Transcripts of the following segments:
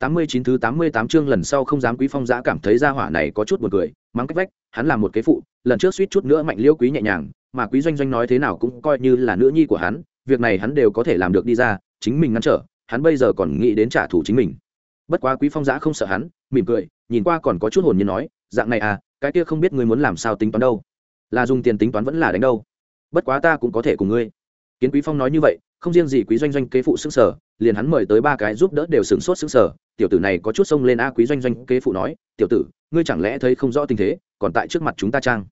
tám mươi chín thứ tám mươi tám chương lần sau không dám quý phong giã cảm thấy ra hỏa này có chút buồn cười, mắng cách vách, hắn làm một cái phụ, lần trước suýt chút nữa mạnh liêu quý nhẹ nhàng, mà quý doanh doanh nói thế nào cũng coi như là nữ nhi của hắn, việc này hắn đều có thể làm được đi ra, chính mình ngăn trở, hắn bây giờ còn nghĩ đến trả thù chính mình. Bất quá quý phong giã không sợ hắn, mỉm cười, nhìn qua còn có chút hồn nhiên nói, dạng này à cái kia không biết ngươi muốn làm sao tính toán đâu. Là dùng tiền tính toán vẫn là đánh đâu. Bất quá ta cũng có thể cùng ngươi. Kiến quý phong nói như vậy không riêng gì quý doanh doanh kế phụ xứng sở, liền hắn mời tới ba cái giúp đỡ đều sửng sốt xứng sở. Tiểu tử này có chút xông lên a quý doanh doanh kế phụ nói, tiểu tử, ngươi chẳng lẽ thấy không rõ tình thế, còn tại trước mặt chúng ta trang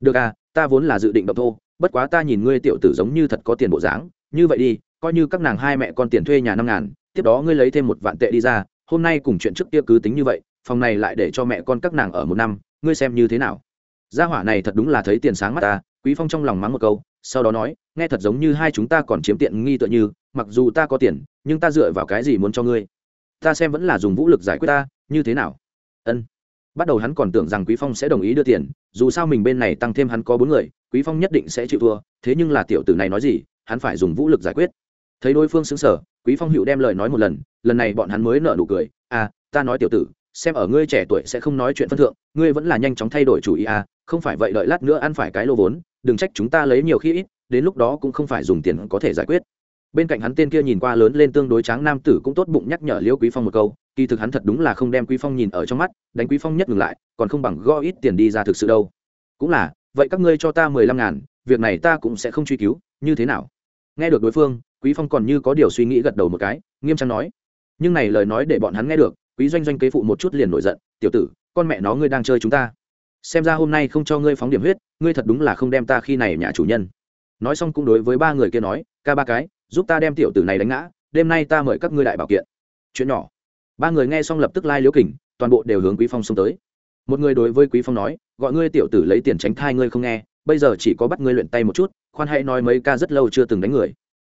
được à ta vốn là dự định động thô, bất quá ta nhìn ngươi tiểu tử giống như thật có tiền bộ dáng, như vậy đi, coi như các nàng hai mẹ con tiền thuê nhà năm ngàn, tiếp đó ngươi lấy thêm một vạn tệ đi ra, hôm nay cùng chuyện trước kia cứ tính như vậy, phòng này lại để cho mẹ con các nàng ở một năm, ngươi xem như thế nào? Gia hỏa này thật đúng là thấy tiền sáng mắt ta, quý phong trong lòng mắng một câu sau đó nói, nghe thật giống như hai chúng ta còn chiếm tiện nghi tựa như, mặc dù ta có tiền, nhưng ta dựa vào cái gì muốn cho ngươi? Ta xem vẫn là dùng vũ lực giải quyết ta, như thế nào? Ân. Bắt đầu hắn còn tưởng rằng quý phong sẽ đồng ý đưa tiền, dù sao mình bên này tăng thêm hắn có bốn người, quý phong nhất định sẽ chịu thua, thế nhưng là tiểu tử này nói gì, hắn phải dùng vũ lực giải quyết. Thấy đối phương xứng sở quý phong hữu đem lời nói một lần lần này bọn hắn mới nợ nụ cười à ta nói tiểu tử xem ở ngươi trẻ tuổi sẽ không nói chuyện phân thượng, ngươi vẫn là nhanh chóng thay đổi chủ ý à không phải vậy đợi lát nữa ăn phải cái lô vốn, đừng trách chúng ta lấy nhiều khi ít, đến lúc đó cũng không phải dùng tiền có thể giải quyết. Bên cạnh hắn tên kia nhìn qua lớn lên tương đối tráng nam tử cũng tốt bụng nhắc nhở liễu quý phong một câu, kỳ thực hắn thật đúng là không đem quý phong nhìn ở trong mắt, đánh quý phong nhất ngừng lại, còn không bằng go ít tiền đi ra thực sự đâu. Cũng là, vậy các ngươi cho ta mười lăm ngàn, việc này ta cũng sẽ không truy cứu, như thế nào? Nghe được đối phương, quý phong còn như có điều suy nghĩ gật đầu một cái, nghiêm trang nói. Nhưng này lời nói để bọn hắn nghe được quý doanh doanh kế phụ một chút liền nổi giận, tiểu tử, con mẹ nó ngươi đang chơi chúng ta. Xem ra hôm nay không cho ngươi phóng điểm huyết, ngươi thật đúng là không đem ta khi này nhà chủ nhân. Nói xong cũng đối với ba người kia nói, ca ba cái, giúp ta đem tiểu tử này đánh ngã, đêm nay ta mời các ngươi đại bảo kiện. Chuyện nhỏ. Ba người nghe xong lập tức lai liễu kình, toàn bộ đều hướng quý phong xông tới. Một người đối với quý phong nói, gọi ngươi tiểu tử lấy tiền tránh thai ngươi không nghe, bây giờ chỉ có bắt ngươi luyện tay một chút, khoan hãy nói mấy ca rất lâu chưa từng đánh người.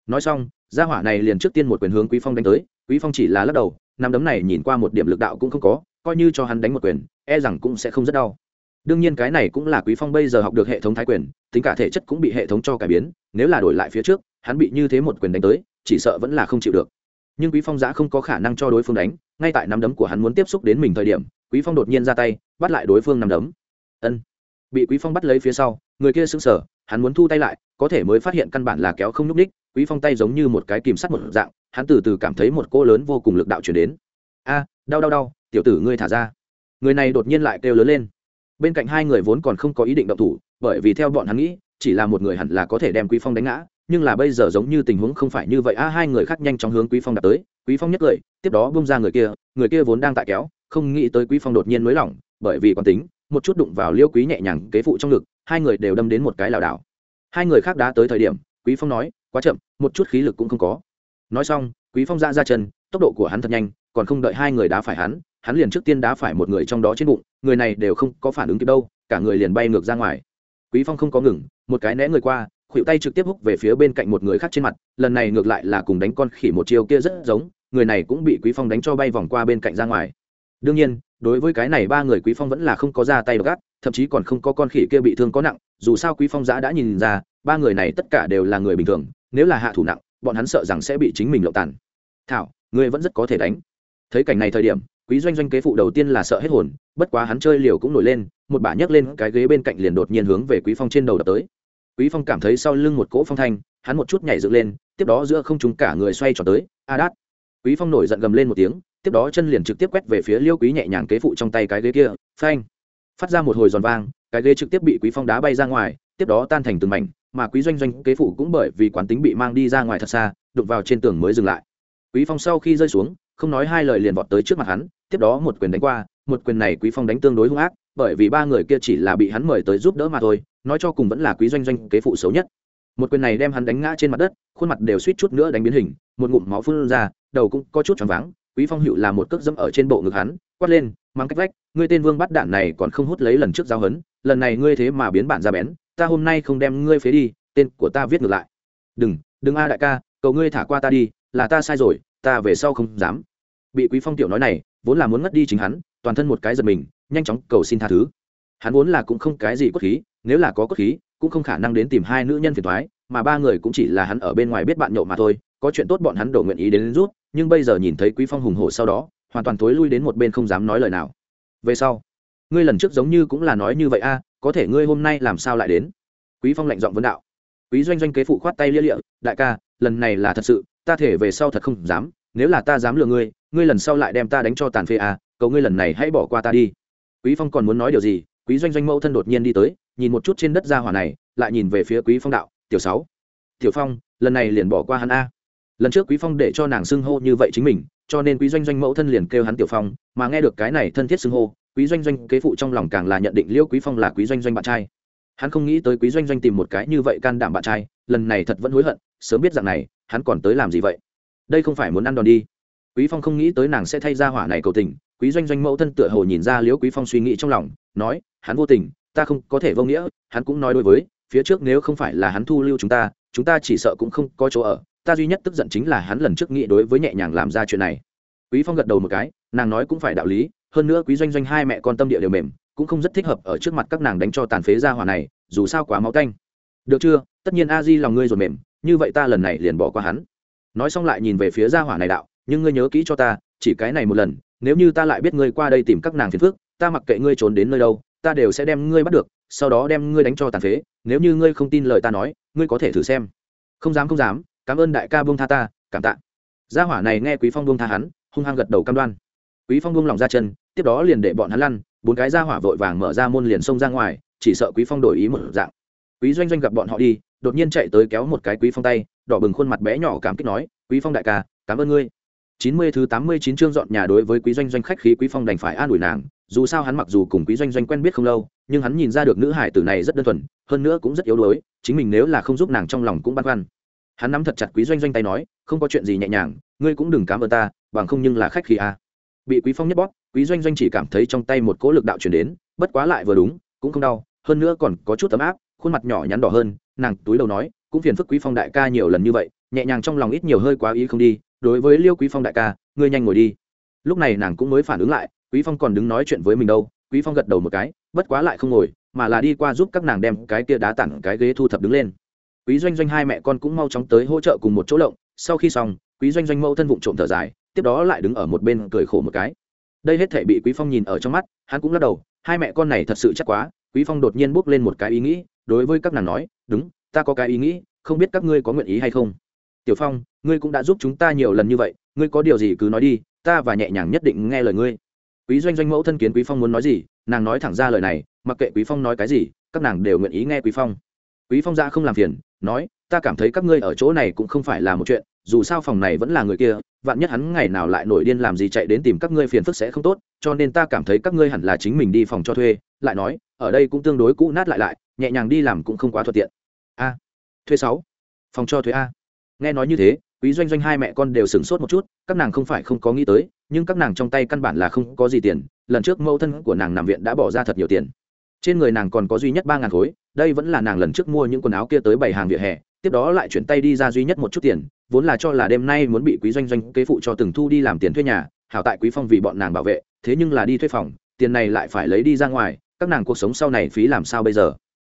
Nói xong, gia hỏa này liền trước tiên một quyền hướng quý phong đánh tới, quý phong chỉ là lắc đầu năm đấm này nhìn qua một điểm lực đạo cũng không có, coi như cho hắn đánh một quyền e rằng cũng sẽ không rất đau. Đương nhiên cái này cũng là quý phong bây giờ học được hệ thống thái quyền, tính cả thể chất cũng bị hệ thống cho cải biến, nếu là đổi lại phía trước, hắn bị như thế một quyền đánh tới, chỉ sợ vẫn là không chịu được. Nhưng quý phong giã không có khả năng cho đối phương đánh, ngay tại nắm đấm của hắn muốn tiếp xúc đến mình thời điểm, quý phong đột nhiên ra tay, bắt lại đối phương nắm đấm. Ân. Bị quý phong bắt lấy phía sau, người kia sững sờ, hắn muốn thu tay lại, có thể mới phát hiện căn bản là kéo không nhúc ních quý phong tay giống như một cái kìm sắt một dạng, hắn từ từ cảm thấy một cô lớn vô cùng lực đạo chuyển đến. A, đau đau đau, tiểu tử ngươi thả ra. Người này đột nhiên lại kêu lớn lên. Bên cạnh hai người vốn còn không có ý định động thủ, bởi vì theo bọn hắn nghĩ, chỉ là một người hẳn là có thể đem quý phong đánh ngã, nhưng là bây giờ giống như tình huống không phải như vậy, a, hai người khác nhanh chóng hướng quý phong đạp tới, quý phong nhất cười tiếp đó bung ra người kia người kia vốn đang tại kéo, không nghĩ tới quý phong đột nhiên nới lỏng, bởi vì quán tính, một chút đụng vào liêu quý nhẹ nhàng kế phụ trong ngực, hai người đều đâm đến một cái lảo đảo. Hai người khác đã tới thời điểm, quý phong nói quá chậm, một chút khí lực cũng không có. Nói xong, quý phong ra ra chân, tốc độ của hắn thật nhanh, còn không đợi hai người đá phải hắn hắn liền trước tiên đá phải một người trong đó trên bụng, người này đều không có phản ứng kịp đâu, cả người liền bay ngược ra ngoài. Quý phong không có ngừng, một cái né người qua khuỵu tay trực tiếp húc về phía bên cạnh một người khác trên mặt, lần này ngược lại là cùng đánh con khỉ một chiều kia rất giống, người này cũng bị quý phong đánh cho bay vòng qua bên cạnh ra ngoài. Đương nhiên, đối với cái này ba người quý phong vẫn là không có ra tay gắt, thậm chí còn không có con khỉ kia bị thương có nặng, dù sao quý phong giã đã nhìn ra, ba người này tất cả đều là người bình thường nếu là hạ thủ nặng, bọn hắn sợ rằng sẽ bị chính mình lộng tàn. Thảo, ngươi vẫn rất có thể đánh. Thấy cảnh này thời điểm, quý doanh doanh kế phụ đầu tiên là sợ hết hồn, bất quá hắn chơi liều cũng nổi lên, một bả nhấc lên cái ghế bên cạnh liền đột nhiên hướng về quý phong trên đầu đập tới. Quý phong cảm thấy sau lưng một cỗ phong thanh, hắn một chút nhảy dựng lên, tiếp đó giữa không chúng cả người xoay tròn tới, a đát. Quý phong nổi giận gầm lên một tiếng, tiếp đó chân liền trực tiếp quét về phía liêu quý nhẹ nhàng kế phụ trong tay cái ghế kia, phanh, phát ra một hồi giòn vang, cái ghế trực tiếp bị quý phong đá bay ra ngoài, tiếp đó tan thành từng mảnh mà quý doanh doanh kế phụ cũng bởi vì quán tính bị mang đi ra ngoài thật xa, đụng vào trên tường mới dừng lại. Quý phong sau khi rơi xuống, không nói hai lời liền vọt tới trước mặt hắn, tiếp đó một quyền đánh qua, một quyền này quý phong đánh tương đối hung ác, bởi vì ba người kia chỉ là bị hắn mời tới giúp đỡ mà thôi, nói cho cùng vẫn là quý doanh doanh kế phụ xấu nhất. Một quyền này đem hắn đánh ngã trên mặt đất, khuôn mặt đều suýt chút nữa đánh biến hình, một ngụm máu phun ra, đầu cũng có chút choáng váng, quý phong hữu là một cước dẫm ở trên bộ ngực hắn, quát lên, mang cách vách, ngươi tên vương bắt đạn này còn không hút lấy lần trước giao hấn, lần này ngươi thế mà biến bản ra bén ta hôm nay không đem ngươi phế đi tên của ta viết ngược lại. Đừng đừng a đại ca cầu ngươi thả qua ta đi là ta sai rồi ta về sau không dám. Bị quý phong tiểu nói này vốn là muốn ngất đi chính hắn toàn thân một cái giật mình nhanh chóng cầu xin tha thứ. Hắn vốn là cũng không cái gì cốt khí nếu là có cốt khí cũng không khả năng đến tìm hai nữ nhân phiền thoái mà ba người cũng chỉ là hắn ở bên ngoài biết bạn nhậu mà thôi có chuyện tốt bọn hắn đổ nguyện ý đến, đến rút nhưng bây giờ nhìn thấy quý phong hùng hổ sau đó hoàn toàn thối lui đến một bên không dám nói lời nào. Về sau ngươi lần trước giống như cũng là nói như vậy a có thể ngươi hôm nay làm sao lại đến? Quý phong lạnh giọng vấn đạo. Quý doanh doanh kế phụ khoát tay lia lịa, đại ca, lần này là thật sự, ta thể về sau thật không dám, nếu là ta dám lừa ngươi ngươi lần sau lại đem ta đánh cho tàn phê à? cầu ngươi lần này hãy bỏ qua ta đi. Quý phong còn muốn nói điều gì, quý doanh doanh mẫu thân đột nhiên đi tới, nhìn một chút trên đất ra hỏa này, lại nhìn về phía quý phong đạo, tiểu sáu, tiểu phong, lần này liền bỏ qua hắn a. Lần trước quý phong để cho nàng xưng hô như vậy chính mình, cho nên quý doanh doanh mẫu thân liền kêu hắn tiểu phong, mà nghe được cái này thân thiết xưng hô quý doanh doanh kế phụ trong lòng càng là nhận định liêu quý phong là quý doanh doanh bạn trai. Hắn không nghĩ tới quý doanh doanh tìm một cái như vậy can đảm bạn trai, lần này thật vẫn hối hận, sớm biết rằng này, hắn còn tới làm gì vậy? Đây không phải muốn ăn đòn đi. Quý phong không nghĩ tới nàng sẽ thay ra hỏa này cầu tình, quý doanh doanh mẫu thân tựa hồ nhìn ra liễu quý phong suy nghĩ trong lòng, nói, hắn vô tình, ta không có thể vô nghĩa, hắn cũng nói đối với, phía trước nếu không phải là hắn thu lưu chúng ta chúng ta chỉ sợ cũng không có chỗ ở, ta duy nhất tức giận chính là hắn lần trước nghĩ đối với nhẹ nhàng làm ra chuyện này. Quý phong gật đầu một cái, nàng nói cũng phải đạo lý hơn nữa quý doanh doanh hai mẹ con tâm địa đều mềm, cũng không rất thích hợp ở trước mặt các nàng đánh cho tàn phế ra hỏa này, dù sao quá máu canh được chưa? Tất nhiên a di lòng ngươi rồi mềm, như vậy ta lần này liền bỏ qua hắn. Nói xong lại nhìn về phía gia hỏa này đạo, nhưng ngươi nhớ kỹ cho ta, chỉ cái này một lần, nếu như ta lại biết ngươi qua đây tìm các nàng phiền phước ta mặc kệ ngươi trốn đến nơi đâu, ta đều sẽ đem ngươi bắt được, sau đó đem ngươi đánh cho tàn phế, nếu như ngươi không tin lời ta nói, ngươi có thể thử xem. Không dám không dám, cảm ơn đại ca buông tha ta, cảm tạ. Gia hỏa này nghe quý phong buông tha hắn, hung hăng gật đầu cam đoan. Quý phong buông lòng ra chân tiếp đó liền để bọn hắn lăn, bốn cái ra hỏa vội vàng mở ra môn liền xông ra ngoài, chỉ sợ quý phong đổi ý một dạng. Quý doanh doanh gặp bọn họ đi, đột nhiên chạy tới kéo một cái quý phong tay, đỏ bừng khuôn mặt bé nhỏ cảm kích nói, quý phong đại ca, cảm ơn ngươi. Chín mươi thứ tám mươi chín chương dọn nhà đối với quý doanh doanh khách khí quý phong đành phải an ủi nàng, dù sao hắn mặc dù cùng quý doanh doanh quen biết không lâu, nhưng hắn nhìn ra được nữ hải tử này rất đơn thuần, hơn nữa cũng rất yếu đuối, chính mình nếu là không giúp nàng trong lòng cũng băn khoăn. Hắn nắm thật chặt quý doanh doanh tay nói, không có chuyện gì nhẹ nhàng, ngươi cũng đừng cảm ơn ta, bằng không nhưng là khách khí à. bị quý phong nhất bóp quý doanh doanh chỉ cảm thấy trong tay một cỗ lực đạo chuyển đến, bất quá lại vừa đúng, cũng không đau, hơn nữa còn có chút tấm áp, khuôn mặt nhỏ nhắn đỏ hơn, nàng túi đầu nói, cũng phiền phức quý phong đại ca nhiều lần như vậy, nhẹ nhàng trong lòng ít nhiều hơi quá ý không đi, đối với liêu quý phong đại ca, ngươi nhanh ngồi đi. Lúc này nàng cũng mới phản ứng lại, quý phong còn đứng nói chuyện với mình đâu, quý phong gật đầu một cái, bất quá lại không ngồi, mà là đi qua giúp các nàng đem cái kia đá tặng cái ghế thu thập đứng lên. Quý doanh doanh hai mẹ con cũng mau chóng tới hỗ trợ cùng một chỗ lộng, sau khi xong, quý doanh doanh mẫu thân vụng trộm thở dài, tiếp đó lại đứng ở một bên cười khổ một cái đây hết thể bị quý phong nhìn ở trong mắt, hắn cũng lắc đầu, hai mẹ con này thật sự chắc quá, quý phong đột nhiên bước lên một cái ý nghĩ, đối với các nàng nói, đúng, ta có cái ý nghĩ, không biết các ngươi có nguyện ý hay không? Tiểu phong, ngươi cũng đã giúp chúng ta nhiều lần như vậy, ngươi có điều gì cứ nói đi, ta và nhẹ nhàng nhất định nghe lời ngươi. Quý doanh doanh mẫu thân kiến quý phong muốn nói gì, nàng nói thẳng ra lời này, mặc kệ quý phong nói cái gì, các nàng đều nguyện ý nghe quý phong quý phong gia không làm phiền, nói, ta cảm thấy các ngươi ở chỗ này cũng không phải là một chuyện, dù sao phòng này vẫn là người kia, vạn nhất hắn ngày nào lại nổi điên làm gì chạy đến tìm các ngươi phiền phức sẽ không tốt, cho nên ta cảm thấy các ngươi hẳn là chính mình đi phòng cho thuê. Lại nói, ở đây cũng tương đối cũ nát lại lại, nhẹ nhàng đi làm cũng không quá thuận tiện. A, thuê sáu, phòng cho thuê a. Nghe nói như thế, quý doanh doanh hai mẹ con đều sửng sốt một chút, các nàng không phải không có nghĩ tới, nhưng các nàng trong tay căn bản là không có gì tiền, lần trước mẫu thân của nàng nằm viện đã bỏ ra thật nhiều tiền trên người nàng còn có duy nhất ba ngàn khối, đây vẫn là nàng lần trước mua những quần áo kia tới bảy hàng vỉa hè, tiếp đó lại chuyển tay đi ra duy nhất một chút tiền, vốn là cho là đêm nay muốn bị quý doanh doanh kế phụ cho từng thu đi làm tiền thuê nhà, hảo tại quý phong vì bọn nàng bảo vệ, thế nhưng là đi thuê phòng, tiền này lại phải lấy đi ra ngoài, các nàng cuộc sống sau này phí làm sao bây giờ?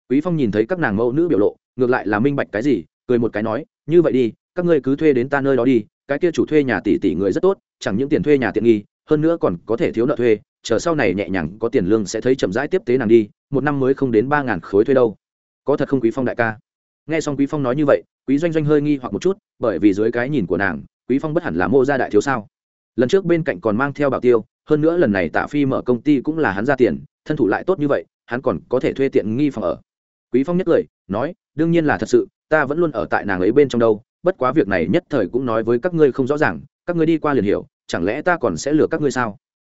Quý phong nhìn thấy các nàng mẫu nữ biểu lộ, ngược lại là minh bạch cái gì, cười một cái nói, như vậy đi, các ngươi cứ thuê đến ta nơi đó đi, cái kia chủ thuê nhà tỷ tỷ người rất tốt, chẳng những tiền thuê nhà tiện nghi, hơn nữa còn có thể thiếu nợ thuê chờ sau này nhẹ nhàng có tiền lương sẽ thấy chậm rãi tiếp tế nàng đi, một năm mới không đến ba ngàn khối thuê đâu. Có thật không quý phong đại ca? Nghe xong quý phong nói như vậy, quý doanh doanh hơi nghi hoặc một chút, bởi vì dưới cái nhìn của nàng, quý phong bất hẳn là mô gia đại thiếu sao. Lần trước bên cạnh còn mang theo bảo tiêu, hơn nữa lần này tạ phi mở công ty cũng là hắn ra tiền, thân thủ lại tốt như vậy, hắn còn có thể thuê tiện nghi phòng ở. Quý phong nhất cười nói, đương nhiên là thật sự, ta vẫn luôn ở tại nàng ấy bên trong đâu, bất quá việc này nhất thời cũng nói với các ngươi không rõ ràng, các ngươi đi qua liền hiểu, chẳng lẽ ta còn sẽ lừa các ngươi sao?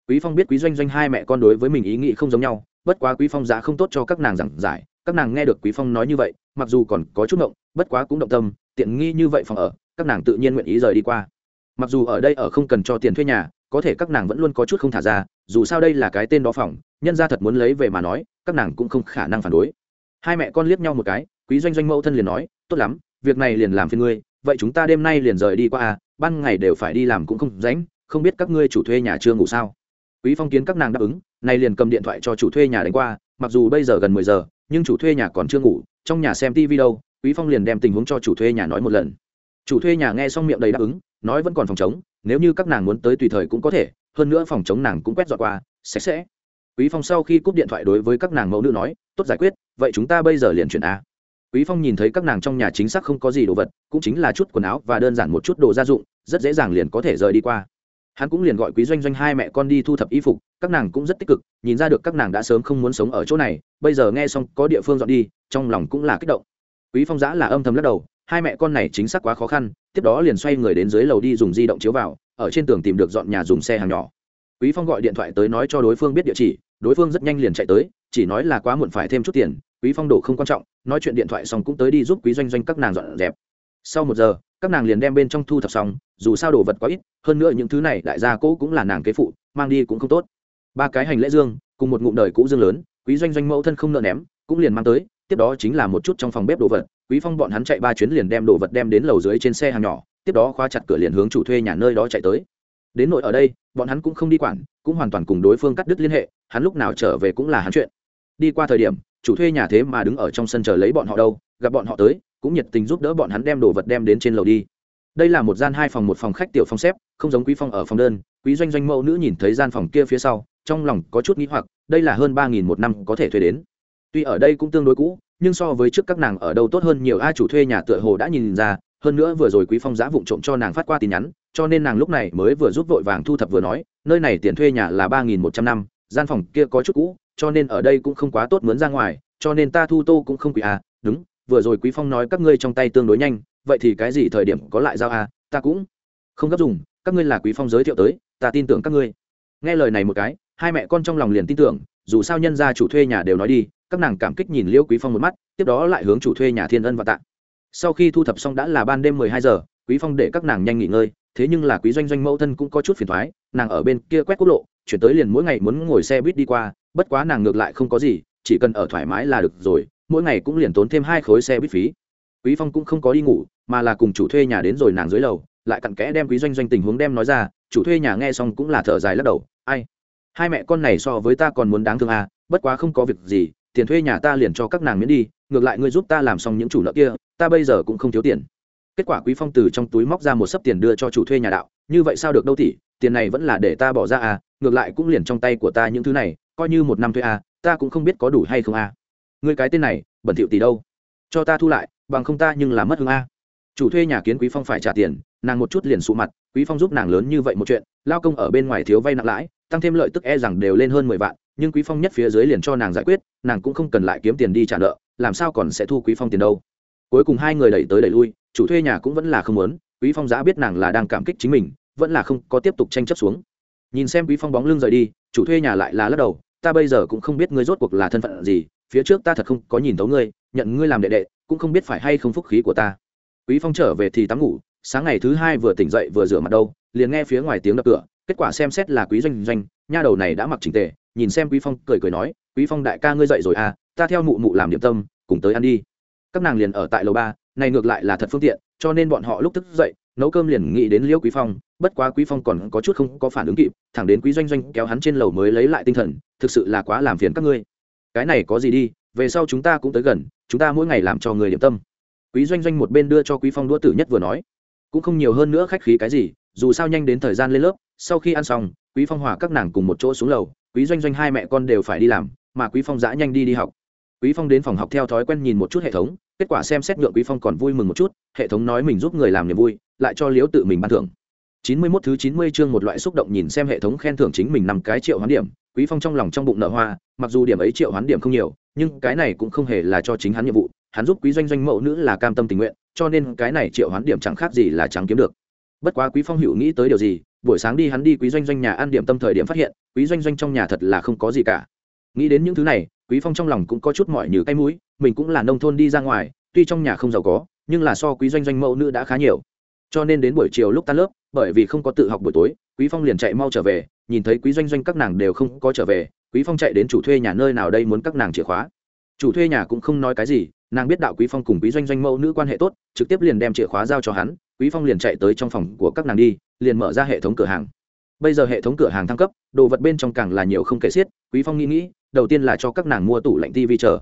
Quý phong biết quý doanh doanh hai mẹ con đối với mình ý nghĩ không giống nhau, bất quá quý phong giá không tốt cho các nàng giảng giải, các nàng nghe được quý phong nói như vậy, mặc dù còn có chút động bất quá cũng động tâm, tiện nghi như vậy phòng ở, các nàng tự nhiên nguyện ý rời đi qua. Mặc dù ở đây ở không cần cho tiền thuê nhà, có thể các nàng vẫn luôn có chút không thả ra, dù sao đây là cái tên đó phòng, nhân ra thật muốn lấy về mà nói, các nàng cũng không khả năng phản đối. Hai mẹ con liếc nhau một cái, quý doanh doanh mẫu thân liền nói, tốt lắm, việc này liền làm phiên ngươi, vậy chúng ta đêm nay liền rời đi qua à ban ngày đều phải đi làm cũng không rảnh, không biết các ngươi chủ thuê nhà chưa ngủ sao? Quý phong kiến các nàng đáp ứng, nay liền cầm điện thoại cho chủ thuê nhà đánh qua, mặc dù bây giờ gần mười giờ, nhưng chủ thuê nhà còn chưa ngủ, trong nhà xem tv đâu, quý phong liền đem tình huống cho chủ thuê nhà nói một lần. Chủ thuê nhà nghe xong miệng đầy đáp ứng, nói vẫn còn phòng chống nếu như các nàng muốn tới tùy thời cũng có thể, hơn nữa phòng chống nàng cũng quét dọn qua, sạch sẽ. Quý phong sau khi cúp điện thoại đối với các nàng mẫu nữ nói, tốt giải quyết, vậy chúng ta bây giờ liền chuyển a. Quý phong nhìn thấy các nàng trong nhà chính xác không có gì đồ vật, cũng chính là chút quần áo và đơn giản một chút đồ gia dụng, rất dễ dàng liền có thể rời đi qua hắn cũng liền gọi quý doanh doanh hai mẹ con đi thu thập y phục, các nàng cũng rất tích cực, nhìn ra được các nàng đã sớm không muốn sống ở chỗ này, bây giờ nghe xong có địa phương dọn đi, trong lòng cũng là kích động. Quý phong giã là âm thầm lắc đầu, hai mẹ con này chính xác quá khó khăn, tiếp đó liền xoay người đến dưới lầu đi dùng di động chiếu vào, ở trên tường tìm được dọn nhà dùng xe hàng nhỏ. Quý phong gọi điện thoại tới nói cho đối phương biết địa chỉ, đối phương rất nhanh liền chạy tới, chỉ nói là quá muộn phải thêm chút tiền, quý phong đổ không quan trọng, nói chuyện điện thoại xong cũng tới đi giúp quý doanh doanh các nàng dọn dẹp. Sau một giờ, các nàng liền đem bên trong thu thập xong dù sao đồ vật quá ít, hơn nữa những thứ này đại gia cũ cũng là nàng kế phụ, mang đi cũng không tốt. Ba cái hành lễ dương, cùng một ngụm đời cũ dương lớn, quý doanh doanh mẫu thân không nợ ném, cũng liền mang tới, tiếp đó chính là một chút trong phòng bếp đồ vật, quý phong bọn hắn chạy ba chuyến liền đem đồ vật đem đến lầu dưới trên xe hàng nhỏ, tiếp đó khóa chặt cửa liền hướng chủ thuê nhà nơi đó chạy tới. Đến nội ở đây, bọn hắn cũng không đi quản, cũng hoàn toàn cùng đối phương cắt đứt liên hệ, hắn lúc nào trở về cũng là hắn chuyện. Đi qua thời điểm, chủ thuê nhà thế mà đứng ở trong sân chờ lấy bọn họ đâu, gặp bọn họ tới, cũng nhiệt tình giúp đỡ bọn hắn đem đồ vật đem đến trên lầu đi đây là một gian hai phòng, một phòng khách tiểu phong xếp, không giống quý phong ở phòng đơn, quý doanh doanh mẫu nữ nhìn thấy gian phòng kia phía sau, trong lòng có chút nghĩ hoặc, đây là hơn ba nghìn một năm có thể thuê đến. Tuy ở đây cũng tương đối cũ, nhưng so với trước các nàng ở đâu tốt hơn nhiều ai chủ thuê nhà tựa hồ đã nhìn ra, hơn nữa vừa rồi quý phong giã vụng trộm cho nàng phát qua tin nhắn, cho nên nàng lúc này mới vừa giúp vội vàng thu thập vừa nói, nơi này tiền thuê nhà là ba nghìn một trăm năm, gian phòng kia có chút cũ, cho nên ở đây cũng không quá tốt mướn ra ngoài, cho nên ta thu tô cũng không quý à đúng, vừa rồi quý phong nói các ngươi trong tay tương đối nhanh vậy thì cái gì thời điểm có lại giao à ta cũng không gấp dùng, các ngươi là quý phong giới thiệu tới, ta tin tưởng các ngươi. Nghe lời này một cái, hai mẹ con trong lòng liền tin tưởng, dù sao nhân gia chủ thuê nhà đều nói đi, các nàng cảm kích nhìn liễu quý phong một mắt, tiếp đó lại hướng chủ thuê nhà thiên ân và tạ. Sau khi thu thập xong đã là ban đêm mười hai giờ, quý phong để các nàng nhanh nghỉ ngơi, thế nhưng là quý doanh doanh mẫu thân cũng có chút phiền thoái, nàng ở bên kia quét quốc lộ, chuyển tới liền mỗi ngày muốn ngồi xe buýt đi qua, bất quá nàng ngược lại không có gì, chỉ cần ở thoải mái là được rồi, mỗi ngày cũng liền tốn thêm hai khối xe buýt phí quý phong cũng không có đi ngủ, mà là cùng chủ thuê nhà đến rồi nàng dưới lầu, lại cặn kẽ đem quý doanh doanh tình huống đem nói ra, chủ thuê nhà nghe xong cũng là thở dài lắc đầu, ai? Hai mẹ con này so với ta còn muốn đáng thương à bất quá không có việc gì, tiền thuê nhà ta liền cho các nàng miễn đi, ngược lại ngươi giúp ta làm xong những chủ nợ kia, ta bây giờ cũng không thiếu tiền. Kết quả quý phong từ trong túi móc ra một sấp tiền đưa cho chủ thuê nhà đạo, như vậy sao được đâu tỷ, tiền này vẫn là để ta bỏ ra à ngược lại cũng liền trong tay của ta những thứ này, coi như một năm thuê à ta cũng không biết có đủ hay không à. Ngươi cái tên này, bẩn thỉu tỷ đâu? Cho ta thu lại bằng không ta nhưng là mất hương a. Chủ thuê nhà kiến quý phong phải trả tiền, nàng một chút liền sụ mặt, quý phong giúp nàng lớn như vậy một chuyện, lao công ở bên ngoài thiếu vay nặng lãi, tăng thêm lợi tức e rằng đều lên hơn mười vạn, nhưng quý phong nhất phía dưới liền cho nàng giải quyết, nàng cũng không cần lại kiếm tiền đi trả nợ, làm sao còn sẽ thu quý phong tiền đâu. Cuối cùng hai người đẩy tới đẩy lui, chủ thuê nhà cũng vẫn là không muốn, quý phong giã biết nàng là đang cảm kích chính mình, vẫn là không có tiếp tục tranh chấp xuống. Nhìn xem quý phong bóng lưng rời đi, chủ thuê nhà lại là lắc đầu, ta bây giờ cũng không biết ngươi rốt cuộc là thân phận gì phía trước ta thật không có nhìn thấu ngươi, nhận ngươi làm đệ đệ, cũng không biết phải hay không phúc khí của ta. Quý phong trở về thì tắm ngủ, sáng ngày thứ hai vừa tỉnh dậy vừa rửa mặt đâu, liền nghe phía ngoài tiếng đập cửa, kết quả xem xét là quý doanh doanh, nha đầu này đã mặc chỉnh tề, nhìn xem quý phong cười cười nói, quý phong đại ca ngươi dậy rồi à ta theo mụ mụ làm điểm tâm, cùng tới ăn đi. Các nàng liền ở tại lầu ba, này ngược lại là thật phương tiện, cho nên bọn họ lúc thức dậy, nấu cơm liền nghĩ đến liễu quý phong, bất quá quý phong còn có chút không có phản ứng kịp, thẳng đến quý doanh doanh kéo hắn trên lầu mới lấy lại tinh thần, thực sự là quá làm phiền các ngươi cái này có gì đi, về sau chúng ta cũng tới gần, chúng ta mỗi ngày làm cho người điểm tâm. Quý doanh doanh một bên đưa cho quý phong đũa tử nhất vừa nói, cũng không nhiều hơn nữa khách khí cái gì, dù sao nhanh đến thời gian lên lớp, sau khi ăn xong, quý phong hòa các nàng cùng một chỗ xuống lầu, quý doanh doanh hai mẹ con đều phải đi làm, mà quý phong dã nhanh đi đi học. Quý phong đến phòng học theo thói quen nhìn một chút hệ thống, kết quả xem xét nhượng quý phong còn vui mừng một chút, hệ thống nói mình giúp người làm niềm vui, lại cho liếu tự mình ban thưởng. 91 thứ 90 chương một loại xúc động nhìn xem hệ thống khen thưởng chính mình năm cái triệu hoán điểm, quý phong trong lòng trong bụng nở hoa mặc dù điểm ấy triệu hoán điểm không nhiều, nhưng cái này cũng không hề là cho chính hắn nhiệm vụ. Hắn giúp quý doanh doanh mẫu nữ là cam tâm tình nguyện, cho nên cái này triệu hoán điểm chẳng khác gì là chẳng kiếm được. Bất quá quý phong hữu nghĩ tới điều gì, buổi sáng đi hắn đi quý doanh doanh nhà ăn điểm tâm thời điểm phát hiện, quý doanh doanh trong nhà thật là không có gì cả. Nghĩ đến những thứ này, quý phong trong lòng cũng có chút mỏi như cái mũi, mình cũng là nông thôn đi ra ngoài, tuy trong nhà không giàu có, nhưng là so quý doanh doanh mẫu nữ đã khá nhiều. Cho nên đến buổi chiều lúc tan lớp, bởi vì không có tự học buổi tối, quý phong liền chạy mau trở về, nhìn thấy quý doanh doanh các nàng đều không có trở về quý phong chạy đến chủ thuê nhà nơi nào đây muốn các nàng chìa khóa. Chủ thuê nhà cũng không nói cái gì, nàng biết đạo quý phong cùng quý doanh doanh mẫu nữ quan hệ tốt, trực tiếp liền đem chìa khóa giao cho hắn, quý phong liền chạy tới trong phòng của các nàng đi, liền mở ra hệ thống cửa hàng. Bây giờ hệ thống cửa hàng thăng cấp, đồ vật bên trong càng là nhiều không kể xiết, quý phong nghĩ nghĩ, đầu tiên là cho các nàng mua tủ lạnh tivi chờ.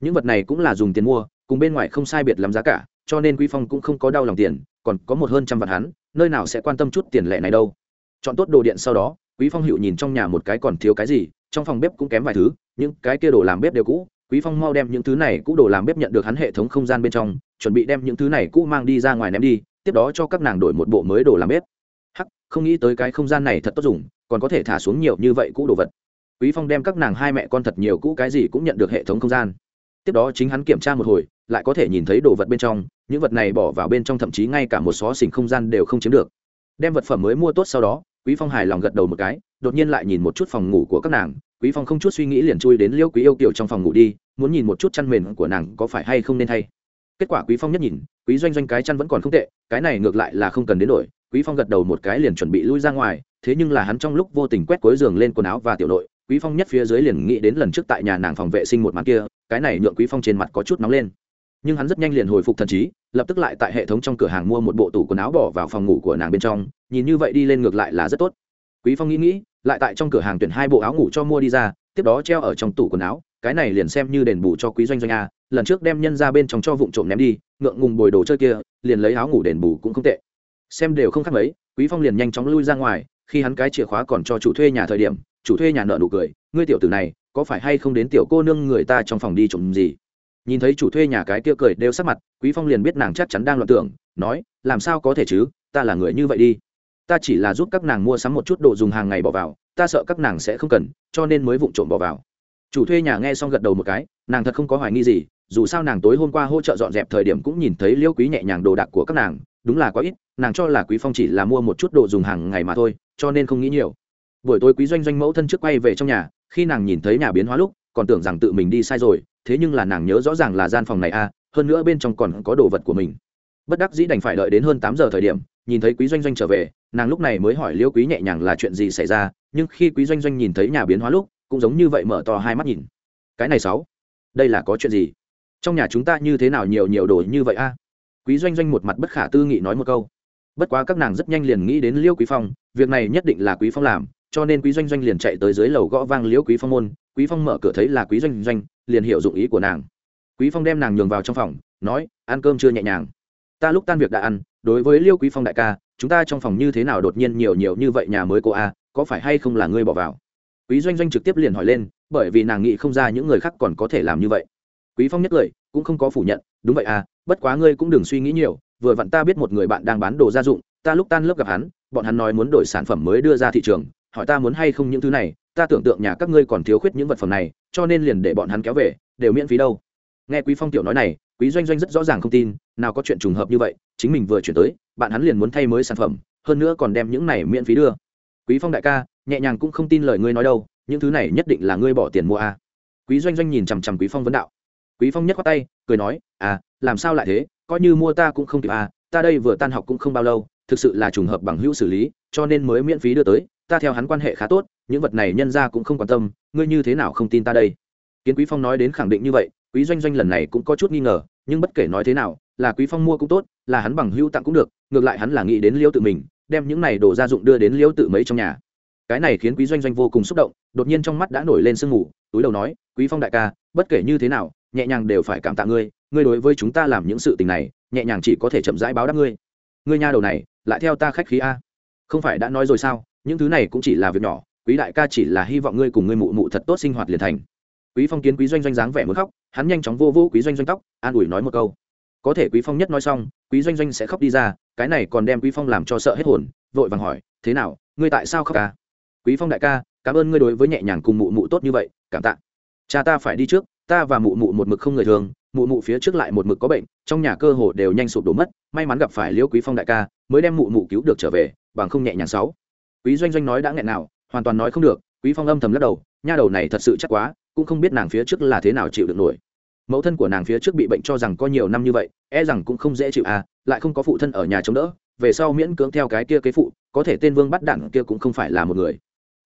Những vật này cũng là dùng tiền mua, cùng bên ngoài không sai biệt lắm giá cả, cho nên quý phong cũng không có đau lòng tiền, còn có một hơn trăm vạn hắn, nơi nào sẽ quan tâm chút tiền lệ này đâu. Chọn tốt đồ điện sau đó, quý phong hiệu nhìn trong nhà một cái còn thiếu cái gì trong phòng bếp cũng kém vài thứ, những cái kia đồ làm bếp đều cũ, quý phong mau đem những thứ này cũ đồ làm bếp nhận được hắn hệ thống không gian bên trong, chuẩn bị đem những thứ này cũ mang đi ra ngoài ném đi, tiếp đó cho các nàng đổi một bộ mới đồ làm bếp. Hắc, không nghĩ tới cái không gian này thật tốt dùng, còn có thể thả xuống nhiều như vậy cũ đồ vật. Quý phong đem các nàng hai mẹ con thật nhiều cũ cái gì cũng nhận được hệ thống không gian. Tiếp đó chính hắn kiểm tra một hồi, lại có thể nhìn thấy đồ vật bên trong, những vật này bỏ vào bên trong thậm chí ngay cả một xó xỉnh không gian đều không chiếm được. Đem vật phẩm mới mua tốt sau đó, quý phong hài lòng gật đầu một cái đột nhiên lại nhìn một chút phòng ngủ của các nàng. Quý phong không chút suy nghĩ liền chui đến liêu quý yêu kiều trong phòng ngủ đi, muốn nhìn một chút chăn mền của nàng có phải hay không nên thay. Kết quả quý phong nhất nhìn, quý doanh doanh cái chăn vẫn còn không tệ, cái này ngược lại là không cần đến đổi. Quý phong gật đầu một cái liền chuẩn bị lui ra ngoài, thế nhưng là hắn trong lúc vô tình quét cuối giường lên quần áo và tiểu nội quý phong nhất phía dưới liền nghĩ đến lần trước tại nhà nàng phòng vệ sinh một màn kia, cái này nhượng quý phong trên mặt có chút nóng lên. Nhưng hắn rất nhanh liền hồi phục thần trí, lập tức lại tại hệ thống trong cửa hàng mua một bộ tủ quần áo bỏ vào phòng ngủ của nàng bên trong, nhìn như vậy đi lên ngược lại là rất tốt quý phong nghĩ nghĩ, lại tại trong cửa hàng tuyển hai bộ áo ngủ cho mua đi ra, tiếp đó treo ở trong tủ quần áo, cái này liền xem như đền bù cho quý doanh doanh a, lần trước đem nhân ra bên trong cho vụn trộm ném đi, ngượng ngùng bồi đồ chơi kia, liền lấy áo ngủ đền bù cũng không tệ. Xem đều không khác mấy, quý phong liền nhanh chóng lui ra ngoài, khi hắn cái chìa khóa còn cho chủ thuê nhà thời điểm, chủ thuê nhà nợ nụ cười, ngươi tiểu tử này, có phải hay không đến tiểu cô nương người ta trong phòng đi trộm gì? Nhìn thấy chủ thuê nhà cái kia cười đều sắc mặt, quý phong liền biết nàng chắc chắn đang loạn tưởng, nói, làm sao có thể chứ, ta là người như vậy đi ta chỉ là giúp các nàng mua sắm một chút đồ dùng hàng ngày bỏ vào, ta sợ các nàng sẽ không cần, cho nên mới vụng trộm bỏ vào. Chủ thuê nhà nghe xong gật đầu một cái, nàng thật không có hoài nghi gì, dù sao nàng tối hôm qua hỗ trợ dọn dẹp thời điểm cũng nhìn thấy liêu quý nhẹ nhàng đồ đạc của các nàng, đúng là có ít, nàng cho là quý phong chỉ là mua một chút đồ dùng hàng ngày mà thôi, cho nên không nghĩ nhiều. Buổi tối quý doanh doanh mẫu thân trước quay về trong nhà, khi nàng nhìn thấy nhà biến hóa lúc, còn tưởng rằng tự mình đi sai rồi, thế nhưng là nàng nhớ rõ ràng là gian phòng này a, hơn nữa bên trong còn có đồ vật của mình. Bất đắc dĩ đành phải đợi đến hơn tám giờ thời điểm nhìn thấy quý doanh doanh trở về, nàng lúc này mới hỏi liêu quý nhẹ nhàng là chuyện gì xảy ra, nhưng khi quý doanh doanh nhìn thấy nhà biến hóa lúc, cũng giống như vậy mở to hai mắt nhìn. Cái này sáu, đây là có chuyện gì? Trong nhà chúng ta như thế nào nhiều nhiều đồ như vậy a? Quý doanh doanh một mặt bất khả tư nghị nói một câu. Bất quá các nàng rất nhanh liền nghĩ đến liêu quý phong, việc này nhất định là quý phong làm, cho nên quý doanh doanh liền chạy tới dưới lầu gõ vang liêu quý phong môn. Quý phong mở cửa thấy là quý doanh doanh, liền hiểu dụng ý của nàng. Quý phong đem nàng nhường vào trong phòng, nói, ăn cơm chưa nhẹ nhàng? Ta lúc tan việc đã ăn, đối với liêu quý phong đại ca, chúng ta trong phòng như thế nào đột nhiên nhiều nhiều như vậy nhà mới cô a, có phải hay không là ngươi bỏ vào? Quý doanh doanh trực tiếp liền hỏi lên, bởi vì nàng nghĩ không ra những người khác còn có thể làm như vậy. Quý phong nhất lời, cũng không có phủ nhận, đúng vậy à bất quá ngươi cũng đừng suy nghĩ nhiều, vừa vặn ta biết một người bạn đang bán đồ gia dụng, ta lúc tan lớp gặp hắn, bọn hắn nói muốn đổi sản phẩm mới đưa ra thị trường, hỏi ta muốn hay không những thứ này, ta tưởng tượng nhà các ngươi còn thiếu khuyết những vật phẩm này, cho nên liền để bọn hắn kéo về, đều miễn phí đâu. Nghe quý phong tiểu nói này, quý doanh doanh rất rõ ràng không tin nào có chuyện trùng hợp như vậy, chính mình vừa chuyển tới, bạn hắn liền muốn thay mới sản phẩm, hơn nữa còn đem những này miễn phí đưa. Quý phong đại ca, nhẹ nhàng cũng không tin lời ngươi nói đâu, những thứ này nhất định là ngươi bỏ tiền mua à. quý doanh doanh nhìn chằm chằm quý phong vấn đạo. Quý phong nhất khoát tay, cười nói à làm sao lại thế, coi như mua ta cũng không kịp à ta đây vừa tan học cũng không bao lâu, thực sự là trùng hợp bằng hữu xử lý, cho nên mới miễn phí đưa tới, ta theo hắn quan hệ khá tốt, những vật này nhân ra cũng không quan tâm, ngươi như thế nào không tin ta đây? Kiến quý phong nói đến khẳng định như vậy, quý doanh doanh lần này cũng có chút nghi ngờ, nhưng bất kể nói thế nào là quý phong mua cũng tốt, là hắn bằng hữu tặng cũng được, ngược lại hắn là nghĩ đến liêu tự mình, đem những này đồ gia dụng đưa đến liêu tự mấy trong nhà. Cái này khiến quý doanh doanh vô cùng xúc động, đột nhiên trong mắt đã nổi lên sương mù, túi đầu nói, quý phong đại ca, bất kể như thế nào, nhẹ nhàng đều phải cảm tạ ngươi ngươi đối với chúng ta làm những sự tình này, nhẹ nhàng chỉ có thể chậm rãi báo đáp ngươi. Ngươi nha đầu này, lại theo ta khách khí a. Không phải đã nói rồi sao? Những thứ này cũng chỉ là việc nhỏ, quý đại ca chỉ là hy vọng ngươi cùng ngươi mụ mụ thật tốt sinh hoạt liền thành. Quý phong kiến quý doanh doanh dáng vẻ muốn khóc, hắn nhanh chóng vô vô quý doanh doanh tóc, an ủi nói một câu có thể quý phong nhất nói xong, quý doanh doanh sẽ khóc đi ra, cái này còn đem quý phong làm cho sợ hết hồn, vội vàng hỏi, thế nào, ngươi tại sao khóc ca quý phong đại ca, cảm ơn ngươi đối với nhẹ nhàng cùng mụ mụ tốt như vậy, cảm tạ. Cha ta phải đi trước, ta và mụ mụ một mực không người thường, mụ mụ phía trước lại một mực có bệnh, trong nhà cơ hồ đều nhanh sụp đổ mất, may mắn gặp phải liễu quý phong đại ca, mới đem mụ mụ cứu được trở về, bằng không nhẹ nhàng sáu. Quý doanh doanh nói đã nghẹn nào, hoàn toàn nói không được, quý phong âm thầm lắc đầu, nha đầu này thật sự chắc quá, cũng không biết nàng phía trước là thế nào chịu được nổi mẫu thân của nàng phía trước bị bệnh cho rằng có nhiều năm như vậy e rằng cũng không dễ chịu à lại không có phụ thân ở nhà chống đỡ về sau miễn cưỡng theo cái kia kế phụ có thể tên vương bắt đảng kia cũng không phải là một người.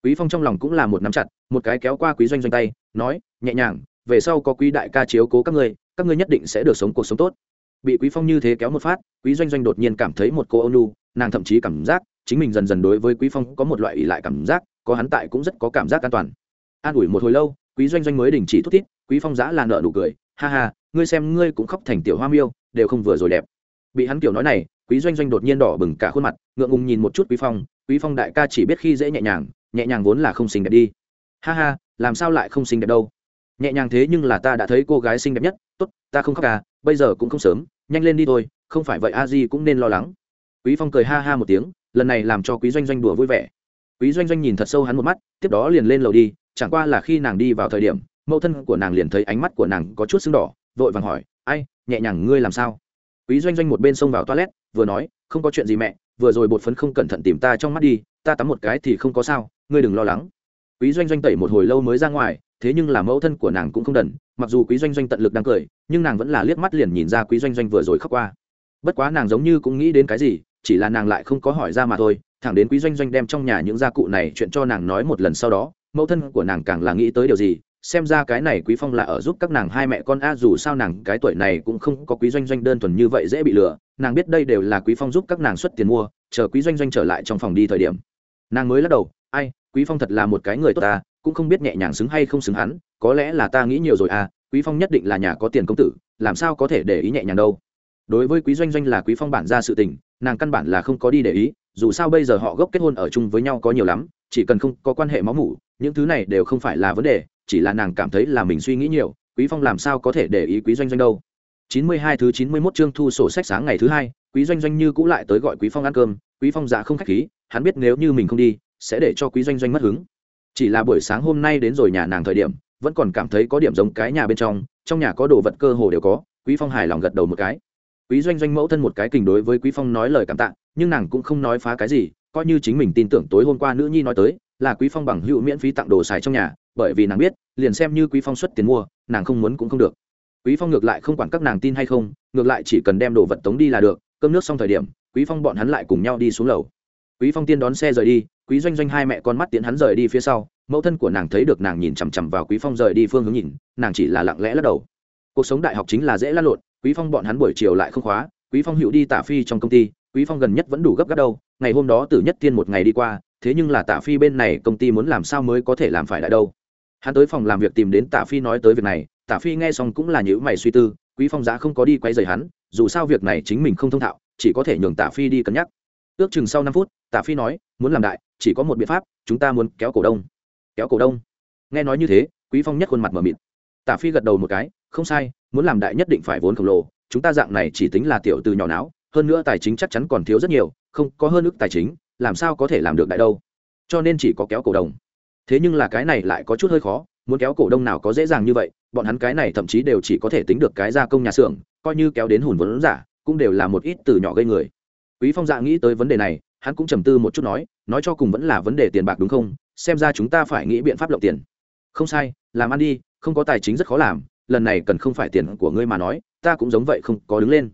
Quý phong trong lòng cũng là một nắm chặt một cái kéo qua quý doanh doanh tay nói nhẹ nhàng về sau có quý đại ca chiếu cố các ngươi các ngươi nhất định sẽ được sống cuộc sống tốt. Bị quý phong như thế kéo một phát quý doanh doanh đột nhiên cảm thấy một cô ônu nàng thậm chí cảm giác chính mình dần dần đối với quý phong có một loại ỷ lại cảm giác có hắn tại cũng rất có cảm giác an toàn. An ủi một hồi lâu quý doanh doanh mới đình chỉ thúc thiết, quý phong giã là nợ nụ cười ha ha, ngươi xem ngươi cũng khóc thành tiểu hoa miêu, đều không vừa rồi đẹp. Bị hắn kiểu nói này, quý doanh doanh đột nhiên đỏ bừng cả khuôn mặt, ngượng ngùng nhìn một chút quý phong quý phong đại ca chỉ biết khi dễ nhẹ nhàng nhẹ nhàng vốn là không xinh đẹp đi. Ha ha, làm sao lại không xinh đẹp đâu? Nhẹ nhàng thế nhưng là ta đã thấy cô gái xinh đẹp nhất, tốt, ta không khóc à bây giờ cũng không sớm, nhanh lên đi thôi, không phải vậy a di cũng nên lo lắng. Quý phong cười ha ha một tiếng, lần này làm cho quý doanh doanh đùa vui vẻ. Quý doanh doanh nhìn thật sâu hắn một mắt, tiếp đó liền lên lầu đi, chẳng qua là khi nàng đi vào thời điểm mẫu thân của nàng liền thấy ánh mắt của nàng có chút sưng đỏ, vội vàng hỏi, ai, nhẹ nhàng ngươi làm sao? Quý doanh doanh một bên xông vào toilet, vừa nói, không có chuyện gì mẹ, vừa rồi bột phấn không cẩn thận tìm ta trong mắt đi, ta tắm một cái thì không có sao, ngươi đừng lo lắng. Quý doanh doanh tẩy một hồi lâu mới ra ngoài, thế nhưng là mẫu thân của nàng cũng không đần, mặc dù quý doanh doanh tận lực đang cười, nhưng nàng vẫn là liếc mắt liền nhìn ra quý doanh doanh vừa rồi khóc qua. Bất quá nàng giống như cũng nghĩ đến cái gì, chỉ là nàng lại không có hỏi ra mà thôi, thẳng đến quý doanh doanh đem trong nhà những gia cụ này chuyện cho nàng nói một lần sau đó, mẫu thân của nàng càng là nghĩ tới điều gì xem ra cái này quý phong là ở giúp các nàng hai mẹ con a, dù sao nàng cái tuổi này cũng không có quý doanh doanh đơn thuần như vậy dễ bị lừa. Nàng biết đây đều là quý phong giúp các nàng xuất tiền mua, chờ quý doanh doanh trở lại trong phòng đi thời điểm. Nàng mới lắc đầu, ai, quý phong thật là một cái người tốt ta, cũng không biết nhẹ nhàng xứng hay không xứng hắn, có lẽ là ta nghĩ nhiều rồi à quý phong nhất định là nhà có tiền công tử, làm sao có thể để ý nhẹ nhàng đâu. Đối với quý doanh doanh là quý phong bản ra sự tình, nàng căn bản là không có đi để ý, dù sao bây giờ họ gốc kết hôn ở chung với nhau có nhiều lắm, chỉ cần không có quan hệ máu mủ, những thứ này đều không phải là vấn đề chỉ là nàng cảm thấy là mình suy nghĩ nhiều, quý phong làm sao có thể để ý quý doanh doanh đâu? 92 thứ 91 chương thu sổ sách sáng ngày thứ hai, quý doanh doanh như cũ lại tới gọi quý phong ăn cơm, quý phong dạ không khách khí, hắn biết nếu như mình không đi, sẽ để cho quý doanh doanh mất hứng. Chỉ là buổi sáng hôm nay đến rồi nhà nàng thời điểm, vẫn còn cảm thấy có điểm giống cái nhà bên trong trong nhà có đồ vật cơ hồ đều có, quý phong hài lòng gật đầu một cái. Quý doanh doanh mẫu thân một cái kình đối với quý phong nói lời cảm tạ, nhưng nàng cũng không nói phá cái gì, coi như chính mình tin tưởng tối hôm qua nữ nhi nói tới, là quý phong bằng hữu miễn phí tặng đồ xài trong nhà bởi vì nàng biết, liền xem như quý phong xuất tiền mua, nàng không muốn cũng không được. Quý phong ngược lại không quản các nàng tin hay không, ngược lại chỉ cần đem đồ vật tống đi là được, cơm nước xong thời điểm, quý phong bọn hắn lại cùng nhau đi xuống lầu. Quý phong tiên đón xe rời đi, quý doanh doanh hai mẹ con mắt tiến hắn rời đi phía sau, mẫu thân của nàng thấy được nàng nhìn chằm chằm vào quý phong rời đi phương hướng nhìn, nàng chỉ là lặng lẽ lắc đầu. Cuộc sống đại học chính là dễ lăn lộn, quý phong bọn hắn buổi chiều lại không khóa, quý phong hữu đi tả phi trong công ty, quý phong gần nhất vẫn đủ gấp gáp đâu, ngày hôm đó từ nhất tiên một ngày đi qua, thế nhưng là tả phi bên này công ty muốn làm sao mới có thể làm phải lại đâu hắn tới phòng làm việc tìm đến tả phi nói tới việc này tả phi nghe xong cũng là nhữ mày suy tư, quý phong giá không có đi quay rời hắn, dù sao việc này chính mình không thông thạo, chỉ có thể nhường tả phi đi cân nhắc. Ước chừng sau năm phút tả phi nói, muốn làm đại, chỉ có một biện pháp, chúng ta muốn kéo cổ đông. Kéo cổ đông? Nghe nói như thế, quý phong nhất khuôn mặt mở mịt. Tả phi gật đầu một cái, không sai, muốn làm đại nhất định phải vốn khổng lồ, chúng ta dạng này chỉ tính là tiểu từ nhỏ não hơn nữa tài chính chắc chắn còn thiếu rất nhiều, không có hơn ước tài chính, làm sao có thể làm được đại đâu? Cho nên chỉ có kéo cổ đông thế nhưng là cái này lại có chút hơi khó, muốn kéo cổ đông nào có dễ dàng như vậy, bọn hắn cái này thậm chí đều chỉ có thể tính được cái gia công nhà xưởng, coi như kéo đến hùn vốn giả, cũng đều là một ít từ nhỏ gây người. Quý phong dạ nghĩ tới vấn đề này, hắn cũng trầm tư một chút nói nói cho cùng vẫn là vấn đề tiền bạc đúng không? Xem ra chúng ta phải nghĩ biện pháp lộng tiền. Không sai, làm ăn đi, không có tài chính rất khó làm, lần này cần không phải tiền của ngươi mà nói, ta cũng giống vậy không có đứng lên.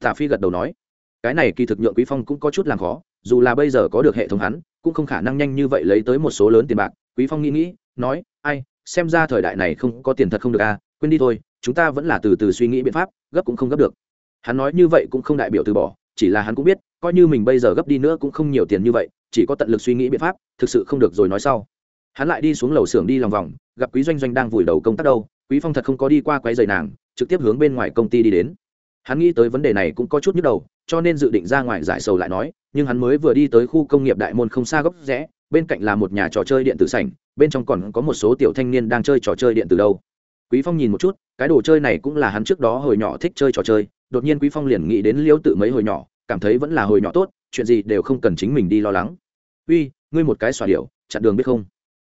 Tả phi gật đầu nói. Cái này kỳ thực nhượng quý phong cũng có chút làm khó, dù là bây giờ có được hệ thống hắn, cũng không khả năng nhanh như vậy lấy tới một số lớn tiền bạc quý phong nghĩ nghĩ, nói, ai, xem ra thời đại này không có tiền thật không được à quên đi thôi, chúng ta vẫn là từ từ suy nghĩ biện pháp, gấp cũng không gấp được. Hắn nói như vậy cũng không đại biểu từ bỏ, chỉ là hắn cũng biết, coi như mình bây giờ gấp đi nữa cũng không nhiều tiền như vậy, chỉ có tận lực suy nghĩ biện pháp, thực sự không được rồi nói sau. Hắn lại đi xuống lầu xưởng đi lòng vòng, gặp quý doanh doanh đang vùi đầu công tác đâu, quý phong thật không có đi qua quấy giày nàng, trực tiếp hướng bên ngoài công ty đi đến. Hắn nghĩ tới vấn đề này cũng có chút nhức đầu, cho nên dự định ra ngoài giải sầu lại nói, nhưng hắn mới vừa đi tới khu công nghiệp đại môn không xa góc rẽ bên cạnh là một nhà trò chơi điện tử sảnh, bên trong còn có một số tiểu thanh niên đang chơi trò chơi điện tử đâu. Quý phong nhìn một chút, cái đồ chơi này cũng là hắn trước đó hồi nhỏ thích chơi trò chơi, đột nhiên quý phong liền nghĩ đến liêu tự mấy hồi nhỏ, cảm thấy vẫn là hồi nhỏ tốt, chuyện gì đều không cần chính mình đi lo lắng. Uy, ngươi một cái xòa điệu chặn đường biết không?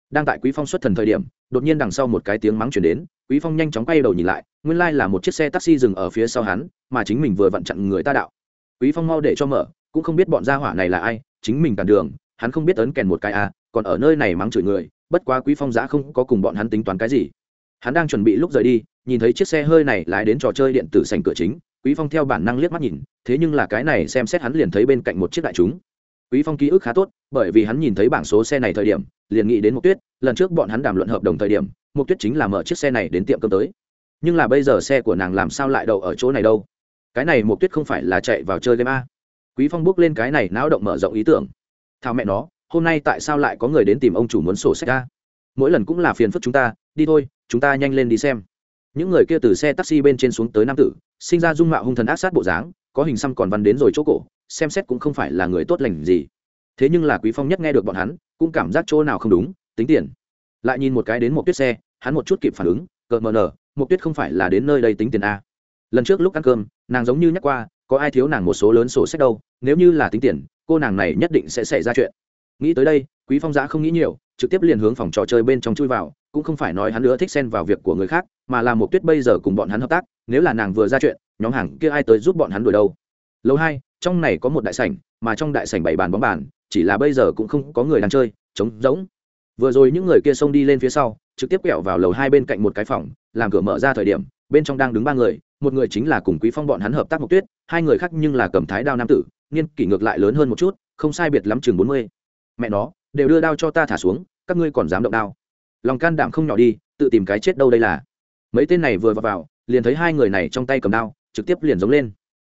Đang tại quý phong xuất thần thời điểm, đột nhiên đằng sau một cái tiếng mắng chuyển đến, quý phong nhanh chóng quay đầu nhìn lại, nguyên lai là một chiếc xe taxi dừng ở phía sau hắn, mà chính mình vừa vặn chặn người ta đạo. Quý phong mau để cho mở, cũng không biết bọn gia hỏa này là ai, chính mình cản đường hắn không biết ấn kèn một cái à còn ở nơi này mắng chửi người, bất quá quý phong giã không có cùng bọn hắn tính toán cái gì. Hắn đang chuẩn bị lúc rời đi, nhìn thấy chiếc xe hơi này lái đến trò chơi điện tử sành cửa chính, quý phong theo bản năng liếc mắt nhìn, thế nhưng là cái này xem xét hắn liền thấy bên cạnh một chiếc đại chúng. Quý phong ký ức khá tốt, bởi vì hắn nhìn thấy bảng số xe này thời điểm, liền nghĩ đến một tuyết, lần trước bọn hắn đàm luận hợp đồng thời điểm một tuyết chính là mở chiếc xe này đến tiệm cơm tới. Nhưng là bây giờ xe của nàng làm sao lại đậu ở chỗ này đâu? Cái này một tuyết không phải là chạy vào chơi game a. Quý phong bước lên cái này não động mở rộng ý tưởng thảo mẹ nó, hôm nay tại sao lại có người đến tìm ông chủ muốn sổ sách ra mỗi lần cũng là phiền phức chúng ta, đi thôi, chúng ta nhanh lên đi xem. Những người kia từ xe taxi bên trên xuống tới nam tử, sinh ra dung mạo hung thần ác sát bộ dáng, có hình xăm còn văn đến rồi chỗ cổ, xem xét cũng không phải là người tốt lành gì. Thế nhưng là quý phong nhất nghe được bọn hắn, cũng cảm giác chỗ nào không đúng, tính tiền. Lại nhìn một cái đến một tuyết xe, hắn một chút kịp phản ứng, cợt mờ nở một tuyết không phải là đến nơi đây tính tiền a lần trước lúc ăn cơm, nàng giống như nhắc qua, có ai thiếu nàng một số lớn sổ sách đâu, nếu như là tính tiền cô nàng này nhất định sẽ xảy ra chuyện. Nghĩ tới đây, quý phong giã không nghĩ nhiều, trực tiếp liền hướng phòng trò chơi bên trong chui vào, cũng không phải nói hắn nữa thích xen vào việc của người khác, mà là một tuyết bây giờ cùng bọn hắn hợp tác, nếu là nàng vừa ra chuyện, nhóm hàng kia ai tới giúp bọn hắn đuổi đâu? Lâu hai, trong này có một đại sảnh, mà trong đại sảnh bảy bàn bóng bàn, chỉ là bây giờ cũng không có người đang chơi, trống rỗng. Vừa rồi những người kia xông đi lên phía sau, trực tiếp quẹo vào lầu hai bên cạnh một cái phòng, làm cửa mở ra thời điểm, bên trong đang đứng ba người, một người chính là cùng quý phong bọn hắn hợp tác một tuyết, hai người khác nhưng là cầm thái đao nam tử niên kỷ ngược lại lớn hơn một chút không sai biệt lắm chừng bốn mươi. Mẹ nó đều đưa đao cho ta thả xuống các ngươi còn dám động đao. Lòng can đảm không nhỏ đi tự tìm cái chết đâu đây là. Mấy tên này vừa vào, vào liền thấy hai người này trong tay cầm đao trực tiếp liền giống lên.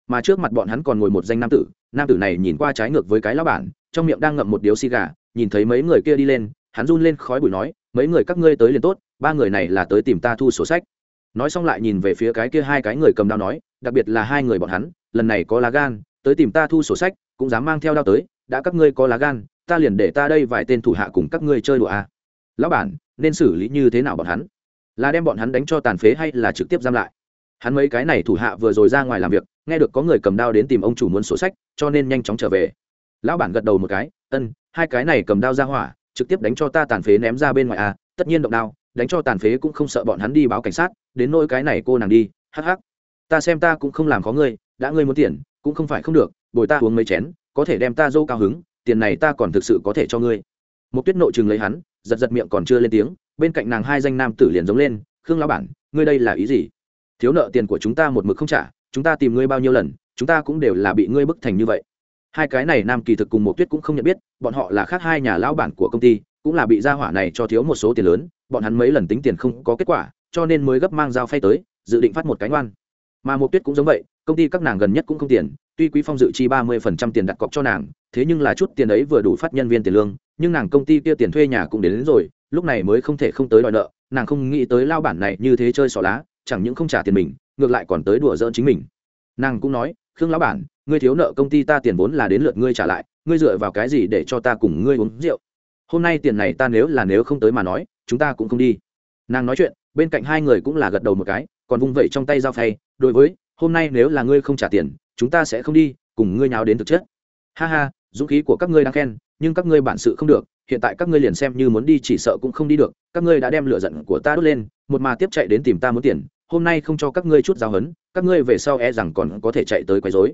Mà trước mặt bọn hắn còn ngồi một danh nam tử nam tử này nhìn qua trái ngược với cái lao bản trong miệng đang ngậm một điếu xì gà nhìn thấy mấy người kia đi lên hắn run lên khói bụi nói mấy người các ngươi tới liền tốt ba người này là tới tìm ta thu sổ sách. Nói xong lại nhìn về phía cái kia hai cái người cầm đao nói đặc biệt là hai người bọn hắn lần này có lá gan tới tìm ta thu sổ sách, cũng dám mang theo đao tới, đã các ngươi có lá gan, ta liền để ta đây vài tên thủ hạ cùng các ngươi chơi đùa à. lão bản, nên xử lý như thế nào bọn hắn? Là đem bọn hắn đánh cho tàn phế hay là trực tiếp giam lại? Hắn mấy cái này thủ hạ vừa rồi ra ngoài làm việc, nghe được có người cầm đao đến tìm ông chủ muốn sổ sách, cho nên nhanh chóng trở về. Lão bản gật đầu một cái, ân, hai cái này cầm đao ra hỏa, trực tiếp đánh cho ta tàn phế ném ra bên ngoài à tất nhiên động đao, đánh cho tàn phế cũng không sợ bọn hắn đi báo cảnh sát, đến nỗi cái này cô nàng đi, hắc hắc. Ta xem ta cũng không làm khó ngươi, đã ngươi muốn tiền cũng không phải không được, bồi ta uống mấy chén, có thể đem ta dâu cao hứng, tiền này ta còn thực sự có thể cho ngươi. Một tuyết nội chừng lấy hắn, giật giật miệng còn chưa lên tiếng, bên cạnh nàng hai danh nam tử liền giống lên, khương lão bản, ngươi đây là ý gì? Thiếu nợ tiền của chúng ta một mực không trả, chúng ta tìm ngươi bao nhiêu lần, chúng ta cũng đều là bị ngươi bức thành như vậy. Hai cái này nam kỳ thực cùng một tuyết cũng không nhận biết, bọn họ là khác hai nhà lão bản của công ty, cũng là bị gia hỏa này cho thiếu một số tiền lớn, bọn hắn mấy lần tính tiền không có kết quả, cho nên mới gấp mang dao phay tới, dự định phát một cái ngoan mà một tuyết cũng giống vậy công ty các nàng gần nhất cũng không tiền tuy quý phong dự chi ba mươi phần trăm tiền đặt cọc cho nàng thế nhưng là chút tiền ấy vừa đủ phát nhân viên tiền lương nhưng nàng công ty kia tiền thuê nhà cũng đến, đến rồi lúc này mới không thể không tới đòi nợ nàng không nghĩ tới lao bản này như thế chơi xỏ lá chẳng những không trả tiền mình ngược lại còn tới đùa giỡn chính mình. Nàng cũng nói khương lão bản ngươi thiếu nợ công ty ta tiền vốn là đến lượt ngươi trả lại ngươi dựa vào cái gì để cho ta cùng ngươi uống rượu? Hôm nay tiền này ta nếu là nếu không tới mà nói chúng ta cũng không đi. Nàng nói chuyện bên cạnh hai người cũng là gật đầu một cái còn vung vẩy trong tay dao phay đối với hôm nay nếu là ngươi không trả tiền, chúng ta sẽ không đi, cùng ngươi nháo đến thực chất. Ha ha, dũng khí của các ngươi đang khen, nhưng các ngươi bản sự không được, hiện tại các ngươi liền xem như muốn đi chỉ sợ cũng không đi được, các ngươi đã đem lửa giận của ta đốt lên, một mà tiếp chạy đến tìm ta muốn tiền, hôm nay không cho các ngươi chút giáo hấn, các ngươi về sau e rằng còn có thể chạy tới quấy rối.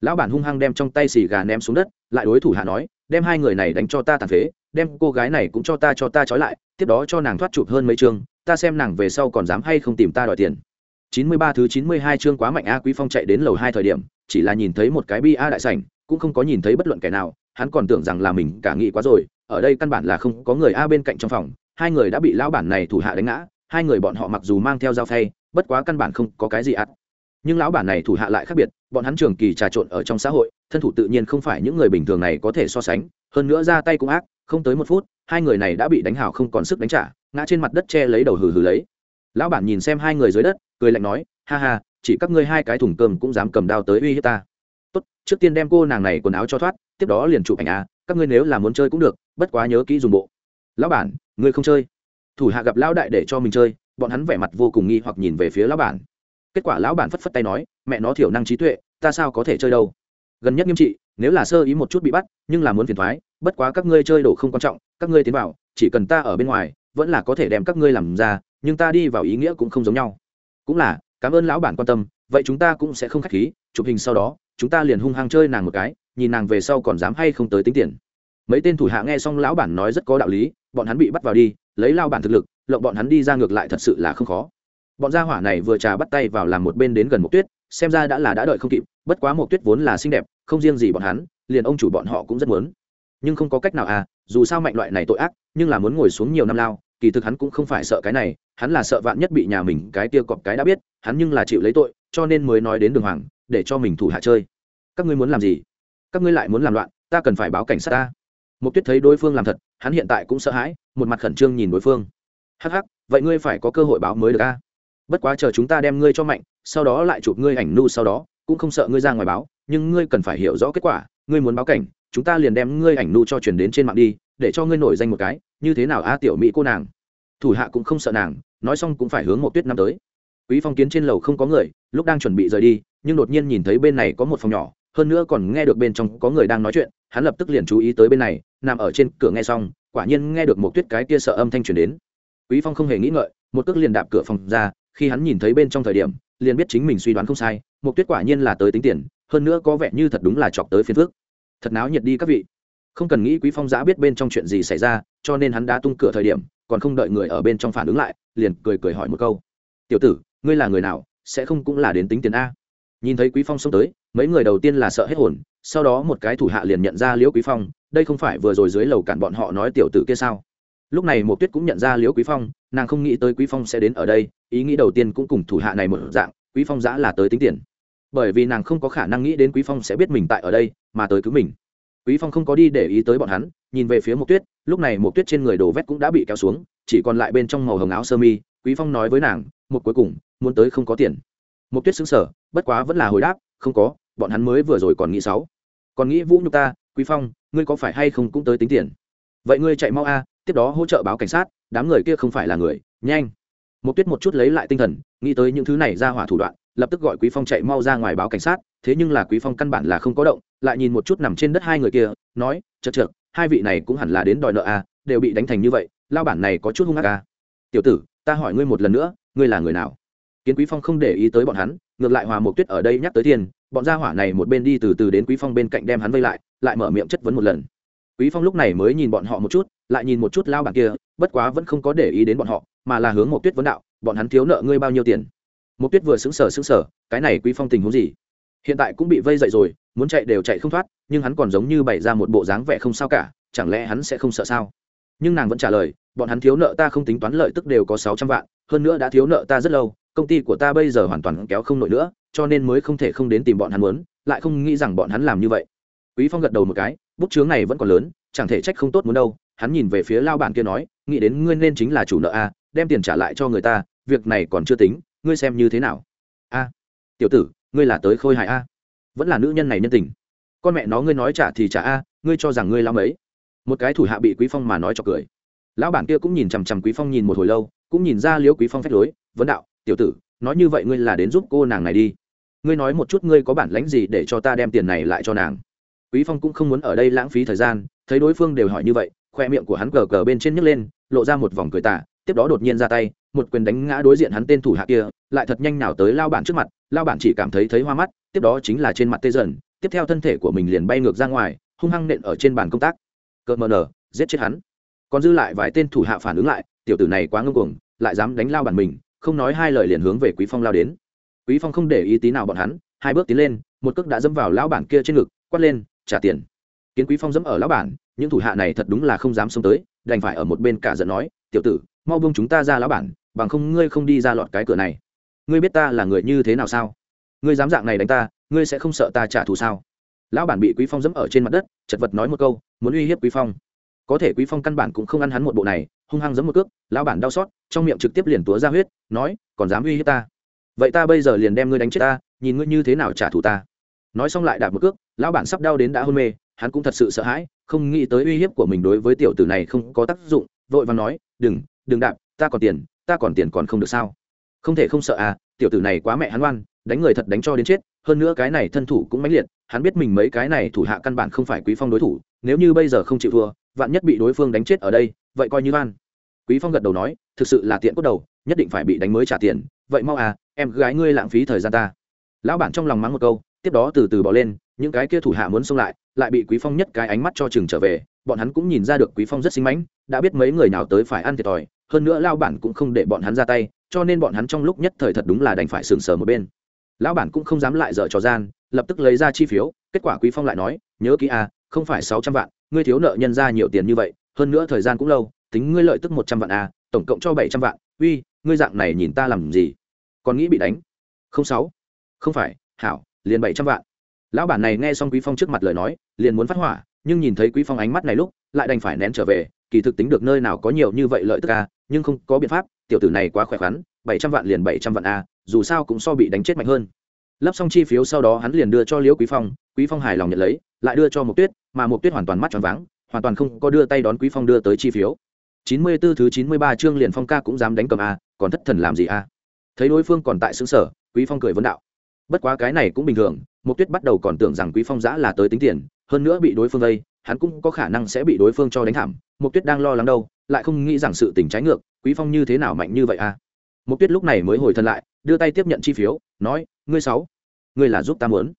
Lão bản hung hăng đem trong tay xì gà ném xuống đất, lại đối thủ hạ nói, đem hai người này đánh cho ta tàn phế, đem cô gái này cũng cho ta cho ta trói lại, tiếp đó cho nàng thoát chụp hơn mấy chương, ta xem nàng về sau còn dám hay không tìm ta đòi tiền chín mươi ba thứ chín mươi hai chương quá mạnh a quý phong chạy đến lầu hai thời điểm, chỉ là nhìn thấy một cái bi a đại sảnh, cũng không có nhìn thấy bất luận kẻ nào, hắn còn tưởng rằng là mình cả nghĩ quá rồi, ở đây căn bản là không có người a bên cạnh trong phòng, hai người đã bị lão bản này thủ hạ đánh ngã, hai người bọn họ mặc dù mang theo dao phay, bất quá căn bản không có cái gì ắt nhưng lão bản này thủ hạ lại khác biệt, bọn hắn trường kỳ trà trộn ở trong xã hội, thân thủ tự nhiên không phải những người bình thường này có thể so sánh, hơn nữa ra tay cũng ác, không tới một phút, hai người này đã bị đánh hào không còn sức đánh trả, ngã trên mặt đất che lấy đầu hừ hừ lấy. Lão bản nhìn xem hai người dưới đất cười lạnh nói, ha ha, chỉ các ngươi hai cái thùng cơm cũng dám cầm đao tới uy hiếp ta. Tốt, trước tiên đem cô nàng này quần áo cho thoát, tiếp đó liền chụp ảnh à các ngươi nếu là muốn chơi cũng được, bất quá nhớ kỹ dùng bộ. Lão bản, ngươi không chơi. Thủ hạ gặp lão đại để cho mình chơi, bọn hắn vẻ mặt vô cùng nghi hoặc nhìn về phía lão bản. Kết quả lão bản phất phất tay nói, mẹ nó thiểu năng trí tuệ, ta sao có thể chơi đâu? Gần nhất nghiêm trị, nếu là sơ ý một chút bị bắt, nhưng là muốn phiền thoái, bất quá các ngươi chơi đồ không quan trọng, các ngươi tiến vào, chỉ cần ta ở bên ngoài, vẫn là có thể đem các ngươi làm ra, nhưng ta đi vào ý nghĩa cũng không giống nhau cũng là, cảm ơn lão bản quan tâm, vậy chúng ta cũng sẽ không khách khí, chụp hình sau đó, chúng ta liền hung hăng chơi nàng một cái, nhìn nàng về sau còn dám hay không tới tính tiền. Mấy tên thủ hạ nghe xong lão bản nói rất có đạo lý, bọn hắn bị bắt vào đi, lấy lao bản thực lực, lộng bọn hắn đi ra ngược lại thật sự là không khó. Bọn gia hỏa này vừa trà bắt tay vào làm một bên đến gần một tuyết, xem ra đã là đã đợi không kịp, bất quá một tuyết vốn là xinh đẹp, không riêng gì bọn hắn, liền ông chủ bọn họ cũng rất muốn. Nhưng không có cách nào à dù sao mạnh loại này tội ác, nhưng là muốn ngồi xuống nhiều năm lao kỳ thực hắn cũng không phải sợ cái này, hắn là sợ vạn nhất bị nhà mình cái tia cọp cái đã biết, hắn nhưng là chịu lấy tội, cho nên mới nói đến đường hoàng, để cho mình thủ hạ chơi. Các ngươi muốn làm gì? Các ngươi lại muốn làm loạn, ta cần phải báo cảnh sát ta. Mục tuyết thấy đối phương làm thật, hắn hiện tại cũng sợ hãi, một mặt khẩn trương nhìn đối phương. Hắc hắc, vậy ngươi phải có cơ hội báo mới được a. Bất quá chờ chúng ta đem ngươi cho mạnh, sau đó lại chụp ngươi ảnh nu sau đó, cũng không sợ ngươi ra ngoài báo, nhưng ngươi cần phải hiểu rõ kết quả, ngươi muốn báo cảnh, chúng ta liền đem ngươi ảnh nu cho truyền đến trên mạng đi để cho ngươi nổi danh một cái, như thế nào a tiểu mỹ cô nàng? Thủ hạ cũng không sợ nàng, nói xong cũng phải hướng một tuyết năm tới. Quý phong kiến trên lầu không có người, lúc đang chuẩn bị rời đi, nhưng đột nhiên nhìn thấy bên này có một phòng nhỏ, hơn nữa còn nghe được bên trong có người đang nói chuyện, hắn lập tức liền chú ý tới bên này, nằm ở trên cửa nghe xong, quả nhiên nghe được một tuyết cái kia sợ âm thanh truyền đến. Quý phong không hề nghĩ ngợi, một cước liền đạp cửa phòng ra, khi hắn nhìn thấy bên trong thời điểm, liền biết chính mình suy đoán không sai một tuyết quả nhiên là tới tính tiền, hơn nữa có vẻ như thật đúng là chọc tới phiền phước thật náo nhiệt đi các vị không cần nghĩ quý phong giã biết bên trong chuyện gì xảy ra, cho nên hắn đã tung cửa thời điểm, còn không đợi người ở bên trong phản ứng lại, liền cười cười hỏi một câu. Tiểu tử, ngươi là người nào, sẽ không cũng là đến tính tiền a? Nhìn thấy quý phong xông tới, mấy người đầu tiên là sợ hết hồn, sau đó một cái thủ hạ liền nhận ra liễu quý phong, đây không phải vừa rồi dưới lầu cản bọn họ nói tiểu tử kia sao? Lúc này một tuyết cũng nhận ra liễu quý phong, nàng không nghĩ tới quý phong sẽ đến ở đây, ý nghĩ đầu tiên cũng cùng thủ hạ này một dạng, quý phong giã là tới tính tiền. Bởi vì nàng không có khả năng nghĩ đến quý phong sẽ biết mình tại ở đây, mà tới cứu mình quý phong không có đi để ý tới bọn hắn, nhìn về phía Mộc tuyết, lúc này Mộc tuyết trên người đồ vét cũng đã bị kéo xuống, chỉ còn lại bên trong màu hồng áo sơ mi, quý phong nói với nàng một cuối cùng, muốn tới không có tiền. Mộc tuyết xứng sở bất quá vẫn là hồi đáp, không có, bọn hắn mới vừa rồi còn nghĩ sáu. Còn nghĩ vũ nhục ta, quý phong, ngươi có phải hay không cũng tới tính tiền? Vậy ngươi chạy mau a, tiếp đó hỗ trợ báo cảnh sát, đám người kia không phải là người, nhanh. Mộc tuyết một chút lấy lại tinh thần, nghĩ tới những thứ này ra hỏa thủ đoạn, lập tức gọi quý phong chạy mau ra ngoài báo cảnh sát, thế nhưng là quý phong căn bản là không có động lại nhìn một chút nằm trên đất hai người kia, nói chật chật hai vị này cũng hẳn là đến đòi nợ à đều bị đánh thành như vậy, lao bản này có chút hung ác à. Tiểu tử, ta hỏi ngươi một lần nữa, ngươi là người nào? Kiến quý phong không để ý tới bọn hắn, ngược lại hòa một tuyết ở đây nhắc tới tiền, bọn gia hỏa này một bên đi từ từ đến quý phong bên cạnh đem hắn vây lại lại mở miệng chất vấn một lần. Quý phong lúc này mới nhìn bọn họ một chút, lại nhìn một chút lao bản kia, bất quá vẫn không có để ý đến bọn họ, mà là hướng một tuyết vấn đạo, bọn hắn thiếu nợ ngươi bao nhiêu tiền? Một tuyết vừa xứng sở xứng sở cái này quý phong tình huống gì? Hiện tại cũng bị vây dậy rồi, muốn chạy đều chạy không thoát, nhưng hắn còn giống như bày ra một bộ dáng vẻ không sao cả, chẳng lẽ hắn sẽ không sợ sao? Nhưng nàng vẫn trả lời, bọn hắn thiếu nợ ta không tính toán lợi tức đều có sáu trăm vạn, hơn nữa đã thiếu nợ ta rất lâu, công ty của ta bây giờ hoàn toàn kéo không nổi nữa, cho nên mới không thể không đến tìm bọn hắn muốn, lại không nghĩ rằng bọn hắn làm như vậy. Quý phong gật đầu một cái, bút chướng này vẫn còn lớn, chẳng thể trách không tốt muốn đâu, hắn nhìn về phía lao bản kia nói, nghĩ đến ngươi nên chính là chủ nợ a đem tiền trả lại cho người ta, việc này còn chưa tính, ngươi xem như thế nào? A, tiểu tử ngươi là tới khôi hài a? Vẫn là nữ nhân này nhân tình. Con mẹ nó ngươi nói trả thì trả a, ngươi cho rằng ngươi lao mấy? Một cái thủ hạ bị quý phong mà nói cho cười. Lão bản kia cũng nhìn chằm chằm quý phong nhìn một hồi lâu, cũng nhìn ra liễu quý phong phách lối, vấn đạo, tiểu tử, nói như vậy ngươi là đến giúp cô nàng này đi. Ngươi nói một chút ngươi có bản lãnh gì để cho ta đem tiền này lại cho nàng? Quý phong cũng không muốn ở đây lãng phí thời gian, thấy đối phương đều hỏi như vậy, khoe miệng của hắn cờ cờ bên trên nhấc lên, lộ ra một vòng cười tả tiếp đó đột nhiên ra tay một quyền đánh ngã đối diện hắn tên thủ hạ kia, lại thật nhanh nào tới lao bản trước mặt, lao bản chỉ cảm thấy thấy hoa mắt, tiếp đó chính là trên mặt tê dần, tiếp theo thân thể của mình liền bay ngược ra ngoài, hung hăng nện ở trên bàn công tác. Cợt mờ nở, giết chết hắn. Còn dư lại vài tên thủ hạ phản ứng lại, tiểu tử này quá ngưng cuồng, lại dám đánh lao bản mình, không nói hai lời liền hướng về quý phong lao đến. Quý phong không để ý tí nào bọn hắn, hai bước tiến lên, một cước đã dẫm vào lão bản kia trên ngực, quát lên, trả tiền. Kiến quý phong dẫm ở lão bản, những thủ hạ này thật đúng là không dám xông tới, đành phải ở một bên cả giận nói, tiểu tử, mau buông chúng ta ra lão bản bằng không ngươi không đi ra lọt cái cửa này. Ngươi biết ta là người như thế nào sao? Ngươi dám dạng này đánh ta, ngươi sẽ không sợ ta trả thù sao? Lão bản bị quý phong dẫm ở trên mặt đất, chật vật nói một câu, muốn uy hiếp quý phong. Có thể quý phong căn bản cũng không ăn hắn một bộ này, hung hăng giẫm một cước, lão bản đau xót, trong miệng trực tiếp liền túa ra huyết, nói, còn dám uy hiếp ta? Vậy ta bây giờ liền đem ngươi đánh chết ta, nhìn ngươi như thế nào trả thù ta. Nói xong lại đạp một cước, lão bản sắp đau đến đã hôn mê, hắn cũng thật sự sợ hãi, không nghĩ tới uy hiếp của mình đối với tiểu tử này không có tác dụng, vội vàng nói, đừng đừng đạp, ta còn tiền ta còn tiền còn không được sao? Không thể không sợ à tiểu tử này quá mẹ hắn oan đánh người thật đánh cho đến chết hơn nữa cái này thân thủ cũng mãnh liệt hắn biết mình mấy cái này thủ hạ căn bản không phải quý phong đối thủ nếu như bây giờ không chịu thua vạn nhất bị đối phương đánh chết ở đây vậy coi như van quý phong gật đầu nói thực sự là tiện cốt đầu nhất định phải bị đánh mới trả tiền vậy mau à em gái ngươi lãng phí thời gian ta. Lão bản trong lòng mắng một câu tiếp đó từ từ bỏ lên những cái kia thủ hạ muốn xông lại lại bị quý phong nhất cái ánh mắt cho chừng trở về bọn hắn cũng nhìn ra được quý phong rất xinh mánh, đã biết mấy người nào tới phải ăn thiệt thòi hơn nữa lao bản cũng không để bọn hắn ra tay, cho nên bọn hắn trong lúc nhất thời thật đúng là đành phải sừng sờ một bên. Lão bản cũng không dám lại dở trò gian, lập tức lấy ra chi phiếu, kết quả quý phong lại nói, nhớ kỹ à không phải sáu trăm vạn, ngươi thiếu nợ nhân ra nhiều tiền như vậy, hơn nữa thời gian cũng lâu, tính ngươi lợi tức một trăm vạn à tổng cộng cho bảy trăm vạn, uy, ngươi dạng này nhìn ta làm gì? Còn nghĩ bị đánh? Không sáu. Không phải, hảo, liền bảy trăm vạn. Lão bản này nghe xong quý phong trước mặt lời nói, liền muốn phát hỏa, nhưng nhìn thấy quý phong ánh mắt này lúc, lại đành phải nén trở về, kỳ thực tính được nơi nào có nhiều như vậy lợi tức à nhưng không có biện pháp, tiểu tử này quá khỏe khoắn, bảy trăm vạn liền bảy trăm vạn a, dù sao cũng so bị đánh chết mạnh hơn. Lắp xong chi phiếu sau đó hắn liền đưa cho liễu quý phong quý phong hài lòng nhận lấy, lại đưa cho mục tuyết, mà mục tuyết hoàn toàn mắt tròn váng, hoàn toàn không có đưa tay đón quý phong đưa tới chi phiếu. Chín mươi 94 thứ chín mươi ba chương liền phong ca cũng dám đánh cầm a, còn thất thần làm gì a? Thấy đối phương còn tại xứ sở, quý phong cười vấn đạo. Bất quá cái này cũng bình thường mục tuyết bắt đầu còn tưởng rằng quý phong giã là tới tính tiền, hơn nữa bị đối phương vây, hắn cũng có khả năng sẽ bị đối phương cho đánh thảm mục tuyết đang lo lắng đâu lại không nghĩ rằng sự tình trái ngược quý phong như thế nào mạnh như vậy à? a mục tuyết lúc này mới hồi thân lại đưa tay tiếp nhận chi phiếu nói ngươi sáu ngươi là giúp ta muốn.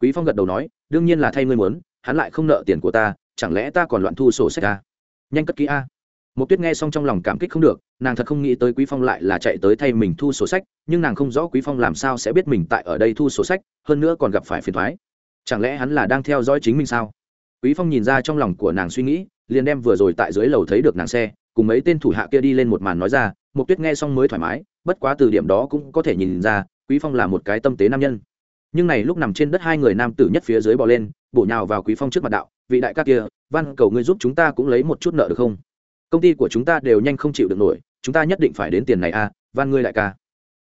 Quý phong gật đầu nói đương nhiên là thay ngươi muốn hắn lại không nợ tiền của ta chẳng lẽ ta còn loạn thu sổ sách a nhanh cất kỹ a. Mộc tuyết nghe xong trong lòng cảm kích không được nàng thật không nghĩ tới quý phong lại là chạy tới thay mình thu sổ sách nhưng nàng không rõ quý phong làm sao sẽ biết mình tại ở đây thu sổ sách hơn nữa còn gặp phải phiền toái, chẳng lẽ hắn là đang theo dõi chính mình sao? Quý phong nhìn ra trong lòng của nàng suy nghĩ liền đem vừa rồi tại dưới lầu thấy được nàng xe cùng mấy tên thủ hạ kia đi lên một màn nói ra mục tuyết nghe xong mới thoải mái bất quá từ điểm đó cũng có thể nhìn ra quý phong là một cái tâm tế nam nhân. Nhưng này lúc nằm trên đất hai người nam tử nhất phía dưới bò lên bổ nhào vào quý phong trước mặt đạo vị đại ca kia van cầu ngươi giúp chúng ta cũng lấy một chút nợ được không? Công ty của chúng ta đều nhanh không chịu được nổi chúng ta nhất định phải đến tiền này a à, van ngươi đại ca.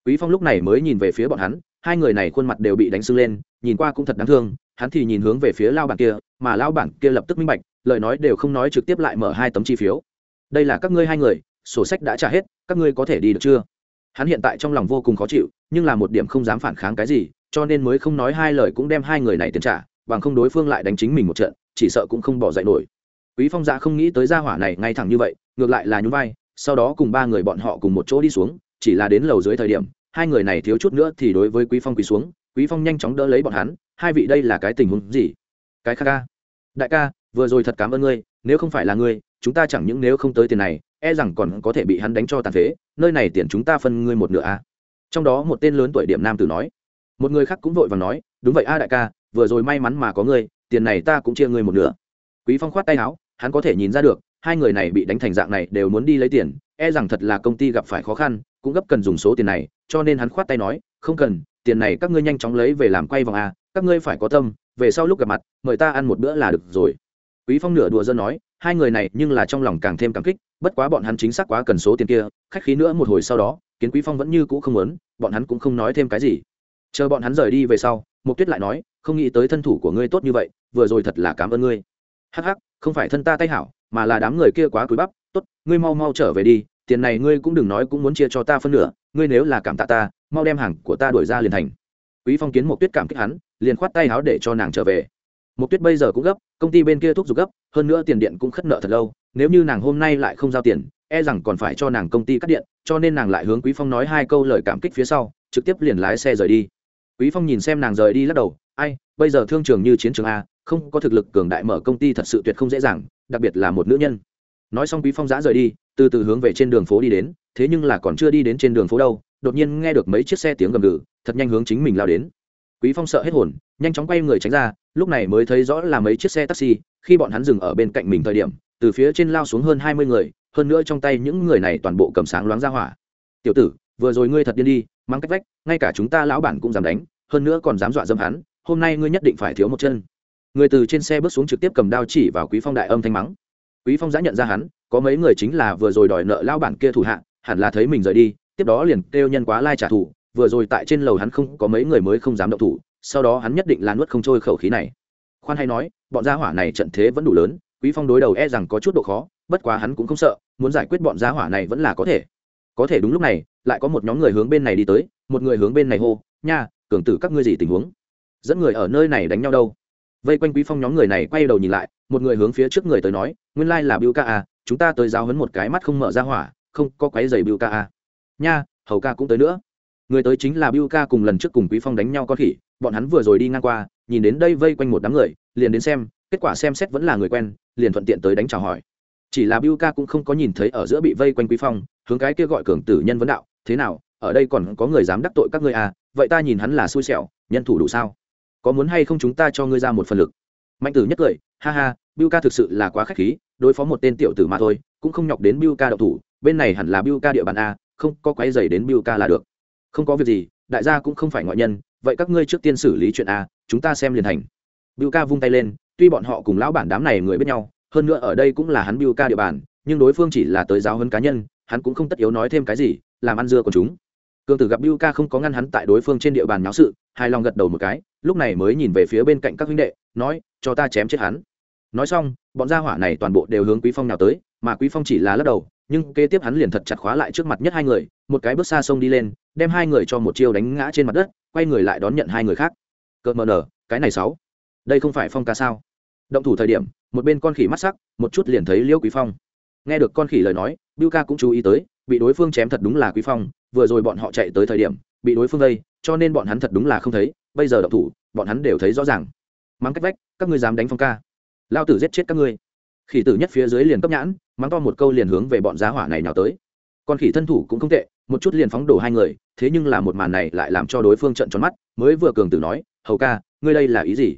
Quý phong lúc này mới nhìn về phía bọn hắn hai người này khuôn mặt đều bị đánh sưng lên nhìn qua cũng thật đáng thương hắn thì nhìn hướng về phía lao bản kia mà lao bản kia lập tức minh bạch, lời nói đều không nói trực tiếp lại mở hai tấm chi phiếu. Đây là các ngươi hai người, sổ sách đã trả hết, các ngươi có thể đi được chưa? Hắn hiện tại trong lòng vô cùng khó chịu, nhưng là một điểm không dám phản kháng cái gì, cho nên mới không nói hai lời cũng đem hai người này tiền trả, bằng không đối phương lại đánh chính mình một trận, chỉ sợ cũng không bỏ dậy nổi. Quý phong dạ không nghĩ tới gia hỏa này ngay thẳng như vậy, ngược lại là nhún vai, sau đó cùng ba người bọn họ cùng một chỗ đi xuống, chỉ là đến lầu dưới thời điểm, hai người này thiếu chút nữa thì đối với quý phong quỳ xuống, quý phong nhanh chóng đỡ lấy bọn hắn, hai vị đây là cái tình huống gì? Cái kha ca đại ca, vừa rồi thật cảm ơn ngươi, nếu không phải là ngươi, chúng ta chẳng những nếu không tới tiền này e rằng còn có thể bị hắn đánh cho tàn phế, nơi này tiền chúng ta phân ngươi một nửa a à. trong đó một tên lớn tuổi điểm nam tử nói một người khác cũng vội và nói, đúng vậy a, đại ca, vừa rồi may mắn mà có ngươi, tiền này ta cũng chia ngươi một nửa quý phong khoát tay áo, hắn có thể nhìn ra được, hai người này bị đánh thành dạng này đều muốn đi lấy tiền e rằng thật là công ty gặp phải khó khăn, cũng gấp cần dùng số tiền này, cho nên hắn khoát tay nói, không cần, tiền này các ngươi nhanh chóng lấy về làm quay vòng a, các ngươi phải có tâm về sau lúc gặp mặt, mời ta ăn một bữa là được rồi. Quý phong nửa đùa dân nói, hai người này nhưng là trong lòng càng thêm cảm kích, bất quá bọn hắn chính xác quá cần số tiền kia, khách khí nữa một hồi sau đó, kiến quý phong vẫn như cũ không muốn, bọn hắn cũng không nói thêm cái gì. Chờ bọn hắn rời đi về sau, mục tuyết lại nói, không nghĩ tới thân thủ của ngươi tốt như vậy, vừa rồi thật là cảm ơn ngươi. Hắc hắc, không phải thân ta tay hảo, mà là đám người kia quá cúi bắp, tốt, ngươi mau mau trở về đi, tiền này ngươi cũng đừng nói cũng muốn chia cho ta phân nửa, ngươi nếu là cảm tạ ta, mau đem hàng của ta đuổi ra liền thành. Quý phong kiến Mục tuyết cảm kích hắn liền khoát tay áo để cho nàng trở về. Mục tuyết bây giờ cũng gấp, công ty bên kia thúc giục gấp, hơn nữa tiền điện cũng khất nợ thật lâu, nếu như nàng hôm nay lại không giao tiền e rằng còn phải cho nàng công ty cắt điện, cho nên nàng lại hướng quý phong nói hai câu lời cảm kích phía sau, trực tiếp liền lái xe rời đi. Quý phong nhìn xem nàng rời đi lắc đầu, ai, bây giờ thương trường như chiến trường a, không có thực lực cường đại mở công ty thật sự tuyệt không dễ dàng, đặc biệt là một nữ nhân. Nói xong quý phong giã rời đi, từ từ hướng về trên đường phố đi đến, thế nhưng là còn chưa đi đến trên đường phố đâu, đột nhiên nghe được mấy chiếc xe tiếng gầm gừ, thật nhanh hướng chính mình lao đến quý phong sợ hết hồn, nhanh chóng quay người tránh ra, lúc này mới thấy rõ là mấy chiếc xe taxi, khi bọn hắn dừng ở bên cạnh mình thời điểm, từ phía trên lao xuống hơn hai mươi người, hơn nữa trong tay những người này toàn bộ cầm sáng loáng ra hỏa. Tiểu tử, vừa rồi ngươi thật điên đi mang cách vách, ngay cả chúng ta lão bản cũng dám đánh, hơn nữa còn dám dọa dâm hắn, hôm nay ngươi nhất định phải thiếu một chân. Người từ trên xe bước xuống trực tiếp cầm đao chỉ vào quý phong đại âm thanh mắng. Quý phong đã nhận ra hắn, có mấy người chính là vừa rồi đòi nợ lao bản kia thủ hạ, hẳn là thấy mình rời đi, tiếp đó liền kêu nhân quá lai trả thù vừa rồi tại trên lầu hắn không có mấy người mới không dám động thủ, sau đó hắn nhất định là nuốt không trôi khẩu khí này. Khoan hay nói, bọn gia hỏa này trận thế vẫn đủ lớn, quý phong đối đầu e rằng có chút độ khó, bất quá hắn cũng không sợ, muốn giải quyết bọn gia hỏa này vẫn là có thể. Có thể đúng lúc này, lại có một nhóm người hướng bên này đi tới, một người hướng bên này hô, nha, cường tử các ngươi gì tình huống? Dẫn người ở nơi này đánh nhau đâu? Vây quanh quý phong nhóm người này quay đầu nhìn lại, một người hướng phía trước người tới nói, nguyên lai là biu ca à chúng ta tới giáo hấn một cái mắt không mở ra hỏa, không có quái giày biu ca à. Nha, hầu ca cũng tới nữa người tới chính là biu ca cùng lần trước cùng quý phong đánh nhau con khỉ, bọn hắn vừa rồi đi ngang qua, nhìn đến đây vây quanh một đám người, liền đến xem, kết quả xem xét vẫn là người quen, liền thuận tiện tới đánh chào hỏi. Chỉ là biu ca cũng không có nhìn thấy ở giữa bị vây quanh quý phong, hướng cái kia gọi cường tử nhân vấn đạo, thế nào, ở đây còn có người dám đắc tội các ngươi à? Vậy ta nhìn hắn là xui xẻo, nhân thủ đủ sao? Có muốn hay không chúng ta cho ngươi ra một phần lực? Mạnh tử nhất cười, ha ha biu ca thực sự là quá khách khí, đối phó một tên tiểu tử mà thôi, cũng không nhọc đến biu ca đậu thủ, bên này hẳn là biu ca địa bàn a không có quái dày đến biu ca là được không có việc gì, đại gia cũng không phải ngoại nhân, vậy các ngươi trước tiên xử lý chuyện a, chúng ta xem liền thành bưu ca vung tay lên, tuy bọn họ cùng lão bản đám này người biết nhau, hơn nữa ở đây cũng là hắn bưu ca địa bàn, nhưng đối phương chỉ là tới giáo hơn cá nhân, hắn cũng không tất yếu nói thêm cái gì, làm ăn dưa của chúng. Cương tử gặp bưu ca không có ngăn hắn tại đối phương trên địa bàn náo sự, hài lòng gật đầu một cái, lúc này mới nhìn về phía bên cạnh các huynh đệ, nói, cho ta chém chết hắn. Nói xong, bọn gia hỏa này toàn bộ đều hướng quý phong nào tới, mà quý phong chỉ là lắc đầu, nhưng kế tiếp hắn liền thật chặt khóa lại trước mặt nhất hai người, một cái bước xa sông đi lên đem hai người cho một chiêu đánh ngã trên mặt đất, quay người lại đón nhận hai người khác. Cợt mờ nở, cái này sáu. Đây không phải phong ca sao? Động thủ thời điểm, một bên con khỉ mắt sắc, một chút liền thấy liễu quý phong. Nghe được con khỉ lời nói, bưu ca cũng chú ý tới, bị đối phương chém thật đúng là quý phong, vừa rồi bọn họ chạy tới thời điểm, bị đối phương vây, cho nên bọn hắn thật đúng là không thấy, bây giờ động thủ, bọn hắn đều thấy rõ ràng. Mắng cách vách, các ngươi dám đánh phong ca. Lao tử giết chết các ngươi. Khỉ tử nhất phía dưới liền cấp nhãn, mắng to một câu liền hướng về bọn giá hỏa này nào tới con khỉ thân thủ cũng không tệ, một chút liền phóng đổ hai người, thế nhưng là một màn này lại làm cho đối phương trận tròn mắt, mới vừa cường tử nói, hầu ca, ngươi đây là ý gì?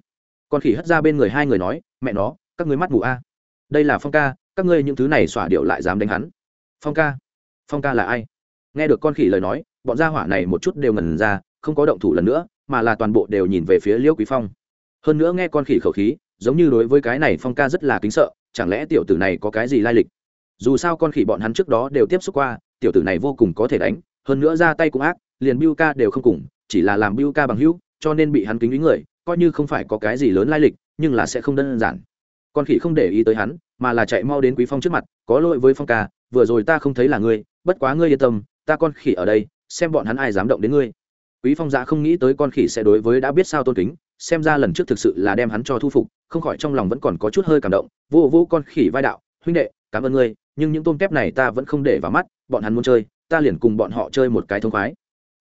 Con khỉ hất ra bên người hai người nói, mẹ nó, các ngươi mắt mù a. Đây là phong ca, các ngươi những thứ này xỏa điệu lại dám đánh hắn. Phong ca? Phong ca là ai? Nghe được con khỉ lời nói, bọn gia hỏa này một chút đều ngần ra, không có động thủ lần nữa, mà là toàn bộ đều nhìn về phía liêu quý phong. Hơn nữa nghe con khỉ khẩu khí, giống như đối với cái này phong ca rất là kính sợ, chẳng lẽ tiểu tử này có cái gì lai lịch? Dù sao con khỉ bọn hắn trước đó đều tiếp xúc qua, tiểu tử này vô cùng có thể đánh, hơn nữa ra tay cũng ác, liền biu ca đều không cùng, chỉ là làm biu ca bằng hữu, cho nên bị hắn kính ý người, coi như không phải có cái gì lớn lai lịch, nhưng là sẽ không đơn giản. Con khỉ không để ý tới hắn, mà là chạy mau đến quý phong trước mặt, có lỗi với phong ca, vừa rồi ta không thấy là ngươi, bất quá ngươi yên tâm, ta con khỉ ở đây, xem bọn hắn ai dám động đến ngươi. Quý phong dạ không nghĩ tới con khỉ sẽ đối với đã biết sao tôn kính, xem ra lần trước thực sự là đem hắn cho thu phục, không khỏi trong lòng vẫn còn có chút hơi cảm động, vô vô con khỉ vai đạo, huynh đệ, cảm ơn ngươi nhưng những tôm kép này ta vẫn không để vào mắt, bọn hắn muốn chơi, ta liền cùng bọn họ chơi một cái thông khoái.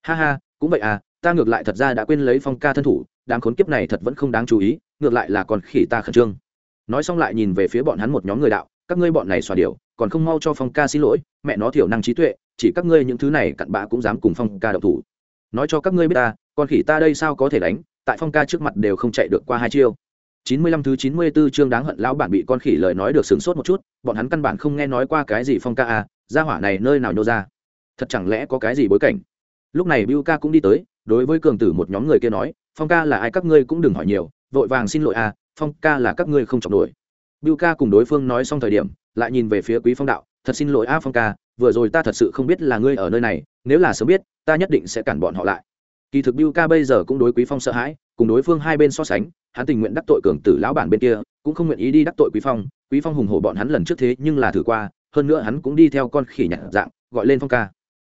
Ha ha, cũng vậy à ta ngược lại thật ra đã quên lấy phong ca thân thủ, đám khốn kiếp này thật vẫn không đáng chú ý, ngược lại là còn khỉ ta khẩn trương. Nói xong lại nhìn về phía bọn hắn một nhóm người đạo, các ngươi bọn này xòa điều, còn không mau cho phong ca xin lỗi, mẹ nó thiểu năng trí tuệ, chỉ các ngươi những thứ này cặn bã cũng dám cùng phong ca đậu thủ. Nói cho các ngươi biết ta, con khỉ ta đây sao có thể đánh, tại phong ca trước mặt đều không chạy được qua hai chiêu chín mươi lăm thứ chín mươi 94 chương đáng hận lão bản bị con khỉ lời nói được sướng sốt một chút, bọn hắn căn bản không nghe nói qua cái gì phong ca à, gia hỏa này nơi nào nhô ra. Thật chẳng lẽ có cái gì bối cảnh. Lúc này Bưu ca cũng đi tới, đối với cường tử một nhóm người kia nói, phong ca là ai các ngươi cũng đừng hỏi nhiều, vội vàng xin lỗi à, phong ca là các ngươi không trọng nổi. Bưu ca cùng đối phương nói xong thời điểm, lại nhìn về phía Quý Phong đạo, thật xin lỗi a phong ca, vừa rồi ta thật sự không biết là ngươi ở nơi này, nếu là sớm biết, ta nhất định sẽ cản bọn họ lại. Kỳ thực Bưu ca bây giờ cũng đối Quý Phong sợ hãi, cùng đối phương hai bên so sánh, hắn tình nguyện đắc tội cường tử lão bản bên kia, cũng không nguyện ý đi đắc tội quý phong. Quý phong hùng hổ bọn hắn lần trước thế nhưng là thử qua, hơn nữa hắn cũng đi theo con khỉ nhặt dạng, gọi lên phong ca.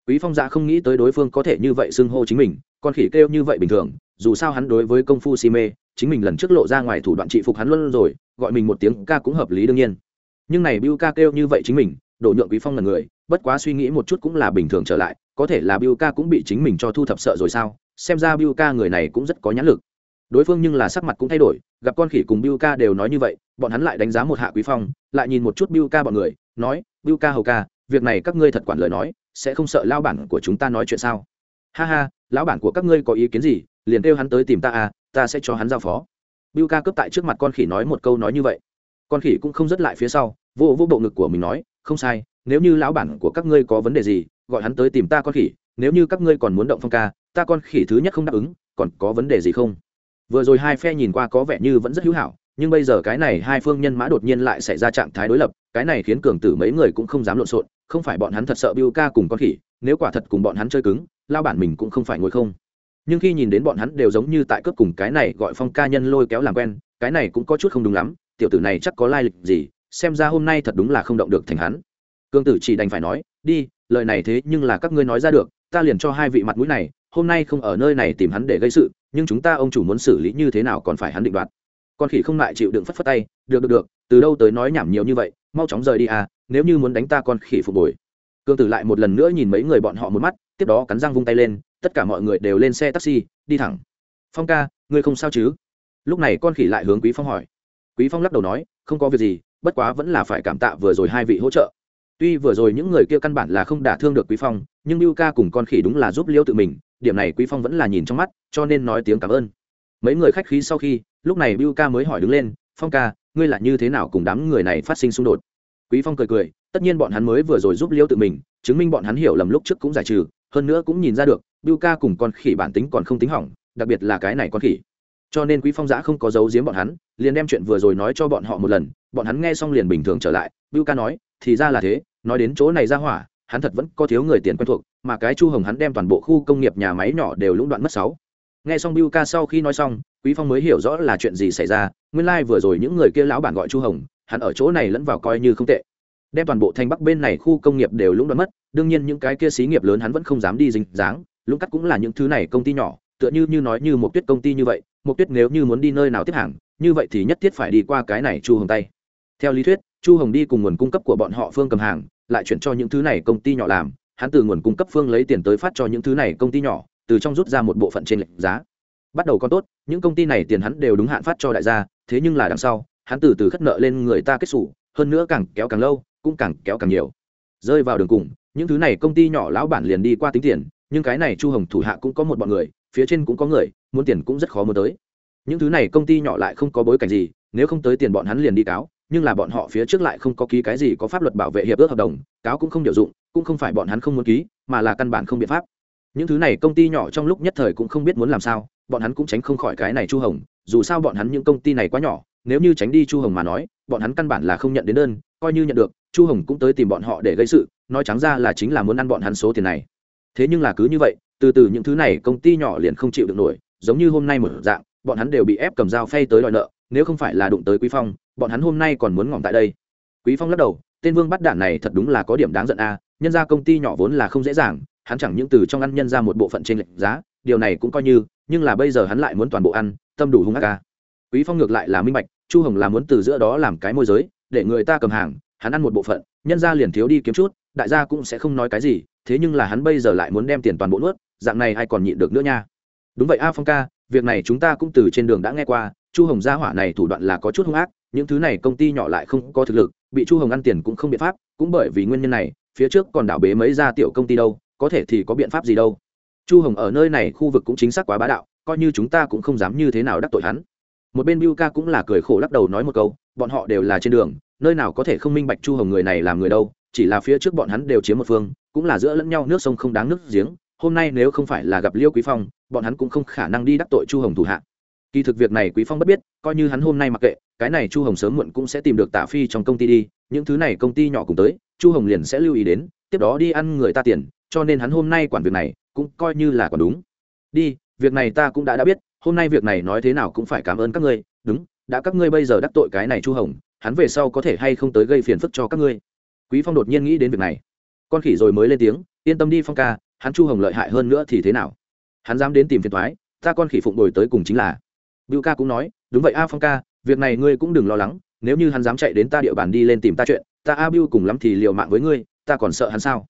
Quý phong dạ không nghĩ tới đối phương có thể như vậy xưng hô chính mình, con khỉ kêu như vậy bình thường, dù sao hắn đối với công phu si mê, chính mình lần trước lộ ra ngoài thủ đoạn trị phục hắn luôn rồi, gọi mình một tiếng ca cũng hợp lý đương nhiên. Nhưng này Biu ca kêu như vậy chính mình, đổ nhượng quý phong là người, bất quá suy nghĩ một chút cũng là bình thường trở lại, có thể là Biu ca cũng bị chính mình cho thu thập sợ rồi sao? Xem ra Biu ca người này cũng rất có nhãn lực đối phương nhưng là sắc mặt cũng thay đổi, gặp con khỉ cùng biu ca đều nói như vậy, bọn hắn lại đánh giá một hạ quý phong, lại nhìn một chút biu ca bọn người, nói, biu ca hầu ca, việc này các ngươi thật quản lời nói, sẽ không sợ lao bản của chúng ta nói chuyện sao? Ha ha, lão bản của các ngươi có ý kiến gì, liền kêu hắn tới tìm ta à ta sẽ cho hắn giao phó. Biu ca cướp tại trước mặt con khỉ nói một câu nói như vậy. Con khỉ cũng không dứt lại phía sau, vô vô bộ ngực của mình nói, không sai, nếu như lão bản của các ngươi có vấn đề gì, gọi hắn tới tìm ta con khỉ, nếu như các ngươi còn muốn động phong ca, ta con khỉ thứ nhất không đáp ứng, còn có vấn đề gì không? Vừa rồi hai phe nhìn qua có vẻ như vẫn rất hữu hảo, nhưng bây giờ cái này hai phương nhân mã đột nhiên lại xảy ra trạng thái đối lập, cái này khiến cường tử mấy người cũng không dám lộn xộn, không phải bọn hắn thật sợ biu ca cùng con khỉ, nếu quả thật cùng bọn hắn chơi cứng, lao bản mình cũng không phải ngồi không. Nhưng khi nhìn đến bọn hắn đều giống như tại cướp cùng cái này gọi phong ca nhân lôi kéo làm quen, cái này cũng có chút không đúng lắm, tiểu tử này chắc có lai lịch gì, xem ra hôm nay thật đúng là không động được thành hắn. Cương tử chỉ đành phải nói, đi, lời này thế nhưng là các ngươi nói ra được, ta liền cho hai vị mặt mũi này hôm nay không ở nơi này tìm hắn để gây sự, nhưng chúng ta ông chủ muốn xử lý như thế nào còn phải hắn định đoạt. Con khỉ không lại chịu đựng phất phất tay, được được được, từ đâu tới nói nhảm nhiều như vậy, mau chóng rời đi à nếu như muốn đánh ta con khỉ phục hồi. Cương tử lại một lần nữa nhìn mấy người bọn họ một mắt, tiếp đó cắn răng vung tay lên, tất cả mọi người đều lên xe taxi, đi thẳng. Phong ca, ngươi không sao chứ? Lúc này con khỉ lại hướng quý phong hỏi. Quý phong lắc đầu nói, không có việc gì, bất quá vẫn là phải cảm tạ vừa rồi hai vị hỗ trợ. Tuy vừa rồi những người kia căn bản là không đả thương được quý phong, nhưng lưu ca cùng con khỉ đúng là giúp liêu tự mình điểm này quý phong vẫn là nhìn trong mắt, cho nên nói tiếng cảm ơn. Mấy người khách khí sau khi, lúc này bưu ca mới hỏi đứng lên, phong ca, ngươi là như thế nào cùng đám người này phát sinh xung đột? Quý phong cười cười, tất nhiên bọn hắn mới vừa rồi giúp liêu tự mình, chứng minh bọn hắn hiểu lầm lúc trước cũng giải trừ, hơn nữa cũng nhìn ra được, bưu ca cùng con khỉ bản tính còn không tính hỏng, đặc biệt là cái này con khỉ. Cho nên quý phong giã không có giấu giếm bọn hắn, liền đem chuyện vừa rồi nói cho bọn họ một lần, bọn hắn nghe xong liền bình thường trở lại, bưu ca nói, thì ra là thế, nói đến chỗ này ra hỏa hắn thật vẫn có thiếu người tiền quen thuộc, mà cái chu hồng hắn đem toàn bộ khu công nghiệp nhà máy nhỏ đều lũng đoạn mất sáu. Nghe xong biu ca sau khi nói xong, quý phong mới hiểu rõ là chuyện gì xảy ra, nguyên lai like vừa rồi những người kia lão bản gọi chu hồng, hắn ở chỗ này lẫn vào coi như không tệ. Đem toàn bộ thành bắc bên này khu công nghiệp đều lũng đoạn mất, đương nhiên những cái kia xí nghiệp lớn hắn vẫn không dám đi dính dáng, lũng cắt cũng là những thứ này công ty nhỏ, tựa như như nói như một tuyết công ty như vậy một tuyết nếu như muốn đi nơi nào tiếp hàng, như vậy thì nhất thiết phải đi qua cái này chu hồng tay. Theo lý thuyết, chu hồng đi cùng nguồn cung cấp của bọn họ phương cầm hàng lại chuyển cho những thứ này công ty nhỏ làm, hắn từ nguồn cung cấp phương lấy tiền tới phát cho những thứ này công ty nhỏ, từ trong rút ra một bộ phận trên lệnh giá. Bắt đầu con tốt, những công ty này tiền hắn đều đúng hạn phát cho đại gia, thế nhưng là đằng sau, hắn từ từ khất nợ lên người ta kết xù, hơn nữa càng kéo càng lâu, cũng càng kéo càng nhiều. Rơi vào đường cùng, những thứ này công ty nhỏ lão bản liền đi qua tính tiền, nhưng cái này chu hồng thủ hạ cũng có một bọn người, phía trên cũng có người, muốn tiền cũng rất khó muốn tới. Những thứ này công ty nhỏ lại không có bối cảnh gì, nếu không tới tiền bọn hắn liền đi cáo nhưng là bọn họ phía trước lại không có ký cái gì có pháp luật bảo vệ hiệp ước hợp đồng, cáo cũng không điều dụng, cũng không phải bọn hắn không muốn ký, mà là căn bản không biện pháp. Những thứ này công ty nhỏ trong lúc nhất thời cũng không biết muốn làm sao, bọn hắn cũng tránh không khỏi cái này chu hồng, dù sao bọn hắn những công ty này quá nhỏ, nếu như tránh đi chu hồng mà nói, bọn hắn căn bản là không nhận đến đơn, coi như nhận được, chu hồng cũng tới tìm bọn họ để gây sự, nói trắng ra là chính là muốn ăn bọn hắn số tiền này. Thế nhưng là cứ như vậy, từ từ những thứ này công ty nhỏ liền không chịu được nổi, giống như hôm nay một dạng, bọn hắn đều bị ép cầm dao phay tới đòi nợ, nếu không phải là đụng tới quý phong bọn hắn hôm nay còn muốn ngỏm tại đây. Quý phong lắc đầu, tên vương bắt đạn này thật đúng là có điểm đáng giận a, nhân ra công ty nhỏ vốn là không dễ dàng, hắn chẳng những từ trong ăn nhân ra một bộ phận trên lệnh giá, điều này cũng coi như, nhưng là bây giờ hắn lại muốn toàn bộ ăn, tâm đủ hung ác ca quý phong ngược lại là minh bạch, chu hồng là muốn từ giữa đó làm cái môi giới, để người ta cầm hàng, hắn ăn một bộ phận, nhân ra liền thiếu đi kiếm chút, đại gia cũng sẽ không nói cái gì, thế nhưng là hắn bây giờ lại muốn đem tiền toàn bộ nuốt, dạng này ai còn nhịn được nữa nha. Đúng vậy a phong ca, việc này chúng ta cũng từ trên đường đã nghe qua, chu hồng gia hỏa này thủ đoạn là có chút hung ác những thứ này công ty nhỏ lại không có thực lực, bị chu hồng ăn tiền cũng không biện pháp, cũng bởi vì nguyên nhân này, phía trước còn đảo bế mấy gia tiểu công ty đâu, có thể thì có biện pháp gì đâu. Chu hồng ở nơi này khu vực cũng chính xác quá bá đạo, coi như chúng ta cũng không dám như thế nào đắc tội hắn. Một bên biu ca cũng là cười khổ lắc đầu nói một câu, bọn họ đều là trên đường, nơi nào có thể không minh bạch chu hồng người này làm người đâu, chỉ là phía trước bọn hắn đều chiếm một phương, cũng là giữa lẫn nhau nước sông không đáng nước giếng, hôm nay nếu không phải là gặp liêu quý phong, bọn hắn cũng không khả năng đi đắc tội chu hồng thủ hạ kỳ thực việc này quý phong bất biết, coi như hắn hôm nay mặc kệ, cái này chu hồng sớm muộn cũng sẽ tìm được Tả phi trong công ty đi, những thứ này công ty nhỏ cùng tới, chu hồng liền sẽ lưu ý đến, tiếp đó đi ăn người ta tiền, cho nên hắn hôm nay quản việc này, cũng coi như là còn đúng. Đi, việc này ta cũng đã đã biết, hôm nay việc này nói thế nào cũng phải cảm ơn các ngươi, đúng, đã các ngươi bây giờ đắc tội cái này chu hồng, hắn về sau có thể hay không tới gây phiền phức cho các ngươi. Quý phong đột nhiên nghĩ đến việc này. Con khỉ rồi mới lên tiếng, yên tâm đi phong ca, hắn chu hồng lợi hại hơn nữa thì thế nào? Hắn dám đến tìm phiền thoái ta con khỉ phụng đổi tới cùng chính là bưu ca cũng nói, đúng vậy a phong ca, việc này ngươi cũng đừng lo lắng, nếu như hắn dám chạy đến ta địa bàn đi lên tìm ta chuyện, ta a bưu cùng lắm thì liều mạng với ngươi, ta còn sợ hắn sao?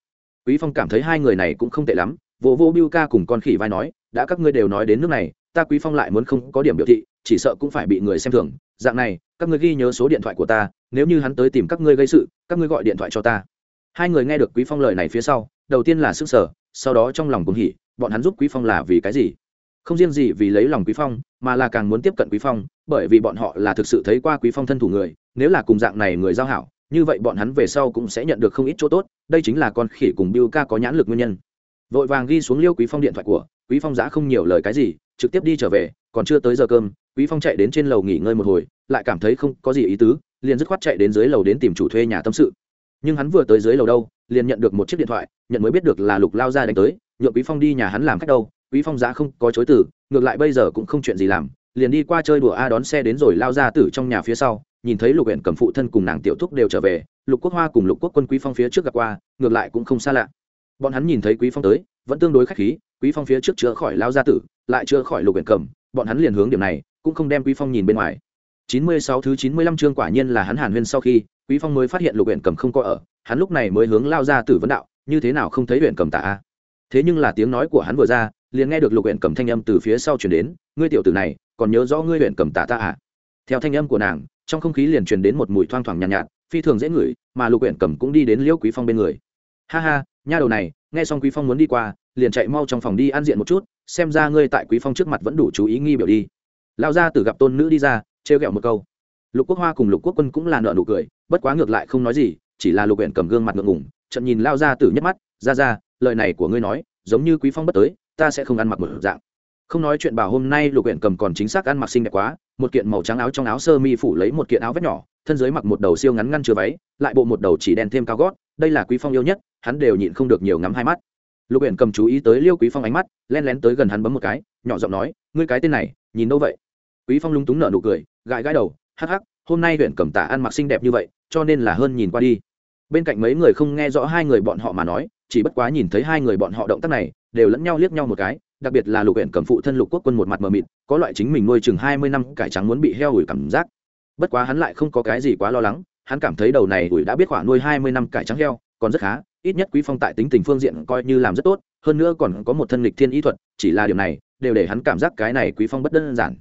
Quý phong cảm thấy hai người này cũng không tệ lắm vô vô bưu ca cùng con khỉ vai nói, đã các ngươi đều nói đến nước này, ta quý phong lại muốn không có điểm biểu thị, chỉ sợ cũng phải bị người xem thường. Dạng này, các ngươi ghi nhớ số điện thoại của ta, nếu như hắn tới tìm các ngươi gây sự, các ngươi gọi điện thoại cho ta. Hai người nghe được quý phong lời này phía sau, đầu tiên là sức sở sau đó trong lòng cũng hỉ, bọn hắn giúp quý phong là vì cái gì? Không riêng gì vì lấy lòng quý phong, mà là càng muốn tiếp cận quý phong, bởi vì bọn họ là thực sự thấy qua quý phong thân thủ người, nếu là cùng dạng này người giao hảo, như vậy bọn hắn về sau cũng sẽ nhận được không ít chỗ tốt, đây chính là con khỉ cùng biêu ca có nhãn lực nguyên nhân. Vội vàng ghi xuống liêu quý phong điện thoại của, quý phong giã không nhiều lời cái gì, trực tiếp đi trở về, còn chưa tới giờ cơm, quý phong chạy đến trên lầu nghỉ ngơi một hồi, lại cảm thấy không có gì ý tứ, liền dứt khoát chạy đến dưới lầu đến tìm chủ thuê nhà tâm sự. Nhưng hắn vừa tới dưới lầu đâu, liền nhận được một chiếc điện thoại, nhận mới biết được là lục lao ra đánh tới, nhượng quý phong đi nhà hắn làm khách đâu quý phong giá không có chối từ ngược lại bây giờ cũng không chuyện gì làm liền đi qua chơi đùa a đón xe đến rồi lao ra tử trong nhà phía sau nhìn thấy lục huyện cầm phụ thân cùng nàng tiểu thúc đều trở về lục quốc hoa cùng lục quốc quân quý phong phía trước gặp qua ngược lại cũng không xa lạ bọn hắn nhìn thấy quý phong tới vẫn tương đối khách khí quý phong phía trước chữa khỏi lao gia tử lại chữa khỏi lục huyện cầm bọn hắn liền hướng điểm này cũng không đem quý phong nhìn bên ngoài 96 thứ 95 chương quả nhiên là hắn Hàn Huyên sau khi, Quý Phong mới phát hiện Lục Uyển Cầm không có ở, hắn lúc này mới hướng lao ra tử vấn đạo, như thế nào không thấy Uyển Cầm tạ? Thế nhưng là tiếng nói của hắn vừa ra, liền nghe được Lục Uyển Cầm thanh âm từ phía sau truyền đến, ngươi tiểu tử này, còn nhớ rõ ngươi huyện Cầm tả ta à? Theo thanh âm của nàng, trong không khí liền truyền đến một mùi thoang thoảng nhàn nhạt, nhạt, phi thường dễ ngửi, mà Lục Uyển Cầm cũng đi đến Liễu Quý Phong bên người. Ha ha, nha đầu này, nghe xong Quý Phong muốn đi qua, liền chạy mau trong phòng đi ăn diện một chút, xem ra ngươi tại Quý Phong trước mặt vẫn đủ chú ý nghi biểu đi. Lão gia tử gặp tôn nữ đi ra, trêu ghẹo một câu lục quốc hoa cùng lục quốc quân cũng là nợ nụ cười bất quá ngược lại không nói gì chỉ là lục huyện cầm gương mặt ngượng ngùng, trận nhìn lao ra từ nhất mắt ra ra lời này của ngươi nói giống như quý phong bất tới ta sẽ không ăn mặc một dạng. Không nói chuyện bảo hôm nay lục huyện cầm còn chính xác ăn mặc xinh đẹp quá, một kiện màu trắng áo trong áo sơ mi phủ lấy một kiện áo vét nhỏ, thân dưới mặc một đầu siêu ngắn ngăn chưa váy, lại bộ một đầu chỉ đen thêm cao gót, đây là quý phong yêu nhất, hắn đều nhịn không được nhiều ngắm hai mắt. Lục huyện cầm chú ý tới liêu quý phong ánh mắt, len lén tới gần hắn bấm một cái, nhỏ giọng nói, ngươi cái tên này, nhìn đâu vậy? Quý phong lúng túng nở nụ cười, gãi gãi đầu, hắc hắc, hôm nay huyện cầm tả ăn mặc xinh đẹp như vậy, cho nên là hơn nhìn qua đi. Bên cạnh mấy người không nghe rõ hai người bọn họ mà nói, chỉ bất quá nhìn thấy hai người bọn họ động tác này đều lẫn nhau liếc nhau một cái, đặc biệt là lục huyện cầm phụ thân lục quốc quân một mặt mờ mịt, có loại chính mình nuôi chừng hai mươi năm cải trắng muốn bị heo ủi cảm giác. Bất quá hắn lại không có cái gì quá lo lắng, hắn cảm thấy đầu này ủi đã biết khoảng nuôi hai mươi năm cải trắng heo, còn rất khá, ít nhất quý phong tại tính tình phương diện coi như làm rất tốt, hơn nữa còn có một thân lịch thiên ý thuật, chỉ là điều này, đều để hắn cảm giác cái này quý phong bất đơn giản.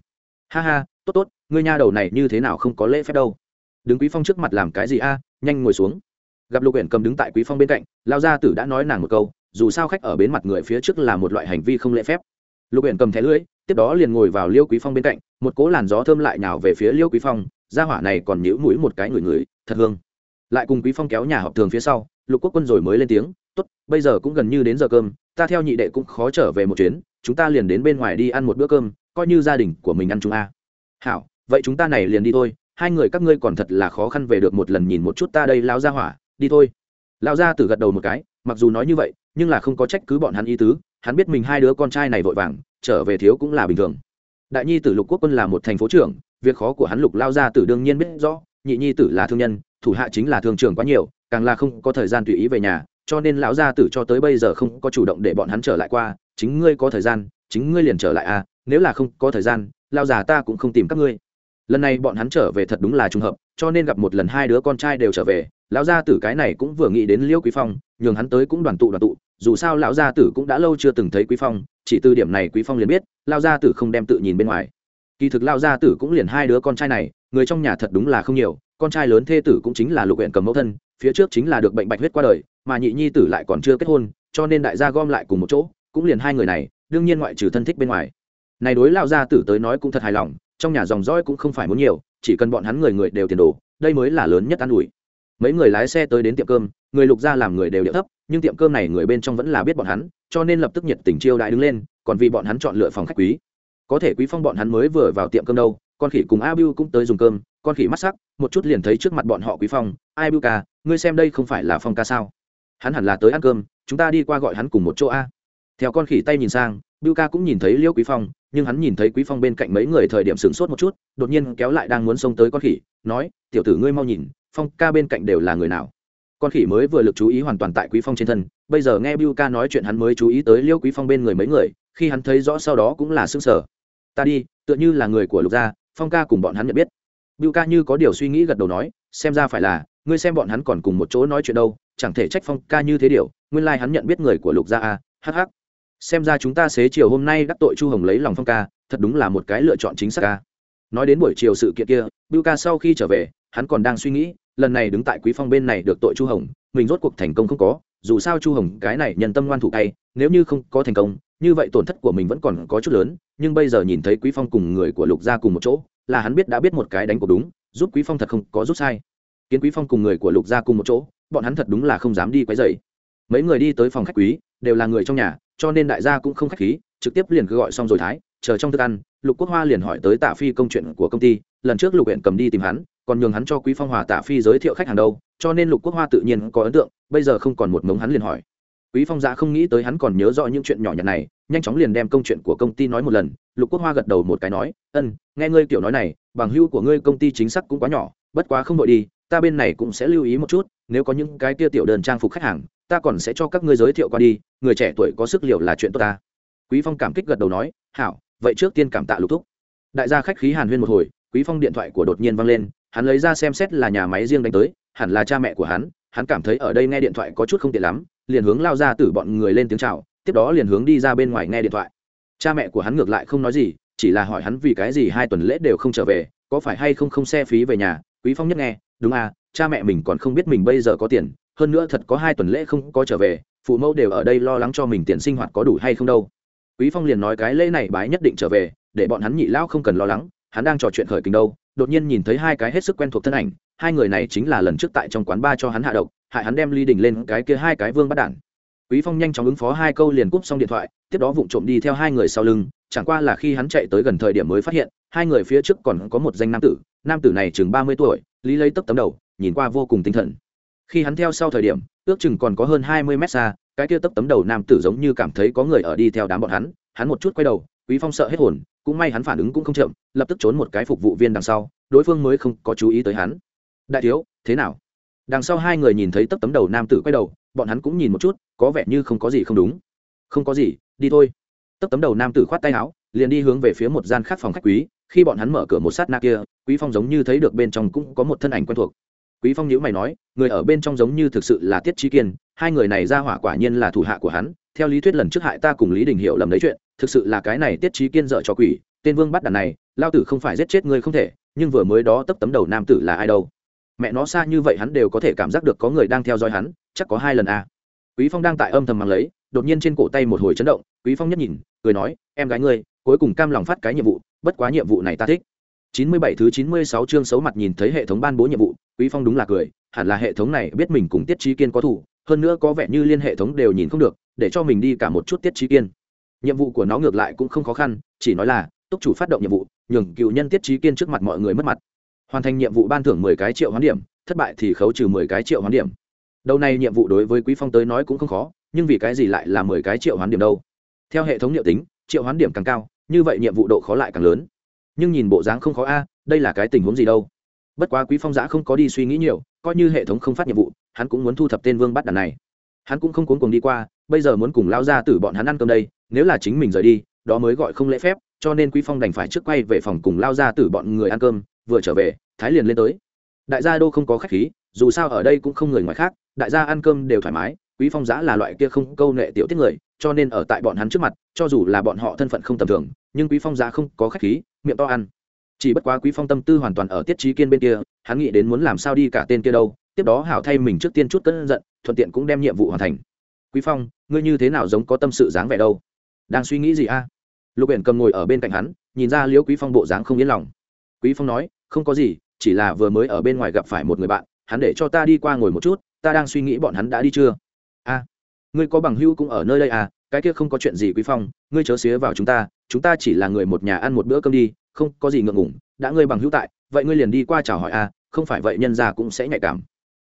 Ha ha, tốt tốt, ngươi nha đầu này như thế nào không có lễ phép đâu. Đứng quý phong trước mặt làm cái gì a, nhanh ngồi xuống. Gặp lục uyển cầm đứng tại quý phong bên cạnh lao gia tử đã nói nàng một câu dù sao khách ở bến mặt người phía trước là một loại hành vi không lễ phép. Lục uyển cầm thẻ lưỡi, tiếp đó liền ngồi vào liêu quý phong bên cạnh, một cố làn gió thơm lại nào về phía liêu quý phong, gia hỏa này còn nhíu mũi một cái người người thật hương. Lại cùng quý phong kéo nhà họp thường phía sau, lục quốc quân rồi mới lên tiếng, tốt, bây giờ cũng gần như đến giờ cơm, ta theo nhị đệ cũng khó trở về một chuyến, chúng ta liền đến bên ngoài đi ăn một bữa cơm, coi như gia đình của mình ăn chúng a. Hảo, vậy chúng ta này liền đi thôi, hai người các ngươi còn thật là khó khăn về được một lần nhìn một chút ta đây lao ra hỏa, đi thôi. Lao ra từ gật đầu một cái, mặc dù nói như vậy nhưng là không có trách cứ bọn hắn ý tứ, hắn biết mình hai đứa con trai này vội vàng, trở về thiếu cũng là bình thường. Đại nhi tử lục quốc quân là một thành phố trưởng, việc khó của hắn lục lao ra tử đương nhiên biết rõ, nhị nhi tử là thương nhân, thủ hạ chính là thương trưởng quá nhiều, càng là không có thời gian tùy ý về nhà, cho nên lão gia tử cho tới bây giờ không có chủ động để bọn hắn trở lại qua, chính ngươi có thời gian, chính ngươi liền trở lại à nếu là không có thời gian lao già ta cũng không tìm các ngươi. Lần này bọn hắn trở về thật đúng là trùng hợp cho nên gặp một lần hai đứa con trai đều trở về, lão gia tử cái này cũng vừa nghĩ đến liêu quý phong, nhường hắn tới cũng đoàn tụ đoàn tụ, dù sao lão gia tử cũng đã lâu chưa từng thấy quý phong, chỉ từ điểm này quý phong liền biết, lão gia tử không đem tự nhìn bên ngoài. Kỳ thực lão gia tử cũng liền hai đứa con trai này, người trong nhà thật đúng là không nhiều, con trai lớn thê tử cũng chính là lục huyện cầm mẫu thân, phía trước chính là được bệnh bạch huyết qua đời, mà nhị nhi tử lại còn chưa kết hôn, cho nên đại gia gom lại cùng một chỗ, cũng liền hai người này, đương nhiên ngoại trừ thân thích bên ngoài. Này đối lão gia tử tới nói cũng thật hài lòng trong nhà dòng dõi cũng không phải muốn nhiều, chỉ cần bọn hắn người người đều tiền đồ, đây mới là lớn nhất an ủi. Mấy người lái xe tới đến tiệm cơm, người lục gia làm người đều điệu thấp, nhưng tiệm cơm này người bên trong vẫn là biết bọn hắn, cho nên lập tức nhiệt tình chiêu đại đứng lên, còn vì bọn hắn chọn lựa phòng khách quý. Có thể quý phong bọn hắn mới vừa vào tiệm cơm đâu, con khỉ cùng a bưu cũng tới dùng cơm, con khỉ mắt sắc, một chút liền thấy trước mặt bọn họ quý phong, ai bưu ca, ngươi xem đây không phải là phong ca sao? Hắn hẳn là tới ăn cơm, chúng ta đi qua gọi hắn cùng một chỗ a. Theo con khỉ tay nhìn sang Bưu ca cũng nhìn thấy liêu quý phong, nhưng hắn nhìn thấy quý phong bên cạnh mấy người thời điểm sửng sốt một chút, đột nhiên kéo lại đang muốn xông tới con khỉ, nói, tiểu tử ngươi mau nhìn, phong ca bên cạnh đều là người nào? Con khỉ mới vừa lực chú ý hoàn toàn tại quý phong trên thân, bây giờ nghe Bưu ca nói chuyện hắn mới chú ý tới liêu quý phong bên người mấy người, khi hắn thấy rõ sau đó cũng là sưng sở ta đi, tựa như là người của lục gia, phong ca cùng bọn hắn nhận biết. Bưu ca như có điều suy nghĩ gật đầu nói, xem ra phải là, ngươi xem bọn hắn còn cùng một chỗ nói chuyện đâu, chẳng thể trách phong ca như thế điều, nguyên lai like hắn nhận biết người của lục gia a Hắc hh xem ra chúng ta xế chiều hôm nay đắc tội chu hồng lấy lòng phong ca, thật đúng là một cái lựa chọn chính xác ca. Nói đến buổi chiều sự kiện kia, bưu ca sau khi trở về, hắn còn đang suy nghĩ, lần này đứng tại quý phong bên này được tội chu hồng, mình rốt cuộc thành công không có, dù sao chu hồng cái này nhân tâm ngoan thủ tay nếu như không có thành công, như vậy tổn thất của mình vẫn còn có chút lớn, nhưng bây giờ nhìn thấy quý phong cùng người của lục gia cùng một chỗ, là hắn biết đã biết một cái đánh cuộc đúng, giúp quý phong thật không có rút sai. Kiến quý phong cùng người của lục gia cùng một chỗ, bọn hắn thật đúng là không dám đi quấy rầy. Mấy người đi tới phòng khách quý, đều là người trong nhà cho nên đại gia cũng không khách khí, trực tiếp liền cứ gọi xong rồi thái, chờ trong thức ăn, lục quốc hoa liền hỏi tới tạ phi công chuyện của công ty, lần trước lục huyện cầm đi tìm hắn, còn nhường hắn cho quý phong hòa tạ phi giới thiệu khách hàng đâu, cho nên lục quốc hoa tự nhiên có ấn tượng, bây giờ không còn một mống hắn liền hỏi. Quý phong giã không nghĩ tới hắn còn nhớ rõ những chuyện nhỏ nhặt này, nhanh chóng liền đem công chuyện của công ty nói một lần, lục quốc hoa gật đầu một cái nói, ân, nghe ngươi kiểu nói này, bằng hưu của ngươi công ty chính xác cũng quá nhỏ, bất quá không đội đi ta bên này cũng sẽ lưu ý một chút, nếu có những cái kia tiểu đơn trang phục khách hàng, ta còn sẽ cho các ngươi giới thiệu qua đi, người trẻ tuổi có sức liệu là chuyện tốt ta. Quý phong cảm kích gật đầu nói, hảo, vậy trước tiên cảm tạ lục thúc. Đại gia khách khí hàn huyên một hồi, quý phong điện thoại của đột nhiên vang lên, hắn lấy ra xem xét là nhà máy riêng đánh tới, hẳn là cha mẹ của hắn hắn cảm thấy ở đây nghe điện thoại có chút không tiện lắm, liền hướng lao ra từ bọn người lên tiếng chào, tiếp đó liền hướng đi ra bên ngoài nghe điện thoại. Cha mẹ của hắn ngược lại không nói gì chỉ là hỏi hắn vì cái gì hai tuần lễ đều không trở về, có phải hay không không xe phí về nhà, quý phong nhất nghe, đúng à cha mẹ mình còn không biết mình bây giờ có tiền, hơn nữa thật có hai tuần lễ không có trở về, phụ mẫu đều ở đây lo lắng cho mình tiền sinh hoạt có đủ hay không đâu. Quý phong liền nói cái lễ này bái nhất định trở về, để bọn hắn nhị lão không cần lo lắng, hắn đang trò chuyện khởi kinh đâu, đột nhiên nhìn thấy hai cái hết sức quen thuộc thân ảnh, hai người này chính là lần trước tại trong quán ba cho hắn hạ độc, hại hắn đem ly đình lên cái kia hai cái vương bắt đản quý phong nhanh chóng ứng phó hai câu liền cúp xong điện thoại, tiếp đó vụng trộm đi theo hai người sau lưng chẳng qua là khi hắn chạy tới gần thời điểm mới phát hiện, hai người phía trước còn có một danh nam tử nam tử này chừng ba mươi tuổi, lý lấy tấp tấm đầu, nhìn qua vô cùng tinh thần. Khi hắn theo sau thời điểm, ước chừng còn có hơn hai mươi mét xa, cái kia tấp tấm đầu nam tử giống như cảm thấy có người ở đi theo đám bọn hắn hắn một chút quay đầu, quý phong sợ hết hồn, cũng may hắn phản ứng cũng không chậm, lập tức trốn một cái phục vụ viên đằng sau, đối phương mới không có chú ý tới hắn. Đại thiếu, thế nào? Đằng sau hai người nhìn thấy tấp tấm đầu nam tử quay đầu, bọn hắn cũng nhìn một chút, có vẻ như không có gì không đúng. Không có gì, đi thôi tấp tấm đầu nam tử khoát tay áo, liền đi hướng về phía một gian khác phòng khách quý, khi bọn hắn mở cửa một sát na kia, quý phong giống như thấy được bên trong cũng có một thân ảnh quen thuộc quý phong nhíu mày nói, người ở bên trong giống như thực sự là tiết trí kiên, hai người này ra hỏa quả nhiên là thủ hạ của hắn, theo lý thuyết lần trước hại ta cùng lý đình hiểu lầm đấy chuyện, thực sự là cái này tiết trí kiên dợ cho quỷ, tên vương bắt đàn này, lao tử không phải giết chết người không thể, nhưng vừa mới đó tấp tấm đầu nam tử là ai đâu mẹ nó xa như vậy hắn đều có thể cảm giác được có người đang theo dõi hắn, chắc có hai lần à. quý phong đang tại âm thầm mang lấy, đột nhiên trên cổ tay một hồi chấn động quý phong nhất nhìn, cười nói, em gái ngươi, cuối cùng cam lòng phát cái nhiệm vụ, bất quá nhiệm vụ này ta thích. 97 thứ 96 chương xấu mặt nhìn thấy hệ thống ban bố nhiệm vụ, quý phong đúng là cười, hẳn là hệ thống này biết mình cùng tiết trí kiên có thủ hơn nữa có vẻ như liên hệ thống đều nhìn không được, để cho mình đi cả một chút tiết trí kiên. Nhiệm vụ của nó ngược lại cũng không khó khăn, chỉ nói là, túc chủ phát động nhiệm vụ, nhường cựu nhân tiết trí kiên trước mặt mọi người mất mặt. Hoàn thành nhiệm vụ ban thưởng mười cái triệu hoán điểm, thất bại thì khấu trừ mười cái triệu hoán điểm. Đầu này nhiệm vụ đối với quý phong tới nói cũng không khó, nhưng vì cái gì lại là mười cái triệu hoán điểm đâu? Theo hệ thống liệu tính, triệu hoán điểm càng cao, như vậy nhiệm vụ độ khó lại càng lớn. Nhưng nhìn bộ dáng không khó a, đây là cái tình huống gì đâu? Bất quá quý phong giã không có đi suy nghĩ nhiều, coi như hệ thống không phát nhiệm vụ, hắn cũng muốn thu thập tên vương bắt đàn này. Hắn cũng không cuốn cùng đi qua, bây giờ muốn cùng lao ra từ bọn hắn ăn cơm đây, nếu là chính mình rời đi, đó mới gọi không lễ phép, cho nên quý phong đành phải trước quay về phòng cùng lao ra từ bọn người ăn cơm, vừa trở về, thái liền lên tới. Đại gia đô không có khách khí, dù sao ở đây cũng không người ngoài khác, đại gia ăn cơm đều thoải mái, quý phong giã là loại kia không câu nệ tiểu tiết người cho nên ở tại bọn hắn trước mặt, cho dù là bọn họ thân phận không tầm thường, nhưng quý phong giã không có khách khí, miệng to ăn. Chỉ bất quá quý phong tâm tư hoàn toàn ở tiết trí kiên bên kia, hắn nghĩ đến muốn làm sao đi cả tên kia đâu, tiếp đó hảo thay mình trước tiên chút cơn giận, thuận tiện cũng đem nhiệm vụ hoàn thành. Quý phong, ngươi như thế nào giống có tâm sự dáng vẻ đâu? Đang suy nghĩ gì a? Lục uyển cầm ngồi ở bên cạnh hắn, nhìn ra liễu quý phong bộ dáng không yên lòng. Quý phong nói, không có gì, chỉ là vừa mới ở bên ngoài gặp phải một người bạn, hắn để cho ta đi qua ngồi một chút, ta đang suy nghĩ bọn hắn đã đi chưa? A ngươi có bằng hữu cũng ở nơi đây à cái kia không có chuyện gì quý phong, ngươi chớ xía vào chúng ta chúng ta chỉ là người một nhà ăn một bữa cơm đi, không có gì ngượng ngủng đã ngươi bằng hữu tại, vậy ngươi liền đi qua chào hỏi à không phải vậy nhân gia cũng sẽ nhạy cảm.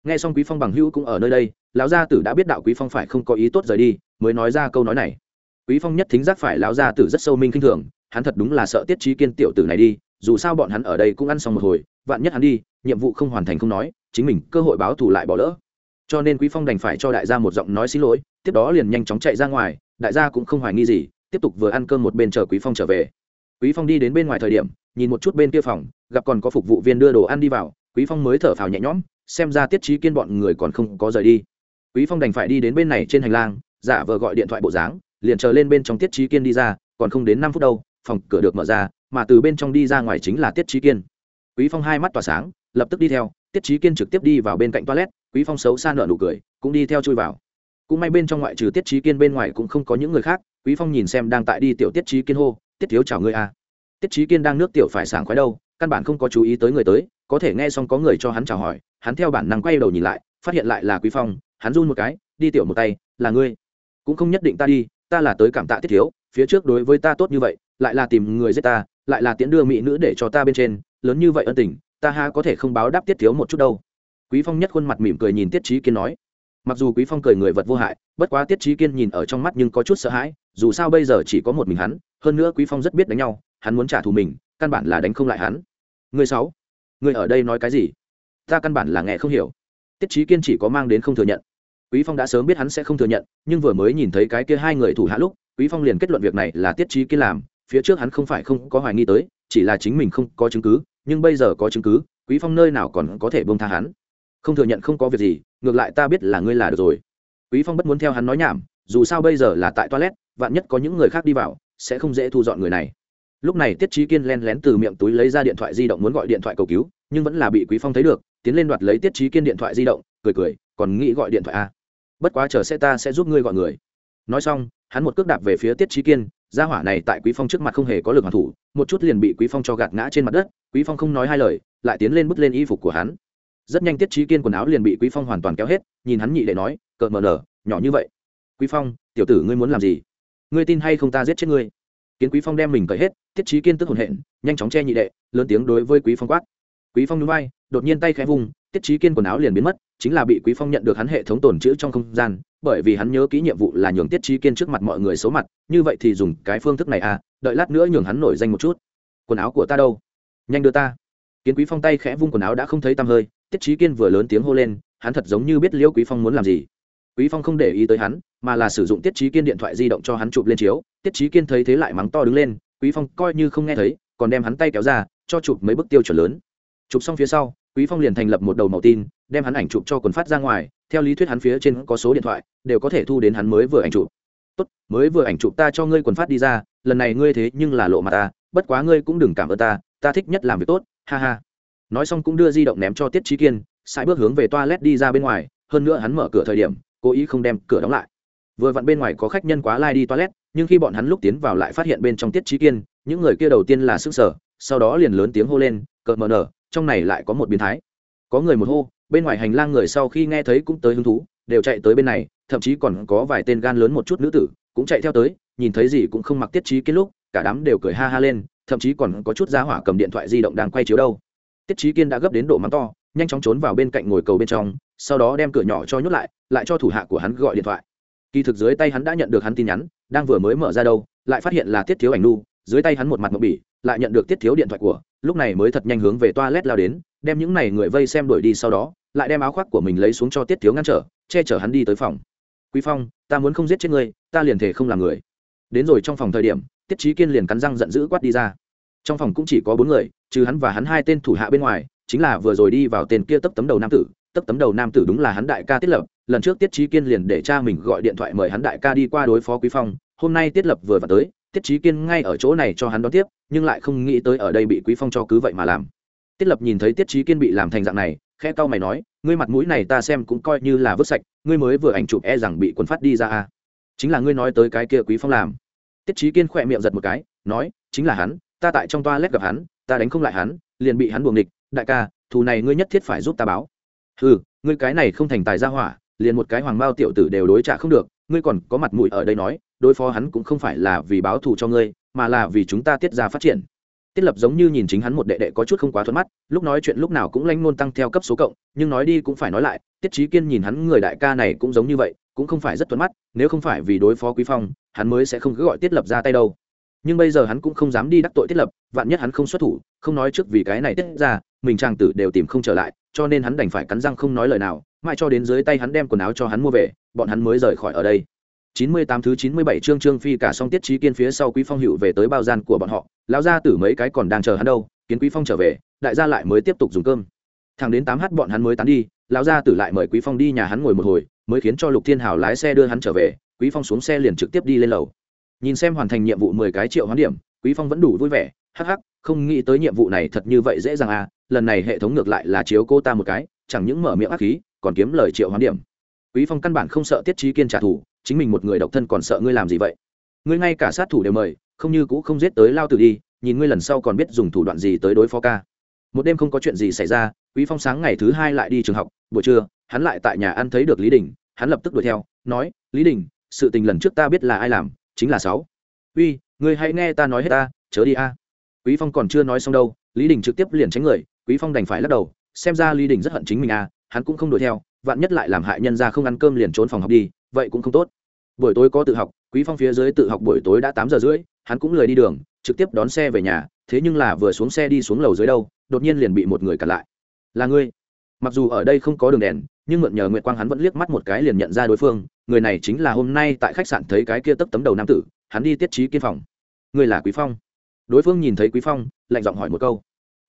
Nghe xong quý phong bằng hữu cũng ở nơi đây, lão gia tử đã biết đạo quý phong phải không có ý tốt rời đi, mới nói ra câu nói này. Quý phong nhất thính giác phải lão gia tử rất sâu minh kinh thường, hắn thật đúng là sợ tiết trí kiên tiểu tử này đi, dù sao bọn hắn ở đây cũng ăn xong một hồi, vạn nhất hắn đi, nhiệm vụ không hoàn thành không nói, chính mình cơ hội báo thù lại bỏ lỡ. Cho nên quý phong đành phải cho đại gia một giọng nói xin lỗi tiếp đó liền nhanh chóng chạy ra ngoài, đại gia cũng không hoài nghi gì, tiếp tục vừa ăn cơm một bên chờ quý phong trở về. Quý phong đi đến bên ngoài thời điểm, nhìn một chút bên kia phòng, gặp còn có phục vụ viên đưa đồ ăn đi vào, quý phong mới thở phào nhẹ nhõm, xem ra tiết trí kiên bọn người còn không có rời đi. Quý phong đành phải đi đến bên này trên hành lang, giả vờ gọi điện thoại bộ dáng, liền chờ lên bên trong tiết trí kiên đi ra, còn không đến năm phút đâu, phòng cửa được mở ra, mà từ bên trong đi ra ngoài chính là tiết trí kiên. Quý phong hai mắt tỏa sáng, lập tức đi theo, tiết trí kiên trực tiếp đi vào bên cạnh toilet, quý phong xấu xa nợ nụ cười, cũng đi theo chui vào cũng may bên trong ngoại trừ tiết trí kiên bên ngoài cũng không có những người khác, quý phong nhìn xem đang tại đi tiểu tiết trí kiên hô, tiết thiếu chào ngươi a tiết trí kiên đang nước tiểu phải sảng khoái đâu, căn bản không có chú ý tới người tới, có thể nghe xong có người cho hắn chào hỏi, hắn theo bản năng quay đầu nhìn lại, phát hiện lại là quý phong, hắn run một cái, đi tiểu một tay, là ngươi. Cũng không nhất định ta đi, ta là tới cảm tạ tiết thiếu, phía trước đối với ta tốt như vậy, lại là tìm người giết ta, lại là tiễn đưa mỹ nữ để cho ta bên trên, lớn như vậy ân tình, ta ha có thể không báo đáp tiết thiếu một chút đâu. Quý phong nhất khuôn mặt mỉm cười nhìn tiết trí kiên nói mặc dù quý phong cười người vật vô hại, bất quá tiết trí kiên nhìn ở trong mắt nhưng có chút sợ hãi, dù sao bây giờ chỉ có một mình hắn, hơn nữa quý phong rất biết đánh nhau, hắn muốn trả thù mình, căn bản là đánh không lại hắn. Người sáu, người ở đây nói cái gì? Ta căn bản là nghe không hiểu. Tiết trí kiên chỉ có mang đến không thừa nhận. Quý phong đã sớm biết hắn sẽ không thừa nhận, nhưng vừa mới nhìn thấy cái kia hai người thủ hạ lúc, quý phong liền kết luận việc này là tiết trí kiên làm, phía trước hắn không phải không có hoài nghi tới, chỉ là chính mình không có chứng cứ, nhưng bây giờ có chứng cứ, quý phong nơi nào còn có thể bông tha hắn? Không thừa nhận không có việc gì, ngược lại ta biết là ngươi là được rồi. Quý phong bất muốn theo hắn nói nhảm, dù sao bây giờ là tại toilet, vạn nhất có những người khác đi vào, sẽ không dễ thu dọn người này. Lúc này tiết trí kiên len lén từ miệng túi lấy ra điện thoại di động muốn gọi điện thoại cầu cứu, nhưng vẫn là bị quý phong thấy được, tiến lên đoạt lấy tiết trí kiên điện thoại di động, cười cười, còn nghĩ gọi điện thoại a bất quá chờ xe ta sẽ giúp ngươi gọi người. Nói xong, hắn một cước đạp về phía tiết trí kiên, gia hỏa này tại quý phong trước mặt không hề có lực hoàn thủ, một chút liền bị quý phong cho gạt ngã trên mặt đất, quý phong không nói hai lời, lại tiến lên bước lên y phục của hắn rất nhanh tiết trí kiên quần áo liền bị quý phong hoàn toàn kéo hết nhìn hắn nhị để nói cợt mờ nở nhỏ như vậy quý phong tiểu tử ngươi muốn làm gì ngươi tin hay không ta giết chết ngươi kiến quý phong đem mình cởi hết tiết trí kiên tức hồn hện nhanh chóng che nhị đệ lớn tiếng đối với quý phong quát quý phong núi bay đột nhiên tay khẽ vùng tiết trí kiên quần áo liền biến mất, chính là bị quý phong nhận được hắn hệ thống tồn chữ trong không gian, bởi vì hắn nhớ kỹ nhiệm vụ là nhường tiết trí kiên trước mặt mọi người xấu mặt, như vậy thì dùng cái phương thức này à đợi lát nữa nhường hắn nổi danh một chút. Quần áo của ta đâu? Nhanh đưa ta. Kiến quý phong tay khẽ vung quần áo đã không thấy tăm hơi tiết trí kiên vừa lớn tiếng hô lên, hắn thật giống như biết liễu quý phong muốn làm gì. Quý phong không để ý tới hắn, mà là sử dụng tiết trí kiên điện thoại di động cho hắn chụp lên chiếu. Tiết trí kiên thấy thế lại mắng to đứng lên, quý phong coi như không nghe thấy, còn đem hắn tay kéo ra, cho chụp mấy bức tiêu chuẩn lớn. Chụp xong phía sau, quý phong liền thành lập một đầu màu tin, đem hắn ảnh chụp cho quần phát ra ngoài. Theo lý thuyết hắn phía trên có số điện thoại, đều có thể thu đến hắn mới vừa ảnh chụp. Tốt, mới vừa ảnh chụp ta cho ngươi quần phát đi ra, lần này ngươi thế nhưng là lộ mặt ta, bất quá ngươi cũng đừng cảm ơn ta ta thích nhất làm việc tốt, ha ha nói xong cũng đưa di động ném cho tiết trí kiên sai bước hướng về toilet đi ra bên ngoài, hơn nữa hắn mở cửa thời điểm, cố ý không đem cửa đóng lại. Vừa vặn bên ngoài có khách nhân quá lai đi toilet, nhưng khi bọn hắn lúc tiến vào lại phát hiện bên trong tiết trí kiên, những người kia đầu tiên là sức sở, sau đó liền lớn tiếng hô lên cợt mờ nở, trong này lại có một biến thái. Có người một hô, bên ngoài hành lang người sau khi nghe thấy cũng tới hứng thú, đều chạy tới bên này, thậm chí còn có vài tên gan lớn một chút nữ tử, cũng chạy theo tới, nhìn thấy gì cũng không mặc tiết trí kiên lúc, cả đám đều cười ha ha lên, thậm chí còn có chút giá hỏa cầm điện thoại di động đang quay chiếu đâu tiết trí kiên đã gấp đến độ mắng to, nhanh chóng trốn vào bên cạnh ngồi cầu bên trong, sau đó đem cửa nhỏ cho nhốt lại lại cho thủ hạ của hắn gọi điện thoại. Kỳ thực dưới tay hắn đã nhận được hắn tin nhắn, đang vừa mới mở ra đâu, lại phát hiện là tiết thiếu ảnh nu, dưới tay hắn một mặt ngọc bỉ, lại nhận được tiết thiếu điện thoại của, lúc này mới thật nhanh hướng về toilet lao đến, đem những này người vây xem đuổi đi sau đó, lại đem áo khoác của mình lấy xuống cho tiết thiếu ngăn trở, che chở hắn đi tới phòng. Quý phong, ta muốn không giết chết ngươi, ta liền thể không làm người. Đến rồi trong phòng thời điểm, tiết trí kiên liền cắn răng giận dữ quát đi ra trong phòng cũng chỉ có bốn người, trừ hắn và hắn hai tên thủ hạ bên ngoài, chính là vừa rồi đi vào tên kia tấp tấm đầu nam tử. Tấp tấm đầu nam tử đúng là hắn đại ca tiết lập, lần trước tiết trí kiên liền để cha mình gọi điện thoại mời hắn đại ca đi qua đối phó quý phong, hôm nay tiết lập vừa vào tới, tiết trí kiên ngay ở chỗ này cho hắn đón tiếp, nhưng lại không nghĩ tới ở đây bị quý phong cho cứ vậy mà làm. Tiết lập nhìn thấy tiết trí kiên bị làm thành dạng này, khẽ cau mày nói, ngươi mặt mũi này ta xem cũng coi như là vứt sạch, ngươi mới vừa ảnh chụp e rằng bị quân phát đi ra à. chính là ngươi nói tới cái kia quý phong làm. Tiết trí kiên khỏe miệng giật một cái, nói, chính là hắn ta tại trong toa lét gặp hắn, ta đánh không lại hắn, liền bị hắn buồng địch đại ca, thù này ngươi nhất thiết phải giúp ta báo. Ừ ngươi cái này không thành tài ra hỏa, liền một cái hoàng bao tiểu tử đều đối trả không được. Ngươi còn có mặt mũi ở đây nói, đối phó hắn cũng không phải là vì báo thù cho ngươi, mà là vì chúng ta tiết ra phát triển. Tiết lập giống như nhìn chính hắn một đệ đệ có chút không quá thuận mắt, lúc nói chuyện lúc nào cũng lanh nôn tăng theo cấp số cộng, nhưng nói đi cũng phải nói lại, tiết trí kiên nhìn hắn người đại ca này cũng giống như vậy, cũng không phải rất thuận mắt, nếu không phải vì đối phó quý phong, hắn mới sẽ không cứ gọi tiết lập ra tay đâu nhưng bây giờ hắn cũng không dám đi đắc tội thiết lập, vạn nhất hắn không xuất thủ, không nói trước vì cái này tiết ra, mình trang tử đều tìm không trở lại, cho nên hắn đành phải cắn răng không nói lời nào, mãi cho đến dưới tay hắn đem quần áo cho hắn mua về, bọn hắn mới rời khỏi ở đây. Chín mươi tám thứ chín mươi bảy chương trương phi cả song tiết trí kiên phía sau quý phong hữu về tới bao gian của bọn họ, lão gia tử mấy cái còn đang chờ hắn đâu, kiến quý phong trở về, đại gia lại mới tiếp tục dùng cơm. Thẳng đến tám h bọn hắn mới tán đi, lão gia tử lại mời quý phong đi nhà hắn ngồi một hồi, mới khiến cho lục thiên hào lái xe đưa hắn trở về, quý phong xuống xe liền trực tiếp đi lên lầu nhìn xem hoàn thành nhiệm vụ mười cái triệu hoán điểm, quý phong vẫn đủ vui vẻ, hắc hắc, không nghĩ tới nhiệm vụ này thật như vậy dễ dàng à lần này hệ thống ngược lại là chiếu cô ta một cái, chẳng những mở miệng ác khí, còn kiếm lời triệu hoán điểm. Quý phong căn bản không sợ tiết trí kiên trả thù, chính mình một người độc thân còn sợ ngươi làm gì vậy? Ngươi ngay cả sát thủ đều mời, không như cũng không giết tới lao tử đi, nhìn ngươi lần sau còn biết dùng thủ đoạn gì tới đối phó ca. Một đêm không có chuyện gì xảy ra, quý phong sáng ngày thứ hai lại đi trường học, buổi trưa, hắn lại tại nhà ăn thấy được lý đình, hắn lập tức đuổi theo, nói, lý đình, sự tình lần trước ta biết là ai làm chính là sáu. Uy, ngươi hãy nghe ta nói hết ta, chớ đi a. Quý phong còn chưa nói xong đâu, lý đình trực tiếp liền tránh người, quý phong đành phải lắc đầu, xem ra lý đình rất hận chính mình a, hắn cũng không đuổi theo, vạn nhất lại làm hại nhân ra không ăn cơm liền trốn phòng học đi, vậy cũng không tốt. Buổi tối có tự học, quý phong phía dưới tự học buổi tối đã tám giờ rưỡi, hắn cũng lười đi đường, trực tiếp đón xe về nhà, thế nhưng là vừa xuống xe đi xuống lầu dưới đâu, đột nhiên liền bị một người cản lại. Là ngươi. Mặc dù ở đây không có đường đèn, nhưng mượn nhờ nguyệt quang hắn vẫn liếc mắt một cái liền nhận ra đối phương người này chính là hôm nay tại khách sạn thấy cái kia tấp tấm đầu nam tử, hắn đi tiết trí kiên phòng. Người là quý phong. Đối phương nhìn thấy quý phong, lạnh giọng hỏi một câu.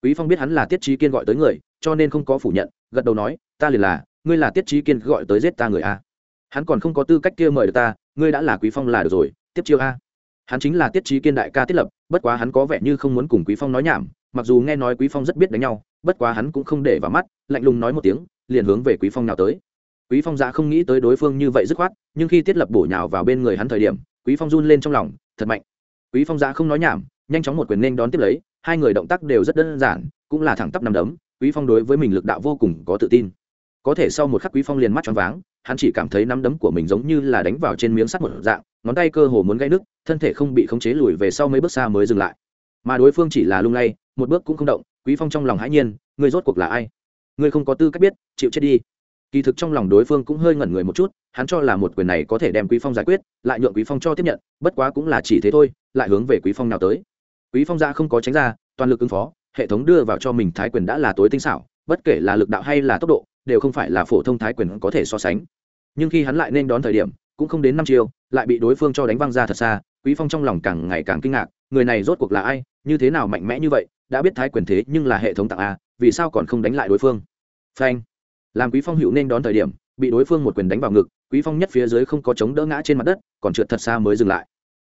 Quý phong biết hắn là tiết trí kiên gọi tới người, cho nên không có phủ nhận, gật đầu nói, ta liền là, ngươi là tiết trí kiên gọi tới giết ta người a. Hắn còn không có tư cách kia mời được ta, ngươi đã là quý phong là được rồi, tiếp chiêu a. Hắn chính là tiết trí kiên đại ca thiết lập, bất quá hắn có vẻ như không muốn cùng quý phong nói nhảm, mặc dù nghe nói quý phong rất biết đánh nhau, bất quá hắn cũng không để vào mắt, lạnh lùng nói một tiếng, liền hướng về quý phong nào tới quý phong dạ không nghĩ tới đối phương như vậy dứt khoát, nhưng khi tiết lập bổ nhào vào bên người hắn thời điểm, quý phong run lên trong lòng, thật mạnh. Quý phong dạ không nói nhảm, nhanh chóng một quyền nên đón tiếp lấy, hai người động tác đều rất đơn giản, cũng là thẳng tắp nằm đấm, quý phong đối với mình lực đạo vô cùng có tự tin. Có thể sau một khắc quý phong liền mắt choáng váng, hắn chỉ cảm thấy nắm đấm của mình giống như là đánh vào trên miếng sắt một dạng, ngón tay cơ hồ muốn gãy nứt, thân thể không bị khống chế lùi về sau mấy bước xa mới dừng lại. Mà đối phương chỉ là lung lay, một bước cũng không động, quý phong trong lòng hãi nhiên, ngươi rốt cuộc là ai? Ngươi không có tư cách biết, chịu chết đi kỳ thực trong lòng đối phương cũng hơi ngẩn người một chút hắn cho là một quyền này có thể đem quý phong giải quyết lại nhượng quý phong cho tiếp nhận bất quá cũng là chỉ thế thôi lại hướng về quý phong nào tới. Quý phong ra không có tránh ra toàn lực ứng phó hệ thống đưa vào cho mình thái quyền đã là tối tinh xảo bất kể là lực đạo hay là tốc độ đều không phải là phổ thông thái quyền có thể so sánh. Nhưng khi hắn lại nên đón thời điểm cũng không đến năm chiều, lại bị đối phương cho đánh văng ra thật xa quý phong trong lòng càng ngày càng kinh ngạc người này rốt cuộc là ai như thế nào mạnh mẽ như vậy đã biết thái quyền thế nhưng là hệ thống tặng a vì sao còn không đánh lại đối phương. Phanh làm quý phong hữu nên đón thời điểm, bị đối phương một quyền đánh vào ngực, quý phong nhất phía dưới không có chống đỡ ngã trên mặt đất, còn trượt thật xa mới dừng lại.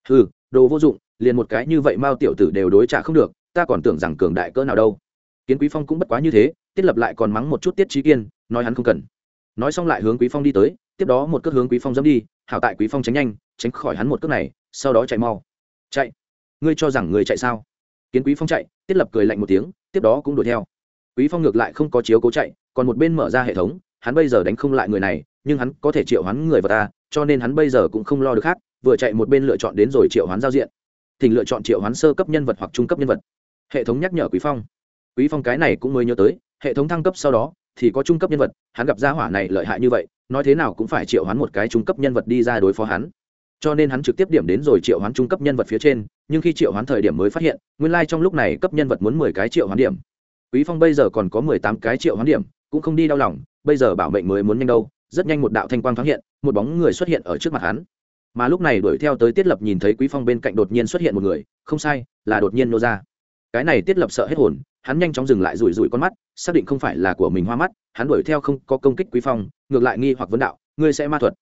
Hừ, đồ vô dụng, liền một cái như vậy mao tiểu tử đều đối trả không được, ta còn tưởng rằng cường đại cỡ nào đâu. Kiến quý phong cũng bất quá như thế tiết lập lại còn mắng một chút tiết trí kiên, nói hắn không cần. Nói xong lại hướng quý phong đi tới, tiếp đó một cước hướng quý phong dẫm đi, hảo tại quý phong tránh nhanh, tránh khỏi hắn một cước này, sau đó chạy mau. Chạy? Ngươi cho rằng người chạy sao? Kiến quý phong chạy tiết lập cười lạnh một tiếng, tiếp đó cũng đuổi theo. Quý phong ngược lại không có chiếu cố chạy còn một bên mở ra hệ thống, hắn bây giờ đánh không lại người này, nhưng hắn có thể triệu hoán người vào ta, cho nên hắn bây giờ cũng không lo được khác, vừa chạy một bên lựa chọn đến rồi triệu hoán giao diện. Thỉnh lựa chọn triệu hoán sơ cấp nhân vật hoặc trung cấp nhân vật. Hệ thống nhắc nhở quý phong. Quý phong cái này cũng mới nhớ tới, hệ thống thăng cấp sau đó, thì có trung cấp nhân vật, hắn gặp gia hỏa này lợi hại như vậy, nói thế nào cũng phải triệu hoán một cái trung cấp nhân vật đi ra đối phó hắn. Cho nên hắn trực tiếp điểm đến rồi triệu hoán trung cấp nhân vật phía trên, nhưng khi triệu hoán thời điểm mới phát hiện, nguyên lai trong lúc này cấp nhân vật muốn mười cái triệu hoán điểm. Quý phong bây giờ còn có mười tám cái triệu hoán điểm cũng không đi đau lòng, bây giờ bảo mệnh mới muốn nhanh đâu, rất nhanh một đạo thanh quang thoáng hiện, một bóng người xuất hiện ở trước mặt hắn. Mà lúc này đuổi theo tới tiết lập nhìn thấy quý phong bên cạnh đột nhiên xuất hiện một người, không sai, là đột nhiên nô ra. Cái này tiết lập sợ hết hồn, hắn nhanh chóng dừng lại rủi rủi con mắt, xác định không phải là của mình hoa mắt, hắn đuổi theo không có công kích quý phong, ngược lại nghi hoặc vấn đạo, ngươi sẽ ma thuật?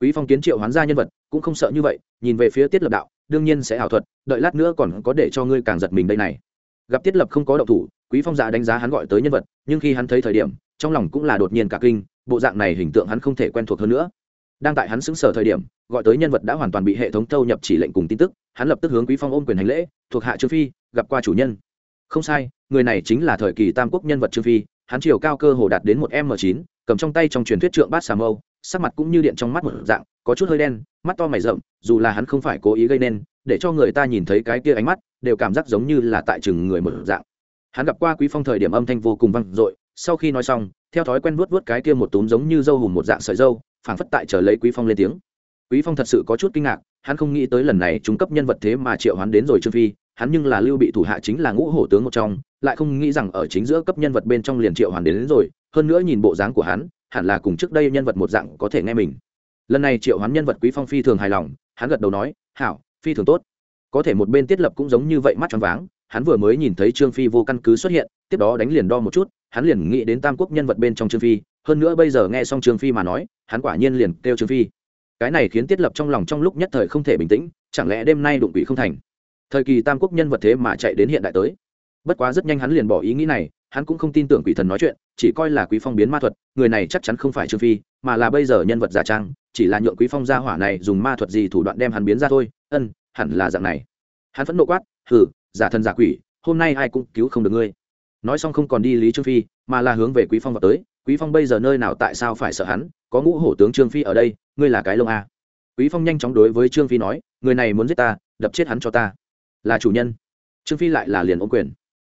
Quý phong kiến triệu hoán ra nhân vật, cũng không sợ như vậy, nhìn về phía tiết lập đạo, đương nhiên sẽ ảo thuật, đợi lát nữa còn có để cho ngươi càng giật mình đây này. Gặp tiết lập không có động thủ, quý phong giả đánh giá hắn gọi tới nhân vật, nhưng khi hắn thấy thời điểm trong lòng cũng là đột nhiên cả kinh, bộ dạng này hình tượng hắn không thể quen thuộc hơn nữa. Đang tại hắn xứng sở thời điểm, gọi tới nhân vật đã hoàn toàn bị hệ thống thâu nhập chỉ lệnh cùng tin tức, hắn lập tức hướng quý phong ôm quyền hành lễ, thuộc hạ trương phi, gặp qua chủ nhân. Không sai, người này chính là thời kỳ tam quốc nhân vật trương phi, hắn chiều cao cơ hồ đạt đến một m 9 cầm trong tay trong truyền thuyết trượng bát xà mâu, sắc mặt cũng như điện trong mắt một dạng, có chút hơi đen, mắt to mày rậm, dù là hắn không phải cố ý gây nên, để cho người ta nhìn thấy cái kia ánh mắt, đều cảm giác giống như là tại chừng người một dạng. Hắn gặp qua quý phong thời điểm âm thanh vô cùng vang dội sau khi nói xong theo thói quen vuốt vuốt cái kia một túm giống như dâu hùm một dạng sợi dâu phảng phất tại chờ lấy quý phong lên tiếng. Quý phong thật sự có chút kinh ngạc hắn không nghĩ tới lần này trung cấp nhân vật thế mà triệu hắn đến rồi trương phi hắn nhưng là lưu bị thủ hạ chính là ngũ hổ tướng một trong lại không nghĩ rằng ở chính giữa cấp nhân vật bên trong liền triệu hoàn đến, đến rồi hơn nữa nhìn bộ dáng của hắn hẳn là cùng trước đây nhân vật một dạng có thể nghe mình. Lần này triệu hoán nhân vật quý phong phi thường hài lòng hắn gật đầu nói hảo phi thường tốt. Có thể một bên tiết lập cũng giống như vậy mắt tròn váng hắn vừa mới nhìn thấy trương phi vô căn cứ xuất hiện tiếp đó đánh liền đo một chút hắn liền nghĩ đến tam quốc nhân vật bên trong trương phi, hơn nữa bây giờ nghe xong trương phi mà nói, hắn quả nhiên liền kêu trương phi. Cái này khiến tiết lập trong lòng trong lúc nhất thời không thể bình tĩnh, chẳng lẽ đêm nay đụng quỷ không thành? Thời kỳ tam quốc nhân vật thế mà chạy đến hiện đại tới. Bất quá rất nhanh hắn liền bỏ ý nghĩ này, hắn cũng không tin tưởng quỷ thần nói chuyện, chỉ coi là quý phong biến ma thuật, người này chắc chắn không phải trương phi, mà là bây giờ nhân vật giả trang, chỉ là nhượng quý phong gia hỏa này dùng ma thuật gì thủ đoạn đem hắn biến ra thôi, ân, hẳn là dạng này. Hắn vẫn nộ quát, hừ, giả thần giả quỷ, hôm nay ai cũng cứu không được ngươi nói xong không còn đi lý trương phi, mà là hướng về quý phong vào tới. Quý phong bây giờ nơi nào tại sao phải sợ hắn? Có ngũ hổ tướng trương phi ở đây, ngươi là cái lông a. Quý phong nhanh chóng đối với trương phi nói, người này muốn giết ta, đập chết hắn cho ta. Là chủ nhân. Trương phi lại là liền ôm quyền.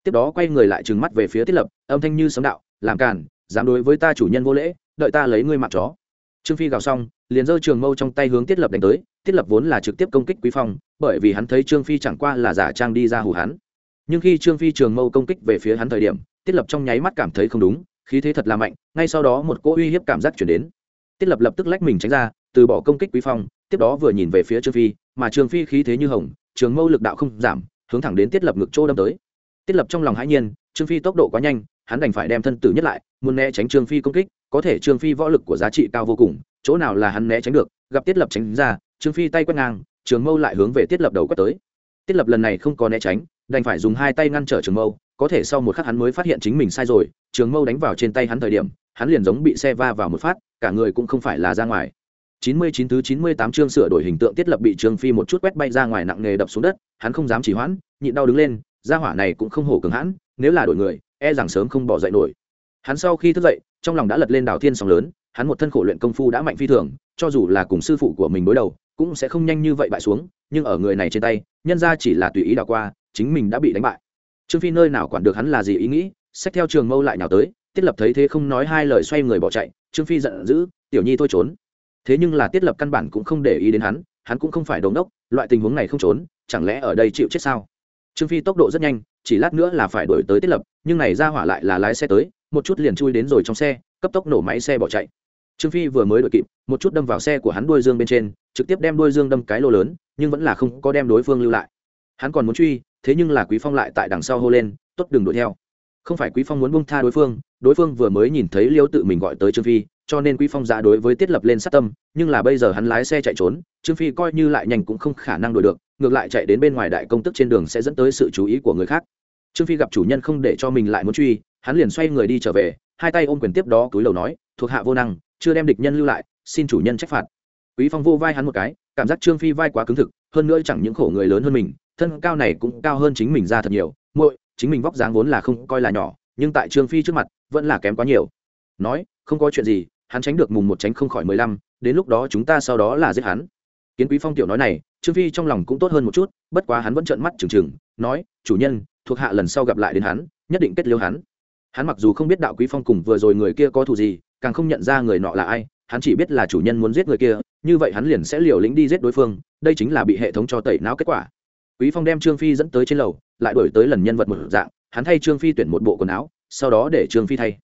Tiếp đó quay người lại trừng mắt về phía tiết lập, âm thanh như sấm đạo, làm càn, dám đối với ta chủ nhân vô lễ, đợi ta lấy ngươi mặt chó. Trương phi gào xong, liền giơ trường mâu trong tay hướng tiết lập đánh tới. Tiết lập vốn là trực tiếp công kích quý phong, bởi vì hắn thấy trương phi chẳng qua là giả trang đi ra hù hắn nhưng khi trương phi trường mâu công kích về phía hắn thời điểm, tiết lập trong nháy mắt cảm thấy không đúng, khí thế thật là mạnh, ngay sau đó một cỗ uy hiếp cảm giác chuyển đến. Tiết lập lập tức lách mình tránh ra, từ bỏ công kích quý phong, tiếp đó vừa nhìn về phía trương phi, mà trương phi khí thế như hồng, trường mâu lực đạo không giảm, hướng thẳng đến tiết lập ngực chỗ đâm tới. Tiết lập trong lòng hãi nhiên, trương phi tốc độ quá nhanh, hắn đành phải đem thân tử nhất lại, muốn né tránh trương phi công kích, có thể trương phi võ lực của giá trị cao vô cùng, chỗ nào là hắn né tránh được, gặp tiết lập tránh ra, trương phi tay quét ngang, trường mâu lại hướng về tiết lập đầu quét tới. Tiết lập lần này không có né tránh đành phải dùng hai tay ngăn trở trường mâu có thể sau một khắc hắn mới phát hiện chính mình sai rồi trường mâu đánh vào trên tay hắn thời điểm hắn liền giống bị xe va vào một phát cả người cũng không phải là ra ngoài chín mươi chín thứ chín mươi tám chương sửa đổi hình tượng tiết lập bị Trương Phi một chút quét bay ra ngoài nặng nghề đập xuống đất, hắn không dám chỉ hoãn, nhịn đau đứng lên, gia hỏa này cũng không hổ cường hãn, nếu là đổi người, e rằng sớm không bỏ dậy nổi. Hắn sau khi thức dậy, trong lòng đã lật lên đảo thiên sóng lớn, hắn một thân khổ luyện công phu đã mạnh phi thường, cho dù là cùng sư phụ của mình đối đầu, cũng sẽ không nhanh như vậy bại xuống, nhưng ở người này trên tay, nhân ra chỉ là tùy ý đảo qua, chính mình đã bị đánh bại. Trương Phi nơi nào quản được hắn là gì ý nghĩ, xách theo trường mâu lại nào tới, tiết lập thấy thế không nói hai lời xoay người bỏ chạy trương phi giận dữ tiểu nhi thôi trốn. Thế nhưng là tiết lập căn bản cũng không để ý đến hắn hắn cũng không phải đồn đốc loại tình huống này không trốn chẳng lẽ ở đây chịu chết sao? Trương phi tốc độ rất nhanh chỉ lát nữa là phải đổi tới tiết lập nhưng này ra hỏa lại là lái xe tới một chút liền chui đến rồi trong xe cấp tốc nổ máy xe bỏ chạy. Trương phi vừa mới đội kịp một chút đâm vào xe của hắn đuôi dương bên trên trực tiếp đem đuôi dương đâm cái lô lớn nhưng vẫn là không có đem đối phương lưu lại. Hắn còn muốn truy thế nhưng là quý phong lại tại đằng sau hô lên, tốt, đừng đuổi theo. Không phải quý phong muốn buông tha đối phương đối phương vừa mới nhìn thấy liêu tự mình gọi tới trương phi, cho nên quý phong ra đối với tiết lập lên sát tâm, nhưng là bây giờ hắn lái xe chạy trốn, trương phi coi như lại nhanh cũng không khả năng đuổi được, ngược lại chạy đến bên ngoài đại công tức trên đường sẽ dẫn tới sự chú ý của người khác. Trương phi gặp chủ nhân không để cho mình lại muốn truy, hắn liền xoay người đi trở về, hai tay ôm quyền tiếp đó túi lầu nói, thuộc hạ vô năng, chưa đem địch nhân lưu lại, xin chủ nhân trách phạt. Quý phong vô vai hắn một cái, cảm giác trương phi vai quá cứng thực, hơn nữa chẳng những khổ người lớn hơn mình thân cao này cũng cao hơn chính mình ra thật nhiều, muội, chính mình vóc dáng vốn là không coi là nhỏ, nhưng tại trương phi trước mặt, vẫn là kém quá nhiều. Nói, không có chuyện gì, hắn tránh được mùng một tránh không khỏi mười lăm, đến lúc đó chúng ta sau đó là giết hắn. Kiến quý phong tiểu nói này, trương phi trong lòng cũng tốt hơn một chút, bất quá hắn vẫn trợn mắt trừng trừng, nói, chủ nhân, thuộc hạ lần sau gặp lại đến hắn, nhất định kết liêu hắn. Hắn mặc dù không biết đạo quý phong cùng vừa rồi người kia có thù gì, càng không nhận ra người nọ là ai, hắn chỉ biết là chủ nhân muốn giết người kia, như vậy hắn liền sẽ liều lĩnh đi giết đối phương, đây chính là bị hệ thống cho tẩy não kết quả quý phong đem trương phi dẫn tới trên lầu, lại đổi tới lần nhân vật một dạng, hắn thay trương phi tuyển một bộ quần áo, sau đó để trương phi thay.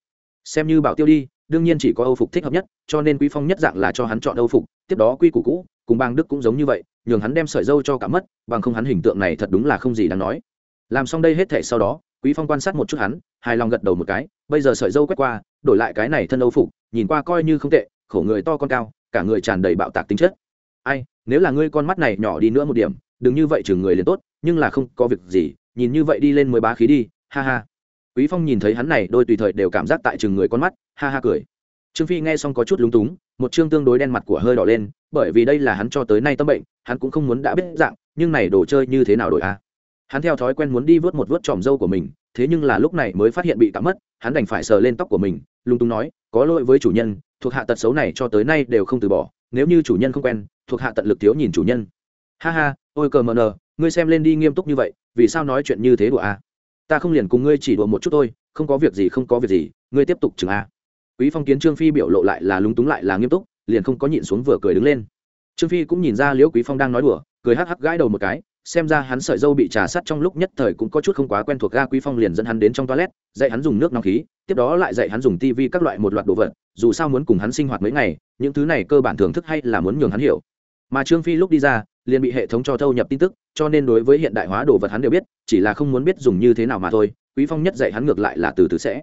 Xem như bảo tiêu đi, đương nhiên chỉ có âu phục thích hợp nhất, cho nên quý phong nhất dạng là cho hắn chọn âu phục, tiếp đó quy củ cũ, cùng bang đức cũng giống như vậy, nhường hắn đem sợi dâu cho cả mất, bằng không hắn hình tượng này thật đúng là không gì đáng nói. Làm xong đây hết thể sau đó, quý phong quan sát một chút hắn, hài lòng gật đầu một cái, bây giờ sợi dâu quét qua, đổi lại cái này thân âu phục, nhìn qua coi như không tệ, khổ người to con cao, cả người tràn đầy bạo tạc tính chất. Ai, nếu là ngươi con mắt này nhỏ đi nữa một điểm đừng như vậy chừng người liền tốt, nhưng là không có việc gì, nhìn như vậy đi lên mới bá khí đi, ha ha. Quý phong nhìn thấy hắn này, đôi tùy thời đều cảm giác tại chừng người con mắt, ha ha cười. Trương phi nghe xong có chút lúng túng, một chương tương đối đen mặt của hơi đỏ lên, bởi vì đây là hắn cho tới nay tâm bệnh, hắn cũng không muốn đã biết dạng, nhưng này đồ chơi như thế nào đổi a? À? hắn theo thói quen muốn đi vớt một vớt tròm dâu của mình, thế nhưng là lúc này mới phát hiện bị cắm mất, hắn đành phải sờ lên tóc của mình lung tung nói, có lỗi với chủ nhân, thuộc hạ tật xấu này cho tới nay đều không từ bỏ, nếu như chủ nhân không quen, thuộc hạ tận lực thiếu nhìn chủ nhân. Ha ha ôi cờ mờ nờ, ngươi xem lên đi nghiêm túc như vậy, vì sao nói chuyện như thế đùa a à? ta không liền cùng ngươi chỉ đùa một chút thôi, không có việc gì, không có việc gì, ngươi tiếp tục chừng a. Quý phong kiến trương phi biểu lộ lại là lúng túng lại là nghiêm túc, liền không có nhịn xuống vừa cười đứng lên. Trương phi cũng nhìn ra liễu quý phong đang nói đùa, cười hắc hắc gãi đầu một cái, xem ra hắn sợi dâu bị trà sắt trong lúc nhất thời cũng có chút không quá quen thuộc ga quý phong liền dẫn hắn đến trong toilet, dạy hắn dùng nước nóng khí, tiếp đó lại dạy hắn dùng tivi các loại một loạt đồ vật, dù sao muốn cùng hắn sinh hoạt mấy ngày, những thứ này cơ bản thưởng thức hay là muốn nhường hắn hiểu mà trương phi lúc đi ra, liền bị hệ thống cho thâu nhập tin tức, cho nên đối với hiện đại hóa đồ vật hắn đều biết, chỉ là không muốn biết dùng như thế nào mà thôi. Quý phong nhất dạy hắn ngược lại là từ từ sẽ.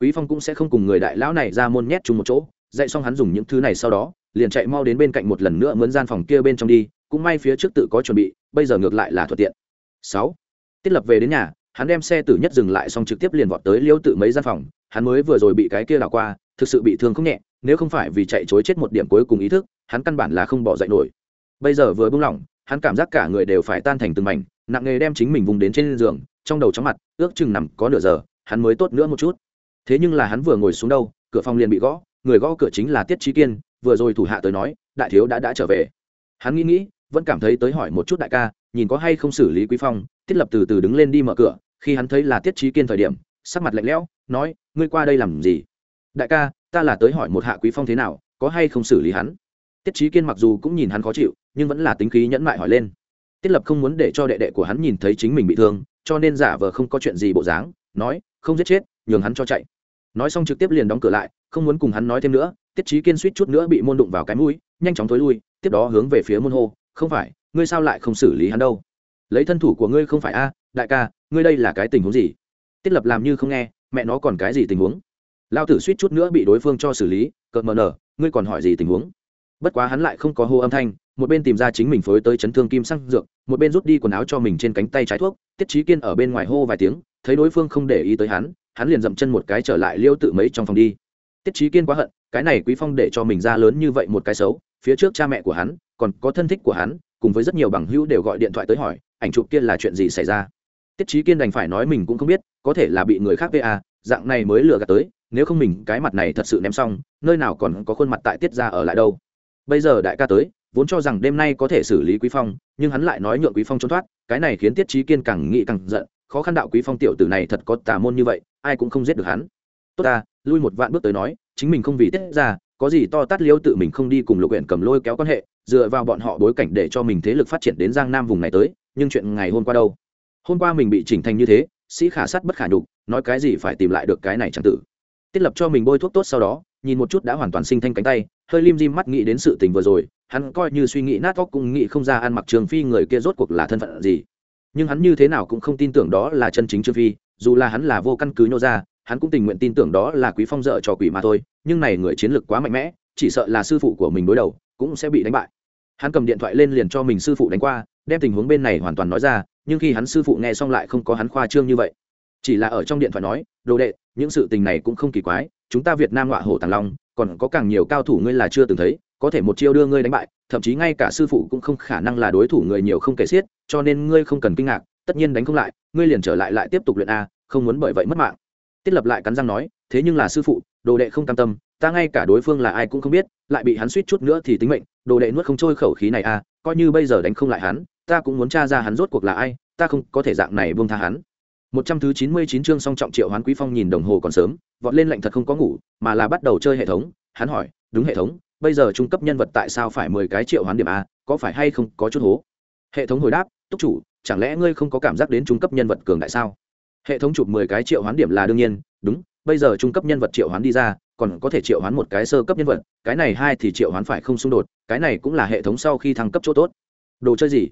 Quý phong cũng sẽ không cùng người đại lão này ra môn nhét chung một chỗ, dạy xong hắn dùng những thứ này sau đó, liền chạy mau đến bên cạnh một lần nữa mướn gian phòng kia bên trong đi, cũng may phía trước tự có chuẩn bị, bây giờ ngược lại là thuận tiện. Sáu, tiết lập về đến nhà, hắn đem xe tử nhất dừng lại xong trực tiếp liền vọt tới liêu tự mấy gian phòng, hắn mới vừa rồi bị cái kia đảo qua, thực sự bị thương không nhẹ, nếu không phải vì chạy chối chết một điểm cuối cùng ý thức, hắn căn bản là không bỏ dậy nổi bây giờ vừa buông lỏng, hắn cảm giác cả người đều phải tan thành từng mảnh, nặng nghề đem chính mình vùng đến trên giường, trong đầu chóng mặt, ước chừng nằm có nửa giờ, hắn mới tốt nữa một chút. Thế nhưng là hắn vừa ngồi xuống đâu, cửa phòng liền bị gõ, người gõ cửa chính là tiết trí kiên, vừa rồi thủ hạ tới nói, đại thiếu đã đã trở về. Hắn nghĩ nghĩ, vẫn cảm thấy tới hỏi một chút đại ca, nhìn có hay không xử lý quý phong, tiết lập từ từ đứng lên đi mở cửa, khi hắn thấy là tiết trí kiên thời điểm, sắc mặt lạnh lẽo, nói, ngươi qua đây làm gì? Đại ca, ta là tới hỏi một hạ quý phong thế nào, có hay không xử lý hắn? Tiết trí kiên mặc dù cũng nhìn hắn khó chịu, nhưng vẫn là tính khí nhẫn mại hỏi lên. Tiết lập không muốn để cho đệ đệ của hắn nhìn thấy chính mình bị thương, cho nên giả vờ không có chuyện gì bộ dáng, nói, không giết chết, nhường hắn cho chạy. Nói xong trực tiếp liền đóng cửa lại, không muốn cùng hắn nói thêm nữa, tiết trí kiên suýt chút nữa bị môn đụng vào cái mũi, nhanh chóng t lui, tiếp đó hướng về phía môn hô, không phải, ngươi sao lại không xử lý hắn đâu? Lấy thân thủ của ngươi không phải a, đại ca, ngươi đây là cái tình huống gì? Tiết lập làm như không nghe, mẹ nó còn cái gì tình huống? Lao tử suýt chút nữa bị đối phương cho xử lý, cợt mờ nở, ngươi còn hỏi gì tình huống? Bất quá hắn lại không có hô âm thanh, một bên tìm ra chính mình phối tới chấn thương kim sang dược, một bên rút đi quần áo cho mình trên cánh tay trái thuốc, tiết trí kiên ở bên ngoài hô vài tiếng, thấy đối phương không để ý tới hắn hắn liền dậm chân một cái trở lại liêu tự mấy trong phòng đi. Tiết trí kiên quá hận, cái này quý phong để cho mình ra lớn như vậy một cái xấu, phía trước cha mẹ của hắn, còn có thân thích của hắn, cùng với rất nhiều bằng hữu đều gọi điện thoại tới hỏi, ảnh chụp kia là chuyện gì xảy ra? Tiết trí kiên đành phải nói mình cũng không biết, có thể là bị người khác va à, dạng này mới lừa gạt tới, nếu không mình cái mặt này thật sự ném xong, nơi nào còn có khuôn mặt tại tiết ra ở lại đâu? Bây giờ đại ca tới, vốn cho rằng đêm nay có thể xử lý quý phong, nhưng hắn lại nói nhượng quý phong trốn thoát, cái này khiến tiết trí kiên càng nghĩ càng giận, khó khăn đạo quý phong tiểu tử này thật có tà môn như vậy, ai cũng không giết được hắn. Tốt ta, lui một vạn bước tới nói, chính mình không vì tiết ra, có gì to tát liêu tự mình không đi cùng lục huyện cầm lôi kéo quan hệ, dựa vào bọn họ bối cảnh để cho mình thế lực phát triển đến giang nam vùng này tới, nhưng chuyện ngày hôm qua đâu? Hôm qua mình bị chỉnh thành như thế, sĩ khả sát bất khả nhục, nói cái gì phải tìm lại được cái này chẳng tử. Tiết lập cho mình bôi thuốc tốt sau đó nhìn một chút đã hoàn toàn sinh thanh cánh tay, hơi lim dim mắt nghĩ đến sự tình vừa rồi, hắn coi như suy nghĩ nát óc cũng nghĩ không ra ăn mặc trường phi người kia rốt cuộc là thân phận gì. Nhưng hắn như thế nào cũng không tin tưởng đó là chân chính trương phi, dù là hắn là vô căn cứ nhô ra hắn cũng tình nguyện tin tưởng đó là quý phong dợ cho quỷ mà thôi, nhưng này người chiến lược quá mạnh mẽ, chỉ sợ là sư phụ của mình đối đầu, cũng sẽ bị đánh bại. Hắn cầm điện thoại lên liền cho mình sư phụ đánh qua, đem tình huống bên này hoàn toàn nói ra, nhưng khi hắn sư phụ nghe xong lại không có hắn khoa trương như vậy. Chỉ là ở trong điện thoại nói, đồ đệ, những sự tình này cũng không kỳ quái chúng ta việt nam ngọa hổ tàng long, còn có càng nhiều cao thủ ngươi là chưa từng thấy, có thể một chiêu đưa ngươi đánh bại, thậm chí ngay cả sư phụ cũng không khả năng là đối thủ người nhiều không kể xiết, cho nên ngươi không cần kinh ngạc, tất nhiên đánh không lại, ngươi liền trở lại lại tiếp tục luyện a, không muốn bởi vậy mất mạng. Tiết lập lại cắn răng nói, thế nhưng là sư phụ, đồ đệ không cam tâm, ta ngay cả đối phương là ai cũng không biết, lại bị hắn suýt chút nữa thì tính mệnh, đồ đệ nuốt không trôi khẩu khí này a, coi như bây giờ đánh không lại hắn, ta cũng muốn tra ra hắn rốt cuộc là ai, ta không có thể dạng này buông tha hắn một trăm thứ chín mươi chín chương song trọng triệu hoán quý phong nhìn đồng hồ còn sớm, vọt lên lạnh thật không có ngủ, mà là bắt đầu chơi hệ thống. Hắn hỏi, đúng hệ thống, bây giờ trung cấp nhân vật tại sao phải mười cái triệu hoán điểm a, có phải hay không có chút hố? Hệ thống hồi đáp, túc chủ, chẳng lẽ ngươi không có cảm giác đến trung cấp nhân vật cường đại sao? Hệ thống chụp mười cái triệu hoán điểm là đương nhiên, đúng, bây giờ trung cấp nhân vật triệu hoán đi ra, còn có thể triệu hoán một cái sơ cấp nhân vật, cái này hai thì triệu hoán phải không xung đột, cái này cũng là hệ thống sau khi thăng cấp chỗ tốt. Đồ chơi gì?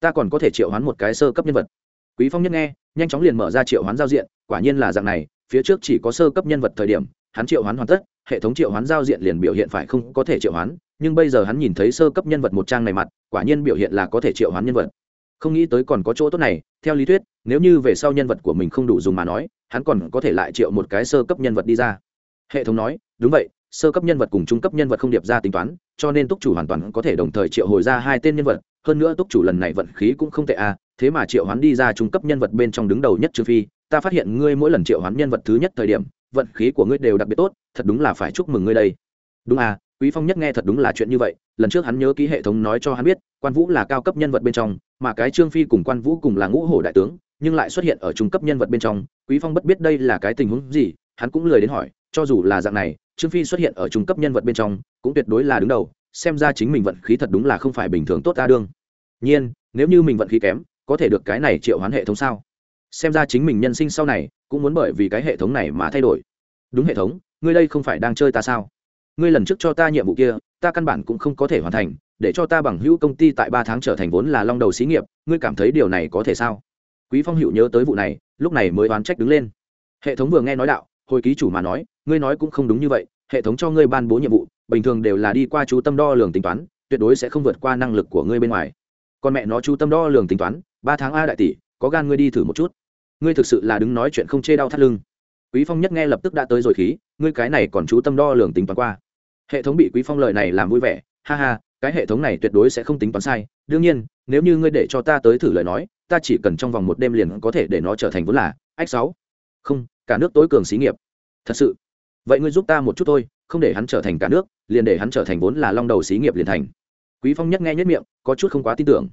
Ta còn có thể triệu hoán một cái sơ cấp nhân vật. Quý phong nhất nghe nhanh chóng liền mở ra triệu hoán giao diện, quả nhiên là dạng này, phía trước chỉ có sơ cấp nhân vật thời điểm, hắn triệu hoán hoàn tất, hệ thống triệu hoán giao diện liền biểu hiện phải không có thể triệu hoán, nhưng bây giờ hắn nhìn thấy sơ cấp nhân vật một trang này mặt, quả nhiên biểu hiện là có thể triệu hoán nhân vật. Không nghĩ tới còn có chỗ tốt này, theo lý thuyết, nếu như về sau nhân vật của mình không đủ dùng mà nói, hắn còn có thể lại triệu một cái sơ cấp nhân vật đi ra. Hệ thống nói, đúng vậy, sơ cấp nhân vật cùng trung cấp nhân vật không điệp ra tính toán, cho nên túc chủ hoàn toàn có thể đồng thời triệu hồi ra hai tên nhân vật, hơn nữa túc chủ lần này vận khí cũng không tệ à thế mà triệu hoán đi ra trung cấp nhân vật bên trong đứng đầu nhất trừ phi, ta phát hiện ngươi mỗi lần triệu hoán nhân vật thứ nhất thời điểm, vận khí của ngươi đều đặc biệt tốt, thật đúng là phải chúc mừng ngươi đây. Đúng à quý phong nhất nghe thật đúng là chuyện như vậy, lần trước hắn nhớ ký hệ thống nói cho hắn biết, quan vũ là cao cấp nhân vật bên trong, mà cái trương phi cùng quan vũ cùng là ngũ hổ đại tướng, nhưng lại xuất hiện ở trung cấp nhân vật bên trong, quý phong bất biết đây là cái tình huống gì, hắn cũng lười đến hỏi, cho dù là dạng này, trương phi xuất hiện ở trung cấp nhân vật bên trong, cũng tuyệt đối là đứng đầu, xem ra chính mình vận khí thật đúng là không phải bình thường tốt ta đương. Nhiên, nếu như mình vận khí kém có thể được cái này triệu hoán hệ thống sao? Xem ra chính mình nhân sinh sau này, cũng muốn bởi vì cái hệ thống này mà thay đổi. Đúng hệ thống, ngươi đây không phải đang chơi ta sao? Ngươi lần trước cho ta nhiệm vụ kia, ta căn bản cũng không có thể hoàn thành, để cho ta bằng hữu công ty tại ba tháng trở thành vốn là long đầu xí nghiệp, ngươi cảm thấy điều này có thể sao? Quý phong hữu nhớ tới vụ này, lúc này mới oán trách đứng lên. Hệ thống vừa nghe nói đạo, hồi ký chủ mà nói, ngươi nói cũng không đúng như vậy, hệ thống cho ngươi ban bố nhiệm vụ, bình thường đều là đi qua chú tâm đo lường tính toán, tuyệt đối sẽ không vượt qua năng lực của ngươi bên ngoài. Con mẹ nó chú tâm đo lường tính toán ba tháng a đại tỷ, có gan ngươi đi thử một chút. Ngươi thực sự là đứng nói chuyện không chê đau thắt lưng. Quý phong nhất nghe lập tức đã tới rồi khí, ngươi cái này còn chú tâm đo lường tính toán qua. Hệ thống bị quý phong lời này làm vui vẻ, ha ha, cái hệ thống này tuyệt đối sẽ không tính toán sai. Đương nhiên, nếu như ngươi để cho ta tới thử lời nói, ta chỉ cần trong vòng một đêm liền có thể để nó trở thành vốn là ách sáu. Không, cả nước tối cường xí nghiệp. Thật sự. Vậy ngươi giúp ta một chút thôi, không để hắn trở thành cả nước, liền để hắn trở thành vốn là long đầu xí nghiệp liền thành. Quý phong nhất nghe nhất miệng, có chút không quá tin tưởng.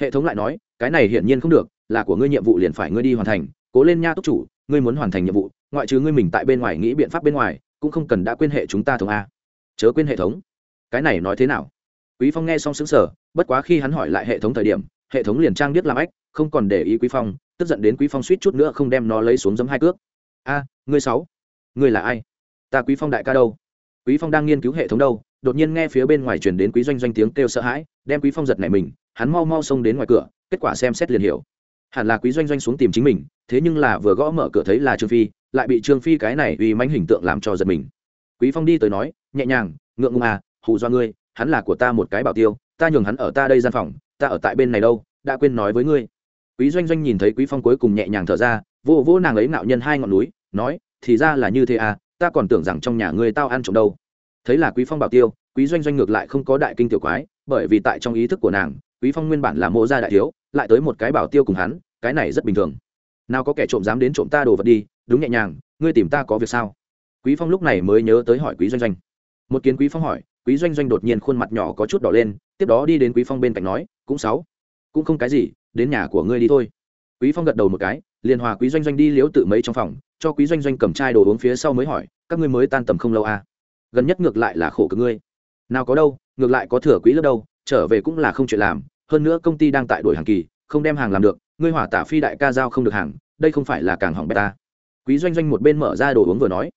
Hệ thống lại nói cái này hiển nhiên không được là của ngươi nhiệm vụ liền phải ngươi đi hoàn thành cố lên nha túc chủ ngươi muốn hoàn thành nhiệm vụ ngoại trừ ngươi mình tại bên ngoài nghĩ biện pháp bên ngoài cũng không cần đã quên hệ chúng ta thống a. Chớ quên hệ thống. Cái này nói thế nào? Quý phong nghe xong sững sờ, bất quá khi hắn hỏi lại hệ thống thời điểm hệ thống liền trang biết làm ách không còn để ý quý phong tức giận đến quý phong suýt chút nữa không đem nó lấy xuống giấm hai cước. A ngươi sáu ngươi là ai? Ta quý phong đại ca đâu? Quý phong đang nghiên cứu hệ thống đâu? Đột nhiên nghe phía bên ngoài truyền đến quý doanh doanh tiếng kêu sợ hãi đem quý phong giật nảy mình hắn mau mau xông đến ngoài cửa kết quả xem xét liền hiểu. Hẳn là quý doanh doanh xuống tìm chính mình, thế nhưng là vừa gõ mở cửa thấy là trương phi, lại bị trương phi cái này uy manh hình tượng làm cho giật mình. Quý phong đi tới nói, nhẹ nhàng, ngượng ngùng à hù do ngươi, hắn là của ta một cái bảo tiêu, ta nhường hắn ở ta đây gian phòng, ta ở tại bên này đâu, đã quên nói với ngươi. Quý doanh doanh nhìn thấy quý phong cuối cùng nhẹ nhàng thở ra, vô vô nàng ấy nạo nhân hai ngọn núi, nói, thì ra là như thế à ta còn tưởng rằng trong nhà ngươi tao ăn trộm đâu. Thấy là quý phong bảo tiêu, quý doanh doanh ngược lại không có đại kinh tiểu quái, bởi vì tại trong ý thức của nàng quý phong nguyên bản là mộ gia đại thiếu, lại tới một cái bảo tiêu cùng hắn, cái này rất bình thường. Nào có kẻ trộm dám đến trộm ta đồ vật đi, đúng nhẹ nhàng, ngươi tìm ta có việc sao? Quý phong lúc này mới nhớ tới hỏi quý doanh doanh. Một kiến quý phong hỏi, quý doanh doanh đột nhiên khuôn mặt nhỏ có chút đỏ lên, tiếp đó đi đến quý phong bên cạnh nói, cũng sáu, cũng không cái gì, đến nhà của ngươi đi thôi. Quý phong gật đầu một cái, liền hòa quý doanh doanh đi liếu tự mấy trong phòng, cho quý doanh doanh cầm chai đồ uống phía sau mới hỏi, các ngươi mới tan tầm không lâu à? Gần nhất ngược lại là khổ cực ngươi. Nào có đâu, ngược lại có thừa quý lớp đâu trở về cũng là không chuyện làm, hơn nữa công ty đang tại đổi hàng kỳ, không đem hàng làm được, ngươi hỏa tả phi đại ca giao không được hàng, đây không phải là càng hỏng bê ta. Quý doanh doanh một bên mở ra đồ uống vừa nói.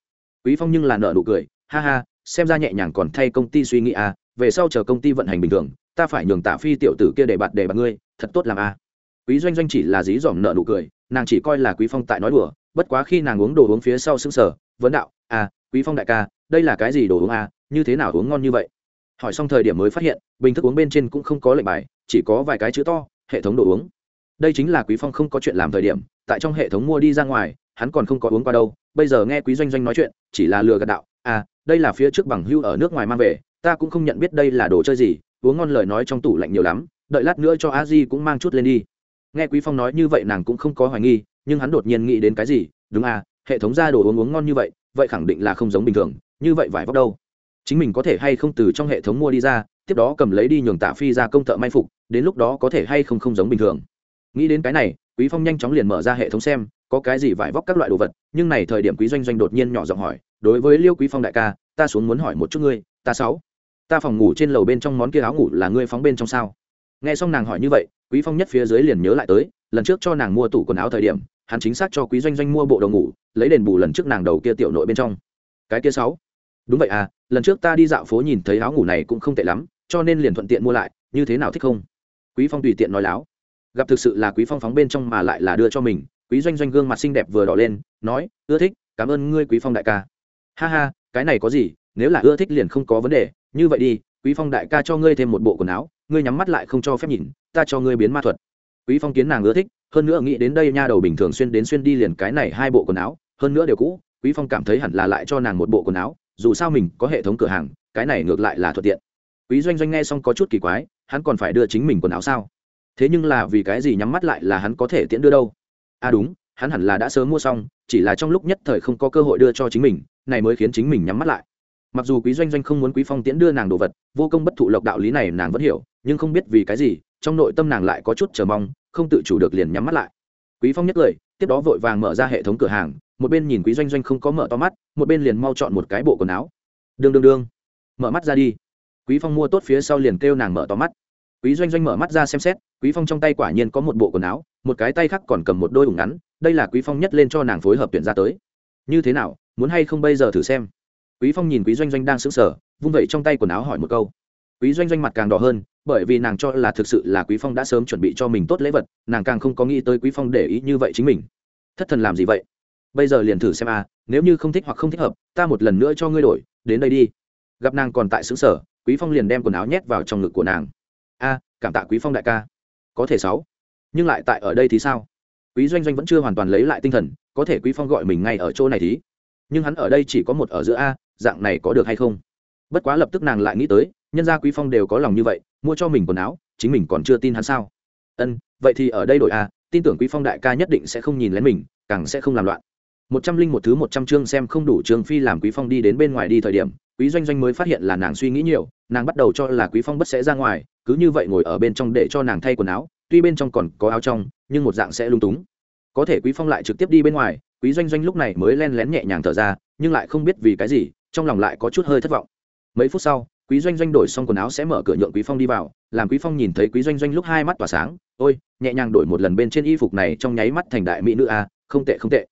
Quý phong nhưng là nợ nụ cười, ha ha, xem ra nhẹ nhàng còn thay công ty suy nghĩ à về sau chờ công ty vận hành bình thường, ta phải nhường tả phi tiểu tử kia để bạt để bạt ngươi, thật tốt làm à. Quý doanh doanh chỉ là dí dỏm nợ nụ cười, nàng chỉ coi là quý phong tại nói đùa, bất quá khi nàng uống đồ uống phía sau sững sờ, vấn đạo à quý phong đại ca, đây là cái gì đồ uống à như thế nào uống ngon như vậy? Hỏi xong thời điểm mới phát hiện, bình thức uống bên trên cũng không có lệnh bài, chỉ có vài cái chữ to, hệ thống đồ uống. Đây chính là quý phong không có chuyện làm thời điểm, tại trong hệ thống mua đi ra ngoài, hắn còn không có uống qua đâu, bây giờ nghe quý doanh doanh nói chuyện, chỉ là lừa gạt đạo à đây là phía trước bằng hưu ở nước ngoài mang về, ta cũng không nhận biết đây là đồ chơi gì, uống ngon lời nói trong tủ lạnh nhiều lắm, đợi lát nữa cho a di cũng mang chút lên đi. Nghe quý phong nói như vậy nàng cũng không có hoài nghi, nhưng hắn đột nhiên nghĩ đến cái gì, đúng à hệ thống ra đồ uống uống ngon như vậy vậy khẳng định là không giống bình thường, như vậy vải vóc đâu? Chính mình có thể hay không từ trong hệ thống mua đi ra, tiếp đó cầm lấy đi nhường tạ phi ra công thợ may phục, đến lúc đó có thể hay không không giống bình thường. Nghĩ đến cái này, quý phong nhanh chóng liền mở ra hệ thống xem, có cái gì vải vóc các loại đồ vật, nhưng này thời điểm quý doanh doanh đột nhiên nhỏ giọng hỏi, đối với liêu quý phong đại ca, ta xuống muốn hỏi một chút ngươi, ta sáu, ta phòng ngủ trên lầu bên trong món kia áo ngủ là ngươi phóng bên trong sao? Nghe xong nàng hỏi như vậy, quý phong nhất phía dưới liền nhớ lại tới, lần trước cho nàng mua tủ quần áo thời điểm, hắn chính xác cho quý doanh doanh mua bộ đồ ngủ, lấy đền bù lần trước nàng đầu kia tiểu nội bên trong. Cái kia sáu đúng vậy à lần trước ta đi dạo phố nhìn thấy áo ngủ này cũng không tệ lắm, cho nên liền thuận tiện mua lại, như thế nào thích không? Quý phong tùy tiện nói láo. Gặp thực sự là quý phong phóng bên trong mà lại là đưa cho mình, quý doanh doanh gương mặt xinh đẹp vừa đỏ lên, nói, ưa thích, cảm ơn ngươi, quý phong đại ca. Ha ha, cái này có gì, nếu là ưa thích liền không có vấn đề, như vậy đi, quý phong đại ca cho ngươi thêm một bộ quần áo, ngươi nhắm mắt lại không cho phép nhìn, ta cho ngươi biến ma thuật. Quý phong kiến nàng ưa thích, hơn nữa nghĩ đến đây nha đầu bình thường xuyên đến xuyên đi liền cái này hai bộ quần áo, hơn nữa đều cũ, quý phong cảm thấy hẳn là lại cho nàng một bộ quần áo dù sao mình có hệ thống cửa hàng, cái này ngược lại là thuận tiện. Quý doanh doanh nghe xong có chút kỳ quái, hắn còn phải đưa chính mình quần áo sao? Thế nhưng là vì cái gì nhắm mắt lại là hắn có thể tiễn đưa đâu? À đúng, hắn hẳn là đã sớm mua xong, chỉ là trong lúc nhất thời không có cơ hội đưa cho chính mình, này mới khiến chính mình nhắm mắt lại. Mặc dù quý doanh doanh không muốn quý phong tiễn đưa nàng đồ vật, vô công bất thụ lộc đạo lý này nàng vẫn hiểu, nhưng không biết vì cái gì, trong nội tâm nàng lại có chút chờ mong, không tự chủ được liền nhắm mắt lại. Quý phong nhất lời, tiếp đó vội vàng mở ra hệ thống cửa hàng một bên nhìn quý doanh doanh không có mở to mắt, một bên liền mau chọn một cái bộ quần áo. Đương đương đương. Mở mắt ra đi. Quý phong mua tốt phía sau liền kêu nàng mở to mắt. Quý doanh doanh mở mắt ra xem xét, quý phong trong tay quả nhiên có một bộ quần áo, một cái tay khác còn cầm một đôi ủng ngắn, đây là quý phong nhất lên cho nàng phối hợp tuyển ra tới. Như thế nào, muốn hay không bây giờ thử xem? Quý phong nhìn quý doanh doanh đang sững sờ, vung vẩy trong tay quần áo hỏi một câu. Quý doanh doanh mặt càng đỏ hơn, bởi vì nàng cho là thực sự là quý phong đã sớm chuẩn bị cho mình tốt lễ vật, nàng càng không có nghĩ tới quý phong để ý như vậy chính mình. Thất thần làm gì vậy? Bây giờ liền thử xem a, nếu như không thích hoặc không thích hợp, ta một lần nữa cho ngươi đổi, đến đây đi. Gặp nàng còn tại xứ sở, quý phong liền đem quần áo nhét vào trong ngực của nàng. A, cảm tạ quý phong đại ca. Có thể sáu. Nhưng lại tại ở đây thì sao? Quý doanh doanh vẫn chưa hoàn toàn lấy lại tinh thần, có thể quý phong gọi mình ngay ở chỗ này thì. Nhưng hắn ở đây chỉ có một ở giữa a, dạng này có được hay không? Bất quá lập tức nàng lại nghĩ tới, nhân gia quý phong đều có lòng như vậy, mua cho mình quần áo, chính mình còn chưa tin hắn sao? Ân, vậy thì ở đây đổi a, tin tưởng quý phong đại ca nhất định sẽ không nhìn lén mình, càng sẽ không làm loạn một trăm linh một thứ một trăm chương xem không đủ trương phi làm quý phong đi đến bên ngoài đi thời điểm, quý doanh doanh mới phát hiện là nàng suy nghĩ nhiều, nàng bắt đầu cho là quý phong bất sẽ ra ngoài, cứ như vậy ngồi ở bên trong để cho nàng thay quần áo, tuy bên trong còn có áo trong, nhưng một dạng sẽ lung túng. Có thể quý phong lại trực tiếp đi bên ngoài, quý doanh doanh lúc này mới len lén nhẹ nhàng thở ra, nhưng lại không biết vì cái gì, trong lòng lại có chút hơi thất vọng. Mấy phút sau, quý doanh doanh đổi xong quần áo sẽ mở cửa nhượng quý phong đi vào, làm quý phong nhìn thấy quý doanh doanh lúc hai mắt tỏa sáng, ôi, nhẹ nhàng đổi một lần bên trên y phục này trong nháy mắt thành đại mỹ nữ a, không tệ không tệ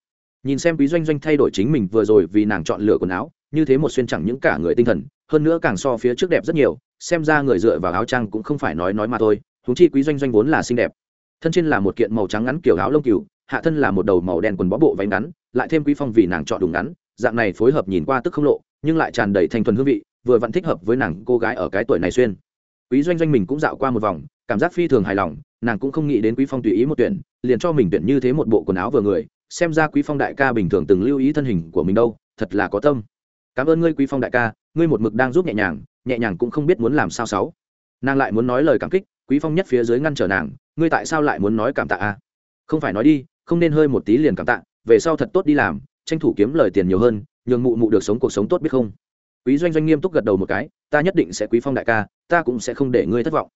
nhìn xem quý doanh doanh thay đổi chính mình vừa rồi vì nàng chọn lựa quần áo, như thế một xuyên chẳng những cả người tinh thần, hơn nữa càng so phía trước đẹp rất nhiều, xem ra người dựa vào áo trang cũng không phải nói nói mà thôi thú chi quý doanh doanh vốn là xinh đẹp. Thân trên là một kiện màu trắng ngắn kiểu áo lông cừu, hạ thân là một đầu màu đen quần bó bộ váy ngắn, lại thêm quý phong vì nàng chọn đúng ngắn, dạng này phối hợp nhìn qua tức không lộ, nhưng lại tràn đầy thanh thuần hương vị, vừa vẫn thích hợp với nàng cô gái ở cái tuổi này xuyên. Quý doanh doanh mình cũng dạo qua một vòng, cảm giác phi thường hài lòng, nàng cũng không nghĩ đến quý phong tùy ý một tuyển, liền cho mình tuyển như thế một bộ quần áo vừa người xem ra quý phong đại ca bình thường từng lưu ý thân hình của mình đâu, thật là có tâm. Cảm ơn ngươi, quý phong đại ca, ngươi một mực đang giúp nhẹ nhàng nhẹ nhàng cũng không biết muốn làm sao sáu. Nàng lại muốn nói lời cảm kích, quý phong nhất phía dưới ngăn trở nàng, ngươi tại sao lại muốn nói cảm tạ a? Không phải nói đi, không nên hơi một tí liền cảm tạ, về sau thật tốt đi làm, tranh thủ kiếm lời tiền nhiều hơn, nhường mụ mụ được sống cuộc sống tốt biết không? Quý doanh doanh nghiêm túc gật đầu một cái, ta nhất định sẽ quý phong đại ca, ta cũng sẽ không để ngươi thất vọng.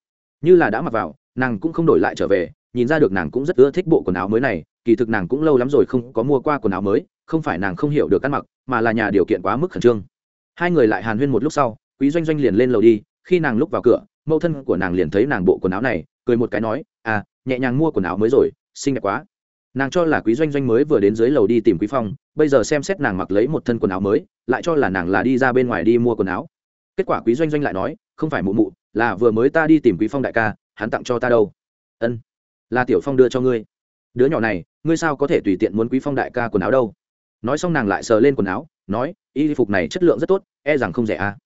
Như là đã mặc vào, nàng cũng không đổi lại trở về, nhìn ra được nàng cũng rất ưa thích bộ quần áo mới này kỳ thực nàng cũng lâu lắm rồi không có mua qua quần áo mới, không phải nàng không hiểu được ăn mặc, mà là nhà điều kiện quá mức khẩn trương. Hai người lại hàn huyên một lúc sau, quý doanh doanh liền lên lầu đi, khi nàng lúc vào cửa, mẫu thân của nàng liền thấy nàng bộ quần áo này, cười một cái nói à nhẹ nhàng mua quần áo mới rồi, xinh đẹp quá. Nàng cho là quý doanh doanh mới vừa đến dưới lầu đi tìm quý phong, bây giờ xem xét nàng mặc lấy một thân quần áo mới, lại cho là nàng là đi ra bên ngoài đi mua quần áo. Kết quả quý doanh doanh lại nói, không phải mụ mụ, là vừa mới ta đi tìm quý phong đại ca, hắn tặng cho ta đâu. Ân, là tiểu phong đưa cho ngươi. Đứa nhỏ này ngươi sao có thể tùy tiện muốn quý phong đại ca quần áo đâu? Nói xong nàng lại sờ lên quần áo, nói, y phục này chất lượng rất tốt e rằng không rẻ à.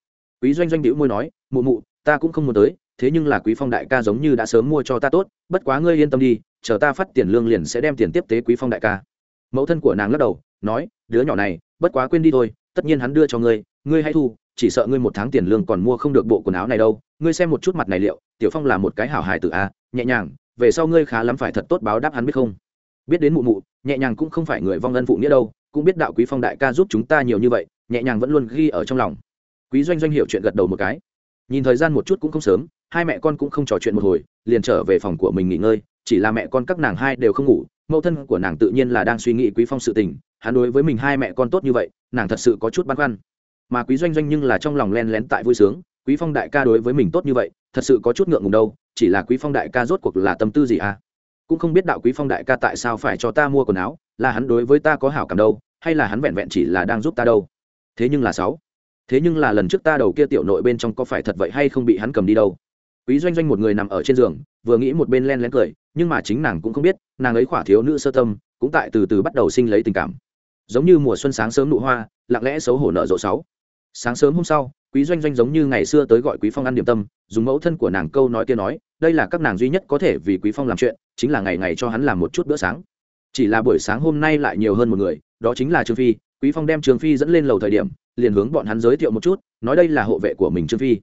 Quý doanh doanh đĩu môi nói, mụ mụ, ta cũng không muốn tới, thế nhưng là quý phong đại ca giống như đã sớm mua cho ta tốt, bất quá ngươi yên tâm đi, chờ ta phát tiền lương liền sẽ đem tiền tiếp tế quý phong đại ca. Mẫu thân của nàng lắc đầu, nói, đứa nhỏ này, bất quá quên đi thôi, tất nhiên hắn đưa cho ngươi ngươi hãy thu, chỉ sợ ngươi một tháng tiền lương còn mua không được bộ quần áo này đâu, ngươi xem một chút mặt này liệu, tiểu phong là một cái hảo hài tử a nhẹ nhàng, về sau ngươi khá lắm phải thật tốt báo đáp hắn biết không? Biết đến mụ mụ, nhẹ nhàng cũng không phải người vong ân phụ nghĩa đâu, cũng biết đạo quý phong đại ca giúp chúng ta nhiều như vậy, nhẹ nhàng vẫn luôn ghi ở trong lòng. Quý doanh doanh hiểu chuyện gật đầu một cái. Nhìn thời gian một chút cũng không sớm, hai mẹ con cũng không trò chuyện một hồi, liền trở về phòng của mình nghỉ ngơi, chỉ là mẹ con các nàng hai đều không ngủ, mẫu thân của nàng tự nhiên là đang suy nghĩ quý phong sự tình, hắn đối với mình hai mẹ con tốt như vậy, nàng thật sự có chút băn khoăn. Mà quý doanh doanh nhưng là trong lòng len lén tại vui sướng, quý phong đại ca đối với mình tốt như vậy, thật sự có chút ngượng ngùng đâu, chỉ là quý phong đại ca rốt cuộc là tâm tư gì à? Cũng không biết đạo quý phong đại ca tại sao phải cho ta mua quần áo, là hắn đối với ta có hảo cảm đâu, hay là hắn vẹn vẹn chỉ là đang giúp ta đâu. Thế nhưng là sáu, thế nhưng là lần trước ta đầu kia tiểu nội bên trong có phải thật vậy hay không bị hắn cầm đi đâu? Quý doanh doanh một người nằm ở trên giường, vừa nghĩ một bên len lén cười, nhưng mà chính nàng cũng không biết, nàng ấy khỏa thiếu nữ sơ tâm, cũng tại từ từ bắt đầu sinh lấy tình cảm. Giống như mùa xuân sáng sớm nụ hoa, lặng lẽ xấu hổ nợ rộ sáu. Sáng sớm hôm sau, quý doanh doanh giống như ngày xưa tới gọi quý phong ăn điểm tâm, dùng mẫu thân của nàng câu nói kia nói đây là các nàng duy nhất có thể vì quý phong làm chuyện, chính là ngày ngày cho hắn làm một chút bữa sáng. Chỉ là buổi sáng hôm nay lại nhiều hơn một người, đó chính là trương phi. Quý phong đem trương phi dẫn lên lầu thời điểm, liền hướng bọn hắn giới thiệu một chút, nói đây là hộ vệ của mình trương phi.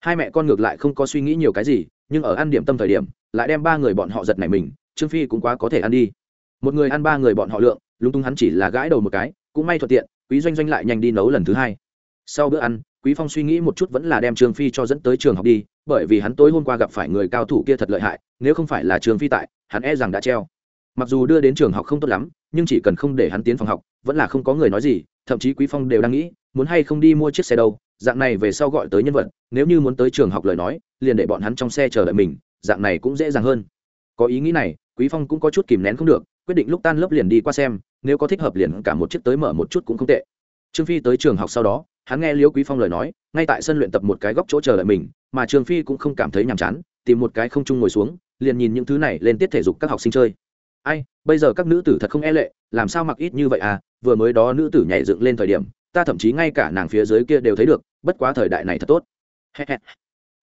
Hai mẹ con ngược lại không có suy nghĩ nhiều cái gì, nhưng ở ăn điểm tâm thời điểm, lại đem ba người bọn họ giật này mình, trương phi cũng quá có thể ăn đi. Một người ăn ba người bọn họ lượng, lúng túng hắn chỉ là gãi đầu một cái, cũng may thuận tiện, quý doanh doanh lại nhanh đi nấu lần thứ hai. Sau bữa ăn quý phong suy nghĩ một chút vẫn là đem Trường phi cho dẫn tới trường học đi, bởi vì hắn tối hôm qua gặp phải người cao thủ kia thật lợi hại, nếu không phải là Trường phi tại, hắn e rằng đã treo. Mặc dù đưa đến trường học không tốt lắm, nhưng chỉ cần không để hắn tiến phòng học, vẫn là không có người nói gì, thậm chí quý phong đều đang nghĩ, muốn hay không đi mua chiếc xe đâu, dạng này về sau gọi tới nhân vật, nếu như muốn tới trường học lời nói, liền để bọn hắn trong xe chờ đợi mình, dạng này cũng dễ dàng hơn. Có ý nghĩ này, quý phong cũng có chút kìm nén không được, quyết định lúc tan lớp liền đi qua xem, nếu có thích hợp liền cả một chiếc tới mở một chút cũng không tệ. Trương phi tới trường học sau đó hắn nghe liễu quý phong lời nói, ngay tại sân luyện tập một cái góc chỗ chờ đợi mình, mà trương phi cũng không cảm thấy nhàm chán, tìm một cái không chung ngồi xuống, liền nhìn những thứ này lên tiết thể dục các học sinh chơi. Ai, bây giờ các nữ tử thật không e lệ, làm sao mặc ít như vậy à? Vừa mới đó nữ tử nhảy dựng lên thời điểm, ta thậm chí ngay cả nàng phía dưới kia đều thấy được, bất quá thời đại này thật tốt.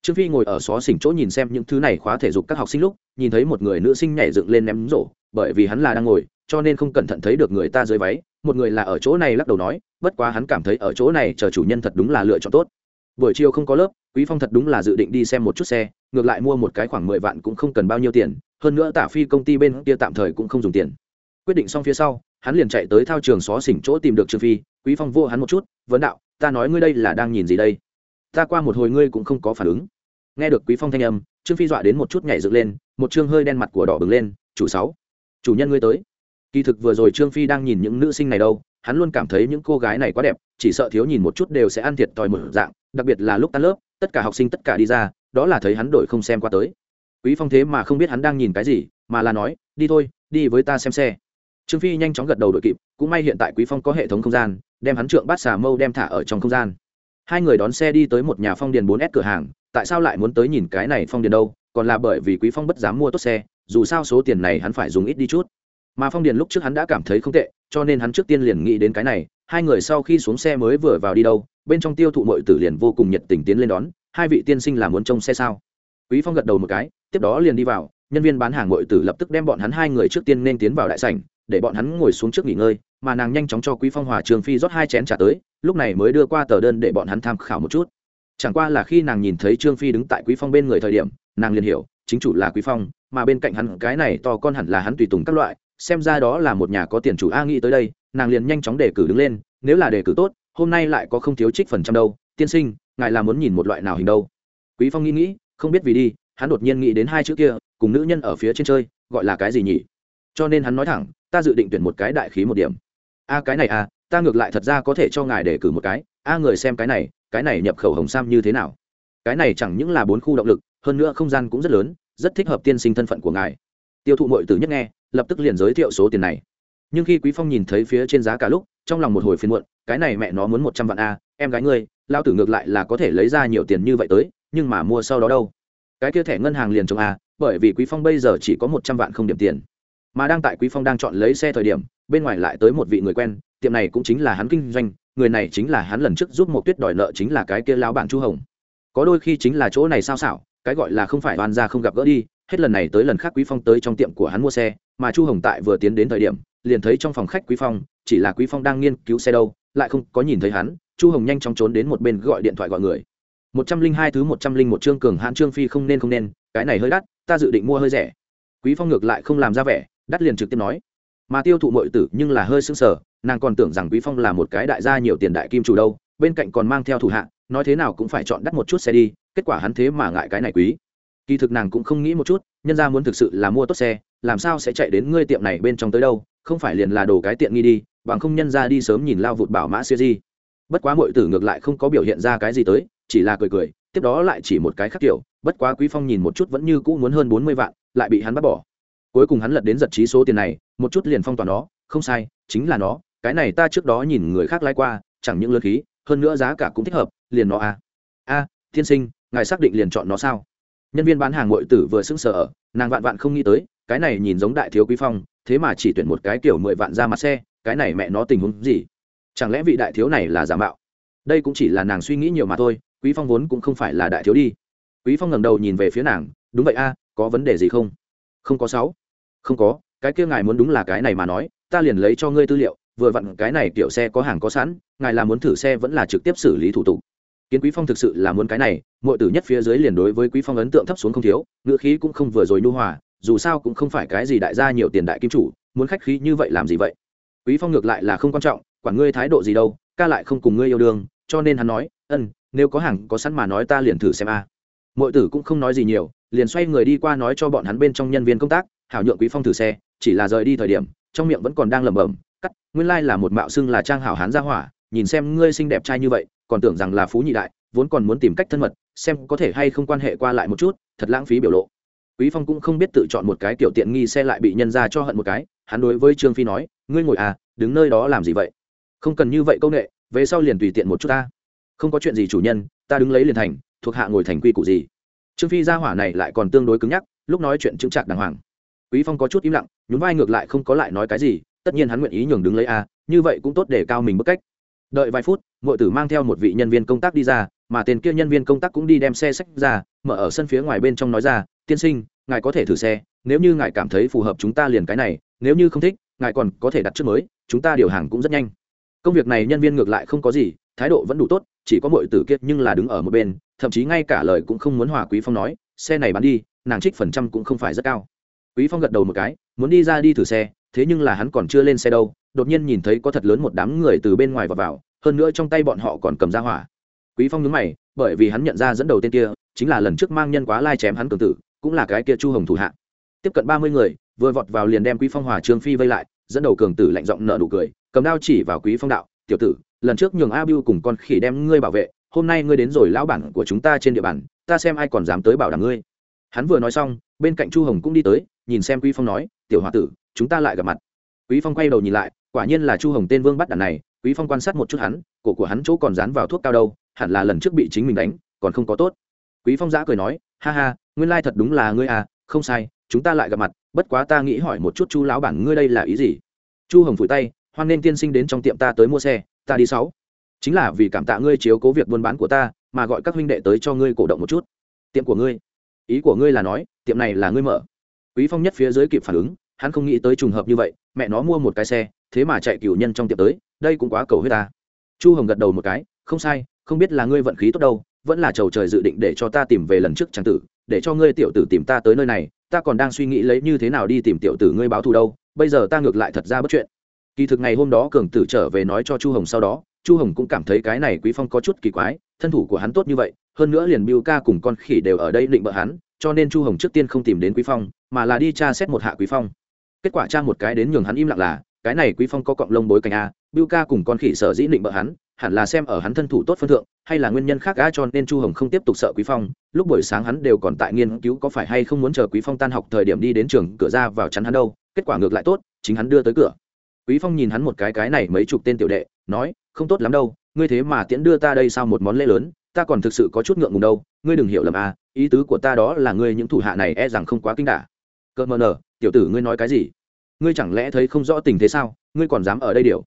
Trương phi ngồi ở xó xỉnh chỗ nhìn xem những thứ này khóa thể dục các học sinh lúc, nhìn thấy một người nữ sinh nhảy dựng lên ném rổ, bởi vì hắn là đang ngồi, cho nên không cẩn thận thấy được người ta dưới váy một người là ở chỗ này lắc đầu nói, bất quá hắn cảm thấy ở chỗ này chờ chủ nhân thật đúng là lựa chọn tốt. Buổi chiều không có lớp, quý phong thật đúng là dự định đi xem một chút xe, ngược lại mua một cái khoảng mười vạn cũng không cần bao nhiêu tiền, hơn nữa tả phi công ty bên kia tạm thời cũng không dùng tiền. Quyết định xong phía sau, hắn liền chạy tới thao trường xó xỉnh chỗ tìm được trương phi, quý phong vô hắn một chút, vấn đạo, ta nói ngươi đây là đang nhìn gì đây? Ta qua một hồi ngươi cũng không có phản ứng. Nghe được quý phong thanh âm, trương phi dọa đến một chút nhảy dựng lên, một trương hơi đen mặt của đỏ bừng lên, chủ sáu, chủ nhân ngươi tới kỳ thực vừa rồi trương phi đang nhìn những nữ sinh này đâu, hắn luôn cảm thấy những cô gái này quá đẹp, chỉ sợ thiếu nhìn một chút đều sẽ ăn thiệt thòi một dạng, đặc biệt là lúc tan lớp, tất cả học sinh tất cả đi ra, đó là thấy hắn đổi không xem qua tới. Quý phong thế mà không biết hắn đang nhìn cái gì, mà là nói, đi thôi, đi với ta xem xe. Trương phi nhanh chóng gật đầu đội kịp, cũng may hiện tại quý phong có hệ thống không gian, đem hắn trượng bát xà mâu đem thả ở trong không gian. Hai người đón xe đi tới một nhà phong điền 4S cửa hàng, tại sao lại muốn tới nhìn cái này phong điền đâu? Còn là bởi vì quý phong bất dám mua tốt xe, dù sao số tiền này hắn phải dùng ít đi chút mà phong điền lúc trước hắn đã cảm thấy không tệ, cho nên hắn trước tiên liền nghĩ đến cái này, hai người sau khi xuống xe mới vừa vào đi đâu, bên trong tiêu thụ mọi tử liền vô cùng nhiệt tình tiến lên đón, hai vị tiên sinh là muốn trông xe sao? Quý phong gật đầu một cái, tiếp đó liền đi vào, nhân viên bán hàng mọi tử lập tức đem bọn hắn hai người trước tiên nên tiến vào đại sảnh, để bọn hắn ngồi xuống trước nghỉ ngơi, mà nàng nhanh chóng cho quý phong hòa trường phi rót hai chén trà tới, lúc này mới đưa qua tờ đơn để bọn hắn tham khảo một chút. Chẳng qua là khi nàng nhìn thấy trương phi đứng tại quý phong bên người thời điểm, nàng liền hiểu, chính chủ là quý phong, mà bên cạnh hắn cái này to con hẳn là hắn tùy tùng các loại xem ra đó là một nhà có tiền chủ a nghĩ tới đây, nàng liền nhanh chóng đề cử đứng lên, nếu là đề cử tốt, hôm nay lại có không thiếu trích phần trăm đâu. Tiên sinh, ngài là muốn nhìn một loại nào hình đâu? Quý phong nghĩ nghĩ, không biết vì đi, hắn đột nhiên nghĩ đến hai chữ kia, cùng nữ nhân ở phía trên chơi, gọi là cái gì nhỉ? Cho nên hắn nói thẳng, ta dự định tuyển một cái đại khí một điểm. A, cái này à ta ngược lại thật ra có thể cho ngài đề cử một cái. A, người xem cái này cái này nhập khẩu hồng sam như thế nào? Cái này chẳng những là bốn khu động lực, hơn nữa không gian cũng rất lớn, rất thích hợp tiên sinh thân phận của ngài. Tiêu thụ mọi từ nhất nghe lập tức liền giới thiệu số tiền này. Nhưng khi quý phong nhìn thấy phía trên giá cả lúc, trong lòng một hồi phiền muộn, cái này mẹ nó muốn một trăm vạn a, em gái ngươi, lao tử ngược lại là có thể lấy ra nhiều tiền như vậy tới, nhưng mà mua sau đó đâu? Cái kia thẻ ngân hàng liền trong a, bởi vì quý phong bây giờ chỉ có một trăm vạn không điểm tiền. Mà đang tại quý phong đang chọn lấy xe thời điểm, bên ngoài lại tới một vị người quen, tiệm này cũng chính là hắn kinh doanh, người này chính là hắn lần trước giúp một tuyết đòi nợ chính là cái kia lão bản chu hồng. Có đôi khi chính là chỗ này sao xảo, cái gọi là không phải oan ra không gặp gỡ đi hết lần này tới lần khác quý phong tới trong tiệm của hắn mua xe, mà chu hồng tại vừa tiến đến thời điểm, liền thấy trong phòng khách quý phong, chỉ là quý phong đang nghiên cứu xe đâu, lại không có nhìn thấy hắn, chu hồng nhanh chóng trốn đến một bên gọi điện thoại gọi người. Một trăm linh hai thứ một trăm linh một chương cường hãn trương phi không nên không nên, cái này hơi đắt, ta dự định mua hơi rẻ. Quý phong ngược lại không làm ra vẻ, đắt liền trực tiếp nói. Mà tiêu thụ muội tử nhưng là hơi sững sờ, nàng còn tưởng rằng quý phong là một cái đại gia nhiều tiền đại kim chủ đâu, bên cạnh còn mang theo thủ hạ, nói thế nào cũng phải chọn đắt một chút xe đi, kết quả hắn thế mà ngại cái này quý kỳ thực nàng cũng không nghĩ một chút nhân ra muốn thực sự là mua tốt xe làm sao sẽ chạy đến ngươi tiệm này bên trong tới đâu không phải liền là đồ cái tiện nghi đi bằng không nhân ra đi sớm nhìn lao vụt bảo mã siêu di. Bất quá mọi tử ngược lại không có biểu hiện ra cái gì tới chỉ là cười cười tiếp đó lại chỉ một cái khác kiểu bất quá quý phong nhìn một chút vẫn như cũ muốn hơn bốn mươi vạn lại bị hắn bắt bỏ. Cuối cùng hắn lật đến giật trí số tiền này một chút liền phong tỏa nó không sai chính là nó cái này ta trước đó nhìn người khác lai qua chẳng những lơ khí hơn nữa giá cả cũng thích hợp liền nó a à. a à, sinh ngài xác định liền chọn nó sao? Nhân viên bán hàng ngội tử vừa sững sờ nàng vạn vạn không nghĩ tới, cái này nhìn giống đại thiếu quý phong, thế mà chỉ tuyển một cái kiểu mười vạn ra mặt xe, cái này mẹ nó tình huống gì? Chẳng lẽ vị đại thiếu này là giả mạo? Đây cũng chỉ là nàng suy nghĩ nhiều mà thôi, quý phong vốn cũng không phải là đại thiếu đi. Quý phong ngẩng đầu nhìn về phía nàng, đúng vậy a, có vấn đề gì không? Không có sáu. Không có, cái kia ngài muốn đúng là cái này mà nói, ta liền lấy cho ngươi tư liệu, vừa vặn cái này kiểu xe có hàng có sẵn, ngài là muốn thử xe vẫn là trực tiếp xử lý thủ tục kiến quý phong thực sự là muốn cái này mọi tử nhất phía dưới liền đối với quý phong ấn tượng thấp xuống không thiếu, ngữ khí cũng không vừa rồi nu hòa, dù sao cũng không phải cái gì đại gia nhiều tiền đại kim chủ, muốn khách khí như vậy làm gì vậy quý phong ngược lại là không quan trọng, quản ngươi thái độ gì đâu, ca lại không cùng ngươi yêu đương, cho nên hắn nói, ân, nếu có hàng có sẵn mà nói ta liền thử xem a à. mọi tử cũng không nói gì nhiều, liền xoay người đi qua nói cho bọn hắn bên trong nhân viên công tác, hảo nhượng quý phong thử xe, chỉ là rời đi thời điểm, trong miệng vẫn còn đang lẩm bẩm, cắt, nguyên lai là một mạo xưng là trang hảo hán gia hỏa, nhìn xem ngươi xinh đẹp trai như vậy còn tưởng rằng là phú nhị đại, vốn còn muốn tìm cách thân mật, xem có thể hay không quan hệ qua lại một chút, thật lãng phí biểu lộ. Quý phong cũng không biết tự chọn một cái tiểu tiện nghi xe lại bị nhân ra cho hận một cái, hắn đối với trương phi nói, ngươi ngồi à đứng nơi đó làm gì vậy? Không cần như vậy công nghệ về sau liền tùy tiện một chút ta. Không có chuyện gì chủ nhân, ta đứng lấy liền thành, thuộc hạ ngồi thành quy củ gì? Trương phi gia hỏa này lại còn tương đối cứng nhắc, lúc nói chuyện chứng trạc đàng hoàng. Quý phong có chút im lặng, nhún vai ngược lại không có lại nói cái gì, tất nhiên hắn nguyện ý nhường đứng lấy a, như vậy cũng tốt để cao mình bức cách đợi vài phút ngội tử mang theo một vị nhân viên công tác đi ra, mà tiền kia nhân viên công tác cũng đi đem xe sách ra, mở ở sân phía ngoài bên trong nói ra, tiên sinh, ngài có thể thử xe, nếu như ngài cảm thấy phù hợp chúng ta liền cái này, nếu như không thích, ngài còn có thể đặt trước mới, chúng ta điều hàng cũng rất nhanh. Công việc này nhân viên ngược lại không có gì, thái độ vẫn đủ tốt, chỉ có mọi tử kiệt nhưng là đứng ở một bên, thậm chí ngay cả lời cũng không muốn hòa quý phong nói, xe này bán đi, nàng trích phần trăm cũng không phải rất cao. Quý phong gật đầu một cái, muốn đi ra đi thử xe thế nhưng là hắn còn chưa lên xe đâu, đột nhiên nhìn thấy có thật lớn một đám người từ bên ngoài vào vào, hơn nữa trong tay bọn họ còn cầm ra hỏa. Quý phong nhướng mày, bởi vì hắn nhận ra dẫn đầu tên kia, chính là lần trước mang nhân quá lai chém hắn cường tử, cũng là cái kia chu hồng thủ hạ. Tiếp cận ba mươi người, vừa vọt vào liền đem quý phong hòa trương phi vây lại, dẫn đầu cường tử lạnh giọng nở nụ cười, cầm đao chỉ vào quý phong đạo, tiểu tử, lần trước nhường a biu cùng con khỉ đem ngươi bảo vệ, hôm nay ngươi đến rồi lão bản của chúng ta trên địa bàn, ta xem ai còn dám tới bảo đảm ngươi. Hắn vừa nói xong, bên cạnh chu hồng cũng đi tới nhìn xem quý phong nói, tiểu hòa tử, chúng ta lại gặp mặt. Quý phong quay đầu nhìn lại, quả nhiên là chu hồng tên vương bắt đàn này, quý phong quan sát một chút hắn, cổ của hắn chỗ còn dán vào thuốc cao đâu, hẳn là lần trước bị chính mình đánh, còn không có tốt. Quý phong giã cười nói, ha ha, nguyên lai thật đúng là ngươi à không sai, chúng ta lại gặp mặt, bất quá ta nghĩ hỏi một chút chu lão bản ngươi đây là ý gì? Chu hồng phủi tay, hoan nên tiên sinh đến trong tiệm ta tới mua xe, ta đi sáu. Chính là vì cảm tạ ngươi chiếu cố việc buôn bán của ta, mà gọi các huynh đệ tới cho ngươi cổ động một chút. Tiệm của ngươi? Ý của ngươi là nói, tiệm này là ngươi mở quý phong nhất phía dưới kịp phản ứng, hắn không nghĩ tới trùng hợp như vậy, mẹ nó mua một cái xe, thế mà chạy cửu nhân trong tiệm tới, đây cũng quá cầu huyết ta. Chu hồng gật đầu một cái, không sai, không biết là ngươi vận khí tốt đâu, vẫn là trầu trời dự định để cho ta tìm về lần trước trang tử, để cho ngươi tiểu tử tìm ta tới nơi này, ta còn đang suy nghĩ lấy như thế nào đi tìm tiểu tử ngươi báo thù đâu, bây giờ ta ngược lại thật ra bất chuyện. Kỳ thực ngày hôm đó cường tử trở về nói cho chu hồng sau đó, chu hồng cũng cảm thấy cái này quý phong có chút kỳ quái, thân thủ của hắn tốt như vậy, hơn nữa liền Bưu ca cùng con khỉ đều ở đây định bợ hắn cho nên chu hồng trước tiên không tìm đến quý phong, mà là đi tra xét một hạ quý phong. Kết quả tra một cái đến nhường hắn im lặng là, cái này quý phong có cọng lông bối cảnh a biêu ca cùng con khỉ sở dĩ định bợ hắn, hẳn là xem ở hắn thân thủ tốt phân thượng, hay là nguyên nhân khác a cho nên chu hồng không tiếp tục sợ quý phong, lúc buổi sáng hắn đều còn tại nghiên cứu có phải hay không muốn chờ quý phong tan học thời điểm đi đến trường cửa ra vào chắn hắn đâu, kết quả ngược lại tốt, chính hắn đưa tới cửa. Quý phong nhìn hắn một cái cái này mấy chục tên tiểu đệ, nói, không tốt lắm đâu, ngươi thế mà tiễn đưa ta đây sao một món lễ lớn, ta còn thực sự có chút ngượng ngùng đâu ngươi đừng hiểu lầm à ý tứ của ta đó là ngươi những thủ hạ này e rằng không quá kinh đả. Cợt mờ nở, tiểu tử ngươi nói cái gì? Ngươi chẳng lẽ thấy không rõ tình thế sao? Ngươi còn dám ở đây điều?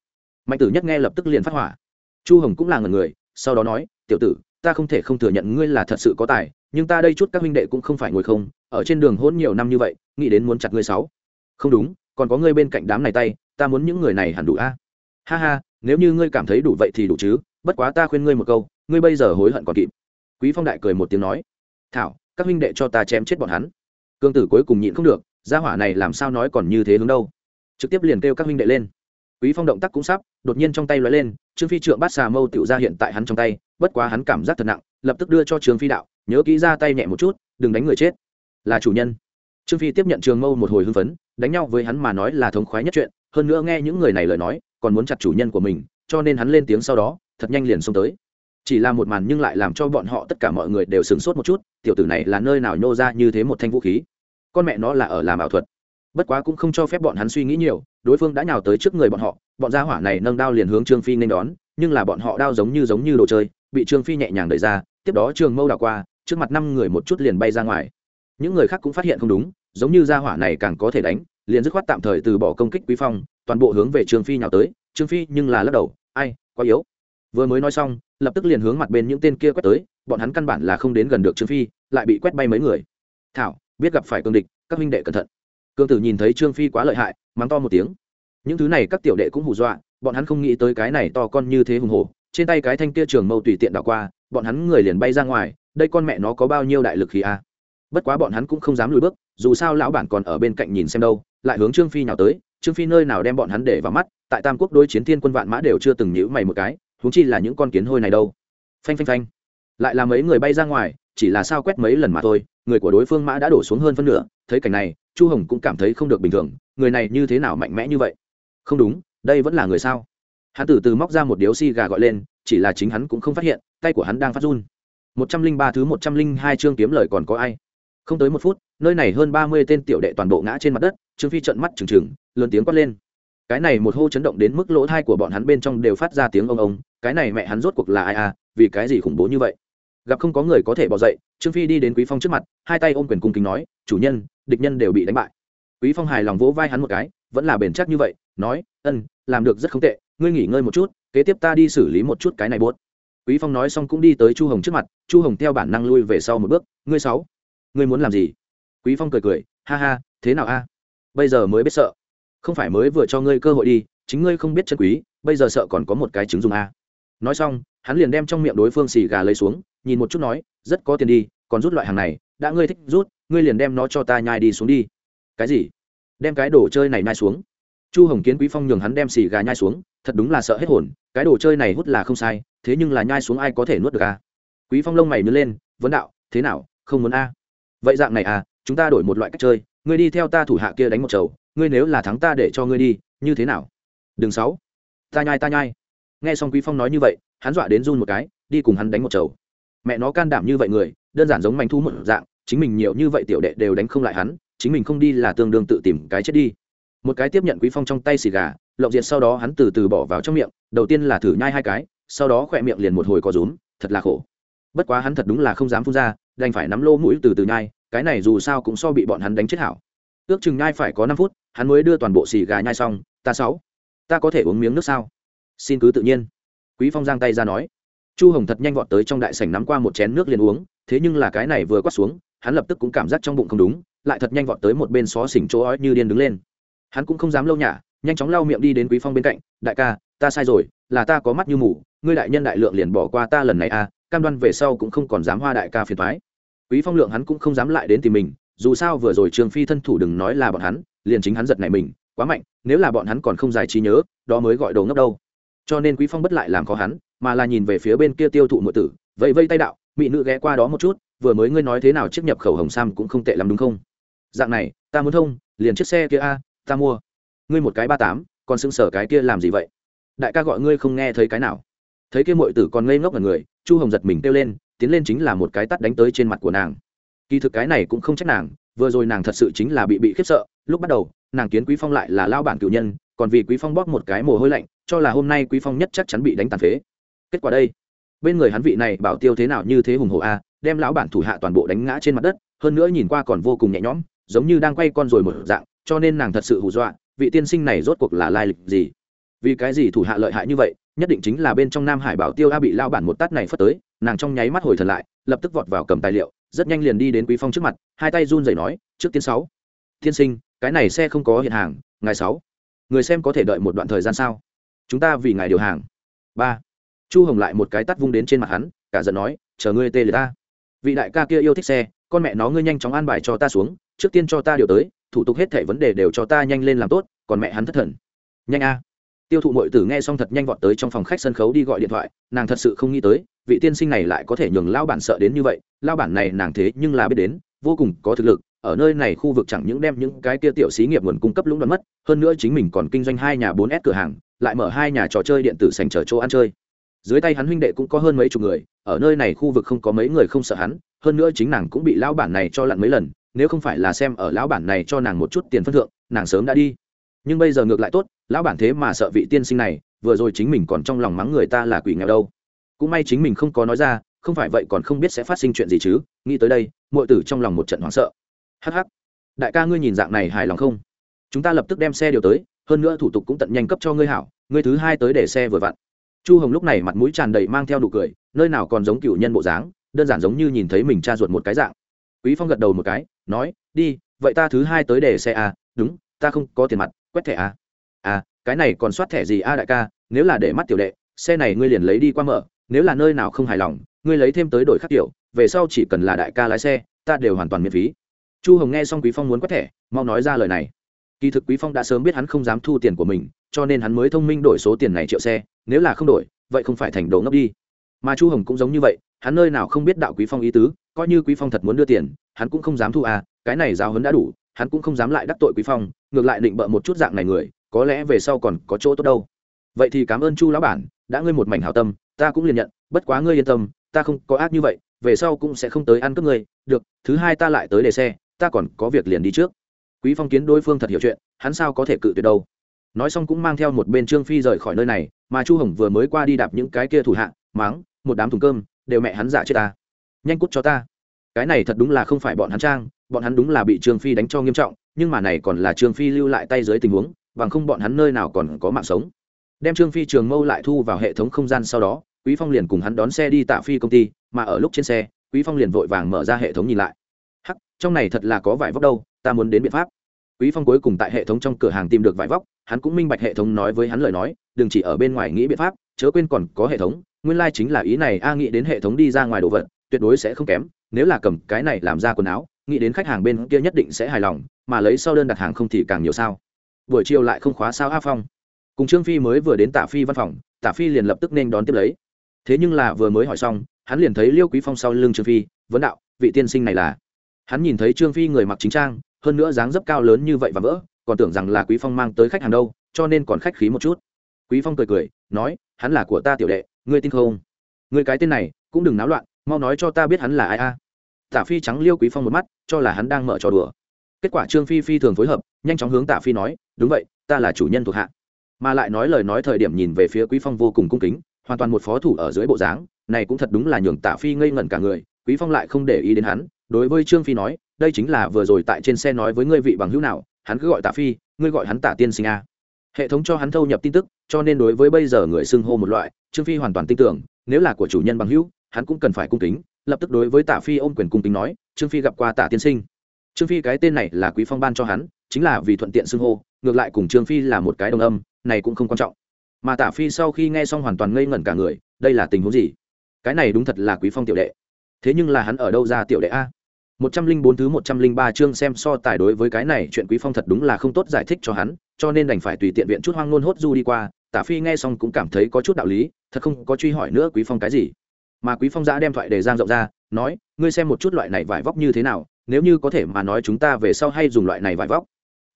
Mạnh tử nhất nghe lập tức liền phát hỏa. Chu hồng cũng là người người, sau đó nói, tiểu tử, ta không thể không thừa nhận ngươi là thật sự có tài, nhưng ta đây chút các huynh đệ cũng không phải ngồi không, ở trên đường hôn nhiều năm như vậy, nghĩ đến muốn chặt ngươi sáu. Không đúng, còn có ngươi bên cạnh đám này tay, ta muốn những người này hẳn đủ a. Ha ha, nếu như ngươi cảm thấy đủ vậy thì đủ chứ, bất quá ta khuyên ngươi một câu, ngươi bây giờ hối hận còn kịp quý phong đại cười một tiếng nói, thảo, các huynh đệ cho ta chém chết bọn hắn. Cương tử cuối cùng nhịn không được, gia hỏa này làm sao nói còn như thế hướng đâu? Trực tiếp liền kêu các huynh đệ lên. Quý phong động tác cũng sắp, đột nhiên trong tay lóe lên, trương phi trượng bát xà mâu tiểu ra hiện tại hắn trong tay, bất quá hắn cảm giác thật nặng, lập tức đưa cho trương phi đạo, nhớ kỹ ra tay nhẹ một chút, đừng đánh người chết. Là chủ nhân. Trương phi tiếp nhận trường mâu một hồi hưng phấn, đánh nhau với hắn mà nói là thống khoái nhất chuyện, hơn nữa nghe những người này lời nói, còn muốn chặt chủ nhân của mình, cho nên hắn lên tiếng sau đó, thật nhanh liền xông tới chỉ là một màn nhưng lại làm cho bọn họ tất cả mọi người đều sửng sốt một chút, tiểu tử này là nơi nào nhô ra như thế một thanh vũ khí? Con mẹ nó là ở làm ảo thuật. Bất quá cũng không cho phép bọn hắn suy nghĩ nhiều, đối phương đã nhào tới trước người bọn họ, bọn gia hỏa này nâng đao liền hướng trương phi nên đón, nhưng là bọn họ đao giống như giống như đồ chơi, bị trương phi nhẹ nhàng đẩy ra, tiếp đó trường mâu đảo qua, trước mặt năm người một chút liền bay ra ngoài. Những người khác cũng phát hiện không đúng, giống như gia hỏa này càng có thể đánh, liền dứt khoát tạm thời từ bỏ công kích quý phong, toàn bộ hướng về trương phi nhào tới. Trương phi nhưng là lắc đầu, ai, quá yếu vừa mới nói xong, lập tức liền hướng mặt bên những tên kia quét tới, bọn hắn căn bản là không đến gần được trương phi, lại bị quét bay mấy người. Thảo, biết gặp phải cương địch, các huynh đệ cẩn thận. Cương tử nhìn thấy trương phi quá lợi hại, mắng to một tiếng. Những thứ này các tiểu đệ cũng hù dọa, bọn hắn không nghĩ tới cái này to con như thế hùng hổ. Trên tay cái thanh kia trường mâu tùy tiện đảo qua, bọn hắn người liền bay ra ngoài, đây con mẹ nó có bao nhiêu đại lực khí a? À? bất quá bọn hắn cũng không dám lùi bước, dù sao lão bản còn ở bên cạnh nhìn xem đâu, lại hướng trương phi nào tới. Trương phi nơi nào đem bọn hắn để vào mắt, tại tam quốc đối chiến thiên quân vạn mã đều chưa từng nhữ mày một cái huống chi là những con kiến hôi này đâu. Phanh phanh phanh. Lại là mấy người bay ra ngoài, chỉ là sao quét mấy lần mà thôi, người của đối phương mã đã đổ xuống hơn phân nửa, thấy cảnh này, chu hồng cũng cảm thấy không được bình thường, người này như thế nào mạnh mẽ như vậy? Không đúng, đây vẫn là người sao? Hắn từ từ móc ra một điếu xi gà gọi lên, chỉ là chính hắn cũng không phát hiện, tay của hắn đang phát run. Một trăm linh ba thứ một trăm linh hai chương kiếm lời còn có ai? Không tới một phút, nơi này hơn ba mươi tên tiểu đệ toàn bộ ngã trên mặt đất, trương phi trợn mắt trừng trừng, lớn tiếng quát lên. Cái này một hô chấn động đến mức lỗ thai của bọn hắn bên trong đều phát ra tiếng ông ông cái này mẹ hắn rốt cuộc là ai à vì cái gì khủng bố như vậy? Gặp không có người có thể bỏ dậy, trương phi đi đến quý phong trước mặt, hai tay ôm quyền cung kính nói, chủ nhân, địch nhân đều bị đánh bại. Quý phong hài lòng vỗ vai hắn một cái, vẫn là bền chắc như vậy, nói, ân, làm được rất không tệ, ngươi nghỉ ngơi một chút, kế tiếp ta đi xử lý một chút cái này buốt. Quý phong nói xong cũng đi tới chu hồng trước mặt, chu hồng theo bản năng lui về sau một bước, ngươi sáu, ngươi muốn làm gì? Quý phong cười cười, ha ha, thế nào a? Bây giờ mới biết sợ. Không phải mới vừa cho ngươi cơ hội đi, chính ngươi không biết chân quý, bây giờ sợ còn có một cái trứng dùng a nói xong, hắn liền đem trong miệng đối phương xì gà lấy xuống, nhìn một chút nói, rất có tiền đi, còn rút loại hàng này, đã ngươi thích rút, ngươi liền đem nó cho ta nhai đi xuống đi. Cái gì? Đem cái đồ chơi này nhai xuống. Chu hồng kiến quý phong nhường hắn đem xì gà nhai xuống, thật đúng là sợ hết hồn, cái đồ chơi này hút là không sai, thế nhưng là nhai xuống ai có thể nuốt được à? quý phong lông mày nứt lên, vấn đạo, thế nào, không muốn a? Vậy dạng này à chúng ta đổi một loại cách chơi, ngươi đi theo ta thủ hạ kia đánh một chầu, ngươi nếu là thắng ta để cho ngươi đi, như thế nào? Đừng sáu ta nhai ta nhai nghe xong quý phong nói như vậy, hắn dọa đến run một cái, đi cùng hắn đánh một chầu. Mẹ nó can đảm như vậy người, đơn giản giống manh thu một dạng, chính mình nhiều như vậy tiểu đệ đều đánh không lại hắn, chính mình không đi là tương đương tự tìm cái chết đi. Một cái tiếp nhận quý phong trong tay xì gà, lộng diệt sau đó hắn từ từ bỏ vào trong miệng, đầu tiên là thử nhai hai cái, sau đó khỏe miệng liền một hồi có rúm, thật là khổ. Bất quá hắn thật đúng là không dám phun ra, đành phải nắm lô mũi từ từ nhai, cái này dù sao cũng so bị bọn hắn đánh chết hảo. Ước chừng nhai phải có năm phút, hắn mới đưa toàn bộ xì gà nhai xong, ta sáu, ta có thể uống miếng nước sao? Xin cứ tự nhiên. Quý phong giang tay ra nói. Chu hồng thật nhanh vọt tới trong đại sảnh nắm qua một chén nước liền uống thế nhưng là cái này vừa quát xuống hắn lập tức cũng cảm giác trong bụng không đúng lại thật nhanh vọt tới một bên xó xỉnh chỗ ói như điên đứng lên. Hắn cũng không dám lâu nhả nhanh chóng lau miệng đi đến quý phong bên cạnh đại ca ta sai rồi là ta có mắt như mù ngươi đại nhân đại lượng liền bỏ qua ta lần này à, cam đoan về sau cũng không còn dám hoa đại ca phiền thoái quý phong lượng hắn cũng không dám lại đến tìm mình dù sao vừa rồi trương phi thân thủ đừng nói là bọn hắn liền chính hắn giật này mình quá mạnh nếu là bọn hắn còn không giải trí nhớ đó mới gọi đồ ngốc đâu cho nên quý phong bất lại làm khó hắn, mà là nhìn về phía bên kia tiêu thụ nội tử vậy vây tay đạo mỹ nữ ghé qua đó một chút, vừa mới ngươi nói thế nào chiếc nhập khẩu hồng sam cũng không tệ lắm đúng không? Dạng này, ta muốn thông, liền chiếc xe kia a, ta mua. Ngươi một cái ba tám, còn xưng sở cái kia làm gì vậy? Đại ca gọi ngươi không nghe thấy cái nào. Thấy kia muội tử còn ngây ngốc ở người, chu hồng giật mình kêu lên, tiến lên chính là một cái tắt đánh tới trên mặt của nàng. Kỳ thực cái này cũng không trách nàng, vừa rồi nàng thật sự chính là bị bị khiếp sợ, lúc bắt đầu, nàng kiến quý phong lại là lao bản cựu nhân còn vì quý phong bóp một cái mồ hôi lạnh, cho là hôm nay quý phong nhất chắc chắn bị đánh tàn phế. Kết quả đây, bên người hắn vị này bảo tiêu thế nào như thế hùng hồ a, đem lão bản thủ hạ toàn bộ đánh ngã trên mặt đất, hơn nữa nhìn qua còn vô cùng nhẹ nhõm, giống như đang quay con rồi một dạng, cho nên nàng thật sự hù dọa, vị tiên sinh này rốt cuộc là lai lịch gì? Vì cái gì thủ hạ lợi hại như vậy, nhất định chính là bên trong nam hải bảo tiêu a bị lao bản một tát này phất tới, nàng trong nháy mắt hồi thần lại, lập tức vọt vào cầm tài liệu, rất nhanh liền đi đến quý phong trước mặt, hai tay run rẩy nói, trước tiên sáu, tiên sinh, cái này xe không có hiện hàng ngày sáu người xem có thể đợi một đoạn thời gian sao? Chúng ta vì ngài điều hàng. Ba. Chu hồng lại một cái tắt vung đến trên mặt hắn, cả giận nói, chờ ngươi tê liệt ta. Vị đại ca kia yêu thích xe, con mẹ nó, ngươi nhanh chóng an bài cho ta xuống, trước tiên cho ta điều tới, thủ tục hết thảy vấn đề đều cho ta nhanh lên làm tốt, còn mẹ hắn thất thần. Nhanh a. Tiêu thụ mội tử nghe xong thật nhanh vọt tới trong phòng khách sân khấu đi gọi điện thoại, nàng thật sự không nghĩ tới, vị tiên sinh này lại có thể nhường lao bản sợ đến như vậy lao bản này nàng thế nhưng là biết đến, vô cùng có thực lực ở nơi này khu vực chẳng những đem những cái kia tiểu xí nghiệp nguồn cung cấp lũng đoạn mất, hơn nữa chính mình còn kinh doanh hai nhà bốn s cửa hàng, lại mở hai nhà trò chơi điện tử sành chở chỗ ăn chơi. Dưới tay hắn huynh đệ cũng có hơn mấy chục người, ở nơi này khu vực không có mấy người không sợ hắn, hơn nữa chính nàng cũng bị lão bản này cho lặn mấy lần, nếu không phải là xem ở lão bản này cho nàng một chút tiền phân thượng, nàng sớm đã đi. Nhưng bây giờ ngược lại tốt, lão bản thế mà sợ vị tiên sinh này, vừa rồi chính mình còn trong lòng mắng người ta là quỷ nghèo đâu. Cũng may chính mình không có nói ra, không phải vậy còn không biết sẽ phát sinh chuyện gì chứ, nghĩ tới đây mọi tử trong lòng một trận hoảng sợ hh đại ca ngươi nhìn dạng này hài lòng không? Chúng ta lập tức đem xe điều tới hơn nữa thủ tục cũng tận nhanh cấp cho ngươi hảo ngươi thứ hai tới để xe vừa vặn. Chu hồng lúc này mặt mũi tràn đầy mang theo nụ cười nơi nào còn giống cựu nhân bộ dáng đơn giản giống như nhìn thấy mình cha ruột một cái dạng. Quý phong gật đầu một cái nói đi vậy ta thứ hai tới để xe à, đúng ta không có tiền mặt quét thẻ à. à cái này còn soát thẻ gì a đại ca nếu là để mắt tiểu đệ xe này ngươi liền lấy đi qua mở nếu là nơi nào không hài lòng ngươi lấy thêm tới đổi khắc tiểu về sau chỉ cần là đại ca lái xe ta đều hoàn toàn miễn phí chu hồng nghe xong quý phong muốn quét thẻ, mau nói ra lời này. Kỳ thực quý phong đã sớm biết hắn không dám thu tiền của mình, cho nên hắn mới thông minh đổi số tiền này triệu xe, nếu là không đổi, vậy không phải thành đồ ngốc đi. Mà chu hồng cũng giống như vậy, hắn nơi nào không biết đạo quý phong ý tứ, coi như quý phong thật muốn đưa tiền, hắn cũng không dám thu à cái này giáo hấn đã đủ, hắn cũng không dám lại đắc tội quý phong, ngược lại định bợ một chút dạng này người, có lẽ về sau còn có chỗ tốt đâu. Vậy thì cảm ơn chu lão bản, đã ngươi một mảnh hảo tâm, ta cũng liền nhận, bất quá ngươi yên tâm, ta không có ác như vậy, về sau cũng sẽ không tới ăn cướp ngươi, được, thứ hai ta lại tới để xe ta còn có việc liền đi trước. Quý phong kiến đối phương thật hiểu chuyện, hắn sao có thể cự tuyệt đâu? Nói xong cũng mang theo một bên trương phi rời khỏi nơi này, mà chu hồng vừa mới qua đi đạp những cái kia thủ hạ, máng, một đám thùng cơm, đều mẹ hắn giả chết ta. Nhanh cút cho ta. Cái này thật đúng là không phải bọn hắn trang, bọn hắn đúng là bị trương phi đánh cho nghiêm trọng, nhưng mà này còn là trương phi lưu lại tay dưới tình huống, bằng không bọn hắn nơi nào còn có mạng sống. Đem trương phi trường mâu lại thu vào hệ thống không gian sau đó, quý phong liền cùng hắn đón xe đi tạ phi công ty, mà ở lúc trên xe, quý phong liền vội vàng mở ra hệ thống nhìn lại trong này thật là có vải vóc đâu, ta muốn đến biện pháp. Quý phong cuối cùng tại hệ thống trong cửa hàng tìm được vải vóc, hắn cũng minh bạch hệ thống nói với hắn lời nói, đừng chỉ ở bên ngoài nghĩ biện pháp, chớ quên còn có hệ thống, nguyên lai like chính là ý này, a nghĩ đến hệ thống đi ra ngoài đồ vật, tuyệt đối sẽ không kém, nếu là cầm cái này làm ra quần áo, nghĩ đến khách hàng bên kia nhất định sẽ hài lòng, mà lấy sau đơn đặt hàng không thì càng nhiều sao. Buổi chiều lại không khóa sao a phong. Cùng trương phi mới vừa đến Tả phi văn phòng Tả phi liền lập tức nên đón tiếp lấy. Thế nhưng là vừa mới hỏi xong, hắn liền thấy liêu quý phong sau lưng trương phi, vấn đạo, vị tiên sinh này là? Hắn nhìn thấy trương phi người mặc chính trang, hơn nữa dáng dấp cao lớn như vậy và vỡ, còn tưởng rằng là quý phong mang tới khách hàng đâu, cho nên còn khách khí một chút. Quý phong cười cười, nói, hắn là của ta tiểu đệ, ngươi tin không? Ngươi cái tên này, cũng đừng náo loạn, mau nói cho ta biết hắn là ai a. Tả phi trắng liêu quý phong một mắt, cho là hắn đang mở trò đùa. Kết quả trương phi phi thường phối hợp, nhanh chóng hướng tả phi nói, đúng vậy, ta là chủ nhân thuộc hạ. Mà lại nói lời nói thời điểm nhìn về phía quý phong vô cùng cung kính, hoàn toàn một phó thủ ở dưới bộ dáng, này cũng thật đúng là nhường tả phi ngây ngẩn cả người, quý phong lại không để ý đến hắn đối với trương phi nói, đây chính là vừa rồi tại trên xe nói với ngươi vị bằng hữu nào, hắn cứ gọi tả phi, ngươi gọi hắn tả tiên sinh a. Hệ thống cho hắn thâu nhập tin tức, cho nên đối với bây giờ người xưng hô một loại, trương phi hoàn toàn tin tưởng, nếu là của chủ nhân bằng hữu, hắn cũng cần phải cung kính, lập tức đối với tả phi ôm quyền cung kính nói, trương phi gặp qua tả tiên sinh. Trương phi cái tên này là quý phong ban cho hắn, chính là vì thuận tiện xưng hô, ngược lại cùng trương phi là một cái đồng âm, này cũng không quan trọng. Mà tả phi sau khi nghe xong hoàn toàn ngây ngẩn cả người, đây là tình huống gì? Cái này đúng thật là quý phong tiểu đệ. Thế nhưng là hắn ở đâu ra tiểu đệ a? Một trăm linh bốn thứ một trăm linh ba chương xem so tài đối với cái này chuyện quý phong thật đúng là không tốt giải thích cho hắn, cho nên đành phải tùy tiện viện chút hoang ngôn hốt du đi qua, tả phi nghe xong cũng cảm thấy có chút đạo lý, thật không có truy hỏi nữa quý phong cái gì. Mà quý phong giã đem thoại để giang rộng ra, nói, ngươi xem một chút loại này vải vóc như thế nào, nếu như có thể mà nói chúng ta về sau hay dùng loại này vải vóc.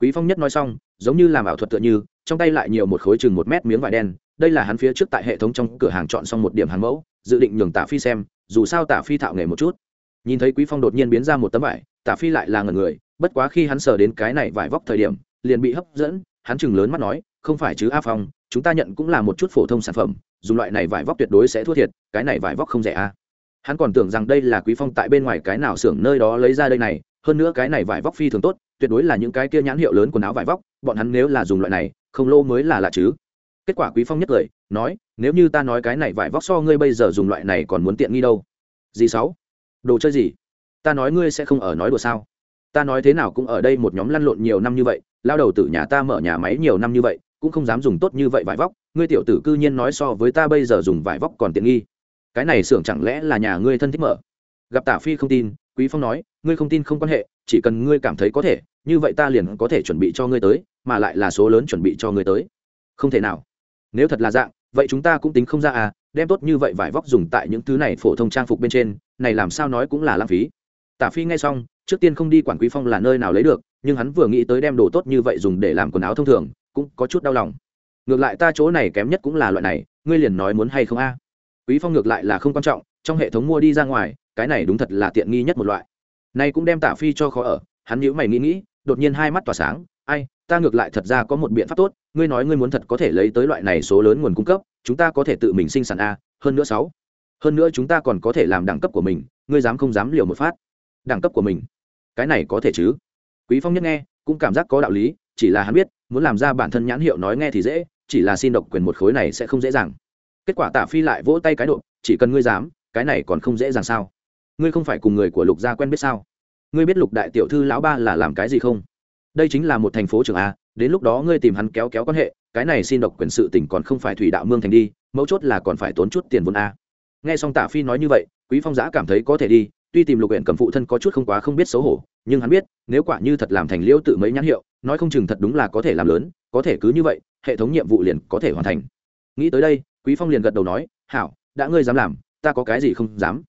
Quý phong nhất nói xong, giống như làm ảo thuật tựa như, trong tay lại nhiều một khối chừng một mét miếng vải đen, đây là hắn phía trước tại hệ thống trong cửa hàng chọn xong một điểm hàng mẫu, dự định nhường tả phi xem, dù sao tả phi thạo nghề một chút nhìn thấy quý phong đột nhiên biến ra một tấm vải, tả phi lại là ngần người, bất quá khi hắn sờ đến cái này vải vóc thời điểm, liền bị hấp dẫn, hắn chừng lớn mắt nói, không phải chứ a phong, chúng ta nhận cũng là một chút phổ thông sản phẩm, dùng loại này vải vóc tuyệt đối sẽ thua thiệt, cái này vải vóc không rẻ a. Hắn còn tưởng rằng đây là quý phong tại bên ngoài cái nào xưởng nơi đó lấy ra đây này, hơn nữa cái này vải vóc phi thường tốt, tuyệt đối là những cái kia nhãn hiệu lớn quần áo vải vóc, bọn hắn nếu là dùng loại này, không lô mới là lạ chứ. Kết quả quý phong nhất cười nói, nếu như ta nói cái này vải vóc so ngươi bây giờ dùng loại này còn muốn tiện nghi đâu. Gì sáu? Đồ chơi gì? Ta nói ngươi sẽ không ở nói đùa sao? Ta nói thế nào cũng ở đây một nhóm lăn lộn nhiều năm như vậy, lao đầu tử nhà ta mở nhà máy nhiều năm như vậy, cũng không dám dùng tốt như vậy vải vóc, ngươi tiểu tử cư nhiên nói so với ta bây giờ dùng vải vóc còn tiện nghi. Cái này xưởng chẳng lẽ là nhà ngươi thân thích mở? Gặp tả phi không tin, quý phong nói, ngươi không tin không quan hệ, chỉ cần ngươi cảm thấy có thể, như vậy ta liền có thể chuẩn bị cho ngươi tới, mà lại là số lớn chuẩn bị cho ngươi tới. Không thể nào. Nếu thật là dạng, vậy chúng ta cũng tính không ra à đem tốt như vậy vải vóc dùng tại những thứ này phổ thông trang phục bên trên này làm sao nói cũng là lãng phí. Tả phi nghe xong, trước tiên không đi quản quý phong là nơi nào lấy được, nhưng hắn vừa nghĩ tới đem đồ tốt như vậy dùng để làm quần áo thông thường, cũng có chút đau lòng. Ngược lại ta chỗ này kém nhất cũng là loại này, ngươi liền nói muốn hay không a? Quý phong ngược lại là không quan trọng, trong hệ thống mua đi ra ngoài, cái này đúng thật là tiện nghi nhất một loại. Này cũng đem tả phi cho khó ở, hắn nhíu mày nghĩ nghĩ, đột nhiên hai mắt tỏa sáng, ai, ta ngược lại thật ra có một biện pháp tốt, ngươi nói ngươi muốn thật có thể lấy tới loại này số lớn nguồn cung cấp, chúng ta có thể tự mình sinh sản a, hơn nữa sáu hơn nữa chúng ta còn có thể làm đẳng cấp của mình, ngươi dám không dám liều một phát. Đẳng cấp của mình? Cái này có thể chứ? Quý phong nhất nghe, cũng cảm giác có đạo lý, chỉ là hắn biết, muốn làm ra bản thân nhãn hiệu nói nghe thì dễ, chỉ là xin độc quyền một khối này sẽ không dễ dàng. Kết quả tạ phi lại vỗ tay cái độ, chỉ cần ngươi dám, cái này còn không dễ dàng sao? Ngươi không phải cùng người của lục gia quen biết sao? Ngươi biết lục đại tiểu thư lão ba là làm cái gì không? Đây chính là một thành phố trường a, đến lúc đó ngươi tìm hắn kéo kéo quan hệ, cái này xin độc quyền sự tỉnh còn không phải thủy đạo mương thành đi, mấu chốt là còn phải tốn chút tiền vốn a nghe xong tả phi nói như vậy, quý phong giã cảm thấy có thể đi, tuy tìm lục huyện cầm phụ thân có chút không quá không biết xấu hổ, nhưng hắn biết, nếu quả như thật làm thành liễu tự mấy nhãn hiệu, nói không chừng thật đúng là có thể làm lớn, có thể cứ như vậy, hệ thống nhiệm vụ liền có thể hoàn thành. Nghĩ tới đây, quý phong liền gật đầu nói, hảo, đã ngươi dám làm, ta có cái gì không dám.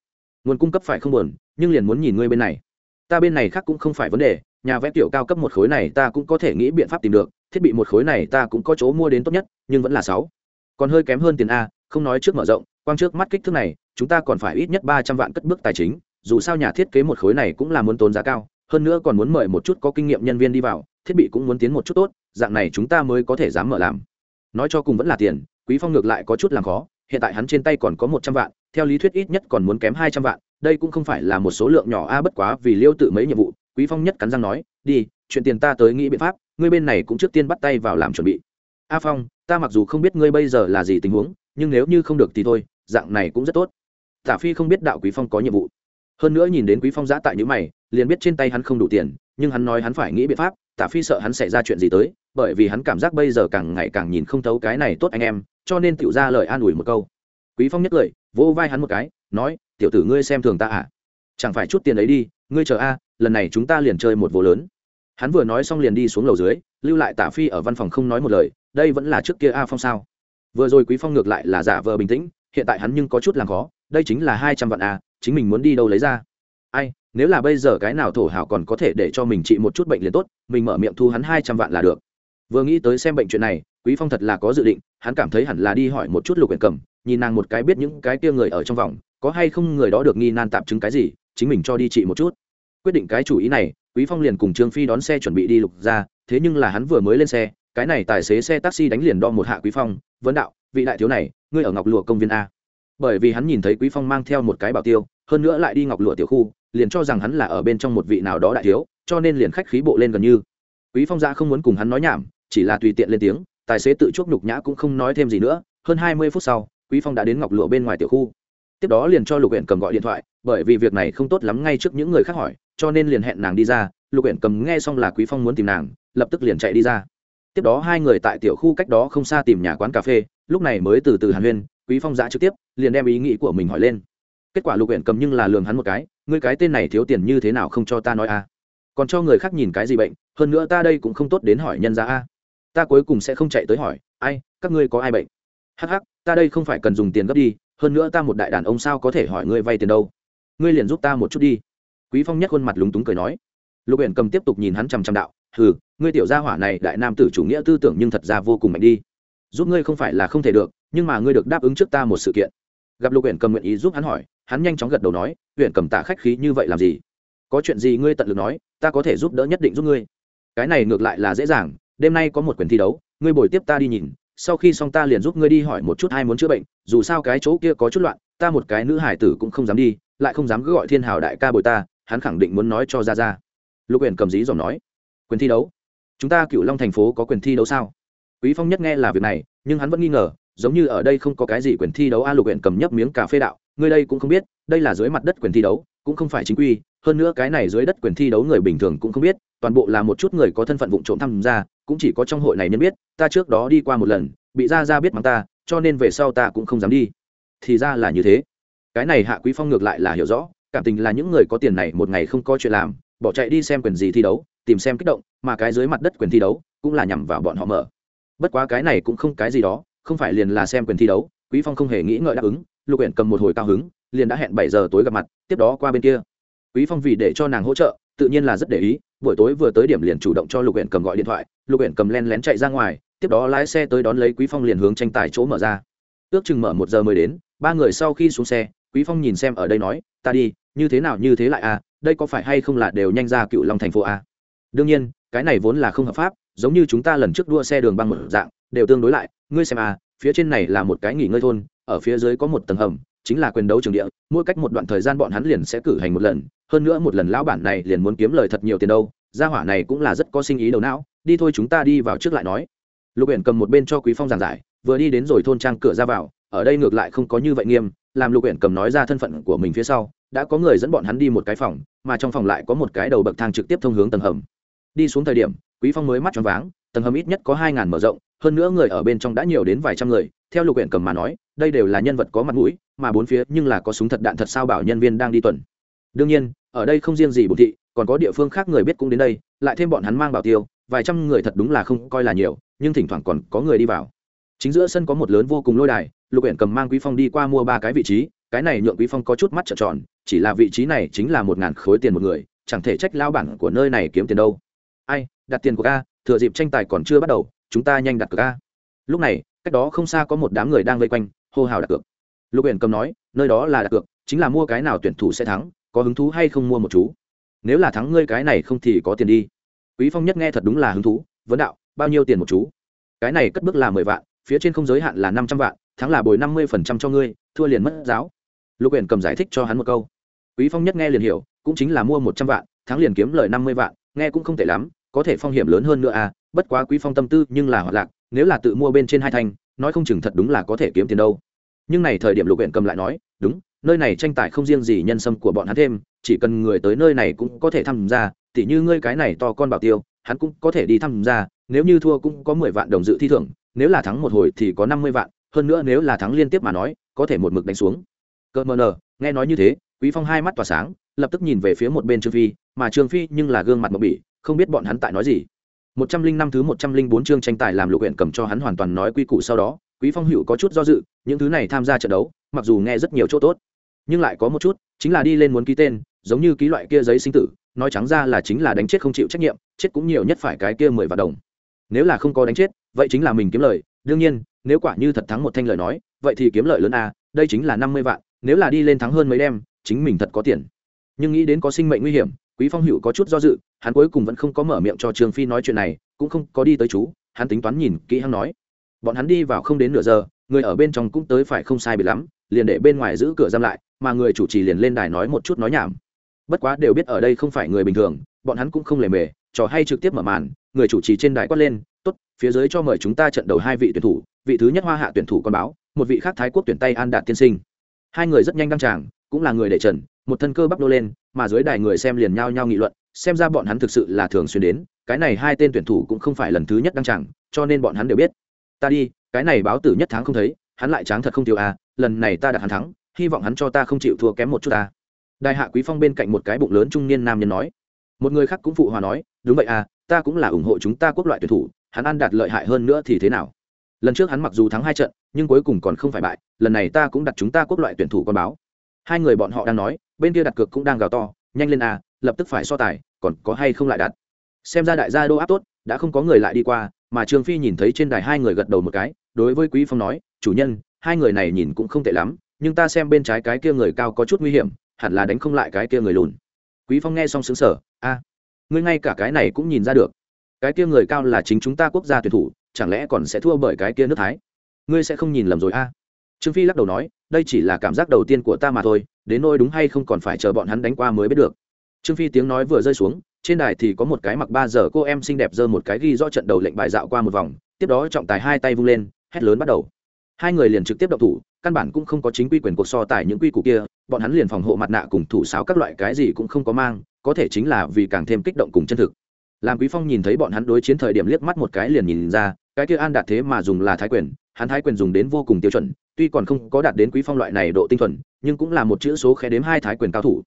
Nguồn cung cấp phải không buồn, nhưng liền muốn nhìn ngươi bên này. Ta bên này khác cũng không phải vấn đề, nhà vẽ tiểu cao cấp một khối này ta cũng có thể nghĩ biện pháp tìm được, thiết bị một khối này ta cũng có chỗ mua đến tốt nhất, nhưng vẫn là sáu. Còn hơi kém hơn tiền a, không nói trước mở rộng quang trước mắt kích thước này, chúng ta còn phải ít nhất ba trăm vạn cất bước tài chính, dù sao nhà thiết kế một khối này cũng là muốn tốn giá cao, hơn nữa còn muốn mời một chút có kinh nghiệm nhân viên đi vào, thiết bị cũng muốn tiến một chút tốt, dạng này chúng ta mới có thể dám mở làm. Nói cho cùng vẫn là tiền, quý phong ngược lại có chút làm khó, hiện tại hắn trên tay còn có một trăm vạn, theo lý thuyết ít nhất còn muốn kém hai trăm vạn, đây cũng không phải là một số lượng nhỏ a, bất quá vì liêu tự mấy nhiệm vụ, quý phong nhất cắn răng nói, đi, chuyện tiền ta tới nghĩ biện pháp, ngươi bên này cũng trước tiên bắt tay vào làm chuẩn bị. A phong, ta mặc dù không biết ngươi bây giờ là gì tình huống, nhưng nếu như không được thì thôi dạng này cũng rất tốt. Tả phi không biết đạo quý phong có nhiệm vụ. Hơn nữa nhìn đến quý phong giã tại những mày, liền biết trên tay hắn không đủ tiền, nhưng hắn nói hắn phải nghĩ biện pháp, tả phi sợ hắn xảy ra chuyện gì tới, bởi vì hắn cảm giác bây giờ càng ngày càng nhìn không thấu cái này tốt anh em, cho nên tiểu ra lời an ủi một câu. Quý phong nhất cười, vỗ vai hắn một cái, nói, tiểu tử ngươi xem thường ta à? Chẳng phải chút tiền ấy đi, ngươi chờ a, lần này chúng ta liền chơi một vô lớn. Hắn vừa nói xong liền đi xuống lầu dưới, lưu lại tả phi ở văn phòng không nói một lời, đây vẫn là trước kia a phong sao? Vừa rồi quý phong ngược lại là giả vờ bình tĩnh hiện tại hắn nhưng có chút làm khó, đây chính là hai trăm vạn a chính mình muốn đi đâu lấy ra. Ai, nếu là bây giờ cái nào thổ hảo còn có thể để cho mình trị một chút bệnh liền tốt, mình mở miệng thu hắn hai trăm vạn là được. Vừa nghĩ tới xem bệnh chuyện này, quý phong thật là có dự định, hắn cảm thấy hẳn là đi hỏi một chút lục quyền cầm, nhìn nàng một cái biết những cái kia người ở trong vòng, có hay không người đó được nghi nan tạm chứng cái gì, chính mình cho đi trị một chút. Quyết định cái chủ ý này, quý phong liền cùng trương phi đón xe chuẩn bị đi lục ra, thế nhưng là hắn vừa mới lên xe, cái này tài xế xe taxi đánh liền đo một hạ quý phong vấn đạo, vị đại thiếu này ngươi ở ngọc lụa công viên a. Bởi vì hắn nhìn thấy quý phong mang theo một cái bảo tiêu, hơn nữa lại đi ngọc lụa tiểu khu, liền cho rằng hắn là ở bên trong một vị nào đó đại thiếu, cho nên liền khách khí bộ lên gần như. Quý phong ra không muốn cùng hắn nói nhảm, chỉ là tùy tiện lên tiếng, tài xế tự chuốc nhục nhã cũng không nói thêm gì nữa. Hơn hai mươi phút sau, quý phong đã đến ngọc lụa bên ngoài tiểu khu. Tiếp đó liền cho lục huyện cầm gọi điện thoại, bởi vì việc này không tốt lắm ngay trước những người khác hỏi, cho nên liền hẹn nàng đi ra. Lục huyện cầm nghe xong là quý phong muốn tìm nàng, lập tức liền chạy đi ra. Tiếp đó hai người tại tiểu khu cách đó không xa tìm nhà quán cà phê lúc này mới từ từ hàn huyên, quý phong giã trực tiếp, liền đem ý nghĩ của mình hỏi lên. Kết quả lục huyện cầm nhưng là lường hắn một cái, ngươi cái tên này thiếu tiền như thế nào không cho ta nói a? Còn cho người khác nhìn cái gì bệnh, hơn nữa ta đây cũng không tốt đến hỏi nhân ra a. Ta cuối cùng sẽ không chạy tới hỏi, ai, các ngươi có ai bệnh? Hắc hắc, ta đây không phải cần dùng tiền gấp đi, hơn nữa ta một đại đàn ông sao có thể hỏi ngươi vay tiền đâu? Ngươi liền giúp ta một chút đi. Quý phong nhắc khuôn mặt lúng túng cười nói. Lục huyện cầm tiếp tục nhìn hắn chằm chằm đạo, hừ, ngươi tiểu gia hỏa này đại nam tử chủ nghĩa tư tưởng nhưng thật ra vô cùng mạnh đi giúp ngươi không phải là không thể được, nhưng mà ngươi được đáp ứng trước ta một sự kiện. Gặp lục huyện cầm nguyện ý giúp hắn hỏi, hắn nhanh chóng gật đầu nói huyện cầm tả khách khí như vậy làm gì? Có chuyện gì ngươi tận lực nói, ta có thể giúp đỡ nhất định giúp ngươi. Cái này ngược lại là dễ dàng, đêm nay có một quyền thi đấu, ngươi bồi tiếp ta đi nhìn, sau khi xong ta liền giúp ngươi đi hỏi một chút ai muốn chữa bệnh, dù sao cái chỗ kia có chút loạn, ta một cái nữ hải tử cũng không dám đi, lại không dám cứ gọi thiên hào đại ca bồi ta, hắn khẳng định muốn nói cho ra ra lục huyện cầm dí dòm nói quyền thi đấu? Chúng ta cựu long thành phố có quyền thi đấu sao? Quý phong nhất nghe là việc này, nhưng hắn vẫn nghi ngờ, giống như ở đây không có cái gì quyền thi đấu a lục huyện cầm nhấp miếng cà phê đạo, ngươi đây cũng không biết, đây là dưới mặt đất quyền thi đấu, cũng không phải chính quy, hơn nữa cái này dưới đất quyền thi đấu người bình thường cũng không biết, toàn bộ là một chút người có thân phận vụ trộm tham gia, cũng chỉ có trong hội này nhân biết, ta trước đó đi qua một lần, bị ra ra biết mắng ta, cho nên về sau ta cũng không dám đi. Thì ra là như thế. Cái này hạ quý phong ngược lại là hiểu rõ, cảm tình là những người có tiền này một ngày không có chuyện làm, bỏ chạy đi xem quyền gì thi đấu, tìm xem kích động, mà cái dưới mặt đất quyền thi đấu, cũng là nhằm vào bọn họ mở bất quá cái này cũng không cái gì đó, không phải liền là xem quyền thi đấu, quý phong không hề nghĩ ngợi đáp ứng, lục huyện cầm một hồi cao hứng, liền đã hẹn bảy giờ tối gặp mặt, tiếp đó qua bên kia quý phong vì để cho nàng hỗ trợ, tự nhiên là rất để ý, buổi tối vừa tới điểm liền chủ động cho lục huyện cầm gọi điện thoại, lục huyện cầm len lén chạy ra ngoài, tiếp đó lái xe tới đón lấy quý phong liền hướng tranh tài chỗ mở ra ước chừng mở một giờ mới đến, ba người sau khi xuống xe, quý phong nhìn xem ở đây nói, ta đi, như thế nào như thế lại à đây có phải hay không là đều nhanh ra cựu long thành phố à? đương nhiên, cái này vốn là không hợp pháp giống như chúng ta lần trước đua xe đường băng một dạng, đều tương đối lại. Ngươi xem à phía trên này là một cái nghỉ ngơi thôn, ở phía dưới có một tầng hầm, chính là quyền đấu trường địa. Mỗi cách một đoạn thời gian bọn hắn liền sẽ cử hành một lần. Hơn nữa một lần lão bản này liền muốn kiếm lời thật nhiều tiền đâu. Gia hỏa này cũng là rất có sinh ý đầu não. Đi thôi chúng ta đi vào trước lại nói. Lục huyện cầm một bên cho quý phong giảng giải, vừa đi đến rồi thôn trang cửa ra vào, ở đây ngược lại không có như vậy nghiêm, làm lục huyện cầm nói ra thân phận của mình phía sau, đã có người dẫn bọn hắn đi một cái phòng, mà trong phòng lại có một cái đầu bậc thang trực tiếp thông hướng tầng hầm. Đi xuống thời điểm quý phong mới mắt choáng váng, tầng hầm ít nhất có hai ngàn mở rộng, hơn nữa người ở bên trong đã nhiều đến vài trăm người, theo lục huyện cầm mà nói, đây đều là nhân vật có mặt mũi, mà bốn phía nhưng là có súng thật đạn thật sao bảo nhân viên đang đi tuần. Đương nhiên, ở đây không riêng gì bổ thị, còn có địa phương khác người biết cũng đến đây, lại thêm bọn hắn mang bảo tiêu, vài trăm người thật đúng là không coi là nhiều, nhưng thỉnh thoảng còn có người đi vào. Chính giữa sân có một lớn vô cùng lôi đài, lục huyện cầm mang quý phong đi qua mua ba cái vị trí, cái này nhượng quý phong có chút mắt trợn tròn, chỉ là vị trí này chính là một ngàn khối tiền một người, chẳng thể trách lao bản của nơi này kiếm tiền đâu đặt tiền của ca, thừa dịp tranh tài còn chưa bắt đầu, chúng ta nhanh đặt cược ca. Lúc này, cách đó không xa có một đám người đang vây quanh, hô hào đặt cược. Lục uyển cầm nói, nơi đó là đặt cược, chính là mua cái nào tuyển thủ sẽ thắng, có hứng thú hay không mua một chú. Nếu là thắng ngươi cái này không thì có tiền đi. Quý phong nhất nghe thật đúng là hứng thú, vấn đạo, bao nhiêu tiền một chú? Cái này cất bước là mười vạn, phía trên không giới hạn là năm trăm vạn, thắng là bồi năm mươi phần trăm cho ngươi, thua liền mất giáo. Lục uyển cầm giải thích cho hắn một câu. Quý phong nhất nghe liền hiểu, cũng chính là mua một trăm vạn, thắng liền kiếm lời năm mươi vạn, nghe cũng không tệ lắm có thể phong hiểm lớn hơn nữa à bất quá quý phong tâm tư nhưng là hoạt lạc, nếu là tự mua bên trên hai thanh, nói không chừng thật đúng là có thể kiếm tiền đâu. Nhưng này thời điểm lục huyện cầm lại nói, đúng, nơi này tranh tài không riêng gì nhân sâm của bọn hắn thêm, chỉ cần người tới nơi này cũng có thể tham gia, tỉ như ngươi cái này to con bảo tiêu, hắn cũng có thể đi tham gia, nếu như thua cũng có mười vạn đồng dự thi thưởng, nếu là thắng một hồi thì có năm mươi vạn, hơn nữa nếu là thắng liên tiếp mà nói, có thể một mực đánh xuống. Cơ mờ nờ, nghe nói như thế, quý phong hai mắt tỏa sáng, lập tức nhìn về phía một bên trương phi, mà trương phi nhưng là gương mặt mộc bỉ không biết bọn hắn tại nói gì. Một trăm linh năm thứ một trăm linh bốn chương tranh tài làm lục huyện cầm cho hắn hoàn toàn nói quy củ sau đó, quý phong hữu có chút do dự, những thứ này tham gia trận đấu, mặc dù nghe rất nhiều chỗ tốt, nhưng lại có một chút, chính là đi lên muốn ký tên, giống như ký loại kia giấy sinh tử, nói trắng ra là chính là đánh chết không chịu trách nhiệm, chết cũng nhiều nhất phải cái kia mười vạn đồng. Nếu là không có đánh chết, vậy chính là mình kiếm lời, đương nhiên, nếu quả như thật thắng một thanh lời nói, vậy thì kiếm lợi lớn a, đây chính là năm mươi vạn, nếu là đi lên thắng hơn mấy đêm, chính mình thật có tiền. Nhưng nghĩ đến có sinh mệnh nguy hiểm quý phong hữu có chút do dự, hắn cuối cùng vẫn không có mở miệng cho trường phi nói chuyện này, cũng không có đi tới chú, hắn tính toán nhìn kỹ hắn nói. Bọn hắn đi vào không đến nửa giờ, người ở bên trong cũng tới phải không sai bị lắm, liền để bên ngoài giữ cửa giam lại, mà người chủ trì liền lên đài nói một chút nói nhảm. Bất quá đều biết ở đây không phải người bình thường, bọn hắn cũng không lề mề, trò hay trực tiếp mở màn, người chủ trì trên đài quát lên, tốt, phía dưới cho mời chúng ta trận đầu hai vị tuyển thủ, vị thứ nhất hoa hạ tuyển thủ con báo, một vị khác thái quốc tuyển tay an đạt tiên sinh. Hai người rất nhanh đăng tràng, cũng là người để trần một thân cơ bắp nô lên, mà dưới đài người xem liền nhao nhao nghị luận, xem ra bọn hắn thực sự là thường xuyên đến, cái này hai tên tuyển thủ cũng không phải lần thứ nhất đăng chẳng cho nên bọn hắn đều biết. Ta đi, cái này báo tử nhất tháng không thấy, hắn lại tráng thật không tiêu à lần này ta đặt hắn thắng, hy vọng hắn cho ta không chịu thua kém một chút à. ta đại hạ quý phong bên cạnh một cái bụng lớn trung niên nam nhân nói. Một người khác cũng phụ hòa nói, đúng vậy à ta cũng là ủng hộ chúng ta quốc loại tuyển thủ, hắn ăn đạt lợi hại hơn nữa thì thế nào? Lần trước hắn mặc dù thắng hai trận, nhưng cuối cùng còn không phải bại, lần này ta cũng đặt chúng ta quốc loại tuyển thủ con báo. Hai người bọn họ đang nói bên kia đặt cược cũng đang gào to, nhanh lên à lập tức phải so tài, còn có hay không lại đặt. Xem ra đại gia đô áp tốt, đã không có người lại đi qua, mà trương phi nhìn thấy trên đài hai người gật đầu một cái, đối với quý phong nói, chủ nhân, hai người này nhìn cũng không tệ lắm, nhưng ta xem bên trái cái kia người cao có chút nguy hiểm, hẳn là đánh không lại cái kia người lùn. Quý phong nghe xong xứng sở a, ngươi ngay cả cái này cũng nhìn ra được. Cái kia người cao là chính chúng ta quốc gia tuyển thủ, chẳng lẽ còn sẽ thua bởi cái kia nước thái? Ngươi sẽ không nhìn lầm rồi, a. Trương phi lắc đầu nói, đây chỉ là cảm giác đầu tiên của ta mà thôi đến nôi đúng hay không còn phải chờ bọn hắn đánh qua mới biết được. Trương phi tiếng nói vừa rơi xuống, trên đài thì có một cái mặc ba giờ cô em xinh đẹp giơ một cái ghi rõ trận đầu lệnh bài dạo qua một vòng, tiếp đó trọng tài hai tay vung lên, hét lớn bắt đầu. Hai người liền trực tiếp động thủ, căn bản cũng không có chính quy quyền cuộc so tài những quy củ kia, bọn hắn liền phòng hộ mặt nạ cùng thủ sáo các loại cái gì cũng không có mang, có thể chính là vì càng thêm kích động cùng chân thực. Làm quý phong nhìn thấy bọn hắn đối chiến thời điểm liếc mắt một cái liền nhìn ra, cái kia an đạt thế mà dùng là thái quyền hắn thái quyền dùng đến vô cùng tiêu chuẩn, tuy còn không có đạt đến quý phong loại này độ tinh thuần, nhưng cũng là một chữ số khe đếm hai thái quyền cao thủ.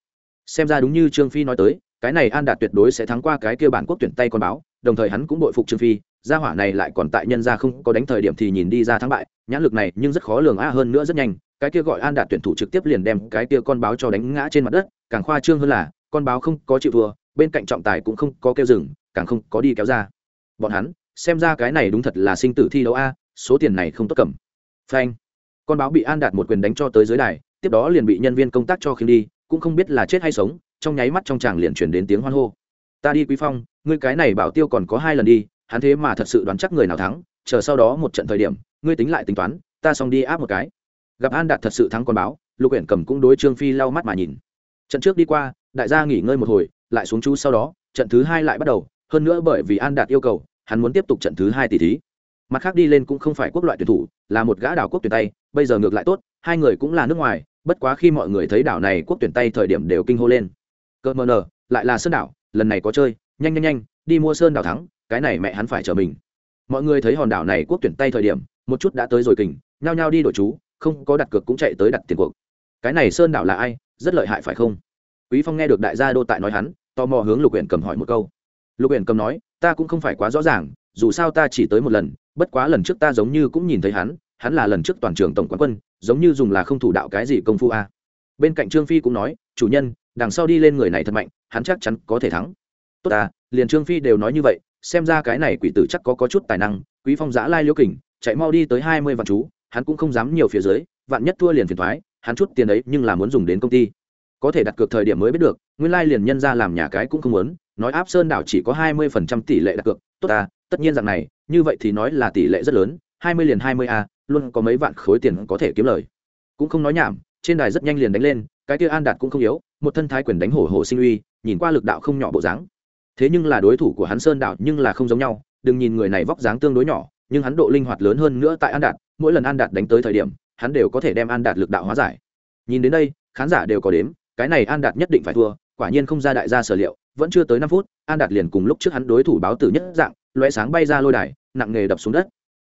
Xem ra đúng như trương phi nói tới, cái này an đạt tuyệt đối sẽ thắng qua cái kia bản quốc tuyển tay con báo, đồng thời hắn cũng bội phục trương phi, gia hỏa này lại còn tại nhân gia không có đánh thời điểm thì nhìn đi ra thắng bại, nhãn lực này nhưng rất khó lường a hơn nữa rất nhanh, cái kia gọi an đạt tuyển thủ trực tiếp liền đem cái kia con báo cho đánh ngã trên mặt đất, càng khoa trương hơn là, con báo không có chịu thua, bên cạnh trọng tài cũng không có kêu dừng, càng không có đi kéo ra. Bọn hắn, xem ra cái này đúng thật là sinh tử thi đấu a số tiền này không tốt cầm. Phanh. Con báo bị an đạt một quyền đánh cho tới dưới đài, tiếp đó liền bị nhân viên công tác cho khiêng đi, cũng không biết là chết hay sống, trong nháy mắt trong tràng liền chuyển đến tiếng hoan hô. Ta đi quý phong, ngươi cái này bảo tiêu còn có hai lần đi, hắn thế mà thật sự đoán chắc người nào thắng, chờ sau đó một trận thời điểm, ngươi tính lại tính toán, ta xong đi áp một cái. Gặp an đạt thật sự thắng con báo, lục uyển cầm cũng đối trương phi lau mắt mà nhìn. Trận trước đi qua, đại gia nghỉ ngơi một hồi, lại xuống chú sau đó, trận thứ hai lại bắt đầu, hơn nữa bởi vì an đạt yêu cầu, hắn muốn tiếp tục trận thứ hai tỷ thí mặt khác đi lên cũng không phải quốc loại tuyển thủ, là một gã đảo quốc tuyển tay, bây giờ ngược lại tốt, hai người cũng là nước ngoài, bất quá khi mọi người thấy đảo này quốc tuyển tay thời điểm đều kinh hô lên. Cơ mờ nờ, lại là sơn đảo, lần này có chơi, nhanh nhanh nhanh, đi mua sơn đảo thắng, cái này mẹ hắn phải chờ mình. Mọi người thấy hòn đảo này quốc tuyển tay thời điểm, một chút đã tới rồi kình, nhao nhao đi đổi chú, không có đặt cược cũng chạy tới đặt tiền cuộc. Cái này sơn đảo là ai, rất lợi hại phải không? Quý phong nghe được đại gia đô tại nói hắn, tò mò hướng lục huyện cầm hỏi một câu. Lục huyện cầm nói, ta cũng không phải quá rõ ràng, dù sao ta chỉ tới một lần bất quá lần trước ta giống như cũng nhìn thấy hắn hắn là lần trước toàn trường tổng quán quân giống như dùng là không thủ đạo cái gì công phu a. Bên cạnh trương phi cũng nói chủ nhân đằng sau đi lên người này thật mạnh hắn chắc chắn có thể thắng. Tốt à liền trương phi đều nói như vậy xem ra cái này quỷ tử chắc có, có chút tài năng quý phong giã lai liễu kình chạy mau đi tới hai mươi vạn chú hắn cũng không dám nhiều phía dưới vạn nhất thua liền phiền thoái hắn chút tiền ấy nhưng là muốn dùng đến công ty. Có thể đặt cược thời điểm mới biết được nguyên lai liền nhân ra làm nhà cái cũng không muốn nói áp sơn đảo chỉ có hai mươi phần trăm tỷ lệ đặt cược tốt à tất nhiên rằng này như vậy thì nói là tỷ lệ rất lớn, hai mươi liền hai mươi a, luôn có mấy vạn khối tiền có thể kiếm lời. Cũng không nói nhảm, trên đài rất nhanh liền đánh lên, cái kia an đạt cũng không yếu, một thân thái quyền đánh hổ hổ sinh uy, nhìn qua lực đạo không nhỏ bộ dáng. Thế nhưng là đối thủ của hắn sơn đạo nhưng là không giống nhau, đừng nhìn người này vóc dáng tương đối nhỏ, nhưng hắn độ linh hoạt lớn hơn nữa tại an đạt, mỗi lần an đạt đánh tới thời điểm, hắn đều có thể đem an đạt lực đạo hóa giải. Nhìn đến đây, khán giả đều có đếm, cái này an đạt nhất định phải thua, quả nhiên không ra đại gia sở liệu, vẫn chưa tới năm phút, an đạt liền cùng lúc trước hắn đối thủ báo tử nhất dạng loé sáng bay ra lôi đài, nặng nghề đập xuống đất.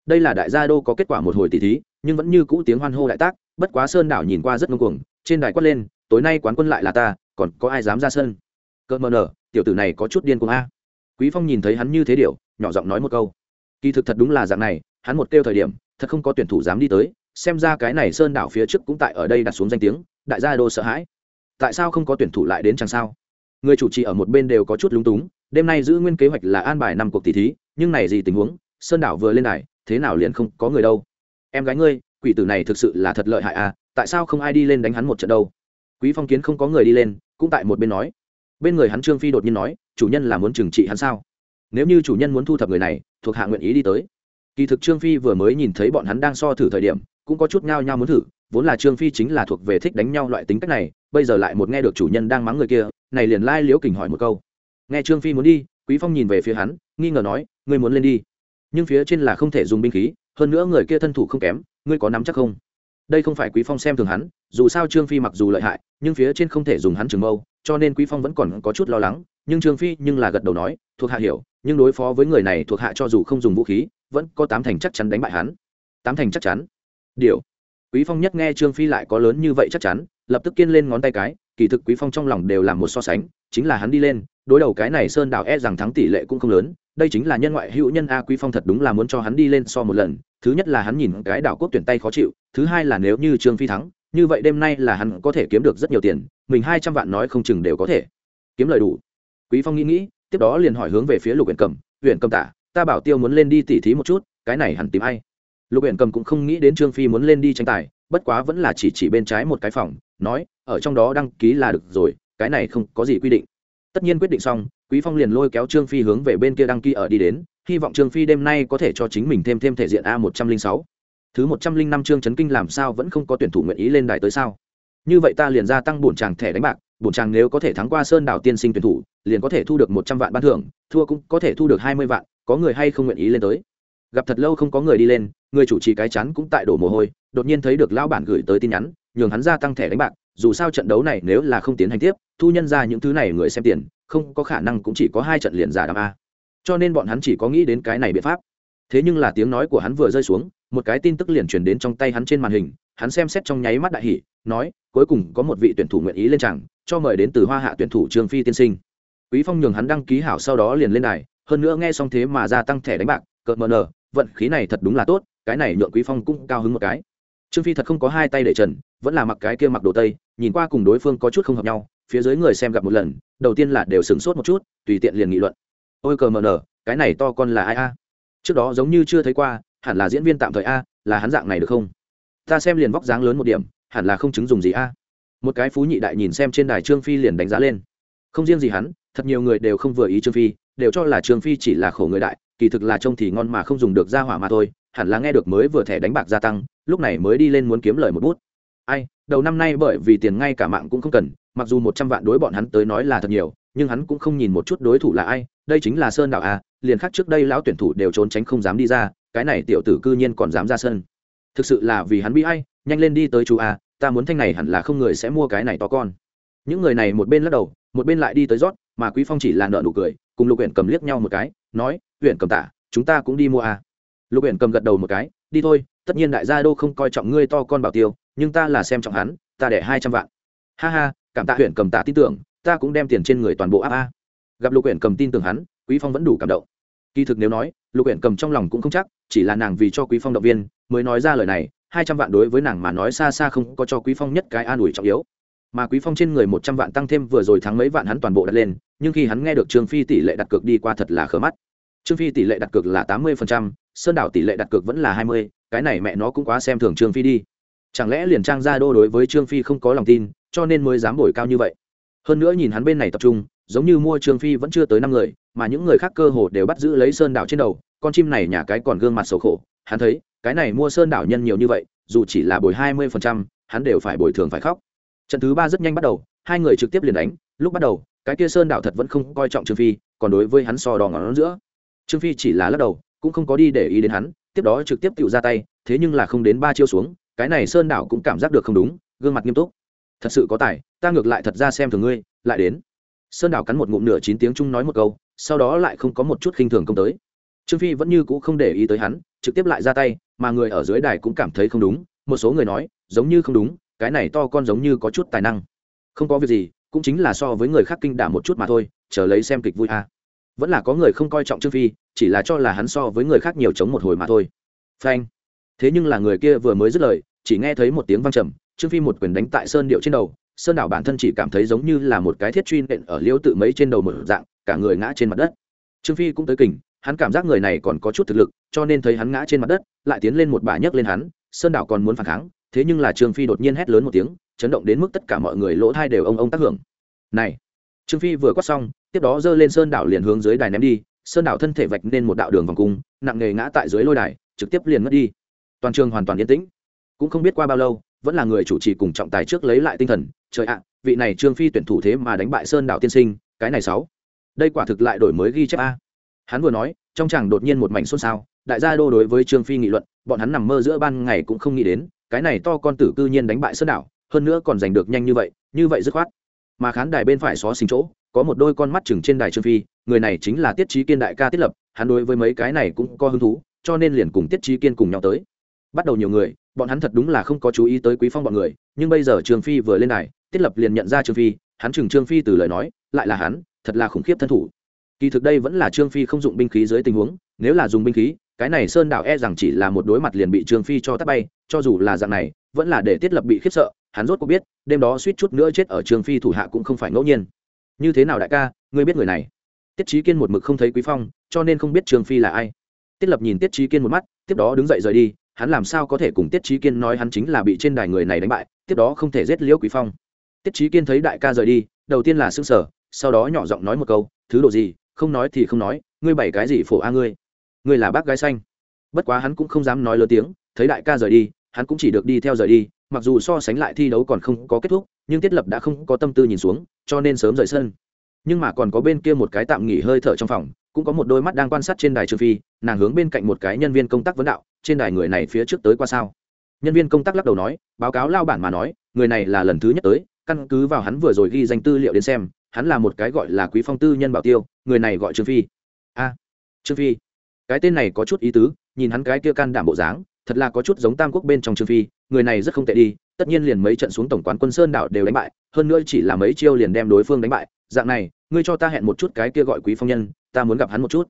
Đây là đại gia đô có kết quả một hồi tỷ thí, nhưng vẫn như cũ tiếng hoan hô đại tác, bất quá sơn đảo nhìn qua rất ngông cuồng, trên đài quát lên, tối nay quán quân lại là ta, còn có ai dám ra sân? Cợt mờ nở, tiểu tử này có chút điên cuồng a. Quý phong nhìn thấy hắn như thế điều nhỏ giọng nói một câu. Kỳ thực thật đúng là dạng này, hắn một kêu thời điểm, thật không có tuyển thủ dám đi tới, xem ra cái này sơn đảo phía trước cũng tại ở đây đặt xuống danh tiếng, đại gia đô sợ hãi. Tại sao không có tuyển thủ lại đến chẳng sao? Người chủ trì ở một bên đều có chút lúng túng đêm nay giữ nguyên kế hoạch là an bài năm cuộc tỷ thí, nhưng này gì tình huống, sơn đảo vừa lên đài, thế nào liền không có người đâu. Em gái ngươi, quỷ tử này thực sự là thật lợi hại à tại sao không ai đi lên đánh hắn một trận đâu? Quý phong kiến không có người đi lên, cũng tại một bên nói. Bên người hắn trương phi đột nhiên nói, chủ nhân là muốn trừng trị hắn sao? Nếu như chủ nhân muốn thu thập người này, thuộc hạ nguyện ý đi tới. Kỳ thực trương phi vừa mới nhìn thấy bọn hắn đang so thử thời điểm, cũng có chút ngao nhau muốn thử, vốn là trương phi chính là thuộc về thích đánh nhau loại tính cách này, bây giờ lại một nghe được chủ nhân đang mắng người kia, này liền lai liễu kình hỏi một câu nghe trương phi muốn đi, quý phong nhìn về phía hắn, nghi ngờ nói, ngươi muốn lên đi. Nhưng phía trên là không thể dùng binh khí, hơn nữa người kia thân thủ không kém, ngươi có nắm chắc không? Đây không phải quý phong xem thường hắn, dù sao trương phi mặc dù lợi hại, nhưng phía trên không thể dùng hắn trường mâu, cho nên quý phong vẫn còn có chút lo lắng, nhưng trương phi nhưng là gật đầu nói, thuộc hạ hiểu, nhưng đối phó với người này thuộc hạ cho dù không dùng vũ khí, vẫn có tám thành chắc chắn đánh bại hắn. Tám thành chắc chắn? Điều. Quý phong nhất nghe trương phi lại có lớn như vậy chắc chắn, lập tức kiên lên ngón tay cái, kỳ thực quý phong trong lòng đều làm một so sánh, chính là hắn đi lên đối đầu cái này sơn đảo e rằng thắng tỷ lệ cũng không lớn, đây chính là nhân ngoại hữu nhân a quý phong thật đúng là muốn cho hắn đi lên so một lần, thứ nhất là hắn nhìn cái đảo quốc tuyển tay khó chịu, thứ hai là nếu như trương phi thắng, như vậy đêm nay là hắn có thể kiếm được rất nhiều tiền, mình hai trăm vạn nói không chừng đều có thể. Kiếm lời đủ. Quý phong nghĩ nghĩ, tiếp đó liền hỏi hướng về phía lục huyện cầm huyện cầm tả, ta bảo tiêu muốn lên đi tỉ thí một chút, cái này hẳn tìm ai? Lục huyện cầm cũng không nghĩ đến trương phi muốn lên đi tranh tài, bất quá vẫn là chỉ chỉ bên trái một cái phòng, nói, ở trong đó đăng ký là được rồi, cái này không có gì quy định tất nhiên quyết định xong, quý phong liền lôi kéo trương phi hướng về bên kia đăng ký ở đi đến, hy vọng trương phi đêm nay có thể cho chính mình thêm thêm thể diện a một trăm linh sáu. Thứ một trăm linh năm trương chấn kinh làm sao vẫn không có tuyển thủ nguyện ý lên đài tới sao? Như vậy ta liền gia tăng bổn chàng thẻ đánh bạc, bổn chàng nếu có thể thắng qua sơn đảo tiên sinh tuyển thủ, liền có thể thu được một trăm vạn ban thưởng, thua cũng có thể thu được hai mươi vạn, có người hay không nguyện ý lên tới? Gặp thật lâu không có người đi lên, người chủ trì cái chắn cũng tại đổ mồ hôi, đột nhiên thấy được lão bản gửi tới tin nhắn, nhường hắn gia tăng thẻ đánh bạc dù sao trận đấu này nếu là không tiến hành tiếp, thu nhân ra những thứ này người xem tiền, không có khả năng cũng chỉ có hai trận liền giả đàm a. Cho nên bọn hắn chỉ có nghĩ đến cái này biện pháp. Thế nhưng là tiếng nói của hắn vừa rơi xuống, một cái tin tức liền truyền đến trong tay hắn trên màn hình, hắn xem xét trong nháy mắt đại hỷ nói, cuối cùng có một vị tuyển thủ nguyện ý lên chẳng cho mời đến từ hoa hạ tuyển thủ trương phi tiên sinh. Quý phong nhường hắn đăng ký hảo sau đó liền lên đài, hơn nữa nghe xong thế mà gia tăng thẻ đánh bạc, cợt mờ nờ vận khí này thật đúng là tốt, cái này nhượng quý phong cũng cao hứng một cái trương phi thật không có hai tay để trần, vẫn là mặc cái kia mặc đồ tây, nhìn qua cùng đối phương có chút không hợp nhau, phía dưới người xem gặp một lần, đầu tiên là đều sửng sốt một chút, tùy tiện liền nghị luận. Ôi cờ mờ nờ, cái này to con là ai a? Trước đó giống như chưa thấy qua, hẳn là diễn viên tạm thời a, là hắn dạng này được không? Ta xem liền vóc dáng lớn một điểm, hẳn là không chứng dùng gì a. Một cái phú nhị đại nhìn xem trên đài trương phi liền đánh giá lên. Không riêng gì hắn, thật nhiều người đều không vừa ý trương phi, đều cho là trương phi chỉ là khổ người đại, kỳ thực là trông thì ngon mà không dùng được ra hỏa mà thôi hẳn là nghe được mới vừa thẻ đánh bạc gia tăng, lúc này mới đi lên muốn kiếm lời một bút. Ai, đầu năm nay bởi vì tiền ngay cả mạng cũng không cần, mặc dù một trăm vạn đối bọn hắn tới nói là thật nhiều, nhưng hắn cũng không nhìn một chút đối thủ là ai, đây chính là sơn đạo a, liền khác trước đây lão tuyển thủ đều trốn tránh không dám đi ra, cái này tiểu tử cư nhiên còn dám ra sân. Thực sự là vì hắn bị ai, nhanh lên đi tới chú a, ta muốn thanh này hẳn là không người sẽ mua cái này to con. Những người này một bên lắc đầu, một bên lại đi tới rót, mà quý phong chỉ là nợ nụ cười, cùng lục huyện cầm liếc nhau một cái, nói huyện cầm tả chúng ta cũng đi mua a lục huyện cầm gật đầu một cái, đi thôi, tất nhiên đại gia đô không coi trọng ngươi to con bảo tiêu, nhưng ta là xem trọng hắn, ta để hai trăm vạn. Ha ha, cảm tạ huyện cầm tạ tin tưởng, ta cũng đem tiền trên người toàn bộ áp a. Gặp lục huyện cầm tin tưởng hắn, quý phong vẫn đủ cảm động. Kỳ thực nếu nói, lục huyện cầm trong lòng cũng không chắc, chỉ là nàng vì cho quý phong động viên, mới nói ra lời này, hai trăm vạn đối với nàng mà nói xa xa không có cho quý phong nhất cái an ủi trọng yếu. Mà quý phong trên người một trăm vạn tăng thêm vừa rồi thắng mấy vạn hắn toàn bộ đặt lên, nhưng khi hắn nghe được trương phi tỷ lệ đặt cược đi qua thật là khờ mắt trương phi tỷ lệ đặt cược là tám mươi sơn đảo tỷ lệ đặt cược vẫn là hai mươi, cái này mẹ nó cũng quá xem thường trương phi đi. Chẳng lẽ liền trang gia đô đối với trương phi không có lòng tin, cho nên mới dám bồi cao như vậy? Hơn nữa nhìn hắn bên này tập trung, giống như mua trương phi vẫn chưa tới năm người, mà những người khác cơ hồ đều bắt giữ lấy sơn đảo trên đầu, con chim này nhà cái còn gương mặt xấu khổ. Hắn thấy, cái này mua sơn đảo nhân nhiều như vậy, dù chỉ là bồi hai mươi phần trăm, hắn đều phải bồi thường phải khóc. Trận thứ ba rất nhanh bắt đầu, hai người trực tiếp liền đánh. Lúc bắt đầu, cái kia sơn đảo thật vẫn không coi trọng trương phi, còn đối với hắn so đỏ ngón giữa trương phi chỉ là lắc đầu, cũng không có đi để ý đến hắn, tiếp đó trực tiếp tự ra tay, thế nhưng là không đến ba chiêu xuống, cái này sơn đảo cũng cảm giác được không đúng, gương mặt nghiêm túc. Thật sự có tài, ta ngược lại thật ra xem thường ngươi, lại đến. Sơn đảo cắn một ngụm nửa chín tiếng chung nói một câu, sau đó lại không có một chút khinh thường công tới. Trương phi vẫn như c ũ không để ý tới hắn, trực tiếp lại ra tay, mà người ở dưới đài cũng cảm thấy không đúng, một số người nói, giống như không đúng, cái này to con giống như có chút tài năng. Không có việc gì, cũng chính là so với người khác kinh đả một chút mà thôi, chờ lấy xem kịch vui à vẫn là có người không coi trọng trương phi, chỉ là cho là hắn so với người khác nhiều chống một hồi mà thôi. Phanh. Thế nhưng là người kia vừa mới dứt lời, chỉ nghe thấy một tiếng vang trầm, trương phi một quyền đánh tại sơn điệu trên đầu, sơn đảo bản thân chỉ cảm thấy giống như là một cái thiết truy nện ở liễu tự mấy trên đầu một dạng, cả người ngã trên mặt đất. Trương phi cũng tới kình, hắn cảm giác người này còn có chút thực lực, cho nên thấy hắn ngã trên mặt đất, lại tiến lên một bà nhấc lên hắn, sơn đảo còn muốn phản kháng, thế nhưng là trương phi đột nhiên hét lớn một tiếng, chấn động đến mức tất cả mọi người lỗ thai đều ông ông tác hưởng. Này! Trương phi vừa quát xong tiếp đó giơ lên sơn đảo liền hướng dưới đài ném đi, sơn đảo thân thể vạch nên một đạo đường vòng cung, nặng nề ngã tại dưới lôi đài, trực tiếp liền mất đi. Toàn trường hoàn toàn yên tĩnh. Cũng không biết qua bao lâu, vẫn là người chủ trì cùng trọng tài trước lấy lại tinh thần, trời ạ, vị này trương phi tuyển thủ thế mà đánh bại sơn đảo tiên sinh, cái này sáu. Đây quả thực lại đổi mới ghi chép a. Hắn vừa nói, trong chàng đột nhiên một mảnh xôn xao, đại gia đô đối với trương phi nghị luận, bọn hắn nằm mơ giữa ban ngày cũng không nghĩ đến, cái này to con tử cư nhiên đánh bại sơn đảo, hơn nữa còn giành được nhanh như vậy như vậy dứt khoát. Mà khán đài bên phải xó xình chỗ có một đôi con mắt chừng trên đài trương phi, người này chính là tiết trí kiên đại ca tiết lập, hắn đối với mấy cái này cũng có hứng thú, cho nên liền cùng tiết trí kiên cùng nhau tới. Bắt đầu nhiều người, bọn hắn thật đúng là không có chú ý tới quý phong bọn người, nhưng bây giờ trương phi vừa lên đài, tiết lập liền nhận ra trương phi, hắn chừng trương phi từ lời nói, lại là hắn, thật là khủng khiếp thân thủ. Kỳ thực đây vẫn là trương phi không dụng binh khí dưới tình huống, nếu là dùng binh khí, cái này sơn đảo e rằng chỉ là một đối mặt liền bị trương phi cho tắt bay, cho dù là dạng này, vẫn là để tiết lập bị khiếp sợ, hắn rốt cuộc biết, đêm đó suýt chút nữa chết ở trương phi thủ hạ cũng không phải ngẫu nhiên như thế nào đại ca, ngươi biết người này? Tiết trí kiên một mực không thấy quý phong, cho nên không biết Trường phi là ai. Tiết lập nhìn tiết trí kiên một mắt, tiếp đó đứng dậy rời đi, hắn làm sao có thể cùng tiết trí kiên nói hắn chính là bị trên đài người này đánh bại, tiếp đó không thể giết liễu quý phong. Tiết trí kiên thấy đại ca rời đi, đầu tiên là xương sở sau đó nhỏ giọng nói một câu, thứ đồ gì, không nói thì không nói, ngươi bảy cái gì phổ a ngươi? Ngươi là bác gái xanh. Bất quá hắn cũng không dám nói lớn tiếng, thấy đại ca rời đi, hắn cũng chỉ được đi theo rời đi, mặc dù so sánh lại thi đấu còn không có kết thúc, nhưng tiết lập đã không có tâm tư nhìn xuống cho nên sớm rời sân. Nhưng mà còn có bên kia một cái tạm nghỉ hơi thở trong phòng, cũng có một đôi mắt đang quan sát trên đài trương phi, nàng hướng bên cạnh một cái nhân viên công tác vấn đạo, trên đài người này phía trước tới qua sao? Nhân viên công tác lắc đầu nói, báo cáo lao bản mà nói, người này là lần thứ nhất tới, căn cứ vào hắn vừa rồi ghi danh tư liệu đến xem, hắn là một cái gọi là quý phong tư nhân bảo tiêu, người này gọi trương phi. A, trương phi. Cái tên này có chút ý tứ, nhìn hắn cái kia can đảm bộ dáng, thật là có chút giống tam quốc bên trong trương phi, người này rất không tệ đi, tất nhiên liền mấy trận xuống tổng quán quân sơn đảo đều đánh bại hơn nữa chỉ là mấy chiêu liền đem đối phương đánh bại, dạng này, ngươi cho ta hẹn một chút cái kia gọi quý phong nhân, ta muốn gặp hắn một chút.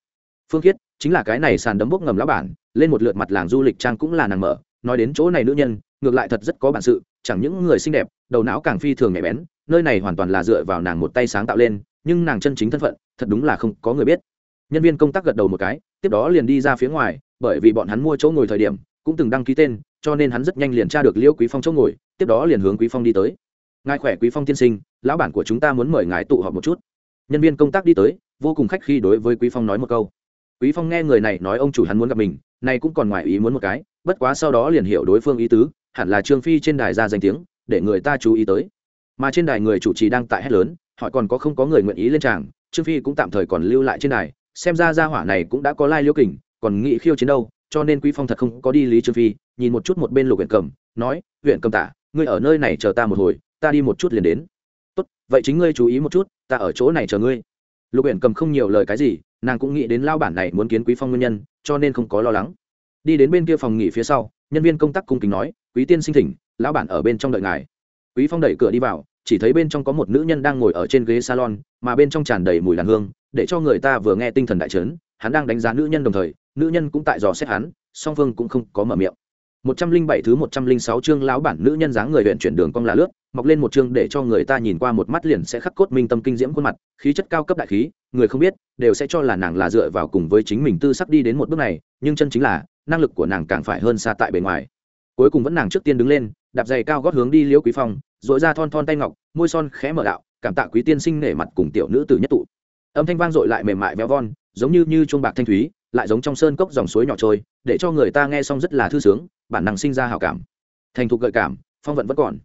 Phương khiết, chính là cái này sàn đấm bốc ngầm lão bản, lên một lượt mặt làng du lịch trang cũng là nàng mở, nói đến chỗ này nữ nhân, ngược lại thật rất có bản sự, chẳng những người xinh đẹp, đầu não càng phi thường nhạy bén, nơi này hoàn toàn là dựa vào nàng một tay sáng tạo lên, nhưng nàng chân chính thân phận, thật đúng là không có người biết. Nhân viên công tác gật đầu một cái, tiếp đó liền đi ra phía ngoài, bởi vì bọn hắn mua chỗ ngồi thời điểm, cũng từng đăng ký tên, cho nên hắn rất nhanh liền tra được liễu quý phong chỗ ngồi, tiếp đó liền hướng quý phong đi tới ngài khỏe quý phong tiên sinh, lão bản của chúng ta muốn mời ngài tụ họp một chút. Nhân viên công tác đi tới, vô cùng khách khi đối với quý phong nói một câu. Quý phong nghe người này nói ông chủ hắn muốn gặp mình này cũng còn ngoài ý muốn một cái, bất quá sau đó liền hiểu đối phương ý tứ, hẳn là trương phi trên đài ra danh tiếng, để người ta chú ý tới. Mà trên đài người chủ trì đang tại hét lớn họ còn có không có người nguyện ý lên tràng, trương phi cũng tạm thời còn lưu lại trên đài, xem ra gia hỏa này cũng đã có lai liêu kình, còn nghĩ khiêu chiến đâu, cho nên quý phong thật không có đi lý trương phi, nhìn một chút một bên lục huyện cầm, nói, huyện cầm tả, ngươi ở nơi này chờ ta một hồi ta đi một chút liền đến. Tốt, vậy chính ngươi chú ý một chút, ta ở chỗ này chờ ngươi. Lục uyển cầm không nhiều lời cái gì, nàng cũng nghĩ đến lao bản này muốn kiến quý phong nguyên nhân, cho nên không có lo lắng. Đi đến bên kia phòng nghỉ phía sau, nhân viên công tác cung kính nói, quý tiên sinh thỉnh, lão bản ở bên trong đợi ngài. Quý phong đẩy cửa đi vào, chỉ thấy bên trong có một nữ nhân đang ngồi ở trên ghế salon, mà bên trong tràn đầy mùi đàn hương, để cho người ta vừa nghe tinh thần đại chấn, hắn đang đánh giá nữ nhân đồng thời, nữ nhân cũng tại dò xét hắn, song phương cũng không có mở miệng. Một trăm linh bảy thứ một trăm linh sáu chương lão bản nữ nhân dáng người huyện chuyển đường cong là lướt mọc lên một chương để cho người ta nhìn qua một mắt liền sẽ khắc cốt minh tâm kinh diễm khuôn mặt, khí chất cao cấp đại khí, người không biết, đều sẽ cho là nàng là dựa vào cùng với chính mình tư sắc đi đến một bước này, nhưng chân chính là, năng lực của nàng càng phải hơn xa tại bề ngoài. Cuối cùng vẫn nàng trước tiên đứng lên, đạp giày cao gót hướng đi liễu quý phong dội ra thon thon tay ngọc, môi son khẽ mở đạo, cảm tạ quý tiên sinh nể mặt cùng tiểu nữ tử nhất tụ. Âm thanh vang dội lại mềm mại véo von, giống như như chuông bạc thanh thúy, lại giống trong sơn cốc dòng suối nhỏ trôi, để cho người ta nghe xong rất là thư sướng, bản năng sinh ra hào cảm. Thành thục gợi cảm, phong vận vẫn còn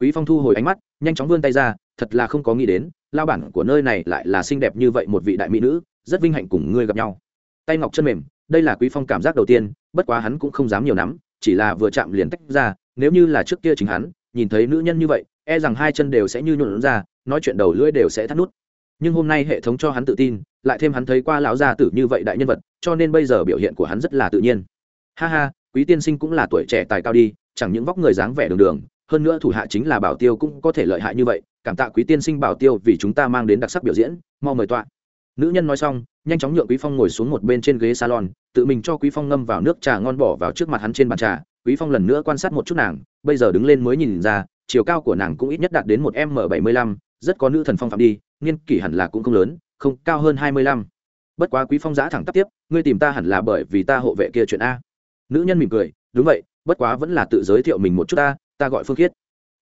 quý phong thu hồi ánh mắt, nhanh chóng vươn tay ra, thật là không có nghĩ đến, lao bản của nơi này lại là xinh đẹp như vậy một vị đại mỹ nữ, rất vinh hạnh cùng ngươi gặp nhau. Tay ngọc chân mềm, đây là quý phong cảm giác đầu tiên, bất quá hắn cũng không dám nhiều lắm chỉ là vừa chạm liền tách ra, nếu như là trước kia chính hắn, nhìn thấy nữ nhân như vậy e rằng hai chân đều sẽ như nhuộn ra, nói chuyện đầu lưỡi đều sẽ thắt nút. Nhưng hôm nay hệ thống cho hắn tự tin, lại thêm hắn thấy qua lão gia tử như vậy đại nhân vật, cho nên bây giờ biểu hiện của hắn rất là tự nhiên. Ha ha, quý tiên sinh cũng là tuổi trẻ tài cao đi, chẳng những vóc người dáng vẻ đường đường hơn nữa thủ hạ chính là bảo tiêu cũng có thể lợi hại như vậy, cảm tạ quý tiên sinh bảo tiêu vì chúng ta mang đến đặc sắc biểu diễn, mau mời tọa. Nữ nhân nói xong, nhanh chóng nhượng quý phong ngồi xuống một bên trên ghế salon, tự mình cho quý phong ngâm vào nước trà ngon bỏ vào trước mặt hắn trên bàn trà. Quý phong lần nữa quan sát một chút nàng, bây giờ đứng lên mới nhìn ra, chiều cao của nàng cũng ít nhất đạt đến một m bảy mươi lăm, rất có nữ thần phong phạm đi, niên kỷ hẳn là cũng không lớn, không, cao hơn hai mươi lăm. Bất quá quý phong giã thẳng tắp tiếp, ngươi tìm ta hẳn là bởi vì ta hộ vệ kia chuyện a. Nữ nhân mỉm cười, đúng vậy, bất quá vẫn là tự giới thiệu mình một chút ta ta gọi phương khiết.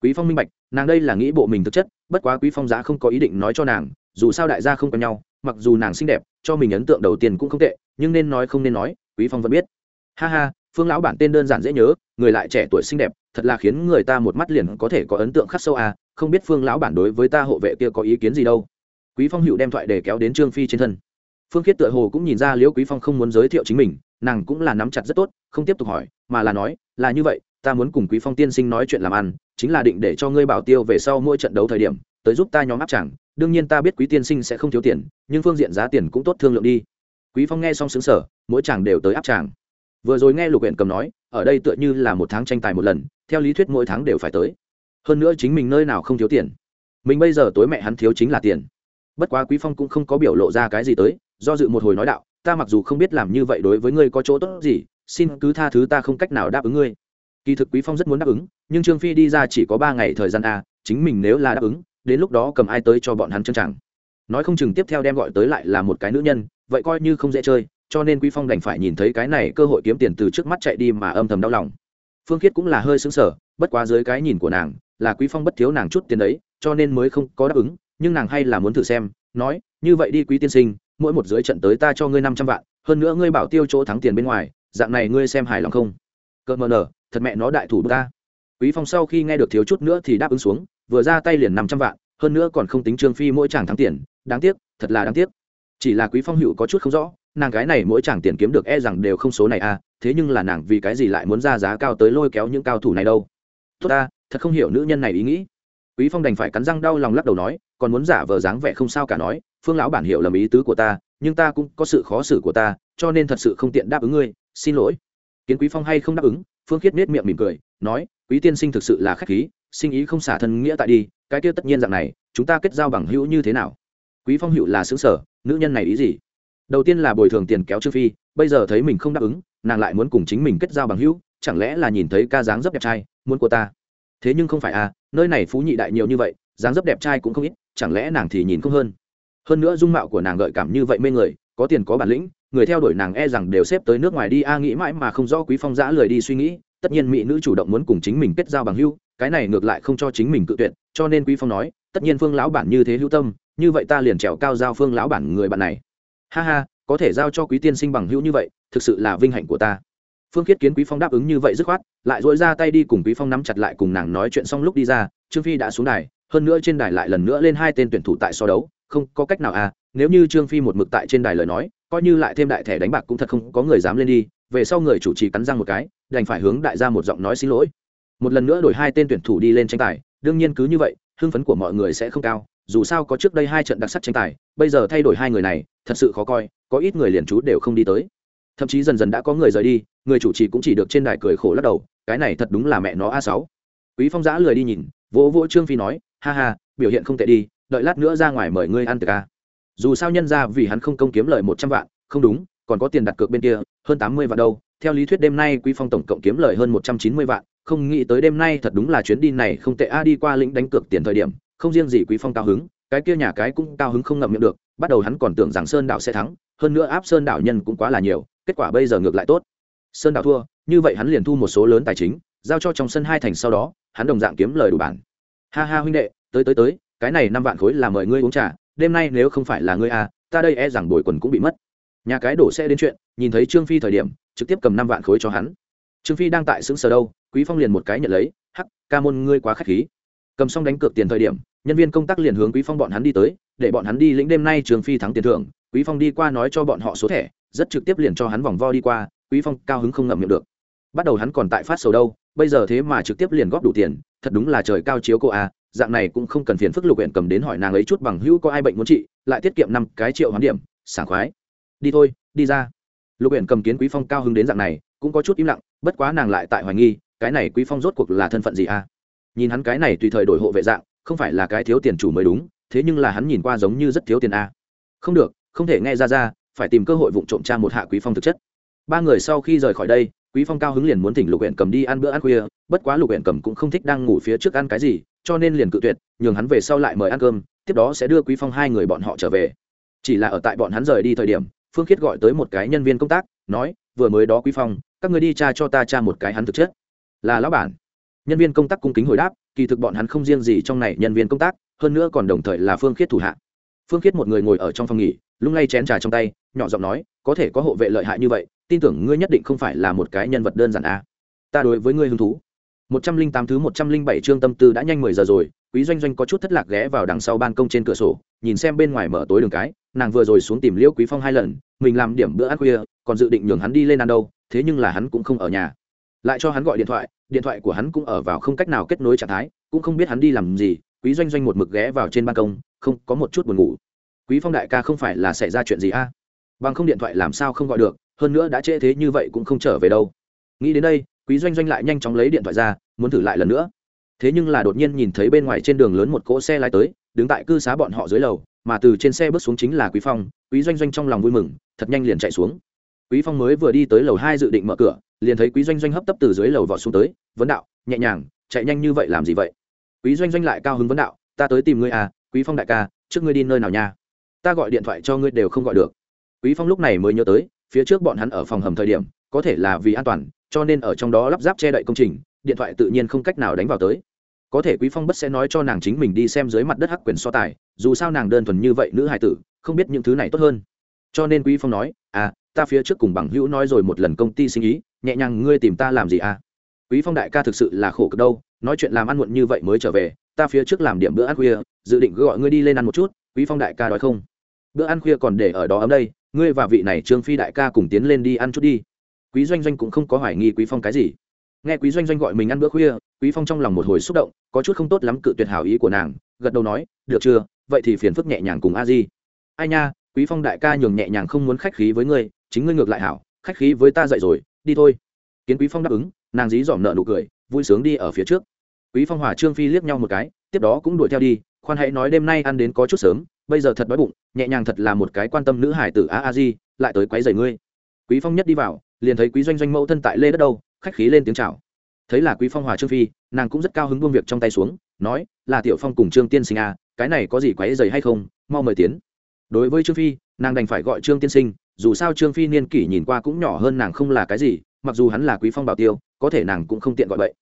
Quý phong minh bạch, nàng đây là nghĩ bộ mình thực chất, bất quá quý phong giá không có ý định nói cho nàng, dù sao đại gia không quen nhau, mặc dù nàng xinh đẹp, cho mình ấn tượng đầu tiên cũng không tệ, nhưng nên nói không nên nói, quý phong vẫn biết. Ha ha, phương lão bản tên đơn giản dễ nhớ, người lại trẻ tuổi xinh đẹp, thật là khiến người ta một mắt liền có thể có ấn tượng khắc sâu à không biết phương lão bản đối với ta hộ vệ kia có ý kiến gì đâu. Quý phong hữu đem thoại để kéo đến trương phi trên thân. Phương khiết tựa hồ cũng nhìn ra liễu quý phong không muốn giới thiệu chính mình, nàng cũng là nắm chặt rất tốt, không tiếp tục hỏi, mà là nói, là như vậy ta muốn cùng quý phong tiên sinh nói chuyện làm ăn, chính là định để cho ngươi bảo tiêu về sau mỗi trận đấu thời điểm, tới giúp ta nhóm áp chẳng đương nhiên ta biết quý tiên sinh sẽ không thiếu tiền, nhưng phương diện giá tiền cũng tốt thương lượng đi. Quý phong nghe xong xứng sở mỗi chàng đều tới áp chàng. vừa rồi nghe lục huyện cầm nói, ở đây tựa như là một tháng tranh tài một lần, theo lý thuyết mỗi tháng đều phải tới. Hơn nữa chính mình nơi nào không thiếu tiền. Mình bây giờ tối mẹ hắn thiếu chính là tiền. Bất quá quý phong cũng không có biểu lộ ra cái gì tới, do dự một hồi nói đạo, ta mặc dù không biết làm như vậy đối với ngươi có chỗ tốt gì, xin cứ tha thứ ta không cách nào đáp ứng ngươi kỳ thực quý phong rất muốn đáp ứng, nhưng trương phi đi ra chỉ có ba ngày thời gian a, chính mình nếu là đáp ứng, đến lúc đó cầm ai tới cho bọn hắn chân chẳng nói không chừng tiếp theo đem gọi tới lại là một cái nữ nhân, vậy coi như không dễ chơi, cho nên quý phong đành phải nhìn thấy cái này cơ hội kiếm tiền từ trước mắt chạy đi mà âm thầm đau lòng. Phương khiết cũng là hơi sững sờ, bất quá dưới cái nhìn của nàng, là quý phong bất thiếu nàng chút tiền đấy, cho nên mới không có đáp ứng, nhưng nàng hay là muốn thử xem, nói, như vậy đi quý tiên sinh, mỗi một dưới trận tới ta cho ngươi năm trăm vạn, hơn nữa ngươi bảo tiêu chỗ thắng tiền bên ngoài, dạng này ngươi xem hài lòng không? Cợt mờ nở, thật mẹ nó đại thủ ta quý phong sau khi nghe được thiếu chút nữa thì đáp ứng xuống, vừa ra tay liền năm trăm vạn, hơn nữa còn không tính trương phi mỗi chàng thắng tiền, đáng tiếc, thật là đáng tiếc. Chỉ là quý phong hữu có chút không rõ, nàng cái này mỗi chàng tiền kiếm được e rằng đều không số này à thế nhưng là nàng vì cái gì lại muốn ra giá cao tới lôi kéo những cao thủ này đâu? Tốt ta, thật không hiểu nữ nhân này ý nghĩ. Quý phong đành phải cắn răng đau lòng lắc đầu nói, còn muốn giả vờ dáng vẻ không sao cả nói, phương lão bản hiểu lầm ý tứ của ta, nhưng ta cũng có sự khó xử của ta, cho nên thật sự không tiện đáp ứng ngươi, xin lỗi kiến quý phong hay không đáp ứng, phương khiết nết miệng mỉm cười, nói, quý tiên sinh thực sự là khách khí, sinh ý không xả thân nghĩa tại đi, cái kia tất nhiên dạng này, chúng ta kết giao bằng hữu như thế nào? Quý phong hữu là xứng sở nữ nhân này ý gì? Đầu tiên là bồi thường tiền kéo trương phi, bây giờ thấy mình không đáp ứng, nàng lại muốn cùng chính mình kết giao bằng hữu, chẳng lẽ là nhìn thấy ca dáng dấp đẹp trai, muốn của ta? Thế nhưng không phải à nơi này phú nhị đại nhiều như vậy, dáng dấp đẹp trai cũng không ít, chẳng lẽ nàng thì nhìn không hơn? Hơn nữa dung mạo của nàng gợi cảm như vậy mê người, có tiền có bản lĩnh người theo đuổi nàng e rằng đều xếp tới nước ngoài đi. A nghĩ mãi mà không rõ quý phong giã lười đi suy nghĩ, tất nhiên mỹ nữ chủ động muốn cùng chính mình kết giao bằng hữu, cái này ngược lại không cho chính mình cự tuyệt, cho nên quý phong nói, tất nhiên phương lão bản như thế hữu tâm, như vậy ta liền trèo cao giao phương lão bản người bạn này. Ha ha, có thể giao cho quý tiên sinh bằng hữu như vậy, thực sự là vinh hạnh của ta. Phương khiết kiến quý phong đáp ứng như vậy dứt khoát, lại dội ra tay đi cùng quý phong nắm chặt lại cùng nàng nói chuyện xong lúc đi ra, trương phi đã xuống đài, hơn nữa trên đài lại lần nữa lên hai tên tuyển thủ tại so đấu, không có cách nào à nếu như trương phi một mực tại trên đài lời nói, coi như lại thêm đại thẻ đánh bạc cũng thật không có người dám lên đi, về sau người chủ trì cắn răng một cái, đành phải hướng đại gia một giọng nói xin lỗi. Một lần nữa đổi hai tên tuyển thủ đi lên tranh tài, đương nhiên cứ như vậy, hưng phấn của mọi người sẽ không cao, dù sao có trước đây hai trận đặc sắc tranh tài, bây giờ thay đổi hai người này, thật sự khó coi, có ít người liền chú đều không đi tới. Thậm chí dần dần đã có người rời đi, người chủ trì cũng chỉ được trên đài cười khổ lắc đầu, cái này thật đúng là mẹ nó a sáu. Quý phong giã lười đi nhìn, vỗ vỗ trương phi nói, ha ha, biểu hiện không tệ đi, đợi lát nữa ra ngoài mời ngươi ăn từ a dù sao nhân ra vì hắn không công kiếm lời một trăm vạn, không đúng, còn có tiền đặt cược bên kia, hơn tám mươi vạn đâu, theo lý thuyết đêm nay quý phong tổng cộng kiếm lời hơn một trăm chín mươi vạn, không nghĩ tới đêm nay thật đúng là chuyến đi này không tệ a, đi qua lĩnh đánh cược tiền thời điểm, không riêng gì quý phong cao hứng, cái kia nhà cái cũng cao hứng không ngậm miệng được, bắt đầu hắn còn tưởng rằng sơn đảo sẽ thắng, hơn nữa áp sơn đảo nhân cũng quá là nhiều, kết quả bây giờ ngược lại tốt. Sơn đảo thua, như vậy hắn liền thu một số lớn tài chính, giao cho trong sân hai thành sau đó, hắn đồng dạng kiếm lời đủ bản. Ha ha huynh đệ, tới tới tới, cái này năm vạn khối là mời ngươi uống trà đêm nay nếu không phải là ngươi à ta đây e rằng bồi quần cũng bị mất. Nhà cái đổ xe đến chuyện, nhìn thấy trương phi thời điểm, trực tiếp cầm năm vạn khối cho hắn. Trương phi đang tại xứng sở đâu, quý phong liền một cái nhận lấy, hắc, ca môn ngươi quá khách khí. Cầm xong đánh cược tiền thời điểm, nhân viên công tác liền hướng quý phong bọn hắn đi tới, để bọn hắn đi lĩnh đêm nay trương phi thắng tiền thưởng. Quý phong đi qua nói cho bọn họ số thẻ, rất trực tiếp liền cho hắn vòng vo đi qua, quý phong cao hứng không ngậm miệng được. Bắt đầu hắn còn tại phát sầu đâu, bây giờ thế mà trực tiếp liền góp đủ tiền, thật đúng là trời cao chiếu cô à dạng này cũng không cần phiền phức lục huyện cầm đến hỏi nàng ấy chút bằng hữu có ai bệnh muốn trị, lại tiết kiệm năm cái triệu hoán điểm, sảng khoái. Đi thôi, đi ra. Lục huyện cầm kiến quý phong cao hứng đến dạng này, cũng có chút im lặng, bất quá nàng lại tại hoài nghi, cái này quý phong rốt cuộc là thân phận gì à nhìn hắn cái này tùy thời đổi hộ vệ dạng, không phải là cái thiếu tiền chủ mới đúng, thế nhưng là hắn nhìn qua giống như rất thiếu tiền à. không được, không thể nghe ra ra, phải tìm cơ hội vụ trộm tra một hạ quý phong thực chất. Ba người sau khi rời khỏi đây, quý phong cao hứng liền muốn thỉnh lục huyện cầm đi ăn bữa ăn khuya, bất quá lục huyện cầm cũng không thích đang ngủ phía trước ăn cái gì cho nên liền cự tuyệt, nhường hắn về sau lại mời ăn cơm, tiếp đó sẽ đưa quý phong hai người bọn họ trở về. Chỉ là ở tại bọn hắn rời đi thời điểm, phương khiết gọi tới một cái nhân viên công tác, nói, vừa mới đó quý phong, các người đi tra cho ta tra một cái hắn thực chất. Là lão bản. Nhân viên công tác cung kính hồi đáp, kỳ thực bọn hắn không riêng gì trong này nhân viên công tác, hơn nữa còn đồng thời là phương khiết thủ hạ. Phương khiết một người ngồi ở trong phòng nghỉ, lung lay chén trà trong tay, nhỏ giọng nói, có thể có hộ vệ lợi hại như vậy, tin tưởng ngươi nhất định không phải là một cái nhân vật đơn giản a à. ta đối với ngươi hứng thú một trăm linh tám thứ một trăm linh bảy chương tâm tư đã nhanh mười giờ rồi, quý doanh doanh có chút thất lạc ghé vào đằng sau ban công trên cửa sổ, nhìn xem bên ngoài mở tối đường cái, nàng vừa rồi xuống tìm liễu quý phong hai lần, mình làm điểm bữa ăn khuya, còn dự định nhường hắn đi lên ăn đâu, thế nhưng là hắn cũng không ở nhà. Lại cho hắn gọi điện thoại điện thoại của hắn cũng ở vào không cách nào kết nối trạng thái, cũng không biết hắn đi làm gì, quý doanh doanh một mực ghé vào trên ban công, không có một chút buồn ngủ. Quý phong đại ca không phải là xảy ra chuyện gì a? Bằng không điện thoại làm sao không gọi được, hơn nữa đã trễ thế như vậy cũng không trở về đâu. Nghĩ đến đây quý doanh doanh lại nhanh chóng lấy điện thoại ra, muốn thử lại lần nữa. Thế nhưng là đột nhiên nhìn thấy bên ngoài trên đường lớn một cỗ xe lái tới, đứng tại cư xá bọn họ dưới lầu, mà từ trên xe bước xuống chính là quý phong. Quý doanh doanh trong lòng vui mừng, thật nhanh liền chạy xuống. Quý phong mới vừa đi tới lầu hai dự định mở cửa, liền thấy quý doanh doanh hấp tấp từ dưới lầu vọt xuống tới, vấn đạo, nhẹ nhàng, chạy nhanh như vậy làm gì vậy? Quý doanh doanh lại cao hứng vấn đạo, ta tới tìm ngươi à quý phong đại ca, trước ngươi đi nơi nào nha? Ta gọi điện thoại cho ngươi đều không gọi được. Quý phong lúc này mới nhớ tới, phía trước bọn hắn ở phòng hầm thời điểm, có thể là vì an toàn cho nên ở trong đó lắp ráp che đậy công trình, điện thoại tự nhiên không cách nào đánh vào tới. Có thể quý phong bất sẽ nói cho nàng chính mình đi xem dưới mặt đất hắc quyền so tài, dù sao nàng đơn thuần như vậy nữ hài tử, không biết những thứ này tốt hơn. Cho nên quý phong nói à ta phía trước cùng bằng hữu nói rồi một lần công ty sinh ý, nhẹ nhàng ngươi tìm ta làm gì à? Quý phong đại ca thực sự là khổ cực đâu, nói chuyện làm ăn muộn như vậy mới trở về, ta phía trước làm điểm bữa ăn khuya, dự định gọi ngươi đi lên ăn một chút. Quý phong đại ca nói không. Bữa ăn khuya còn để ở đó ấm đây, ngươi và vị này trương phi đại ca cùng tiến lên đi ăn chút đi quý doanh doanh cũng không có hoài nghi quý phong cái gì. Nghe quý doanh doanh gọi mình ăn bữa khuya, quý phong trong lòng một hồi xúc động, có chút không tốt lắm cự tuyệt hảo ý của nàng, gật đầu nói, được chưa? Vậy thì phiền phức nhẹ nhàng cùng a di. Ai nha, quý phong đại ca nhường nhẹ nhàng không muốn khách khí với ngươi, chính ngươi ngược lại hảo, khách khí với ta dậy rồi, đi thôi. Kiến quý phong đáp ứng, nàng dí dỏm nợ nụ cười, vui sướng đi ở phía trước. Quý phong hòa trương phi liếc nhau một cái, tiếp đó cũng đuổi theo đi, khoan hãy nói đêm nay ăn đến có chút sớm, bây giờ thật đói bụng, nhẹ nhàng thật là một cái quan tâm nữ hải tử a a di, lại tới quấy rầy ngươi quý phong nhất đi vào liền thấy quý doanh doanh mẫu thân tại lê đất đâu khách khí lên tiếng chào. Thấy là quý phong hòa trương phi nàng cũng rất cao hứng buông việc trong tay xuống nói là tiểu phong cùng trương tiên sinh à, cái này có gì quấy giày hay không mau mời tiến. Đối với trương phi nàng đành phải gọi trương tiên sinh dù sao trương phi niên kỷ nhìn qua cũng nhỏ hơn nàng không là cái gì mặc dù hắn là quý phong bảo tiêu có thể nàng cũng không tiện gọi vậy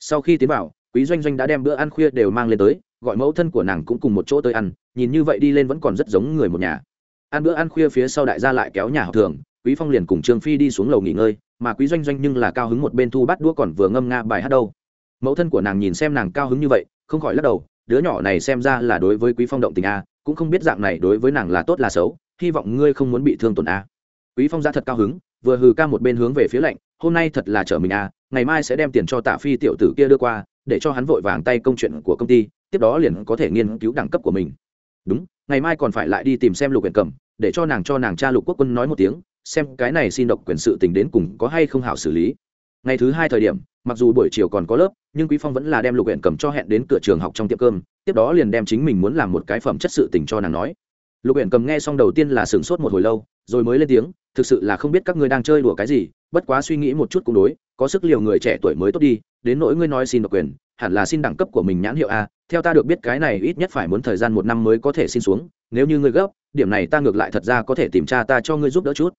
sau khi tiến vào quý doanh doanh đã đem bữa ăn khuya đều mang lên tới gọi mẫu thân của nàng cũng cùng một chỗ tới ăn nhìn như vậy đi lên vẫn còn rất giống người một nhà. Ăn bữa ăn khuya phía sau đại gia lại kéo nhà học thường quý phong liền cùng trương phi đi xuống lầu nghỉ ngơi mà quý doanh doanh nhưng là cao hứng một bên thu bắt đũa còn vừa ngâm nga bài hát đâu. Mẫu thân của nàng nhìn xem nàng cao hứng như vậy không khỏi lắc đầu đứa nhỏ này xem ra là đối với quý phong động tình a cũng không biết dạng này đối với nàng là tốt là xấu hy vọng ngươi không muốn bị thương tổn a. Quý phong ra thật cao hứng vừa hừ ca một bên hướng về phía lạnh hôm nay thật là chở mình a ngày mai sẽ đem tiền cho tạ phi tiểu tử kia đưa qua để cho hắn vội vàng tay công chuyện của công ty tiếp đó liền có thể nghiên cứu đẳng cấp của mình. Đúng ngày mai còn phải lại đi tìm xem lục huyện cẩm, để cho nàng cho nàng cha lục quốc quân nói một tiếng xem cái này xin độc quyền sự tình đến cùng có hay không hảo xử lý. Ngày thứ hai thời điểm, mặc dù buổi chiều còn có lớp, nhưng quý phong vẫn là đem lục huyện cầm cho hẹn đến cửa trường học trong tiệm cơm, tiếp đó liền đem chính mình muốn làm một cái phẩm chất sự tình cho nàng nói. Lục huyện cầm nghe xong đầu tiên là sửng sốt một hồi lâu, rồi mới lên tiếng, thực sự là không biết các ngươi đang chơi đùa cái gì, bất quá suy nghĩ một chút cũng đối, có sức liều người trẻ tuổi mới tốt đi, đến nỗi ngươi nói xin độc quyền, hẳn là xin đẳng cấp của mình nhãn hiệu a, theo ta được biết cái này ít nhất phải muốn thời gian một năm mới có thể xin xuống, nếu như ngươi gấp, điểm này ta ngược lại thật ra có thể tìm cha ta cho ngươi giúp đỡ chút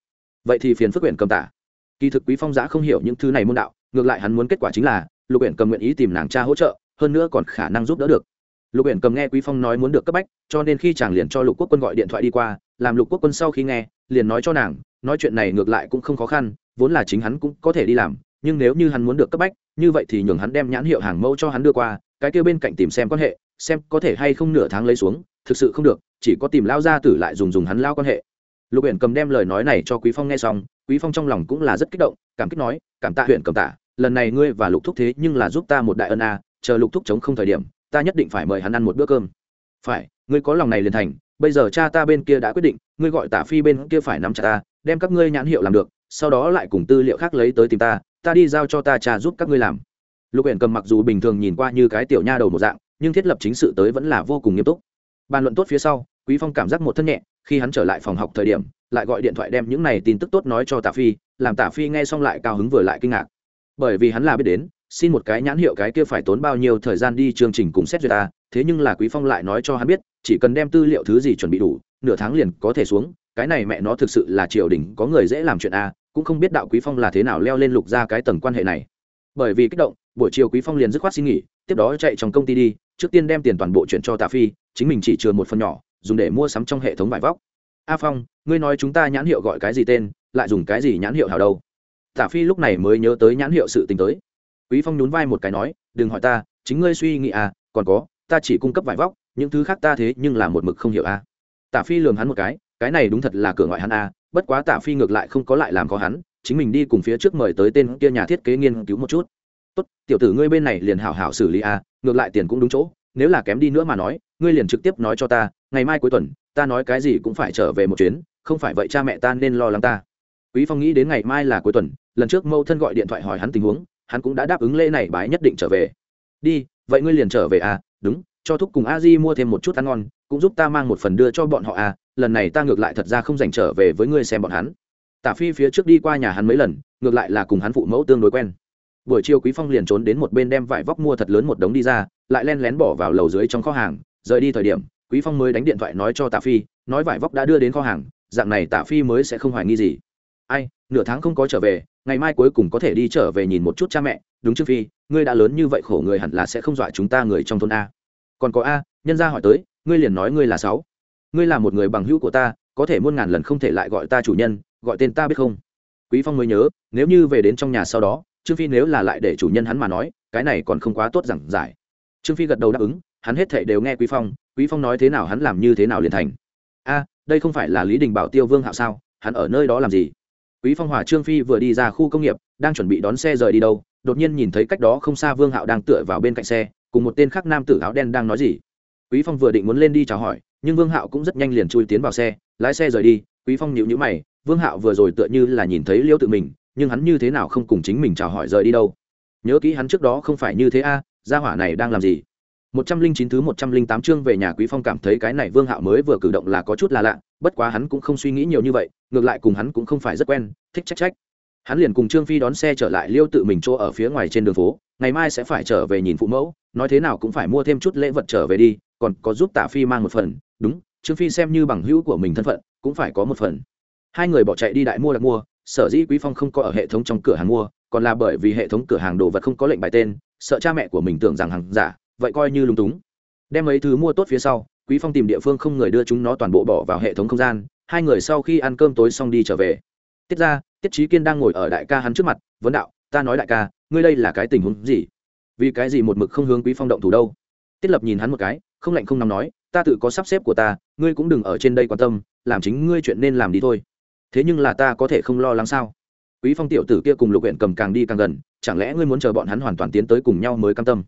vậy thì phiền phức huyện cầm tả. Kỳ thực quý phong giã không hiểu những thứ này môn đạo, ngược lại hắn muốn kết quả chính là, lục huyện cầm nguyện ý tìm nàng cha hỗ trợ, hơn nữa còn khả năng giúp đỡ được. Lục huyện cầm nghe quý phong nói muốn được cấp bách, cho nên khi chàng liền cho lục quốc quân gọi điện thoại đi qua, làm lục quốc quân sau khi nghe, liền nói cho nàng, nói chuyện này ngược lại cũng không khó khăn, vốn là chính hắn cũng có thể đi làm, nhưng nếu như hắn muốn được cấp bách, như vậy thì nhường hắn đem nhãn hiệu hàng mẫu cho hắn đưa qua, cái kia bên cạnh tìm xem quan hệ, xem có thể hay không nửa tháng lấy xuống, thực sự không được, chỉ có tìm lao ra tử lại dùng dùng hắn lao quan hệ lục huyện cầm đem lời nói này cho quý phong nghe xong, quý phong trong lòng cũng là rất kích động, cảm kích nói, cảm tạ huyện cầm tạ, lần này ngươi và lục thúc thế nhưng là giúp ta một đại ân a, chờ lục thúc chống không thời điểm, ta nhất định phải mời hắn ăn một bữa cơm. Phải, ngươi có lòng này liền thành, bây giờ cha ta bên kia đã quyết định, ngươi gọi tả phi bên kia phải nắm chặt ta, đem các ngươi nhãn hiệu làm được, sau đó lại cùng tư liệu khác lấy tới tìm ta ta đi giao cho ta cha giúp các ngươi làm. Lục huyện cầm mặc dù bình thường nhìn qua như cái tiểu nha đầu một dạng, nhưng thiết lập chính sự tới vẫn là vô cùng nghiêm túc. Bàn luận tốt phía sau quý phong cảm giác một thân nhẹ, khi hắn trở lại phòng học thời điểm, lại gọi điện thoại đem những này tin tức tốt nói cho tả phi, làm tả phi nghe xong lại cao hứng vừa lại kinh ngạc. Bởi vì hắn là biết đến, xin một cái nhãn hiệu cái kia phải tốn bao nhiêu thời gian đi chương trình cùng xét duyệt ta, thế nhưng là quý phong lại nói cho hắn biết, chỉ cần đem tư liệu thứ gì chuẩn bị đủ, nửa tháng liền có thể xuống, cái này mẹ nó thực sự là triều đình, có người dễ làm chuyện a, cũng không biết đạo quý phong là thế nào leo lên lục ra cái tầng quan hệ này. Bởi vì kích động, buổi chiều quý phong liền dứt khoát xin nghỉ, tiếp đó chạy trong công ty đi, trước tiên đem tiền toàn bộ chuyển cho tạ phi, chính mình chỉ chừa một phần nhỏ dùng để mua sắm trong hệ thống vải vóc a phong, ngươi nói chúng ta nhãn hiệu gọi cái gì tên, lại dùng cái gì nhãn hiệu hảo đâu Tả phi lúc này mới nhớ tới nhãn hiệu sự tình tới quý phong nhún vai một cái nói, đừng hỏi ta, chính ngươi suy nghĩ à còn có, ta chỉ cung cấp vải vóc, những thứ khác ta thế nhưng là một mực không hiểu a à. phi lường hắn một cái cái này đúng thật là cửa ngoại hắn a à. bất quá Tả phi ngược lại không có lại làm khó hắn, chính mình đi cùng phía trước mời tới tên kia nhà thiết kế nghiên cứu một chút tốt, tiểu tử ngươi bên này liền hảo hảo xử lý a ngược lại tiền cũng đúng chỗ nếu là kém đi nữa mà nói, ngươi liền trực tiếp nói cho ta, ngày mai cuối tuần, ta nói cái gì cũng phải trở về một chuyến, không phải vậy cha mẹ ta nên lo lắng ta. Quý phong nghĩ đến ngày mai là cuối tuần, lần trước mâu thân gọi điện thoại hỏi hắn tình huống, hắn cũng đã đáp ứng lễ này bái nhất định trở về. Đi, vậy ngươi liền trở về à? Đúng, cho thúc cùng a di mua thêm một chút ăn ngon, cũng giúp ta mang một phần đưa cho bọn họ à? Lần này ta ngược lại thật ra không dành trở về với ngươi xem bọn hắn. Tả phi phía trước đi qua nhà hắn mấy lần, ngược lại là cùng hắn phụ mẫu tương đối quen. Buổi chiều quý phong liền trốn đến một bên đem vải vóc mua thật lớn một đống đi ra lại len lén bỏ vào lầu dưới trong kho hàng, rời đi thời điểm, quý phong mới đánh điện thoại nói cho tạ phi, nói vải vóc đã đưa đến kho hàng, dạng này tạ phi mới sẽ không hoài nghi gì. Ai, nửa tháng không có trở về, ngày mai cuối cùng có thể đi trở về nhìn một chút cha mẹ. Đúng chứ phi, ngươi đã lớn như vậy khổ người hẳn là sẽ không dọa chúng ta người trong thôn a. Còn có a, nhân gia hỏi tới, ngươi liền nói ngươi là sáu. Ngươi là một người bằng hữu của ta, có thể muôn ngàn lần không thể lại gọi ta chủ nhân, gọi tên ta biết không? Quý phong mới nhớ, nếu như về đến trong nhà sau đó, trương phi nếu là lại để chủ nhân hắn mà nói, cái này còn không quá tốt giảng giải trương phi gật đầu đáp ứng, hắn hết thảy đều nghe quý phong quý phong nói thế nào hắn làm như thế nào liền thành. A, đây không phải là lý đình bảo tiêu vương hạo sao? Hắn ở nơi đó làm gì? Quý phong hòa trương phi vừa đi ra khu công nghiệp, đang chuẩn bị đón xe rời đi đâu, đột nhiên nhìn thấy cách đó không xa vương hạo đang tựa vào bên cạnh xe, cùng một tên khác nam tử áo đen đang nói gì. Quý phong vừa định muốn lên đi chào hỏi, nhưng vương hạo cũng rất nhanh liền chui tiến vào xe, lái xe rời đi, quý phong nhíu nhíu mày, vương hạo vừa rồi tựa như là nhìn thấy liêu tự mình, nhưng hắn như thế nào không cùng chính mình chào hỏi rời đi đâu? Nhớ kỹ hắn trước đó không phải như thế a gia hỏa này đang làm gì một trăm linh chín thứ một trăm linh tám chương về nhà Quý Phong cảm thấy cái này Vương Hạo mới vừa cử động là có chút là lạ, bất quá hắn cũng không suy nghĩ nhiều như vậy, ngược lại cùng hắn cũng không phải rất quen, thích trách trách. Hắn liền cùng Trương Phi đón xe trở lại Liêu tự mình chỗ ở phía ngoài trên đường phố, ngày mai sẽ phải trở về nhìn phụ mẫu, nói thế nào cũng phải mua thêm chút lễ vật trở về đi, còn có giúp Tạ Phi mang một phần, đúng, Trương Phi xem như bằng hữu của mình thân phận, cũng phải có một phần. Hai người bỏ chạy đi đại mua đặc mua, sở dĩ Quý Phong không có ở hệ thống trong cửa hàng mua, còn là bởi vì hệ thống cửa hàng đồ vật không có lệnh bài tên, sợ cha mẹ của mình tưởng rằng hàng giả, vậy coi như lung túng. Đem mấy thứ mua tốt phía sau quý phong tìm địa phương không người đưa chúng nó toàn bộ bỏ vào hệ thống không gian hai người sau khi ăn cơm tối xong đi trở về. Tiết ra tiết trí kiên đang ngồi ở đại ca hắn trước mặt vấn đạo ta nói đại ca ngươi đây là cái tình huống gì? Vì cái gì một mực không hướng quý phong động thủ đâu? Tiết lập nhìn hắn một cái không lạnh không nằm nói ta tự có sắp xếp của ta ngươi cũng đừng ở trên đây quan tâm làm chính ngươi chuyện nên làm đi thôi. Thế nhưng là ta có thể không lo lắng sao? Quý phong tiểu tử kia cùng lục huyện cầm càng đi càng gần, chẳng lẽ ngươi muốn chờ bọn hắn hoàn toàn tiến tới cùng nhau mới cam tâm?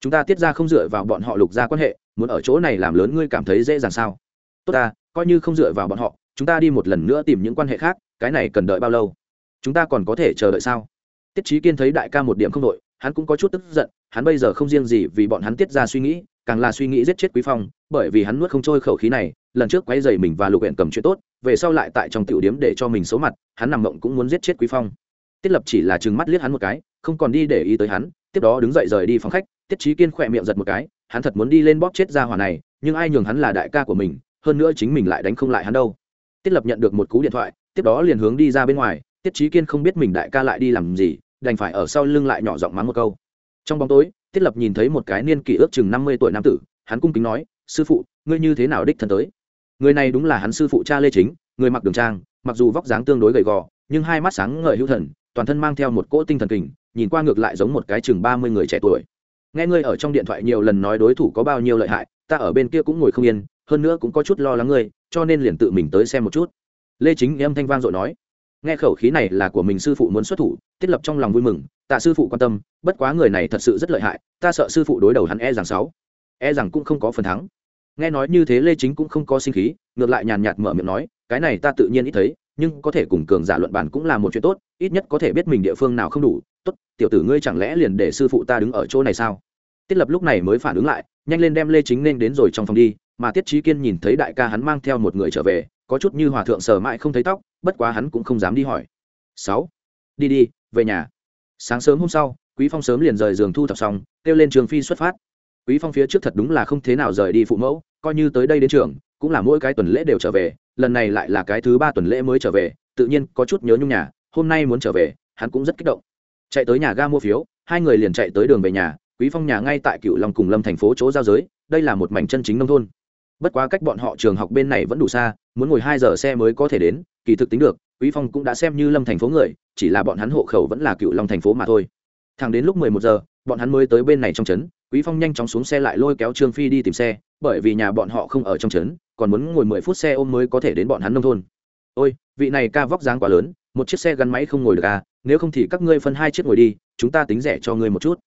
Chúng ta tiết ra không dựa vào bọn họ lục ra quan hệ, muốn ở chỗ này làm lớn ngươi cảm thấy dễ dàng sao? Tốt ta, coi như không dựa vào bọn họ, chúng ta đi một lần nữa tìm những quan hệ khác, cái này cần đợi bao lâu? Chúng ta còn có thể chờ đợi sao? Tiết trí kiên thấy đại ca một điểm không đội hắn cũng có chút tức giận, hắn bây giờ không riêng gì vì bọn hắn tiết ra suy nghĩ càng là suy nghĩ giết chết quý phong, bởi vì hắn nuốt không trôi khẩu khí này, lần trước quay dày mình và lục huyện cầm chuyện tốt, về sau lại tại trong tiểu điếm để cho mình xấu mặt, hắn nằm mộng cũng muốn giết chết quý phong. Tiết lập chỉ là trừng mắt liếc hắn một cái, không còn đi để ý tới hắn, tiếp đó đứng dậy rời đi phòng khách, tiết trí kiên khỏe miệng giật một cái, hắn thật muốn đi lên bóp chết ra hỏa này, nhưng ai nhường hắn là đại ca của mình, hơn nữa chính mình lại đánh không lại hắn đâu. Tiết lập nhận được một cú điện thoại, tiếp đó liền hướng đi ra bên ngoài, tiết trí kiên không biết mình đại ca lại đi làm gì, đành phải ở sau lưng lại nhỏ giọng mắng một câu. Trong bóng tối thiết lập nhìn thấy một cái niên kỷ ước chừng năm mươi tuổi nam tử, hắn cung kính nói, sư phụ, ngươi như thế nào đích thân tới? Người này đúng là hắn sư phụ cha lê chính, người mặc đường trang, mặc dù vóc dáng tương đối gầy gò, nhưng hai mắt sáng ngời hữu thần, toàn thân mang theo một cỗ tinh thần kình, nhìn qua ngược lại giống một cái chừng ba mươi người trẻ tuổi. Nghe ngươi ở trong điện thoại nhiều lần nói đối thủ có bao nhiêu lợi hại, ta ở bên kia cũng ngồi không yên, hơn nữa cũng có chút lo lắng ngươi, cho nên liền tự mình tới xem một chút. Lê chính âm thanh vang dội nói nghe khẩu khí này là của mình sư phụ muốn xuất thủ, thiết lập trong lòng vui mừng, tạ sư phụ quan tâm, bất quá người này thật sự rất lợi hại, ta sợ sư phụ đối đầu hắn e rằng sáu e rằng cũng không có phần thắng. Nghe nói như thế lê chính cũng không có sinh khí, ngược lại nhàn nhạt mở miệng nói, cái này ta tự nhiên ít thấy, nhưng có thể cùng cường giả luận bàn cũng là một chuyện tốt, ít nhất có thể biết mình địa phương nào không đủ. Tốt, tiểu tử ngươi chẳng lẽ liền để sư phụ ta đứng ở chỗ này sao? Tiết lập lúc này mới phản ứng lại, nhanh lên đem lê chính nên đến rồi trong phòng đi, mà tiết trí kiên nhìn thấy đại ca hắn mang theo một người trở về có chút như hòa thượng sờ mãi không thấy tóc, bất quá hắn cũng không dám đi hỏi. Sáu, đi đi, về nhà. Sáng sớm hôm sau, quý phong sớm liền rời giường thu thập xong, kêu lên trường phi xuất phát. Quý phong phía trước thật đúng là không thế nào rời đi phụ mẫu, coi như tới đây đến trường, cũng là mỗi cái tuần lễ đều trở về, lần này lại là cái thứ ba tuần lễ mới trở về, tự nhiên có chút nhớ nhung nhà, hôm nay muốn trở về, hắn cũng rất kích động. Chạy tới nhà ga mua phiếu, hai người liền chạy tới đường về nhà, quý phong nhà ngay tại cựu long cùng lâm thành phố chỗ giao giới, đây là một mảnh chân chính nông thôn bất quá cách bọn họ trường học bên này vẫn đủ xa, muốn ngồi hai giờ xe mới có thể đến, kỳ thực tính được, quý phong cũng đã xem như lâm thành phố người, chỉ là bọn hắn hộ khẩu vẫn là cựu long thành phố mà thôi. Thẳng đến lúc 11 giờ, bọn hắn mới tới bên này trong trấn, quý phong nhanh chóng xuống xe lại lôi kéo trương phi đi tìm xe, bởi vì nhà bọn họ không ở trong trấn, còn muốn ngồi 10 phút xe ôm mới có thể đến bọn hắn nông thôn. Ôi, vị này ca vóc dáng quá lớn, một chiếc xe gắn máy không ngồi được à nếu không thì các ngươi phân hai chiếc ngồi đi, chúng ta tính rẻ cho ngươi một chút.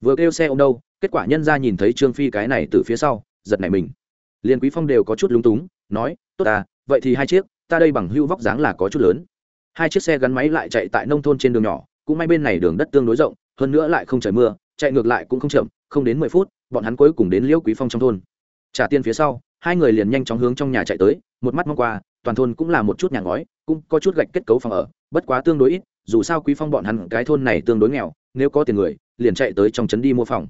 Vừa kêu xe ôm đâu, kết quả nhân ra nhìn thấy trương phi cái này từ phía sau, giật này mình liền quý phong đều có chút lúng túng, nói, tốt à vậy thì hai chiếc, ta đây bằng hưu vóc dáng là có chút lớn. Hai chiếc xe gắn máy lại chạy tại nông thôn trên đường nhỏ, cũng may bên này đường đất tương đối rộng, hơn nữa lại không trời mưa, chạy ngược lại cũng không chậm, không đến mười phút, bọn hắn cuối cùng đến liễu quý phong trong thôn. Trả tiền phía sau, hai người liền nhanh chóng hướng trong nhà chạy tới, một mắt mong qua, toàn thôn cũng là một chút nhà ngói, cũng có chút gạch kết cấu phòng ở, bất quá tương đối ít, dù sao quý phong bọn hắn cái thôn này tương đối nghèo, nếu có tiền người, liền chạy tới trong trấn đi mua phòng.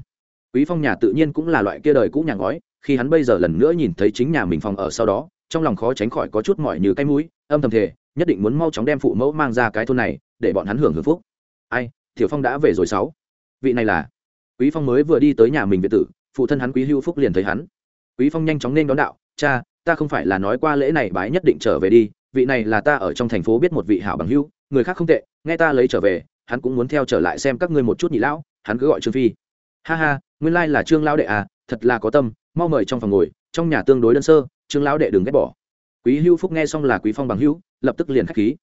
Quý phong nhà tự nhiên cũng là loại kia đời cũ nhà ngói khi hắn bây giờ lần nữa nhìn thấy chính nhà mình phòng ở sau đó, trong lòng khó tránh khỏi có chút mỏi như cái mũi, âm thầm thể nhất định muốn mau chóng đem phụ mẫu mang ra cái thôn này, để bọn hắn hưởng hưởng phúc. Ai thiểu phong đã về rồi sáu. Vị này là? Quý phong mới vừa đi tới nhà mình việt tử, phụ thân hắn quý hưu phúc liền thấy hắn. Quý phong nhanh chóng nên đón đạo, cha, ta không phải là nói qua lễ này bái nhất định trở về đi, vị này là ta ở trong thành phố biết một vị hảo bằng hưu người khác không tệ, nghe ta lấy trở về, hắn cũng muốn theo trở lại xem các ngươi một chút nhị lão, hắn cứ gọi trương phi. Ha ha, nguyên lai là trương lão đệ à thật là có tâm mau mời trong phòng ngồi, trong nhà tương đối đơn sơ, trương lão đệ đừng ghét bỏ. Quý hưu phúc nghe xong là quý phong bằng hưu lập tức liền khách khí.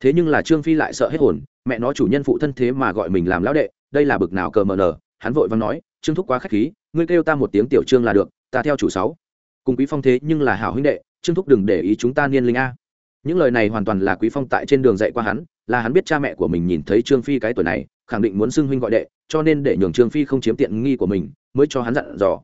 Thế nhưng là trương phi lại sợ hết hồn, mẹ nó chủ nhân phụ thân thế mà gọi mình làm lão đệ, đây là bực nào cờ mờ nở hắn vội vàng nói, trương thúc quá khách khí, ngươi kêu ta một tiếng tiểu trương là được, ta theo chủ sáu. Cùng quý phong thế nhưng là hảo huynh đệ, trương thúc đừng để ý chúng ta niên linh a. Những lời này hoàn toàn là quý phong tại trên đường dạy qua hắn, là hắn biết cha mẹ của mình nhìn thấy trương phi cái tuổi này, khẳng định muốn xưng huynh gọi đệ, cho nên để nhường trương phi không chiếm tiện nghi của mình, mới cho hắn dặn dò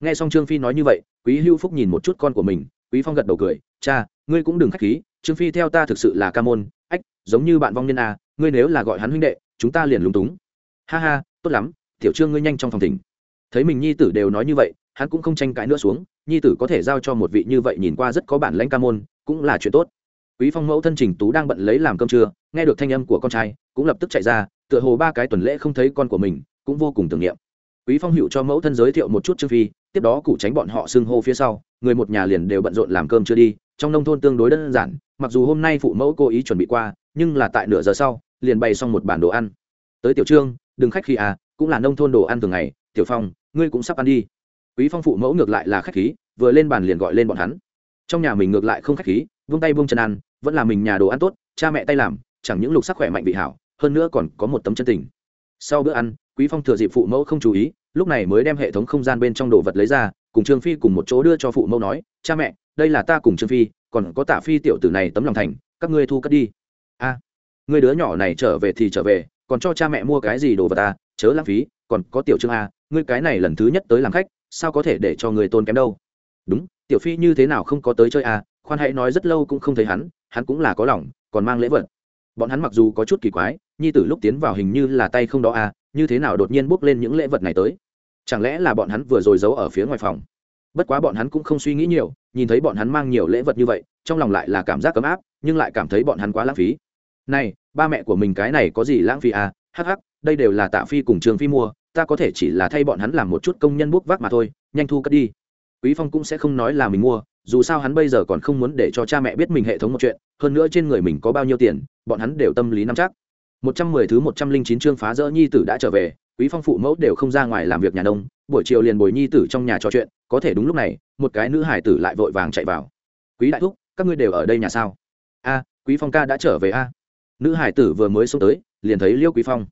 nghe xong trương phi nói như vậy quý hưu phúc nhìn một chút con của mình quý phong gật đầu cười cha ngươi cũng đừng khách khí trương phi theo ta thực sự là ca môn ách giống như bạn vong nhân à, ngươi nếu là gọi hắn huynh đệ chúng ta liền lúng túng. Ha ha tốt lắm tiểu trương ngươi nhanh trong phòng tỉnh thấy mình nhi tử đều nói như vậy hắn cũng không tranh cãi nữa xuống nhi tử có thể giao cho một vị như vậy nhìn qua rất có bản lãnh ca môn cũng là chuyện tốt. Quý phong mẫu thân trình tú đang bận lấy làm cơm trưa nghe được thanh âm của con trai cũng lập tức chạy ra tựa hồ ba cái tuần lễ không thấy con của mình cũng vô cùng tưởng niệm. Quý phong hiệu cho mẫu thân giới thiệu một chút trương phi tiếp đó cụ tránh bọn họ xưng hô phía sau, người một nhà liền đều bận rộn làm cơm chưa đi, trong nông thôn tương đối đơn giản, mặc dù hôm nay phụ mẫu cố ý chuẩn bị qua, nhưng là tại nửa giờ sau, liền bày xong một bản đồ ăn. Tới tiểu trương, đừng khách khi à cũng là nông thôn đồ ăn thường ngày, tiểu phong, ngươi cũng sắp ăn đi. Quý phong phụ mẫu ngược lại là khách khí, vừa lên bàn liền gọi lên bọn hắn. Trong nhà mình ngược lại không khách khí, vung tay vung chân ăn, vẫn là mình nhà đồ ăn tốt, cha mẹ tay làm, chẳng những lục sắc khỏe mạnh vị hảo, hơn nữa còn có một tấm chân tình. Sau bữa ăn, quý phong thừa dịp phụ mẫu không chú ý lúc này mới đem hệ thống không gian bên trong đồ vật lấy ra cùng trương phi cùng một chỗ đưa cho phụ mẫu nói cha mẹ đây là ta cùng trương phi còn có tả phi tiểu tử này tấm lòng thành các ngươi thu cất đi. A à, người đứa nhỏ này trở về thì trở về còn cho cha mẹ mua cái gì đồ vật ta chớ lãng phí còn có tiểu trương a ngươi cái này lần thứ nhất tới làm khách sao có thể để cho người tôn kém đâu? Đúng tiểu phi như thế nào không có tới chơi a khoan hãy nói rất lâu cũng không thấy hắn hắn cũng là có lòng còn mang lễ vật. Bọn hắn mặc dù có chút kỳ quái nhi tử lúc tiến vào hình như là tay không đó a như thế nào đột nhiên bốc lên những lễ vật này tới? Chẳng lẽ là bọn hắn vừa rồi giấu ở phía ngoài phòng? Bất quá bọn hắn cũng không suy nghĩ nhiều, nhìn thấy bọn hắn mang nhiều lễ vật như vậy, trong lòng lại là cảm giác ấm áp, nhưng lại cảm thấy bọn hắn quá lãng phí. Này, ba mẹ của mình cái này có gì lãng phí à? Hắc hắc, đây đều là tạ phi cùng trường phi mua, ta có thể chỉ là thay bọn hắn làm một chút công nhân bốc vác mà thôi, nhanh thu cất đi. Quý phong cũng sẽ không nói là mình mua, dù sao hắn bây giờ còn không muốn để cho cha mẹ biết mình hệ thống một chuyện, hơn nữa trên người mình có bao nhiêu tiền, bọn hắn đều tâm lý nắm chắc. Một trăm mười thứ một trăm linh chín chương phá rỡ nhi tử đã trở về quý phong phụ mẫu đều không ra ngoài làm việc nhà nông, buổi chiều liền bồi nhi tử trong nhà trò chuyện, có thể đúng lúc này, một cái nữ hải tử lại vội vàng chạy vào. Quý đại thúc, các ngươi đều ở đây nhà sao? A, quý phong ca đã trở về a. Nữ hải tử vừa mới xông tới, liền thấy liêu quý phong.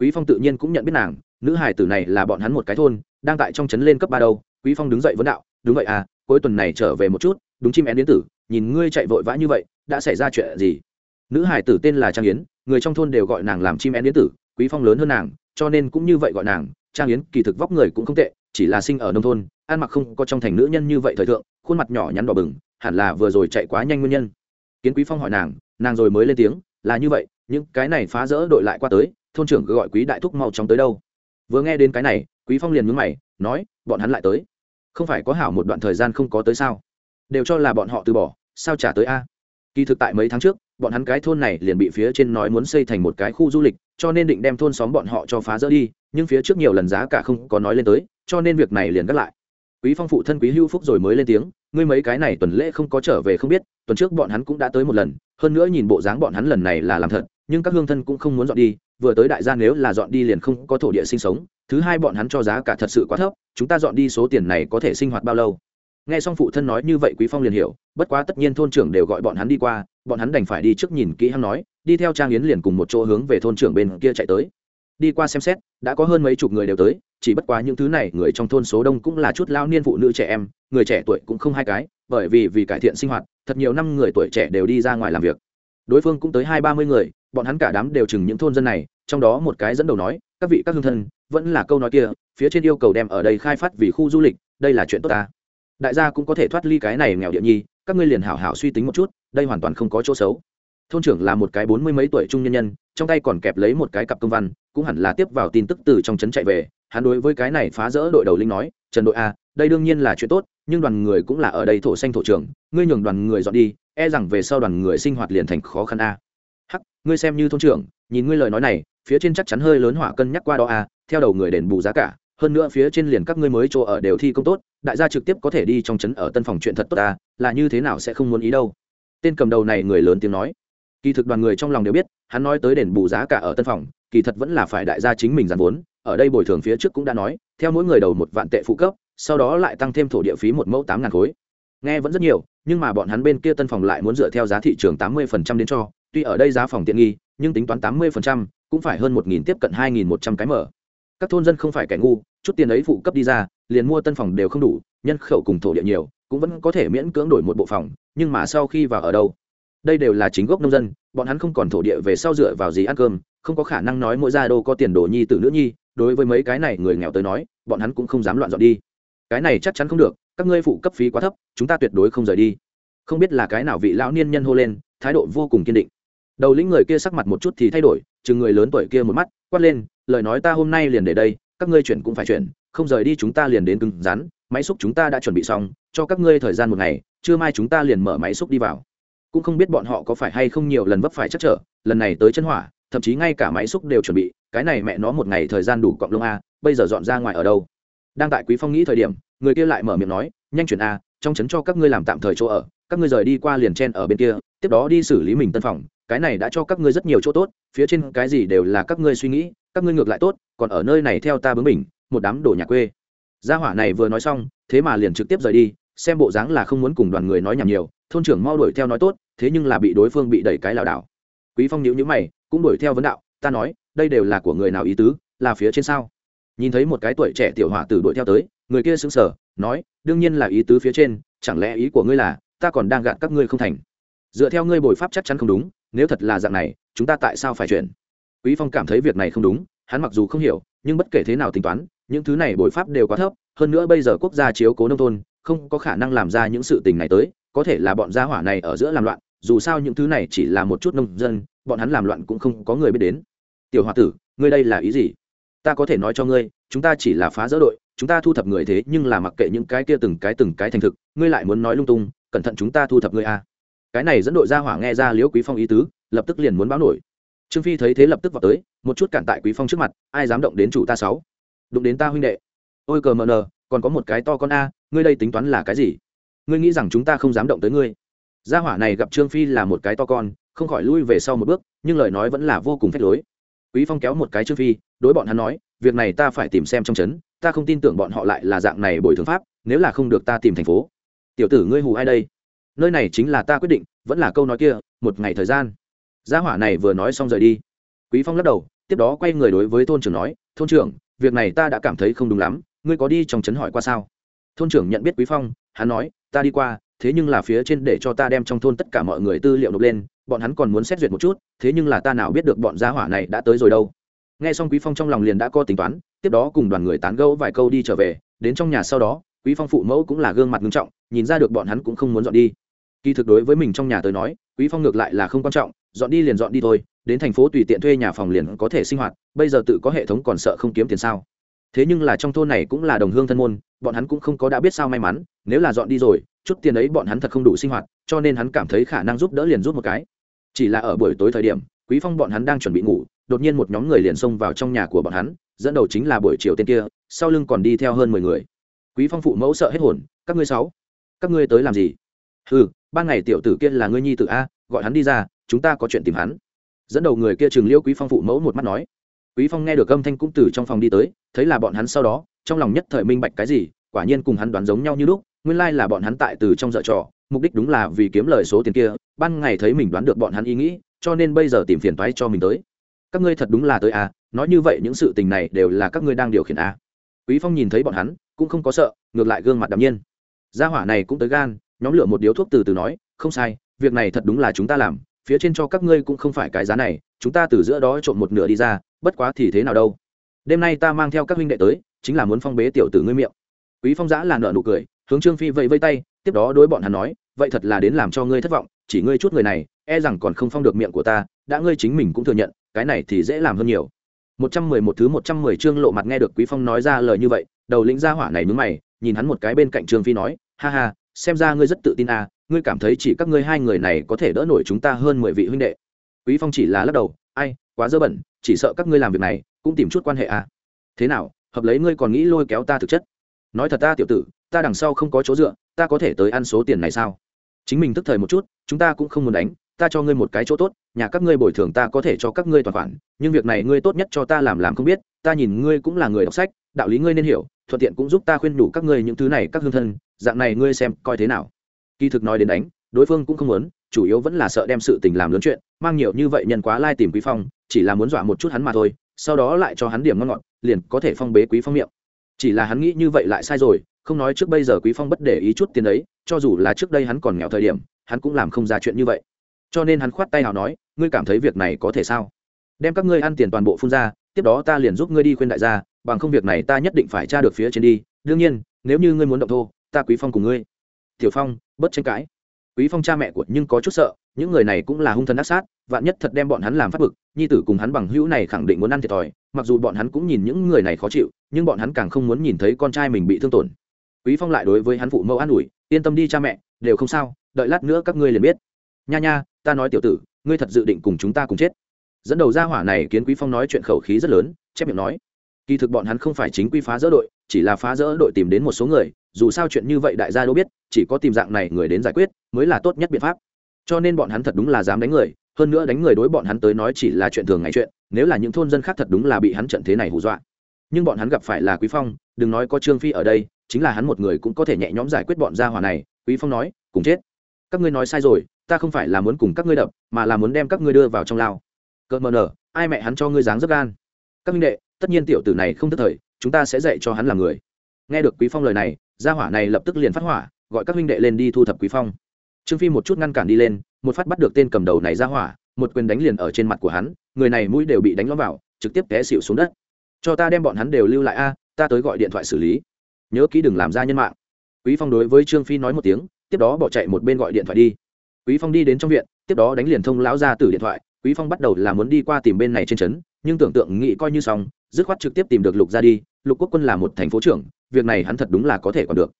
Quý phong tự nhiên cũng nhận biết nàng, nữ hải tử này là bọn hắn một cái thôn, đang tại trong trấn lên cấp ba đâu. Quý phong đứng dậy vấn đạo, đúng vậy à cuối tuần này trở về một chút, đúng chim én đến tử, nhìn ngươi chạy vội vã như vậy, đã xảy ra chuyện gì? Nữ hải tử tên là trang yến, người trong thôn đều gọi nàng làm chim én đến tử, quý phong lớn hơn nàng cho nên cũng như vậy gọi nàng, trang yến kỳ thực vóc người cũng không tệ, chỉ là sinh ở nông thôn, ăn mặc không có trong thành nữ nhân như vậy thời thượng, khuôn mặt nhỏ nhắn đỏ bừng, hẳn là vừa rồi chạy quá nhanh nguyên nhân. Kiến quý phong hỏi nàng nàng rồi mới lên tiếng, là như vậy, những cái này phá rỡ đội lại qua tới, thôn trưởng gọi quý đại thúc mau chóng tới đâu. Vừa nghe đến cái này, quý phong liền nhướng mày, nói, bọn hắn lại tới. Không phải có hảo một đoạn thời gian không có tới sao? Đều cho là bọn họ từ bỏ, sao trả tới a? Kỳ thực tại mấy tháng trước bọn hắn cái thôn này liền bị phía trên nói muốn xây thành một cái khu du lịch, cho nên định đem thôn xóm bọn họ cho phá rỡ đi, nhưng phía trước nhiều lần giá cả không có nói lên tới, cho nên việc này liền gác lại. Quý phong phụ thân quý hưu phúc rồi mới lên tiếng, ngươi mấy cái này tuần lễ không có trở về không biết, tuần trước bọn hắn cũng đã tới một lần, hơn nữa nhìn bộ dáng bọn hắn lần này là làm thật, nhưng các hương thân cũng không muốn dọn đi, vừa tới đại gia nếu là dọn đi liền không có thổ địa sinh sống, thứ hai bọn hắn cho giá cả thật sự quá thấp, chúng ta dọn đi số tiền này có thể sinh hoạt bao lâu? Nghe xong phụ thân nói như vậy quý phong liền hiểu, bất quá tất nhiên thôn trưởng đều gọi bọn hắn đi qua, bọn hắn đành phải đi trước nhìn kỹ hắn nói, đi theo trang yến liền cùng một chỗ hướng về thôn trưởng bên kia chạy tới. Đi qua xem xét, đã có hơn mấy chục người đều tới, chỉ bất quá những thứ này, người trong thôn số đông cũng là chút lao niên phụ nữ trẻ em, người trẻ tuổi cũng không hai cái, bởi vì vì cải thiện sinh hoạt, thật nhiều năm người tuổi trẻ đều đi ra ngoài làm việc. Đối phương cũng tới hai ba mươi người, bọn hắn cả đám đều chừng những thôn dân này, trong đó một cái dẫn đầu nói, các vị, các hương thân, vẫn là câu nói kia, phía trên yêu cầu đem ở đây khai phát vì khu du lịch, đây là chuyện tốt ta đại gia cũng có thể thoát ly cái này nghèo địa nhi các ngươi liền hảo hảo suy tính một chút đây hoàn toàn không có chỗ xấu. Thôn trưởng là một cái bốn mươi mấy tuổi trung nhân nhân trong tay còn kẹp lấy một cái cặp công văn cũng hẳn là tiếp vào tin tức từ trong trấn chạy về. Hắn đối với cái này phá rỡ đội đầu linh nói trần đội a đây đương nhiên là chuyện tốt nhưng đoàn người cũng là ở đây thổ xanh thổ trưởng, ngươi nhường đoàn người dọn đi e rằng về sau đoàn người sinh hoạt liền thành khó khăn a. Hắc ngươi xem như thôn trưởng nhìn ngươi lời nói này phía trên chắc chắn hơi lớn hỏa cân nhắc qua đó a theo đầu người đền bù giá cả hơn nữa phía trên liền các ngươi mới chỗ ở đều thi công tốt, đại gia trực tiếp có thể đi trong trấn ở tân phòng chuyện thật tốt ta là như thế nào sẽ không muốn ý đâu. Tên cầm đầu này người lớn tiếng nói. Kỳ thực đoàn người trong lòng đều biết, hắn nói tới đền bù giá cả ở tân phòng, kỳ thật vẫn là phải đại gia chính mình dàn vốn, ở đây bồi thường phía trước cũng đã nói, theo mỗi người đầu một vạn tệ phụ cấp, sau đó lại tăng thêm thổ địa phí một mẫu tám ngàn khối. Nghe vẫn rất nhiều, nhưng mà bọn hắn bên kia tân phòng lại muốn dựa theo giá thị trường tám mươi phần trăm đến cho, tuy ở đây giá phòng tiện nghi, nhưng tính toán tám mươi phần trăm, cũng phải hơn một nghìn tiếp cận hai nghìn một trăm cái mở các thôn dân không phải kẻ ngu, chút tiền ấy phụ cấp đi ra, liền mua tân phòng đều không đủ, nhân khẩu cùng thổ địa nhiều, cũng vẫn có thể miễn cưỡng đổi một bộ phòng, nhưng mà sau khi vào ở đâu? Đây đều là chính gốc nông dân, bọn hắn không còn thổ địa về sau dựa vào gì ăn cơm, không có khả năng nói mỗi gia đô có tiền đồ nhi tử nữ nhi, đối với mấy cái này người nghèo tới nói, bọn hắn cũng không dám loạn dọn đi. Cái này chắc chắn không được, các ngươi phụ cấp phí quá thấp, chúng ta tuyệt đối không rời đi. Không biết là cái nào vị lão niên nhân hô lên, thái độ vô cùng kiên định. Đầu lĩnh người kia sắc mặt một chút thì thay đổi, chừng người lớn tuổi kia một mắt, quát lên lời nói ta hôm nay liền để đây, các ngươi chuyển cũng phải chuyển, không rời đi chúng ta liền đến cứng rắn, máy xúc chúng ta đã chuẩn bị xong, cho các ngươi thời gian một ngày, trưa mai chúng ta liền mở máy xúc đi vào. Cũng không biết bọn họ có phải hay không nhiều lần vấp phải chắc trở, lần này tới chân hỏa, thậm chí ngay cả máy xúc đều chuẩn bị, cái này mẹ nó một ngày thời gian đủ cọng lông a, bây giờ dọn ra ngoài ở đâu? Đang tại quý phong nghĩ thời điểm, người kia lại mở miệng nói, nhanh chuyển a, trong trấn cho các ngươi làm tạm thời chỗ ở, các ngươi rời đi qua liền chen ở bên kia, tiếp đó đi xử lý mình tân phòng, cái này đã cho các ngươi rất nhiều chỗ tốt, phía trên cái gì đều là các ngươi suy nghĩ các ngươi ngược lại tốt, còn ở nơi này theo ta bướng mình một đám đồ nhà quê. Gia hỏa này vừa nói xong, thế mà liền trực tiếp rời đi, xem bộ dáng là không muốn cùng đoàn người nói nhảm nhiều, thôn trưởng mau đuổi theo nói tốt, thế nhưng là bị đối phương bị đẩy cái lảo đảo. Quý phong nhíu nhíu mày, cũng đuổi theo vấn đạo, ta nói, đây đều là của người nào ý tứ, là phía trên sao? Nhìn thấy một cái tuổi trẻ tiểu hỏa tử đuổi theo tới, người kia sững sờ, nói, đương nhiên là ý tứ phía trên, chẳng lẽ ý của ngươi là, ta còn đang gạt các ngươi không thành? Dựa theo ngươi bồi pháp chắc chắn không đúng, nếu thật là dạng này, chúng ta tại sao phải chuyển? Quý phong cảm thấy việc này không đúng, hắn mặc dù không hiểu, nhưng bất kể thế nào tính toán, những thứ này bồi pháp đều quá thấp, hơn nữa bây giờ quốc gia chiếu cố nông thôn, không có khả năng làm ra những sự tình này tới, có thể là bọn gia hỏa này ở giữa làm loạn, dù sao những thứ này chỉ là một chút nông dân, bọn hắn làm loạn cũng không có người biết đến. Tiểu h o a tử, ngươi đây là ý gì? Ta có thể nói cho ngươi, chúng ta chỉ là phá dỡ đội, chúng ta thu thập người thế nhưng là mặc kệ những cái kia từng cái từng cái thành thực, ngươi lại muốn nói lung tung, cẩn thận chúng ta thu thập ngươi a à. cái này dẫn đội gia hỏa nghe ra liễu quý phong ý tứ, lập tức liền muốn báo nổi trương phi thấy thế lập tức vào tới, một chút cản tại quý phong trước mặt, ai dám động đến chủ ta sáu? Đụng đến ta huynh đệ. Ôi cờ mờ nờ, còn có một cái to con a, ngươi đây tính toán là cái gì? Ngươi nghĩ rằng chúng ta không dám động tới ngươi. Gia hỏa này gặp trương phi là một cái to con, không khỏi lui về sau một bước, nhưng lời nói vẫn là vô cùng phép lối. Quý phong kéo một cái trương phi, đối bọn hắn nói, việc này ta phải tìm xem trong trấn, ta không tin tưởng bọn họ lại là dạng này bồi thường pháp, nếu là không được ta tìm thành phố. Tiểu tử ngươi hù ai đây? Nơi này chính là ta quyết định, vẫn là câu nói kia, một ngày thời gian gia hỏa này vừa nói xong rời đi. Quý phong lắc đầu, tiếp đó quay người đối với thôn trưởng nói, thôn trưởng, việc này ta đã cảm thấy không đúng lắm, ngươi có đi trong trấn hỏi qua sao? Thôn trưởng nhận biết quý phong, hắn nói, ta đi qua, thế nhưng là phía trên để cho ta đem trong thôn tất cả mọi người tư liệu nộp lên, bọn hắn còn muốn xét duyệt một chút, thế nhưng là ta nào biết được bọn gia hỏa này đã tới rồi đâu. Nghe xong quý phong trong lòng liền đã có tính toán, tiếp đó cùng đoàn người tán gẫu vài câu đi trở về, đến trong nhà sau đó, quý phong phụ mẫu cũng là gương mặt nghiêm trọng, nhìn ra được bọn hắn cũng không muốn dọn đi. Kỳ thực đối với mình trong nhà tới nói, quý phong ngược lại là không quan trọng dọn đi liền dọn đi thôi, đến thành phố tùy tiện thuê nhà phòng liền có thể sinh hoạt, bây giờ tự có hệ thống còn sợ không kiếm tiền sao? Thế nhưng là trong thôn này cũng là đồng hương thân môn, bọn hắn cũng không có đã biết sao may mắn, nếu là dọn đi rồi, chút tiền ấy bọn hắn thật không đủ sinh hoạt, cho nên hắn cảm thấy khả năng giúp đỡ liền giúp một cái. Chỉ là ở buổi tối thời điểm, quý phong bọn hắn đang chuẩn bị ngủ, đột nhiên một nhóm người liền xông vào trong nhà của bọn hắn, dẫn đầu chính là buổi chiều tên kia, sau lưng còn đi theo hơn mười người. Quý phong phụ mẫu sợ hết hồn, các ngươi sáu, các ngươi tới làm gì? Ừ ban ngày tiểu tử kia là ngươi nhi tử a, gọi hắn đi ra chúng ta có chuyện tìm hắn. Dẫn đầu người kia chừng liêu quý phong phụ mẫu một mắt nói. Quý phong nghe được âm thanh cũng từ trong phòng đi tới, thấy là bọn hắn sau đó, trong lòng nhất thời minh bạch cái gì, quả nhiên cùng hắn đoán giống nhau như lúc, nguyên lai là bọn hắn tại từ trong dợ trò, mục đích đúng là vì kiếm lời số tiền kia, ban ngày thấy mình đoán được bọn hắn ý nghĩ, cho nên bây giờ tìm phiền toái cho mình tới. Các ngươi thật đúng là tới à nói như vậy những sự tình này đều là các ngươi đang điều khiển à. Quý phong nhìn thấy bọn hắn, cũng không có sợ, ngược lại gương mặt đạm nhiên. Gia hỏa này cũng tới gan, nhóm lửa một điếu thuốc từ từ nói, không sai, việc này thật đúng là chúng ta làm phía trên cho các ngươi cũng không phải cái giá này, chúng ta từ giữa đó trộn một nửa đi ra, bất quá thì thế nào đâu. Đêm nay ta mang theo các huynh đệ tới, chính là muốn phong bế tiểu tử ngươi miệng. Quý phong giã là nợ nụ cười, hướng trương phi vẫy vây tay, tiếp đó đối bọn hắn nói, vậy thật là đến làm cho ngươi thất vọng, chỉ ngươi chút người này e rằng còn không phong được miệng của ta, đã ngươi chính mình cũng thừa nhận, cái này thì dễ làm hơn nhiều. Một trăm mười một thứ một trăm mười chương lộ mặt nghe được quý phong nói ra lời như vậy, đầu lĩnh gia hỏa này nhướng mày, nhìn hắn một cái bên cạnh trương phi nói, ha ha xem ra ngươi rất tự tin à ngươi cảm thấy chỉ các ngươi hai người này có thể đỡ nổi chúng ta hơn mười vị huynh đệ. Quý phong chỉ là lắc đầu, ai, quá dơ bẩn, chỉ sợ các ngươi làm việc này cũng tìm chút quan hệ à. Thế nào, hợp lấy ngươi còn nghĩ lôi kéo ta thực chất? Nói thật ta, tiểu tử, ta đằng sau không có chỗ dựa, ta có thể tới ăn số tiền này sao? Chính mình tức thời một chút, chúng ta cũng không muốn đánh, ta cho ngươi một cái chỗ tốt, nhà các ngươi bồi thường ta có thể cho các ngươi toàn khoản, nhưng việc này ngươi tốt nhất cho ta làm làm không biết, ta nhìn ngươi cũng là người đọc sách, đạo lý ngươi nên hiểu thuận tiện cũng giúp ta khuyên đủ các ngươi những thứ này các hương thân, dạng này ngươi xem coi thế nào. Kỳ thực nói đến đánh, đối phương cũng không muốn, chủ yếu vẫn là sợ đem sự tình làm lớn chuyện, mang nhiều như vậy nhân quá lai tìm quý phong, chỉ là muốn dọa một chút hắn mà thôi, sau đó lại cho hắn điểm ngon ngọt, liền có thể phong bế quý phong miệng. Chỉ là hắn nghĩ như vậy lại sai rồi, không nói trước bây giờ quý phong bất để ý chút tiền đấy cho dù là trước đây hắn còn nghèo thời điểm, hắn cũng làm không ra chuyện như vậy. Cho nên hắn khoát tay nào nói, ngươi cảm thấy việc này có thể sao? Đem các ngươi ăn tiền toàn bộ phun ra, tiếp đó ta liền giúp ngươi đi khuyên đại gia bằng không việc này ta nhất định phải tra được phía trên đi. Đương nhiên, nếu như ngươi muốn động thô, ta quý phong cùng ngươi. Tiểu phong bất tranh cãi. Quý phong cha mẹ của nhưng có chút sợ, những người này cũng là hung thần ác sát, vạn nhất thật đem bọn hắn làm phát bực, nhi tử cùng hắn bằng hữu này khẳng định muốn ăn thiệt thòi, mặc dù bọn hắn cũng nhìn những người này khó chịu, nhưng bọn hắn càng không muốn nhìn thấy con trai mình bị thương tổn. Quý phong lại đối với hắn phụ mẫu an ủi, yên tâm đi cha mẹ, đều không sao, đợi lát nữa các ngươi liền biết. Nha nha, ta nói tiểu tử, ngươi thật dự định cùng chúng ta cùng chết. Dẫn đầu ra hỏa này kiến quý phong nói chuyện khẩu khí rất lớn, chép miệng nói kỳ thực bọn hắn không phải chính quy phá rỡ đội, chỉ là phá rỡ đội tìm đến một số người, dù sao chuyện như vậy đại gia đâu biết, chỉ có tìm dạng này người đến giải quyết mới là tốt nhất biện pháp. Cho nên bọn hắn thật đúng là dám đánh người, hơn nữa đánh người đối bọn hắn tới nói chỉ là chuyện thường ngày chuyện, nếu là những thôn dân khác thật đúng là bị hắn trận thế này hù dọa. Nhưng bọn hắn gặp phải là quý phong, đừng nói có trương phi ở đây, chính là hắn một người cũng có thể nhẹ nhõm giải quyết bọn gia hỏa này, quý phong nói, cùng chết. Các ngươi nói sai rồi, ta không phải là muốn cùng các ngươi đập, mà là muốn đem các ngươi đưa vào trong lao. Cợt mờ nở, ai mẹ hắn cho ngươi dáng rất gan. Các minh đệ tất nhiên tiểu tử này không tức thời, chúng ta sẽ dạy cho hắn làm người. Nghe được quý phong lời này, gia hỏa này lập tức liền phát hỏa, gọi các huynh đệ lên đi thu thập quý phong. Trương phi một chút ngăn cản đi lên, một phát bắt được tên cầm đầu này ra hỏa, một quyền đánh liền ở trên mặt của hắn, người này mũi đều bị đánh lõm vào, trực tiếp té xịu xuống đất. Cho ta đem bọn hắn đều lưu lại a, ta tới gọi điện thoại xử lý. Nhớ kỹ đừng làm ra nhân mạng. Quý phong đối với trương phi nói một tiếng, tiếp đó bỏ chạy một bên gọi điện thoại đi. Quý phong đi đến trong viện, tiếp đó đánh liền thông lão ra từ điện thoại, quý phong bắt đầu là muốn đi qua tìm bên này trên trấn nhưng tưởng tượng nghĩ coi như xong, dứt khoát trực tiếp tìm được lục ra đi, lục quốc quân là một thành phố trưởng, việc này hắn thật đúng là có thể còn được.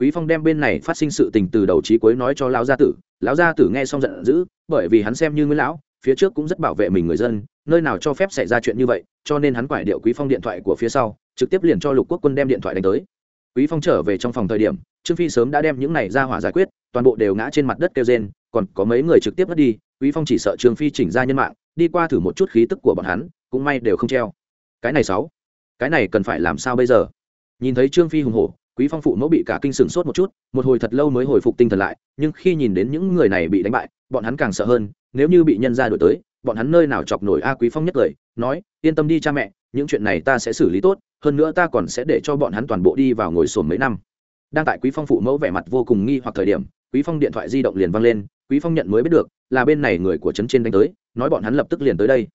Quý phong đem bên này phát sinh sự tình từ đầu chí cuối nói cho lão gia tử, lão gia tử nghe xong giận dữ, bởi vì hắn xem như nguyễn lão, phía trước cũng rất bảo vệ mình người dân, nơi nào cho phép xảy ra chuyện như vậy, cho nên hắn quải điệu quý phong điện thoại của phía sau, trực tiếp liền cho lục quốc quân đem điện thoại đánh tới. Quý phong trở về trong phòng thời điểm, trương phi sớm đã đem những này ra hỏa giải quyết, toàn bộ đều ngã trên mặt đất kêu rên, còn có mấy người trực tiếp mất đi, quý phong chỉ sợ trương phi chỉnh ra nhân mạng đi qua thử một chút khí tức của bọn hắn cũng may đều không treo. Cái này sáu cái này cần phải làm sao bây giờ? Nhìn thấy trương phi hùng hổ quý phong phụ mẫu bị cả kinh sừng sốt một chút một hồi thật lâu mới hồi phục tinh thần lại nhưng khi nhìn đến những người này bị đánh bại bọn hắn càng sợ hơn nếu như bị nhân ra đổi tới bọn hắn nơi nào chọc nổi a quý phong nhất lời, nói yên tâm đi cha mẹ những chuyện này ta sẽ xử lý tốt hơn nữa ta còn sẽ để cho bọn hắn toàn bộ đi vào ngồi sồn mấy năm. Đang tại quý phong phụ mẫu vẻ mặt vô cùng nghi hoặc thời điểm quý phong điện thoại di động liền vang lên quý phong nhận mới biết được là bên này người của trấn trên đánh tới nói bọn hắn lập tức liền tới đây.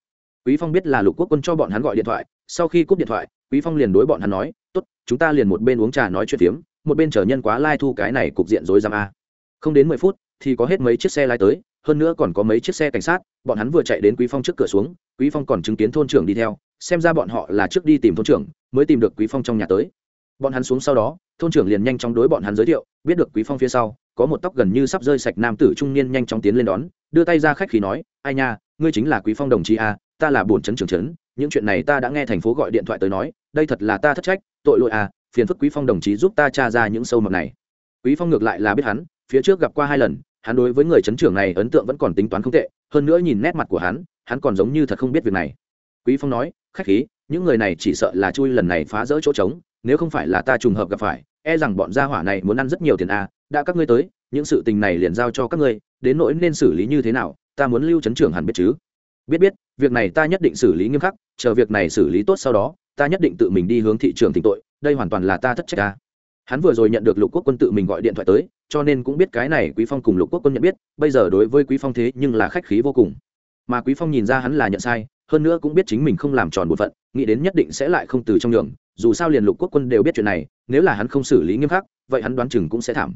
Quý phong biết là lục quốc quân cho bọn hắn gọi điện thoại sau khi cúp điện thoại quý phong liền đối bọn hắn nói tốt chúng ta liền một bên uống trà nói chuyện tiếm, một bên chờ nhân quá lai thu cái này cục diện rối rắm a. Không đến mười phút thì có hết mấy chiếc xe lai tới hơn nữa còn có mấy chiếc xe cảnh sát bọn hắn vừa chạy đến quý phong trước cửa xuống quý phong còn chứng kiến thôn trưởng đi theo xem ra bọn họ là trước đi tìm thôn trưởng mới tìm được quý phong trong nhà tới. Bọn hắn xuống sau đó thôn trưởng liền nhanh chóng đối bọn hắn giới thiệu biết được quý phong phía sau có một tóc gần như sắp rơi sạch nam tử trung niên nhanh chóng tiến lên đón đưa tay ra khách khí nói ai nha ngươi chính là quý phong đồng chí a, ta là bổn chấn trưởng chấn những chuyện này ta đã nghe thành phố gọi điện thoại tới nói, đây thật là ta thất trách, tội lỗi à phiền phức quý phong đồng chí giúp ta tra ra những sâu mập này. Quý phong ngược lại là biết hắn, phía trước gặp qua hai lần, hắn đối với người chấn trưởng này ấn tượng vẫn còn tính toán không tệ, hơn nữa nhìn nét mặt của hắn hắn còn giống như thật không biết việc này. Quý phong nói, khách khí, những người này chỉ sợ là chui lần này phá rỡ chỗ trống, nếu không phải là ta trùng hợp gặp phải e rằng bọn gia hỏa này muốn ăn rất nhiều tiền à đã các ngươi tới, những sự tình này liền giao cho các ngươi, đến nỗi nên xử lý như thế nào ta muốn lưu chấn trưởng hẳn biết chứ? Biết biết, việc này ta nhất định xử lý nghiêm khắc, chờ việc này xử lý tốt sau đó, ta nhất định tự mình đi hướng thị trường thỉnh tội, đây hoàn toàn là ta thất trách ta. Hắn vừa rồi nhận được lục quốc quân tự mình gọi điện thoại tới, cho nên cũng biết cái này quý phong cùng lục quốc quân nhận biết, bây giờ đối với quý phong thế nhưng là khách khí vô cùng. Mà quý phong nhìn ra hắn là nhận sai, hơn nữa cũng biết chính mình không làm tròn bổn phận, nghĩ đến nhất định sẽ lại không từ trong nhường, dù sao liền lục quốc quân đều biết chuyện này, nếu là hắn không xử lý nghiêm khắc, vậy hắn đoán chừng cũng sẽ thảm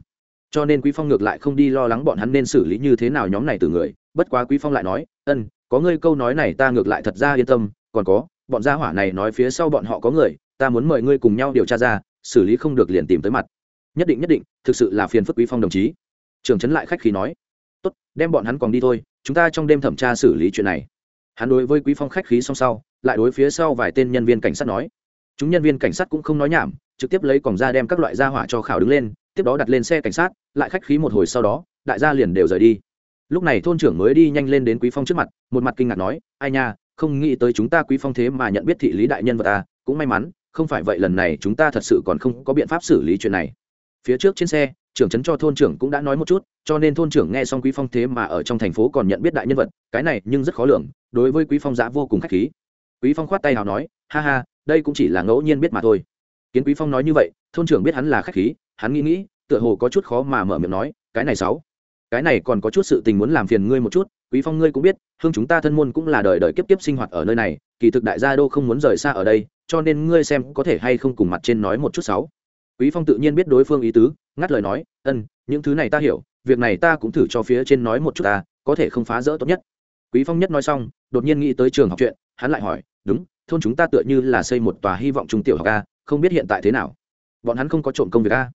cho nên quý phong ngược lại không đi lo lắng bọn hắn nên xử lý như thế nào nhóm này từ người. Bất quá quý phong lại nói, ân, có ngươi câu nói này ta ngược lại thật ra yên tâm, còn có, bọn gia hỏa này nói phía sau bọn họ có người, ta muốn mời ngươi cùng nhau điều tra ra, xử lý không được liền tìm tới mặt. Nhất định nhất định, thực sự là phiền phức quý phong đồng chí. Trường trấn lại khách khí nói, tốt, đem bọn hắn còn đi thôi, chúng ta trong đêm thẩm tra xử lý chuyện này. Hắn đối với quý phong khách khí song sau, lại đối phía sau vài tên nhân viên cảnh sát nói, chúng nhân viên cảnh sát cũng không nói nhảm, trực tiếp lấy còng ra đem các loại gia hỏa cho khảo đứng lên tiếp đó đặt lên xe cảnh sát, lại khách khí một hồi sau đó, đại gia liền đều rời đi. Lúc này thôn trưởng mới đi nhanh lên đến quý phong trước mặt, một mặt kinh ngạc nói, ai nha, không nghĩ tới chúng ta quý phong thế mà nhận biết thị lý đại nhân vật ta cũng may mắn, không phải vậy lần này chúng ta thật sự còn không có biện pháp xử lý chuyện này. Phía trước trên xe, trưởng trấn cho thôn trưởng cũng đã nói một chút, cho nên thôn trưởng nghe xong quý phong thế mà ở trong thành phố còn nhận biết đại nhân vật, cái này nhưng rất khó lường, đối với quý phong giã vô cùng khách khí. Quý phong khoát tay hào nói, ha ha, đây cũng chỉ là ngẫu nhiên biết mà thôi kiến quý phong nói như vậy, thôn trưởng biết hắn là khách khí, hắn nghĩ nghĩ, tựa hồ có chút khó mà mở miệng nói, cái này sáu, cái này còn có chút sự tình muốn làm phiền ngươi một chút, quý phong ngươi cũng biết, hương chúng ta thân môn cũng là đời đời kiếp kiếp sinh hoạt ở nơi này, kỳ thực đại gia đô không muốn rời xa ở đây, cho nên ngươi xem có thể hay không cùng mặt trên nói một chút sáu. Quý phong tự nhiên biết đối phương ý tứ, ngắt lời nói, ân, những thứ này ta hiểu, việc này ta cũng thử cho phía trên nói một chút ta, có thể không phá rỡ tốt nhất. Quý phong nhất nói xong, đột nhiên nghĩ tới trường học chuyện, hắn lại hỏi, đúng, thôn chúng ta tựa như là xây một tòa hy vọng trung tiểu học a không biết hiện tại thế nào. Bọn hắn không có trộm công việc a.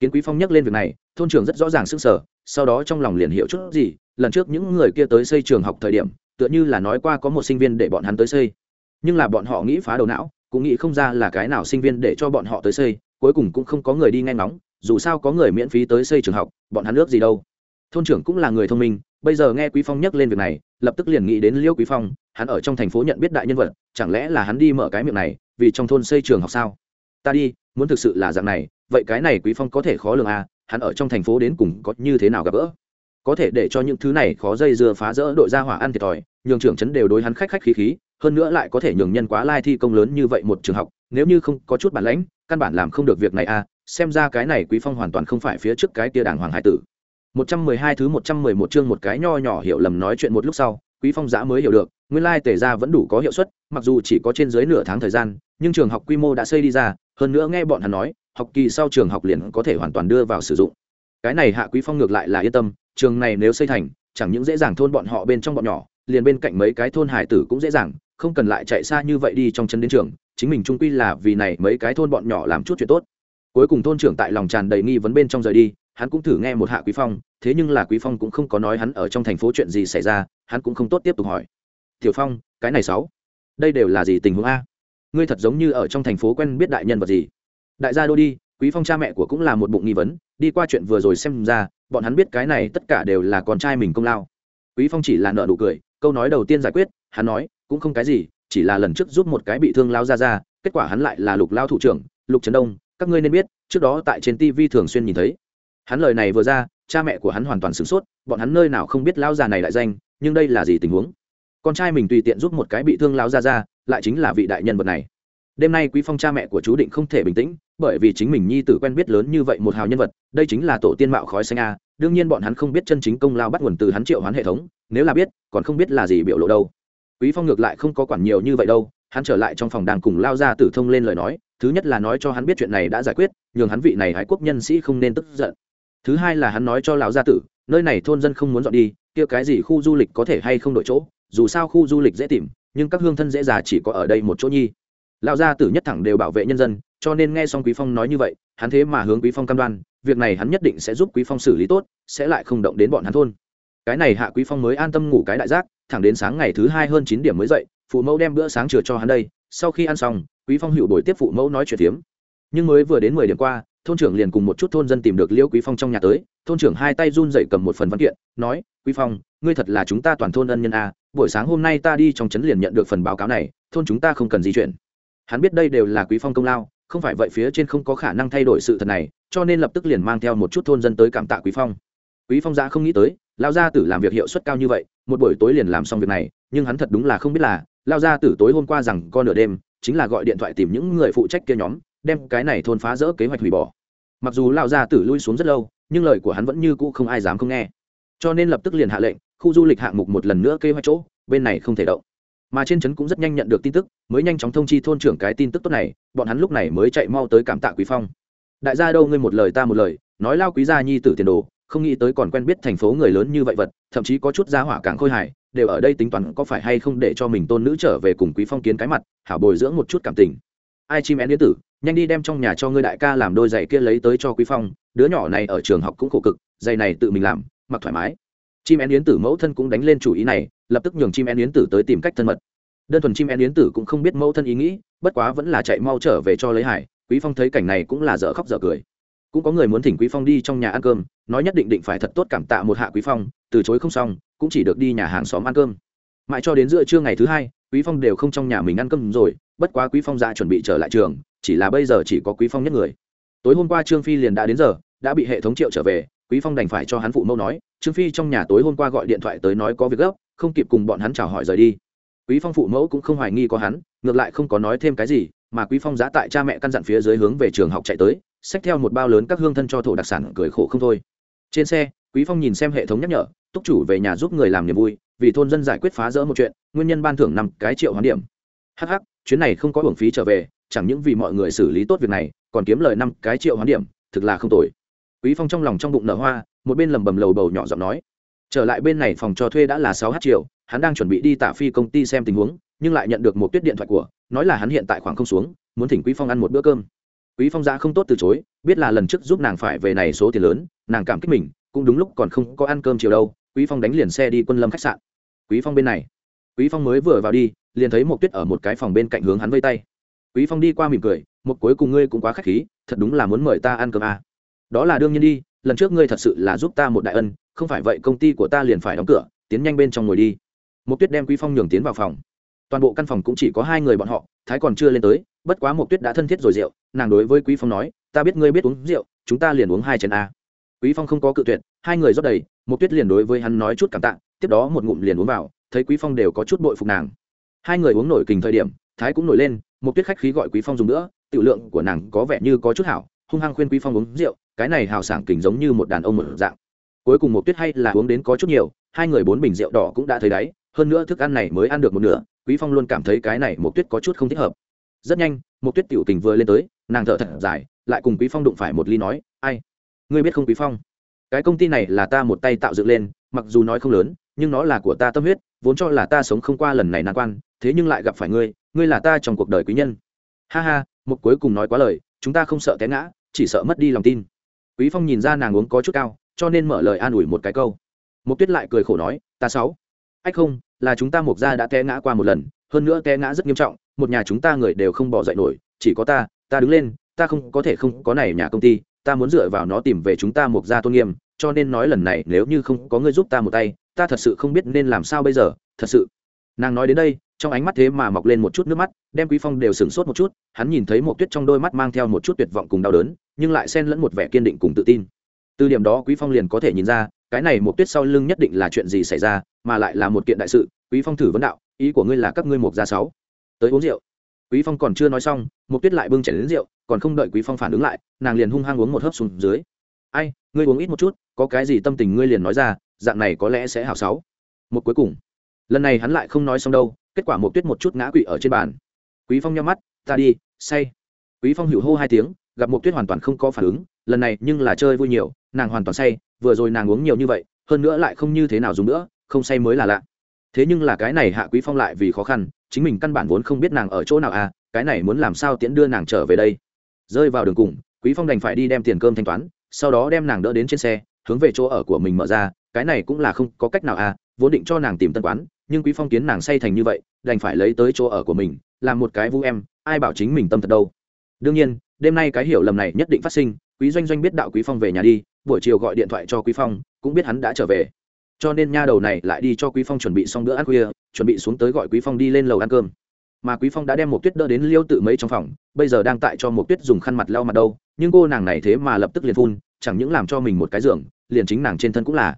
Kiến quý phong nhắc lên việc này, thôn trưởng rất rõ ràng sức sở sau đó trong lòng liền hiểu chút gì, lần trước những người kia tới xây trường học thời điểm, tựa như là nói qua có một sinh viên để bọn hắn tới xây. Nhưng là bọn họ nghĩ phá đầu não, cũng nghĩ không ra là cái nào sinh viên để cho bọn họ tới xây, cuối cùng cũng không có người đi nghe ngóng, dù sao có người miễn phí tới xây trường học, bọn hắn ước gì đâu. Thôn trưởng cũng là người thông minh, bây giờ nghe quý phong nhắc lên việc này, lập tức liền nghĩ đến liêu quý phong, hắn ở trong thành phố nhận biết đại nhân vật, chẳng lẽ là hắn đi mở cái miệng này, vì trong thôn xây trường học sao? Ta đi, muốn thực sự là dạng này, vậy cái này quý phong có thể khó lường à hắn ở trong thành phố đến cùng có như thế nào gặp gỡ? Có thể để cho những thứ này khó dây dưa phá rỡ đội ra hỏa ăn thiệt thòi, nhường trưởng chấn đều đối hắn khách khách khí khí, hơn nữa lại có thể nhường nhân quá lai thi công lớn như vậy một trường học, nếu như không có chút bản lãnh, căn bản làm không được việc này à xem ra cái này quý phong hoàn toàn không phải phía trước cái tia đảng hoàng hải tử. 112 thứ 111 chương một cái nho nhỏ hiểu lầm nói chuyện một lúc sau, quý phong giã mới hiểu được, nguyên lai tề ra vẫn đủ có hiệu suất, mặc dù chỉ có trên dưới nửa tháng thời gian, nhưng trường học quy mô đã xây đi ra hơn nữa nghe bọn hắn nói, học kỳ sau trường học liền có thể hoàn toàn đưa vào sử dụng. Cái này hạ quý phong ngược lại là yên tâm, trường này nếu xây thành, chẳng những dễ dàng thôn bọn họ bên trong bọn nhỏ, liền bên cạnh mấy cái thôn hải tử cũng dễ dàng, không cần lại chạy xa như vậy đi trong chân đến trường, chính mình trung quy là vì này mấy cái thôn bọn nhỏ làm chút chuyện tốt. Cuối cùng thôn trưởng tại lòng tràn đầy nghi vấn bên trong rời đi, hắn cũng thử nghe một hạ quý phong, thế nhưng là quý phong cũng không có nói hắn ở trong thành phố chuyện gì xảy ra, hắn cũng không tốt tiếp tục hỏi. Tiểu phong, cái này sáu, đây đều là gì tình huống a? Ngươi thật giống như ở trong thành phố quen biết đại nhân vật gì. Đại gia đô đi, quý phong cha mẹ của cũng là một bụng nghi vấn, đi qua chuyện vừa rồi xem ra, bọn hắn biết cái này tất cả đều là con trai mình công lao. Quý phong chỉ là nợ nụ cười, câu nói đầu tiên giải quyết, hắn nói, cũng không cái gì, chỉ là lần trước giúp một cái bị thương lao ra ra, kết quả hắn lại là lục lao thủ trưởng, lục trấn đông, các ngươi nên biết, trước đó tại trên tv thường xuyên nhìn thấy. Hắn lời này vừa ra, cha mẹ của hắn hoàn toàn sửng sốt, bọn hắn nơi nào không biết lao già này đại danh, nhưng đây là gì tình huống? Con trai mình tùy tiện giúp một cái bị thương lao ra ra, lại chính là vị đại nhân vật này. Đêm nay quý phong cha mẹ của chú định không thể bình tĩnh, bởi vì chính mình nhi tử quen biết lớn như vậy một hào nhân vật, đây chính là tổ tiên mạo khói xanh a, đương nhiên bọn hắn không biết chân chính công lao bắt nguồn từ hắn triệu hoán hệ thống, nếu là biết, còn không biết là gì biểu lộ đâu. Quý phong ngược lại không có quản nhiều như vậy đâu, hắn trở lại trong phòng đang cùng lao ra tử thông lên lời nói, thứ nhất là nói cho hắn biết chuyện này đã giải quyết, nhường hắn vị này hái quốc nhân sĩ không nên tức giận. Thứ hai là hắn nói cho lão gia tử, nơi này thôn dân không muốn dọn đi, kia cái gì khu du lịch có thể hay không đổi chỗ dù sao khu du lịch dễ tìm, nhưng các hương thân dễ già chỉ có ở đây một chỗ nhi. Lão gia tử nhất thẳng đều bảo vệ nhân dân, cho nên nghe xong quý phong nói như vậy, hắn thế mà hướng quý phong cam đoan, việc này hắn nhất định sẽ giúp quý phong xử lý tốt, sẽ lại không động đến bọn hắn thôn. Cái này hạ quý phong mới an tâm ngủ cái đại giác, thẳng đến sáng ngày thứ hai hơn chín điểm mới dậy, phụ mẫu đem bữa sáng chừa cho hắn đây, sau khi ăn xong, quý phong hiệu đổi tiếp phụ mẫu nói chuyện tiếm nhưng mới vừa đến mười điểm qua, thôn trưởng liền cùng một chút thôn dân tìm được liễu quý phong trong nhà tới thôn trưởng hai tay run dậy cầm một phần văn kiện, nói, quý phong, ngươi thật là chúng ta toàn thôn ân nhân a, buổi sáng hôm nay ta đi trong trấn liền nhận được phần báo cáo này, thôn chúng ta không cần di chuyển. Hắn biết đây đều là quý phong công lao, không phải vậy phía trên không có khả năng thay đổi sự thật này, cho nên lập tức liền mang theo một chút thôn dân tới cảm tạ quý phong. Quý phong ra không nghĩ tới lao gia tử làm việc hiệu suất cao như vậy, một buổi tối liền làm xong việc này, nhưng hắn thật đúng là không biết là lao gia tử tối hôm qua rằng con nửa đêm, chính là gọi điện thoại tìm những người phụ trách kia nhóm, đem cái này thôn phá rỡ kế hoạch hủy bỏ. Mặc dù lao gia tử lui xuống rất lâu nhưng lời của hắn vẫn như cũ không ai dám không nghe. Cho nên lập tức liền hạ lệnh, khu du lịch hạng mục một lần nữa kế hoạch chỗ, bên này không thể động. Mà trên trấn cũng rất nhanh nhận được tin tức, mới nhanh chóng thông chi thôn trưởng cái tin tức tốt này, bọn hắn lúc này mới chạy mau tới cảm tạ quý phong. Đại gia đâu ngươi một lời ta một lời, nói lao quý gia nhi tử tiền đồ, không nghĩ tới còn quen biết thành phố người lớn như vậy vật, thậm chí có chút gia hỏa càng khôi hài, đều ở đây tính toán có phải hay không để cho mình tôn nữ trở về cùng quý phong kiến cái mặt, hảo bồi dưỡng một chút cảm tình. Ai chim én điện tử, nhanh đi đem trong nhà cho ngươi đại ca làm đôi giày kia lấy tới cho quý phong đứa nhỏ này ở trường học cũng khổ cực giày này tự mình làm, mặc thoải mái. Chim én yến tử mẫu thân cũng đánh lên chủ ý này, lập tức nhường chim én yến tử tới tìm cách thân mật. Đơn thuần chim én yến tử cũng không biết mẫu thân ý nghĩ, bất quá vẫn là chạy mau trở về cho lấy hải, quý phong thấy cảnh này cũng là dở khóc dở cười. Cũng có người muốn thỉnh quý phong đi trong nhà ăn cơm, nói nhất định định phải thật tốt cảm tạ một hạ quý phong, từ chối không xong, cũng chỉ được đi nhà hàng xóm ăn cơm. Mãi cho đến giữa trưa ngày thứ hai, quý phong đều không trong nhà mình ăn cơm rồi, bất quá quý phong ra chuẩn bị trở lại trường, chỉ là bây giờ chỉ có quý phong nhất người. Tối hôm qua trương phi liền đã đến giờ đã bị hệ thống triệu trở về, quý phong đành phải cho hắn phụ mẫu nói, trương phi trong nhà tối hôm qua gọi điện thoại tới nói có việc gấp, không kịp cùng bọn hắn chào hỏi rời đi. Quý phong phụ mẫu cũng không hoài nghi có hắn, ngược lại không có nói thêm cái gì, mà quý phong giá tại cha mẹ căn dặn phía dưới hướng về trường học chạy tới, xách theo một bao lớn các hương thân cho thổ đặc sản, cười khổ không thôi. Trên xe, quý phong nhìn xem hệ thống nhắc nhở, túc chủ về nhà giúp người làm niềm vui, vì thôn dân giải quyết phá rỡ một chuyện, nguyên nhân ban thưởng năm cái triệu hoán điểm. Hh chuyến này không có hưởng phí trở về, chẳng những vì mọi người xử lý tốt việc này, còn kiếm lời năm cái triệu hoán điểm, thực là không tồi quý phong trong lòng trong bụng nở hoa, một bên lầm bầm lầu bầu nhỏ giọng nói. Trở lại bên này phòng cho thuê đã là sáu h triệu, hắn đang chuẩn bị đi tạ phi công ty xem tình huống, nhưng lại nhận được một tuyết điện thoại của, nói là hắn hiện tại khoảng không xuống, muốn thỉnh quý phong ăn một bữa cơm. Quý phong ra không tốt từ chối, biết là lần trước giúp nàng phải về này số tiền lớn, nàng cảm kích mình, cũng đúng lúc còn không có ăn cơm chiều đâu, quý phong đánh liền xe đi quân lâm khách sạn. Quý phong bên này. Quý phong mới vừa vào đi, liền thấy một tuyết ở một cái phòng bên cạnh hướng hắn vây tay. Quý phong đi qua mỉm cười một cuối cùng ngươi cũng quá khách khí, thật đúng là muốn mời ta ăn cơm à đó là đương nhiên đi, lần trước ngươi thật sự là giúp ta một đại ân, không phải vậy công ty của ta liền phải đóng cửa, tiến nhanh bên trong ngồi đi. Một tuyết đem quý phong nhường tiến vào phòng. Toàn bộ căn phòng cũng chỉ có hai người bọn họ, thái còn chưa lên tới, bất quá một tuyết đã thân thiết rồi rượu, nàng đối với quý phong nói, ta biết ngươi biết uống rượu, chúng ta liền uống hai chén a. Quý phong không có cự tuyệt, hai người rót đầy một tuyết liền đối với hắn nói chút cảm tạ, tiếp đó một ngụm liền uống vào, thấy quý phong đều có chút bội phục nàng. Hai người uống nổi kình thời điểm, thái cũng nổi lên một tuyết khách khí gọi quý phong dùng nữa, tiểu lượng của nàng có vẻ như có chút hảo, hung hăng khuyên quý phong uống rượu cái này hào sảng kình giống như một đàn ông một dạng. Cuối cùng một tuyết hay là uống đến có chút nhiều, hai người bốn bình rượu đỏ cũng đã thấy đáy, hơn nữa thức ăn này mới ăn được một nửa, quý phong luôn cảm thấy cái này một tuyết có chút không thích hợp. Rất nhanh, một tuyết tiểu tình vừa lên tới, nàng thở thật dài, lại cùng quý phong đụng phải một ly nói, ai? Ngươi biết không quý phong? Cái công ty này là ta một tay tạo dựng lên, mặc dù nói không lớn, nhưng nó là của ta tâm huyết, vốn cho là ta sống không qua lần này nan quan, thế nhưng lại gặp phải ngươi ngươi là ta trong cuộc đời quý nhân. Ha ha một cuối cùng nói quá lời, chúng ta không sợ té ngã, chỉ sợ mất đi lòng tin quý phong nhìn ra nàng uống có chút cao, cho nên mở lời an ủi một cái câu. Mục tuyết lại cười khổ nói, ta sáu. Ách không, là chúng ta mục gia đã té ngã qua một lần, hơn nữa té ngã rất nghiêm trọng, một nhà chúng ta người đều không bỏ dậy nổi, chỉ có ta ta đứng lên, ta không, có thể không có này nhà công ty, ta muốn dựa vào nó tìm về chúng ta mục gia tôn nghiêm, cho nên nói lần này nếu như không có người giúp ta một tay, ta thật sự không biết nên làm sao bây giờ, thật sự. Nàng nói đến đây trong ánh mắt thế mà mọc lên một chút nước mắt, đem quý phong đều sửng sốt một chút, hắn nhìn thấy một tuyết trong đôi mắt mang theo một chút tuyệt vọng cùng đau đớn, nhưng lại xen lẫn một vẻ kiên định cùng tự tin. Từ điểm đó quý phong liền có thể nhìn ra, cái này một tuyết sau lưng nhất định là chuyện gì xảy ra, mà lại là một kiện đại sự, quý phong thử vấn đạo, ý của ngươi là các ngươi một gia sáu, tới uống rượu. Quý phong còn chưa nói xong một tuyết lại bưng chén đến rượu, còn không đợi quý phong phản ứng lại, nàng liền hung hăng uống một hớp xuống dưới. Ai, ngươi uống ít một chút, có cái gì tâm tình ngươi liền nói ra, dạng này có lẽ sẽ hảo sáu. Một cuối cùng, lần này hắn lại không nói xong đâu kết quả một tuyết một chút ngã quỵ ở trên bàn. Quý phong nhắm mắt, ta đi, say. Quý phong hữu hô hai tiếng, gặp một tuyết hoàn toàn không có phản ứng, lần này nhưng là chơi vui nhiều, nàng hoàn toàn say, vừa rồi nàng uống nhiều như vậy, hơn nữa lại không như thế nào dùng nữa, không say mới là lạ. Thế nhưng là cái này hạ quý phong lại vì khó khăn, chính mình căn bản vốn không biết nàng ở chỗ nào à cái này muốn làm sao tiễn đưa nàng trở về đây. Rơi vào đường cùng, quý phong đành phải đi đem tiền cơm thanh toán, sau đó đem nàng đỡ đến trên xe, hướng về chỗ ở của mình mở ra, cái này cũng là không có cách nào à vốn định cho nàng tìm tân quán nhưng quý phong kiến nàng say thành như vậy, đành phải lấy tới chỗ ở của mình, làm một cái vu em, ai bảo chính mình tâm thật đâu. Đương nhiên, đêm nay cái hiểu lầm này nhất định phát sinh, quý doanh doanh biết đạo quý phong về nhà đi, buổi chiều gọi điện thoại cho quý phong, cũng biết hắn đã trở về. Cho nên nha đầu này lại đi cho quý phong chuẩn bị xong bữa ăn khuya, chuẩn bị xuống tới gọi quý phong đi lên lầu ăn cơm. Mà quý phong đã đem một tuyết đỡ đến liêu tự mấy trong phòng, bây giờ đang tại cho một tuyết dùng khăn mặt lau mặt đâu, nhưng cô nàng này thế mà lập tức liền phun, chẳng những làm cho mình một cái giường, liền chính nàng trên thân cũng là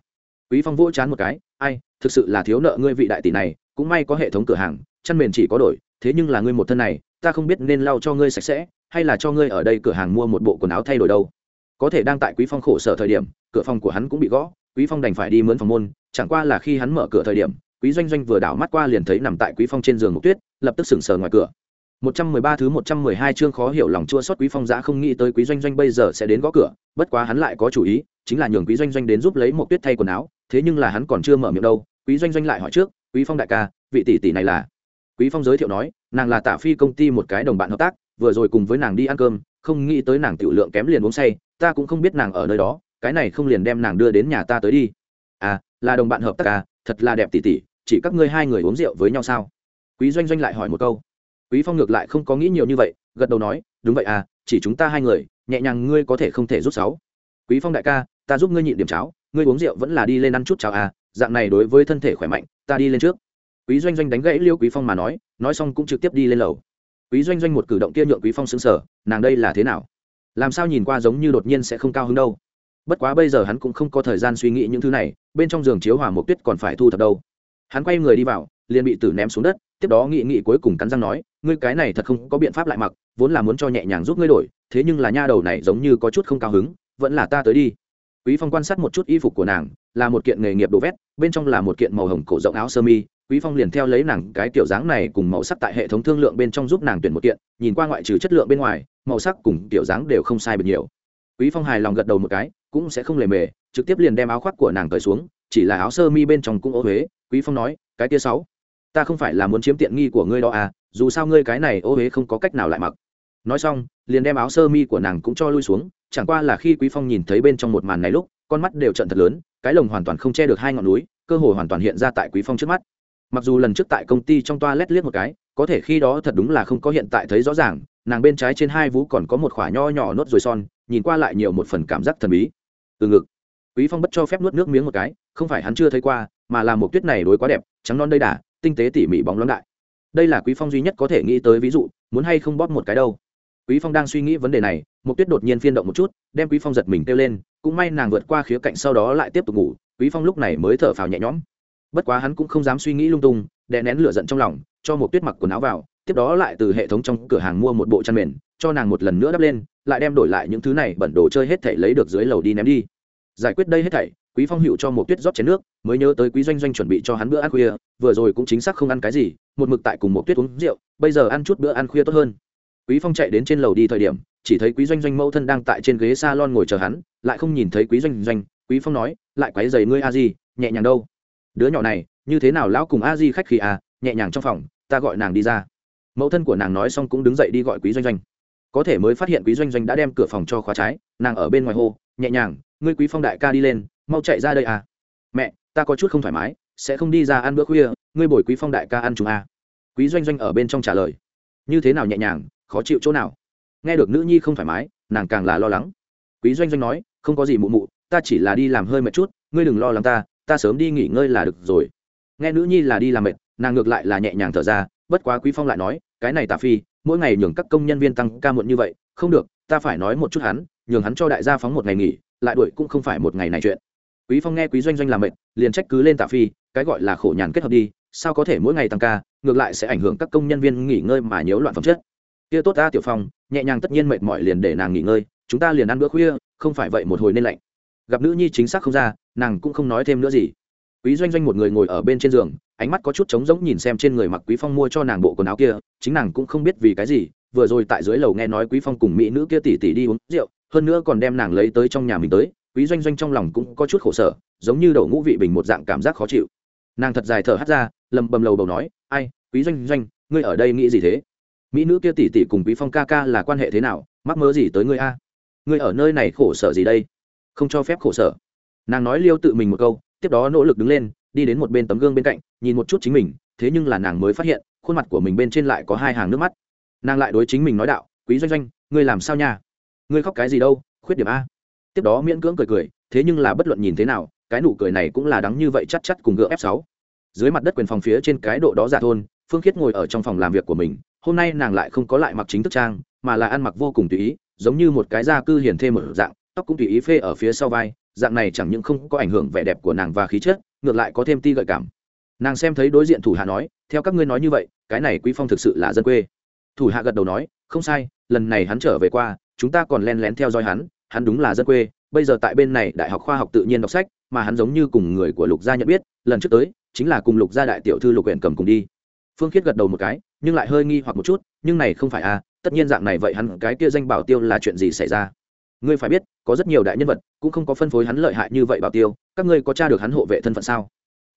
quý phong vỗ chán một cái, ai, thực sự là thiếu nợ ngươi vị đại tỷ này, cũng may có hệ thống cửa hàng, chăn mền chỉ có đổi, thế nhưng là ngươi một thân này, ta không biết nên lau cho ngươi sạch sẽ, hay là cho ngươi ở đây cửa hàng mua một bộ quần áo thay đổi đâu. Có thể đang tại quý phong khổ sở thời điểm, cửa phòng của hắn cũng bị gõ, quý phong đành phải đi mướn phòng môn, chẳng qua là khi hắn mở cửa thời điểm, quý doanh doanh vừa đảo mắt qua liền thấy nằm tại quý phong trên giường một tuyết, lập tức sững sờ ngoài cửa. 113 thứ 112 chương khó hiểu lòng chua xót quý phong dã không nghĩ tới quý doanh doanh bây giờ sẽ đến gõ cửa, bất quá hắn lại có chủ ý, chính là nhường quý doanh doanh đến giúp lấy một tuyết thay quần áo thế nhưng là hắn còn chưa mở miệng đâu quý doanh doanh lại hỏi trước quý phong đại ca vị tỷ tỷ này là? Quý phong giới thiệu nói nàng là tạ phi công ty một cái đồng bạn hợp tác vừa rồi cùng với nàng đi ăn cơm không nghĩ tới nàng tiểu lượng kém liền uống say ta cũng không biết nàng ở nơi đó cái này không liền đem nàng đưa đến nhà ta tới đi. À là đồng bạn hợp tác à thật là đẹp tỷ tỷ, chỉ các ngươi hai người uống rượu với nhau sao? Quý doanh doanh lại hỏi một câu. Quý phong ngược lại không có nghĩ nhiều như vậy gật đầu nói đúng vậy à chỉ chúng ta hai người nhẹ nhàng ngươi có thể không thể rút sáu. Quý phong đại ca ta giúp ngươi nhịn điểm cháo ngươi uống rượu vẫn là đi lên ăn chút cháo à dạng này đối với thân thể khỏe mạnh, ta đi lên trước. Quý doanh doanh đánh gãy liêu quý phong mà nói nói xong cũng trực tiếp đi lên lầu. Quý doanh doanh một cử động kia nhượng quý phong sững sờ, nàng đây là thế nào? Làm sao nhìn qua giống như đột nhiên sẽ không cao hứng đâu? Bất quá bây giờ hắn cũng không có thời gian suy nghĩ những thứ này, bên trong giường chiếu hỏa một tuyết còn phải thu thập đâu. Hắn quay người đi vào, liền bị tử ném xuống đất, tiếp đó nghị nghị cuối cùng cắn răng nói, ngươi cái này thật không có biện pháp lại mặc, vốn là muốn cho nhẹ nhàng giúp ngươi đổi, thế nhưng là nha đầu này giống như có chút không cao hứng, vẫn là ta tới đi quý phong quan sát một chút y phục của nàng, là một kiện nghề nghiệp đồ vét, bên trong là một kiện màu hồng cổ rộng áo sơ mi. Quý phong liền theo lấy nàng cái kiểu dáng này cùng màu sắc tại hệ thống thương lượng bên trong giúp nàng tuyển một kiện, nhìn qua ngoại trừ chất lượng bên ngoài, màu sắc cùng kiểu dáng đều không sai biệt nhiều. Quý phong hài lòng gật đầu một cái, cũng sẽ không lề mề, trực tiếp liền đem áo khoác của nàng cởi xuống, chỉ là áo sơ mi bên trong cũng ô huế quý phong nói, cái tia sáu, ta không phải là muốn chiếm tiện nghi của ngươi đó à dù sao ngươi cái này ô huế không có cách nào lại mặc. Nói xong, liền đem áo sơ mi của nàng cũng cho lui xuống chẳng qua là khi quý phong nhìn thấy bên trong một màn này lúc, con mắt đều trận thật lớn, cái lồng hoàn toàn không che được hai ngọn núi, cơ hội hoàn toàn hiện ra tại quý phong trước mắt. Mặc dù lần trước tại công ty trong toa lét liếc một cái, có thể khi đó thật đúng là không có hiện tại thấy rõ ràng, nàng bên trái trên hai vú còn có một quả nho nhỏ nốt rồi son, nhìn qua lại nhiều một phần cảm giác thần bí. Từ ngực, quý phong bất cho phép nuốt nước miếng một cái, không phải hắn chưa thấy qua, mà là một tuyết này đối quá đẹp, trắng non đây đà, tinh tế tỉ mỉ bóng loáng đại. Đây là quý phong duy nhất có thể nghĩ tới ví dụ, muốn hay không bóp một cái đâu. Quý phong đang suy nghĩ vấn đề này Mộc tuyết đột nhiên phiên động một chút, đem quý phong giật mình kêu lên, cũng may nàng vượt qua khía cạnh sau đó lại tiếp tục ngủ, quý phong lúc này mới thở phào nhẹ nhõm. Bất quá hắn cũng không dám suy nghĩ lung tung, đè nén lửa giận trong lòng, cho Mộc tuyết mặc quần áo vào, tiếp đó lại từ hệ thống trong cửa hàng mua một bộ chăn mền, cho nàng một lần nữa đắp lên, lại đem đổi lại những thứ này bẩn đồ chơi hết thảy lấy được dưới lầu đi ném đi. Giải quyết đây hết thảy, quý phong hữu cho Mộc tuyết rót chén nước, mới nhớ tới quý doanh doanh chuẩn bị cho hắn bữa ăn khuya, vừa rồi cũng chính xác không ăn cái gì, một mực tại cùng Mộc tuyết uống rượu, bây giờ ăn chút bữa ăn khuya tốt hơn. Quý phong chạy đến trên lầu đi thời điểm chỉ thấy quý doanh doanh mẫu thân đang tại trên ghế salon ngồi chờ hắn, lại không nhìn thấy quý doanh doanh. Quý phong nói, lại quấy giày ngươi a di, nhẹ nhàng đâu? Đứa nhỏ này, như thế nào lão cùng a di khách khi à nhẹ nhàng trong phòng, ta gọi nàng đi ra. Mẫu thân của nàng nói xong cũng đứng dậy đi gọi quý doanh doanh. Có thể mới phát hiện quý doanh doanh đã đem cửa phòng cho khóa trái, nàng ở bên ngoài hô, nhẹ nhàng, ngươi quý phong đại ca đi lên, mau chạy ra đây à. Mẹ, ta có chút không thoải mái, sẽ không đi ra ăn bữa khuya, ngươi bồi quý phong đại ca ăn chúng à. quý doanh doanh ở bên trong trả lời, như thế nào nhẹ nhàng, khó chịu chỗ nào? Nghe được nữ nhi không thoải mái, nàng càng là lo lắng. Quý doanh doanh nói, không có gì mụ mụ, ta chỉ là đi làm hơi mệt chút, ngươi đừng lo lắng ta ta sớm đi nghỉ ngơi là được rồi. Nghe nữ nhi là đi làm mệt, nàng ngược lại là nhẹ nhàng thở ra, bất quá quý phong lại nói, cái này tà phi, mỗi ngày nhường các công nhân viên tăng ca muộn như vậy, không được, ta phải nói một chút hắn, nhường hắn cho đại gia phóng một ngày nghỉ, lại đuổi cũng không phải một ngày này chuyện. Quý phong nghe quý doanh doanh làm mệt, liền trách cứ lên tà phi, cái gọi là khổ nhàn kết hợp đi, sao có thể mỗi ngày tăng ca, ngược lại sẽ ảnh hưởng các công nhân viên nghỉ ngơi mà nhiễu loạn phẩm chất kia tốt ta, tiểu phong, nhẹ nhàng tất nhiên mệt mỏi liền để nàng nghỉ ngơi, chúng ta liền ăn bữa khuya, không phải vậy một hồi nên lạnh. Gặp nữ nhi chính xác không ra, nàng cũng không nói thêm nữa gì. Quý doanh doanh một người ngồi ở bên trên giường, ánh mắt có chút trống rỗng nhìn xem trên người mặc quý phong mua cho nàng bộ quần áo kia, chính nàng cũng không biết vì cái gì, vừa rồi tại dưới lầu nghe nói quý phong cùng mỹ nữ kia tỷ tỷ đi uống rượu, hơn nữa còn đem nàng lấy tới trong nhà mình tới, quý doanh doanh trong lòng cũng có chút khổ sở, giống như đầu ngũ vị bình một dạng cảm giác khó chịu. Nàng thật dài thở hắt ra, lầm bầm lầu bầu nói, ai, quý doanh doanh, ngươi ở đây nghĩ gì thế? Mỹ nữ kia tỷ tỷ cùng quý phong ca ca là quan hệ thế nào? Mắc mớ gì tới ngươi a? Ngươi ở nơi này khổ sở gì đây? Không cho phép khổ sở. Nàng nói liêu tự mình một câu, tiếp đó nỗ lực đứng lên, đi đến một bên tấm gương bên cạnh, nhìn một chút chính mình, thế nhưng là nàng mới phát hiện, khuôn mặt của mình bên trên lại có hai hàng nước mắt. Nàng lại đối chính mình nói đạo, quý doanh doanh, ngươi làm sao nha? Ngươi khóc cái gì đâu, khuyết điểm a? Tiếp đó miễn cưỡng cười cười, thế nhưng là bất luận nhìn thế nào, cái nụ cười này cũng là đắng như vậy chắc chắc cùng gượng f sáu. Dưới mặt đất quyền phòng phía trên cái độ đó giả thôn phương khiết ngồi ở trong phòng làm việc của mình, hôm nay nàng lại không có lại mặc chính thức trang, mà là ăn mặc vô cùng tùy ý, giống như một cái da cư hiền thêm một dạng, tóc cũng tùy ý phê ở phía sau vai, dạng này chẳng những không có ảnh hưởng vẻ đẹp của nàng và khí chất, ngược lại có thêm ti gợi cảm. Nàng xem thấy đối diện thủ hạ nói, theo các ngươi nói như vậy, cái này quý phong thực sự là dân quê. Thủ hạ gật đầu nói, không sai, lần này hắn trở về qua, chúng ta còn len lén theo dõi hắn hắn đúng là dân quê, bây giờ tại bên này đại học khoa học tự nhiên đọc sách, mà hắn giống như cùng người của lục gia nhận biết, lần trước tới, chính là cùng lục gia đại tiểu thư lục huyện cầm cùng đi phương khiết gật đầu một cái, nhưng lại hơi nghi hoặc một chút, nhưng này không phải à tất nhiên dạng này vậy hắn, cái kia danh bảo tiêu là chuyện gì xảy ra? Ngươi phải biết, có rất nhiều đại nhân vật, cũng không có phân phối hắn lợi hại như vậy bảo tiêu, các ngươi có tra được hắn hộ vệ thân phận sao?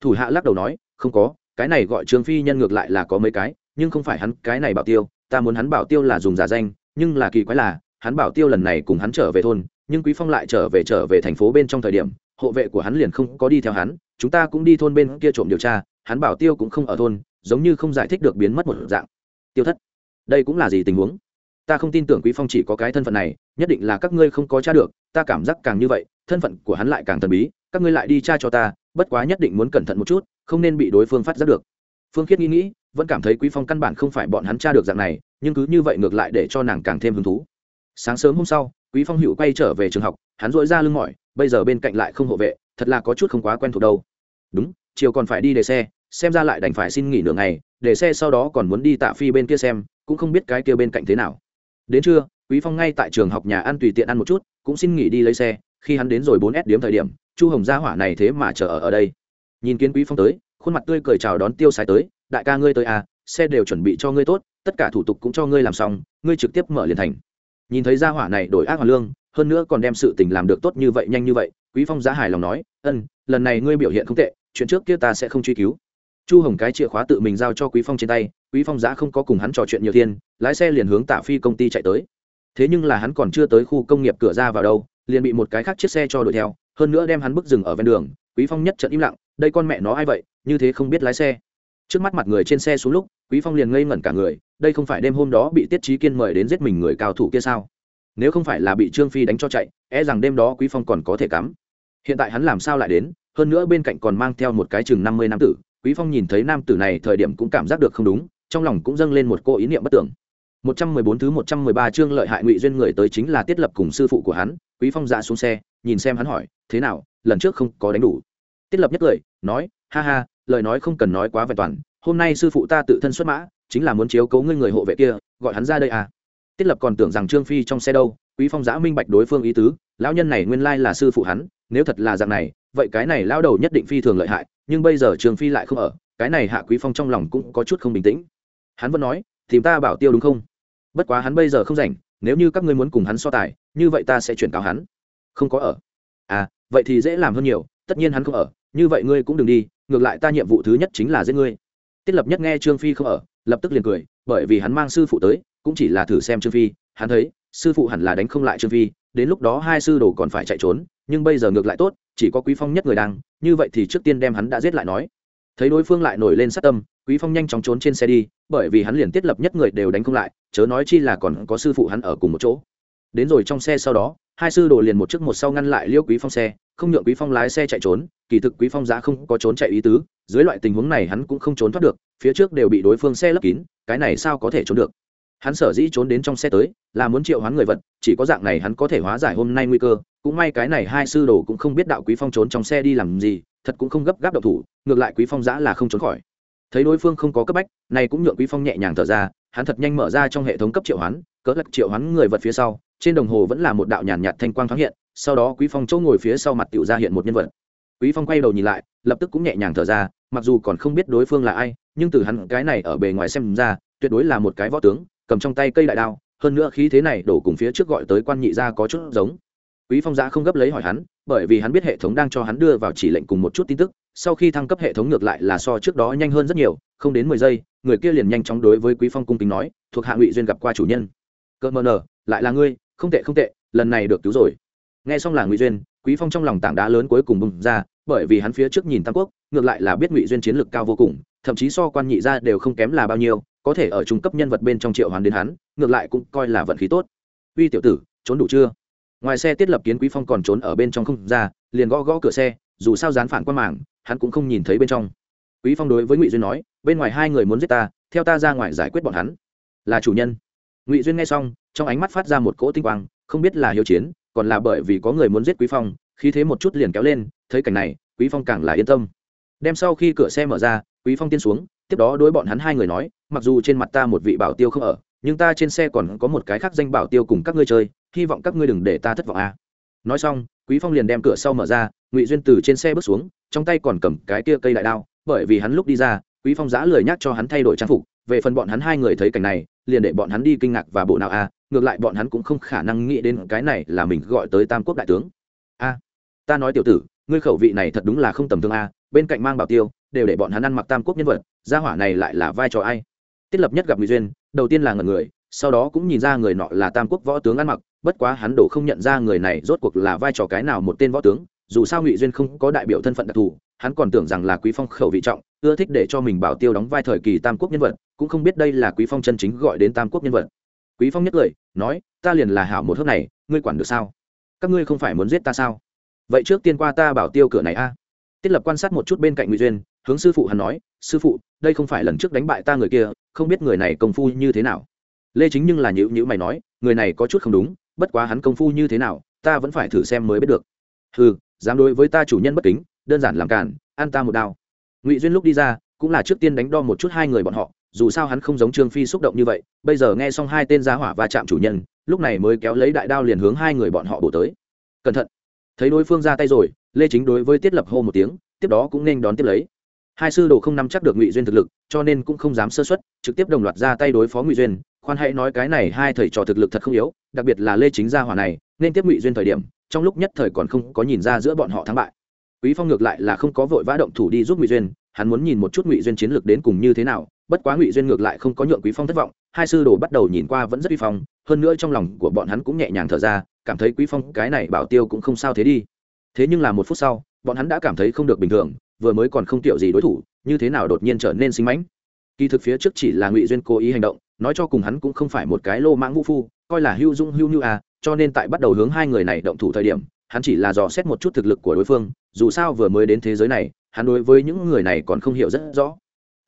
Thủ hạ lắc đầu nói, không có, cái này gọi trương phi nhân ngược lại là có mấy cái, nhưng không phải hắn, cái này bảo tiêu, ta muốn hắn bảo tiêu là dùng giả danh, nhưng là kỳ quái là, hắn bảo tiêu lần này cùng hắn trở về thôn, nhưng quý phong lại trở về trở về thành phố bên trong thời điểm, hộ vệ của hắn liền không có đi theo hắn, chúng ta cũng đi thôn bên kia trộm điều tra, hắn bảo tiêu cũng không ở thôn giống như không giải thích được biến mất một dạng. Tiêu thất, đây cũng là gì tình huống? Ta không tin tưởng quý phong chỉ có cái thân phận này, nhất định là các ngươi không có tra được, ta cảm giác càng như vậy, thân phận của hắn lại càng thần bí, các ngươi lại đi tra cho ta, bất quá nhất định muốn cẩn thận một chút, không nên bị đối phương phát giác được. Phương khiết nghĩ nghĩ, vẫn cảm thấy quý phong căn bản không phải bọn hắn tra được dạng này, nhưng cứ như vậy ngược lại để cho nàng càng thêm hứng thú. Sáng sớm hôm sau, quý phong hữu quay trở về trường học, hắn dội ra lưng mỏi, bây giờ bên cạnh lại không hộ vệ, thật là có chút không quá quen thuộc đâu. Đúng, chiều còn phải đi để xe xem ra lại đành phải xin nghỉ nửa ngày, để xe sau đó còn muốn đi tạ phi bên kia xem, cũng không biết cái kia bên cạnh thế nào. Đến trưa, quý phong ngay tại trường học nhà ăn tùy tiện ăn một chút, cũng xin nghỉ đi lấy xe, khi hắn đến rồi bốn s điếm thời điểm, chu hồng gia hỏa này thế mà chờ ở ở đây. Nhìn kiến quý phong tới, khuôn mặt tươi cười chào đón tiêu sái tới, đại ca ngươi tới à xe đều chuẩn bị cho ngươi tốt, tất cả thủ tục cũng cho ngươi làm xong, ngươi trực tiếp mở liền thành. Nhìn thấy gia hỏa này đổi ác hoàn lương, hơn nữa còn đem sự tình làm được tốt như vậy nhanh như vậy, quý phong giá hài lòng nói ân lần này ngươi biểu hiện không tệ, chuyện trước kia ta sẽ không truy cứu chu hồng cái chìa khóa tự mình giao cho quý phong trên tay, quý phong giã không có cùng hắn trò chuyện nhiều thiên lái xe liền hướng tạ phi công ty chạy tới. Thế nhưng là hắn còn chưa tới khu công nghiệp cửa ra vào đâu, liền bị một cái khác chiếc xe cho đuổi theo, hơn nữa đem hắn bước dừng ở ven đường, quý phong nhất trận im lặng, đây con mẹ nó ai vậy, như thế không biết lái xe. Trước mắt mặt người trên xe xuống lúc, quý phong liền ngây ngẩn cả người, đây không phải đêm hôm đó bị tiết trí kiên mời đến giết mình người cao thủ kia sao? Nếu không phải là bị trương phi đánh cho chạy e rằng đêm đó quý phong còn có thể cắm. Hiện tại hắn làm sao lại đến, hơn nữa bên cạnh còn mang theo một cái chừng năm mươi năm tử quý phong nhìn thấy nam tử này thời điểm cũng cảm giác được không đúng, trong lòng cũng dâng lên một cô ý niệm bất tưởng. 114 thứ 113 chương lợi hại ngụy duyên người tới chính là tiết lập cùng sư phụ của hắn, quý phong dạ xuống xe, nhìn xem hắn hỏi, thế nào, lần trước không có đánh đủ? Tiết lập nhất cười, nói, ha ha, lời nói không cần nói quá vẹn toàn, hôm nay sư phụ ta tự thân xuất mã, chính là muốn chiếu cấu ngươi người hộ vệ kia, gọi hắn ra đây à. Tiết lập còn tưởng rằng trương phi trong xe đâu, quý phong giã minh bạch đối phương ý tứ, lão nhân này nguyên lai là sư phụ hắn, nếu thật là dạng này vậy cái này lao đầu nhất định phi thường lợi hại, nhưng bây giờ trương phi lại không ở, cái này hạ quý phong trong lòng cũng có chút không bình tĩnh. Hắn vẫn nói, tìm ta bảo tiêu đúng không? Bất quá hắn bây giờ không rảnh, nếu như các ngươi muốn cùng hắn so tài, như vậy ta sẽ chuyển cáo hắn. Không có ở. À vậy thì dễ làm hơn nhiều, tất nhiên hắn không ở, như vậy ngươi cũng đừng đi, ngược lại ta nhiệm vụ thứ nhất chính là giết ngươi. Tiết lập nhất nghe trương phi không ở, lập tức liền cười, bởi vì hắn mang sư phụ tới, cũng chỉ là thử xem trương phi, hắn thấy, sư phụ hẳn là đánh không lại trương phi đến lúc đó hai sư đồ còn phải chạy trốn, nhưng bây giờ ngược lại tốt, chỉ có quý phong nhất người đang, như vậy thì trước tiên đem hắn đã giết lại nói. Thấy đối phương lại nổi lên sát tâm, quý phong nhanh chóng trốn trên xe đi, bởi vì hắn liền tiết lập nhất người đều đánh không lại, chớ nói chi là còn có sư phụ hắn ở cùng một chỗ. Đến rồi trong xe sau đó, hai sư đồ liền một trước một sau ngăn lại liêu quý phong xe, không nhượng quý phong lái xe chạy trốn, kỳ thực quý phong giá không có trốn chạy ý tứ, dưới loại tình huống này hắn cũng không trốn thoát được, phía trước đều bị đối phương xe lấp kín, cái này sao có thể trốn được? Hắn sở dĩ trốn đến trong xe tới, là muốn triệu hoán người vật, chỉ có dạng này hắn có thể hóa giải hôm nay nguy cơ. Cũng may cái này hai sư đồ cũng không biết đạo quý phong trốn trong xe đi làm gì, thật cũng không gấp gáp độc thủ, ngược lại quý phong giã là không trốn khỏi. Thấy đối phương không có cấp bách, này cũng nhượng quý phong nhẹ nhàng thở ra, hắn thật nhanh mở ra trong hệ thống cấp triệu hoán, cỡ lật triệu hoán người vật phía sau, trên đồng hồ vẫn là một đạo nhàn nhạt thanh quang thoáng hiện, sau đó quý phong chỗ ngồi phía sau mặt tiểu ra hiện một nhân vật. Quý phong quay đầu nhìn lại, lập tức cũng nhẹ nhàng thở ra, mặc dù còn không biết đối phương là ai, nhưng từ hắn cái này ở bề ngoài xem ra, tuyệt đối là một cái võ tướng cầm trong tay cây đại đao, hơn nữa khí thế này đổ cùng phía trước gọi tới quan nhị gia có chút giống. Quý phong giã không gấp lấy hỏi hắn, bởi vì hắn biết hệ thống đang cho hắn đưa vào chỉ lệnh cùng một chút tin tức, sau khi thăng cấp hệ thống ngược lại là so trước đó nhanh hơn rất nhiều, không đến mười giây, người kia liền nhanh chóng đối với quý phong cung kính nói, thuộc hạ ngụy duyên gặp qua chủ nhân. Cơ mờ nở, lại là ngươi, không tệ không tệ, lần này được cứu rồi. Nghe xong là ngụy duyên, quý phong trong lòng tảng đá lớn cuối cùng bùng ra, bởi vì hắn phía trước nhìn tam quốc, ngược lại là biết ngụy duyên chiến lược cao vô cùng, thậm chí so quan nhị gia đều không kém là bao nhiêu có thể ở trung cấp nhân vật bên trong triệu hoàn đến hắn, ngược lại cũng coi là vận khí tốt. Uy tiểu tử, trốn đủ chưa? Ngoài xe tiết lập kiến quý phong còn trốn ở bên trong không ra, liền gõ gõ cửa xe, dù sao dán phản qua mảng, hắn cũng không nhìn thấy bên trong. Quý phong đối với ngụy duyên nói, bên ngoài hai người muốn giết ta, theo ta ra ngoài giải quyết bọn hắn. Là chủ nhân. Ngụy duyên nghe xong, trong ánh mắt phát ra một cỗ tinh quang, không biết là hiếu chiến, còn là bởi vì có người muốn giết quý phong khi thế một chút liền kéo lên, thấy cảnh này, quý phong càng là yên tâm. Đem sau khi cửa xe mở ra, quý phong tiên xuống tiếp đó đối bọn hắn hai người nói mặc dù trên mặt ta một vị bảo tiêu không ở nhưng ta trên xe còn có một cái khác danh bảo tiêu cùng các ngươi chơi hy vọng các ngươi đừng để ta thất vọng à. nói xong quý phong liền đem cửa sau mở ra ngụy duyên từ trên xe bước xuống trong tay còn cầm cái kia cây đại đao bởi vì hắn lúc đi ra quý phong giã lười nhắc cho hắn thay đổi trang phục về phần bọn hắn hai người thấy cảnh này liền để bọn hắn đi kinh ngạc và bộ nào a à, ngược lại bọn hắn cũng không khả năng nghĩ đến cái này là mình gọi tới tam quốc đại tướng a ta nói tiểu tử ngươi khẩu vị này thật đúng là không tầm thường a bên cạnh mang bảo tiêu đều để bọn hắn ăn mặc tam quốc nhân vật gia hỏa này lại là vai trò ai? Tiết lập nhất gặp ngụy duyên, đầu tiên là ngần người, sau đó cũng nhìn ra người nọ là tam quốc võ tướng ăn mặc, bất quá hắn đổ không nhận ra người này rốt cuộc là vai trò cái nào một tên võ tướng, dù sao ngụy duyên không có đại biểu thân phận đặc thù, hắn còn tưởng rằng là quý phong khẩu vị trọng, ưa thích để cho mình bảo tiêu đóng vai thời kỳ tam quốc nhân vật, cũng không biết đây là quý phong chân chính gọi đến tam quốc nhân vật. Quý phong nhất lời, nói, ta liền là hảo một hớp này, ngươi quản được sao? Các ngươi không phải muốn giết ta sao? Vậy trước tiên qua ta bảo tiêu cửa này a. Tiết lập quan sát một chút bên cạnh ngụy duyên hướng sư phụ hắn nói, sư phụ, đây không phải lần trước đánh bại ta người kia, không biết người này công phu như thế nào. Lê chính nhưng là nhữ nhữ mày nói, người này có chút không đúng, bất quá hắn công phu như thế nào, ta vẫn phải thử xem mới biết được. Ừ dám đối với ta chủ nhân bất kính, đơn giản làm cản ăn ta một đao. Ngụy duyên lúc đi ra, cũng là trước tiên đánh đo một chút hai người bọn họ, dù sao hắn không giống trương phi xúc động như vậy, bây giờ nghe xong hai tên giá hỏa va chạm chủ nhân, lúc này mới kéo lấy đại đao liền hướng hai người bọn họ bổ tới. Cẩn thận. Thấy đối phương ra tay rồi, lê chính đối với tiết lập hô một tiếng, tiếp đó cũng nên đón tiếp lấy hai sư đồ không nắm chắc được ngụy duyên thực lực, cho nên cũng không dám sơ xuất trực tiếp đồng loạt ra tay đối phó ngụy duyên. Khoan hãy nói cái này hai thầy trò thực lực thật không yếu, đặc biệt là lê chính gia hỏa này, nên tiếp ngụy duyên thời điểm, trong lúc nhất thời còn không có nhìn ra giữa bọn họ thắng bại. Quý phong ngược lại là không có vội vã động thủ đi giúp ngụy duyên, hắn muốn nhìn một chút ngụy duyên chiến lược đến cùng như thế nào, bất quá ngụy duyên ngược lại không có nhượng quý phong thất vọng, hai sư đồ bắt đầu nhìn qua vẫn rất uy phong, hơn nữa trong lòng của bọn hắn cũng nhẹ nhàng thở ra, cảm thấy quý phong cái này bảo tiêu cũng không sao thế đi. Thế nhưng là một phút sau, bọn hắn đã cảm thấy không được bình thường vừa mới còn không tiểu gì đối thủ, như thế nào đột nhiên trở nên sinh mãnh? Kỳ thực phía trước chỉ là ngụy duyên cố ý hành động, nói cho cùng hắn cũng không phải một cái lô mãng vũ phu, coi là hưu dung hưu như à cho nên tại bắt đầu hướng hai người này động thủ thời điểm, hắn chỉ là dò xét một chút thực lực của đối phương, dù sao vừa mới đến thế giới này, hắn đối với những người này còn không hiểu rất rõ.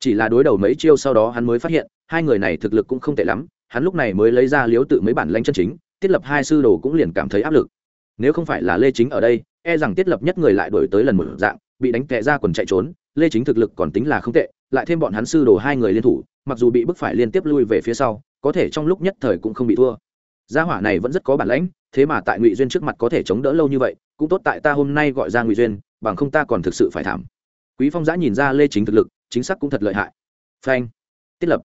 Chỉ là đối đầu mấy chiêu sau đó hắn mới phát hiện, hai người này thực lực cũng không tệ lắm, hắn lúc này mới lấy ra liếu tự mấy bản lanh chân chính, thiết lập hai sư đồ cũng liền cảm thấy áp lực. Nếu không phải là lê chính ở đây e rằng tiết lập nhất người lại đổi tới lần một dạng bị đánh tệ ra quần chạy trốn, lê chính thực lực còn tính là không tệ, lại thêm bọn hắn sư đồ hai người liên thủ, mặc dù bị bức phải liên tiếp lui về phía sau, có thể trong lúc nhất thời cũng không bị thua. Gia hỏa này vẫn rất có bản lãnh, thế mà tại ngụy duyên trước mặt có thể chống đỡ lâu như vậy, cũng tốt tại ta hôm nay gọi ra ngụy duyên, bằng không ta còn thực sự phải thảm. Quý phong giã nhìn ra lê chính thực lực, chính xác cũng thật lợi hại. Phanh. Tiết lập.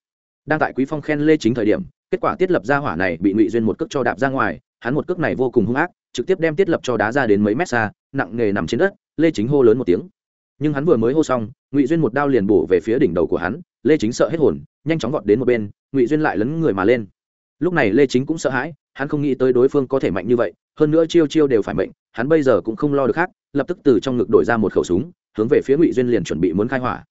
Đang tại quý phong khen lê chính thời điểm, kết quả tiết lập gia hỏa này bị ngụy duyên một cước cho đạp ra ngoài, hắn một cước này vô cùng hung ác trực tiếp đem tiết lập cho đá ra đến mấy mét xa, nặng nghề nằm trên đất, lê chính hô lớn một tiếng. Nhưng hắn vừa mới hô xong, ngụy duyên một đao liền bổ về phía đỉnh đầu của hắn, lê chính sợ hết hồn, nhanh chóng vọt đến một bên, ngụy duyên lại lấn người mà lên. Lúc này lê chính cũng sợ hãi, hắn không nghĩ tới đối phương có thể mạnh như vậy, hơn nữa chiêu chiêu đều phải mệnh, hắn bây giờ cũng không lo được khác, lập tức từ trong ngực đổi ra một khẩu súng, hướng về phía ngụy duyên liền chuẩn bị muốn khai hỏa.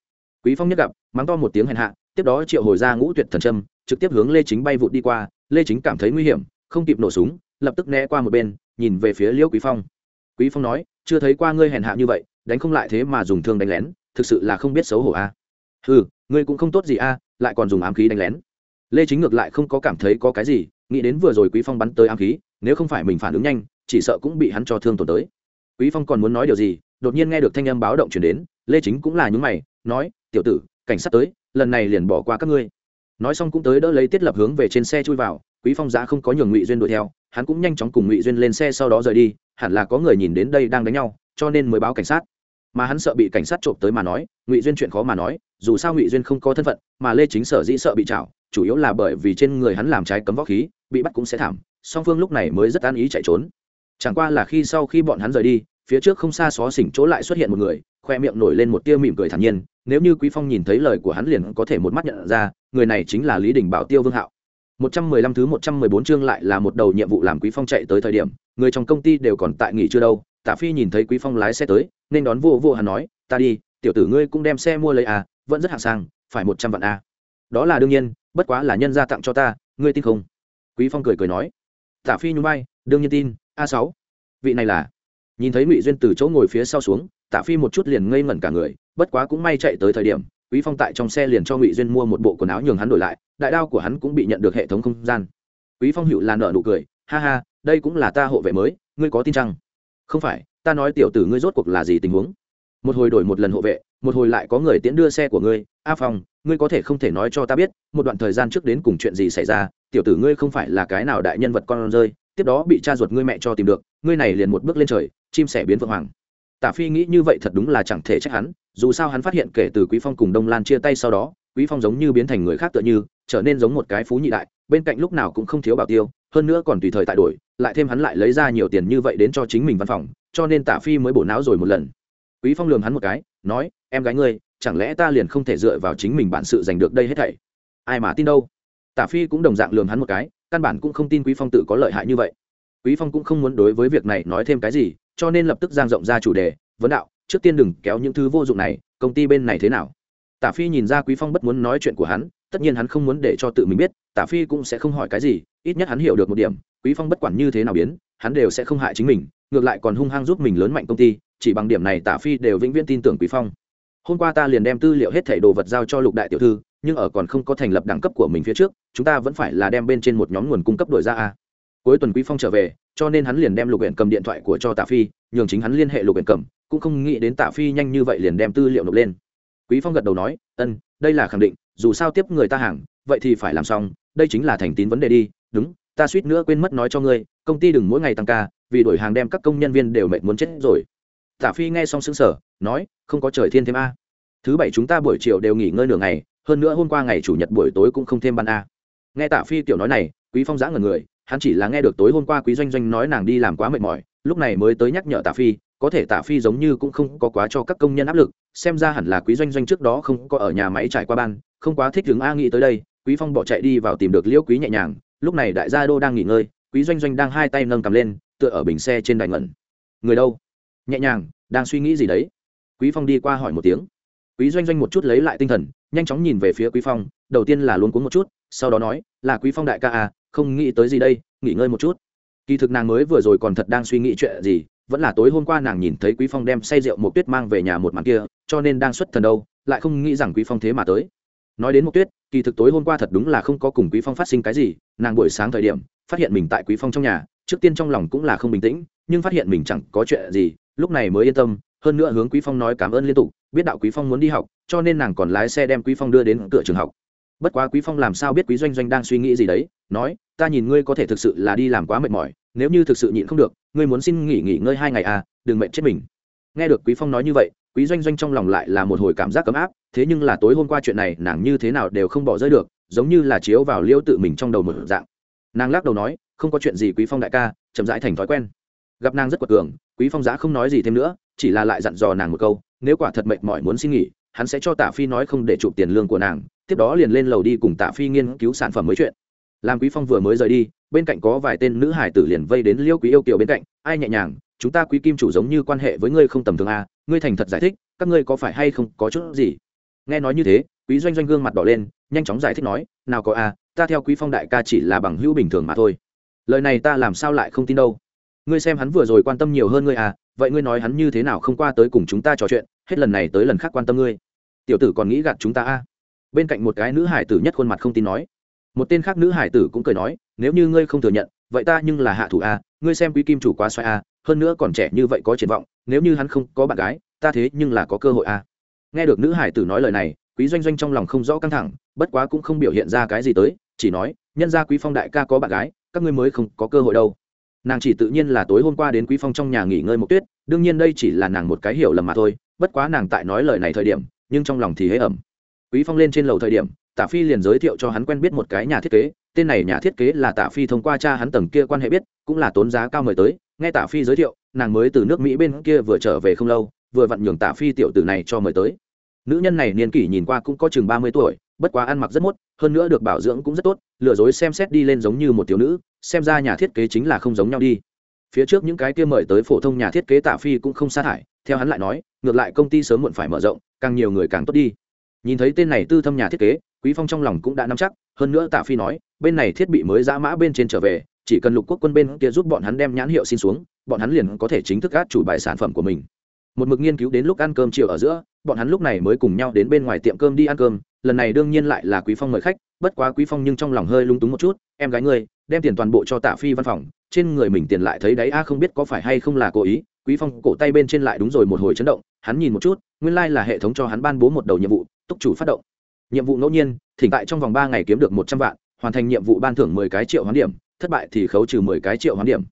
Quý phong nhất gặp, mắng to một tiếng hèn hạ, tiếp đó triệu hồi ra ngũ tuyệt thần trâm trực tiếp hướng lê chính bay vụt đi qua, lê chính cảm thấy nguy hiểm, không kịp nổ súng lập tức né qua một bên, nhìn về phía liễu quý phong. Quý phong nói, chưa thấy qua ngươi hèn hạ như vậy, đánh không lại thế mà dùng thương đánh lén, thực sự là không biết xấu hổ a. À. ừ ngươi cũng không tốt gì a, lại còn dùng ám khí đánh lén. Lê chính ngược lại không có cảm thấy có cái gì, nghĩ đến vừa rồi quý phong bắn tới ám khí, nếu không phải mình phản ứng nhanh, chỉ sợ cũng bị hắn cho thương tổn tới. Quý phong còn muốn nói điều gì, đột nhiên nghe được thanh âm báo động chuyển đến, lê chính cũng là nhướng mày, nói, tiểu tử, cảnh sát tới, lần này liền bỏ qua các ngươi. Nói xong cũng tới đỡ lấy tiết lập hướng về trên xe chui vào quý phong giá không có nhường ngụy duyên đuổi theo, hắn cũng nhanh chóng cùng ngụy duyên lên xe sau đó rời đi, hẳn là có người nhìn đến đây đang đánh nhau, cho nên mới báo cảnh sát. Mà hắn sợ bị cảnh sát trộm tới mà nói, ngụy duyên chuyện khó mà nói, dù sao ngụy duyên không có thân phận, mà lê chính sở dĩ sợ bị chảo chủ yếu là bởi vì trên người hắn làm trái cấm võ khí, bị bắt cũng sẽ thảm, song phương lúc này mới rất an ý chạy trốn. Chẳng qua là khi sau khi bọn hắn rời đi, phía trước không xa xó xỉnh chỗ lại xuất hiện một người, khoe miệng nổi lên một tia mỉm cười thản nhiên, nếu như quý phong nhìn thấy lời của hắn liền có thể một mắt nhận ra, người này chính là lý đình bảo tiêu vương hạo. 115 thứ 114 chương lại là một đầu nhiệm vụ làm quý phong chạy tới thời điểm, người trong công ty đều còn tại nghỉ chưa đâu tả phi nhìn thấy quý phong lái xe tới, nên đón vô vô hắn nói, ta đi, tiểu tử ngươi cũng đem xe mua lấy à vẫn rất hạng sang, phải một trăm vạn à. đó là đương nhiên, bất quá là nhân gia tặng cho ta, ngươi tin không? Quý phong cười cười nói. Tả phi nhún vai, đương nhiên tin, a sáu. Vị này là? Nhìn thấy ngụy duyên từ chỗ ngồi phía sau xuống tả phi một chút liền ngây ngẩn cả người, bất quá cũng may chạy tới thời điểm quý phong tại trong xe liền cho ngụy duyên mua một bộ quần áo nhường hắn đổi lại, đại đao của hắn cũng bị nhận được hệ thống không gian. Quý phong hữu là nợ nụ cười, ha ha, đây cũng là ta hộ vệ mới, ngươi có tin chăng? Không phải, ta nói tiểu tử ngươi rốt cuộc là gì tình huống? Một hồi đổi một lần hộ vệ, một hồi lại có người tiễn đưa xe của ngươi. A phong, ngươi có thể không thể nói cho ta biết, một đoạn thời gian trước đến cùng chuyện gì xảy ra, tiểu tử ngươi không phải là cái nào đại nhân vật con rơi, tiếp đó bị cha ruột ngươi mẹ cho tìm được, ngươi này liền một bước lên trời, chim sẻ biến vượng hoàng. Tả phi nghĩ như vậy thật đúng là chẳng thể trách hắn dù sao hắn phát hiện kể từ quý phong cùng đông lan chia tay sau đó, quý phong giống như biến thành người khác tựa như, trở nên giống một cái phú nhị đại, bên cạnh lúc nào cũng không thiếu bảo tiêu, hơn nữa còn tùy thời tại đổi, lại thêm hắn lại lấy ra nhiều tiền như vậy đến cho chính mình văn phòng, cho nên tả phi mới bổ não rồi một lần. Quý phong lườm hắn một cái, nói, em gái ngươi, chẳng lẽ ta liền không thể dựa vào chính mình bản sự giành được đây hết thảy? Ai mà tin đâu? Tả phi cũng đồng dạng lường hắn một cái, căn bản cũng không tin quý phong tự có lợi hại như vậy. Quý phong cũng không muốn đối với việc này nói thêm cái gì, cho nên lập tức giang rộng ra chủ đề, vấn đạo trước tiên đừng kéo những thứ vô dụng này, công ty bên này thế nào? Tả phi nhìn ra quý phong bất muốn nói chuyện của hắn, tất nhiên hắn không muốn để cho tự mình biết, tả phi cũng sẽ không hỏi cái gì, ít nhất hắn hiểu được một điểm, quý phong bất quản như thế nào biến, hắn đều sẽ không hại chính mình, ngược lại còn hung hăng giúp mình lớn mạnh công ty, chỉ bằng điểm này tả phi đều vĩnh viễn tin tưởng quý phong. Hôm qua ta liền đem tư liệu hết thảy đồ vật giao cho lục đại tiểu thư, nhưng ở còn không có thành lập đẳng cấp của mình phía trước, chúng ta vẫn phải là đem bên trên một nhóm nguồn cung cấp đổi ra a. Cuối tuần quý phong trở về, cho nên hắn liền đem lục huyện cầm điện thoại của cho Tả phi nhường chính hắn liên hệ lục biển cẩm, cũng không nghĩ đến tạ phi nhanh như vậy liền đem tư liệu nộp lên. Quý phong gật đầu nói, ân, đây là khẳng định, dù sao tiếp người ta hàng, vậy thì phải làm xong, đây chính là thành tín vấn đề đi, đúng, ta suýt nữa quên mất nói cho ngươi, công ty đừng mỗi ngày tăng ca, vì đổi hàng đem các công nhân viên đều mệt muốn chết rồi. Tạ phi nghe xong sững sở nói, không có trời thiên thêm a. Thứ bảy chúng ta buổi chiều đều nghỉ ngơi nửa ngày, hơn nữa hôm qua ngày chủ nhật buổi tối cũng không thêm ban a. Nghe tạ phi tiểu nói này, quý phong giã ngần người, hắn chỉ là nghe được tối hôm qua quý doanh doanh nói nàng đi làm quá mệt mỏi lúc này mới tới nhắc nhở Tả phi, có thể Tả phi giống như cũng không có quá cho các công nhân áp lực, xem ra hẳn là quý doanh doanh trước đó không có ở nhà máy trải qua ban, không quá thích đứng a nghĩ tới đây, quý phong bỏ chạy đi vào tìm được liễu quý nhẹ nhàng, lúc này đại gia đô đang nghỉ ngơi, quý doanh doanh đang hai tay nâng cầm lên, tựa ở bình xe trên đài ngẩn. Người đâu? Nhẹ nhàng, đang suy nghĩ gì đấy? Quý phong đi qua hỏi một tiếng. Quý doanh doanh một chút lấy lại tinh thần, nhanh chóng nhìn về phía quý phong, đầu tiên là luôn cuống một chút, sau đó nói, là quý phong đại ca à không nghĩ tới gì đây, nghỉ ngơi một chút kỳ thực nàng mới vừa rồi còn thật đang suy nghĩ chuyện gì, vẫn là tối hôm qua nàng nhìn thấy quý phong đem say rượu một tuyết mang về nhà một màn kia, cho nên đang xuất thần đâu, lại không nghĩ rằng quý phong thế mà tới. Nói đến một tuyết, kỳ thực tối hôm qua thật đúng là không có cùng quý phong phát sinh cái gì, nàng buổi sáng thời điểm, phát hiện mình tại quý phong trong nhà, trước tiên trong lòng cũng là không bình tĩnh, nhưng phát hiện mình chẳng có chuyện gì, lúc này mới yên tâm, hơn nữa hướng quý phong nói cảm ơn liên tục, biết đạo quý phong muốn đi học, cho nên nàng còn lái xe đem quý phong đưa đến cửa trường học bất quá quý phong làm sao biết quý doanh doanh đang suy nghĩ gì đấy? Nói, ta nhìn ngươi có thể thực sự là đi làm quá mệt mỏi, nếu như thực sự nhịn không được, ngươi muốn xin nghỉ nghỉ ngơi hai ngày à đừng mệt chết mình. Nghe được quý phong nói như vậy, quý doanh doanh trong lòng lại là một hồi cảm giác ấm áp, thế nhưng là tối hôm qua chuyện này nàng như thế nào đều không bỏ rơi được, giống như là chiếu vào liêu tự mình trong đầu một dạng. Nàng lắc đầu nói, không có chuyện gì quý phong đại ca, chậm rãi thành thói quen. Gặp nàng rất quật cường, quý phong giá không nói gì thêm nữa, chỉ là lại dặn dò nàng một câu, nếu quả thật mệt mỏi muốn xin nghỉ, hắn sẽ cho tạ phi nói không để chụp tiền lương của nàng tiếp đó liền lên lầu đi cùng tạ phi nghiên cứu sản phẩm mới chuyện. Làm quý phong vừa mới rời đi bên cạnh có vài tên nữ hải tử liền vây đến liêu quý yêu kiều bên cạnh ai nhẹ nhàng chúng ta quý kim chủ giống như quan hệ với ngươi không tầm thường à, ngươi thành thật giải thích các ngươi có phải hay không có chút gì? Nghe nói như thế quý doanh doanh gương mặt đỏ lên nhanh chóng giải thích nói nào có à, ta theo quý phong đại ca chỉ là bằng hữu bình thường mà thôi. Lời này ta làm sao lại không tin đâu. Ngươi xem hắn vừa rồi quan tâm nhiều hơn ngươi à vậy ngươi nói hắn như thế nào không qua tới cùng chúng ta trò chuyện hết lần này tới lần khác quan tâm ngươi. Tiểu tử còn nghĩ gạt chúng ta à bên cạnh một cái nữ hải tử nhất khuôn mặt không tin nói. Một tên khác nữ hải tử cũng cười nói, nếu như ngươi không thừa nhận, vậy ta nhưng là hạ thủ a, ngươi xem quý kim chủ quá xoay a, hơn nữa còn trẻ như vậy có triển vọng, nếu như hắn không có bạn gái, ta thế nhưng là có cơ hội a. Nghe được nữ hải tử nói lời này, quý doanh doanh trong lòng không rõ căng thẳng, bất quá cũng không biểu hiện ra cái gì tới, chỉ nói, nhân ra quý phong đại ca có bạn gái, các ngươi mới không có cơ hội đâu. Nàng chỉ tự nhiên là tối hôm qua đến quý phong trong nhà nghỉ ngơi một tuyết, đương nhiên đây chỉ là nàng một cái hiểu lầm mà thôi, bất quá nàng tại nói lời này thời điểm, nhưng trong lòng thì hễ ẩm quý phong lên trên lầu thời điểm, tả phi liền giới thiệu cho hắn quen biết một cái nhà thiết kế, tên này nhà thiết kế là tả phi thông qua cha hắn tầng kia quan hệ biết, cũng là tốn giá cao mời tới. Nghe tả phi giới thiệu, nàng mới từ nước mỹ bên kia vừa trở về không lâu, vừa vặn nhường tả phi tiểu tử này cho mời tới. Nữ nhân này niên kỷ nhìn qua cũng có chừng ba mươi tuổi, bất quá ăn mặc rất mốt, hơn nữa được bảo dưỡng cũng rất tốt, lừa dối xem xét đi lên giống như một thiếu nữ, xem ra nhà thiết kế chính là không giống nhau đi. Phía trước những cái kia mời tới phổ thông nhà thiết kế tả phi cũng không sa thải, theo hắn lại nói, ngược lại công ty sớm muộn phải mở rộng, càng nhiều người càng tốt đi nhìn thấy tên này tư thâm nhà thiết kế, quý phong trong lòng cũng đã nắm chắc, hơn nữa tạ phi nói, bên này thiết bị mới giã mã bên trên trở về, chỉ cần lục quốc quân bên kia giúp bọn hắn đem nhãn hiệu xin xuống, bọn hắn liền có thể chính thức gác chủ bài sản phẩm của mình. Một mực nghiên cứu đến lúc ăn cơm chiều ở giữa, bọn hắn lúc này mới cùng nhau đến bên ngoài tiệm cơm đi ăn cơm, lần này đương nhiên lại là quý phong mời khách, bất quá quý phong nhưng trong lòng hơi lung túng một chút, em gái ngươi, đem tiền toàn bộ cho tạ phi văn phòng, trên người mình tiền lại thấy đấy, a, không biết có phải hay không là cố ý. Quý phong cổ tay bên trên lại đúng rồi một hồi chấn động, hắn nhìn một chút, nguyên lai like là hệ thống cho hắn ban bố một đầu nhiệm vụ túc chủ phát động. Nhiệm vụ ngẫu nhiên, thỉnh tại trong vòng ba ngày kiếm được một trăm vạn, hoàn thành nhiệm vụ ban thưởng mười cái triệu hoán điểm, thất bại thì khấu trừ mười cái triệu hoán điểm.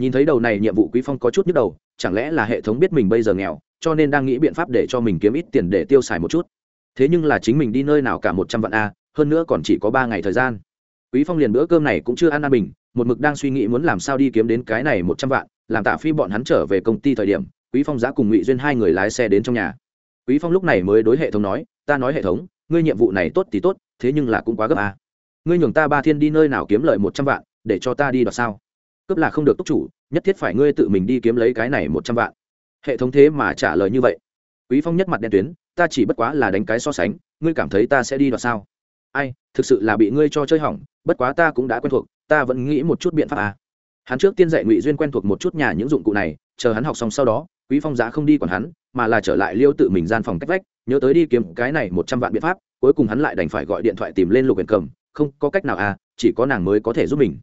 Nhìn thấy đầu này nhiệm vụ quý phong có chút nhức đầu, chẳng lẽ là hệ thống biết mình bây giờ nghèo, cho nên đang nghĩ biện pháp để cho mình kiếm ít tiền để tiêu xài một chút. Thế nhưng là chính mình đi nơi nào cả một trăm vạn a, hơn nữa còn chỉ có ba ngày thời gian. Quý phong liền bữa cơm này cũng chưa ăn ăn bình, một mực đang suy nghĩ muốn làm sao đi kiếm đến cái này một trăm vạn, làm tạ phi bọn hắn trở về công ty thời điểm, quý phong giã cùng ngụy duyên hai người lái xe đến trong nhà. Quý phong lúc này mới đối hệ thống nói ta nói hệ thống, ngươi nhiệm vụ này tốt thì tốt, thế nhưng là cũng quá gấp à. ngươi nhường ta ba thiên đi nơi nào kiếm lợi một trăm vạn, để cho ta đi đoạt sao cướp là không được túc chủ, nhất thiết phải ngươi tự mình đi kiếm lấy cái này một trăm vạn hệ thống thế mà trả lời như vậy quý phong nhất mặt đen tuyến, ta chỉ bất quá là đánh cái so sánh, ngươi cảm thấy ta sẽ đi đoạt sao ai, thực sự là bị ngươi cho chơi hỏng, bất quá ta cũng đã quen thuộc, ta vẫn nghĩ một chút biện pháp à. hắn trước tiên dạy ngụy duyên quen thuộc một chút nhà những dụng cụ này, chờ hắn học xong sau đó, quý phong giá không đi còn hắn, mà là trở lại liêu tự mình gian phòng cách vách nhớ tới đi kiếm cái này một trăm vạn biện pháp cuối cùng hắn lại đành phải gọi điện thoại tìm lên lục huyền cầm không có cách nào à chỉ có nàng mới có thể giúp mình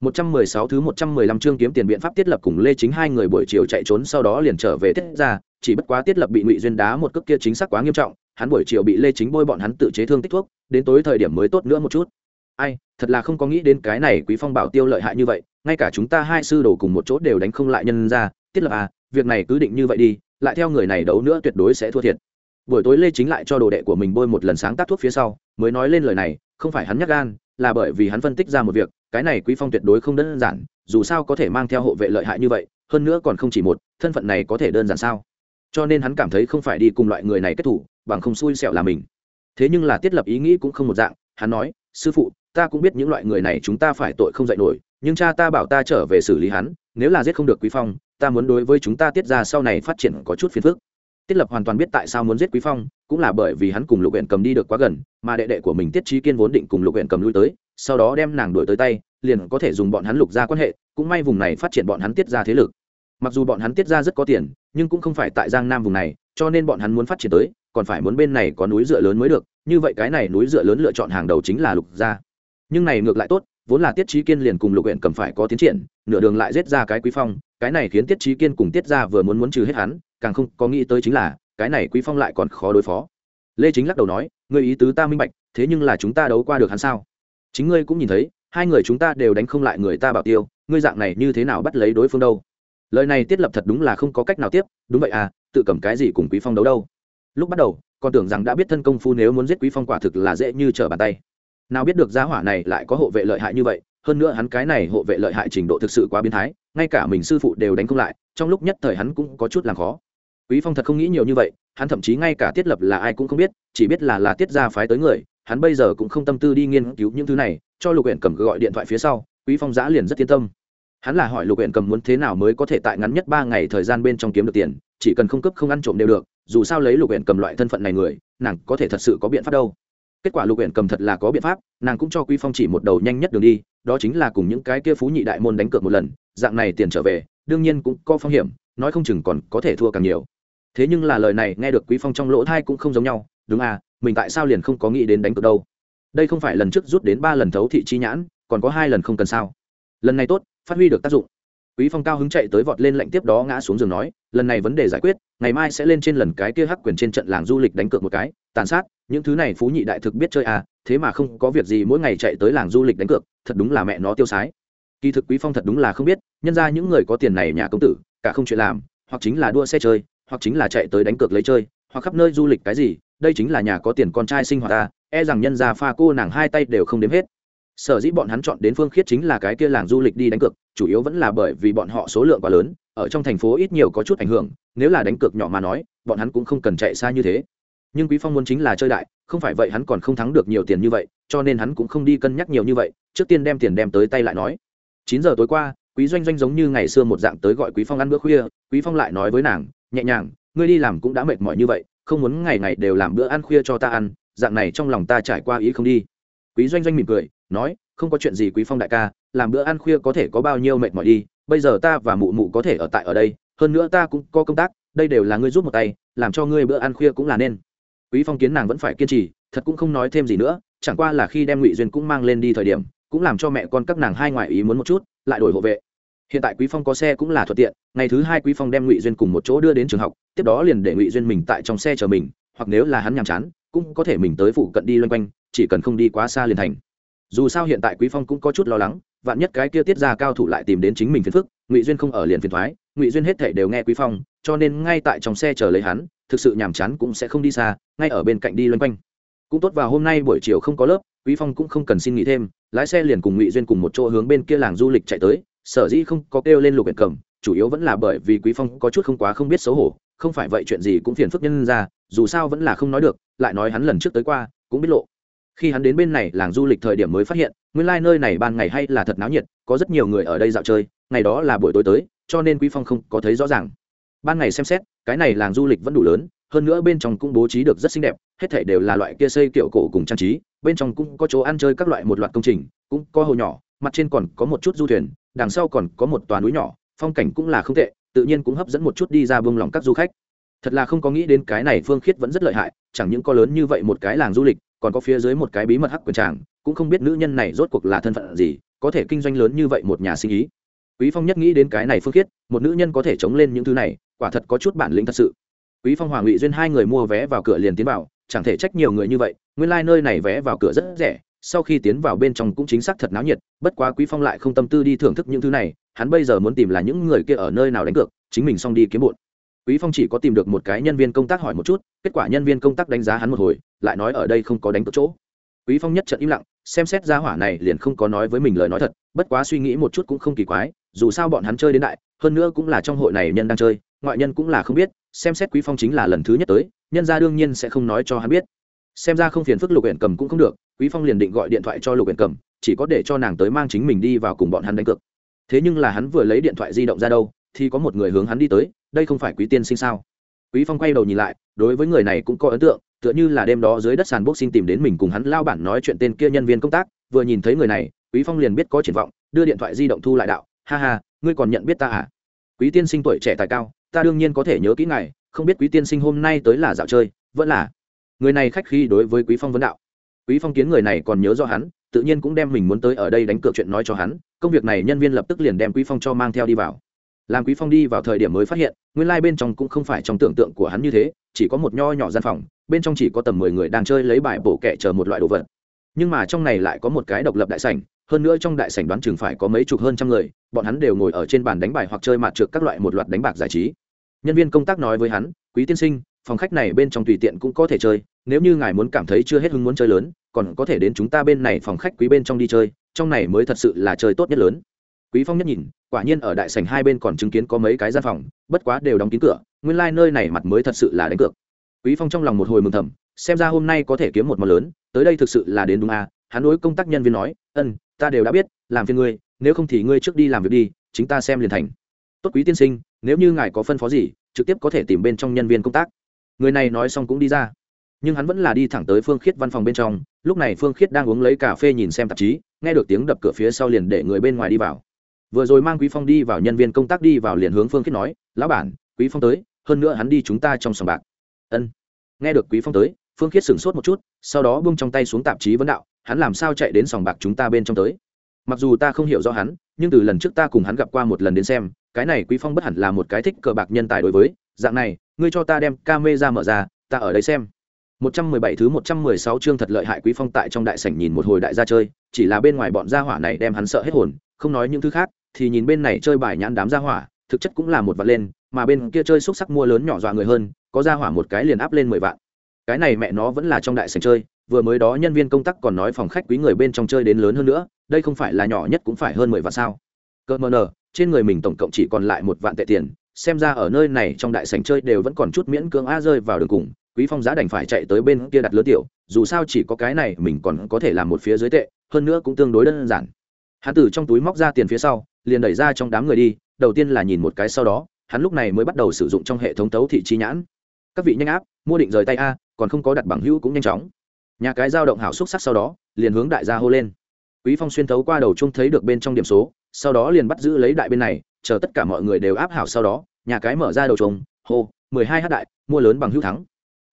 116 thứ 115 chương kiếm tiền biện pháp tiết lập cùng Lê Chính hai người buổi chiều chạy trốn sau đó liền trở về tiết ra, chỉ bất quá tiết lập bị Ngụy Duyên đá một cước kia chính xác quá nghiêm trọng, hắn buổi chiều bị Lê Chính bôi bọn hắn tự chế thương tích thuốc, đến tối thời điểm mới tốt nữa một chút. Ai, thật là không có nghĩ đến cái này Quý Phong bảo tiêu lợi hại như vậy, ngay cả chúng ta hai sư đồ cùng một chỗ đều đánh không lại nhân ra, tiết lập à, việc này cứ định như vậy đi, lại theo người này đấu nữa tuyệt đối sẽ thua thiệt. Buổi tối Lê Chính lại cho đồ đệ của mình bôi một lần sáng tác thuốc phía sau, mới nói lên lời này, không phải hắn nhắc gan, là bởi vì hắn phân tích ra một việc, cái này quý phong tuyệt đối không đơn giản dù sao có thể mang theo hộ vệ lợi hại như vậy hơn nữa còn không chỉ một thân phận này có thể đơn giản sao? Cho nên hắn cảm thấy không phải đi cùng loại người này kết thủ bằng không xui xẻo là mình. Thế nhưng là thiết lập ý nghĩ cũng không một dạng hắn nói sư phụ ta cũng biết những loại người này chúng ta phải tội không dạy nổi nhưng cha ta bảo ta trở về xử lý hắn nếu là giết không được quý phong ta muốn đối với chúng ta tiết ra sau này phát triển có chút phiền phức tiết lập hoàn toàn biết tại sao muốn giết quý phong, cũng là bởi vì hắn cùng lục Uyển cầm đi được quá gần, mà đệ đệ của mình tiết Chí kiên vốn định cùng lục Uyển cầm lui tới, sau đó đem nàng đuổi tới tay, liền có thể dùng bọn hắn lục ra quan hệ, cũng may vùng này phát triển bọn hắn tiết ra thế lực. Mặc dù bọn hắn tiết ra rất có tiền, nhưng cũng không phải tại giang nam vùng này, cho nên bọn hắn muốn phát triển tới, còn phải muốn bên này có núi dựa lớn mới được, như vậy cái này núi dựa lớn lựa chọn hàng đầu chính là lục gia. Nhưng này ngược lại tốt, vốn là tiết Chí kiên liền cùng lục Uyển cầm phải có tiến triển nửa đường lại giết ra cái quý phong, cái này khiến tiết trí kiên cùng tiết ra vừa muốn muốn trừ hết hắn, càng không có nghĩ tới chính là, cái này quý phong lại còn khó đối phó. Lê chính lắc đầu nói, ngươi ý tứ ta minh bạch, thế nhưng là chúng ta đấu qua được hắn sao? Chính ngươi cũng nhìn thấy, hai người chúng ta đều đánh không lại người ta bảo tiêu, ngươi dạng này như thế nào bắt lấy đối phương đâu? Lời này tiết lập thật đúng là không có cách nào tiếp, đúng vậy à tự cầm cái gì cùng quý phong đấu đâu? Lúc bắt đầu, còn tưởng rằng đã biết thân công phu nếu muốn giết quý phong quả thực là dễ như trở bàn tay. Nào biết được giá hỏa này lại có hộ vệ lợi hại như vậy hơn nữa hắn cái này hộ vệ lợi hại trình độ thực sự quá biến thái, ngay cả mình sư phụ đều đánh không lại, trong lúc nhất thời hắn cũng có chút làm khó. Quý phong thật không nghĩ nhiều như vậy, hắn thậm chí ngay cả tiết lập là ai cũng không biết, chỉ biết là là tiết gia phái tới người, hắn bây giờ cũng không tâm tư đi nghiên cứu những thứ này, cho lục huyện cầm gọi điện thoại phía sau, quý phong giã liền rất yên tâm. Hắn là hỏi lục huyện cầm muốn thế nào mới có thể tại ngắn nhất ba ngày thời gian bên trong kiếm được tiền, chỉ cần không cấp không ăn trộm đều được, dù sao lấy lục huyện cầm loại thân phận này người, nàng có thể thật sự có biện pháp đâu kết quả lục huyện cầm thật là có biện pháp, nàng cũng cho quý phong chỉ một đầu nhanh nhất đường đi, đó chính là cùng những cái kia phú nhị đại môn đánh cược một lần, dạng này tiền trở về, đương nhiên cũng có phong hiểm, nói không chừng còn có thể thua càng nhiều. Thế nhưng là lời này nghe được quý phong trong lỗ thai cũng không giống nhau, đúng à mình tại sao liền không có nghĩ đến đánh cược đâu? Đây không phải lần trước rút đến ba lần thấu thị chi nhãn, còn có hai lần không cần sao? Lần này tốt, phát huy được tác dụng quý phong cao hứng chạy tới vọt lên lạnh tiếp đó ngã xuống giường nói, lần này vấn đề giải quyết, ngày mai sẽ lên trên lần cái kia hắc quyền trên trận làng du lịch đánh cược một cái, tàn sát, những thứ này phú nhị đại thực biết chơi à thế mà không có việc gì mỗi ngày chạy tới làng du lịch đánh cược, thật đúng là mẹ nó tiêu sái. Kỳ thực quý phong thật đúng là không biết, nhân ra những người có tiền này nhà công tử, cả không chuyện làm, hoặc chính là đua xe chơi, hoặc chính là chạy tới đánh cược lấy chơi, hoặc khắp nơi du lịch cái gì, đây chính là nhà có tiền con trai sinh hoạt ta e rằng nhân gia pha cô nàng hai tay đều không đếm hết sở dĩ bọn hắn chọn đến phương khiết chính là cái kia làng du lịch đi đánh cược, chủ yếu vẫn là bởi vì bọn họ số lượng quá lớn, ở trong thành phố ít nhiều có chút ảnh hưởng, nếu là đánh cược nhỏ mà nói, bọn hắn cũng không cần chạy xa như thế. Nhưng quý phong muốn chính là chơi đại, không phải vậy hắn còn không thắng được nhiều tiền như vậy, cho nên hắn cũng không đi cân nhắc nhiều như vậy, trước tiên đem tiền đem tới tay lại nói. Chín giờ tối qua, quý doanh doanh giống như ngày xưa một dạng tới gọi quý phong ăn bữa khuya, quý phong lại nói với nàng, nhẹ nhàng, ngươi đi làm cũng đã mệt mỏi như vậy, không muốn ngày ngày đều làm bữa ăn khuya cho ta ăn, dạng này trong lòng ta trải qua ý không đi quý doanh doanh mỉm cười, nói, không có chuyện gì quý phong đại ca, làm bữa ăn khuya có thể có bao nhiêu mệt mỏi đi, bây giờ ta và mụ mụ có thể ở tại ở đây, hơn nữa ta cũng có công tác, đây đều là ngươi giúp một tay, làm cho ngươi bữa ăn khuya cũng là nên. Quý phong kiến nàng vẫn phải kiên trì, thật cũng không nói thêm gì nữa, chẳng qua là khi đem ngụy duyên cũng mang lên đi thời điểm, cũng làm cho mẹ con các nàng hai ngoại ý muốn một chút, lại đổi hộ vệ. Hiện tại quý phong có xe cũng là thuận tiện, ngày thứ hai quý phong đem ngụy duyên cùng một chỗ đưa đến trường học, tiếp đó liền để ngụy duyên mình tại trong xe chờ mình, hoặc nếu là hắn nhàm chán cũng có thể mình tới phụ cận đi loanh quanh, chỉ cần không đi quá xa liền thành. Dù sao hiện tại quý phong cũng có chút lo lắng, vạn nhất cái kia tiết ra cao thủ lại tìm đến chính mình phiền phức, ngụy duyên không ở liền phiền thoái, ngụy duyên hết thể đều nghe quý phong, cho nên ngay tại trong xe chờ lấy hắn, thực sự nhàm chán cũng sẽ không đi xa, ngay ở bên cạnh đi loanh quanh. Cũng tốt vào hôm nay buổi chiều không có lớp, quý phong cũng không cần xin nghỉ thêm, lái xe liền cùng ngụy duyên cùng một chỗ hướng bên kia làng du lịch chạy tới, sở dĩ không có kêu lên lục biển cầm, chủ yếu vẫn là bởi vì quý phong có chút không quá không biết xấu hổ không phải vậy chuyện gì cũng phiền phức nhân ra, dù sao vẫn là không nói được, lại nói hắn lần trước tới qua, cũng biết lộ. Khi hắn đến bên này, làng du lịch thời điểm mới phát hiện, nguyên lai、like、nơi này ban ngày hay là thật náo nhiệt, có rất nhiều người ở đây dạo chơi, ngày đó là buổi tối tới, cho nên quý phong không có thấy rõ ràng. Ban ngày xem xét, cái này làng du lịch vẫn đủ lớn, hơn nữa bên trong cũng bố trí được rất xinh đẹp, hết thảy đều là loại kia xây kiểu cổ cùng trang trí, bên trong cũng có chỗ ăn chơi các loại một loạt công trình, cũng có hồ nhỏ, mặt trên còn có một chút du thuyền, đằng sau còn có một tòa núi nhỏ, phong cảnh cũng là không tệ tự nhiên cũng hấp dẫn một chút đi ra bông lòng các du khách. Thật là không có nghĩ đến cái này phương khiết vẫn rất lợi hại, chẳng những có lớn như vậy một cái làng du lịch, còn có phía dưới một cái bí mật hắc quyền tràng, cũng không biết nữ nhân này rốt cuộc là thân phận gì, có thể kinh doanh lớn như vậy một nhà sinh ý. Quý phong nhất nghĩ đến cái này phương khiết, một nữ nhân có thể chống lên những thứ này, quả thật có chút bản lĩnh thật sự. Quý phong hòa ngụy duyên hai người mua vé vào cửa liền tiến vào, chẳng thể trách nhiều người như vậy, nguyên lai like nơi này vé vào cửa rất rẻ sau khi tiến vào bên trong cũng chính xác thật náo nhiệt, bất quá quý phong lại không tâm tư đi thưởng thức những thứ này, hắn bây giờ muốn tìm là những người kia ở nơi nào đánh cược, chính mình xong đi kiếm bụn quý phong chỉ có tìm được một cái nhân viên công tác hỏi một chút, kết quả nhân viên công tác đánh giá hắn một hồi, lại nói ở đây không có đánh cược chỗ. Quý phong nhất trận im lặng, xem xét ra hỏa này liền không có nói với mình lời nói thật, bất quá suy nghĩ một chút cũng không kỳ quái, dù sao bọn hắn chơi đến đại, hơn nữa cũng là trong hội này nhân đang chơi, ngoại nhân cũng là không biết, xem xét quý phong chính là lần thứ nhất tới, nhân ra đương nhiên sẽ không nói cho hắn biết xem ra không phiền phức lục huyện cầm cũng không được, quý phong liền định gọi điện thoại cho lục huyện cầm, chỉ có để cho nàng tới mang chính mình đi vào cùng bọn hắn đánh cược. Thế nhưng là hắn vừa lấy điện thoại di động ra đâu, thì có một người hướng hắn đi tới, đây không phải quý tiên sinh sao? Quý phong quay đầu nhìn lại, đối với người này cũng có ấn tượng, tựa như là đêm đó dưới đất sàn bốc xin tìm đến mình cùng hắn lao bản nói chuyện tên kia nhân viên công tác, vừa nhìn thấy người này, quý phong liền biết có triển vọng, đưa điện thoại di động thu lại đạo, ha ha, ngươi còn nhận biết ta à? Quý tiên sinh tuổi trẻ tài cao, ta đương nhiên có thể nhớ kỹ ngài, không biết quý tiên sinh hôm nay tới là dạo chơi, vẫn là người này khách khi đối với quý phong vấn đạo. Quý phong kiến người này còn nhớ rõ hắn, tự nhiên cũng đem mình muốn tới ở đây đánh cược chuyện nói cho hắn, công việc này nhân viên lập tức liền đem quý phong cho mang theo đi vào. Làm quý phong đi vào thời điểm mới phát hiện, nguyên lai like bên trong cũng không phải trong tưởng tượng của hắn như thế, chỉ có một nho nhỏ gian phòng, bên trong chỉ có tầm mười người đang chơi lấy bài bổ kẻ chờ một loại đồ vật. Nhưng mà trong này lại có một cái độc lập đại sảnh, hơn nữa trong đại sảnh đoán chừng phải có mấy chục hơn trăm người, bọn hắn đều ngồi ở trên bàn đánh bài hoặc chơi mặt trượt các loại một loạt đánh bạc giải trí. Nhân viên công tác nói với hắn, quý tiên sinh phòng khách này bên trong tùy tiện cũng có thể chơi, nếu như ngài muốn cảm thấy chưa hết hứng muốn chơi lớn, còn có thể đến chúng ta bên này phòng khách quý bên trong đi chơi, trong này mới thật sự là chơi tốt nhất lớn. Quý phong nhất nhìn, quả nhiên ở đại sảnh hai bên còn chứng kiến có mấy cái gian phòng, bất quá đều đóng kín cửa, nguyên lai like nơi này mặt mới thật sự là đánh cược. Quý phong trong lòng một hồi mừng thầm, xem ra hôm nay có thể kiếm một món lớn, tới đây thực sự là đến đúng à hắn đối công tác nhân viên nói, ân, ta đều đã biết, làm phiền ngươi, nếu không thì ngươi trước đi làm việc đi, chính ta xem liền thành. Tốt quý tiên sinh, nếu như ngài có phân phó gì, trực tiếp có thể tìm bên trong nhân viên công tác người này nói xong cũng đi ra. Nhưng hắn vẫn là đi thẳng tới phương khiết văn phòng bên trong, lúc này phương khiết đang uống lấy cà phê nhìn xem tạp chí, nghe được tiếng đập cửa phía sau liền để người bên ngoài đi vào. Vừa rồi mang quý phong đi vào nhân viên công tác đi vào liền hướng phương khiết nói, lão bản, quý phong tới, hơn nữa hắn đi chúng ta trong sòng bạc. Ân. Nghe được quý phong tới, phương khiết sửng sốt một chút, sau đó buông trong tay xuống tạp chí vấn đạo, hắn làm sao chạy đến sòng bạc chúng ta bên trong tới? Mặc dù ta không hiểu rõ hắn, nhưng từ lần trước ta cùng hắn gặp qua một lần đến xem, cái này quý phong bất hẳn là một cái thích cờ bạc nhân tài đối với, dạng này ngươi cho ta đem camera mở ra, ta ở đây xem. 117 thứ 116 chương thật lợi hại quý phong tại trong đại sảnh nhìn một hồi đại gia chơi, chỉ là bên ngoài bọn gia hỏa này đem hắn sợ hết hồn, không nói những thứ khác, thì nhìn bên này chơi bài nhãn đám gia hỏa, thực chất cũng là một vạn lên, mà bên kia chơi xúc sắc mua lớn nhỏ dọa người hơn, có gia hỏa một cái liền áp lên mười vạn. Cái này mẹ nó vẫn là trong đại sảnh chơi, vừa mới đó nhân viên công tác còn nói phòng khách quý người bên trong chơi đến lớn hơn nữa, đây không phải là nhỏ nhất cũng phải hơn mười vạn sao? Cơ mờ nờ, trên người mình tổng cộng chỉ còn lại một vạn tệ tiền xem ra ở nơi này trong đại sảnh chơi đều vẫn còn chút miễn cưỡng a rơi vào đường cùng, quý phong giá đành phải chạy tới bên kia đặt lứa tiểu, dù sao chỉ có cái này mình còn có thể làm một phía dưới tệ, hơn nữa cũng tương đối đơn giản. Hắn từ trong túi móc ra tiền phía sau, liền đẩy ra trong đám người đi, đầu tiên là nhìn một cái sau đó, hắn lúc này mới bắt đầu sử dụng trong hệ thống tấu thị chi nhãn. Các vị nhanh áp, mua định rời tay a, còn không có đặt bằng hữu cũng nhanh chóng. Nhà cái dao động hảo xúc sắc sau đó, liền hướng đại gia hô lên. Quý phong xuyên thấu qua đầu chung thấy được bên trong điểm số, sau đó liền bắt giữ lấy đại bên này chờ tất cả mọi người đều áp hảo sau đó, nhà cái mở ra đầu trống, hô, mười hai h đại, mua lớn bằng hữu thắng.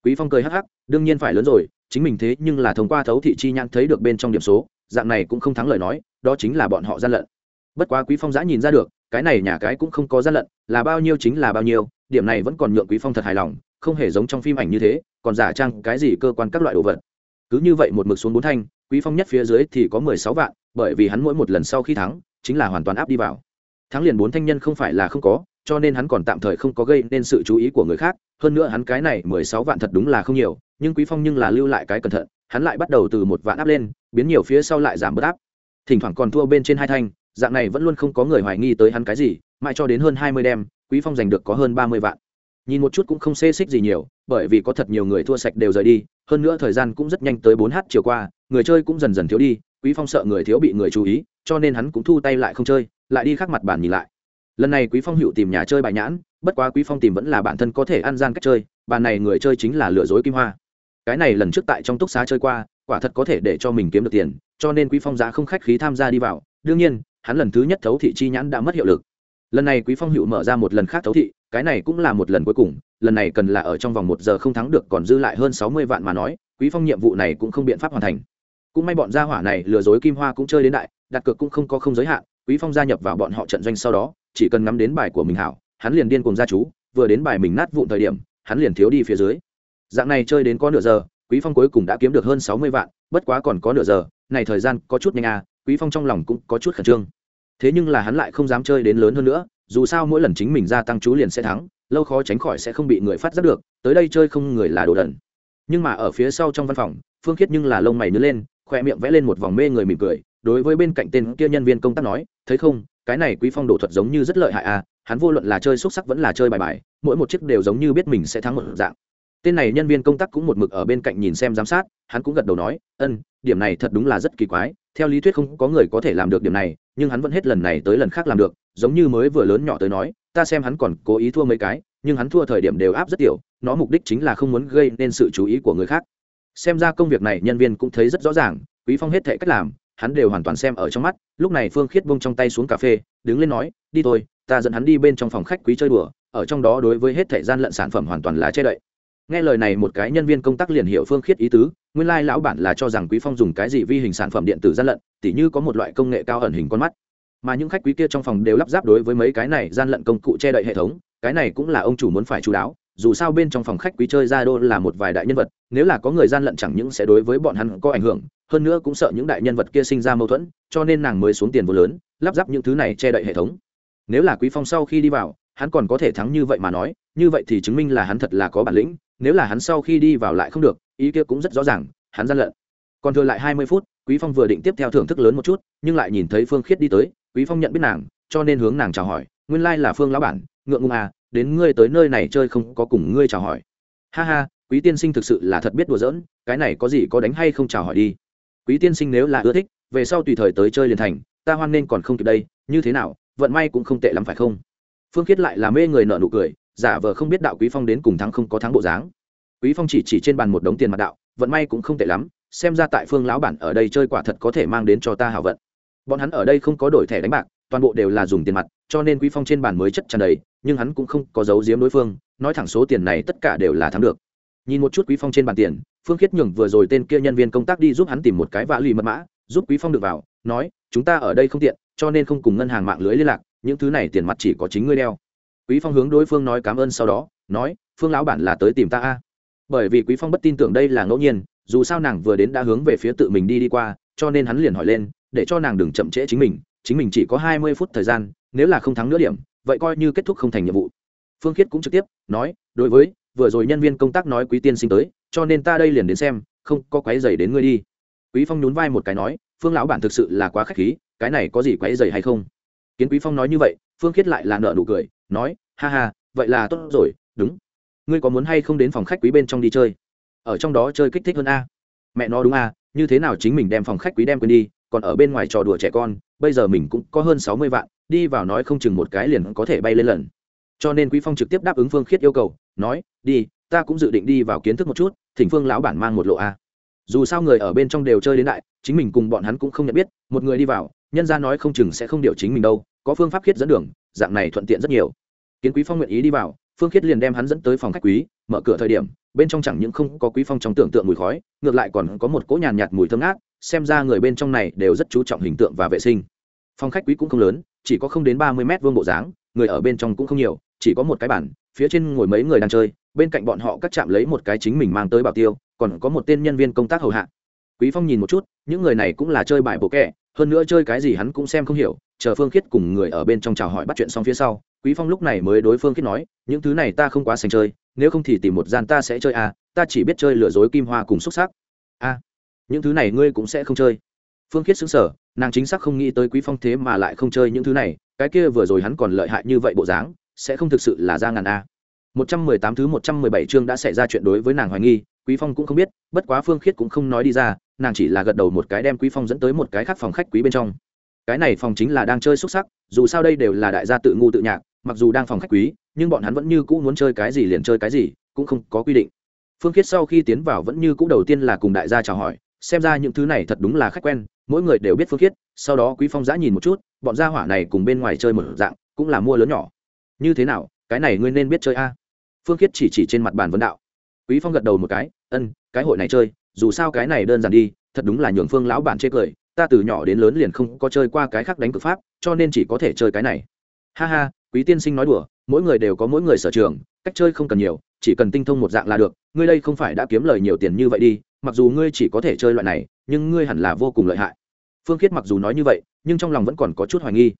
Quý phong cười hắc hắc, đương nhiên phải lớn rồi, chính mình thế nhưng là thông qua thấu thị chi nhãn thấy được bên trong điểm số, dạng này cũng không thắng lời nói, đó chính là bọn họ gian lận. Bất quá quý phong giã nhìn ra được, cái này nhà cái cũng không có gian lận, là bao nhiêu chính là bao nhiêu, điểm này vẫn còn nhượng quý phong thật hài lòng, không hề giống trong phim ảnh như thế, còn giả trang cái gì cơ quan các loại đồ vật. Cứ như vậy một mực xuống bốn thanh, quý phong nhất phía dưới thì có mười sáu vạn, bởi vì hắn mỗi một lần sau khi thắng, chính là hoàn toàn áp đi vào thắng liền bốn thanh nhân không phải là không có, cho nên hắn còn tạm thời không có gây nên sự chú ý của người khác. Hơn nữa hắn cái này mười sáu vạn thật đúng là không nhiều, nhưng quý phong nhưng là lưu lại cái cẩn thận, hắn lại bắt đầu từ một vạn áp lên, biến nhiều phía sau lại giảm bớt áp. Thỉnh thoảng còn thua bên trên hai thanh, dạng này vẫn luôn không có người hoài nghi tới hắn cái gì, mãi cho đến hơn hai mươi đêm, quý phong giành được có hơn ba mươi vạn. Nhìn một chút cũng không xê xích gì nhiều, bởi vì có thật nhiều người thua sạch đều rời đi, hơn nữa thời gian cũng rất nhanh tới bốn h chiều qua, người chơi cũng dần dần thiếu đi, quý phong sợ người thiếu bị người chú ý, cho nên hắn cũng thu tay lại không chơi lại đi khác mặt bàn nhìn lại. Lần này quý phong hữu tìm nhà chơi bài nhãn, bất quá quý phong tìm vẫn là bản thân có thể ăn gian cách chơi bàn này người chơi chính là lừa dối kim hoa. Cái này lần trước tại trong túc xá chơi qua, quả thật có thể để cho mình kiếm được tiền, cho nên quý phong giá không khách khí tham gia đi vào. Đương nhiên, hắn lần thứ nhất thấu thị chi nhãn đã mất hiệu lực. Lần này quý phong hữu mở ra một lần khác thấu thị, cái này cũng là một lần cuối cùng, lần này cần là ở trong vòng một giờ không thắng được còn dư lại hơn sáu mươi vạn mà nói, quý phong nhiệm vụ này cũng không biện pháp hoàn thành. Cũng may bọn gia hỏa này lừa dối kim hoa cũng chơi đến đại, đặt cược cũng không có không giới hạn quý phong gia nhập vào bọn họ trận doanh sau đó, chỉ cần ngắm đến bài của mình hảo, hắn liền điên cùng gia chú, vừa đến bài mình nát vụn thời điểm, hắn liền thiếu đi phía dưới. Dạng này chơi đến có nửa giờ, quý phong cuối cùng đã kiếm được hơn sáu mươi vạn, bất quá còn có nửa giờ, này thời gian có chút nhanh à quý phong trong lòng cũng có chút khẩn trương. Thế nhưng là hắn lại không dám chơi đến lớn hơn nữa, dù sao mỗi lần chính mình gia tăng chú liền sẽ thắng, lâu khó tránh khỏi sẽ không bị người phát giác được, tới đây chơi không người là đồ đần. Nhưng mà ở phía sau trong văn phòng, phương khiết nhưng là lông mày nhớ lên, khoe miệng vẽ lên một vòng mê người mỉm cười đối với bên cạnh tên kia nhân viên công tác nói, thấy không, cái này quý phong đổ thuật giống như rất lợi hại à hắn vô luận là chơi xúc sắc vẫn là chơi bài bài, mỗi một chiếc đều giống như biết mình sẽ thắng một dạng. Tên này nhân viên công tác cũng một mực ở bên cạnh nhìn xem giám sát, hắn cũng gật đầu nói, ân, điểm này thật đúng là rất kỳ quái, theo lý thuyết không có người có thể làm được điểm này, nhưng hắn vẫn hết lần này tới lần khác làm được, giống như mới vừa lớn nhỏ tới nói, ta xem hắn còn cố ý thua mấy cái, nhưng hắn thua thời điểm đều áp rất tiểu, nó mục đích chính là không muốn gây nên sự chú ý của người khác. Xem ra công việc này nhân viên cũng thấy rất rõ ràng, quý phong hết thể cách làm hắn đều hoàn toàn xem ở trong mắt, lúc này phương khiết bông trong tay xuống cà phê, đứng lên nói, đi thôi, ta dẫn hắn đi bên trong phòng khách quý chơi đùa, ở trong đó đối với hết thời gian lận sản phẩm hoàn toàn là che đậy. Nghe lời này một cái nhân viên công tác liền hiểu phương khiết ý tứ, nguyên lai lão bản là cho rằng quý phong dùng cái gì vi hình sản phẩm điện tử gian lận, tỉ như có một loại công nghệ cao ẩn hình con mắt. Mà những khách quý kia trong phòng đều lắp ráp đối với mấy cái này gian lận công cụ che đậy hệ thống, cái này cũng là ông chủ muốn phải chú đáo dù sao bên trong phòng khách quý chơi ra đô là một vài đại nhân vật, nếu là có người gian lận chẳng những sẽ đối với bọn hắn có ảnh hưởng, hơn nữa cũng sợ những đại nhân vật kia sinh ra mâu thuẫn, cho nên nàng mới xuống tiền vô lớn, lắp ráp những thứ này che đậy hệ thống. Nếu là quý phong sau khi đi vào, hắn còn có thể thắng như vậy mà nói, như vậy thì chứng minh là hắn thật là có bản lĩnh, nếu là hắn sau khi đi vào lại không được, ý kia cũng rất rõ ràng, hắn gian lận. Còn thừa lại hai mươi phút, quý phong vừa định tiếp theo thưởng thức lớn một chút, nhưng lại nhìn thấy phương khiết đi tới, quý phong nhận biết nàng, cho nên hướng nàng chào hỏi, nguyên lai là phương lão bản, ngượng ngùng à đến ngươi tới nơi này chơi không có cùng ngươi chào hỏi. Ha ha, quý tiên sinh thực sự là thật biết đùa giỡn, cái này có gì có đánh hay không chào hỏi đi. Quý tiên sinh nếu là ưa thích, về sau tùy thời tới chơi liền thành, ta hoan nên còn không kịp đây, như thế nào, vận may cũng không tệ lắm phải không? Phương khiết lại là mê người nợ nụ cười, giả vờ không biết đạo quý phong đến cùng thắng không có thắng bộ dáng. Quý phong chỉ chỉ trên bàn một đống tiền mặt đạo, vận may cũng không tệ lắm, xem ra tại phương lão bản ở đây chơi quả thật có thể mang đến cho ta hảo vận. Bọn hắn ở đây không có đổi thẻ đánh bạc toàn bộ đều là dùng tiền mặt, cho nên quý phong trên bàn mới chất tràn đầy, nhưng hắn cũng không có giấu giếm đối phương, nói thẳng số tiền này tất cả đều là thắng được. Nhìn một chút quý phong trên bàn tiền, phương khiết nhường vừa rồi tên kia nhân viên công tác đi giúp hắn tìm một cái vạ lì mật mã, giúp quý phong được vào, nói, chúng ta ở đây không tiện, cho nên không cùng ngân hàng mạng lưới liên lạc, những thứ này tiền mặt chỉ có chính ngươi đeo. Quý phong hướng đối phương nói cảm ơn sau đó, nói, phương lão bản là tới tìm ta a. Bởi vì quý phong bất tin tưởng đây là ngẫu nhiên, dù sao nàng vừa đến đã hướng về phía tự mình đi đi qua, cho nên hắn liền hỏi lên, để cho nàng đừng chậm trễ chính mình chính mình chỉ có hai mươi phút thời gian, nếu là không thắng nữa điểm, vậy coi như kết thúc không thành nhiệm vụ. Phương khiết cũng trực tiếp nói, đối với, vừa rồi nhân viên công tác nói quý tiên sinh tới, cho nên ta đây liền đến xem, không có quái dày đến ngươi đi. Quý phong nhún vai một cái nói, phương lão bản thực sự là quá khách khí, cái này có gì quái dày hay không? Kiến quý phong nói như vậy, phương khiết lại là nợ nụ cười, nói, ha ha, vậy là tốt rồi, đúng. Ngươi có muốn hay không đến phòng khách quý bên trong đi chơi? Ở trong đó chơi kích thích hơn a. Mẹ nó đúng a, như thế nào chính mình đem phòng khách quý đem quên đi còn ở bên ngoài trò đùa trẻ con, bây giờ mình cũng có hơn sáu mươi vạn, đi vào nói không chừng một cái liền có thể bay lên lần. Cho nên quý phong trực tiếp đáp ứng phương khiết yêu cầu, nói, đi, ta cũng dự định đi vào kiến thức một chút, thỉnh phương lão bản mang một lộ a. Dù sao người ở bên trong đều chơi đến đại, chính mình cùng bọn hắn cũng không nhận biết, một người đi vào, nhân ra nói không chừng sẽ không điều chính mình đâu, có phương pháp khiết dẫn đường, dạng này thuận tiện rất nhiều. Kiến quý phong nguyện ý đi vào, phương khiết liền đem hắn dẫn tới phòng khách quý, mở cửa thời điểm, bên trong chẳng những không có quý phong trong tưởng tượng mùi khói, ngược lại còn có một cỗ nhàn nhạt mùi thơm ngát xem ra người bên trong này đều rất chú trọng hình tượng và vệ sinh. Phòng khách quý cũng không lớn chỉ có không đến ba mươi mét vuông bộ dáng người ở bên trong cũng không nhiều chỉ có một cái bàn phía trên ngồi mấy người đang chơi bên cạnh bọn họ cắt chạm lấy một cái chính mình mang tới bảo tiêu còn có một tên nhân viên công tác hầu hạ. Quý phong nhìn một chút những người này cũng là chơi bài bộ kẹ hơn nữa chơi cái gì hắn cũng xem không hiểu chờ phương khiết cùng người ở bên trong chào hỏi bắt chuyện xong phía sau quý phong lúc này mới đối phương khiết nói những thứ này ta không quá sành chơi nếu không thì tìm một gian ta sẽ chơi à ta chỉ biết chơi lừa dối kim hoa cùng xúc sắc. A à, những thứ này ngươi cũng sẽ không chơi phương khiết xứng sở nàng chính xác không nghĩ tới quý phong thế mà lại không chơi những thứ này cái kia vừa rồi hắn còn lợi hại như vậy bộ dáng sẽ không thực sự là ra ngàn a 118 thứ 117 chương đã xảy ra chuyện đối với nàng hoài nghi, Quý Phong cũng không biết, bất quá Phương Khiết cũng không nói đi ra, nàng chỉ là gật đầu một cái đem Quý Phong dẫn tới một cái khác phòng khách quý bên trong. Cái này phòng chính là đang chơi xúc sắc, dù sao đây đều là đại gia tự ngu tự nhạc, mặc dù đang phòng khách quý, nhưng bọn hắn vẫn như cũ muốn chơi cái gì liền chơi cái gì, cũng không có quy định. Phương Khiết sau khi tiến vào vẫn như cũ đầu tiên là cùng đại gia chào hỏi, xem ra những thứ này thật đúng là khách quen, mỗi người đều biết Phương Khiết, sau đó Quý Phong giã nhìn một chút, bọn gia hỏa này cùng bên ngoài chơi một dạng, cũng là mua lớn nhỏ. Như thế nào, cái này ngươi nên biết chơi a? phương khiết chỉ chỉ trên mặt bàn vấn đạo quý phong gật đầu một cái ân cái hội này chơi dù sao cái này đơn giản đi thật đúng là nhường phương lão bản chê cười ta từ nhỏ đến lớn liền không có chơi qua cái khác đánh cực pháp cho nên chỉ có thể chơi cái này ha ha quý tiên sinh nói đùa mỗi người đều có mỗi người sở trường cách chơi không cần nhiều chỉ cần tinh thông một dạng là được ngươi đây không phải đã kiếm lời nhiều tiền như vậy đi mặc dù ngươi chỉ có thể chơi loại này, nhưng ngươi hẳn là vô cùng lợi hại. Phương khiết mặc dù nói như vậy, nhưng trong lòng vẫn còn có chút hoài nghi.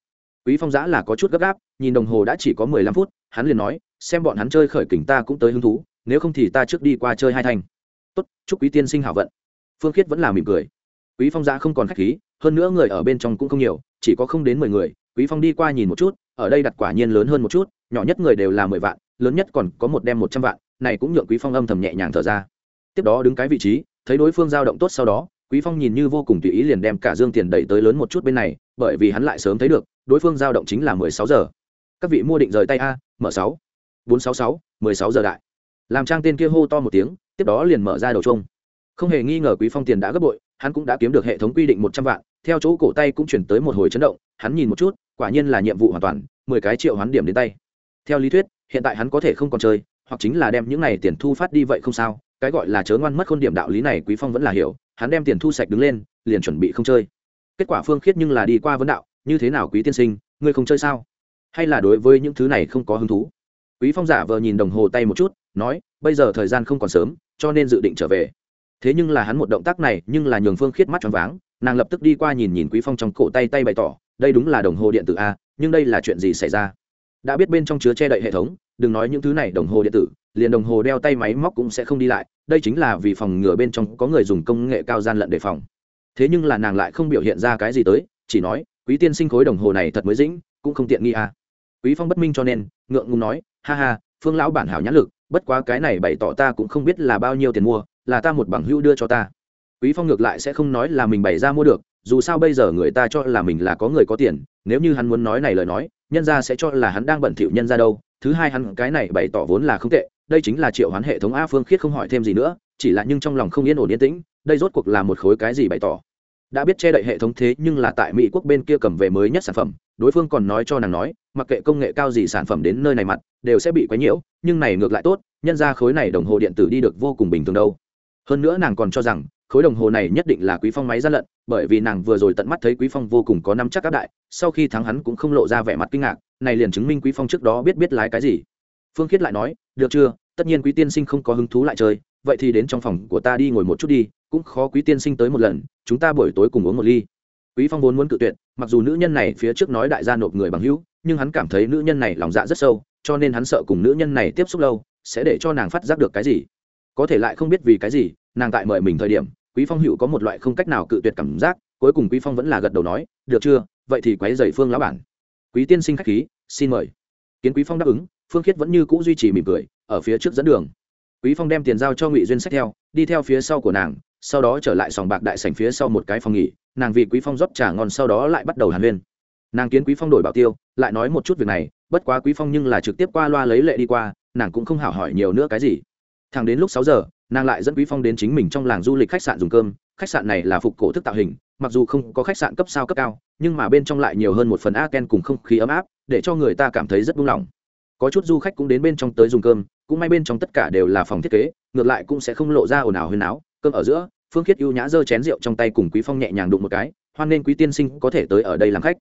Quý phong giã là có chút gấp gáp, nhìn đồng hồ đã chỉ có mười lăm phút, hắn liền nói, xem bọn hắn chơi khởi kình ta cũng tới hứng thú, nếu không thì ta trước đi qua chơi hai thanh tốt, chúc quý tiên sinh hảo vận. Phương khiết vẫn là mỉm cười. Quý phong giã không còn khách khí, hơn nữa người ở bên trong cũng không nhiều, chỉ có không đến mười người, quý phong đi qua nhìn một chút, ở đây đặt quả nhiên lớn hơn một chút, nhỏ nhất người đều là mười vạn, lớn nhất còn có một đem một trăm vạn, này cũng nhượng quý phong âm thầm nhẹ nhàng thở ra. Tiếp đó đứng cái vị trí thấy đối phương giao động tốt sau đó, quý phong nhìn như vô cùng tùy ý liền đem cả dương tiền đẩy tới lớn một chút bên này, bởi vì hắn lại sớm thấy được, đối phương giao động chính là mười sáu giờ. Các vị mua định rời tay a, mở sáu. Bốn sáu sáu, mười sáu giờ đại. Làm trang tên kia hô to một tiếng, tiếp đó liền mở ra đầu chung không hề nghi ngờ quý phong tiền đã gấp bội, hắn cũng đã kiếm được hệ thống quy định một trăm vạn, theo chỗ cổ tay cũng chuyển tới một hồi chấn động, hắn nhìn một chút, quả nhiên là nhiệm vụ hoàn toàn, mười cái triệu hắn điểm đến tay. Theo lý thuyết, hiện tại hắn có thể không còn chơi, hoặc chính là đem những này tiền thu phát đi vậy không sao cái gọi là chớ ngoan mất khôn điểm đạo lý này quý phong vẫn là hiểu, hắn đem tiền thu sạch đứng lên, liền chuẩn bị không chơi. Kết quả phương khiết nhưng là đi qua vấn đạo, như thế nào quý tiên sinh, ngươi không chơi sao? Hay là đối với những thứ này không có hứng thú? Quý phong giả vờ nhìn đồng hồ tay một chút, nói, bây giờ thời gian không còn sớm, cho nên dự định trở về. Thế nhưng là hắn một động tác này, nhưng là nhường phương khiết mắt tròn váng, nàng lập tức đi qua nhìn nhìn quý phong trong cổ tay tay bày tỏ, đây đúng là đồng hồ điện tử a, nhưng đây là chuyện gì xảy ra? Đã biết bên trong chứa che đậy hệ thống đừng nói những thứ này, đồng hồ điện tử, liền đồng hồ đeo tay máy móc cũng sẽ không đi lại. Đây chính là vì phòng ngừa bên trong có người dùng công nghệ cao gian lận đề phòng. Thế nhưng là nàng lại không biểu hiện ra cái gì tới, chỉ nói, quý tiên sinh khối đồng hồ này thật mới dĩnh, cũng không tiện nghi à. quý phong bất minh cho nên, ngượng ngùng nói, ha ha, phương lão bản hảo nhãn lực, bất quá cái này bày tỏ ta cũng không biết là bao nhiêu tiền mua, là ta một bằng hữu đưa cho ta. Quý phong ngược lại sẽ không nói là mình bày ra mua được, dù sao bây giờ người ta cho là mình là có người có tiền, nếu như hắn muốn nói này lời nói, nhân ra sẽ cho là hắn đang bận thỉu nhân ra đâu thứ hai hắn cái này bày tỏ vốn là không tệ, đây chính là triệu hoán hệ thống a phương khiết không hỏi thêm gì nữa, chỉ là nhưng trong lòng không yên ổn yên tĩnh, đây rốt cuộc là một khối cái gì bày tỏ? Đã biết che đậy hệ thống thế nhưng là tại mỹ quốc bên kia cầm về mới nhất sản phẩm, đối phương còn nói cho nàng nói, mặc kệ công nghệ cao gì sản phẩm đến nơi này mặt, đều sẽ bị quấy nhiễu, nhưng này ngược lại tốt, nhân ra khối này đồng hồ điện tử đi được vô cùng bình thường đâu. Hơn nữa nàng còn cho rằng khối đồng hồ này nhất định là quý phong máy ra lận, bởi vì nàng vừa rồi tận mắt thấy quý phong vô cùng có năm chắc áp đại, sau khi thắng hắn cũng không lộ ra vẻ mặt kinh ngạc, này liền chứng minh quý phong trước đó biết biết lái cái gì. Phương khiết lại nói, được chưa? Tất nhiên quý tiên sinh không có hứng thú lại chơi, vậy thì đến trong phòng của ta đi ngồi một chút đi, cũng khó quý tiên sinh tới một lần, chúng ta buổi tối cùng uống một ly. Quý phong vốn muốn cự tuyệt, mặc dù nữ nhân này phía trước nói đại gia nộp người bằng hữu, nhưng hắn cảm thấy nữ nhân này lòng dạ rất sâu, cho nên hắn sợ cùng nữ nhân này tiếp xúc lâu, sẽ để cho nàng phát giác được cái gì. Có thể lại không biết vì cái gì, nàng tại mời mình thời điểm quý phong hữu có một loại không cách nào cự tuyệt cảm giác, cuối cùng quý phong vẫn là gật đầu nói, được chưa? Vậy thì quấy dày phương lão bản. Quý tiên sinh khách khí, xin mời. Kiến quý phong đáp ứng, phương khiết vẫn như cũ duy trì mỉm cười, ở phía trước dẫn đường. Quý phong đem tiền giao cho ngụy duyên sách theo, đi theo phía sau của nàng, sau đó trở lại sòng bạc đại sảnh phía sau một cái phòng nghỉ, nàng vì quý phong rót trà ngon sau đó lại bắt đầu hàn huyên. Nàng kiến quý phong đổi bảo tiêu, lại nói một chút việc này, bất quá quý phong nhưng là trực tiếp qua loa lấy lệ đi qua, nàng cũng không hảo hỏi nhiều nữa cái gì. Thẳng đến lúc sáu giờ nàng lại dẫn quý phong đến chính mình trong làng du lịch khách sạn dùng cơm. Khách sạn này là phục cổ thức tạo hình, mặc dù không có khách sạn cấp sao cấp cao, nhưng mà bên trong lại nhiều hơn một phần a cùng không khí ấm áp, để cho người ta cảm thấy rất buông lỏng. Có chút du khách cũng đến bên trong tới dùng cơm, cũng may bên trong tất cả đều là phòng thiết kế, ngược lại cũng sẽ không lộ ra ồn ào huyên áo cơm ở giữa, phương khiết ưu nhã giơ chén rượu trong tay cùng quý phong nhẹ nhàng đụng một cái, hoan nên quý tiên sinh có thể tới ở đây làm khách.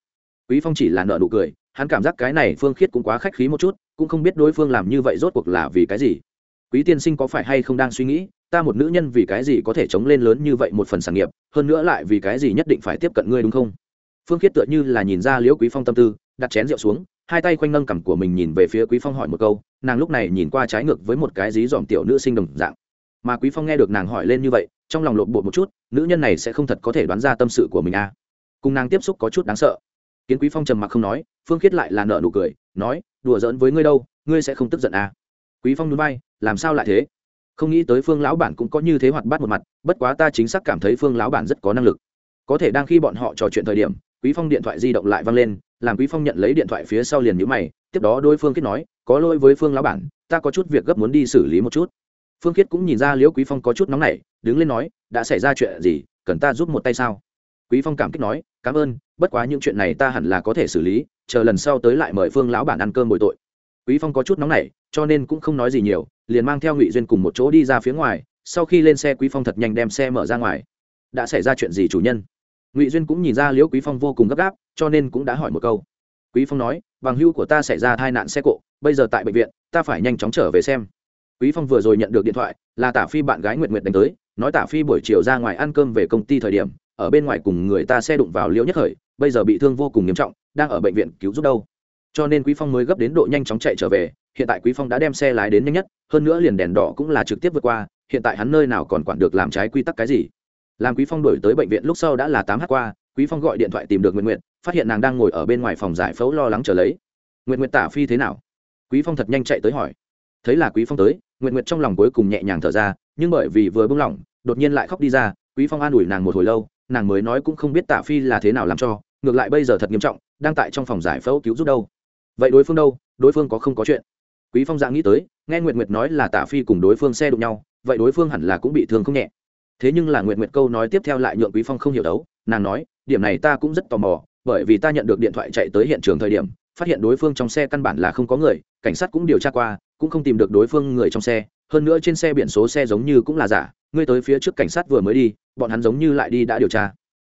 Quý phong chỉ là nợ nụ cười, hắn cảm giác cái này phương khiết cũng quá khách khí một chút, cũng không biết đối phương làm như vậy rốt cuộc là vì cái gì quý tiên sinh có phải hay không đang suy nghĩ, ta một nữ nhân vì cái gì có thể chống lên lớn như vậy một phần sản nghiệp, hơn nữa lại vì cái gì nhất định phải tiếp cận ngươi đúng không? Phương khiết tựa như là nhìn ra liễu quý phong tâm tư, đặt chén rượu xuống, hai tay quanh nâng cằm của mình nhìn về phía quý phong hỏi một câu, nàng lúc này nhìn qua trái ngược với một cái dí dòm tiểu nữ sinh đồng dạng. Mà quý phong nghe được nàng hỏi lên như vậy, trong lòng lộn bột một chút, nữ nhân này sẽ không thật có thể đoán ra tâm sự của mình à? Cùng nàng tiếp xúc có chút đáng sợ. Kiến quý phong trầm mặc không nói, phương khiết lại là nợ nụ cười, nói, đùa giỡn với ngươi đâu, ngươi sẽ không tức giận à? Quý phong núi bay làm sao lại thế? Không nghĩ tới phương lão bản cũng có như thế hoạt bát một mặt, bất quá ta chính xác cảm thấy phương lão bản rất có năng lực. Có thể đang khi bọn họ trò chuyện thời điểm, quý phong điện thoại di động lại văng lên, làm quý phong nhận lấy điện thoại phía sau liền nhíu mày, tiếp đó đối phương kết nói, có lỗi với phương lão bản, ta có chút việc gấp muốn đi xử lý một chút. Phương khiết cũng nhìn ra liễu quý phong có chút nóng nảy, đứng lên nói, đã xảy ra chuyện gì, cần ta giúp một tay sao? Quý phong cảm kích nói, cảm ơn, bất quá những chuyện này ta hẳn là có thể xử lý, chờ lần sau tới lại mời phương lão bản ăn cơm bồi tội. Quý phong có chút nóng nảy cho nên cũng không nói gì nhiều, liền mang theo ngụy duyên cùng một chỗ đi ra phía ngoài, sau khi lên xe quý phong thật nhanh đem xe mở ra ngoài. Đã xảy ra chuyện gì chủ nhân? Ngụy duyên cũng nhìn ra liễu quý phong vô cùng gấp gáp, cho nên cũng đã hỏi một câu. Quý phong nói, bằng hưu của ta xảy ra tai nạn xe cộ, bây giờ tại bệnh viện, ta phải nhanh chóng trở về xem. Quý phong vừa rồi nhận được điện thoại, là tả phi bạn gái nguyệt nguyệt đánh tới, nói tả phi buổi chiều ra ngoài ăn cơm về công ty thời điểm, ở bên ngoài cùng người ta xe đụng vào liễu nhất khởi, bây giờ bị thương vô cùng nghiêm trọng, đang ở bệnh viện cứu giúp đâu cho nên quý phong mới gấp đến độ nhanh chóng chạy trở về, hiện tại quý phong đã đem xe lái đến nhanh nhất, hơn nữa liền đèn đỏ cũng là trực tiếp vượt qua, hiện tại hắn nơi nào còn quản được làm trái quy tắc cái gì. Làm quý phong đổi tới bệnh viện lúc sau đã là tám h qua, quý phong gọi điện thoại tìm được nguyện nguyện phát hiện nàng đang ngồi ở bên ngoài phòng giải phẫu lo lắng chờ lấy. Nguyện nguyện tả phi thế nào? Quý phong thật nhanh chạy tới hỏi. Thấy là quý phong tới nguyện nguyện trong lòng cuối cùng nhẹ nhàng thở ra, nhưng bởi vì vừa bưng lỏng đột nhiên lại khóc đi ra, quý phong an ủi nàng một hồi lâu, nàng mới nói cũng không biết tả phi là thế nào làm cho, ngược lại bây giờ thật nghiêm trọng, đang tại trong phòng giải phẫu cứu giúp đâu vậy đối phương đâu? Đối phương có không có chuyện? Quý phong dạng nghĩ tới, nghe nguyệt nguyệt nói là tả phi cùng đối phương xe đụng nhau, vậy đối phương hẳn là cũng bị thương không nhẹ. Thế nhưng là nguyệt nguyệt câu nói tiếp theo lại nhượng quý phong không hiểu đấu, nàng nói, điểm này ta cũng rất tò mò, bởi vì ta nhận được điện thoại chạy tới hiện trường thời điểm, phát hiện đối phương trong xe căn bản là không có người, cảnh sát cũng điều tra qua, cũng không tìm được đối phương người trong xe, hơn nữa trên xe biển số xe giống như cũng là giả, ngươi tới phía trước cảnh sát vừa mới đi, bọn hắn giống như lại đi đã điều tra.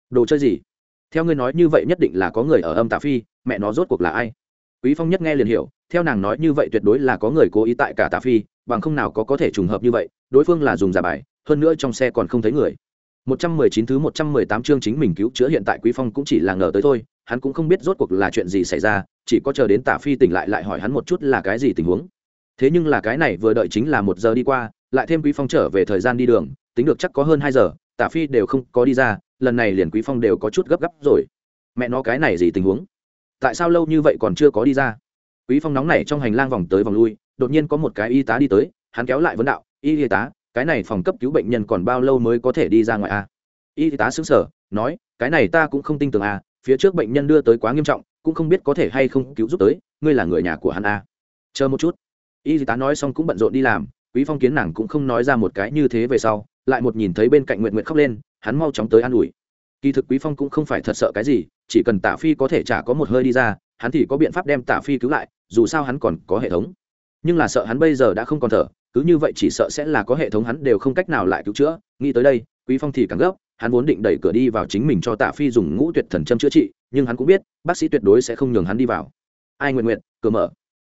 Đồ chơi gì? Theo ngươi nói như vậy nhất định là có người ở âm tà phi, mẹ nó rốt cuộc là ai? Quý phong nhất nghe liền hiểu theo nàng nói như vậy tuyệt đối là có người cố ý tại cả tạ phi bằng không nào có có thể trùng hợp như vậy đối phương là dùng giả bài hơn nữa trong xe còn không thấy người 119 thứ 118 chương chính mình cứu chữa hiện tại Quý Phong cũng chỉ là ngờ tới thôi, hắn cũng không biết rốt cuộc là chuyện gì xảy ra, chỉ có chờ đến Tả Phi tỉnh lại lại hỏi hắn một chút là cái gì tình huống. Thế nhưng là cái này vừa đợi chính là một giờ đi qua, lại thêm Quý Phong trở về thời gian đi đường, tính được chắc có hơn 2 giờ, Tả Phi đều không có đi ra, lần này liền Quý Phong đều có chút gấp gáp rồi. Mẹ nó cái này gì tình huống? Tại sao lâu như vậy còn chưa có đi ra? Quý Phong nóng này trong hành lang vòng tới vòng lui, đột nhiên có một cái y tá đi tới, hắn kéo lại vấn đạo, "Y tá, cái này phòng cấp cứu bệnh nhân còn bao lâu mới có thể đi ra ngoài a? Y tá xứng sở nói cái này ta cũng không tin tưởng a phía trước bệnh nhân đưa tới quá nghiêm trọng cũng không biết có thể hay không cứu giúp tới ngươi là người nhà của hắn a. Chờ một chút. Y tá nói xong cũng bận rộn đi làm quý phong kiến nàng cũng không nói ra một cái như thế về sau lại một nhìn thấy bên cạnh nguyện nguyện khóc lên hắn mau chóng tới an ủi. Kỳ thực quý phong cũng không phải thật sợ cái gì chỉ cần tả phi có thể trả có một hơi đi ra, hắn thì có biện pháp đem tả phi cứu lại, dù sao hắn còn có hệ thống. Nhưng là sợ hắn bây giờ đã không còn thở, cứ như vậy chỉ sợ sẽ là có hệ thống hắn đều không cách nào lại cứu chữa. Nghĩ tới đây, quý phong thì càng gấp, hắn vốn định đẩy cửa đi vào chính mình cho tạ phi dùng ngũ tuyệt thần châm chữa trị, nhưng hắn cũng biết, bác sĩ tuyệt đối sẽ không nhường hắn đi vào. Ai nguyện nguyện cửa mở.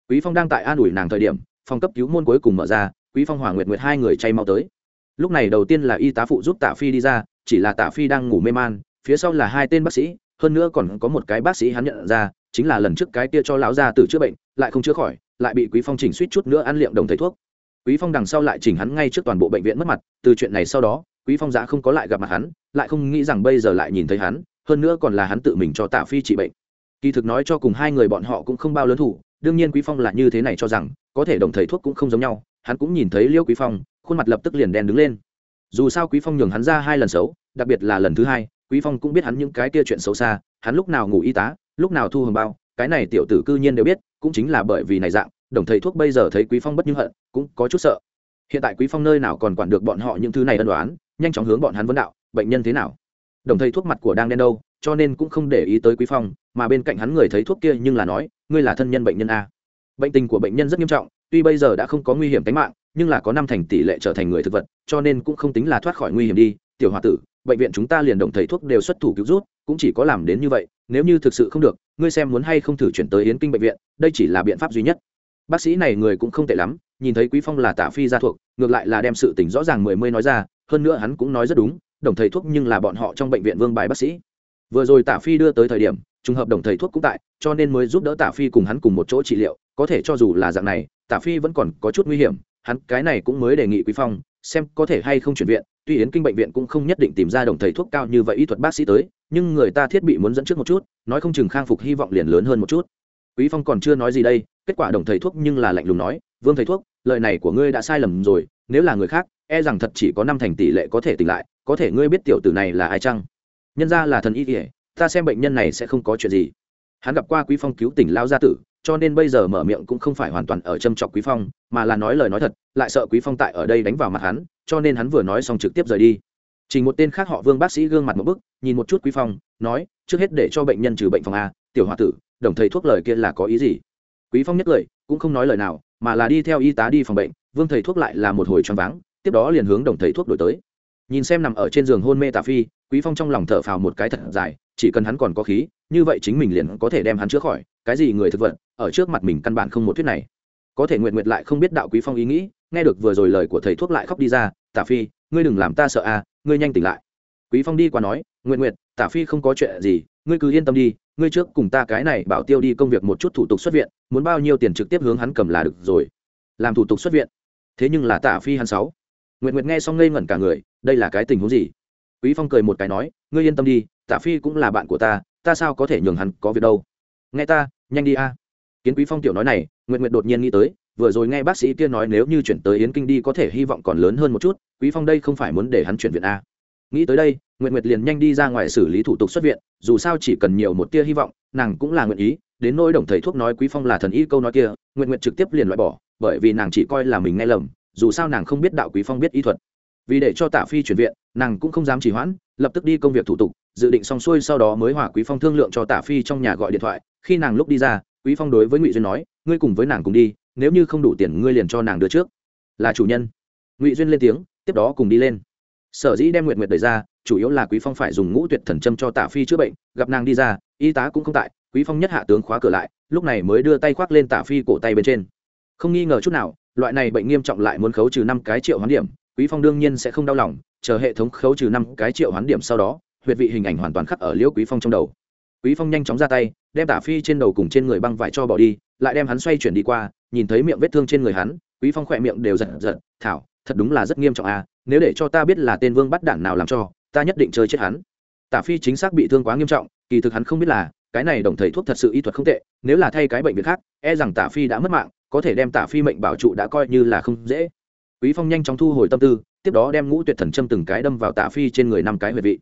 Quý phong đang tại an ủi nàng thời điểm, phòng cấp cứu môn cuối cùng mở ra, quý phong hòa nguyệt nguyệt hai người chay mau tới. Lúc này đầu tiên là y tá phụ giúp tạ phi đi ra, chỉ là tạ phi đang ngủ mê man, phía sau là hai tên bác sĩ hơn nữa còn có một cái bác sĩ hắn nhận ra, chính là lần trước cái kia cho lão gia tử chữa bệnh, lại không chữa khỏi, lại bị quý phong chỉnh suýt chút nữa ăn liệm đồng thầy thuốc. Quý phong đằng sau lại chỉnh hắn ngay trước toàn bộ bệnh viện mất mặt, từ chuyện này sau đó, quý phong giã không có lại gặp mặt hắn, lại không nghĩ rằng bây giờ lại nhìn thấy hắn, hơn nữa còn là hắn tự mình cho tạ phi trị bệnh. Kỳ thực nói cho cùng hai người bọn họ cũng không bao lớn thủ, đương nhiên quý phong là như thế này cho rằng, có thể đồng thầy thuốc cũng không giống nhau, hắn cũng nhìn thấy liêu quý phong, khuôn mặt lập tức liền đen đứng lên. Dù sao quý phong nhường hắn ra hai lần xấu, đặc biệt là lần thứ hai quý phong cũng biết hắn những cái kia chuyện xấu xa, hắn lúc nào ngủ y tá, lúc nào thu hồng bao, cái này tiểu tử cư nhiên đều biết, cũng chính là bởi vì này dạng, đồng thầy thuốc bây giờ thấy quý phong bất như hận, cũng có chút sợ. Hiện tại quý phong nơi nào còn quản được bọn họ những thứ này ân đoán nhanh chóng hướng bọn hắn vấn đạo, bệnh nhân thế nào? Đồng thầy thuốc mặt của đang đen đâu, cho nên cũng không để ý tới quý phong, mà bên cạnh hắn người thấy thuốc kia nhưng là nói, ngươi là thân nhân bệnh nhân a. Bệnh tình của bệnh nhân rất nghiêm trọng, tuy bây giờ đã không có nguy hiểm tính mạng, nhưng là có năm thành tỷ lệ trở thành người thực vật, cho nên cũng không tính là thoát khỏi nguy hiểm đi, tiểu hòa tử bệnh viện chúng ta liền đồng thầy thuốc đều xuất thủ cứu rút, cũng chỉ có làm đến như vậy, nếu như thực sự không được, ngươi xem muốn hay không thử chuyển tới yến kinh bệnh viện, đây chỉ là biện pháp duy nhất. Bác sĩ này người cũng không tệ lắm, nhìn thấy quý phong là tả phi gia thuộc, ngược lại là đem sự tình rõ ràng mười mươi nói ra, hơn nữa hắn cũng nói rất đúng, đồng thầy thuốc nhưng là bọn họ trong bệnh viện vương bài bác sĩ. Vừa rồi tả phi đưa tới thời điểm, trùng hợp đồng thầy thuốc cũng tại, cho nên mới giúp đỡ tả phi cùng hắn cùng một chỗ trị liệu, có thể cho dù là dạng này tả phi vẫn còn có chút nguy hiểm, hắn cái này cũng mới đề nghị quý phong xem có thể hay không chuyển viện, tuy yến kinh bệnh viện cũng không nhất định tìm ra đồng thầy thuốc cao như vậy y thuật bác sĩ tới, nhưng người ta thiết bị muốn dẫn trước một chút, nói không chừng khang phục hy vọng liền lớn hơn một chút. Quý phong còn chưa nói gì đây, kết quả đồng thầy thuốc nhưng là lạnh lùng nói, vương thầy thuốc, lời này của ngươi đã sai lầm rồi, nếu là người khác e rằng thật chỉ có năm thành tỷ lệ có thể tỉnh lại, có thể ngươi biết tiểu tử này là ai chăng? Nhân ra là thần y kỉa ta xem bệnh nhân này sẽ không có chuyện gì. Hắn gặp qua quý phong cứu tỉnh lao gia tử cho nên bây giờ mở miệng cũng không phải hoàn toàn ở châm chọc quý phong, mà là nói lời nói thật, lại sợ quý phong tại ở đây đánh vào mặt hắn, cho nên hắn vừa nói xong trực tiếp rời đi. Chỉ một tên khác họ vương bác sĩ gương mặt một bức, nhìn một chút quý phong, nói, trước hết để cho bệnh nhân trừ bệnh phòng a, tiểu hòa tử, đồng thầy thuốc lời kia là có ý gì? Quý phong nhất lời cũng không nói lời nào, mà là đi theo y tá đi phòng bệnh, vương thầy thuốc lại là một hồi choáng váng, tiếp đó liền hướng đồng thầy thuốc đổi tới. Nhìn xem nằm ở trên giường hôn mê tà phi quý phong trong lòng thở phào một cái thật dài, chỉ cần hắn còn có khí, như vậy chính mình liền có thể đem hắn chữa khỏi, cái gì người thực vật, ở trước mặt mình căn bản không một thuyết này. Có thể nguyện nguyệt lại không biết đạo quý phong ý nghĩ, nghe được vừa rồi lời của thầy thuốc lại khóc đi ra, tả phi, ngươi đừng làm ta sợ à ngươi nhanh tỉnh lại. Quý phong đi qua nói nguyện nguyệt, tả phi không có chuyện gì, ngươi cứ yên tâm đi, ngươi trước cùng ta cái này bảo tiêu đi công việc một chút thủ tục xuất viện, muốn bao nhiêu tiền trực tiếp hướng hắn cầm là được rồi. Làm thủ tục xuất viện? Thế nhưng là tả phi hắn sáu. Nguyện nguyệt nghe xong ngây ngẩn cả người, đây là cái tình huống gì? Quý phong cười một cái nói, ngươi yên tâm đi tả phi cũng là bạn của ta ta sao có thể nhường hắn có việc đâu? Nghe ta, nhanh đi a. Kiến quý phong tiểu nói này nguyện nguyện đột nhiên nghĩ tới, vừa rồi nghe bác sĩ kia nói nếu như chuyển tới yến kinh đi có thể hy vọng còn lớn hơn một chút, quý phong đây không phải muốn để hắn chuyển viện a. Nghĩ tới đây nguyện nguyệt liền nhanh đi ra ngoài xử lý thủ tục xuất viện, dù sao chỉ cần nhiều một tia hy vọng, nàng cũng là nguyện ý. Đến nỗi đồng thầy thuốc nói quý phong là thần y câu nói kia nguyện Nguyệt trực tiếp liền loại bỏ, bởi vì nàng chỉ coi là mình nghe lầm, dù sao nàng không biết đạo quý phong biết y thuật vì để cho tạ phi chuyển viện, nàng cũng không dám trì hoãn, lập tức đi công việc thủ tục, dự định xong xuôi sau đó mới hỏa quý phong thương lượng cho tạ phi trong nhà gọi điện thoại. Khi nàng lúc đi ra, quý phong đối với ngụy duyên nói, ngươi cùng với nàng cùng đi, nếu như không đủ tiền ngươi liền cho nàng đưa trước. Là chủ nhân. Ngụy duyên lên tiếng, tiếp đó cùng đi lên. Sở dĩ đem nguyệt nguyệt đẩy ra, chủ yếu là quý phong phải dùng ngũ tuyệt thần châm cho tạ phi chữa bệnh, gặp nàng đi ra, y tá cũng không tại, quý phong nhất hạ tướng khóa cửa lại, lúc này mới đưa tay khoác lên tạ phi cổ tay bên trên. Không nghi ngờ chút nào, loại này bệnh nghiêm trọng lại muốn khấu trừ năm cái triệu hoán điểm quý phong đương nhiên sẽ không đau lòng, chờ hệ thống khấu trừ năm cái triệu hoán điểm sau đó, huyệt vị hình ảnh hoàn toàn khắc ở liễu quý phong trong đầu. Quý phong nhanh chóng ra tay, đem tả phi trên đầu cùng trên người băng vải cho bỏ đi, lại đem hắn xoay chuyển đi qua, nhìn thấy miệng vết thương trên người hắn, quý phong khỏe miệng đều giật giật, thảo, thật đúng là rất nghiêm trọng à nếu để cho ta biết là tên vương bắt đảng nào làm cho, ta nhất định chơi chết hắn. Tả phi chính xác bị thương quá nghiêm trọng, kỳ thực hắn không biết là, cái này đồng thầy thuốc thật sự y thuật không tệ, nếu là thay cái bệnh viện khác e rằng tả phi đã mất mạng, có thể đem tả phi mệnh bảo trụ đã coi như là không dễ quý phong nhanh chóng thu hồi tâm tư, tiếp đó đem ngũ tuyệt thần châm từng cái đâm vào tạ phi trên người năm cái huyệt vị.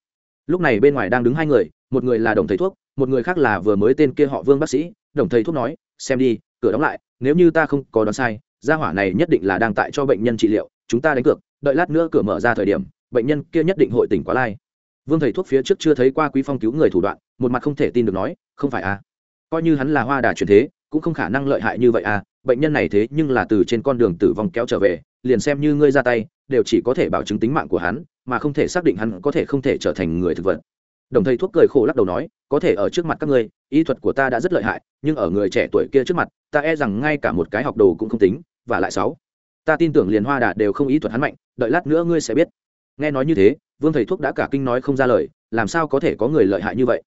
Lúc này bên ngoài đang đứng hai người, một người là đồng thầy thuốc, một người khác là vừa mới tên kia họ vương bác sĩ. Đồng thầy thuốc nói, xem đi, cửa đóng lại, nếu như ta không có đoán sai, gia hỏa này nhất định là đang tại cho bệnh nhân trị liệu, chúng ta đánh cược, đợi lát nữa cửa mở ra thời điểm, bệnh nhân kia nhất định hội tỉnh quá lai. Vương thầy thuốc phía trước chưa thấy qua quý phong cứu người thủ đoạn, một mặt không thể tin được nói, không phải à? Coi như hắn là hoa đà truyền thế, cũng không khả năng lợi hại như vậy à bệnh nhân này thế nhưng là từ trên con đường tử vong kéo trở về, liền xem như ngươi ra tay, đều chỉ có thể bảo chứng tính mạng của hắn, mà không thể xác định hắn có thể không thể trở thành người thực vật. Đồng thầy thuốc cười khổ lắc đầu nói, có thể ở trước mặt các ngươi, y thuật của ta đã rất lợi hại, nhưng ở người trẻ tuổi kia trước mặt, ta e rằng ngay cả một cái học đồ cũng không tính, và lại sáu. Ta tin tưởng liền hoa đà đều không ý thuật hắn mạnh, đợi lát nữa ngươi sẽ biết. Nghe nói như thế, vương thầy thuốc đã cả kinh nói không ra lời, làm sao có thể có người lợi hại như vậy?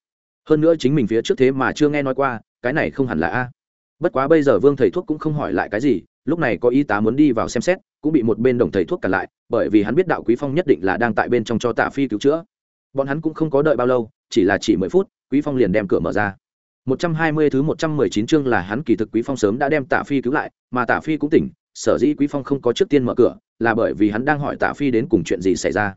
Hơn nữa chính mình phía trước thế mà chưa nghe nói qua, cái này không hẳn là a bất quá bây giờ vương thầy thuốc cũng không hỏi lại cái gì, lúc này có y tá muốn đi vào xem xét, cũng bị một bên đồng thầy thuốc cản lại, bởi vì hắn biết đạo quý phong nhất định là đang tại bên trong cho tạ phi cứu chữa. Bọn hắn cũng không có đợi bao lâu, chỉ là chỉ mười phút, quý phong liền đem cửa mở ra. 120 thứ 119 chương là hắn kỳ thực quý phong sớm đã đem tạ phi cứu lại, mà tạ phi cũng tỉnh, sở dĩ quý phong không có trước tiên mở cửa, là bởi vì hắn đang hỏi tạ phi đến cùng chuyện gì xảy ra.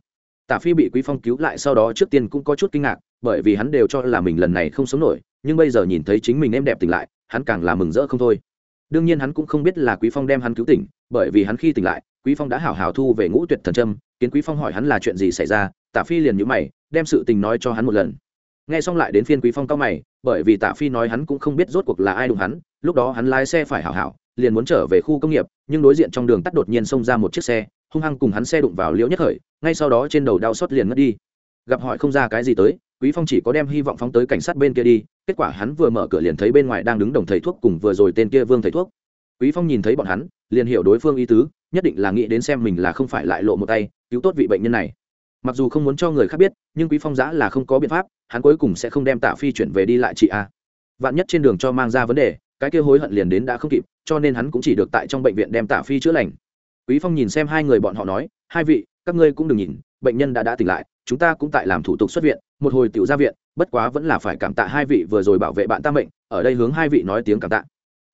Tả phi bị quý phong cứu lại sau đó trước tiên cũng có chút kinh ngạc, bởi vì hắn đều cho là mình lần này không sống nổi, nhưng bây giờ nhìn thấy chính mình em đẹp tỉnh lại, hắn càng là mừng rỡ không thôi. Đương nhiên hắn cũng không biết là quý phong đem hắn cứu tỉnh, bởi vì hắn khi tỉnh lại, quý phong đã hảo hảo thu về ngũ tuyệt thần trâm kiến quý phong hỏi hắn là chuyện gì xảy ra, Tả phi liền nhíu mày, đem sự tình nói cho hắn một lần. Nghe xong lại đến phiên quý phong cao mày, bởi vì tạ phi nói hắn cũng không biết rốt cuộc là ai đụng hắn, lúc đó hắn lái xe phải hảo hảo, liền muốn trở về khu công nghiệp, nhưng đối diện trong đường tắt đột nhiên xông ra một chiếc xe hung hăng cùng hắn xe đụng vào liễu nhất khởi, ngay sau đó trên đầu đau xót liền ngất đi. Gặp hỏi không ra cái gì tới, quý phong chỉ có đem hy vọng phóng tới cảnh sát bên kia đi, kết quả hắn vừa mở cửa liền thấy bên ngoài đang đứng đồng thầy thuốc cùng vừa rồi tên kia vương thầy thuốc. Quý phong nhìn thấy bọn hắn, liền hiểu đối phương ý tứ, nhất định là nghĩ đến xem mình là không phải lại lộ một tay, cứu tốt vị bệnh nhân này. Mặc dù không muốn cho người khác biết, nhưng quý phong giã là không có biện pháp, hắn cuối cùng sẽ không đem tạ phi chuyển về đi lại chị a. Vạn nhất trên đường cho mang ra vấn đề, cái kia hối hận liền đến đã không kịp, cho nên hắn cũng chỉ được tại trong bệnh viện đem tạ phi chữa lành quý phong nhìn xem hai người bọn họ nói, hai vị, các ngươi cũng đừng nhìn, bệnh nhân đã đã tỉnh lại, chúng ta cũng tại làm thủ tục xuất viện, một hồi tiểu ra viện, bất quá vẫn là phải cảm tạ hai vị vừa rồi bảo vệ bạn ta mệnh, ở đây hướng hai vị nói tiếng cảm tạ.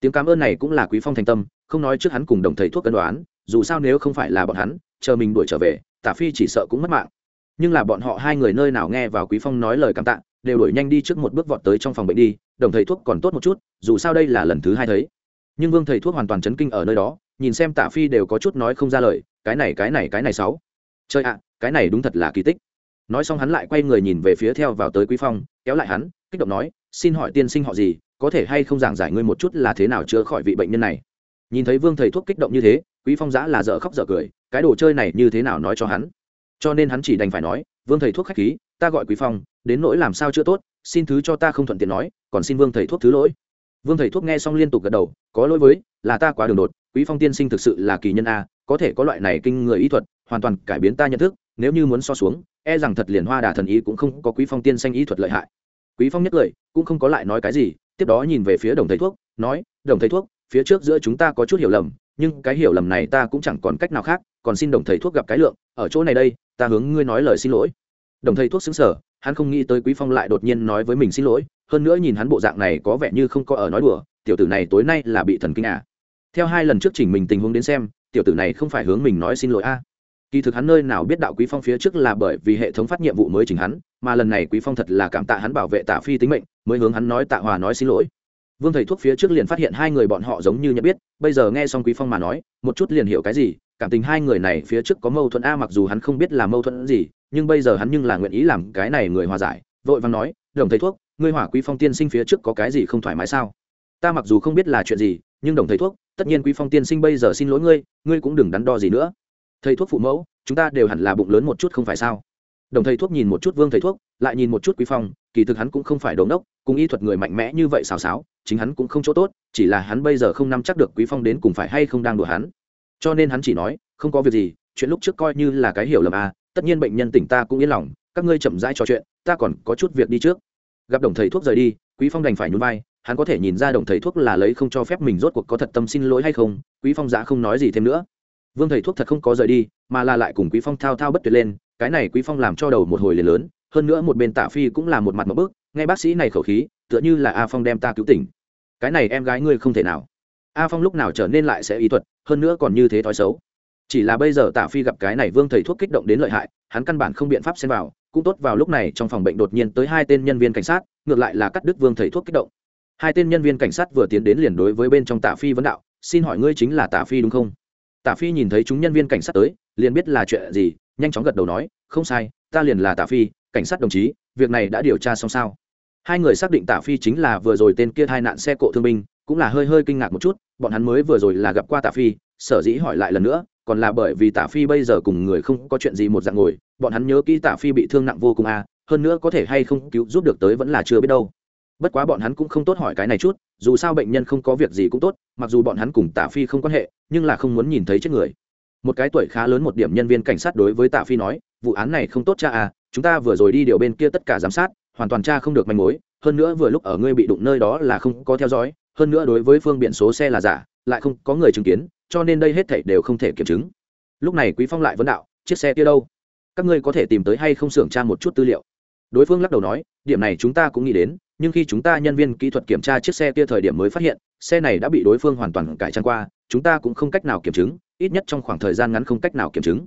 Tiếng cảm ơn này cũng là quý phong thành tâm, không nói trước hắn cùng đồng thầy thuốc cân đoán, dù sao nếu không phải là bọn hắn, chờ mình đuổi trở về, tả phi chỉ sợ cũng mất mạng. Nhưng là bọn họ hai người nơi nào nghe vào quý phong nói lời cảm tạ, đều đuổi nhanh đi trước một bước vọt tới trong phòng bệnh đi, đồng thầy thuốc còn tốt một chút, dù sao đây là lần thứ hai thấy. Nhưng vương thầy thuốc hoàn toàn chấn kinh ở nơi đó nhìn xem Tạ phi đều có chút nói không ra lời, cái này cái này cái này sáu. Chơi ạ, cái này đúng thật là kỳ tích. Nói xong hắn lại quay người nhìn về phía theo vào tới quý phong, kéo lại hắn, kích động nói, xin hỏi tiên sinh họ gì, có thể hay không giảng giải ngươi một chút là thế nào chữa khỏi vị bệnh nhân này? Nhìn thấy vương thầy thuốc kích động như thế, quý phong giã là dở khóc dở cười, cái đồ chơi này như thế nào nói cho hắn? Cho nên hắn chỉ đành phải nói, vương thầy thuốc khách khí, ta gọi quý phong, đến nỗi làm sao chữa tốt, xin thứ cho ta không thuận tiện nói, còn xin vương thầy thuốc thứ lỗi vương thầy thuốc nghe xong liên tục gật đầu, có lỗi với, là ta quá đường đột, quý phong tiên sinh thực sự là kỳ nhân a, có thể có loại này kinh người y thuật, hoàn toàn cải biến ta nhận thức, nếu như muốn so xuống e rằng thật liền hoa đà thần ý cũng không có quý phong tiên sinh y thuật lợi hại. Quý phong nhất cười cũng không có lại nói cái gì, tiếp đó nhìn về phía đồng thầy thuốc, nói, đồng thầy thuốc, phía trước giữa chúng ta có chút hiểu lầm, nhưng cái hiểu lầm này ta cũng chẳng còn cách nào khác, còn xin đồng thầy thuốc gặp cái lượng, ở chỗ này đây, ta hướng ngươi nói lời xin lỗi. Đồng thầy thuốc xứng sở hắn không nghĩ tới quý phong lại đột nhiên nói với mình xin lỗi hơn nữa nhìn hắn bộ dạng này có vẻ như không có ở nói đùa, tiểu tử này tối nay là bị thần kinh à. Theo hai lần trước chỉnh mình tình huống đến xem, tiểu tử này không phải hướng mình nói xin lỗi a kỳ thực hắn nơi nào biết đạo quý phong phía trước là bởi vì hệ thống phát nhiệm vụ mới chỉnh hắn, mà lần này quý phong thật là cảm tạ hắn bảo vệ tạ phi tính mệnh, mới hướng hắn nói tạ hòa nói xin lỗi. Vương thầy thuốc phía trước liền phát hiện hai người bọn họ giống như nhận biết, bây giờ nghe xong quý phong mà nói, một chút liền hiểu cái gì, cảm tình hai người này phía trước có mâu thuẫn a, mặc dù hắn không biết là mâu thuẫn gì, nhưng bây giờ hắn nhưng là nguyện ý làm cái này người hòa giải, vội vàng nói, đồng thầy thuốc ngươi hỏa quý phong tiên sinh phía trước có cái gì không thoải mái sao? Ta mặc dù không biết là chuyện gì, nhưng đồng thầy thuốc, tất nhiên quý phong tiên sinh bây giờ xin lỗi ngươi ngươi cũng đừng đắn đo gì nữa. Thầy thuốc phụ mẫu, chúng ta đều hẳn là bụng lớn một chút không phải sao? Đồng thầy thuốc nhìn một chút vương thầy thuốc, lại nhìn một chút quý phong, kỳ thực hắn cũng không phải đống đốc, cùng y thuật người mạnh mẽ như vậy xào xáo, chính hắn cũng không chỗ tốt, chỉ là hắn bây giờ không nắm chắc được quý phong đến cùng phải hay không đang đùa hắn. Cho nên hắn chỉ nói, không có việc gì, chuyện lúc trước coi như là cái hiểu lầm à tất nhiên bệnh nhân tỉnh ta cũng yên lòng, các ngươi chậm rãi trò chuyện, ta còn có chút việc đi trước gặp đồng thầy thuốc rời đi, quý phong đành phải nhún vai, hắn có thể nhìn ra đồng thầy thuốc là lấy không cho phép mình rốt cuộc có thật tâm xin lỗi hay không, quý phong giã không nói gì thêm nữa. Vương thầy thuốc thật không có rời đi, mà là lại cùng quý phong thao thao bất tuyệt lên, cái này quý phong làm cho đầu một hồi liền lớn, hơn nữa một bên tạ phi cũng là một mặt một bước ngay bác sĩ này khẩu khí, tựa như là a phong đem ta cứu tỉnh. Cái này em gái ngươi không thể nào. A phong lúc nào trở nên lại sẽ ý thuật, hơn nữa còn như thế thói xấu. Chỉ là bây giờ tạ phi gặp cái này vương thầy thuốc kích động đến lợi hại hắn căn bản không biện pháp xen vào, cũng tốt vào lúc này trong phòng bệnh đột nhiên tới hai tên nhân viên cảnh sát, ngược lại là cắt đức vương thầy thuốc kích động. Hai tên nhân viên cảnh sát vừa tiến đến liền đối với bên trong tạ phi vấn đạo, xin hỏi ngươi chính là tạ phi đúng không? Tạ phi nhìn thấy chúng nhân viên cảnh sát tới, liền biết là chuyện gì, nhanh chóng gật đầu nói, không sai, ta liền là tạ phi, cảnh sát đồng chí, việc này đã điều tra xong sao? Hai người xác định tạ phi chính là vừa rồi tên kia hai nạn xe cộ thương binh, cũng là hơi hơi kinh ngạc một chút, bọn hắn mới vừa rồi là gặp qua tạ phi, sở dĩ hỏi lại lần nữa còn là bởi vì Tả phi bây giờ cùng người không có chuyện gì một dạng ngồi, bọn hắn nhớ kỹ Tả phi bị thương nặng vô cùng à hơn nữa có thể hay không cứu giúp được tới vẫn là chưa biết đâu. Bất quá bọn hắn cũng không tốt hỏi cái này chút, dù sao bệnh nhân không có việc gì cũng tốt, mặc dù bọn hắn cùng Tả phi không quan hệ, nhưng là không muốn nhìn thấy chết người. Một cái tuổi khá lớn một điểm nhân viên cảnh sát đối với tạ phi nói, vụ án này không tốt cha à chúng ta vừa rồi đi điều bên kia tất cả giám sát, hoàn toàn cha không được manh mối, hơn nữa vừa lúc ở ngươi bị đụng nơi đó là không có theo dõi, hơn nữa đối với phương biển số xe là giả, lại không có người chứng kiến cho nên đây hết thảy đều không thể kiểm chứng. Lúc này quý phong lại vấn đạo, chiếc xe kia đâu? Các ngươi có thể tìm tới hay không xưởng tra một chút tư liệu? Đối phương lắc đầu nói, điểm này chúng ta cũng nghĩ đến, nhưng khi chúng ta nhân viên kỹ thuật kiểm tra chiếc xe kia thời điểm mới phát hiện, xe này đã bị đối phương hoàn toàn cải trang qua, chúng ta cũng không cách nào kiểm chứng, ít nhất trong khoảng thời gian ngắn không cách nào kiểm chứng.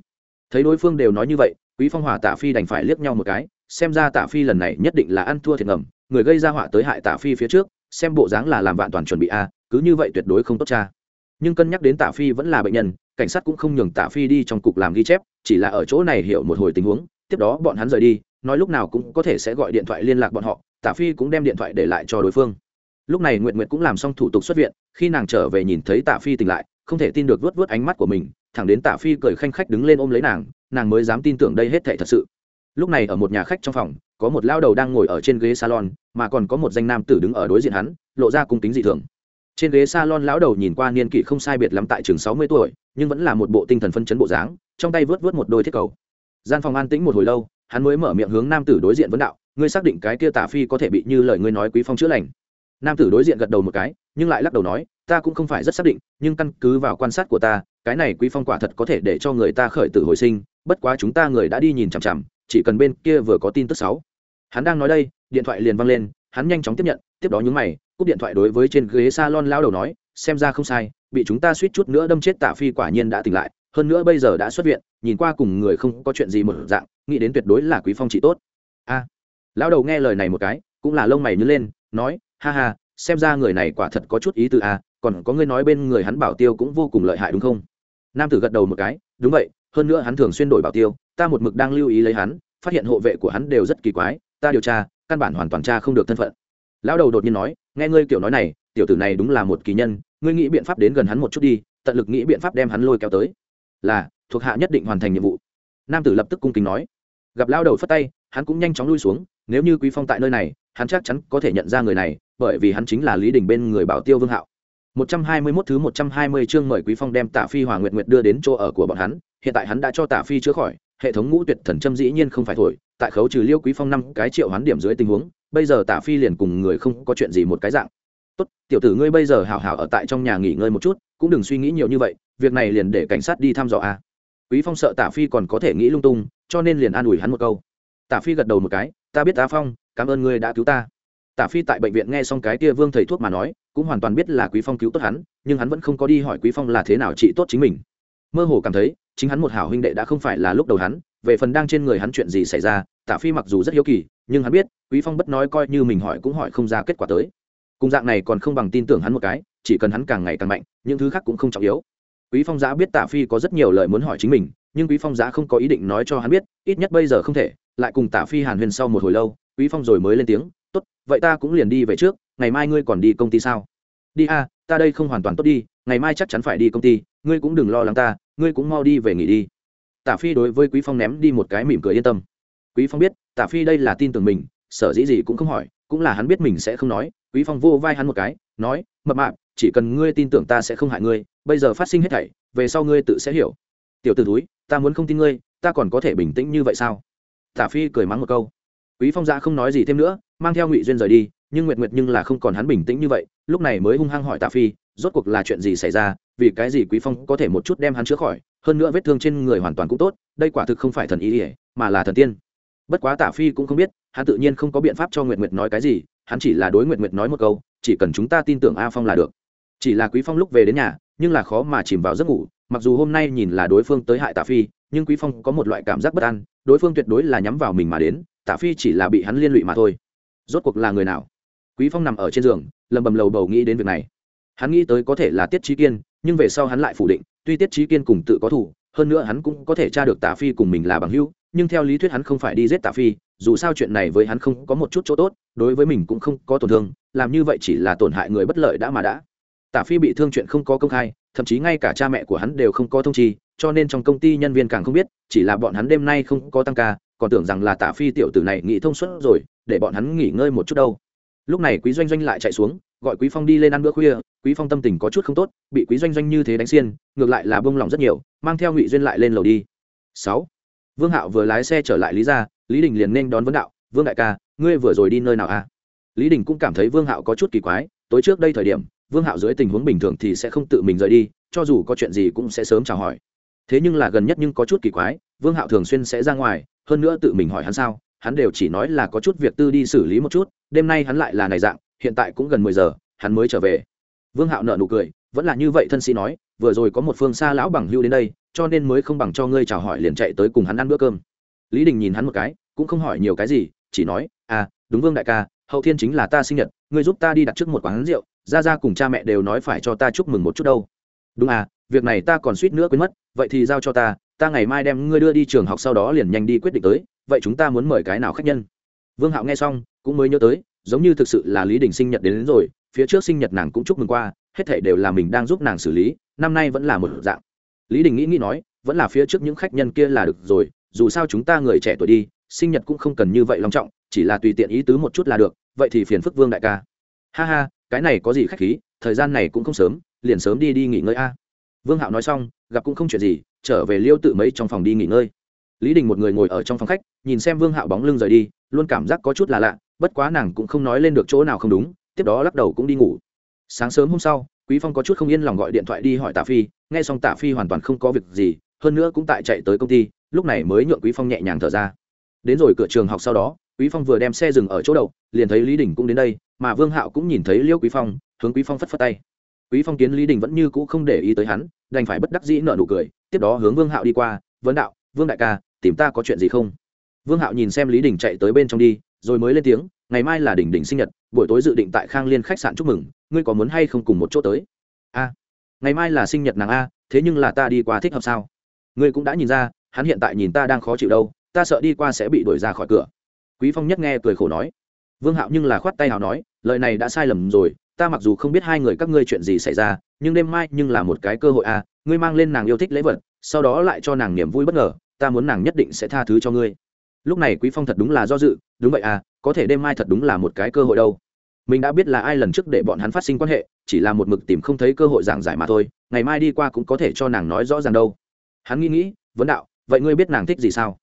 Thấy đối phương đều nói như vậy, quý phong hòa tạ phi đành phải liếc nhau một cái, xem ra tạ phi lần này nhất định là ăn thua thiệt ngầm, người gây ra họa tới hại tạ phi phía trước, xem bộ dáng là làm vạn toàn chuẩn bị a, cứ như vậy tuyệt đối không tốt cha nhưng cân nhắc đến tạ phi vẫn là bệnh nhân, cảnh sát cũng không nhường tạ phi đi trong cục làm ghi chép, chỉ là ở chỗ này hiểu một hồi tình huống, tiếp đó bọn hắn rời đi, nói lúc nào cũng có thể sẽ gọi điện thoại liên lạc bọn họ tạ phi cũng đem điện thoại để lại cho đối phương. Lúc này nguyện nguyện cũng làm xong thủ tục xuất viện, khi nàng trở về nhìn thấy tạ phi tỉnh lại, không thể tin được vớt vớt ánh mắt của mình, thẳng đến tạ phi cười khanh khách đứng lên ôm lấy nàng nàng mới dám tin tưởng đây hết thể thật sự. Lúc này ở một nhà khách trong phòng, có một lao đầu đang ngồi ở trên ghế salon, mà còn có một danh nam tử đứng ở đối diện hắn, lộ ra cung kính dị thường trên ghế salon lão đầu nhìn qua niên kỷ không sai biệt lắm tại trường sáu mươi tuổi, nhưng vẫn là một bộ tinh thần phân chấn bộ dáng, trong tay vớt vớt một đôi thiết cầu. Gian phòng an tĩnh một hồi lâu, hắn mới mở miệng hướng nam tử đối diện vấn đạo, ngươi xác định cái kia tả phi có thể bị như lời ngươi nói quý phong chữa lành? Nam tử đối diện gật đầu một cái, nhưng lại lắc đầu nói, ta cũng không phải rất xác định, nhưng căn cứ vào quan sát của ta, cái này quý phong quả thật có thể để cho người ta khởi tử hồi sinh, bất quá chúng ta người đã đi nhìn chằm chằm, chỉ cần bên kia vừa có tin tức xấu. Hắn đang nói đây, điện thoại liền văng lên, hắn nhanh chóng tiếp nhận, tiếp đó nhúng mày cúp điện thoại đối với trên ghế salon lao đầu nói, xem ra không sai, bị chúng ta suýt chút nữa đâm chết tạ phi quả nhiên đã tỉnh lại, hơn nữa bây giờ đã xuất viện, nhìn qua cùng người không có chuyện gì một dạng, nghĩ đến tuyệt đối là quý phong trị tốt. A, lão đầu nghe lời này một cái, cũng là lông mày nhớ lên, nói, ha ha, xem ra người này quả thật có chút ý từ a à, còn có người nói bên người hắn bảo tiêu cũng vô cùng lợi hại đúng không? Nam tử gật đầu một cái, đúng vậy, hơn nữa hắn thường xuyên đổi bảo tiêu, ta một mực đang lưu ý lấy hắn, phát hiện hộ vệ của hắn đều rất kỳ quái, ta điều tra, căn bản hoàn toàn tra không được thân phận. Lão đầu đột nhiên nói nghe ngươi kiểu nói này tiểu tử này đúng là một kỳ nhân ngươi nghĩ biện pháp đến gần hắn một chút đi tận lực nghĩ biện pháp đem hắn lôi kéo tới. Là thuộc hạ nhất định hoàn thành nhiệm vụ. Nam tử lập tức cung kính nói. Gặp lao đầu phất tay hắn cũng nhanh chóng lui xuống nếu như quý phong tại nơi này hắn chắc chắn có thể nhận ra người này bởi vì hắn chính là lý đình bên người bảo tiêu vương hạo. 121 thứ 120 chương mời quý phong đem Tạ Phi Hòa Nguyệt Nguyệt đưa đến chỗ ở của bọn hắn, hiện tại hắn đã cho Tạ Phi chữa khỏi, hệ thống ngũ tuyệt thần châm dĩ nhiên không phải thổi, tại khấu trừ Liêu Quý Phong năm cái triệu hoán điểm dưới tình huống, bây giờ Tả Phi liền cùng người không có chuyện gì một cái dạng. Tốt, tiểu tử ngươi bây giờ hảo hảo ở tại trong nhà nghỉ ngơi một chút, cũng đừng suy nghĩ nhiều như vậy, việc này liền để cảnh sát đi thăm dò a. Quý Phong sợ Tả Phi còn có thể nghĩ lung tung, cho nên liền an ủi hắn một câu. Tả Phi gật đầu một cái, ta biết Tá Phong, cảm ơn ngươi đã cứu ta. Tả Phi tại bệnh viện nghe xong cái kia Vương thầy thuốc mà nói, cũng hoàn toàn biết là Quý Phong cứu tốt hắn, nhưng hắn vẫn không có đi hỏi Quý Phong là thế nào trị tốt chính mình. Mơ hồ cảm thấy, chính hắn một hảo huynh đệ đã không phải là lúc đầu hắn, về phần đang trên người hắn chuyện gì xảy ra, Tạ Phi mặc dù rất hiếu kỳ, nhưng hắn biết, Quý Phong bất nói coi như mình hỏi cũng hỏi không ra kết quả tới. Cùng dạng này còn không bằng tin tưởng hắn một cái, chỉ cần hắn càng ngày càng mạnh, những thứ khác cũng không trọng yếu. Quý Phong giã biết Tạ Phi có rất nhiều lời muốn hỏi chính mình, nhưng Quý Phong giã không có ý định nói cho hắn biết, ít nhất bây giờ không thể, lại cùng Tạ Phi Hàn Huyền sau một hồi lâu, Quý Phong rồi mới lên tiếng, "Tốt, vậy ta cũng liền đi về trước, ngày mai ngươi còn đi công ty sao?" "Đi a, ta đây không hoàn toàn tốt đi, ngày mai chắc chắn phải đi công ty, ngươi cũng đừng lo lắng ta, ngươi cũng mau đi về nghỉ đi." Tạ Phi đối với Quý Phong ném đi một cái mỉm cười yên tâm. Quý Phong biết, Tạ Phi đây là tin tưởng mình, sợ dĩ gì cũng không hỏi, cũng là hắn biết mình sẽ không nói, Quý Phong vô vai hắn một cái, nói, "Mập mạp, chỉ cần ngươi tin tưởng ta sẽ không hại ngươi, bây giờ phát sinh hết thảy, về sau ngươi tự sẽ hiểu." Tiểu tử túi, ta muốn không tin ngươi, ta còn có thể bình tĩnh như vậy sao? Tạ Phi cười mắng một câu quý phong dạ không nói gì thêm nữa mang theo ngụy duyên rời đi nhưng nguyệt nguyệt nhưng là không còn hắn bình tĩnh như vậy lúc này mới hung hăng hỏi tạ phi rốt cuộc là chuyện gì xảy ra vì cái gì quý phong có thể một chút đem hắn chữa khỏi hơn nữa vết thương trên người hoàn toàn cũng tốt, đây quả thực không phải thần ý ỉa mà là thần tiên. Bất quá tả phi cũng không biết, hắn tự nhiên không có biện pháp cho nguyệt nguyệt nói cái gì, hắn chỉ là đối nguyệt nguyệt nói một câu, chỉ cần chúng ta tin tưởng a phong là được. Chỉ là quý phong lúc về đến nhà, nhưng là khó mà chìm vào giấc ngủ, mặc dù hôm nay nhìn là đối phương tới hại tả phi, nhưng quý phong có một loại cảm giác bất an, đối phương tuyệt đối là nhắm vào mình mà đến, tả phi chỉ là bị hắn liên lụy mà thôi. Rốt cuộc là người nào? Quý phong nằm ở trên giường, lầm bầm lầu bầu nghĩ đến việc này. Hắn nghĩ tới có thể là tiết trí kiên, nhưng về sau hắn lại phủ định tuy tiết trí kiên cùng tự có thủ, hơn nữa hắn cũng có thể tra được Tả phi cùng mình là bằng hữu, nhưng theo lý thuyết hắn không phải đi giết Tả phi, dù sao chuyện này với hắn không có một chút chỗ tốt, đối với mình cũng không có tổn thương, làm như vậy chỉ là tổn hại người bất lợi đã mà đã. Tả phi bị thương chuyện không có công khai, thậm chí ngay cả cha mẹ của hắn đều không có thông chi, cho nên trong công ty nhân viên càng không biết, chỉ là bọn hắn đêm nay không có tăng ca, còn tưởng rằng là tả phi tiểu tử này nghĩ thông suốt rồi, để bọn hắn nghỉ ngơi một chút đâu. Lúc này quý doanh doanh lại chạy xuống gọi quý phong đi lên ăn bữa khuya quý phong tâm tình có chút không tốt bị quý doanh doanh như thế đánh xiên ngược lại là bông lòng rất nhiều mang theo ngụy duyên lại lên lầu đi. Sáu, vương hạo vừa lái xe trở lại lý gia lý đình liền nên đón vấn đạo vương đại ca ngươi vừa rồi đi nơi nào à? Lý đình cũng cảm thấy vương hạo có chút kỳ quái tối trước đây thời điểm vương hạo dưới tình huống bình thường thì sẽ không tự mình rời đi cho dù có chuyện gì cũng sẽ sớm chào hỏi. Thế nhưng là gần nhất nhưng có chút kỳ quái vương hạo thường xuyên sẽ ra ngoài hơn nữa tự mình hỏi hắn sao hắn đều chỉ nói là có chút việc tư đi xử lý một chút đêm nay hắn lại là này dạng hiện tại cũng gần mười giờ, hắn mới trở về. Vương hạo nợ nụ cười, vẫn là như vậy thân sĩ nói, vừa rồi có một phương xa lão bằng hưu đến đây, cho nên mới không bằng cho ngươi chào hỏi liền chạy tới cùng hắn ăn bữa cơm. Lý đình nhìn hắn một cái, cũng không hỏi nhiều cái gì, chỉ nói à đúng vương đại ca, hậu thiên chính là ta sinh nhật, ngươi giúp ta đi đặt trước một quán rượu, ra ra cùng cha mẹ đều nói phải cho ta chúc mừng một chút đâu. Đúng à việc này ta còn suýt nữa quên mất, vậy thì giao cho ta ta ngày mai đem ngươi đưa đi trường học sau đó liền nhanh đi quyết định tới, vậy chúng ta muốn mời cái nào khách nhân? Vương hạo nghe xong, cũng mới nhớ tới giống như thực sự là lý đình sinh nhật đến, đến rồi phía trước sinh nhật nàng cũng chúc mừng qua hết thể đều là mình đang giúp nàng xử lý năm nay vẫn là một dạng. Lý đình nghĩ nghĩ nói vẫn là phía trước những khách nhân kia là được rồi dù sao chúng ta người trẻ tuổi đi sinh nhật cũng không cần như vậy long trọng chỉ là tùy tiện ý tứ một chút là được vậy thì phiền phức vương đại ca. Ha ha cái này có gì khách khí thời gian này cũng không sớm liền sớm đi đi nghỉ ngơi a. Vương hạo nói xong gặp cũng không chuyện gì trở về liêu tự mấy trong phòng đi nghỉ ngơi lý đình một người ngồi ở trong phòng khách, nhìn xem vương hạo bóng lưng rời đi, luôn cảm giác có chút là lạ, bất quá nàng cũng không nói lên được chỗ nào không đúng, tiếp đó lắc đầu cũng đi ngủ. Sáng sớm hôm sau, quý phong có chút không yên lòng gọi điện thoại đi hỏi tạ phi, nghe xong tạ phi hoàn toàn không có việc gì, hơn nữa cũng tại chạy tới công ty, lúc này mới nhượng quý phong nhẹ nhàng thở ra. Đến rồi cửa trường học sau đó, quý phong vừa đem xe dừng ở chỗ đầu liền thấy lý đình cũng đến đây, mà vương hạo cũng nhìn thấy liêu quý phong, hướng quý phong phất phất tay. Quý phong kiến lý đình vẫn như cũ không để ý tới hắn, đành phải bất đắc dĩ nợ nụ cười, tiếp đó hướng vương hạo đi qua vấn đạo, vương đại ca tìm ta có chuyện gì không? Vương hạo nhìn xem lý đình chạy tới bên trong đi, rồi mới lên tiếng, ngày mai là đỉnh đỉnh sinh nhật, buổi tối dự định tại khang liên khách sạn chúc mừng, ngươi có muốn hay không cùng một chỗ tới? A, ngày mai là sinh nhật nàng a, thế nhưng là ta đi qua thích hợp sao? Ngươi cũng đã nhìn ra, hắn hiện tại nhìn ta đang khó chịu đâu, ta sợ đi qua sẽ bị đuổi ra khỏi cửa. Quý phong nhất nghe cười khổ nói. Vương hạo nhưng là khoát tay hào nói, lời này đã sai lầm rồi, ta mặc dù không biết hai người các ngươi chuyện gì xảy ra, nhưng đêm mai nhưng là một cái cơ hội à ngươi mang lên nàng yêu thích lễ vật, sau đó lại cho nàng niềm vui bất ngờ ta muốn nàng nhất định sẽ tha thứ cho ngươi. Lúc này quý phong thật đúng là do dự, đúng vậy à có thể đêm mai thật đúng là một cái cơ hội đâu. Mình đã biết là ai lần trước để bọn hắn phát sinh quan hệ, chỉ là một mực tìm không thấy cơ hội giảng giải mà thôi, ngày mai đi qua cũng có thể cho nàng nói rõ ràng đâu. Hắn nghĩ nghĩ, vấn đạo, vậy ngươi biết nàng thích gì sao?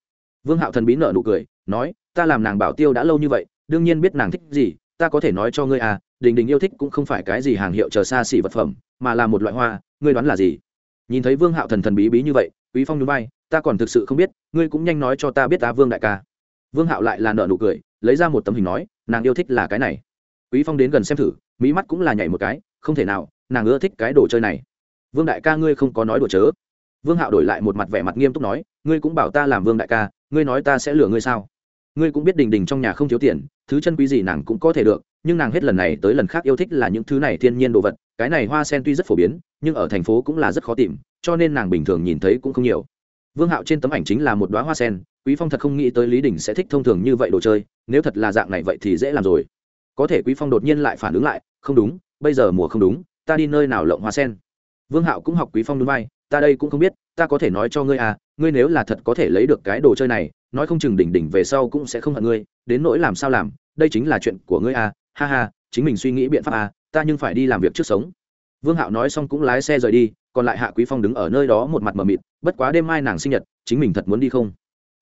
Vương hạo thần bí nợ nụ cười, nói, ta làm nàng bảo tiêu đã lâu như vậy, đương nhiên biết nàng thích gì, ta có thể nói cho ngươi à đình đình yêu thích cũng không phải cái gì hàng hiệu chờ xa xỉ vật phẩm, mà là một loại hoa, ngươi đoán là gì? Nhìn thấy vương hạo thần thần bí bí như vậy quý phong núi bay ta còn thực sự không biết, ngươi cũng nhanh nói cho ta biết ta vương đại ca. Vương hạo lại là nợ nụ cười, lấy ra một tấm hình nói, nàng yêu thích là cái này. Quý phong đến gần xem thử, mỹ mắt cũng là nhảy một cái, không thể nào, nàng ưa thích cái đồ chơi này. Vương đại ca ngươi không có nói đùa chớ. Vương hạo đổi lại một mặt vẻ mặt nghiêm túc nói, ngươi cũng bảo ta làm vương đại ca, ngươi nói ta sẽ lừa ngươi sao? Ngươi cũng biết đình đình trong nhà không thiếu tiền, thứ chân quý gì nàng cũng có thể được, nhưng nàng hết lần này tới lần khác yêu thích là những thứ này thiên nhiên đồ vật, cái này hoa sen tuy rất phổ biến, nhưng ở thành phố cũng là rất khó tìm cho nên nàng bình thường nhìn thấy cũng không nhiều. Vương hạo trên tấm ảnh chính là một đoá hoa sen, quý phong thật không nghĩ tới lý đình sẽ thích thông thường như vậy đồ chơi, nếu thật là dạng này vậy thì dễ làm rồi. Có thể quý phong đột nhiên lại phản ứng lại, không đúng, bây giờ mùa không đúng, ta đi nơi nào lộng hoa sen? Vương hạo cũng học quý phong đúng vai, ta đây cũng không biết, ta có thể nói cho ngươi à ngươi nếu là thật có thể lấy được cái đồ chơi này, nói không chừng đỉnh đỉnh về sau cũng sẽ không hận ngươi, đến nỗi làm sao làm, đây chính là chuyện của ngươi à ha ha, chính mình suy nghĩ biện pháp à ta nhưng phải đi làm việc trước sống. Vương hạo nói xong cũng lái xe rời đi còn lại hạ quý phong đứng ở nơi đó một mặt mờ mịt, bất quá đêm mai nàng sinh nhật, chính mình thật muốn đi không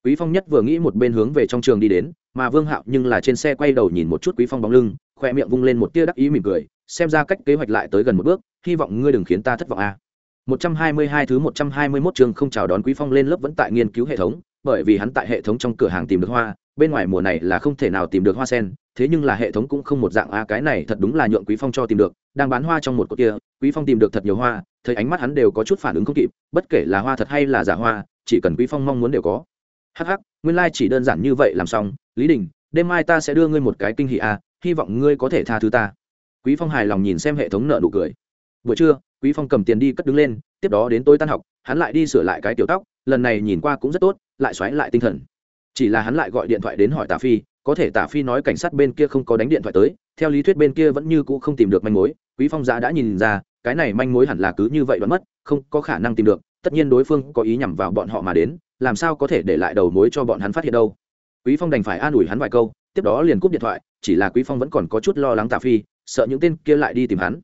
quý phong nhất vừa nghĩ một bên hướng về trong trường đi đến, mà vương hạo nhưng là trên xe quay đầu nhìn một chút quý phong bóng lưng khoe miệng vung lên một tia đắc ý mỉm cười, xem ra cách kế hoạch lại tới gần một bước, hy vọng ngươi đừng khiến ta thất vọng a à. 122 thứ 121 trường không chào đón quý phong lên lớp vẫn tại nghiên cứu hệ thống, bởi vì hắn tại hệ thống trong cửa hàng tìm được hoa, bên ngoài mùa này là không thể nào tìm được hoa sen, thế nhưng là hệ thống cũng không một dạng a cái này thật đúng là nhượng quý phong cho tìm được, đang bán hoa trong một cột kia, quý phong tìm được thật nhiều hoa thấy ánh mắt hắn đều có chút phản ứng không kịp, bất kể là hoa thật hay là giả hoa, chỉ cần quý phong mong muốn đều có. Hắc hắc, nguyên lai like chỉ đơn giản như vậy làm xong. Lý đình, đêm mai ta sẽ đưa ngươi một cái kinh hỷ a, hy vọng ngươi có thể tha thứ ta. Quý phong hài lòng nhìn xem hệ thống nợ nụ cười. Buổi trưa, quý phong cầm tiền đi cất đứng lên, tiếp đó đến tôi tan học, hắn lại đi sửa lại cái tiểu tóc, lần này nhìn qua cũng rất tốt, lại xoáy lại tinh thần. Chỉ là hắn lại gọi điện thoại đến hỏi tả phi, có thể tả phi nói cảnh sát bên kia không có đánh điện thoại tới, theo lý thuyết bên kia vẫn như cũ không tìm được manh mối, quý phong giã đã nhìn ra cái này manh mối hẳn là cứ như vậy đoán mất, không có khả năng tìm được, tất nhiên đối phương có ý nhằm vào bọn họ mà đến, làm sao có thể để lại đầu mối cho bọn hắn phát hiện đâu. Quý phong đành phải an ủi hắn vài câu, tiếp đó liền cúp điện thoại, chỉ là quý phong vẫn còn có chút lo lắng tả phi, sợ những tên kia lại đi tìm hắn.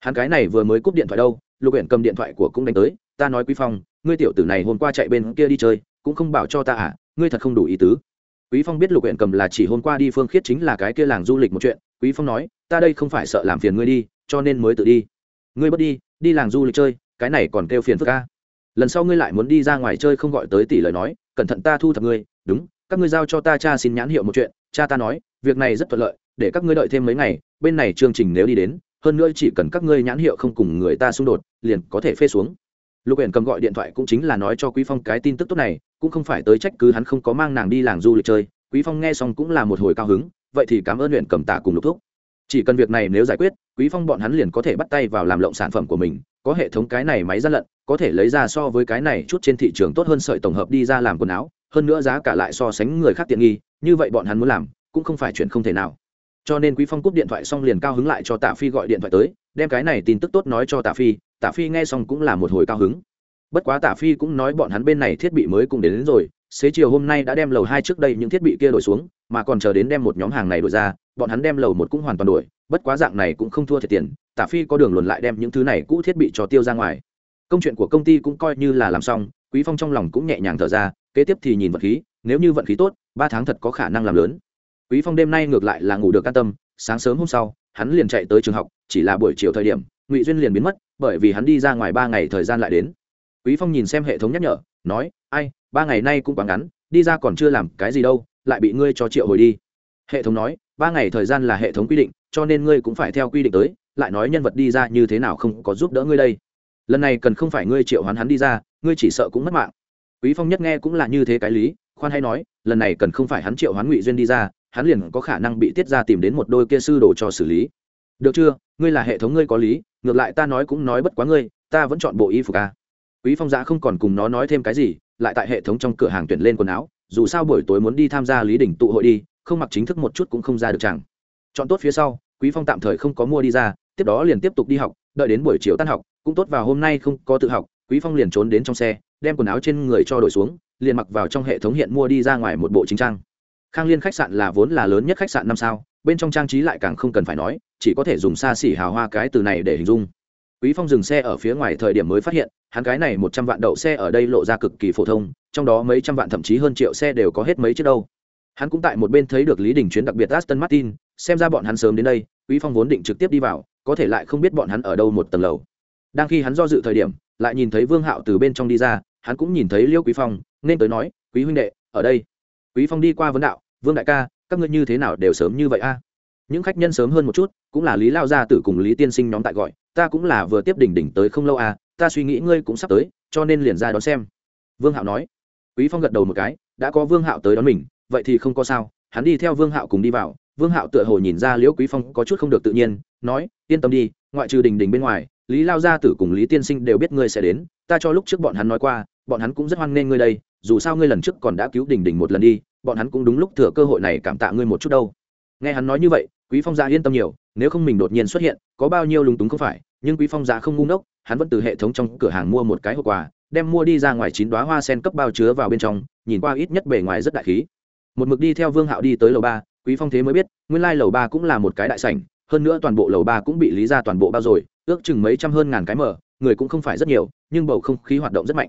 Hắn cái này vừa mới cúp điện thoại đâu, lục huyện cầm điện thoại của cũng đánh tới, ta nói quý phong, ngươi tiểu tử này hôm qua chạy bên kia đi chơi, cũng không bảo cho ta à ngươi thật không đủ ý tứ. Quý phong biết lục huyện cầm là chỉ hôm qua đi phương khiết chính là cái kia làng du lịch một chuyện, quý phong nói, ta đây không phải sợ làm phiền ngươi đi, cho nên mới tự đi ngươi bất đi đi làng du lịch chơi, cái này còn kêu phiền phức ca. Lần sau ngươi lại muốn đi ra ngoài chơi không gọi tới tỷ lời nói, cẩn thận ta thu thập ngươi, đúng, các ngươi giao cho ta cha xin nhãn hiệu một chuyện, cha ta nói, việc này rất thuận lợi, để các ngươi đợi thêm mấy ngày, bên này chương trình nếu đi đến, hơn nữa chỉ cần các ngươi nhãn hiệu không cùng người ta xung đột, liền có thể phê xuống. Lục huyện cầm gọi điện thoại cũng chính là nói cho quý phong cái tin tức tốt này, cũng không phải tới trách cứ hắn không có mang nàng đi làng du lịch chơi, quý phong nghe xong cũng là một hồi cao hứng, vậy thì cảm ơn huyện cầm tạ cùng lục thúc chỉ cần việc này nếu giải quyết quý phong bọn hắn liền có thể bắt tay vào làm lộng sản phẩm của mình có hệ thống cái này máy gian lận có thể lấy ra so với cái này chút trên thị trường tốt hơn sợi tổng hợp đi ra làm quần áo hơn nữa giá cả lại so sánh người khác tiện nghi như vậy bọn hắn muốn làm cũng không phải chuyện không thể nào. Cho nên quý phong cúp điện thoại xong liền cao hứng lại cho tạ phi gọi điện thoại tới đem cái này tin tức tốt nói cho tạ phi tạ phi nghe xong cũng là một hồi cao hứng. Bất quá tạ phi cũng nói bọn hắn bên này thiết bị mới cũng đến, đến rồi xế chiều hôm nay đã đem lầu hai trước đây những thiết bị kia đổi xuống, mà còn chờ đến đem một nhóm hàng này đổi ra, bọn hắn đem lầu một cũng hoàn toàn đổi, bất quá dạng này cũng không thua thiệt tiền tạ phi có đường luồn lại đem những thứ này cũ thiết bị cho tiêu ra ngoài. Công chuyện của công ty cũng coi như là làm xong, quý phong trong lòng cũng nhẹ nhàng thở ra, kế tiếp thì nhìn vận khí, nếu như vận khí tốt, ba tháng thật có khả năng làm lớn. Quý phong đêm nay ngược lại là ngủ được an tâm, sáng sớm hôm sau, hắn liền chạy tới trường học, chỉ là buổi chiều thời điểm, ngụy duyên liền biến mất, bởi vì hắn đi ra ngoài ba ngày thời gian lại đến. Quý phong nhìn xem hệ thống nhắc nhở, nói, ai ba ngày nay cũng quá ngắn, đi ra còn chưa làm cái gì đâu, lại bị ngươi cho triệu hồi đi. Hệ thống nói, ba ngày thời gian là hệ thống quy định, cho nên ngươi cũng phải theo quy định tới, lại nói nhân vật đi ra như thế nào không có giúp đỡ ngươi đây. Lần này cần không phải ngươi triệu hoán hắn đi ra, ngươi chỉ sợ cũng mất mạng. Quý phong nhất nghe cũng là như thế cái lý, khoan hay nói, lần này cần không phải hắn triệu hoán ngụy duyên đi ra, hắn liền có khả năng bị tiết ra tìm đến một đôi kia sư đồ cho xử lý. Được chưa? Ngươi là hệ thống ngươi có lý, ngược lại ta nói cũng nói bất quá ngươi, ta vẫn chọn bộ y phục a quý phong giã không còn cùng nó nói thêm cái gì lại tại hệ thống trong cửa hàng tuyển lên quần áo, dù sao buổi tối muốn đi tham gia lý đỉnh tụ hội đi, không mặc chính thức một chút cũng không ra được chẳng. Chọn tốt phía sau, quý phong tạm thời không có mua đi ra, tiếp đó liền tiếp tục đi học, đợi đến buổi chiều tan học, cũng tốt vào hôm nay không có tự học, quý phong liền trốn đến trong xe, đem quần áo trên người cho đổi xuống, liền mặc vào trong hệ thống hiện mua đi ra ngoài một bộ chính trang. Khang liên khách sạn là vốn là lớn nhất khách sạn năm sao, bên trong trang trí lại càng không cần phải nói, chỉ có thể dùng xa xỉ hào hoa cái từ này để hình dung quý phong dừng xe ở phía ngoài thời điểm mới phát hiện, hắn cái này một trăm vạn đậu xe ở đây lộ ra cực kỳ phổ thông, trong đó mấy trăm vạn thậm chí hơn triệu xe đều có hết mấy chiếc đâu. Hắn cũng tại một bên thấy được lý đình chuyến đặc biệt aston martin, xem ra bọn hắn sớm đến đây, quý phong vốn định trực tiếp đi vào, có thể lại không biết bọn hắn ở đâu một tầng lầu. Đang khi hắn do dự thời điểm, lại nhìn thấy vương hạo từ bên trong đi ra, hắn cũng nhìn thấy liêu quý phong, nên tới nói, quý huynh đệ, ở đây. Quý phong đi qua vấn đạo, vương đại ca, các ngươi như thế nào đều sớm như vậy a? Những khách nhân sớm hơn một chút, cũng là lý lao gia tử cùng lý tiên sinh nhóm tại gọi ta cũng là vừa tiếp đỉnh đỉnh tới không lâu à ta suy nghĩ ngươi cũng sắp tới, cho nên liền ra đón xem. Vương hạo nói. Quý phong gật đầu một cái, đã có vương hạo tới đón mình, vậy thì không có sao, hắn đi theo vương hạo cùng đi vào. Vương hạo tựa hồ nhìn ra liễu quý phong có chút không được tự nhiên, nói, yên tâm đi, ngoại trừ đình đình bên ngoài, lý lao gia tử cùng lý tiên sinh đều biết ngươi sẽ đến, ta cho lúc trước bọn hắn nói qua, bọn hắn cũng rất hoan nghênh ngươi đây, dù sao ngươi lần trước còn đã cứu đình đình một lần đi, bọn hắn cũng đúng lúc thừa cơ hội này cảm tạ ngươi một chút đâu. Nghe hắn nói như vậy quý phong gia yên tâm nhiều, nếu không mình đột nhiên xuất hiện, có bao nhiêu lúng túng không phải, nhưng quý phong gia không ngu ngốc, hắn vẫn từ hệ thống trong cửa hàng mua một cái hộp quà, đem mua đi ra ngoài chín đóa hoa sen cấp bao chứa vào bên trong, nhìn qua ít nhất bề ngoài rất đại khí. Một mực đi theo vương hạo đi tới lầu ba, quý phong thế mới biết, nguyên lai lầu ba cũng là một cái đại sảnh, hơn nữa toàn bộ lầu ba cũng bị lý ra toàn bộ bao rồi, ước chừng mấy trăm hơn ngàn cái mở, người cũng không phải rất nhiều, nhưng bầu không khí hoạt động rất mạnh.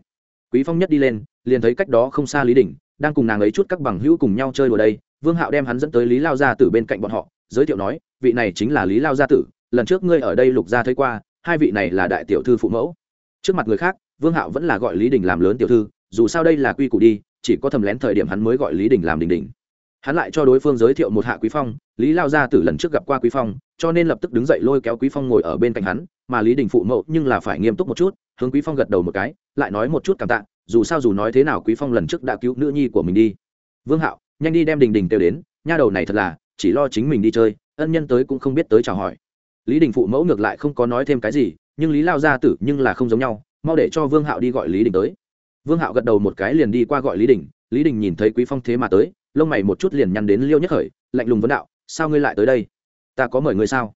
Quý phong nhất đi lên, liền thấy cách đó không xa lý đỉnh, đang cùng nàng ấy chút các bằng hữu cùng nhau chơi đùa đây, vương hạo đem hắn dẫn tới lý lao gia tử bên cạnh bọn họ giới thiệu nói, vị này chính là lý lao gia tử, lần trước ngươi ở đây lục gia thấy qua, hai vị này là đại tiểu thư phụ mẫu. Trước mặt người khác, vương hạo vẫn là gọi lý đình làm lớn tiểu thư, dù sao đây là quy củ đi, chỉ có thầm lén thời điểm hắn mới gọi lý đình làm đình đình. Hắn lại cho đối phương giới thiệu một hạ quý phong, lý lao gia tử lần trước gặp qua quý phong, cho nên lập tức đứng dậy lôi kéo quý phong ngồi ở bên cạnh hắn, mà lý đình phụ mẫu nhưng là phải nghiêm túc một chút, hướng quý phong gật đầu một cái, lại nói một chút cảm tạ, dù sao dù nói thế nào quý phong lần trước đã cứu nữ nhi của mình đi. Vương hạo, nhanh đi đem đình đình kêu đến, nha đầu này thật là chỉ lo chính mình đi chơi, ân nhân tới cũng không biết tới chào hỏi. Lý đình phụ mẫu ngược lại không có nói thêm cái gì, nhưng lý lao gia tử nhưng là không giống nhau, mau để cho vương hạo đi gọi lý đình tới. Vương hạo gật đầu một cái liền đi qua gọi lý đình lý đình nhìn thấy quý phong thế mà tới, lông mày một chút liền nhăn đến liêu nhất khởi, lạnh lùng vấn đạo, sao ngươi lại tới đây? Ta có mời ngươi sao?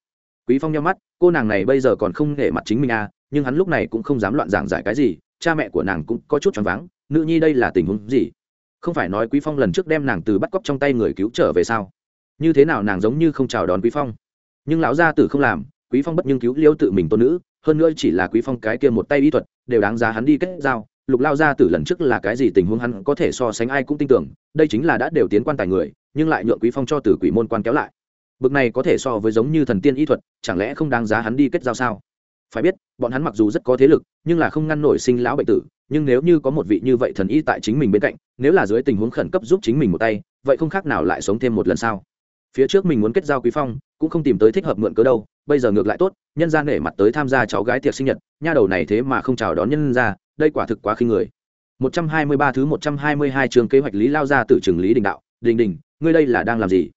Quý phong nhắm mắt, cô nàng này bây giờ còn không để mặt chính mình à nhưng hắn lúc này cũng không dám loạn giảng giải cái gì, cha mẹ của nàng cũng có chút choáng váng, nữ nhi đây là tình huống gì? Không phải nói quý phong lần trước đem nàng từ bắt cóc trong tay người cứu trở về sao? Như thế nào nàng giống như không chào đón quý phong. Nhưng lão gia tử không làm, quý phong bất nhưng cứu liêu tự mình tôn nữ, hơn nữa chỉ là quý phong cái kia một tay y thuật, đều đáng giá hắn đi kết giao. Lục lao gia tử lần trước là cái gì tình huống hắn có thể so sánh ai cũng tin tưởng, đây chính là đã đều tiến quan tài người, nhưng lại nhượng quý phong cho từ quỷ môn quan kéo lại. Bực này có thể so với giống như thần tiên y thuật, chẳng lẽ không đáng giá hắn đi kết giao sao? Phải biết, bọn hắn mặc dù rất có thế lực, nhưng là không ngăn nổi sinh lão bệnh tử, nhưng nếu như có một vị như vậy thần y tại chính mình bên cạnh, nếu là dưới tình huống khẩn cấp giúp chính mình một tay, vậy không khác nào lại sống thêm một lần sao? Phía trước mình muốn kết giao quý phong, cũng không tìm tới thích hợp mượn cớ đâu, bây giờ ngược lại tốt, nhân ra nể mặt tới tham gia cháu gái tiệc sinh nhật, nha đầu này thế mà không chào đón nhân ra, đây quả thực quá khinh người. 123 thứ 122 trường kế hoạch lý lao ra từ trường lý đình đạo, đình đình, ngươi đây là đang làm gì?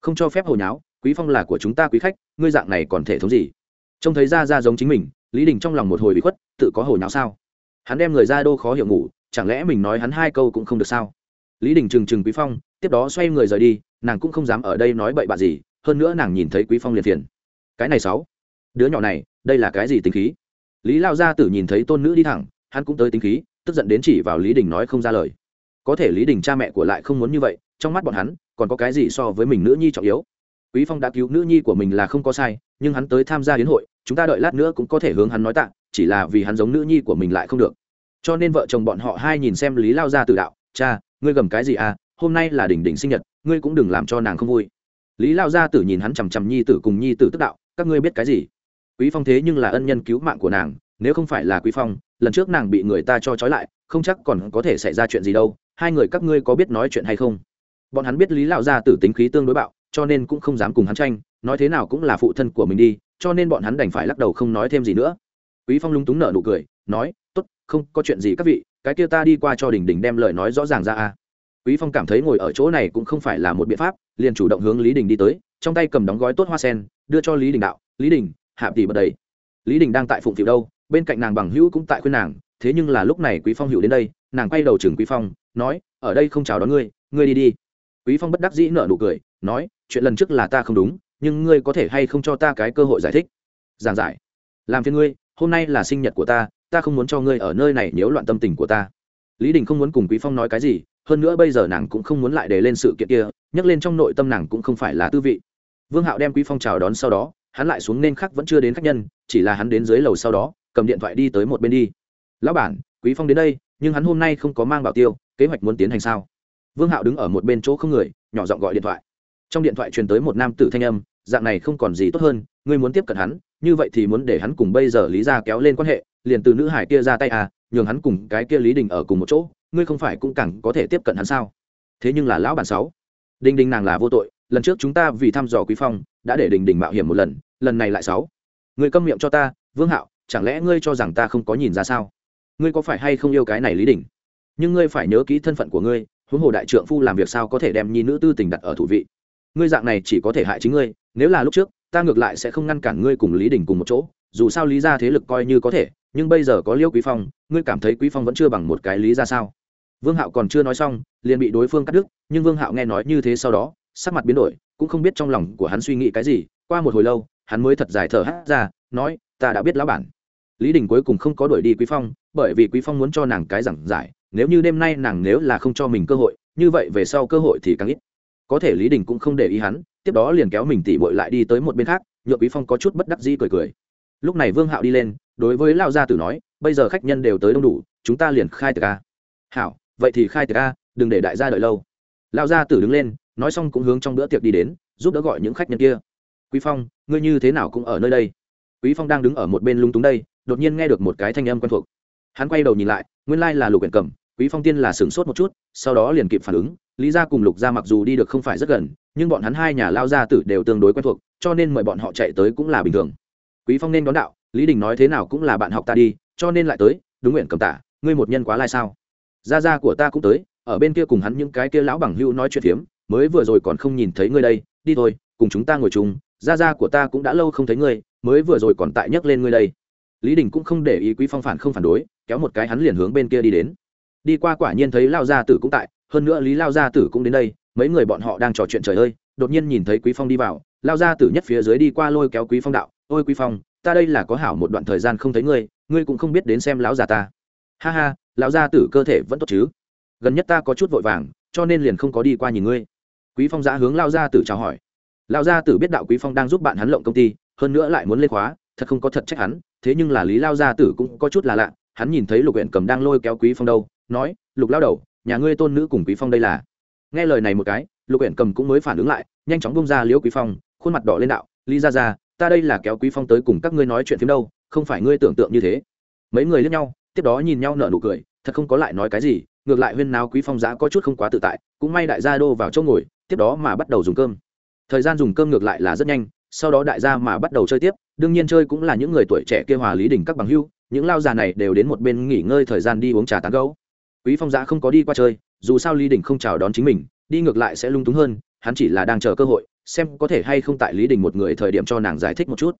Không cho phép hồ nháo, quý phong là của chúng ta quý khách, ngươi dạng này còn thể thống gì? Trông thấy ra ra giống chính mình, lý đình trong lòng một hồi bị khuất, tự có hồ nháo sao? Hắn đem người ra đô khó hiểu ngủ, chẳng lẽ mình nói hắn hai câu cũng không được sao? Lý đình trừng trừng quý phong, tiếp đó xoay người rời đi nàng cũng không dám ở đây nói bậy bạ gì, hơn nữa nàng nhìn thấy quý phong liền phiền. Cái này sáu, đứa nhỏ này, đây là cái gì tính khí? Lý lao gia tử nhìn thấy tôn nữ đi thẳng, hắn cũng tới tính khí, tức giận đến chỉ vào lý đình nói không ra lời. Có thể lý đình cha mẹ của lại không muốn như vậy, trong mắt bọn hắn, còn có cái gì so với mình nữ nhi trọng yếu? Quý phong đã cứu nữ nhi của mình là không có sai, nhưng hắn tới tham gia hiến hội, chúng ta đợi lát nữa cũng có thể hướng hắn nói tạ, chỉ là vì hắn giống nữ nhi của mình lại không được. Cho nên vợ chồng bọn họ hai nhìn xem lý lao gia tử đạo, cha, ngươi gầm cái gì à? Hôm nay là đỉnh đỉnh sinh nhật, ngươi cũng đừng làm cho nàng không vui. Lý lao gia tử nhìn hắn chằm chằm nhi tử cùng nhi tử tức đạo, các ngươi biết cái gì? Quý phong thế nhưng là ân nhân cứu mạng của nàng, nếu không phải là quý phong, lần trước nàng bị người ta cho trói lại, không chắc còn có thể xảy ra chuyện gì đâu. Hai người các ngươi có biết nói chuyện hay không? Bọn hắn biết lý lão gia tử tính khí tương đối bạo, cho nên cũng không dám cùng hắn tranh, nói thế nào cũng là phụ thân của mình đi, cho nên bọn hắn đành phải lắc đầu không nói thêm gì nữa. Quý phong lúng túng nở nụ cười, nói, tốt, không có chuyện gì các vị, cái kia ta đi qua cho đình đình đem lời nói rõ ràng ra a quý phong cảm thấy ngồi ở chỗ này cũng không phải là một biện pháp, liền chủ động hướng lý đình đi tới, trong tay cầm đóng gói tốt hoa sen, đưa cho lý đình đạo, lý đình hạ tỷ bật đầy. Lý đình đang tại phụng phịu đâu, bên cạnh nàng bằng hữu cũng tại khuyên nàng, thế nhưng là lúc này quý phong hữu đến đây, nàng quay đầu chừng quý phong, nói, ở đây không chào đón ngươi ngươi đi đi. Quý phong bất đắc dĩ nở nụ cười, nói, chuyện lần trước là ta không đúng, nhưng ngươi có thể hay không cho ta cái cơ hội giải thích? Giảng giải, làm phiền ngươi, hôm nay là sinh nhật của ta ta không muốn cho ngươi ở nơi này nhiễu loạn tâm tình của ta. Lý đình không muốn cùng quý phong nói cái gì hơn nữa bây giờ nàng cũng không muốn lại để lên sự kiện kia, nhắc lên trong nội tâm nàng cũng không phải là tư vị. Vương hạo đem quý phong chào đón sau đó, hắn lại xuống nên khắc vẫn chưa đến khách nhân, chỉ là hắn đến dưới lầu sau đó, cầm điện thoại đi tới một bên đi. Lão bản, quý phong đến đây, nhưng hắn hôm nay không có mang bảo tiêu, kế hoạch muốn tiến hành sao? Vương hạo đứng ở một bên chỗ không người, nhỏ giọng gọi điện thoại. Trong điện thoại truyền tới một nam tử thanh âm, dạng này không còn gì tốt hơn, ngươi muốn tiếp cận hắn, như vậy thì muốn để hắn cùng bây giờ lý ra kéo lên quan hệ, liền từ nữ hải kia ra tay à nhường hắn cùng cái kia lý đình ở cùng một chỗ ngươi không phải cũng càng có thể tiếp cận hắn sao? Thế nhưng là lão bản sáu. Đinh đinh nàng là vô tội, lần trước chúng ta vì thăm dò quý phong, đã để đình đình mạo hiểm một lần lần này lại sáu. Ngươi câm miệng cho ta, vương hạo, chẳng lẽ ngươi cho rằng ta không có nhìn ra sao? Ngươi có phải hay không yêu cái này lý đình nhưng ngươi phải nhớ kỹ thân phận của ngươi, huống hồ đại trượng phu làm việc sao có thể đem nhi nữ tư tình đặt ở thủ vị? Ngươi dạng này chỉ có thể hại chính ngươi, nếu là lúc trước, ta ngược lại sẽ không ngăn cản ngươi cùng lý đình cùng một chỗ, dù sao lý ra thế lực coi như có thể, nhưng bây giờ có liêu quý phong ngươi cảm thấy quý phong vẫn chưa bằng một cái lý ra sao? Vương hạo còn chưa nói xong, liền bị đối phương cắt đứt, nhưng vương hạo nghe nói như thế sau đó, sắc mặt biến đổi, cũng không biết trong lòng của hắn suy nghĩ cái gì. Qua một hồi lâu, hắn mới thật dài thở hát ra, nói, ta đã biết lão bản. Lý đình cuối cùng không có đuổi đi quý phong, bởi vì quý phong muốn cho nàng cái giảng giải, nếu như đêm nay nàng nếu là không cho mình cơ hội, như vậy về sau cơ hội thì càng ít. Có thể lý đình cũng không để ý hắn, tiếp đó liền kéo mình tỉ bội lại đi tới một bên khác nhựa quý phong có chút bất đắc dĩ cười cười. Lúc này vương hạo đi lên đối với lão gia tử nói, bây giờ khách nhân đều tới đông đủ, chúng ta liền khai tiệc ca hảo, vậy thì khai tiệc ca đừng để đại gia đợi lâu. Lão gia tử đứng lên, nói xong cũng hướng trong bữa tiệc đi đến, giúp đỡ gọi những khách nhân kia. Quý phong, ngươi như thế nào cũng ở nơi đây? Quý phong đang đứng ở một bên lung túng đây, đột nhiên nghe được một cái thanh âm quen thuộc. Hắn quay đầu nhìn lại, nguyên lai là lục huyện cầm, quý phong tiên là sửng sốt một chút, sau đó liền kịp phản ứng, lý gia cùng lục gia mặc dù đi được không phải rất gần, nhưng bọn hắn hai nhà lao gia tử đều tương đối quen thuộc, cho nên mời bọn họ chạy tới cũng là bình thường. Quý phong nên đón đạo lý đình nói thế nào cũng là bạn học ta đi, cho nên lại tới, đúng nguyện cầm tả, ngươi một nhân quá lai sao? Gia gia của ta cũng tới, ở bên kia cùng hắn những cái kia lão bằng hữu nói chuyện phiếm, mới vừa rồi còn không nhìn thấy ngươi đây, đi thôi, cùng chúng ta ngồi chung, gia gia của ta cũng đã lâu không thấy ngươi, mới vừa rồi còn tại nhắc lên ngươi đây. Lý đình cũng không để ý quý phong phản không phản đối, kéo một cái hắn liền hướng bên kia đi đến. Đi qua quả nhiên thấy lao gia tử cũng tại, hơn nữa lý lao gia tử cũng đến đây, mấy người bọn họ đang trò chuyện trời ơi, đột nhiên nhìn thấy quý phong đi vào lao gia tử nhất phía dưới đi qua lôi kéo quý phong đạo, ôi quý phong ta đây là có hảo một đoạn thời gian không thấy ngươi ngươi cũng không biết đến xem lão già ta. Ha ha, lão gia tử cơ thể vẫn tốt chứ? Gần nhất ta có chút vội vàng, cho nên liền không có đi qua nhìn ngươi. Quý phong giã hướng lao gia tử chào hỏi. Lao gia tử biết đạo quý phong đang giúp bạn hắn lộng công ty, hơn nữa lại muốn lên khóa, thật không có thật trách hắn, thế nhưng là lý lao gia tử cũng có chút là lạ, hắn nhìn thấy lục huyện cầm đang lôi kéo quý phong đâu, nói, lục lao đầu, nhà ngươi tôn nữ cùng quý phong đây là? Nghe lời này một cái, lục huyện cầm cũng mới phản ứng lại, nhanh chóng bông ra liễu quý phong, khuôn mặt đỏ lên đạo, lý ra ra ta đây là kéo quý phong tới cùng các ngươi nói chuyện phim đâu, không phải ngươi tưởng tượng như thế. Mấy người liếc nhau, tiếp đó nhìn nhau nở nụ cười, thật không có lại nói cái gì, ngược lại huyên nào quý phong giá có chút không quá tự tại, cũng may đại gia đô vào chỗ ngồi, tiếp đó mà bắt đầu dùng cơm. Thời gian dùng cơm ngược lại là rất nhanh, sau đó đại gia mà bắt đầu chơi tiếp, đương nhiên chơi cũng là những người tuổi trẻ kia hòa lý đình các bằng hưu, những lao già này đều đến một bên nghỉ ngơi thời gian đi uống trà tán gấu quý phong giã không có đi qua chơi, dù sao lý đình không chào đón chính mình, đi ngược lại sẽ lung túng hơn, hắn chỉ là đang chờ cơ hội xem có thể hay không tại lý đình một người thời điểm cho nàng giải thích một chút.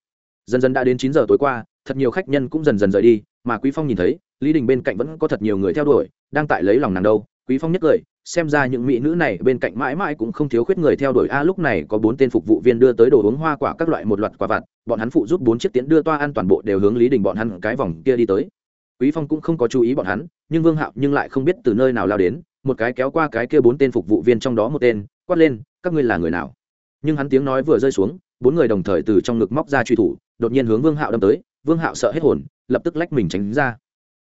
Dần dần đã đến chín giờ tối qua, thật nhiều khách nhân cũng dần dần rời đi, mà quý phong nhìn thấy, lý đình bên cạnh vẫn có thật nhiều người theo đuổi, đang tại lấy lòng nàng đâu. Quý phong nhất cười, xem ra những mỹ nữ này bên cạnh mãi mãi cũng không thiếu khuyết người theo đuổi. A, lúc này có bốn tên phục vụ viên đưa tới đồ uống hoa quả các loại một loạt quả vặt, bọn hắn phụ giúp bốn chiếc tiến đưa toa ăn toàn bộ đều hướng lý đình bọn hắn cái vòng kia đi tới. Quý phong cũng không có chú ý bọn hắn, nhưng vương hạo nhưng lại không biết từ nơi nào lao đến, một cái kéo qua cái kia bốn tên phục vụ viên trong đó một tên, quát lên, các ngươi là người nào? Nhưng hắn tiếng nói vừa rơi xuống, bốn người đồng thời từ trong ngực móc ra truy thủ, đột nhiên hướng vương hạo đâm tới. Vương hạo sợ hết hồn, lập tức lách mình tránh ra.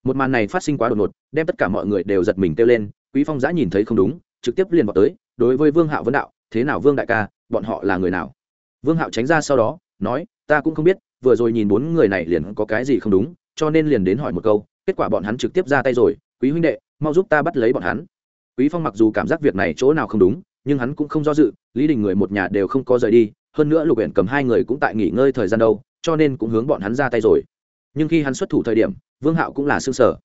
Một màn này phát sinh quá đột ngột, đem tất cả mọi người đều giật mình kêu lên, quý phong giã nhìn thấy không đúng, trực tiếp liền vào tới, đối với vương hạo vấn đạo, thế nào vương đại ca, bọn họ là người nào? Vương hạo tránh ra sau đó, nói, ta cũng không biết, vừa rồi nhìn bốn người này liền có cái gì không đúng, cho nên liền đến hỏi một câu, kết quả bọn hắn trực tiếp ra tay rồi, quý huynh đệ, mau giúp ta bắt lấy bọn hắn. Quý phong mặc dù cảm giác việc này chỗ nào không đúng nhưng hắn cũng không do dự, lý đình người một nhà đều không có rời đi, hơn nữa lục huyện cầm hai người cũng tại nghỉ ngơi thời gian đâu, cho nên cũng hướng bọn hắn ra tay rồi. Nhưng khi hắn xuất thủ thời điểm, vương hạo cũng là xương sở.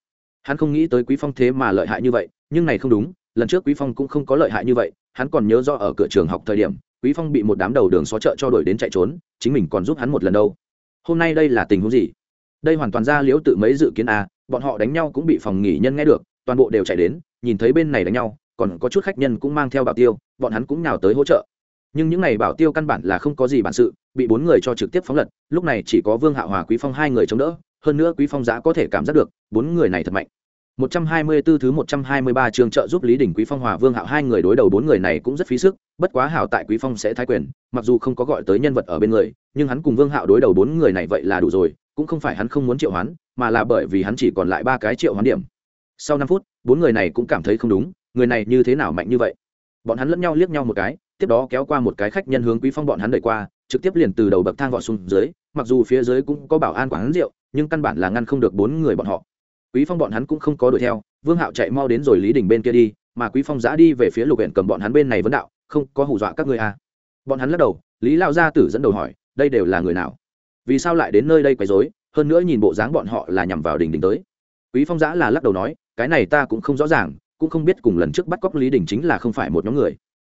Hắn không nghĩ tới quý phong thế mà lợi hại như vậy, nhưng này không đúng, lần trước quý phong cũng không có lợi hại như vậy, hắn còn nhớ do ở cửa trường học thời điểm, quý phong bị một đám đầu đường xó chợ cho đuổi đến chạy trốn, chính mình còn giúp hắn một lần đâu. Hôm nay đây là tình huống gì? Đây hoàn toàn ra liễu tự mấy dự kiến à bọn họ đánh nhau cũng bị phòng nghỉ nhân nghe được, toàn bộ đều chạy đến, nhìn thấy bên này đánh nhau còn có chút khách nhân cũng mang theo bảo tiêu bọn hắn cũng nhào tới hỗ trợ nhưng những này bảo tiêu căn bản là không có gì bản sự bị bốn người cho trực tiếp phóng lật lúc này chỉ có vương hạ hòa quý phong hai người chống đỡ hơn nữa quý phong giá có thể cảm giác được bốn người này thật mạnh 124 thứ 123 trường trợ giúp Lý Đình Quý Phong Hòa Vương Hạo hai người đối đầu bốn người này cũng rất phí sức, bất quá hảo tại Quý Phong sẽ thái quyền, mặc dù không có gọi tới nhân vật ở bên người, nhưng hắn cùng Vương Hạo đối đầu bốn người này vậy là đủ rồi, cũng không phải hắn không muốn triệu hoán, mà là bởi vì hắn chỉ còn lại ba cái triệu hoán điểm. Sau 5 phút, bốn người này cũng cảm thấy không đúng, người này như thế nào mạnh như vậy? Bọn hắn lẫn nhau liếc nhau một cái, tiếp đó kéo qua một cái khách nhân hướng Quý Phong bọn hắn đẩy qua, trực tiếp liền từ đầu bậc thang vọt xuống dưới, mặc dù phía dưới cũng có bảo an quán rượu, nhưng căn bản là ngăn không được bốn người bọn họ quý phong bọn hắn cũng không có đuổi theo vương hạo chạy mau đến rồi lý đình bên kia đi mà quý phong giã đi về phía lục huyện cầm bọn hắn bên này vấn đạo không có hù dọa các ngươi à. bọn hắn lắc đầu lý lao gia tử dẫn đầu hỏi đây đều là người nào vì sao lại đến nơi đây quấy rối hơn nữa nhìn bộ dáng bọn họ là nhằm vào đình đình tới quý phong giã là lắc đầu nói cái này ta cũng không rõ ràng cũng không biết cùng lần trước bắt cóc lý đình chính là không phải một nhóm người.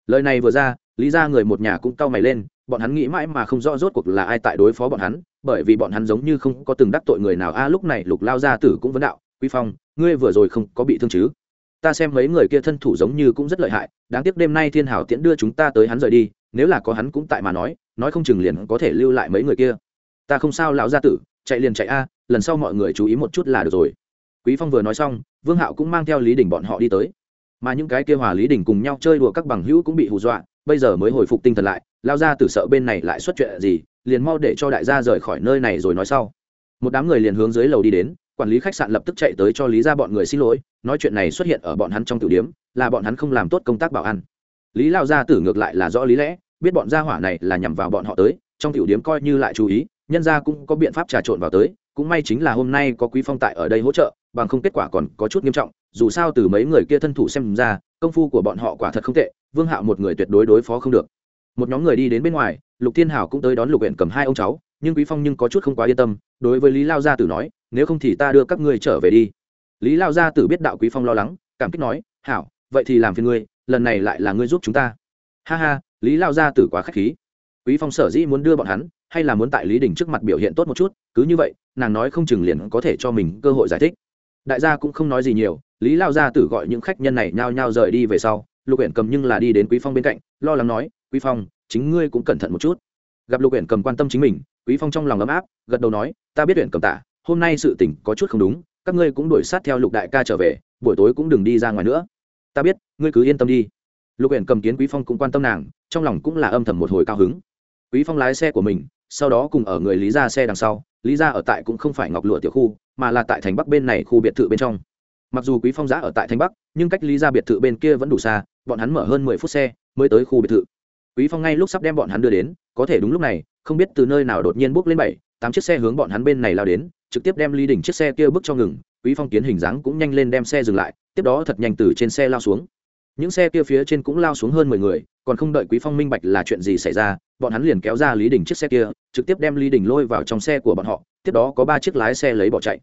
Lời này vừa ra, lý ra người một nhà cũng cau mày lên, bọn hắn nghĩ mãi mà không rõ rốt cuộc là ai tại đối phó bọn hắn, bởi vì bọn hắn giống như không có từng đắc tội người nào. A, lúc này lục lao gia tử cũng vấn đạo, quý phong, ngươi vừa rồi không có bị thương chứ? Ta xem mấy người kia thân thủ giống như cũng rất lợi hại, đáng tiếc đêm nay thiên hảo tiễn đưa chúng ta tới hắn rời đi, nếu là có hắn cũng tại mà nói nói không chừng liền có thể lưu lại mấy người kia. Ta không sao, lão gia tử, chạy liền chạy a, lần sau mọi người chú ý một chút là được rồi quý phong vừa nói xong, vương hạo cũng mang theo lý đình bọn họ đi tới. Mà những cái kia hòa lý đình cùng nhau chơi đùa các bằng hữu cũng bị hù dọa, bây giờ mới hồi phục tinh thần lại, lao ra từ sợ bên này lại xuất chuyện gì, liền mau để cho đại gia rời khỏi nơi này rồi nói sau. Một đám người liền hướng dưới lầu đi đến, quản lý khách sạn lập tức chạy tới cho lý ra bọn người xin lỗi, nói chuyện này xuất hiện ở bọn hắn trong tử điếm là bọn hắn không làm tốt công tác bảo ăn lý lao gia tử ngược lại là rõ lý lẽ, biết bọn gia hỏa này là nhằm vào bọn họ tới, trong tiểu điếm coi như lại chú ý nhân gia cũng có biện pháp trà trộn vào tới, cũng may chính là hôm nay có quý phong tại ở đây hỗ trợ, bằng không kết quả còn có chút nghiêm trọng, dù sao từ mấy người kia thân thủ xem ra, công phu của bọn họ quả thật không tệ, vương hạo một người tuyệt đối đối phó không được. Một nhóm người đi đến bên ngoài, lục thiên hảo cũng tới đón lục huyện cầm hai ông cháu, nhưng quý phong nhưng có chút không quá yên tâm, đối với lý lao gia tử nói, nếu không thì ta đưa các ngươi trở về đi. Lý lao gia tử biết đạo quý phong lo lắng, cảm kích nói, hảo, vậy thì làm phiền ngươi, lần này lại là ngươi giúp chúng ta. Ha ha, lý lao gia tử quá khách khí. Quý phong sở dĩ muốn đưa bọn hắn hay là muốn tại lý đình trước mặt biểu hiện tốt một chút, cứ như vậy, nàng nói không chừng liền có thể cho mình cơ hội giải thích. Đại gia cũng không nói gì nhiều, lý lao gia tử gọi những khách nhân này nhao nhao rời đi về sau, lục huyện cầm nhưng là đi đến quý phong bên cạnh, lo lắng nói, quý phong, chính ngươi cũng cẩn thận một chút. Gặp lục huyện cầm quan tâm chính mình, quý phong trong lòng ấm áp, gật đầu nói, ta biết huyện cầm tả, hôm nay sự tình có chút không đúng, các ngươi cũng đuổi sát theo lục đại ca trở về, buổi tối cũng đừng đi ra ngoài nữa. Ta biết, ngươi cứ yên tâm đi. Lục huyện cầm kiến quý phong cũng quan tâm nàng, trong lòng cũng là âm thầm một hồi cao hứng. Quý phong lái xe của mình sau đó cùng ở người lý ra xe đằng sau, lý ra ở tại cũng không phải ngọc lụa tiểu khu, mà là tại thành bắc bên này khu biệt thự bên trong. Mặc dù quý phong giã ở tại thành bắc, nhưng cách lý ra biệt thự bên kia vẫn đủ xa, bọn hắn mở hơn mười phút xe mới tới khu biệt thự. Quý phong ngay lúc sắp đem bọn hắn đưa đến, có thể đúng lúc này, không biết từ nơi nào đột nhiên bước lên bảy, tám chiếc xe hướng bọn hắn bên này lao đến, trực tiếp đem ly đỉnh chiếc xe kia bước cho ngừng, quý phong kiến hình dáng cũng nhanh lên đem xe dừng lại, tiếp đó thật nhanh từ trên xe lao xuống những xe kia phía trên cũng lao xuống hơn mười người, còn không đợi quý phong minh bạch là chuyện gì xảy ra, bọn hắn liền kéo ra lý đình chiếc xe kia, trực tiếp đem lý đình lôi vào trong xe của bọn họ, tiếp đó có ba chiếc lái xe lấy bỏ chạy.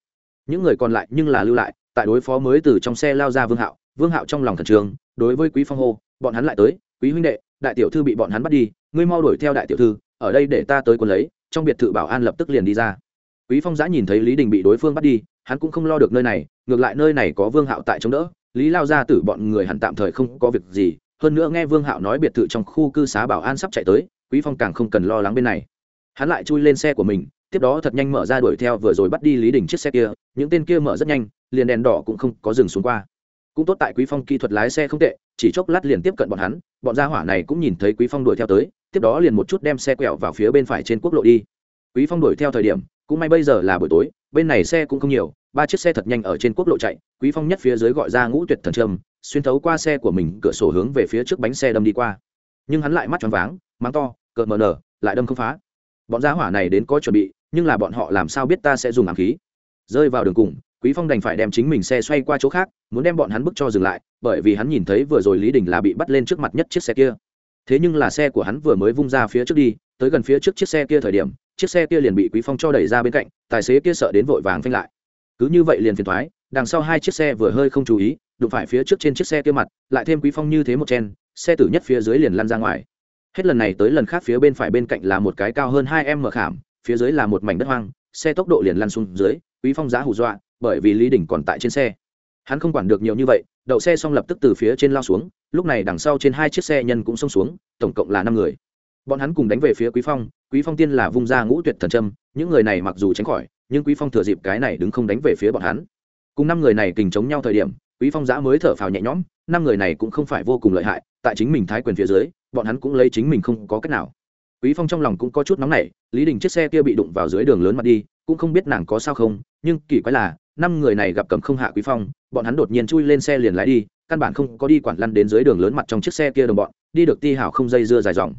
Những người còn lại nhưng là lưu lại, tại đối phó mới từ trong xe lao ra vương hạo vương hạo trong lòng thần trường đối với quý phong hô, bọn hắn lại tới, quý huynh đệ, đại tiểu thư bị bọn hắn bắt đi, ngươi mau đuổi theo đại tiểu thư, ở đây để ta tới quân lấy, trong biệt thự bảo an lập tức liền đi ra. Quý phong giã nhìn thấy lý đình bị đối phương bắt đi, hắn cũng không lo được nơi này, ngược lại nơi này có vương hạo tại chống đỡ lý lao gia tử bọn người hẳn tạm thời không có việc gì, hơn nữa nghe vương hạo nói biệt thự trong khu cư xá bảo an sắp chạy tới, quý phong càng không cần lo lắng bên này. Hắn lại chui lên xe của mình, tiếp đó thật nhanh mở ra đuổi theo vừa rồi bắt đi lý đình chiếc xe kia, những tên kia mở rất nhanh, liền đèn đỏ cũng không có dừng xuống qua. Cũng tốt tại quý phong kỹ thuật lái xe không tệ, chỉ chốc lát liền tiếp cận bọn hắn, bọn gia hỏa này cũng nhìn thấy quý phong đuổi theo tới, tiếp đó liền một chút đem xe quẹo vào phía bên phải trên quốc lộ đi. Quý phong đuổi theo thời điểm, cũng may bây giờ là buổi tối, bên này xe cũng không nhiều ba chiếc xe thật nhanh ở trên quốc lộ chạy, quý phong nhất phía dưới gọi ra ngũ tuyệt thần trâm, xuyên thấu qua xe của mình, cửa sổ hướng về phía trước bánh xe đâm đi qua. Nhưng hắn lại mắt tròn váng, mắng to, cợt mờ nở, lại đâm không phá. Bọn giá hỏa này đến có chuẩn bị, nhưng là bọn họ làm sao biết ta sẽ dùng ám khí? Rơi vào đường cùng, quý phong đành phải đem chính mình xe xoay qua chỗ khác, muốn đem bọn hắn bức cho dừng lại, bởi vì hắn nhìn thấy vừa rồi lý đình là bị bắt lên trước mặt nhất chiếc xe kia. Thế nhưng là xe của hắn vừa mới vung ra phía trước đi, tới gần phía trước chiếc xe kia thời điểm, chiếc xe kia liền bị quý phong cho đẩy ra bên cạnh, tài xế kia sợ đến vội vàng phanh lại cứ như vậy liền phiền thoái, đằng sau hai chiếc xe vừa hơi không chú ý, đụng phải phía trước trên chiếc xe kia mặt, lại thêm quý phong như thế một chen, xe tử nhất phía dưới liền lăn ra ngoài. Hết lần này tới lần khác phía bên phải bên cạnh là một cái cao hơn hai em mở khảm, phía dưới là một mảnh đất hoang, xe tốc độ liền lăn xuống dưới, quý phong giá hù dọa, bởi vì lý đình còn tại trên xe. Hắn không quản được nhiều như vậy, đậu xe xong lập tức từ phía trên lao xuống, lúc này đằng sau trên hai chiếc xe nhân cũng xông xuống, tổng cộng là năm người. Bọn hắn cùng đánh về phía quý phong quý phong tiên là vung ra ngũ tuyệt thần trâm những người này mặc dù tránh khỏi nhưng quý phong thừa dịp cái này đứng không đánh về phía bọn hắn. Cùng năm người này kình chống nhau thời điểm, quý phong giã mới thở phào nhẹ nhõm, năm người này cũng không phải vô cùng lợi hại, tại chính mình thái quyền phía dưới, bọn hắn cũng lấy chính mình không có cách nào. Quý phong trong lòng cũng có chút nóng nảy, lý đình chiếc xe kia bị đụng vào dưới đường lớn mặt đi, cũng không biết nàng có sao không, nhưng kỳ quái là, năm người này gặp cầm không hạ quý phong, bọn hắn đột nhiên chui lên xe liền lái đi, căn bản không có đi quản lăn đến dưới đường lớn mặt trong chiếc xe kia đồng bọn, đi được ti hảo không dây dưa dài dòng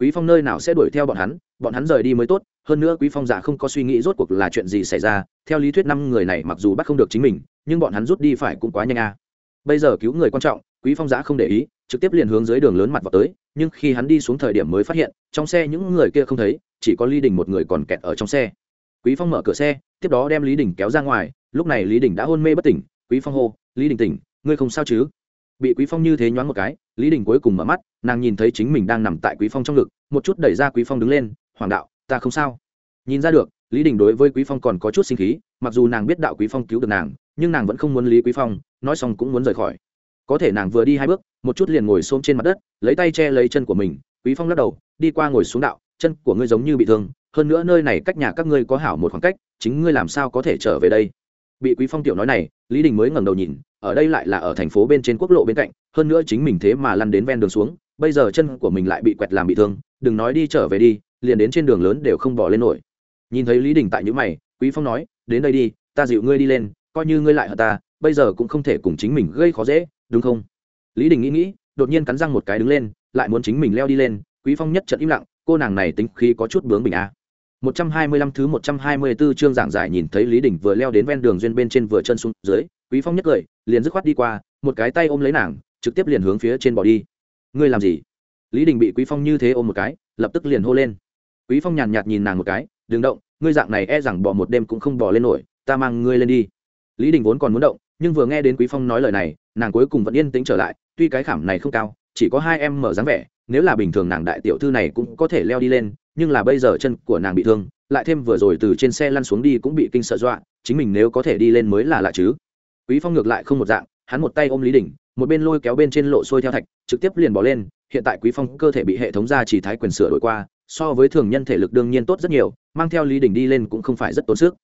quý phong nơi nào sẽ đuổi theo bọn hắn bọn hắn rời đi mới tốt, hơn nữa quý phong giả không có suy nghĩ rốt cuộc là chuyện gì xảy ra, theo lý thuyết năm người này mặc dù bắt không được chính mình, nhưng bọn hắn rút đi phải cũng quá nhanh a. Bây giờ cứu người quan trọng, quý phong giả không để ý, trực tiếp liền hướng dưới đường lớn mặt vào tới, nhưng khi hắn đi xuống thời điểm mới phát hiện, trong xe những người kia không thấy, chỉ có lý đình một người còn kẹt ở trong xe. Quý phong mở cửa xe, tiếp đó đem lý đình kéo ra ngoài, lúc này lý đình đã hôn mê bất tỉnh, quý phong hô, lý đình tỉnh, ngươi không sao chứ? Bị quý phong như thế nhoáng một cái, lý đình cuối cùng mở mắt, nàng nhìn thấy chính mình đang nằm tại quý phong trong ngực, một chút đẩy ra quý phong đứng lên, hoàng đạo, ta không sao. Nhìn ra được, lý đình đối với quý phong còn có chút sinh khí, mặc dù nàng biết đạo quý phong cứu được nàng, nhưng nàng vẫn không muốn lý quý phong, nói xong cũng muốn rời khỏi. Có thể nàng vừa đi hai bước, một chút liền ngồi xôm trên mặt đất, lấy tay che lấy chân của mình, quý phong lắc đầu, đi qua ngồi xuống đạo, chân của ngươi giống như bị thương, hơn nữa nơi này cách nhà các ngươi có hảo một khoảng cách, chính ngươi làm sao có thể trở về đây? Bị quý phong tiểu nói này, lý đình mới ngẩng đầu nhìn ở đây lại là ở thành phố bên trên quốc lộ bên cạnh hơn nữa chính mình thế mà lăn đến ven đường xuống bây giờ chân của mình lại bị quẹt làm bị thương đừng nói đi trở về đi liền đến trên đường lớn đều không bỏ lên nổi nhìn thấy lý đình tại những mày quý phong nói đến đây đi ta dịu ngươi đi lên coi như ngươi lại hận ta bây giờ cũng không thể cùng chính mình gây khó dễ đúng không lý đình nghĩ nghĩ đột nhiên cắn răng một cái đứng lên lại muốn chính mình leo đi lên quý phong nhất trận im lặng cô nàng này tính khí có chút bướng bình a à. 125 thứ 124 chương giảng giải nhìn thấy Lý Đình vừa leo đến ven đường duyên bên trên vừa chân xuống dưới, Quý Phong nhất cười, liền dứt khoát đi qua, một cái tay ôm lấy nàng, trực tiếp liền hướng phía trên bỏ đi. Ngươi làm gì? Lý Đình bị Quý Phong như thế ôm một cái, lập tức liền hô lên. Quý Phong nhàn nhạt nhìn nàng một cái, đừng động, ngươi dạng này e rằng bỏ một đêm cũng không bỏ lên nổi, ta mang ngươi lên đi. Lý Đình vốn còn muốn động, nhưng vừa nghe đến Quý Phong nói lời này, nàng cuối cùng vẫn yên tĩnh trở lại, tuy cái khảm này không cao, chỉ có hai em mở dáng vẻ, nếu là bình thường nàng đại tiểu thư này cũng có thể leo đi lên, nhưng là bây giờ chân của nàng bị thương lại thêm vừa rồi từ trên xe lăn xuống đi cũng bị kinh sợ dọa chính mình nếu có thể đi lên mới là lạ chứ quý phong ngược lại không một dạng hắn một tay ôm lý Đình, một bên lôi kéo bên trên lộ xuôi theo thạch trực tiếp liền bỏ lên hiện tại quý phong cơ thể bị hệ thống gia chỉ thái quyền sửa đổi qua so với thường nhân thể lực đương nhiên tốt rất nhiều mang theo lý Đình đi lên cũng không phải rất tốn sức.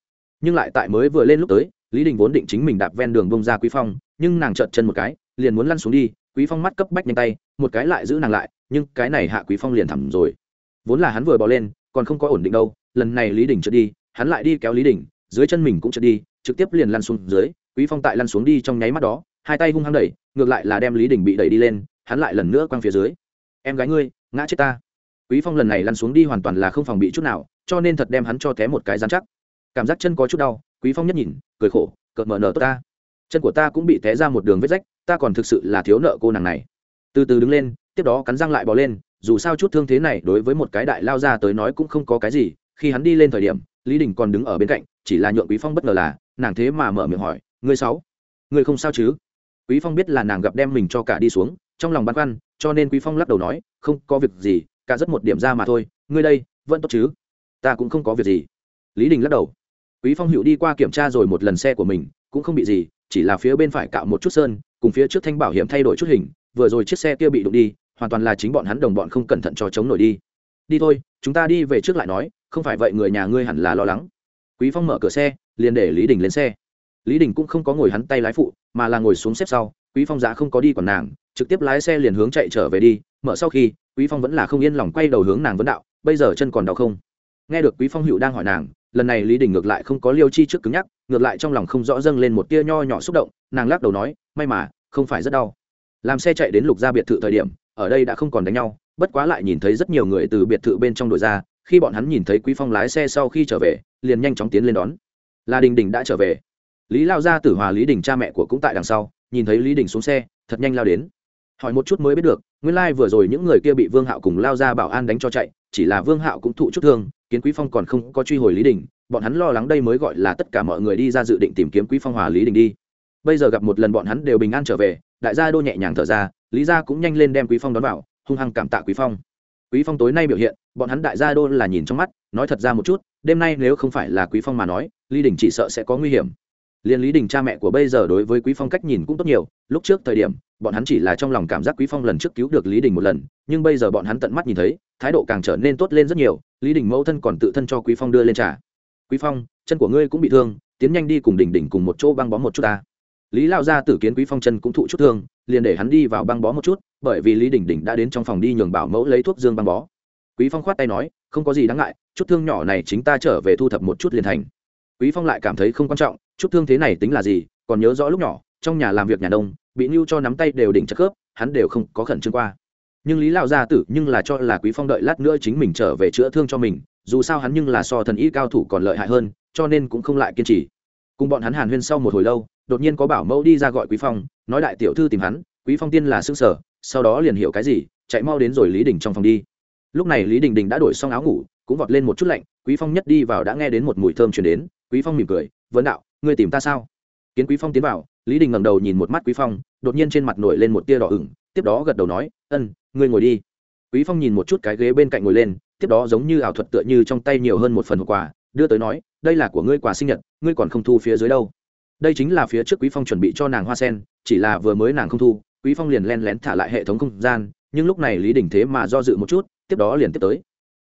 Nhưng lại tại mới vừa lên lúc tới lý đình vốn định chính mình đạp ven đường bông ra quý phong nhưng nàng chợt chân một cái liền muốn lăn xuống đi quý phong mắt cấp bách nhanh tay một cái lại giữ nàng lại nhưng cái này hạ quý phong liền thẳm rồi. Vốn là hắn vừa bỏ lên còn không có ổn định đâu lần này lý đình trượt đi hắn lại đi kéo lý đình dưới chân mình cũng trượt đi trực tiếp liền lăn xuống dưới quý phong tại lăn xuống đi trong nháy mắt đó, hai tay hung hăng đẩy, ngược lại là đem lý đình bị đẩy đi lên, hắn lại lần nữa quăng phía dưới. Em gái ngươi, ngã chết ta. Quý phong lần này lăn xuống đi hoàn toàn là không phòng bị chút nào, cho nên thật đem hắn cho té một cái dán chắc. Cảm giác chân có chút đau, quý phong nhất nhìn, cười khổ, cợt mở nở tốt ta. Chân của ta cũng bị té ra một đường vết rách, ta còn thực sự là thiếu nợ cô nàng này. Từ từ đứng lên, tiếp đó cắn răng lại bò lên, dù sao chút thương thế này đối với một cái đại lao ra tới nói cũng không có cái gì, khi hắn đi lên thời điểm, lý đình còn đứng ở bên cạnh, chỉ là nhượng quý phong bất ngờ là, nàng thế mà mở miệng hỏi ngươi sáu. Ngươi không sao chứ? Quý phong biết là nàng gặp đem mình cho cả đi xuống, trong lòng băn khoăn, cho nên quý phong lắc đầu nói, không có việc gì, cả rất một điểm ra mà thôi, ngươi đây, vẫn tốt chứ? Ta cũng không có việc gì. Lý đình lắc đầu. Quý phong hữu đi qua kiểm tra rồi một lần xe của mình, cũng không bị gì, chỉ là phía bên phải cạo một chút sơn, cùng phía trước thanh bảo hiểm thay đổi chút hình, vừa rồi chiếc xe kia bị đụng đi, hoàn toàn là chính bọn hắn đồng bọn không cẩn thận cho chống nổi đi. Đi thôi, chúng ta đi về trước lại nói, không phải vậy người nhà ngươi hẳn là lo lắng. Quý phong mở cửa xe, liền để lý đình lên xe lý đình cũng không có ngồi hắn tay lái phụ, mà là ngồi xuống xếp sau, quý phong giá không có đi còn nàng, trực tiếp lái xe liền hướng chạy trở về đi, mở sau khi, quý phong vẫn là không yên lòng quay đầu hướng nàng vấn đạo, bây giờ chân còn đau không? Nghe được quý phong hữu đang hỏi nàng, lần này lý đình ngược lại không có liêu chi trước cứng nhắc, ngược lại trong lòng không rõ dâng lên một tia nho nhỏ xúc động, nàng lắc đầu nói, may mà, không phải rất đau. Làm xe chạy đến lục gia biệt thự thời điểm, ở đây đã không còn đánh nhau, bất quá lại nhìn thấy rất nhiều người từ biệt thự bên trong đội ra, khi bọn hắn nhìn thấy quý phong lái xe sau khi trở về, liền nhanh chóng tiến lên đón. Là đình đình đã trở về lý lao gia tử hòa lý đình cha mẹ của cũng tại đằng sau, nhìn thấy lý đình xuống xe, thật nhanh lao đến. Hỏi một chút mới biết được, nguyên lai vừa rồi những người kia bị vương hạo cùng lao ra bảo an đánh cho chạy, chỉ là vương hạo cũng thụ chút thương, kiến quý phong còn không có truy hồi lý đình, bọn hắn lo lắng đây mới gọi là tất cả mọi người đi ra dự định tìm kiếm quý phong hòa lý đình đi. Bây giờ gặp một lần bọn hắn đều bình an trở về, đại gia đô nhẹ nhàng thở ra, lý gia cũng nhanh lên đem quý phong đón vào, hung hăng cảm tạ quý phong. Quý phong tối nay biểu hiện, bọn hắn đại gia đô là nhìn trong mắt, nói thật ra một chút, đêm nay nếu không phải là quý phong mà nói, lý đình chỉ sợ sẽ có nguy hiểm liên lý đình cha mẹ của bây giờ đối với quý phong cách nhìn cũng tốt nhiều. Lúc trước thời điểm, bọn hắn chỉ là trong lòng cảm giác quý phong lần trước cứu được lý đình một lần, nhưng bây giờ bọn hắn tận mắt nhìn thấy, thái độ càng trở nên tốt lên rất nhiều. Lý đình mẫu thân còn tự thân cho quý phong đưa lên trà. Quý phong, chân của ngươi cũng bị thương, tiến nhanh đi cùng đình đình cùng một chỗ băng bó một chút ta. Lý lao ra tử kiến quý phong chân cũng thụ chút thương, liền để hắn đi vào băng bó một chút, bởi vì lý đình đình đã đến trong phòng đi nhường bảo mẫu lấy thuốc dương băng bó. Quý phong khoát tay nói, không có gì đáng ngại, chút thương nhỏ này chính ta trở về thu thập một chút liền thành. Quý phong lại cảm thấy không quan trọng chút thương thế này tính là gì, còn nhớ rõ lúc nhỏ, trong nhà làm việc nhà đông bị nưu cho nắm tay đều đỉnh chất khớp, hắn đều không có khẩn trương qua. Nhưng lý lão gia tử nhưng là cho là quý phong đợi lát nữa chính mình trở về chữa thương cho mình, dù sao hắn nhưng là so thần y cao thủ còn lợi hại hơn, cho nên cũng không lại kiên trì. Cùng bọn hắn hàn huyên sau một hồi lâu, đột nhiên có bảo mẫu đi ra gọi quý phong, nói đại tiểu thư tìm hắn, quý phong tiên là xương sở sau đó liền hiểu cái gì, chạy mau đến rồi lý đình trong phòng đi. Lúc này lý đình đình đã đổi xong áo ngủ, cũng vọt lên một chút lạnh, quý phong nhất đi vào đã nghe đến một mùi thơm truyền đến, quý phong mỉm cười vấn đạo ngươi tìm ta sao? Kiến quý phong tiến vào, lý đình ngẩng đầu nhìn một mắt quý phong, đột nhiên trên mặt nổi lên một tia đỏ ửng, tiếp đó gật đầu nói, ân, ngươi ngồi đi. Quý phong nhìn một chút cái ghế bên cạnh ngồi lên, tiếp đó giống như ảo thuật tựa như trong tay nhiều hơn một phần hộp quà, đưa tới nói, đây là của ngươi quà sinh nhật, ngươi còn không thu phía dưới đâu. Đây chính là phía trước quý phong chuẩn bị cho nàng hoa sen, chỉ là vừa mới nàng không thu, quý phong liền len lén thả lại hệ thống không gian, nhưng lúc này lý đình thế mà do dự một chút, tiếp đó liền tiếp tới.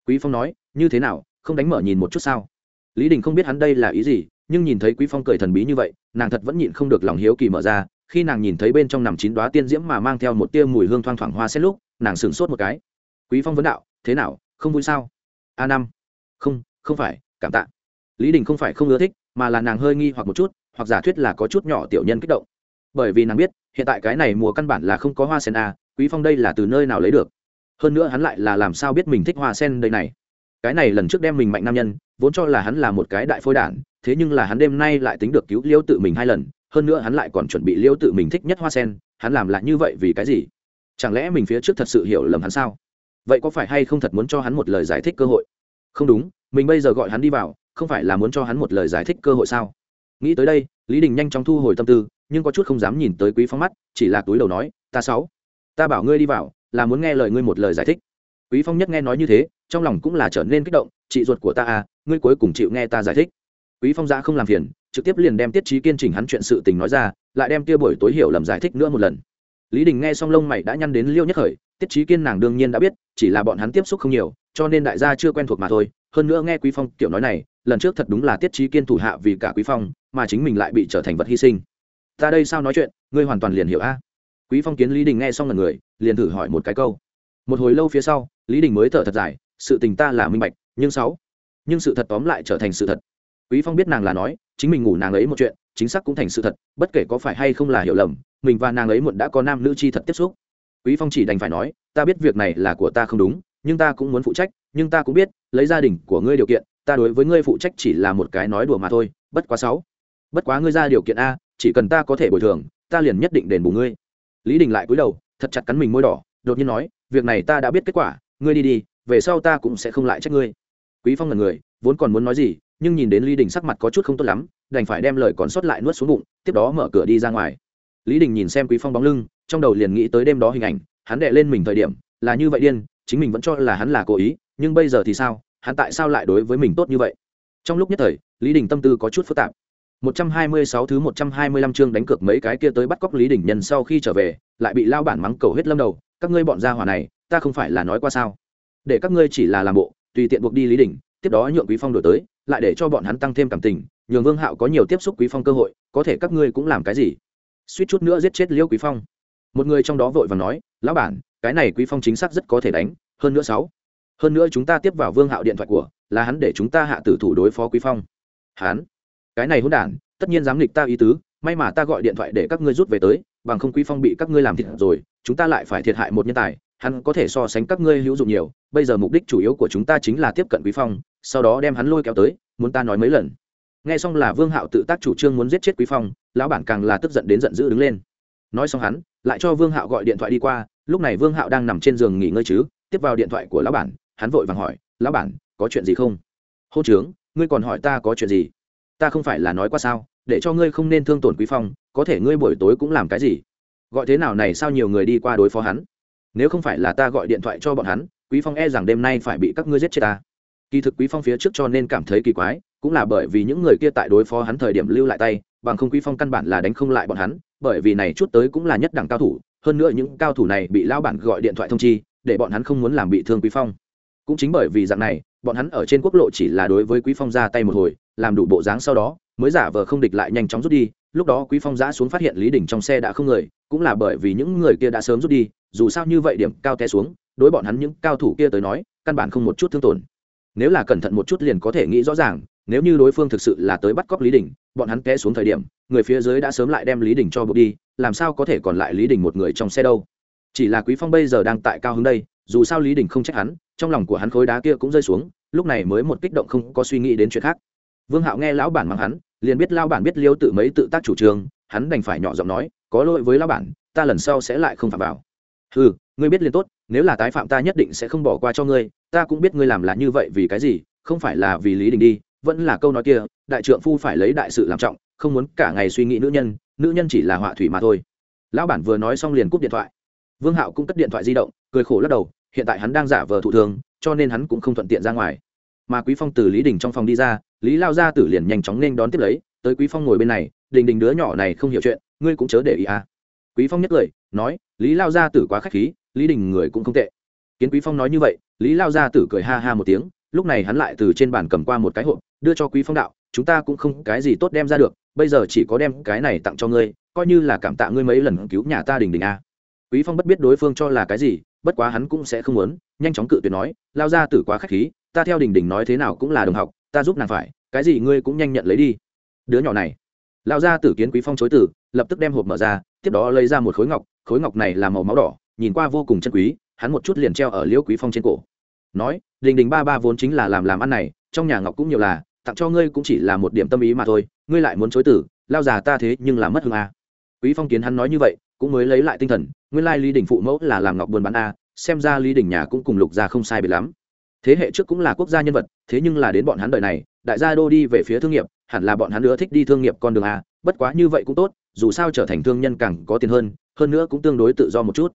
Quý phong nói, như thế nào, không đánh mở nhìn một chút sao? Lý đình không biết hắn đây là ý gì nhưng nhìn thấy quý phong cười thần bí như vậy, nàng thật vẫn nhịn không được lòng hiếu kỳ mở ra, khi nàng nhìn thấy bên trong nằm chín đoá tiên diễm mà mang theo một tia mùi hương thoang thoảng hoa xét lúc, nàng sửng sốt một cái. Quý phong vấn đạo, thế nào, không vui sao? A năm. Không không phải, cảm tạ. Lý đình không phải không ưa thích, mà là nàng hơi nghi hoặc một chút, hoặc giả thuyết là có chút nhỏ tiểu nhân kích động. Bởi vì nàng biết, hiện tại cái này mùa căn bản là không có hoa sen a quý phong đây là từ nơi nào lấy được? Hơn nữa hắn lại là làm sao biết mình thích hoa sen đây này? Cái này lần trước đem mình mạnh nam nhân vốn cho là hắn là một cái đại phôi đản, thế nhưng là hắn đêm nay lại tính được cứu liêu tự mình hai lần, hơn nữa hắn lại còn chuẩn bị liêu tự mình thích nhất hoa sen, hắn làm lại như vậy vì cái gì? Chẳng lẽ mình phía trước thật sự hiểu lầm hắn sao? Vậy có phải hay không thật muốn cho hắn một lời giải thích cơ hội? Không đúng, mình bây giờ gọi hắn đi vào, không phải là muốn cho hắn một lời giải thích cơ hội sao? Nghĩ tới đây, lý đình nhanh chóng thu hồi tâm tư, nhưng có chút không dám nhìn tới quý phong mắt, chỉ là túi đầu nói, ta sáu, ta bảo ngươi đi vào, là muốn nghe lời ngươi một lời giải thích quý phong nhất nghe nói như thế, trong lòng cũng là trở nên kích động, chị ruột của ta à ngươi cuối cùng chịu nghe ta giải thích. Quý phong giã không làm phiền, trực tiếp liền đem tiết trí kiên chỉnh hắn chuyện sự tình nói ra, lại đem kia buổi tối hiểu lầm giải thích nữa một lần. Lý đình nghe xong lông mày đã nhăn đến liêu nhất khởi, tiết trí kiên nàng đương nhiên đã biết, chỉ là bọn hắn tiếp xúc không nhiều, cho nên đại gia chưa quen thuộc mà thôi. Hơn nữa nghe quý phong kiểu nói này, lần trước thật đúng là tiết trí kiên thủ hạ vì cả quý phong, mà chính mình lại bị trở thành vật hy sinh. Ta đây sao nói chuyện, ngươi hoàn toàn liền hiểu a? Quý phong kiến lý đình nghe xong là người, liền thử hỏi một cái câu. Một hồi lâu phía sau lý đình mới thở thật dài, sự tình ta là minh bạch, nhưng sáu, nhưng sự thật tóm lại trở thành sự thật. Quý phong biết nàng là nói, chính mình ngủ nàng ấy một chuyện, chính xác cũng thành sự thật, bất kể có phải hay không là hiểu lầm, mình và nàng ấy muộn đã có nam nữ chi thật tiếp xúc. Quý phong chỉ đành phải nói, ta biết việc này là của ta không đúng, nhưng ta cũng muốn phụ trách, nhưng ta cũng biết, lấy gia đình của ngươi điều kiện, ta đối với ngươi phụ trách chỉ là một cái nói đùa mà thôi, bất quá sáu, bất quá ngươi ra điều kiện a, chỉ cần ta có thể bồi thường, ta liền nhất định đền bù ngươi. Lý đình lại cúi đầu, thật chặt cắn mình môi đỏ, đột nhiên nói, việc này ta đã biết kết quả ngươi đi đi về sau ta cũng sẽ không lại trách ngươi. Quý phong là người vốn còn muốn nói gì nhưng nhìn đến lý đình sắc mặt có chút không tốt lắm đành phải đem lời còn sót lại nuốt xuống bụng tiếp đó mở cửa đi ra ngoài. Lý đình nhìn xem quý phong bóng lưng trong đầu liền nghĩ tới đêm đó hình ảnh hắn đệ lên mình thời điểm là như vậy điên chính mình vẫn cho là hắn là cố ý nhưng bây giờ thì sao hắn tại sao lại đối với mình tốt như vậy? Trong lúc nhất thời lý đình tâm tư có chút phức tạp. 126 thứ 125 chương đánh cược mấy cái kia tới bắt cóc Lý Đình Nhân sau khi trở về, lại bị lao bản mắng cầu hết lâm đầu, các ngươi bọn gia hỏa này, ta không phải là nói qua sao? Để các ngươi chỉ là làm bộ, tùy tiện buộc đi Lý Đình, tiếp đó nhượng Quý Phong đổi tới, lại để cho bọn hắn tăng thêm cảm tình, nhường Vương Hạo có nhiều tiếp xúc Quý Phong cơ hội, có thể các ngươi cũng làm cái gì? Suýt chút nữa giết chết Liêu Quý Phong. Một người trong đó vội vàng nói, lão bản, cái này Quý Phong chính xác rất có thể đánh, hơn nữa sáu. Hơn nữa chúng ta tiếp vào Vương Hạo điện thoại của, là hắn để chúng ta hạ tử thủ đối phó Quý Phong. Hắn cái này hỗn đản tất nhiên dám nghịch ta ý tứ may mà ta gọi điện thoại để các ngươi rút về tới bằng không quý phong bị các ngươi làm thiệt rồi chúng ta lại phải thiệt hại một nhân tài hắn có thể so sánh các ngươi hữu dụng nhiều, bây giờ mục đích chủ yếu của chúng ta chính là tiếp cận quý phong, sau đó đem hắn lôi kéo tới, muốn ta nói mấy lần. Nghe xong là vương hạo tự tác chủ trương muốn giết chết quý phong, lão bản càng là tức giận đến giận dữ đứng lên. Nói xong hắn, lại cho vương hạo gọi điện thoại đi qua, lúc này vương hạo đang nằm trên giường nghỉ ngơi chứ, tiếp vào điện thoại của lão bản, hắn vội vàng hỏi, lão bản, có chuyện gì không? Hô trướng, ngươi còn hỏi ta có chuyện gì? Ta không phải là nói qua sao, để cho ngươi không nên thương tổn quý phong, có thể ngươi buổi tối cũng làm cái gì? Gọi thế nào này sao nhiều người đi qua đối phó hắn? Nếu không phải là ta gọi điện thoại cho bọn hắn, quý phong e rằng đêm nay phải bị các ngươi giết chết ta. Kỳ thực quý phong phía trước cho nên cảm thấy kỳ quái, cũng là bởi vì những người kia tại đối phó hắn thời điểm lưu lại tay, bằng không quý phong căn bản là đánh không lại bọn hắn, bởi vì này chút tới cũng là nhất đẳng cao thủ, hơn nữa những cao thủ này bị lao bản gọi điện thoại thông chi, để bọn hắn không muốn làm bị thương quý phong. Cũng chính bởi vì dạng này, bọn hắn ở trên quốc lộ chỉ là đối với quý phong ra tay một hồi, làm đủ bộ dáng sau đó, mới giả vờ không địch lại nhanh chóng rút đi. Lúc đó quý phong giã xuống phát hiện lý đỉnh trong xe đã không người, cũng là bởi vì những người kia đã sớm rút đi dù sao như vậy điểm cao té xuống, đối bọn hắn những cao thủ kia tới nói, căn bản không một chút thương tổn. Nếu là cẩn thận một chút liền có thể nghĩ rõ ràng, nếu như đối phương thực sự là tới bắt cóc lý đình, bọn hắn té xuống thời điểm, người phía dưới đã sớm lại đem lý đình cho bước đi, làm sao có thể còn lại lý đình một người trong xe đâu? Chỉ là quý phong bây giờ đang tại cao hứng đây, dù sao lý đình không trách hắn, trong lòng của hắn khối đá kia cũng rơi xuống, lúc này mới một kích động không có suy nghĩ đến chuyện khác. Vương hạo nghe lão bản mắng hắn, liền biết lao bản biết liêu tự mấy tự tác chủ trương, hắn đành phải nhỏ giọng nói, có lỗi với lão bản, ta lần sau sẽ lại không phạm vào ừ ngươi biết liền tốt, nếu là tái phạm ta nhất định sẽ không bỏ qua cho ngươi, ta cũng biết ngươi làm là như vậy vì cái gì, không phải là vì lý đình đi, vẫn là câu nói kia, đại trượng phu phải lấy đại sự làm trọng, không muốn cả ngày suy nghĩ nữ nhân nữ nhân chỉ là họa thủy mà thôi. Lão bản vừa nói xong liền cúp điện thoại. Vương hạo cũng cất điện thoại di động, cười khổ lắc đầu, hiện tại hắn đang giả vờ thụ thường, cho nên hắn cũng không thuận tiện ra ngoài. Mà quý phong từ lý đình trong phòng đi ra, lý lao ra tử liền nhanh chóng nên đón tiếp lấy, tới quý phong ngồi bên này, đình đình đứa nhỏ này không hiểu chuyện, ngươi cũng chớ để ý à quý phong nhất lời, nói, lý lao gia tử quá khách khí, lý đình người cũng không tệ. Kiến quý phong nói như vậy, lý lao gia tử cười ha ha một tiếng, lúc này hắn lại từ trên bàn cầm qua một cái hộp, đưa cho quý phong đạo, chúng ta cũng không cái gì tốt đem ra được, bây giờ chỉ có đem cái này tặng cho ngươi, coi như là cảm tạ ngươi mấy lần cứu nhà ta đình đình a. Quý phong bất biết đối phương cho là cái gì, bất quá hắn cũng sẽ không muốn, nhanh chóng cự tuyệt nói, lao ra tử quá khách khí, ta theo đình đình nói thế nào cũng là đồng học, ta giúp nàng phải, cái gì ngươi cũng nhanh nhận lấy đi. Đứa nhỏ này, lao ra tử kiến quý phong chối tử lập tức đem hộp mở ra tiếp đó lấy ra một khối ngọc khối ngọc này là màu máu đỏ, nhìn qua vô cùng chân quý, hắn một chút liền treo ở liễu quý phong trên cổ. Nói, đình đình ba ba vốn chính là làm làm ăn này, trong nhà ngọc cũng nhiều là, tặng cho ngươi cũng chỉ là một điểm tâm ý mà thôi, ngươi lại muốn chối tử, lao già ta thế nhưng là mất hương a à. quý phong kiến hắn nói như vậy, cũng mới lấy lại tinh thần, nguyên lai lý đình phụ mẫu là làm ngọc buôn bán a, xem ra lý đình nhà cũng cùng lục gia không sai biệt lắm. Thế hệ trước cũng là quốc gia nhân vật, thế nhưng là đến bọn hắn đời này, đại gia đô đi về phía thương nghiệp, hẳn là bọn hắn nữa thích đi thương nghiệp con đường a, bất quá như vậy cũng tốt dù sao trở thành thương nhân càng có tiền hơn hơn nữa cũng tương đối tự do một chút.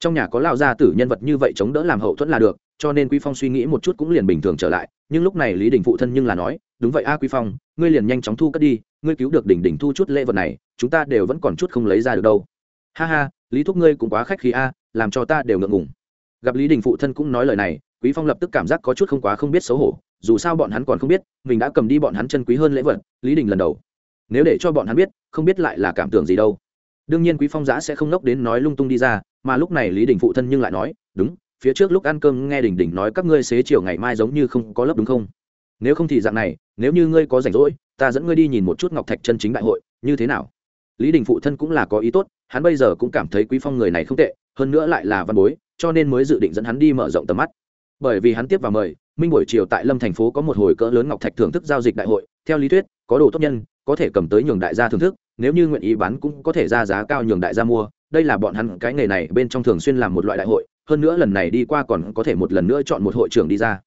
Trong nhà có lao gia tử nhân vật như vậy chống đỡ làm hậu thuẫn là được, cho nên quý phong suy nghĩ một chút cũng liền bình thường trở lại, nhưng lúc này lý đình phụ thân nhưng là nói, đúng vậy a quý phong, ngươi liền nhanh chóng thu cất đi, ngươi cứu được đỉnh đỉnh thu chút lễ vật này, chúng ta đều vẫn còn chút không lấy ra được đâu. Ha ha, lý thúc ngươi cũng quá khách khí a, làm cho ta đều ngượng ngùng. Gặp lý đình phụ thân cũng nói lời này, quý phong lập tức cảm giác có chút không quá không biết xấu hổ, dù sao bọn hắn còn không biết, mình đã cầm đi bọn hắn chân quý hơn lễ vật, lý đình lần đầu nếu để cho bọn hắn biết, không biết lại là cảm tưởng gì đâu. Đương nhiên quý phong giã sẽ không nốc đến nói lung tung đi ra, mà lúc này lý đình phụ thân nhưng lại nói, đúng, phía trước lúc ăn cơm nghe đình đình nói các ngươi xế chiều ngày mai giống như không có lớp đúng không? Nếu không thì dạng này, nếu như ngươi có rảnh rỗi, ta dẫn ngươi đi nhìn một chút ngọc thạch chân chính đại hội, như thế nào? Lý đình phụ thân cũng là có ý tốt, hắn bây giờ cũng cảm thấy quý phong người này không tệ, hơn nữa lại là văn bối, cho nên mới dự định dẫn hắn đi mở rộng tầm mắt. Bởi vì hắn tiếp vào mời, minh buổi chiều tại lâm thành phố có một hồi cỡ lớn ngọc thạch thưởng thức giao dịch đại hội, theo lý thuyết, có đồ tốt nhân có thể cầm tới nhường đại gia thưởng thức, nếu như nguyện ý bán cũng có thể ra giá cao nhường đại gia mua. Đây là bọn hắn cái nghề này, bên trong thường xuyên làm một loại đại hội, hơn nữa lần này đi qua còn có thể một lần nữa chọn một hội trưởng đi ra.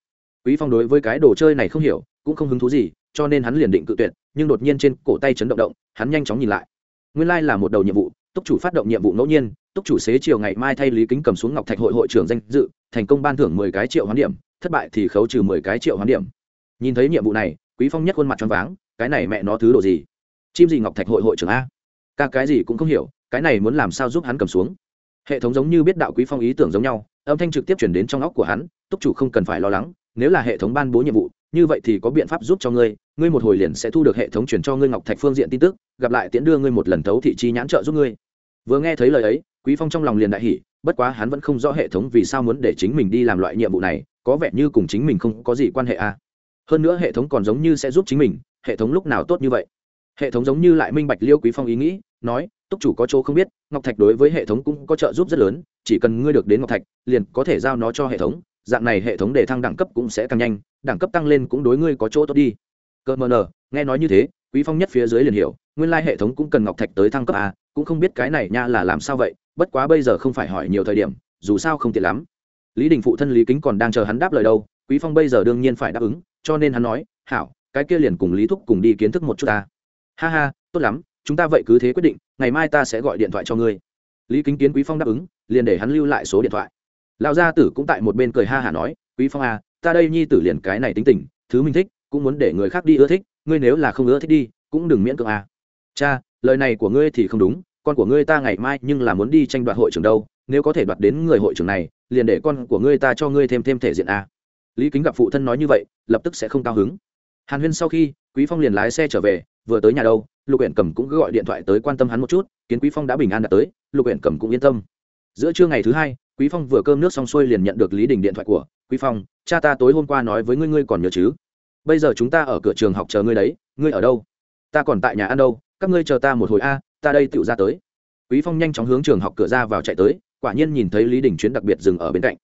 Quý phong đối với cái đồ chơi này không hiểu, cũng không hứng thú gì, cho nên hắn liền định cự tuyệt, nhưng đột nhiên trên cổ tay chấn động động, hắn nhanh chóng nhìn lại. Nguyên lai like là một đầu nhiệm vụ, túc chủ phát động nhiệm vụ ngẫu nhiên, túc chủ xế chiều ngày mai thay lý kính cầm xuống ngọc thạch hội hội trưởng danh dự, thành công ban thưởng mười cái triệu hoán điểm, thất bại thì khấu trừ mười cái triệu hoán điểm. Nhìn thấy nhiệm vụ này, quý phong nhất khuôn mặt choáng váng cái này mẹ nó thứ đồ gì? Chim gì ngọc thạch hội hội trưởng a? Ca cái gì cũng không hiểu, cái này muốn làm sao giúp hắn cầm xuống? Hệ thống giống như biết đạo quý phong ý tưởng giống nhau, âm thanh trực tiếp chuyển đến trong óc của hắn, túc chủ không cần phải lo lắng, nếu là hệ thống ban bố nhiệm vụ, như vậy thì có biện pháp giúp cho ngươi ngươi một hồi liền sẽ thu được hệ thống chuyển cho ngươi ngọc thạch phương diện tin tức, gặp lại tiễn đưa ngươi một lần thấu thị chi nhãn trợ giúp ngươi. Vừa nghe thấy lời ấy, quý phong trong lòng liền đại hỉ, bất quá hắn vẫn không rõ hệ thống vì sao muốn để chính mình đi làm loại nhiệm vụ này, có vẻ như cùng chính mình không có gì quan hệ a. À. hơn nữa hệ thống còn giống như sẽ giúp chính mình hệ thống lúc nào tốt như vậy? Hệ thống giống như lại minh bạch liêu quý phong ý nghĩ, nói, túc chủ có chỗ không biết, ngọc thạch đối với hệ thống cũng có trợ giúp rất lớn, chỉ cần ngươi được đến ngọc thạch, liền có thể giao nó cho hệ thống, dạng này hệ thống để thăng đẳng cấp cũng sẽ càng nhanh, đẳng cấp tăng lên cũng đối ngươi có chỗ tốt đi. Cơ mờ nờ, nghe nói như thế, quý phong nhất phía dưới liền hiểu, nguyên lai hệ thống cũng cần ngọc thạch tới thăng cấp à cũng không biết cái này nha là làm sao vậy, bất quá bây giờ không phải hỏi nhiều thời điểm, dù sao không tiện lắm. Lý đình phụ thân lý kính còn đang chờ hắn đáp lời đâu, quý phong bây giờ đương nhiên phải đáp ứng, cho nên hắn nói, hảo cái kia liền cùng lý thúc cùng đi kiến thức một chút ta. Ha ha, tốt lắm, chúng ta vậy cứ thế quyết định, ngày mai ta sẽ gọi điện thoại cho ngươi. Lý kính kiến quý phong đáp ứng, liền để hắn lưu lại số điện thoại. Lão gia tử cũng tại một bên cười ha hả nói, quý phong à ta đây nhi tử liền cái này tính tình, thứ mình thích, cũng muốn để người khác đi ưa thích, ngươi nếu là không ưa thích đi, cũng đừng miễn cưỡng à. Cha, lời này của ngươi thì không đúng, con của ngươi ta ngày mai nhưng là muốn đi tranh đoạt hội trưởng đâu, nếu có thể đoạt đến người hội trưởng này, liền để con của ngươi ta cho ngươi thêm thêm thể diện à. lý kính gặp phụ thân nói như vậy, lập tức sẽ không cao hứng hàn huyên sau khi quý phong liền lái xe trở về, vừa tới nhà đâu, lục huyện cầm cũng gọi điện thoại tới quan tâm hắn một chút, kiến quý phong đã bình an đã tới, lục huyện cầm cũng yên tâm. Giữa trưa ngày thứ hai, quý phong vừa cơm nước xong xuôi liền nhận được lý đình điện thoại của, quý phong, cha ta tối hôm qua nói với ngươi ngươi còn nhớ chứ? Bây giờ chúng ta ở cửa trường học chờ ngươi đấy, ngươi ở đâu? Ta còn tại nhà ăn đâu, các ngươi chờ ta một hồi a, ta đây tựu ra tới. Quý phong nhanh chóng hướng trường học cửa ra vào chạy tới, quả nhiên nhìn thấy lý đình chuyến đặc biệt dừng ở bên cạnh.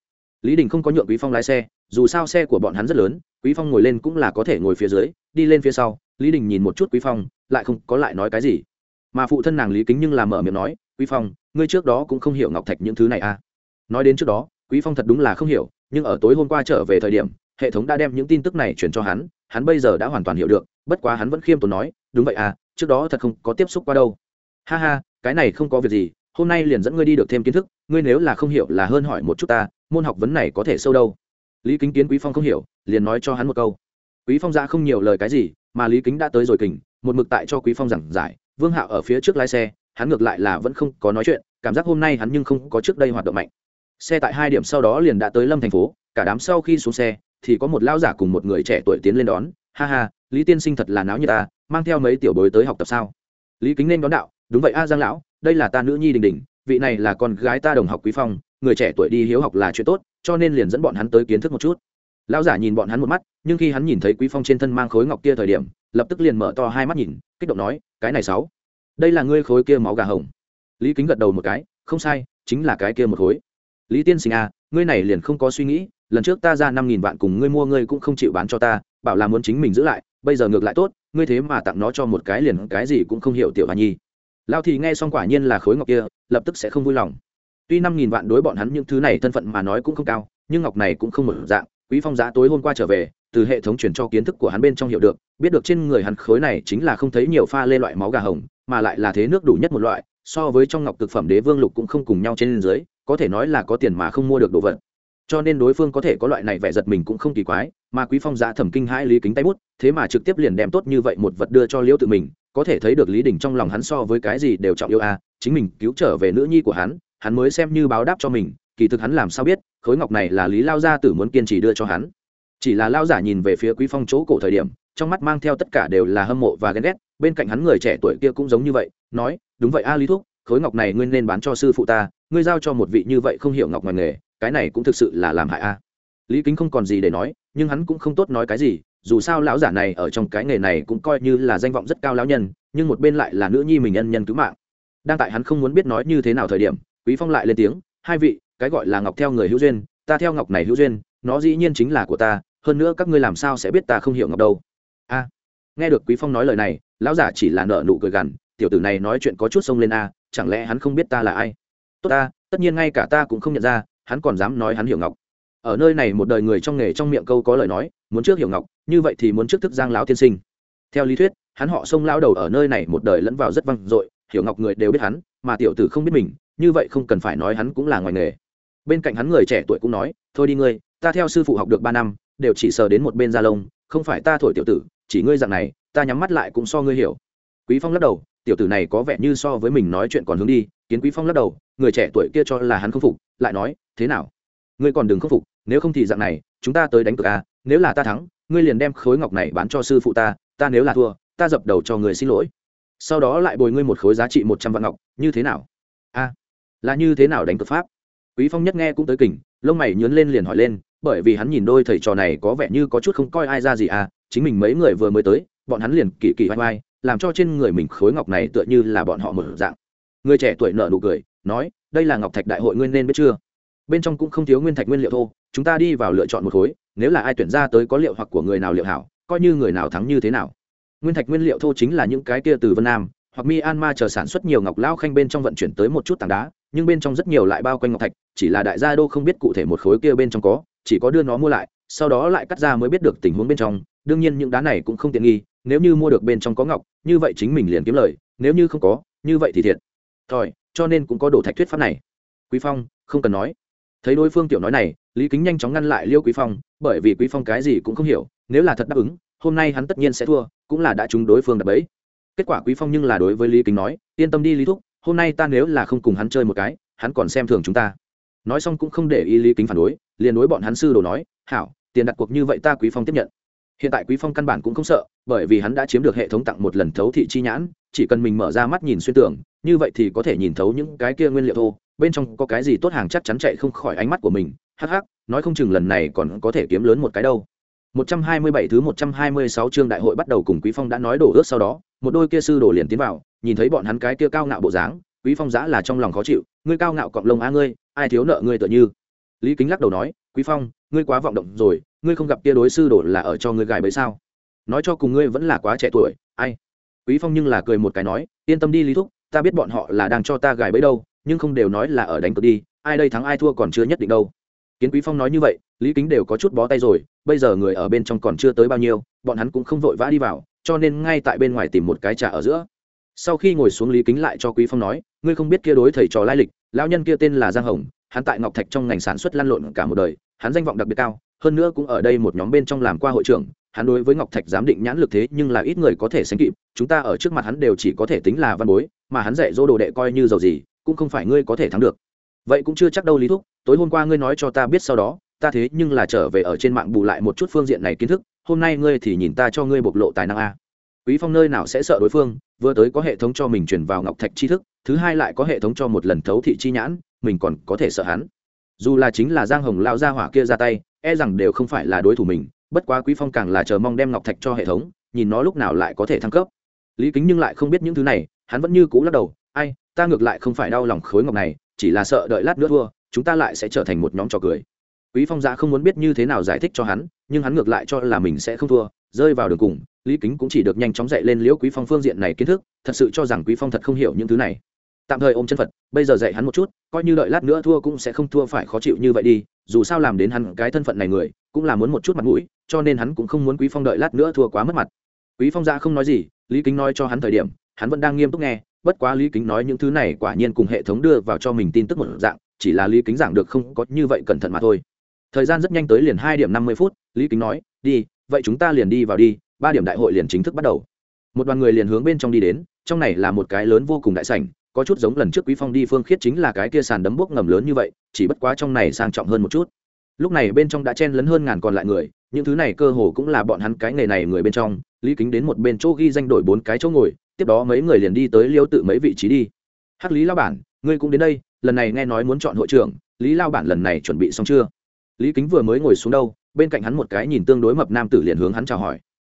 Lý đình không có nhượng quý phong lái xe, dù sao xe của bọn hắn rất lớn quý phong ngồi lên cũng là có thể ngồi phía dưới, đi lên phía sau, lý đình nhìn một chút quý phong, lại không có lại nói cái gì. Mà phụ thân nàng lý kính nhưng làm mở miệng nói, quý phong, ngươi trước đó cũng không hiểu ngọc thạch những thứ này à? Nói đến trước đó, quý phong thật đúng là không hiểu, nhưng ở tối hôm qua trở về thời điểm, hệ thống đã đem những tin tức này chuyển cho hắn hắn bây giờ đã hoàn toàn hiểu được, bất quá hắn vẫn khiêm tốn nói, đúng vậy à trước đó thật không có tiếp xúc qua đâu. Ha ha, cái này không có việc gì, hôm nay liền dẫn ngươi đi được thêm kiến thức, ngươi nếu là không hiểu là hơn hỏi một chút ta, môn học vấn này có thể sâu đâu lý kính kiến quý phong không hiểu, liền nói cho hắn một câu. Quý phong ra không nhiều lời cái gì, mà lý kính đã tới rồi kình, một mực tại cho quý phong giảng giải. Vương hạo ở phía trước lái xe, hắn ngược lại là vẫn không có nói chuyện, cảm giác hôm nay hắn nhưng không có trước đây hoạt động mạnh. Xe tại hai điểm sau đó liền đã tới lâm thành phố, cả đám sau khi xuống xe, thì có một lão giả cùng một người trẻ tuổi tiến lên đón. Ha ha, lý tiên sinh thật là náo như ta, mang theo mấy tiểu bối tới học tập sao? Lý kính nên đón đạo, đúng vậy a giang lão, đây là ta nữ nhi đình đình, vị này là con gái ta đồng học quý phong, người trẻ tuổi đi hiếu học là chuyện tốt cho nên liền dẫn bọn hắn tới kiến thức một chút. Lão giả nhìn bọn hắn một mắt, nhưng khi hắn nhìn thấy quý phong trên thân mang khối ngọc kia thời điểm, lập tức liền mở to hai mắt nhìn, kích động nói, cái này sáu, đây là ngươi khối kia máu gà hồng. Lý kính gật đầu một cái, không sai, chính là cái kia một khối. Lý tiên sinh a ngươi này liền không có suy nghĩ, lần trước ta ra năm nghìn vạn cùng ngươi mua ngươi cũng không chịu bán cho ta, bảo là muốn chính mình giữ lại, bây giờ ngược lại tốt, ngươi thế mà tặng nó cho một cái liền cái gì cũng không hiểu tiểu hà nhi. Lao thì nghe xong quả nhiên là khối ngọc kia, lập tức sẽ không vui lòng tuy năm nghìn vạn đối bọn hắn những thứ này thân phận mà nói cũng không cao, nhưng ngọc này cũng không một dạng, quý phong giá tối hôm qua trở về, từ hệ thống chuyển cho kiến thức của hắn bên trong hiểu được, biết được trên người hắn khối này chính là không thấy nhiều pha lê loại máu gà hồng, mà lại là thế nước đủ nhất một loại, so với trong ngọc thực phẩm đế vương lục cũng không cùng nhau trên dưới, có thể nói là có tiền mà không mua được đồ vật. Cho nên đối phương có thể có loại này vẻ giật mình cũng không kỳ quái, mà quý phong giá thẩm kinh hãi lý kính tay bút, thế mà trực tiếp liền đem tốt như vậy một vật đưa cho liễu tự mình, có thể thấy được lý đình trong lòng hắn so với cái gì đều trọng yêu a à, chính mình cứu trở về nữ nhi của hắn hắn mới xem như báo đáp cho mình, kỳ thực hắn làm sao biết, khối ngọc này là lý lao gia tử muốn kiên trì đưa cho hắn. Chỉ là lao giả nhìn về phía quý phong chỗ cổ thời điểm, trong mắt mang theo tất cả đều là hâm mộ và ghen ghét, bên cạnh hắn người trẻ tuổi kia cũng giống như vậy, nói, đúng vậy a lý thúc, khối ngọc này ngươi nên bán cho sư phụ ta, ngươi giao cho một vị như vậy không hiểu ngọc ngoài nghề, cái này cũng thực sự là làm hại a. Lý kính không còn gì để nói, nhưng hắn cũng không tốt nói cái gì, dù sao lão giả này ở trong cái nghề này cũng coi như là danh vọng rất cao lão nhân, nhưng một bên lại là nữ nhi mình nhân nhân cứu mạng. Đang tại hắn không muốn biết nói như thế nào thời điểm quý phong lại lên tiếng, hai vị, cái gọi là ngọc theo người hữu duyên, ta theo ngọc này hữu duyên, nó dĩ nhiên chính là của ta, hơn nữa các ngươi làm sao sẽ biết ta không hiểu ngọc đâu? A. Nghe được quý phong nói lời này, lão giả chỉ là nợ nụ cười gằn, tiểu tử này nói chuyện có chút sông lên a, chẳng lẽ hắn không biết ta là ai? Tốt ta, tất nhiên ngay cả ta cũng không nhận ra, hắn còn dám nói hắn hiểu ngọc. Ở nơi này một đời người trong nghề trong miệng câu có lời nói, muốn trước hiểu ngọc, như vậy thì muốn trước thức giang lão tiên sinh. Theo lý thuyết, hắn họ sông lão đầu ở nơi này một đời lẫn vào rất văng dội, hiểu ngọc người đều biết hắn, mà tiểu tử không biết mình như vậy không cần phải nói hắn cũng là ngoài nghề. Bên cạnh hắn người trẻ tuổi cũng nói, thôi đi ngươi, ta theo sư phụ học được ba năm, đều chỉ sờ đến một bên da lông, không phải ta thổi tiểu tử, chỉ ngươi dạng này, ta nhắm mắt lại cũng so ngươi hiểu. Quý phong lắc đầu, tiểu tử này có vẻ như so với mình nói chuyện còn hướng đi. Kiến quý phong lắc đầu, người trẻ tuổi kia cho là hắn không phục, lại nói, thế nào? Ngươi còn đừng không phục, nếu không thì dạng này, chúng ta tới đánh cược a, nếu là ta thắng, ngươi liền đem khối ngọc này bán cho sư phụ ta ta nếu là thua, ta dập đầu cho người xin lỗi. Sau đó lại bồi ngươi một khối giá trị một trăm vạn ngọc, như thế nào? Là như thế nào đánh cược pháp? Quý phong nhất nghe cũng tới kỉnh, lông mày nhướn lên liền hỏi lên, bởi vì hắn nhìn đôi thầy trò này có vẻ như có chút không coi ai ra gì à chính mình mấy người vừa mới tới, bọn hắn liền kỳ kỳ vai vai làm cho trên người mình khối ngọc này tựa như là bọn họ mở dạng. Người trẻ tuổi nở nụ cười, nói, đây là ngọc thạch đại hội nguyên nên biết chưa? Bên trong cũng không thiếu nguyên thạch nguyên liệu thô, chúng ta đi vào lựa chọn một khối, nếu là ai tuyển ra tới có liệu hoặc của người nào liệu hảo, coi như người nào thắng như thế nào. Nguyên thạch nguyên liệu thô chính là những cái kia từ vân nam hoặc myanmar chờ sản xuất nhiều ngọc lao khanh bên trong vận chuyển tới một chút tảng đá, nhưng bên trong rất nhiều lại bao quanh ngọc thạch, chỉ là đại gia đô không biết cụ thể một khối kia bên trong có, chỉ có đưa nó mua lại, sau đó lại cắt ra mới biết được tình huống bên trong. Đương nhiên những đá này cũng không tiện nghi, nếu như mua được bên trong có ngọc, như vậy chính mình liền kiếm lời, nếu như không có, như vậy thì thiệt. Thòi cho nên cũng có đổ thạch thuyết pháp này. Quý phong, không cần nói. Thấy đối phương tiểu nói này, lý kính nhanh chóng ngăn lại liêu quý phong, bởi vì quý phong cái gì cũng không hiểu, nếu là thật đáp ứng, hôm nay hắn tất nhiên sẽ thua, cũng là đã trúng đối phương đập ấy kết quả quý phong nhưng là đối với lý kính nói yên tâm đi lý thúc hôm nay ta nếu là không cùng hắn chơi một cái hắn còn xem thường chúng ta. Nói xong cũng không để ý lý kính phản đối liền đối bọn hắn sư đồ nói hảo tiền đặt cuộc như vậy ta quý phong tiếp nhận. Hiện tại quý phong căn bản cũng không sợ bởi vì hắn đã chiếm được hệ thống tặng một lần thấu thị chi nhãn chỉ cần mình mở ra mắt nhìn xuyên tưởng như vậy thì có thể nhìn thấu những cái kia nguyên liệu thô bên trong có cái gì tốt hàng chắc chắn chạy không khỏi ánh mắt của mình hắc hắc nói không chừng lần này còn có thể kiếm lớn một cái đâu. 127 thứ 126 chương đại hội bắt đầu cùng Quý Phong đã nói đổ ước sau đó, một đôi kia sư đồ liền tiến vào, nhìn thấy bọn hắn cái kia cao ngạo bộ dáng, Quý Phong giã là trong lòng khó chịu, ngươi cao ngạo cọp lông a ngươi, ai thiếu nợ ngươi tựa như. Lý Kính lắc đầu nói, Quý Phong, ngươi quá vọng động rồi, ngươi không gặp kia đối sư đồ là ở cho ngươi gài bẫy sao? Nói cho cùng ngươi vẫn là quá trẻ tuổi, ai? Quý Phong nhưng là cười một cái nói, yên tâm đi Lý thúc, ta biết bọn họ là đang cho ta gài bẫy đâu, nhưng không đều nói là ở đánh cược đi, ai đây thắng ai thua còn chưa nhất định đâu kiến quý phong nói như vậy lý kính đều có chút bó tay rồi bây giờ người ở bên trong còn chưa tới bao nhiêu bọn hắn cũng không vội vã đi vào cho nên ngay tại bên ngoài tìm một cái trà ở giữa. Sau khi ngồi xuống lý kính lại cho quý phong nói, ngươi không biết kia đối thầy trò lai lịch, lão nhân kia tên là giang hồng, hắn tại ngọc thạch trong ngành sản xuất lăn lộn cả một đời, hắn danh vọng đặc biệt cao, hơn nữa cũng ở đây một nhóm bên trong làm qua hội trưởng, hắn đối với ngọc thạch giám định nhãn lực thế nhưng là ít người có thể sánh kịp, chúng ta ở trước mặt hắn đều chỉ có thể tính là văn bối, mà hắn dạy dỗ đồ đệ coi như giàu gì, cũng không phải ngươi có thể thắng được. Vậy cũng chưa chắc đâu lý thúc, tối hôm qua ngươi nói cho ta biết sau đó ta thế nhưng là trở về ở trên mạng bù lại một chút phương diện này kiến thức, hôm nay ngươi thì nhìn ta cho ngươi bộc lộ tài năng a. Quý phong nơi nào sẽ sợ đối phương, vừa tới có hệ thống cho mình chuyển vào ngọc thạch tri thức, thứ hai lại có hệ thống cho một lần thấu thị chi nhãn, mình còn có thể sợ hắn. Dù là chính là giang hồng lao ra hỏa kia ra tay e rằng đều không phải là đối thủ mình, bất quá quý phong càng là chờ mong đem ngọc thạch cho hệ thống, nhìn nó lúc nào lại có thể thăng cấp. Lý kính nhưng lại không biết những thứ này, hắn vẫn như cũ lắc đầu, ai, ta ngược lại không phải đau lòng khối ngọc này, chỉ là sợ đợi lát nữa thua, chúng ta lại sẽ trở thành một nhóm trò cười quý phong giã không muốn biết như thế nào giải thích cho hắn, nhưng hắn ngược lại cho là mình sẽ không thua, rơi vào đường cùng, lý kính cũng chỉ được nhanh chóng dạy lên liễu quý phong phương diện này kiến thức, thật sự cho rằng quý phong thật không hiểu những thứ này. Tạm thời ôm chân phật, bây giờ dạy hắn một chút, coi như đợi lát nữa thua cũng sẽ không thua phải khó chịu như vậy đi, dù sao làm đến hắn cái thân phận này người, cũng là muốn một chút mặt mũi, cho nên hắn cũng không muốn quý phong đợi lát nữa thua quá mất mặt. Quý phong giã không nói gì, lý kính nói cho hắn thời điểm, hắn vẫn đang nghiêm túc nghe, bất quá lý kính nói những thứ này quả nhiên cùng hệ thống đưa vào cho mình tin tức một dạng, chỉ là lý kính giảng được không có như vậy cẩn thận mà thôi thời gian rất nhanh tới liền hai điểm năm mươi phút, lý kính nói, đi, vậy chúng ta liền đi vào đi, ba điểm đại hội liền chính thức bắt đầu. Một đoàn người liền hướng bên trong đi đến, trong này là một cái lớn vô cùng đại sảnh, có chút giống lần trước quý phong đi phương khiết chính là cái kia sàn đấm bốc ngầm lớn như vậy, chỉ bất quá trong này sang trọng hơn một chút. Lúc này bên trong đã chen lấn hơn ngàn còn lại người, những thứ này cơ hồ cũng là bọn hắn cái nghề này người bên trong. Lý kính đến một bên chỗ ghi danh đổi bốn cái chỗ ngồi, tiếp đó mấy người liền đi tới liêu tự mấy vị trí đi. Hắc lý lao bản, ngươi cũng đến đây, lần này nghe nói muốn chọn hội trưởng, lý lao bản lần này chuẩn bị xong chưa? Lý kính vừa mới ngồi xuống đâu, bên cạnh hắn một cái nhìn tương đối mập nam tử liền hướng hắn chào hỏi.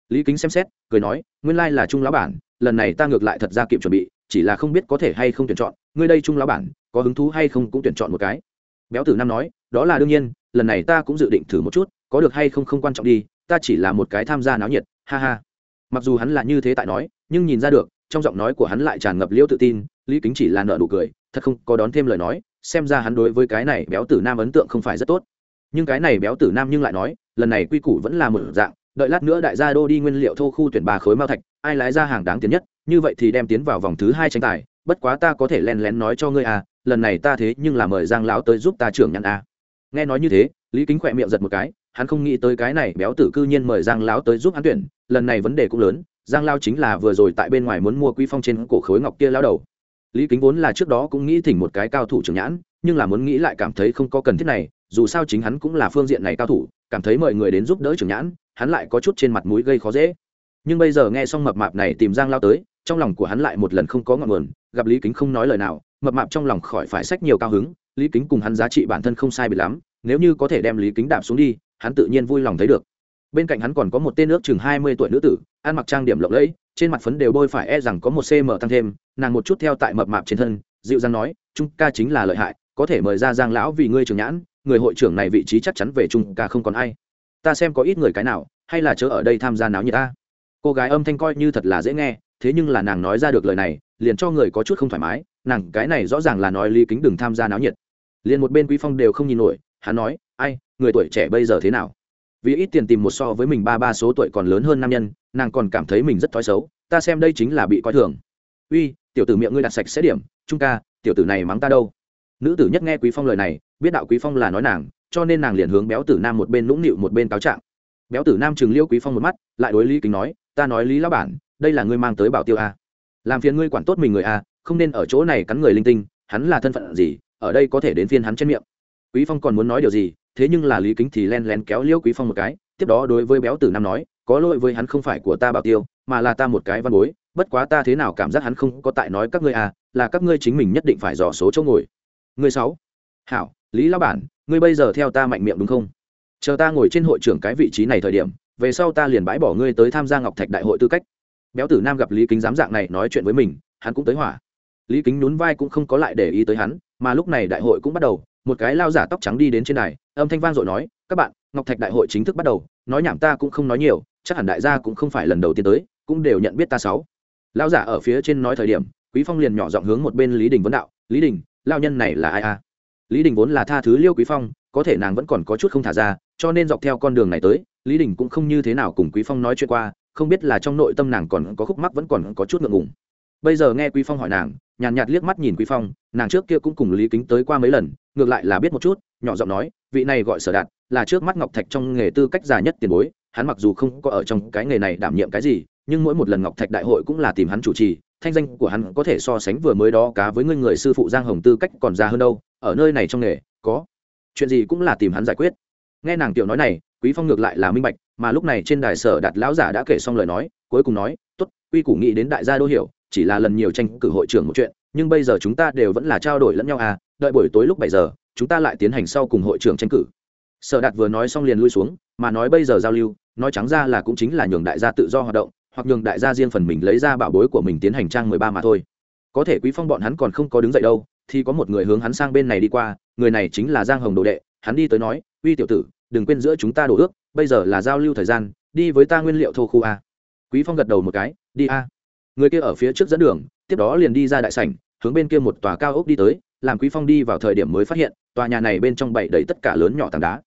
Lý kính xem xét, cười nói, nguyên lai là trung lão bản, lần này ta ngược lại thật ra kịp chuẩn bị, chỉ là không biết có thể hay không tuyển chọn. Ngươi đây trung lão bản, có hứng thú hay không cũng tuyển chọn một cái. Béo tử nam nói, đó là đương nhiên, lần này ta cũng dự định thử một chút, có được hay không không quan trọng đi, ta chỉ là một cái tham gia náo nhiệt, ha ha. Mặc dù hắn là như thế tại nói, nhưng nhìn ra được, trong giọng nói của hắn lại tràn ngập liễu tự tin, lý kính chỉ là nợ nụ cười, thật không có đón thêm lời nói, xem ra hắn đối với cái này béo tử nam ấn tượng không phải rất tốt nhưng cái này béo tử nam nhưng lại nói, lần này quy củ vẫn là một dạng, đợi lát nữa đại gia đô đi nguyên liệu thô khu tuyển ba khối mao thạch, ai lái ra hàng đáng tiền nhất, như vậy thì đem tiến vào vòng thứ hai tranh tài, bất quá ta có thể len lén nói cho ngươi à lần này ta thế nhưng là mời giang lão tới giúp ta trưởng nhăn à. nghe nói như thế, lý kính khỏe miệng giật một cái, hắn không nghĩ tới cái này béo tử cư nhiên mời giang lão tới giúp hắn tuyển, lần này vấn đề cũng lớn, giang lao chính là vừa rồi tại bên ngoài muốn mua quy phong trên cổ khối ngọc kia lao đầu lý kính vốn là trước đó cũng nghĩ thỉnh một cái cao thủ trưởng nhãn, nhưng là muốn nghĩ lại cảm thấy không có cần thiết này dù sao chính hắn cũng là phương diện này cao thủ, cảm thấy mời người đến giúp đỡ trưởng nhãn, hắn lại có chút trên mặt mũi gây khó dễ. Nhưng bây giờ nghe xong mập mạp này tìm giang lao tới, trong lòng của hắn lại một lần không có ngọn nguồn, gặp lý kính không nói lời nào, mập mạp trong lòng khỏi phải sách nhiều cao hứng, lý kính cùng hắn giá trị bản thân không sai bị lắm, nếu như có thể đem lý kính đạp xuống đi, hắn tự nhiên vui lòng thấy được. Bên cạnh hắn còn có một tên nước chừng hai mươi tuổi nữ tử, ăn mặc trang điểm lộng lẫy, trên mặt phấn đều bôi phải e rằng có một cm tăng thêm, nàng một chút theo tại mập mạp trên thân, dịu dàng nói, trung ca chính là lợi hại, có thể mời ra giang lão vì ngươi trường nhãn người hội trưởng này vị trí chắc chắn về trung ca không còn ai. Ta xem có ít người cái nào, hay là chớ ở đây tham gia náo như ta. Cô gái âm thanh coi như thật là dễ nghe, thế nhưng là nàng nói ra được lời này, liền cho người có chút không thoải mái, nàng cái này rõ ràng là nói lý kính đừng tham gia náo nhiệt. Liền một bên quý phong đều không nhìn nổi, hắn nói, ai, người tuổi trẻ bây giờ thế nào? Vì ít tiền tìm một so với mình ba ba số tuổi còn lớn hơn nam nhân, nàng còn cảm thấy mình rất thói xấu, ta xem đây chính là bị coi thường. Uy, tiểu tử miệng ngươi đặt sạch sẽ điểm, trung ca, tiểu tử này mắng ta đâu? Nữ tử nhất nghe quý phong lời này, biết đạo quý phong là nói nàng, cho nên nàng liền hướng béo tử nam một bên nũng nịu một bên cáo trạng. Béo tử nam chừng liêu quý phong một mắt, lại đối lý kính nói, ta nói lý lão bản, đây là ngươi mang tới bảo tiêu a. Làm phiền ngươi quản tốt mình người a, không nên ở chỗ này cắn người linh tinh, hắn là thân phận gì, ở đây có thể đến phiên hắn trên miệng. Quý phong còn muốn nói điều gì, thế nhưng là lý kính thì len lén kéo liêu quý phong một cái, tiếp đó đối với béo tử nam nói, có lỗi với hắn không phải của ta bảo tiêu, mà là ta một cái văn bối, bất quá ta thế nào cảm giác hắn không có tại nói các ngươi à là các ngươi chính mình nhất định phải dò số chỗ ngồi người sáu. Hảo, lý lão bản, ngươi bây giờ theo ta mạnh miệng đúng không? Chờ ta ngồi trên hội trưởng cái vị trí này thời điểm, về sau ta liền bãi bỏ ngươi tới tham gia ngọc thạch đại hội tư cách. Béo tử nam gặp lý kính dám dạng này nói chuyện với mình, hắn cũng tới hỏa. Lý kính nhún vai cũng không có lại để ý tới hắn, mà lúc này đại hội cũng bắt đầu, một cái lao giả tóc trắng đi đến trên này âm thanh vang dội nói, các bạn, ngọc thạch đại hội chính thức bắt đầu, nói nhảm ta cũng không nói nhiều, chắc hẳn đại gia cũng không phải lần đầu tiên tới, cũng đều nhận biết ta sáu. Lão giả ở phía trên nói thời điểm, quý phong liền nhỏ giọng hướng một bên lý đình vấn đạo, lý đình lao nhân này là ai a lý đình vốn là tha thứ liêu quý phong, có thể nàng vẫn còn có chút không thả ra, cho nên dọc theo con đường này tới, lý đình cũng không như thế nào cùng quý phong nói chuyện qua, không biết là trong nội tâm nàng còn có khúc mắc vẫn còn có chút ngượng ngùng. Bây giờ nghe quý phong hỏi nàng, nhàn nhạt liếc mắt nhìn quý phong, nàng trước kia cũng cùng lý kính tới qua mấy lần, ngược lại là biết một chút, nhỏ giọng nói, vị này gọi sở đạt, là trước mắt ngọc thạch trong nghề tư cách già nhất tiền bối, hắn mặc dù không có ở trong cái nghề này đảm nhiệm cái gì, nhưng mỗi một lần ngọc thạch đại hội cũng là tìm hắn chủ trì thanh danh của hắn có thể so sánh vừa mới đó cá với ngươi người sư phụ giang hồng tư cách còn ra hơn đâu, ở nơi này trong nghề, có. Chuyện gì cũng là tìm hắn giải quyết. Nghe nàng tiểu nói này, quý phong ngược lại là minh bạch, mà lúc này trên đài sở đạt lão giả đã kể xong lời nói, cuối cùng nói, tốt, quy củ nghĩ đến đại gia đô hiểu, chỉ là lần nhiều tranh cử hội trưởng một chuyện, nhưng bây giờ chúng ta đều vẫn là trao đổi lẫn nhau à đợi buổi tối lúc bảy giờ, chúng ta lại tiến hành sau cùng hội trưởng tranh cử. Sở đạt vừa nói xong liền lui xuống, mà nói bây giờ giao lưu, nói trắng ra là cũng chính là nhường đại gia tự do hoạt động hoặc nhường đại gia riêng phần mình lấy ra bảo bối của mình tiến hành trang mười ba mà thôi. Có thể quý phong bọn hắn còn không có đứng dậy đâu, thì có một người hướng hắn sang bên này đi qua, người này chính là giang hồng đồ đệ. Hắn đi tới nói, uy tiểu tử, đừng quên giữa chúng ta đổ ước, bây giờ là giao lưu thời gian, đi với ta nguyên liệu thô khu a. Quý phong gật đầu một cái, đi a. Người kia ở phía trước dẫn đường, tiếp đó liền đi ra đại sảnh, hướng bên kia một tòa cao ốc đi tới, làm quý phong đi vào thời điểm mới phát hiện, tòa nhà này bên trong bày đầy tất cả lớn nhỏ tảng đá.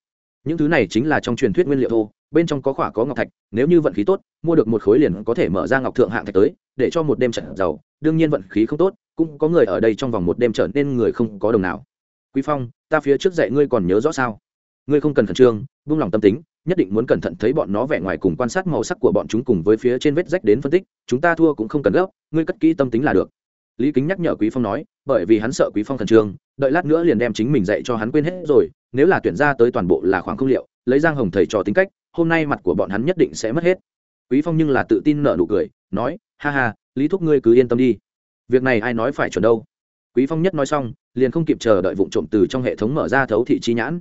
Những thứ này chính là trong truyền thuyết nguyên liệu thô bên trong có khỏa có ngọc thạch, nếu như vận khí tốt, mua được một khối liền có thể mở ra ngọc thượng hạng thạch tới, để cho một đêm trận giàu. Đương nhiên vận khí không tốt, cũng có người ở đây trong vòng một đêm trở nên người không có đồng nào. Quý phong, ta phía trước dạy ngươi còn nhớ rõ sao? Ngươi không cần khẩn trương buông lòng tâm tính, nhất định muốn cẩn thận thấy bọn nó vẻ ngoài cùng quan sát màu sắc của bọn chúng cùng với phía trên vết rách đến phân tích, chúng ta thua cũng không cần gấp, ngươi cất kỹ tâm tính là được. Lý kính nhắc nhở quý phong nói, bởi vì hắn sợ quý phong khẩn trương, đợi lát nữa liền đem chính mình dạy cho hắn quên hết rồi, nếu là tuyển ra tới toàn bộ là khoảng không liệu, lấy giang hồng thầy trò tính cách hôm nay mặt của bọn hắn nhất định sẽ mất hết. Quý phong nhưng là tự tin nở nụ cười, nói, ha ha, lý thúc ngươi cứ yên tâm đi. Việc này ai nói phải chuẩn đâu. Quý phong nhất nói xong, liền không kịp chờ đợi vụ trộm từ trong hệ thống mở ra thấu thị chi nhãn.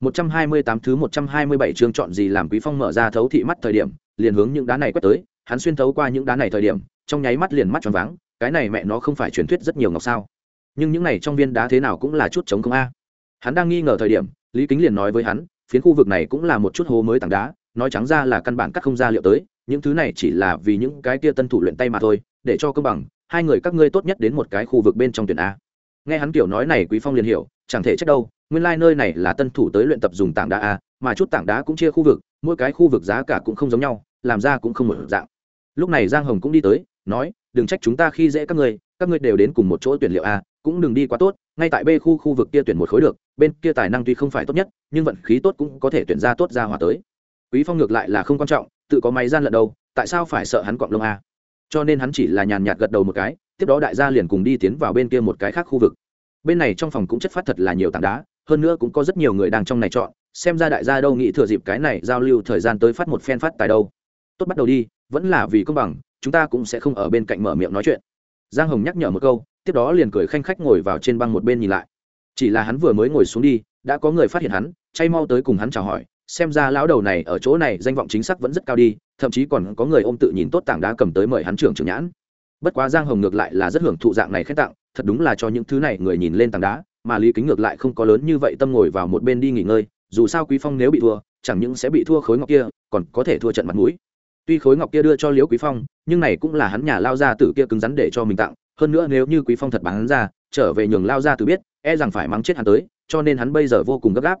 128 thứ 127 chương chọn gì làm quý phong mở ra thấu thị mắt thời điểm, liền hướng những đá này quét tới, hắn xuyên thấu qua những đá này thời điểm, trong nháy mắt liền mắt tròn váng, cái này mẹ nó không phải truyền thuyết rất nhiều ngọc sao? Nhưng những này trong viên đá thế nào cũng là chút chống không a. Hắn đang nghi ngờ thời điểm, lý kính liền nói với hắn phiến khu vực này cũng là một chút hố mới tảng đá, nói trắng ra là căn bản cắt không ra liệu tới, những thứ này chỉ là vì những cái kia tân thủ luyện tay mà thôi, để cho công bằng, hai người các ngươi tốt nhất đến một cái khu vực bên trong tuyển a. Nghe hắn kiểu nói này, quý phong liền hiểu, chẳng thể trách đâu, nguyên lai nơi này là tân thủ tới luyện tập dùng tảng đá a, mà chút tảng đá cũng chia khu vực, mỗi cái khu vực giá cả cũng không giống nhau, làm ra cũng không một dạng. Lúc này giang hồng cũng đi tới, nói, đừng trách chúng ta khi dễ các ngươi các ngươi đều đến cùng một chỗ tuyển liệu a, cũng đừng đi quá tốt, ngay tại b khu khu vực kia tuyển một khối được bên kia tài năng tuy không phải tốt nhất, nhưng vận khí tốt cũng có thể tuyển ra tốt ra hòa tới. Quý phong ngược lại là không quan trọng, tự có máy gian lận đâu, tại sao phải sợ hắn quặng lông a? Cho nên hắn chỉ là nhàn nhạt gật đầu một cái, tiếp đó đại gia liền cùng đi tiến vào bên kia một cái khác khu vực. Bên này trong phòng cũng chất phát thật là nhiều tảng đá, hơn nữa cũng có rất nhiều người đang trong này chọn, xem ra đại gia đâu nghĩ thừa dịp cái này giao lưu thời gian tới phát một phen phát tài đâu. Tốt bắt đầu đi, vẫn là vì công bằng, chúng ta cũng sẽ không ở bên cạnh mở miệng nói chuyện. Giang hồng nhắc nhở một câu, tiếp đó liền cười khanh khách ngồi vào trên băng một bên nhìn lại chỉ là hắn vừa mới ngồi xuống đi, đã có người phát hiện hắn, chay mau tới cùng hắn chào hỏi, xem ra lão đầu này ở chỗ này danh vọng chính xác vẫn rất cao đi, thậm chí còn có người ôm tự nhìn tốt tảng đá cầm tới mời hắn trưởng trưởng nhãn. Bất quá giang hồng ngược lại là rất hưởng thụ dạng này khen tặng, thật đúng là cho những thứ này người nhìn lên tảng đá, mà lý kính ngược lại không có lớn như vậy tâm ngồi vào một bên đi nghỉ ngơi, dù sao quý phong nếu bị thua, chẳng những sẽ bị thua khối ngọc kia, còn có thể thua trận mặt mũi. Tuy khối ngọc kia đưa cho liễu quý phong, nhưng này cũng là hắn nhà lao ra tử kia cứng rắn để cho mình tặng, hơn nữa nếu như quý phong thật bán hắn ra trở về nhường lao ra từ biết e rằng phải mắng chết hắn tới, cho nên hắn bây giờ vô cùng gấp gáp.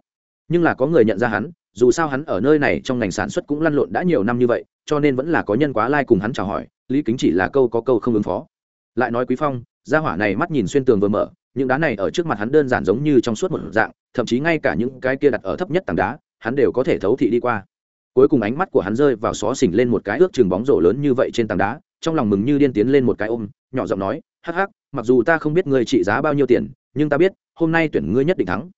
Nhưng là có người nhận ra hắn, dù sao hắn ở nơi này trong ngành sản xuất cũng lăn lộn đã nhiều năm như vậy, cho nên vẫn là có nhân quá lai、like、cùng hắn chào hỏi, lý kính chỉ là câu có câu không ứng phó. Lại nói quý phong, gia hỏa này mắt nhìn xuyên tường vừa mở, những đá này ở trước mặt hắn đơn giản giống như trong suốt một dạng, thậm chí ngay cả những cái kia đặt ở thấp nhất tảng đá, hắn đều có thể thấu thị đi qua. Cuối cùng ánh mắt của hắn rơi vào xó xỉnh lên một cái ước chừng bóng rổ lớn như vậy trên tảng đá, trong lòng mừng như điên tiến lên một cái ôm, nhỏ giọng nói, hắc hắc mặc dù ta không biết ngươi trị giá bao nhiêu tiền, nhưng ta biết, hôm nay tuyển ngươi nhất định thắng.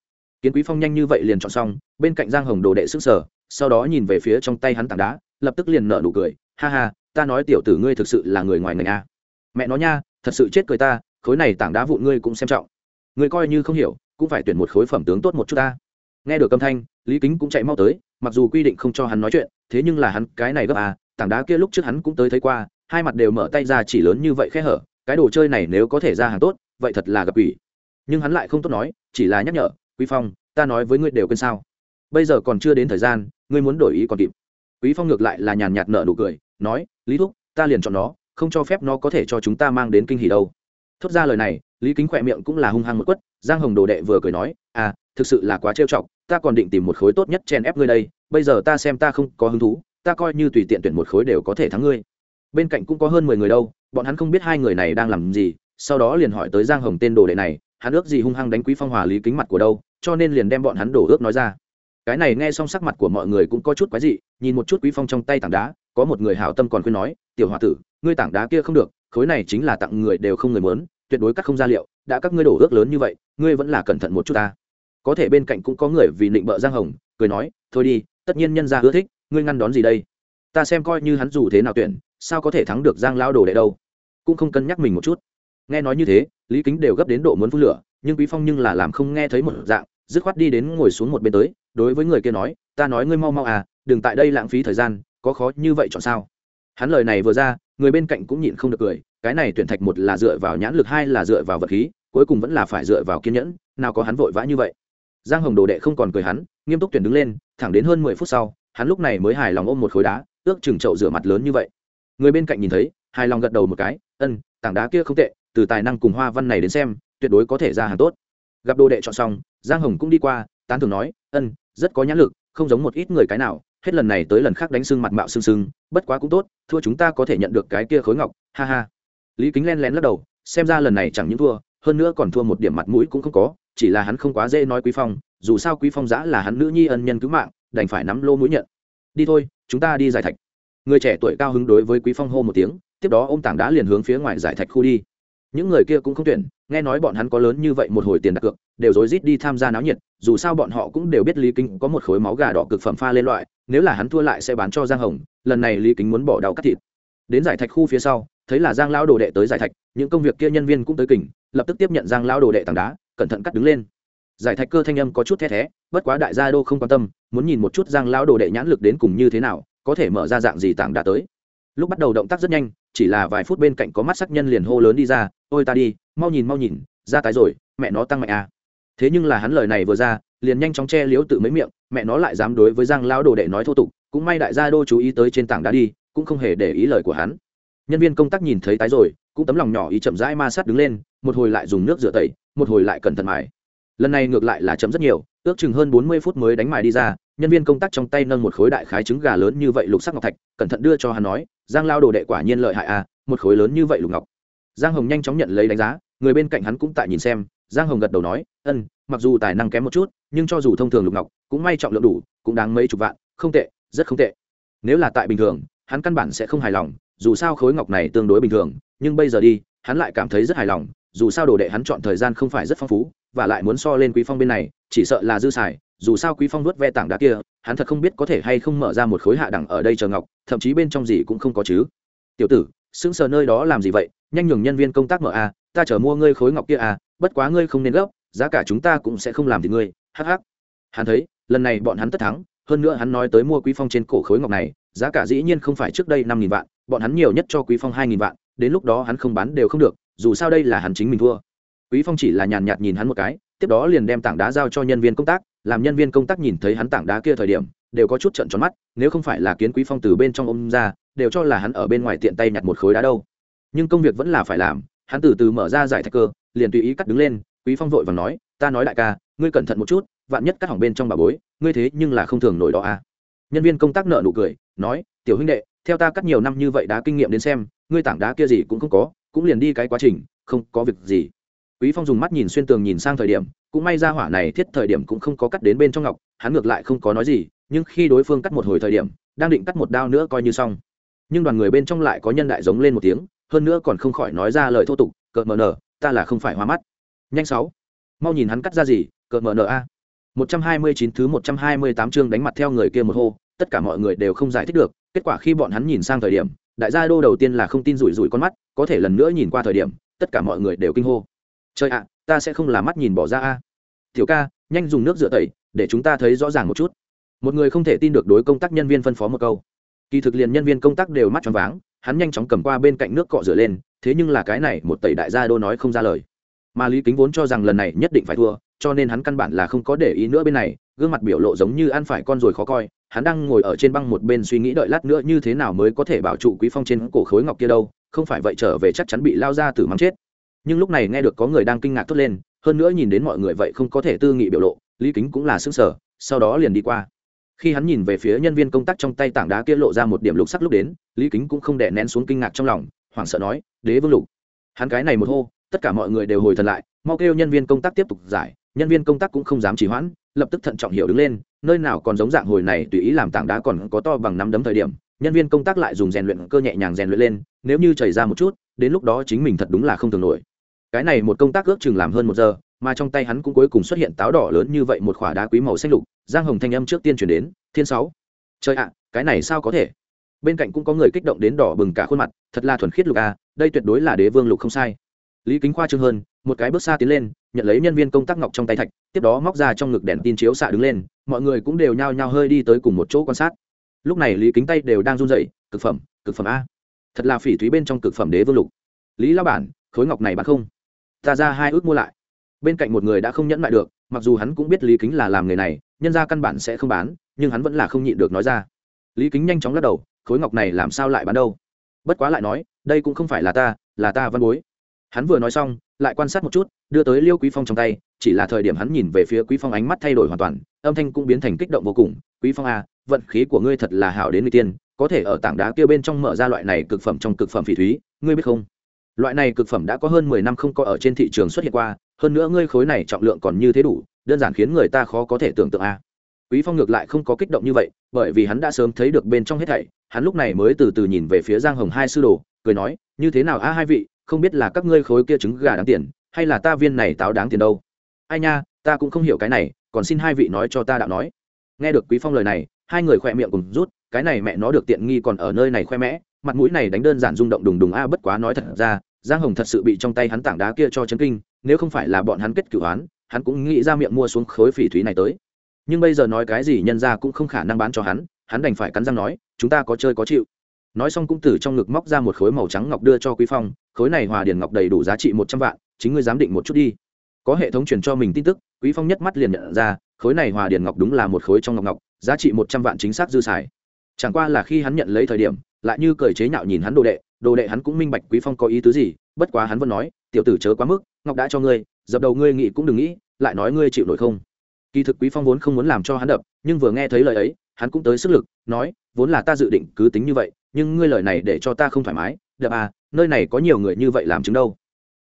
Kiến quý phong nhanh như vậy liền chọn xong, bên cạnh giang hồng đồ đệ sức sở sau đó nhìn về phía trong tay hắn tảng đá, lập tức liền nở nụ cười, ha ha, ta nói tiểu tử ngươi thực sự là người ngoài ngành a. Mẹ nó nha, thật sự chết cười ta, khối này tảng đá vụn ngươi cũng xem trọng. Ngươi coi như không hiểu, cũng phải tuyển một khối phẩm tướng tốt một chút ta. Nghe được âm thanh, lý kính cũng chạy mau tới, mặc dù quy định không cho hắn nói chuyện, thế nhưng là hắn cái này gấp à tảng đá kia lúc trước hắn cũng tới thấy qua, hai mặt đều mở tay ra chỉ lớn như vậy khẽ hở cái đồ chơi này nếu có thể ra hàng tốt, vậy thật là gặp ủy nhưng hắn lại không tốt nói, chỉ là nhắc nhở, quý phong, ta nói với ngươi đều quên sao. Bây giờ còn chưa đến thời gian, ngươi muốn đổi ý còn kịp. Quý phong ngược lại là nhàn nhạt nở nụ cười, nói, lý thúc, ta liền chọn nó, không cho phép nó có thể cho chúng ta mang đến kinh hỉ đâu. Thốt ra lời này, lý kính khỏe miệng cũng là hung hăng một quất, giang hồng đồ đệ vừa cười nói à thực sự là quá trêu chọc, ta còn định tìm một khối tốt nhất chen ép ngươi đây, bây giờ ta xem ta không có hứng thú, ta coi như tùy tiện tuyển một khối đều có thể thắng ngươi bên cạnh cũng có hơn mười người đâu, bọn hắn không biết hai người này đang làm gì, sau đó liền hỏi tới giang hồng tên đồ đệ này, hắn ước gì hung hăng đánh quý phong hòa lý kính mặt của đâu, cho nên liền đem bọn hắn đổ ước nói ra. Cái này nghe xong sắc mặt của mọi người cũng có chút quái dị, nhìn một chút quý phong trong tay tảng đá, có một người hảo tâm còn khuyên nói, tiểu hòa tử, ngươi tảng đá kia không được, khối này chính là tặng người đều không người muốn, tuyệt đối cắt không ra liệu, đã các ngươi đổ ước lớn như vậy, ngươi vẫn là cẩn thận một chút ta. Có thể bên cạnh cũng có người vì định bợ giang hồng, cười nói, thôi đi, tất nhiên nhân gia ưa thích, ngươi ngăn đón gì đây? Ta xem coi như hắn dù thế nào tuyển sao có thể thắng được giang lao đồ đệ đâu? Cũng không cân nhắc mình một chút. Nghe nói như thế, lý kính đều gấp đến độ muốn phun lửa, nhưng quý phong nhưng là làm không nghe thấy một dạng, dứt khoát đi đến ngồi xuống một bên tới, đối với người kia nói, ta nói ngươi mau mau à đừng tại đây lãng phí thời gian, có khó như vậy chọn sao? Hắn lời này vừa ra, người bên cạnh cũng nhịn không được cười, cái này tuyển thạch một là dựa vào nhãn lực hai là dựa vào vật khí, cuối cùng vẫn là phải dựa vào kiên nhẫn, nào có hắn vội vã như vậy. Giang hồng đồ đệ không còn cười hắn, nghiêm túc tuyển đứng lên, thẳng đến hơn mười phút sau, hắn lúc này mới hài lòng ôm một khối đá, ước chừng chậu rửa mặt lớn như vậy người bên cạnh nhìn thấy, hài lòng gật đầu một cái, ân, tảng đá kia không tệ, từ tài năng cùng hoa văn này đến xem, tuyệt đối có thể ra hàng tốt. Gặp đồ đệ chọn xong, giang hồng cũng đi qua, tán thường nói, ân, rất có nhãn lực, không giống một ít người cái nào, hết lần này tới lần khác đánh sưng mặt mạo sưng sưng bất quá cũng tốt, thua chúng ta có thể nhận được cái kia khối ngọc, ha ha. Lý kính len lén lắc đầu, xem ra lần này chẳng những thua, hơn nữa còn thua một điểm mặt mũi cũng không có, chỉ là hắn không quá dễ nói quý phong, dù sao quý phong giã là hắn nữ nhi ân nhân cứu mạng, đành phải nắm lô mũi nhận. Đi thôi, chúng ta đi giải thạch người trẻ tuổi cao hứng đối với quý phong hô một tiếng tiếp đó ô m tảng đá liền hướng phía ngoài giải thạch khu đi. Những người kia cũng không tuyển nghe nói bọn hắn có lớn như vậy một hồi tiền đặt cược đều rối rít đi tham gia náo nhiệt dù sao bọn họ cũng đều biết lý kính có một khối máu gà đỏ cực phẩm pha lên loại nếu là hắn thua lại sẽ bán cho giang hồng lần này lý kính muốn bỏ đau cắt thịt. Đến giải thạch khu phía sau thấy là giang lão đồ đệ tới giải thạch những công việc kia nhân viên cũng tới kình, lập tức tiếp nhận giang lão đồ đệ tảng đá cẩn thận cắt đứng lên. Giải thạch cơ thanh âm có chút the thé bất quá đại gia đô không quan tâm muốn nhìn một chút giang lão đồ đệ nhãn lực đến cùng như thế nào có thể mở ra dạng gì tảng đá tới. Lúc bắt đầu động tác rất nhanh, chỉ là vài phút bên cạnh có mắt sắc nhân liền hô lớn đi ra, ôi ta đi, mau nhìn mau nhìn, ra tái rồi, mẹ nó tăng mạnh à. thế nhưng là hắn lời này vừa ra, liền nhanh chóng che liếu tự mấy miệng, mẹ nó lại dám đối với giang lao đồ đệ nói thô tục, cũng may đại gia đô chú ý tới trên tảng đá đi, cũng không hề để ý lời của hắn. Nhân viên công tác nhìn thấy tái rồi, cũng tấm lòng nhỏ ý chậm rãi ma sát đứng lên, một hồi lại dùng nước rửa tẩy, một hồi lại cẩn thận mài. Lần này ngược lại là chậm rất nhiều, ước chừng hơn bốn mươi phút mới đánh mài đi ra nhân viên công tác trong tay nâng một khối đại khái trứng gà lớn như vậy lục sắc ngọc thạch, cẩn thận đưa cho hắn nói, giang lao đồ đệ quả nhiên lợi hại à một khối lớn như vậy lục ngọc. Giang hồng nhanh chóng nhận lấy đánh giá, người bên cạnh hắn cũng tại nhìn xem. Giang hồng gật đầu nói ân mặc dù tài năng kém một chút, nhưng cho dù thông thường lục ngọc, cũng may trọng lượng đủ, cũng đáng mấy chục vạn, không tệ, rất không tệ. Nếu là tại bình thường, hắn căn bản sẽ không hài lòng, dù sao khối ngọc này tương đối bình thường, nhưng bây giờ đi, hắn lại cảm thấy rất hài lòng, dù sao đồ đệ hắn chọn thời gian không phải rất phong phú, và lại muốn so lên quý phong bên này, chỉ sợ là dư xài dù sao quý phong nuốt ve tảng đá kia, hắn thật không biết có thể hay không mở ra một khối hạ đẳng ở đây chờ ngọc, thậm chí bên trong gì cũng không có chứ. Tiểu tử, sững sờ nơi đó làm gì vậy? Nhanh nhường nhân viên công tác mở a, ta chờ mua ngươi khối ngọc kia a, bất quá ngươi không nên gấp, giá cả chúng ta cũng sẽ không làm thì ngươi, hắc hắc. Hắn thấy, lần này bọn hắn tất thắng, hơn nữa hắn nói tới mua quý phong trên cổ khối ngọc này, giá cả dĩ nhiên không phải trước đây năm nghìn vạn, bọn hắn nhiều nhất cho quý phong hai nghìn vạn, đến lúc đó hắn không bán đều không được, dù sao đây là hắn chính mình thua. Quý phong chỉ là nhàn nhạt nhìn hắn một cái, tiếp đó liền đem tảng đá giao cho nhân viên công tác làm nhân viên công tác nhìn thấy hắn tảng đá kia thời điểm, đều có chút trận tròn mắt, nếu không phải là kiến quý phong từ bên trong ôm ra, đều cho là hắn ở bên ngoài tiện tay nhặt một khối đá đâu. Nhưng công việc vẫn là phải làm, hắn từ từ mở ra giải thạch cơ, liền tùy ý cắt đứng lên, quý phong vội và nói, ta nói đại ca, ngươi cẩn thận một chút, vạn nhất cắt hỏng bên trong bà bối, ngươi thế nhưng là không thường nổi đó à. Nhân viên công tác nợ nụ cười, nói, tiểu huynh đệ, theo ta cắt nhiều năm như vậy đã kinh nghiệm đến xem, ngươi tảng đá kia gì cũng không có, cũng liền đi cái quá trình, không có việc gì. Quý phong dùng mắt nhìn xuyên tường nhìn sang thời điểm cũng may ra hỏa này thiết thời điểm cũng không có cắt đến bên trong ngọc, hắn ngược lại không có nói gì, nhưng khi đối phương cắt một hồi thời điểm, đang định cắt một đao nữa coi như xong. Nhưng đoàn người bên trong lại có nhân đại giống lên một tiếng, hơn nữa còn không khỏi nói ra lời thô tục, cợt mờ nở, ta là không phải hoa mắt. Nhanh sáu. Mau nhìn hắn cắt ra gì, cợt mờ nở a. Một trăm hai mươi chín thứ một trăm hai mươi tám chương đánh mặt theo người kia một hô, tất cả mọi người đều không giải thích được, kết quả khi bọn hắn nhìn sang thời điểm, đại gia đô đầu tiên là không tin rủi rủi con mắt, có thể lần nữa nhìn qua thời điểm, tất cả mọi người đều kinh hô. Trời ạ ta sẽ không làm mắt nhìn bỏ ra a. Tiểu ca, nhanh dùng nước rửa tẩy, để chúng ta thấy rõ ràng một chút. Một người không thể tin được đối công tác nhân viên phân phó một câu. Kỳ thực liền nhân viên công tác đều mắt tròn váng, hắn nhanh chóng cầm qua bên cạnh nước cọ rửa lên, thế nhưng là cái này một tẩy đại gia đô nói không ra lời. Mà lý kính vốn cho rằng lần này nhất định phải thua, cho nên hắn căn bản là không có để ý nữa bên này, gương mặt biểu lộ giống như ăn phải con rồi khó coi, hắn đang ngồi ở trên băng một bên suy nghĩ đợi lát nữa như thế nào mới có thể bảo trụ quý phong trên cổ khối ngọc kia đâu, không phải vậy trở về chắc chắn bị lao ra từ mắng chết nhưng lúc này nghe được có người đang kinh ngạc thốt lên, hơn nữa nhìn đến mọi người vậy không có thể tư nghị biểu lộ, lý kính cũng là sức sở sau đó liền đi qua. Khi hắn nhìn về phía nhân viên công tác trong tay tảng đá kia lộ ra một điểm lục sắc lúc đến, lý kính cũng không đè nén xuống kinh ngạc trong lòng, hoảng sợ nói, đế vương lục. Hắn cái này một hô, tất cả mọi người đều hồi thần lại, mau kêu nhân viên công tác tiếp tục giải, nhân viên công tác cũng không dám trì hoãn, lập tức thận trọng hiểu đứng lên, nơi nào còn giống dạng hồi này tùy ý làm tảng đá còn có to bằng nắm đấm thời điểm, nhân viên công tác lại dùng rèn luyện cơ nhẹ nhàng rèn luyện lên, nếu như chảy ra một chút, đến lúc đó chính mình thật đúng là không thường nổi cái này một công tác ước chừng làm hơn một giờ, mà trong tay hắn cũng cuối cùng xuất hiện táo đỏ lớn như vậy một khoả đá quý màu xanh lục, giang hồng thanh âm trước tiên chuyển đến, thiên sáu. Trời ạ, cái này sao có thể? Bên cạnh cũng có người kích động đến đỏ bừng cả khuôn mặt, thật là thuần khiết lục a, đây tuyệt đối là đế vương lục không sai. Lý kính khoa trương hơn, một cái bước xa tiến lên, nhận lấy nhân viên công tác ngọc trong tay thạch, tiếp đó móc ra trong ngực đèn tin chiếu xạ đứng lên, mọi người cũng đều nhao nhao hơi đi tới cùng một chỗ quan sát. Lúc này lý kính tay đều đang run rẩy, cực phẩm cực phẩm a, thật là phỉ thúy bên trong cực phẩm đế vương lục. Lý lao bản, khối ngọc này bán không? Ta ra hai ước mua lại. Bên cạnh một người đã không nhẫn lại được, mặc dù hắn cũng biết lý kính là làm nghề này, nhân ra căn bản sẽ không bán, nhưng hắn vẫn là không nhịn được nói ra. Lý kính nhanh chóng lắc đầu, khối ngọc này làm sao lại bán đâu? Bất quá lại nói, đây cũng không phải là ta là ta văn bối. Hắn vừa nói xong, lại quan sát một chút, đưa tới liêu quý phong trong tay, chỉ là thời điểm hắn nhìn về phía quý phong ánh mắt thay đổi hoàn toàn, âm thanh cũng biến thành kích động vô cùng. Quý phong a vận khí của ngươi thật là hảo đến người tiên, có thể ở tảng đá kia bên trong mở ra loại này cực phẩm trong cực phẩm phỉ thúy, ngươi biết không? Loại này cực phẩm đã có hơn mười năm không có ở trên thị trường xuất hiện qua, hơn nữa ngươi khối này trọng lượng còn như thế đủ, đơn giản khiến người ta khó có thể tưởng tượng a. Quý phong ngược lại không có kích động như vậy, bởi vì hắn đã sớm thấy được bên trong hết thảy, hắn lúc này mới từ từ nhìn về phía giang hồng hai sư đồ, cười nói, như thế nào a hai vị, không biết là các ngươi khối kia trứng gà đáng tiền, hay là ta viên này táo đáng tiền đâu? Ai nha, ta cũng không hiểu cái này, còn xin hai vị nói cho ta đạo nói. Nghe được quý phong lời này, hai người khỏe miệng cùng rút, cái này mẹ nó được tiện nghi còn ở nơi này khoe mẽ, mặt mũi này đánh đơn giản rung động đùng đùng a, bất quá nói thật ra giang hồng thật sự bị trong tay hắn tảng đá kia cho chấn kinh, nếu không phải là bọn hắn kết cửu án, hắn cũng nghĩ ra miệng mua xuống khối phỉ thúy này tới. Nhưng bây giờ nói cái gì nhân ra cũng không khả năng bán cho hắn hắn đành phải cắn răng nói, chúng ta có chơi có chịu. Nói xong cũng từ trong ngực móc ra một khối màu trắng ngọc đưa cho quý phong, khối này hòa điền ngọc đầy đủ giá trị một trăm vạn, chính ngươi giám định một chút đi. Có hệ thống truyền cho mình tin tức, quý phong nhất mắt liền nhận ra, khối này hòa điền ngọc đúng là một khối trong ngọc ngọc, giá trị một trăm vạn chính xác dư xài. Chẳng qua là khi hắn nhận lấy thời điểm, lại như cởi chế nhạo nhìn hắn đồ đệ đồ đệ hắn cũng minh bạch quý phong có ý tứ gì, bất quá hắn vẫn nói, tiểu tử chớ quá mức, ngọc đã cho ngươi, dập đầu ngươi nghĩ cũng đừng nghĩ, lại nói ngươi chịu nổi không. Kỳ thực quý phong vốn không muốn làm cho hắn đập, nhưng vừa nghe thấy lời ấy, hắn cũng tới sức lực, nói, vốn là ta dự định cứ tính như vậy, nhưng ngươi lời này để cho ta không thoải mái, đập à nơi này có nhiều người như vậy làm chứng đâu.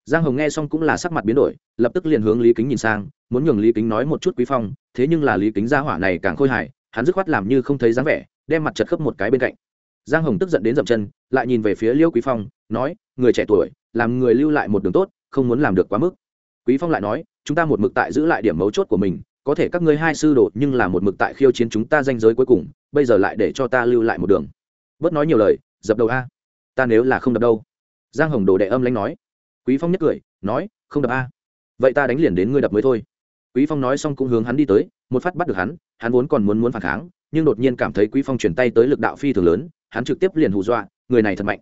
Giang hồng nghe xong cũng là sắc mặt biến đổi, lập tức liền hướng lý kính nhìn sang, muốn nhường lý kính nói một chút quý phong, thế nhưng là lý kính gia hỏa này càng khôi hài, hắn dứt khoát làm như không thấy dáng vẻ, đem mặt chật khớp một cái bên cạnh giang hồng tức giận đến dậm chân, lại nhìn về phía liêu quý phong, nói, người trẻ tuổi, làm người lưu lại một đường tốt, không muốn làm được quá mức. Quý phong lại nói, chúng ta một mực tại giữ lại điểm mấu chốt của mình, có thể các ngươi hai sư đồ nhưng là một mực tại khiêu chiến chúng ta danh giới cuối cùng, bây giờ lại để cho ta lưu lại một đường. Bớt nói nhiều lời, dập đầu a, ta nếu là không đập đâu. Giang hồng đồ đệ âm lãnh nói. Quý phong nhất cười, nói, không đập a, vậy ta đánh liền đến ngươi đập mới thôi. Quý phong nói xong cũng hướng hắn đi tới, một phát bắt được hắn hắn vốn còn muốn muốn phản kháng, nhưng đột nhiên cảm thấy quý phong chuyển tay tới lực đạo phi thường lớn hắn trực tiếp liền hù dọa, người này thật mạnh.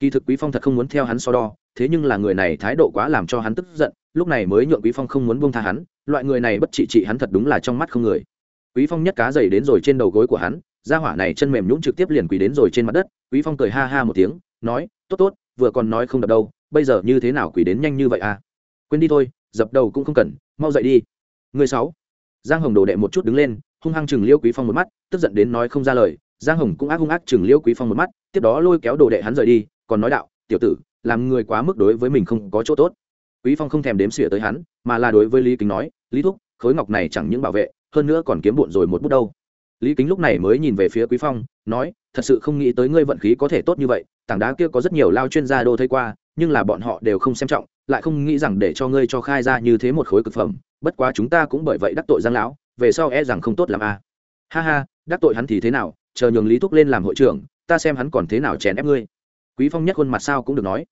Kỳ thực quý phong thật không muốn theo hắn so đo, thế nhưng là người này thái độ quá làm cho hắn tức giận, lúc này mới nhượng quý phong không muốn buông tha hắn, loại người này bất trị trị hắn thật đúng là trong mắt không người. Quý phong nhất cá dày đến rồi trên đầu gối của hắn ra hỏa này chân mềm nhũn trực tiếp liền quỳ đến rồi trên mặt đất, quý phong cười ha ha một tiếng, nói, tốt tốt, vừa còn nói không đập đâu, bây giờ như thế nào quỳ đến nhanh như vậy à? Quên đi thôi, dập đầu cũng không cần, mau dậy đi. Người sáu. Giang hồng đồ đệ một chút đứng lên, hung hăng chừng liêu quý phong một mắt, tức giận đến nói không ra lời giang hồng cũng ác hung ác chừng liêu quý phong một mắt, tiếp đó lôi kéo đồ đệ hắn rời đi, còn nói đạo, tiểu tử, làm người quá mức đối với mình không có chỗ tốt quý phong không thèm đếm xỉa tới hắn, mà là đối với lý kính nói, lý thúc, khối ngọc này chẳng những bảo vệ, hơn nữa còn kiếm bụn rồi một bút đâu lý kính lúc này mới nhìn về phía quý phong, nói, thật sự không nghĩ tới ngươi vận khí có thể tốt như vậy, tảng đá kia có rất nhiều lao chuyên gia đô thấy qua, nhưng là bọn họ đều không xem trọng, lại không nghĩ rằng để cho ngươi cho khai ra như thế một khối cực phẩm, bất quá chúng ta cũng bởi vậy đắc tội giang lão, về sau e rằng không tốt làm a à. ha ha, đắc tội hắn thì thế nào chờ nhường lý thúc lên làm hội trưởng, ta xem hắn còn thế nào chèn ép ngươi. Quý phong nhất khuôn mặt sao cũng được nói.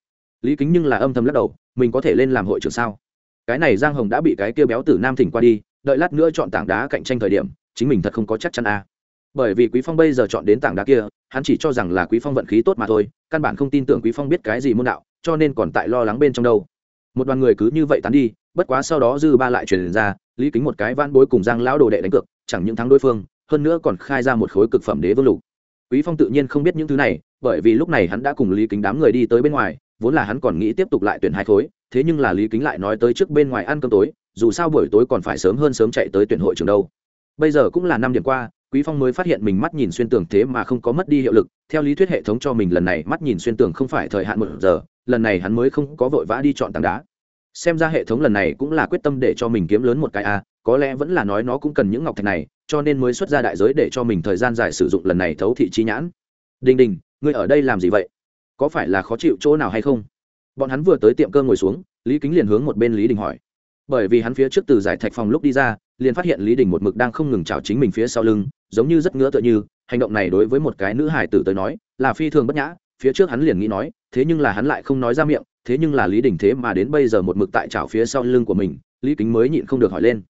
Lý kính nhưng là âm thầm lắc đầu, mình có thể lên làm hội trưởng sao? Cái này giang hồng đã bị cái kia béo tử nam thỉnh qua đi, đợi lát nữa chọn tảng đá cạnh tranh thời điểm, chính mình thật không có chắc chắn a à. bởi vì quý phong bây giờ chọn đến tảng đá kia, hắn chỉ cho rằng là quý phong vận khí tốt mà thôi, căn bản không tin tưởng quý phong biết cái gì môn đạo, cho nên còn tại lo lắng bên trong đâu. Một đoàn người cứ như vậy tán đi, bất quá sau đó dư ba lại truyền ra, lý kính một cái van bối cùng giang lão đồ đệ đánh cược, chẳng những thắng đối phương hơn nữa còn khai ra một khối cực phẩm đế vương lục. Quý phong tự nhiên không biết những thứ này, bởi vì lúc này hắn đã cùng lý kính đám người đi tới bên ngoài, vốn là hắn còn nghĩ tiếp tục lại tuyển hai khối, thế nhưng là lý kính lại nói tới trước bên ngoài ăn cơm tối, dù sao buổi tối còn phải sớm hơn sớm chạy tới tuyển hội trường đâu. Bây giờ cũng là năm điểm qua, quý phong mới phát hiện mình mắt nhìn xuyên tường thế mà không có mất đi hiệu lực, theo lý thuyết hệ thống cho mình lần này mắt nhìn xuyên tường không phải thời hạn một giờ, lần này hắn mới không có vội vã đi chọn tảng đá. Xem ra hệ thống lần này cũng là quyết tâm để cho mình kiếm lớn một cái a có lẽ vẫn là nói nó cũng cần những ngọc thạch này, cho nên mới xuất ra đại giới để cho mình thời gian dài sử dụng lần này thấu thị chi nhãn. Đình đình, ngươi ở đây làm gì vậy? Có phải là khó chịu chỗ nào hay không? Bọn hắn vừa tới tiệm cơ ngồi xuống, lý kính liền hướng một bên lý đình hỏi. Bởi vì hắn phía trước từ giải thạch phòng lúc đi ra, liền phát hiện lý đình một mực đang không ngừng chào chính mình phía sau lưng, giống như rất ngứa tựa như, hành động này đối với một cái nữ hải tử tới nói, là phi thường bất nhã. Phía trước hắn liền nghĩ nói, thế nhưng là hắn lại không nói ra miệng, thế nhưng là lý đình thế mà đến bây giờ một mực tại chào phía sau lưng của mình, lý kính mới nhịn không được hỏi lên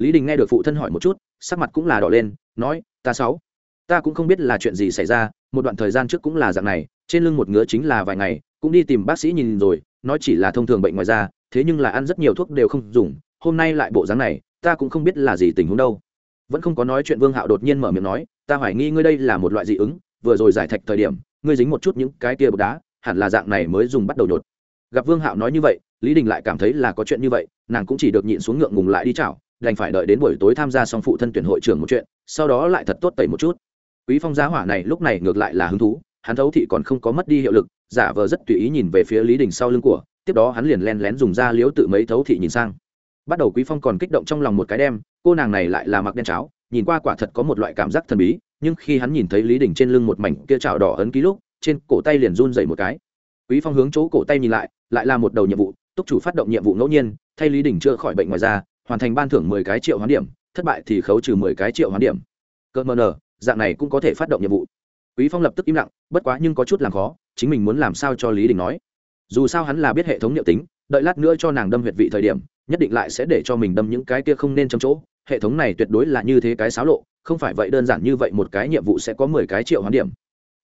lý đình nghe được phụ thân hỏi một chút, sắc mặt cũng là đỏ lên, nói, ta sáu, ta cũng không biết là chuyện gì xảy ra, một đoạn thời gian trước cũng là dạng này, trên lưng một ngứa chính là vài ngày, cũng đi tìm bác sĩ nhìn rồi, nói chỉ là thông thường bệnh ngoài da, thế nhưng là ăn rất nhiều thuốc đều không dùng, hôm nay lại bộ dáng này, ta cũng không biết là gì tình huống đâu. Vẫn không có nói chuyện vương hạo đột nhiên mở miệng nói, ta hoài nghi ngươi đây là một loại dị ứng, vừa rồi giải thạch thời điểm, ngươi dính một chút những cái kia bột đá, hẳn là dạng này mới dùng bắt đầu nhột. Gặp vương hạo nói như vậy, lý đình lại cảm thấy là có chuyện như vậy, nàng cũng chỉ được nhịn xuống ngượng ngùng lại đi chảo đành phải đợi đến buổi tối tham gia xong phụ thân tuyển hội trưởng một chuyện, sau đó lại thật tốt tẩy một chút. Quý phong giá hỏa này lúc này ngược lại là hứng thú, hắn thấu thị còn không có mất đi hiệu lực, giả vờ rất tùy ý nhìn về phía lý đình sau lưng của, tiếp đó hắn liền len lén dùng da liếu tự mấy thấu thị nhìn sang. Bắt đầu quý phong còn kích động trong lòng một cái đem, cô nàng này lại là mặc đen cháo, nhìn qua quả thật có một loại cảm giác thần bí, nhưng khi hắn nhìn thấy lý đình trên lưng một mảnh kia chảo đỏ ấn ký lúc, trên cổ tay liền run dậy một cái. Quý phong hướng chỗ cổ tay nhìn lại lại là một đầu nhiệm vụ, túc chủ phát động nhiệm vụ ngẫu nhiên, thay lý đình chữa khỏi bệnh ngoài da hoàn thành ban thưởng mười cái triệu hoán điểm, thất bại thì khấu trừ mười cái triệu hoán điểm. Cơ mờ nờ, dạng này cũng có thể phát động nhiệm vụ. Quý phong lập tức im lặng, bất quá nhưng có chút làm khó, chính mình muốn làm sao cho lý đình nói. Dù sao hắn là biết hệ thống liệu tính, đợi lát nữa cho nàng đâm huyệt vị thời điểm, nhất định lại sẽ để cho mình đâm những cái kia không nên trong chỗ. Hệ thống này tuyệt đối là như thế cái xáo lộ, không phải vậy đơn giản như vậy một cái nhiệm vụ sẽ có mười cái triệu hoán điểm.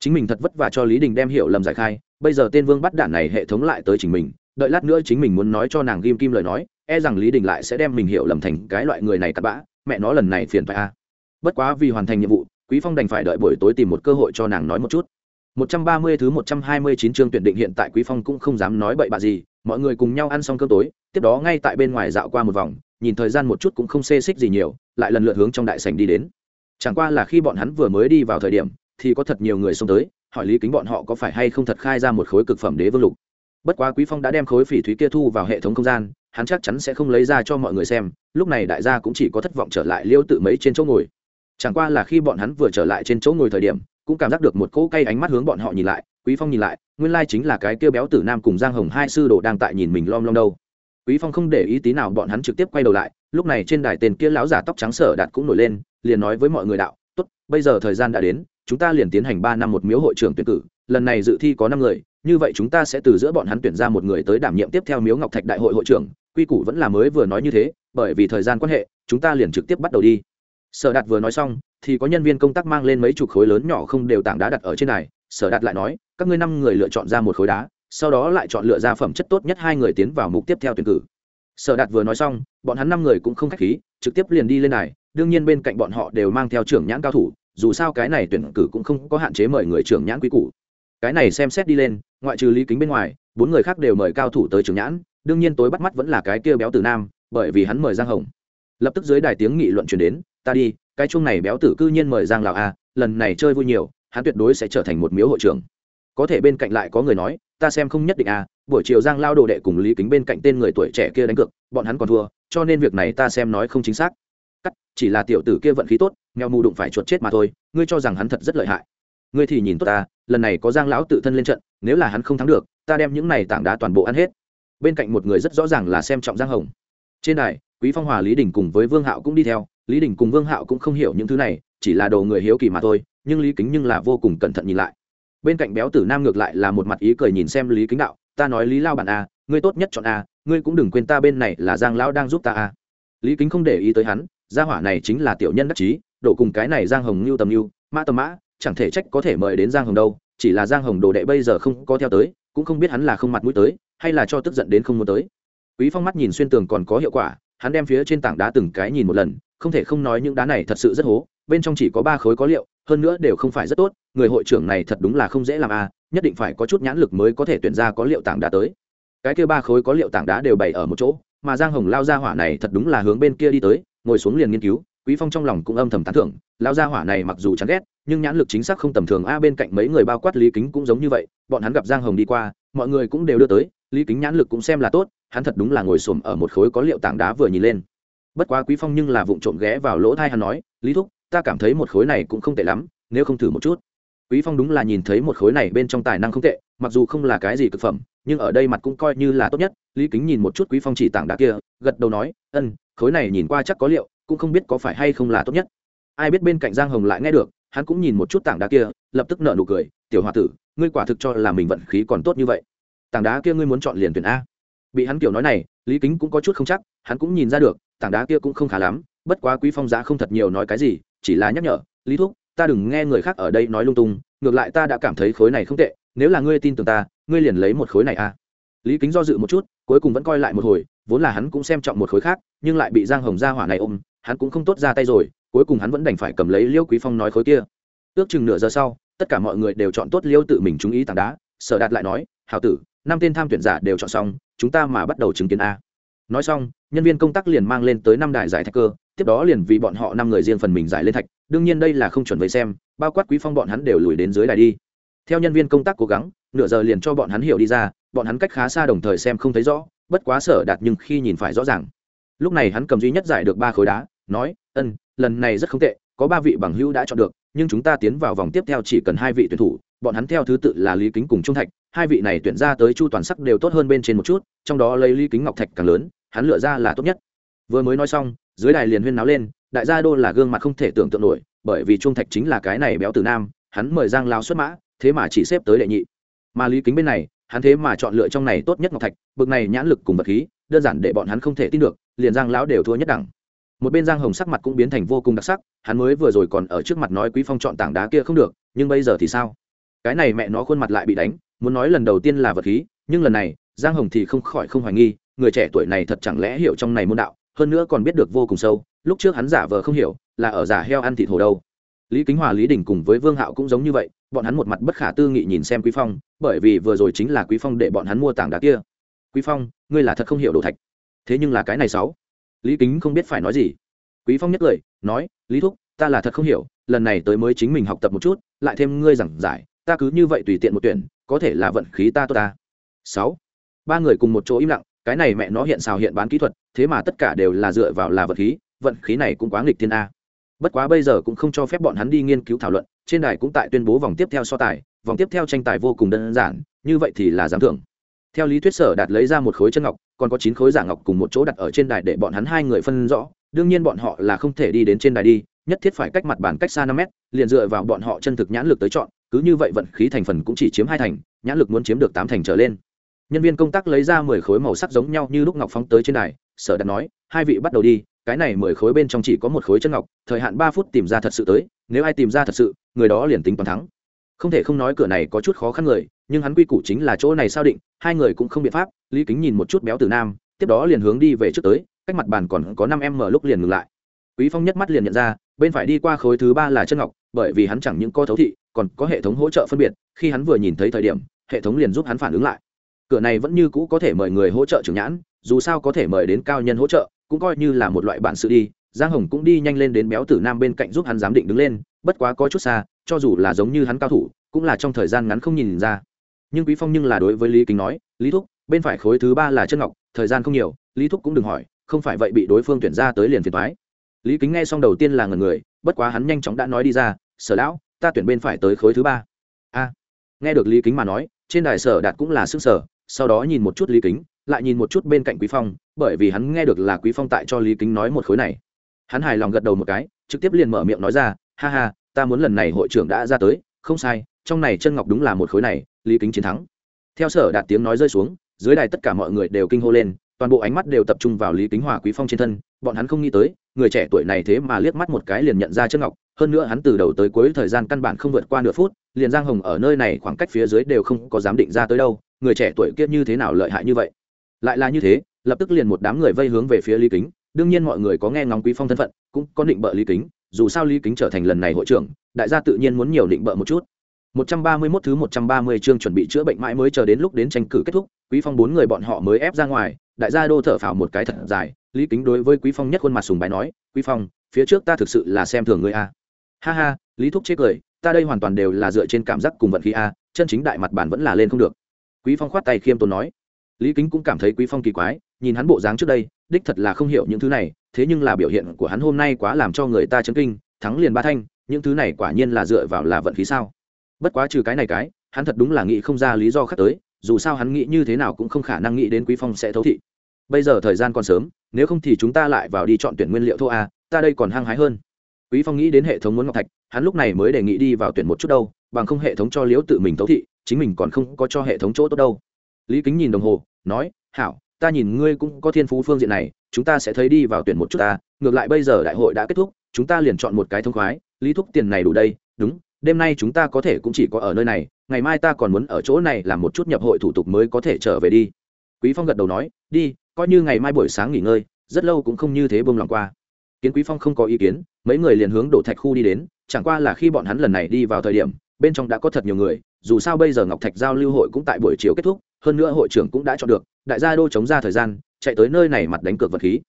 Chính mình thật vất vả cho lý đình đem hiểu lầm giải khai, bây giờ tên vương bắt đạn này hệ thống lại tới chính mình, đợi lát nữa chính mình muốn nói cho nàng ghim kim lời nói e rằng lý đình lại sẽ đem mình hiểu lầm thành cái loại người này cặp bã, mẹ nó lần này phiền phải a. Bất quá vì hoàn thành nhiệm vụ, quý phong đành phải đợi buổi tối tìm một cơ hội cho nàng nói một chút. 130 thứ 129 chương tuyển định hiện tại quý phong cũng không dám nói bậy bạ gì, mọi người cùng nhau ăn xong cơm tối, tiếp đó ngay tại bên ngoài dạo qua một vòng, nhìn thời gian một chút cũng không xê xích gì nhiều, lại lần lượt hướng trong đại sảnh đi đến. Chẳng qua là khi bọn hắn vừa mới đi vào thời điểm, thì có thật nhiều người xông tới, hỏi lý kính bọn họ có phải hay không thật khai ra một khối cực phẩm đế vương lục bất quá quý phong đã đem khối phỉ thúy kia thu vào hệ thống không gian, hắn chắc chắn sẽ không lấy ra cho mọi người xem, lúc này đại gia cũng chỉ có thất vọng trở lại liêu tự mấy trên chỗ ngồi. Chẳng qua là khi bọn hắn vừa trở lại trên chỗ ngồi thời điểm, cũng cảm giác được một cỗ cay ánh mắt hướng bọn họ nhìn lại, quý phong nhìn lại, nguyên lai chính là cái kia béo tử nam cùng giang hồng hai sư đồ đang tại nhìn mình lom lom đâu. Quý phong không để ý tí nào bọn hắn trực tiếp quay đầu lại, lúc này trên đài tên kia lão giả tóc trắng sở đạt cũng nổi lên, liền nói với mọi người đạo, tốt, bây giờ thời gian đã đến, chúng ta liền tiến hành ba năm một miếu hội trưởng tuyển cử, lần này dự thi có năm người như vậy chúng ta sẽ từ giữa bọn hắn tuyển ra một người tới đảm nhiệm tiếp theo miếu ngọc thạch đại hội hội trưởng, quy củ vẫn là mới vừa nói như thế, bởi vì thời gian quan hệ, chúng ta liền trực tiếp bắt đầu đi. Sở đạt vừa nói xong, thì có nhân viên công tác mang lên mấy chục khối lớn nhỏ không đều tảng đá đặt ở trên này. Sở đạt lại nói, các ngươi năm người lựa chọn ra một khối đá, sau đó lại chọn lựa ra phẩm chất tốt nhất hai người tiến vào mục tiếp theo tuyển cử. Sở đạt vừa nói xong, bọn hắn năm người cũng không k h á c h khí, trực tiếp liền đi lên này. Đương nhiên bên cạnh bọn họ đều mang theo trưởng nhãn cao thủ, dù sao cái này tuyển cử cũng không có hạn chế mời người trưởng nhãn quý cụ cái này xem xét đi lên ngoại trừ lý kính bên ngoài, bốn người khác đều mời cao thủ tới trưởng nhãn, đương nhiên tối bắt mắt vẫn là cái kia béo tử nam, bởi vì hắn mời giang hồng. Lập tức dưới đài tiếng nghị luận chuyển đến, ta đi, cái chung này béo tử cư nhiên mời giang lào a, lần này chơi vui nhiều, hắn tuyệt đối sẽ trở thành một miếu hội trưởng. Có thể bên cạnh lại có người nói, ta xem không nhất định a, buổi chiều giang lao đồ đệ cùng lý kính bên cạnh tên người tuổi trẻ kia đánh cược, bọn hắn còn thua, cho nên việc này ta xem nói không chính xác. Cắt, chỉ là tiểu tử kia vận khí tốt, nghèo mù đụng phải chuột chết mà thôi, ngươi cho rằng hắn thật rất lợi hại ngươi thì nhìn tốt ta, lần này có giang lão tự thân lên trận, nếu là hắn không thắng được, ta đem những này tảng đá toàn bộ ăn hết. Bên cạnh một người rất rõ ràng là xem trọng giang hồng. Trên đài, quý phong hòa, lý đình cùng với vương hạo cũng đi theo, lý đình cùng vương hạo cũng không hiểu những thứ này, chỉ là đồ người hiếu kỳ mà thôi, nhưng lý kính nhưng là vô cùng cẩn thận nhìn lại. Bên cạnh béo tử nam ngược lại là một mặt ý cười nhìn xem lý kính đạo, ta nói lý lao bản a, ngươi tốt nhất chọn a, ngươi cũng đừng quên ta bên này là giang lão đang giúp ta a. Lý kính không để ý tới hắn, gia hỏa này chính là tiểu nhân đắc chí đổ cùng cái này giang hồng lưu tầm lưu, mã tầm mã chẳng thể trách có thể mời đến giang hồng đâu, chỉ là giang hồng đồ đệ bây giờ không có theo tới, cũng không biết hắn là không mặt mũi tới, hay là cho tức giận đến không muốn tới. Quý phong mắt nhìn xuyên tường còn có hiệu quả, hắn đem phía trên tảng đá từng cái nhìn một lần, không thể không nói những đá này thật sự rất hố, bên trong chỉ có ba khối có liệu, hơn nữa đều không phải rất tốt, người hội trưởng này thật đúng là không dễ làm a nhất định phải có chút nhãn lực mới có thể tuyển ra có liệu tảng đá tới. Cái kia ba khối có liệu tảng đá đều bày ở một chỗ, mà giang hồng lao ra hỏa này thật đúng là hướng bên kia đi tới, ngồi xuống liền nghiên cứu quý phong trong lòng cũng âm thầm tán thưởng lao gia hỏa này mặc dù chán ghét, nhưng nhãn lực chính xác không tầm thường a, bên cạnh mấy người bao quát lý kính cũng giống như vậy, bọn hắn gặp giang hồng đi qua, mọi người cũng đều đưa tới, lý kính nhãn lực cũng xem là tốt, hắn thật đúng là ngồi xổm ở một khối có liệu tảng đá vừa nhìn lên. Bất quá quý phong nhưng là vụng trộm ghé vào lỗ thai hắn nói, lý thúc, ta cảm thấy một khối này cũng không tệ lắm, nếu không thử một chút. Quý phong đúng là nhìn thấy một khối này bên trong tài năng không tệ, mặc dù không là cái gì cực phẩm, nhưng ở đây mặt cũng coi như là tốt nhất. Lý kính nhìn một chút quý phong chỉ tảng đá kia, gật đầu nói ân khối này nhìn qua chắc có liệu cũng không biết có phải hay không là tốt nhất. Ai biết bên cạnh giang hồng lại nghe được, hắn cũng nhìn một chút tảng đá kia, lập tức nở nụ cười, tiểu h tử, ngươi quả thực cho là mình vận khí còn tốt như vậy. Tảng đá kia ngươi muốn chọn liền tuyển a. Bị hắn kiểu nói này, lý kính cũng có chút không chắc, hắn cũng nhìn ra được, tảng đá kia cũng không khá lắm, bất quá quý phong giá không thật nhiều nói cái gì, chỉ là nhắc nhở, lý thúc, ta đừng nghe người khác ở đây nói lung tung, ngược lại ta đã cảm thấy khối này không tệ, nếu là ngươi tin tưởng ta, ngươi liền lấy một khối này a. Lý kính do dự một chút, cuối cùng vẫn coi lại một hồi, vốn là hắn cũng xem trọng một khối khác, nhưng lại bị giang hồng gia hỏa này ôm hắn cũng không tốt ra tay rồi, cuối cùng hắn vẫn đành phải cầm lấy liêu quý phong nói khối kia. Ước chừng nửa giờ sau, tất cả mọi người đều chọn tốt liêu tự mình chú ý tảng đá, sở đạt lại nói, hảo tử, năm tên tham tuyển giả đều chọn xong, chúng ta mà bắt đầu chứng kiến a. Nói xong, nhân viên công tác liền mang lên tới năm đài giải thạch cơ, tiếp đó liền vì bọn họ năm người riêng phần mình giải lên thạch, đương nhiên đây là không chuẩn với xem, bao quát quý phong bọn hắn đều lùi đến dưới đài đi. Theo nhân viên công tác cố gắng, nửa giờ liền cho bọn hắn hiểu đi ra, bọn hắn cách khá xa đồng thời xem không thấy rõ, bất quá sở đạt nhưng khi nhìn phải rõ ràng. Lúc này hắn cầm duy nhất giải được ba khối đá nói, ân, lần này rất không tệ, có ba vị bằng hữu đã chọn được, nhưng chúng ta tiến vào vòng tiếp theo chỉ cần hai vị tuyển thủ, bọn hắn theo thứ tự là lý kính cùng trung thạch, hai vị này tuyển ra tới chu toàn sắc đều tốt hơn bên trên một chút, trong đó lấy lý kính ngọc thạch càng lớn, hắn lựa ra là tốt nhất. Vừa mới nói xong, dưới đài liền huyên náo lên, đại gia đô là gương mặt không thể tưởng tượng nổi, bởi vì trung thạch chính là cái này béo từ nam, hắn mời giang lao xuất mã, thế mà chỉ xếp tới đệ nhị. Mà lý kính bên này, hắn thế mà chọn lựa trong này tốt nhất ngọc thạch, bực này nhãn lực cùng vật khí, đơn giản để bọn hắn không thể tin được, liền giang lão đều thua nhất đẳng một bên giang hồng sắc mặt cũng biến thành vô cùng đặc sắc, hắn mới vừa rồi còn ở trước mặt nói quý phong chọn tảng đá kia không được, nhưng bây giờ thì sao? Cái này mẹ nó khuôn mặt lại bị đánh, muốn nói lần đầu tiên là vật khí, nhưng lần này, giang hồng thì không khỏi không hoài nghi, người trẻ tuổi này thật chẳng lẽ hiểu trong này môn đạo, hơn nữa còn biết được vô cùng sâu, lúc trước hắn giả vờ không hiểu, là ở giả heo ăn thịt hồ đâu. Lý kính hòa, lý đình cùng với vương hạo cũng giống như vậy, bọn hắn một mặt bất khả tư nghị nhìn xem quý phong, bởi vì vừa rồi chính là quý phong để bọn hắn mua tảng đá kia. Quý phong, ngươi là thật không hiểu đồ thạch. Thế nhưng là cái này sáu lý kính không biết phải nói gì. Quý phong nhất lời, nói, lý thúc, ta là thật không hiểu, lần này tới mới chính mình học tập một chút, lại thêm ngươi giảng giải, ta cứ như vậy tùy tiện một tuyển, có thể là vận khí ta tốt ta. Sáu. Ba người cùng một chỗ im lặng, cái này mẹ nó hiện xào hiện bán kỹ thuật, thế mà tất cả đều là dựa vào là vận khí vận khí này cũng quá nghịch thiên a. Bất quá bây giờ cũng không cho phép bọn hắn đi nghiên cứu thảo luận, trên đài cũng tại tuyên bố vòng tiếp theo so tài, vòng tiếp theo tranh tài vô cùng đơn giản, như vậy thì là giám thưởng theo lý thuyết sở đạt lấy ra một khối chân ngọc, còn có chín khối giả ngọc cùng một chỗ đặt ở trên đài để bọn hắn hai người phân rõ. Đương nhiên bọn họ là không thể đi đến trên đài đi, nhất thiết phải cách mặt bàn cách xa năm mét, liền dựa vào bọn họ chân thực nhãn lực tới chọn, cứ như vậy vận khí thành phần cũng chỉ chiếm hai thành, nhãn lực muốn chiếm được tám thành trở lên. Nhân viên công tác lấy ra mười khối màu sắc giống nhau như lúc ngọc phóng tới trên đài, sở đạt nói, hai vị bắt đầu đi, cái này mười khối bên trong chỉ có một khối chân ngọc, thời hạn ba phút tìm ra thật sự tới, nếu ai tìm ra thật sự, người đó liền tính toàn thắng. Không thể không nói cửa này có chút khó khăn người nhưng hắn quy củ chính là chỗ này sao định, hai người cũng không biện pháp, lý kính nhìn một chút béo từ nam, tiếp đó liền hướng đi về trước tới, cách mặt bàn còn có năm em mở lúc liền ngừng lại. Quý phong nhất mắt liền nhận ra, bên phải đi qua khối thứ ba là chân ngọc, bởi vì hắn chẳng những có thấu thị, còn có hệ thống hỗ trợ phân biệt, khi hắn vừa nhìn thấy thời điểm, hệ thống liền giúp hắn phản ứng lại. Cửa này vẫn như cũ có thể mời người hỗ trợ trưởng nhãn, dù sao có thể mời đến cao nhân hỗ trợ, cũng coi như là một loại bản sự đi, giang hồng cũng đi nhanh lên đến béo tử nam bên cạnh giúp hắn giám định đứng lên, bất quá có chút xa, cho dù là giống như hắn cao thủ, cũng là trong thời gian ngắn không nhìn ra nhưng quý phong nhưng là đối với lý kính nói, lý thúc, bên phải khối thứ ba là chân ngọc, thời gian không nhiều, lý thúc cũng đừng hỏi, không phải vậy bị đối phương tuyển ra tới liền phiền thoái lý kính nghe xong đầu tiên là ngần người, bất quá hắn nhanh chóng đã nói đi ra, sở lão, ta tuyển bên phải tới khối thứ ba. A. Nghe được lý kính mà nói, trên đài sở đạt cũng là sức sở sau đó nhìn một chút lý kính, lại nhìn một chút bên cạnh quý phong, bởi vì hắn nghe được là quý phong tại cho lý kính nói một khối này. Hắn hài lòng gật đầu một cái, trực tiếp liền mở miệng nói ra, ha ha, ta muốn lần này hội trưởng đã ra tới, không sai trong này chân ngọc đúng là một khối này, lý kính chiến thắng. Theo sở đạt tiếng nói rơi xuống, dưới đài tất cả mọi người đều kinh hô lên, toàn bộ ánh mắt đều tập trung vào lý kính hòa quý phong trên thân, bọn hắn không nghĩ tới, người trẻ tuổi này thế mà liếc mắt một cái liền nhận ra chân ngọc, hơn nữa hắn từ đầu tới cuối thời gian căn bản không vượt qua nửa phút, liền giang hồng ở nơi này khoảng cách phía dưới đều không có dám định ra tới đâu, người trẻ tuổi kia như thế nào lợi hại như vậy? Lại là như thế, lập tức liền một đám người vây hướng về phía lý kính, đương nhiên mọi người có nghe ngóng quý phong thân phận, cũng có định bợ lý kính, dù sao lý kính trở thành lần này hội trưởng, đại gia tự nhiên muốn nhiều định bợ một chút. 131 thứ 130 chương chuẩn bị chữa bệnh mãi mới chờ đến lúc đến tranh cử kết thúc, Quý Phong bốn người bọn họ mới ép ra ngoài, đại gia đô thở phào một cái thật dài, Lý Kính đối với Quý Phong nhất khuôn mặt sùng bái nói, "Quý Phong, phía trước ta thực sự là xem thường ngươi a." Ha ha, Lý Thúc chế cười, ta đây hoàn toàn đều là dựa trên cảm giác cùng vận khí a, chân chính đại mặt bản vẫn là lên không được. Quý Phong khoát tay khiêm tốn nói. Lý Kính cũng cảm thấy Quý Phong kỳ quái, nhìn hắn bộ dáng trước đây, đích thật là không hiểu những thứ này, thế nhưng là biểu hiện của hắn hôm nay quá làm cho người ta chấn kinh, thắng liền ba thanh, những thứ này quả nhiên là dựa vào là vận khí sao? Bất quá trừ cái này cái, hắn thật đúng là nghĩ không ra lý do khác tới, dù sao hắn nghĩ như thế nào cũng không khả năng nghĩ đến quý phong sẽ thấu thị. Bây giờ thời gian còn sớm, nếu không thì chúng ta lại vào đi chọn tuyển nguyên liệu thô a, ta đây còn hăng hái hơn. Quý phong nghĩ đến hệ thống muốn ngọc thạch, hắn lúc này mới đề nghị đi vào tuyển một chút đâu, bằng không hệ thống cho liễu tự mình thấu thị, chính mình còn không có cho hệ thống chỗ tốt đâu. Lý kính nhìn đồng hồ, nói, hảo, ta nhìn ngươi cũng có thiên phú phương diện này, chúng ta sẽ thấy đi vào tuyển một chút ta ngược lại bây giờ đại hội đã kết thúc, chúng ta liền chọn một cái thông khoái, lý thúc tiền này đủ đây, đúng đêm nay chúng ta có thể cũng chỉ có ở nơi này, ngày mai ta còn muốn ở chỗ này làm một chút nhập hội thủ tục mới có thể trở về đi. Quý phong gật đầu nói, đi, coi như ngày mai buổi sáng nghỉ ngơi, rất lâu cũng không như thế bông lòng qua. Kiến quý phong không có ý kiến, mấy người liền hướng đổ thạch khu đi đến, chẳng qua là khi bọn hắn lần này đi vào thời điểm, bên trong đã có thật nhiều người, dù sao bây giờ ngọc thạch giao lưu hội cũng tại buổi chiều kết thúc, hơn nữa hội trưởng cũng đã chọn được, đại gia đô chống ra thời gian, chạy tới nơi này mặt đánh cược vật khí.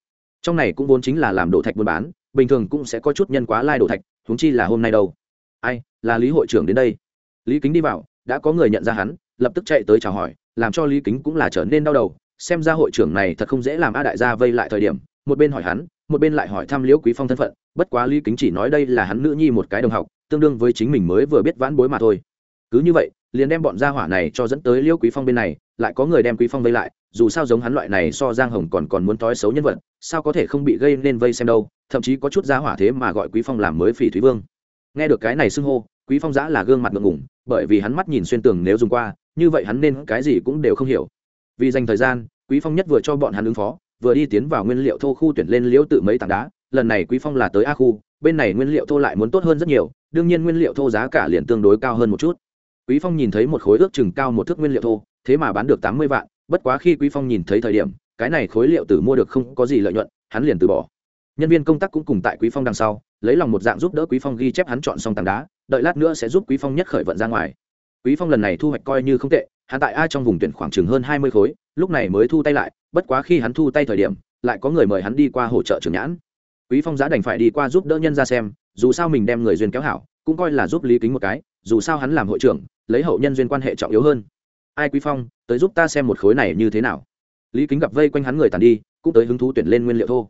Trong này cũng vốn chính là làm đổ thạch buôn bán, bình thường cũng sẽ có chút nhân quá lai like đổ thạch, huống chi là hôm nay đâu ai, là lý hội trưởng đến đây. Lý kính đi vào, đã có người nhận ra hắn, lập tức chạy tới chào hỏi, làm cho lý kính cũng là trở nên đau đầu. Xem ra hội trưởng này thật không dễ làm a đại gia vây lại thời điểm, một bên hỏi hắn, một bên lại hỏi thăm liễu quý phong thân phận. Bất quá lý kính chỉ nói đây là hắn nữ nhi một cái đồng học, tương đương với chính mình mới vừa biết vãn bối mà thôi. Cứ như vậy, liền đem bọn gia hỏa này cho dẫn tới liễu quý phong bên này, lại có người đem quý phong vây lại, dù sao giống hắn loại này so giang hồng còn còn muốn tối xấu nhân vật, sao có thể không bị gây nên vây xem đâu, thậm chí có chút gia hỏa thế mà gọi quý phong làm mới phỉ thúy vương nghe được cái này xưng hô, quý phong giã là gương mặt ngượng ngùng, bởi vì hắn mắt nhìn xuyên tường nếu dùng qua, như vậy hắn nên cái gì cũng đều không hiểu. Vì dành thời gian, quý phong nhất vừa cho bọn hắn ứng phó, vừa đi tiến vào nguyên liệu thô khu tuyển lên liễu tự mấy tảng đá. Lần này quý phong là tới a khu, bên này nguyên liệu thô lại muốn tốt hơn rất nhiều, đương nhiên nguyên liệu thô giá cả liền tương đối cao hơn một chút. Quý phong nhìn thấy một khối ước chừng cao một thước nguyên liệu thô, thế mà bán được tám mươi vạn, bất quá khi quý phong nhìn thấy thời điểm, cái này khối liệu tử mua được không có gì lợi nhuận, hắn liền từ bỏ. Nhân viên công tác cũng cùng tại quý phong đằng sau lấy lòng một dạng giúp đỡ quý phong ghi chép hắn chọn xong tảng đá, đợi lát nữa sẽ giúp quý phong nhất khởi vận ra ngoài. Quý phong lần này thu hoạch coi như không tệ, hắn tại a trong vùng tuyển khoảng chừng hơn hai mươi khối, lúc này mới thu tay lại, bất quá khi hắn thu tay thời điểm, lại có người mời hắn đi qua hỗ trợ trưởng nhãn. Quý phong giá đành phải đi qua giúp đỡ nhân ra xem, dù sao mình đem người duyên kéo hảo, cũng coi là giúp lý kính một cái, dù sao hắn làm hội trưởng, lấy hậu nhân duyên quan hệ trọng yếu hơn. Ai quý phong, tới giúp ta xem một khối này như thế nào? Lý kính gặp vây quanh hắn người tàn đi, cũng tới hứng thú tuyển lên nguyên liệu thô.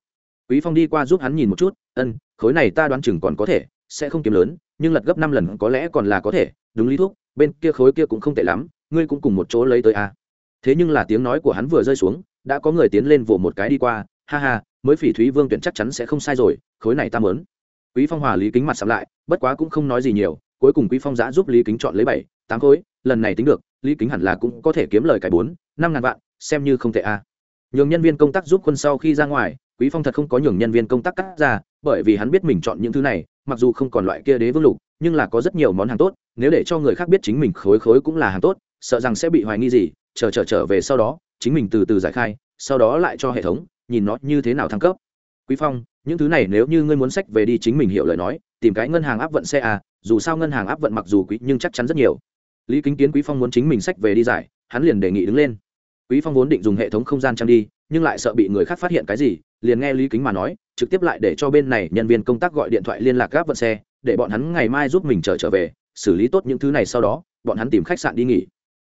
Quý phong đi qua giúp hắn nhìn một chút, ân khối này ta đoán chừng còn có thể, sẽ không kiếm lớn, nhưng lật gấp năm lần có lẽ còn là có thể đúng lý thuốc bên kia khối kia cũng không tệ lắm, ngươi cũng cùng một chỗ lấy tới a à. thế nhưng là tiếng nói của hắn vừa rơi xuống, đã có người tiến lên vỗ một cái đi qua, ha ha, mới phỉ thúy vương tuyển chắc chắn sẽ không sai rồi, khối này ta mớn quý phong hòa lý kính mặt sắm lại, bất quá cũng không nói gì nhiều, cuối cùng quý phong giã giúp lý kính chọn lấy bảy, tám khối, lần này tính được, lý kính hẳn là cũng có thể kiếm lời cải bốn, năm ngàn vạn, xem như không tệ a à. nhường nhân viên công tác giúp quân sau khi ra ngoài, quý phong thật không có nhường nhân viên công tác cắt ra bởi vì hắn biết mình chọn những thứ này, mặc dù không còn loại kia đế vương lục, nhưng là có rất nhiều món hàng tốt, nếu để cho người khác biết chính mình khối khối cũng là hàng tốt, sợ rằng sẽ bị hoài nghi gì, chờ chờ trở về sau đó, chính mình từ từ giải khai, sau đó lại cho hệ thống, nhìn nó như thế nào thăng cấp. Quý phong, những thứ này nếu như ngươi muốn sách về đi chính mình hiểu lời nói, tìm cái ngân hàng áp vận xe à dù sao ngân hàng áp vận mặc dù quý, nhưng chắc chắn rất nhiều. Lý kính kiến quý phong muốn chính mình sách về đi giải, hắn liền đề nghị đứng lên. Quý phong vốn định dùng hệ thống không gian trang đi, nhưng lại sợ bị người khác phát hiện cái gì liền nghe lý kính mà nói, trực tiếp lại để cho bên này nhân viên công tác gọi điện thoại liên lạc gáp vận xe, để bọn hắn ngày mai giúp mình trở trở về, xử lý tốt những thứ này sau đó, bọn hắn tìm khách sạn đi nghỉ.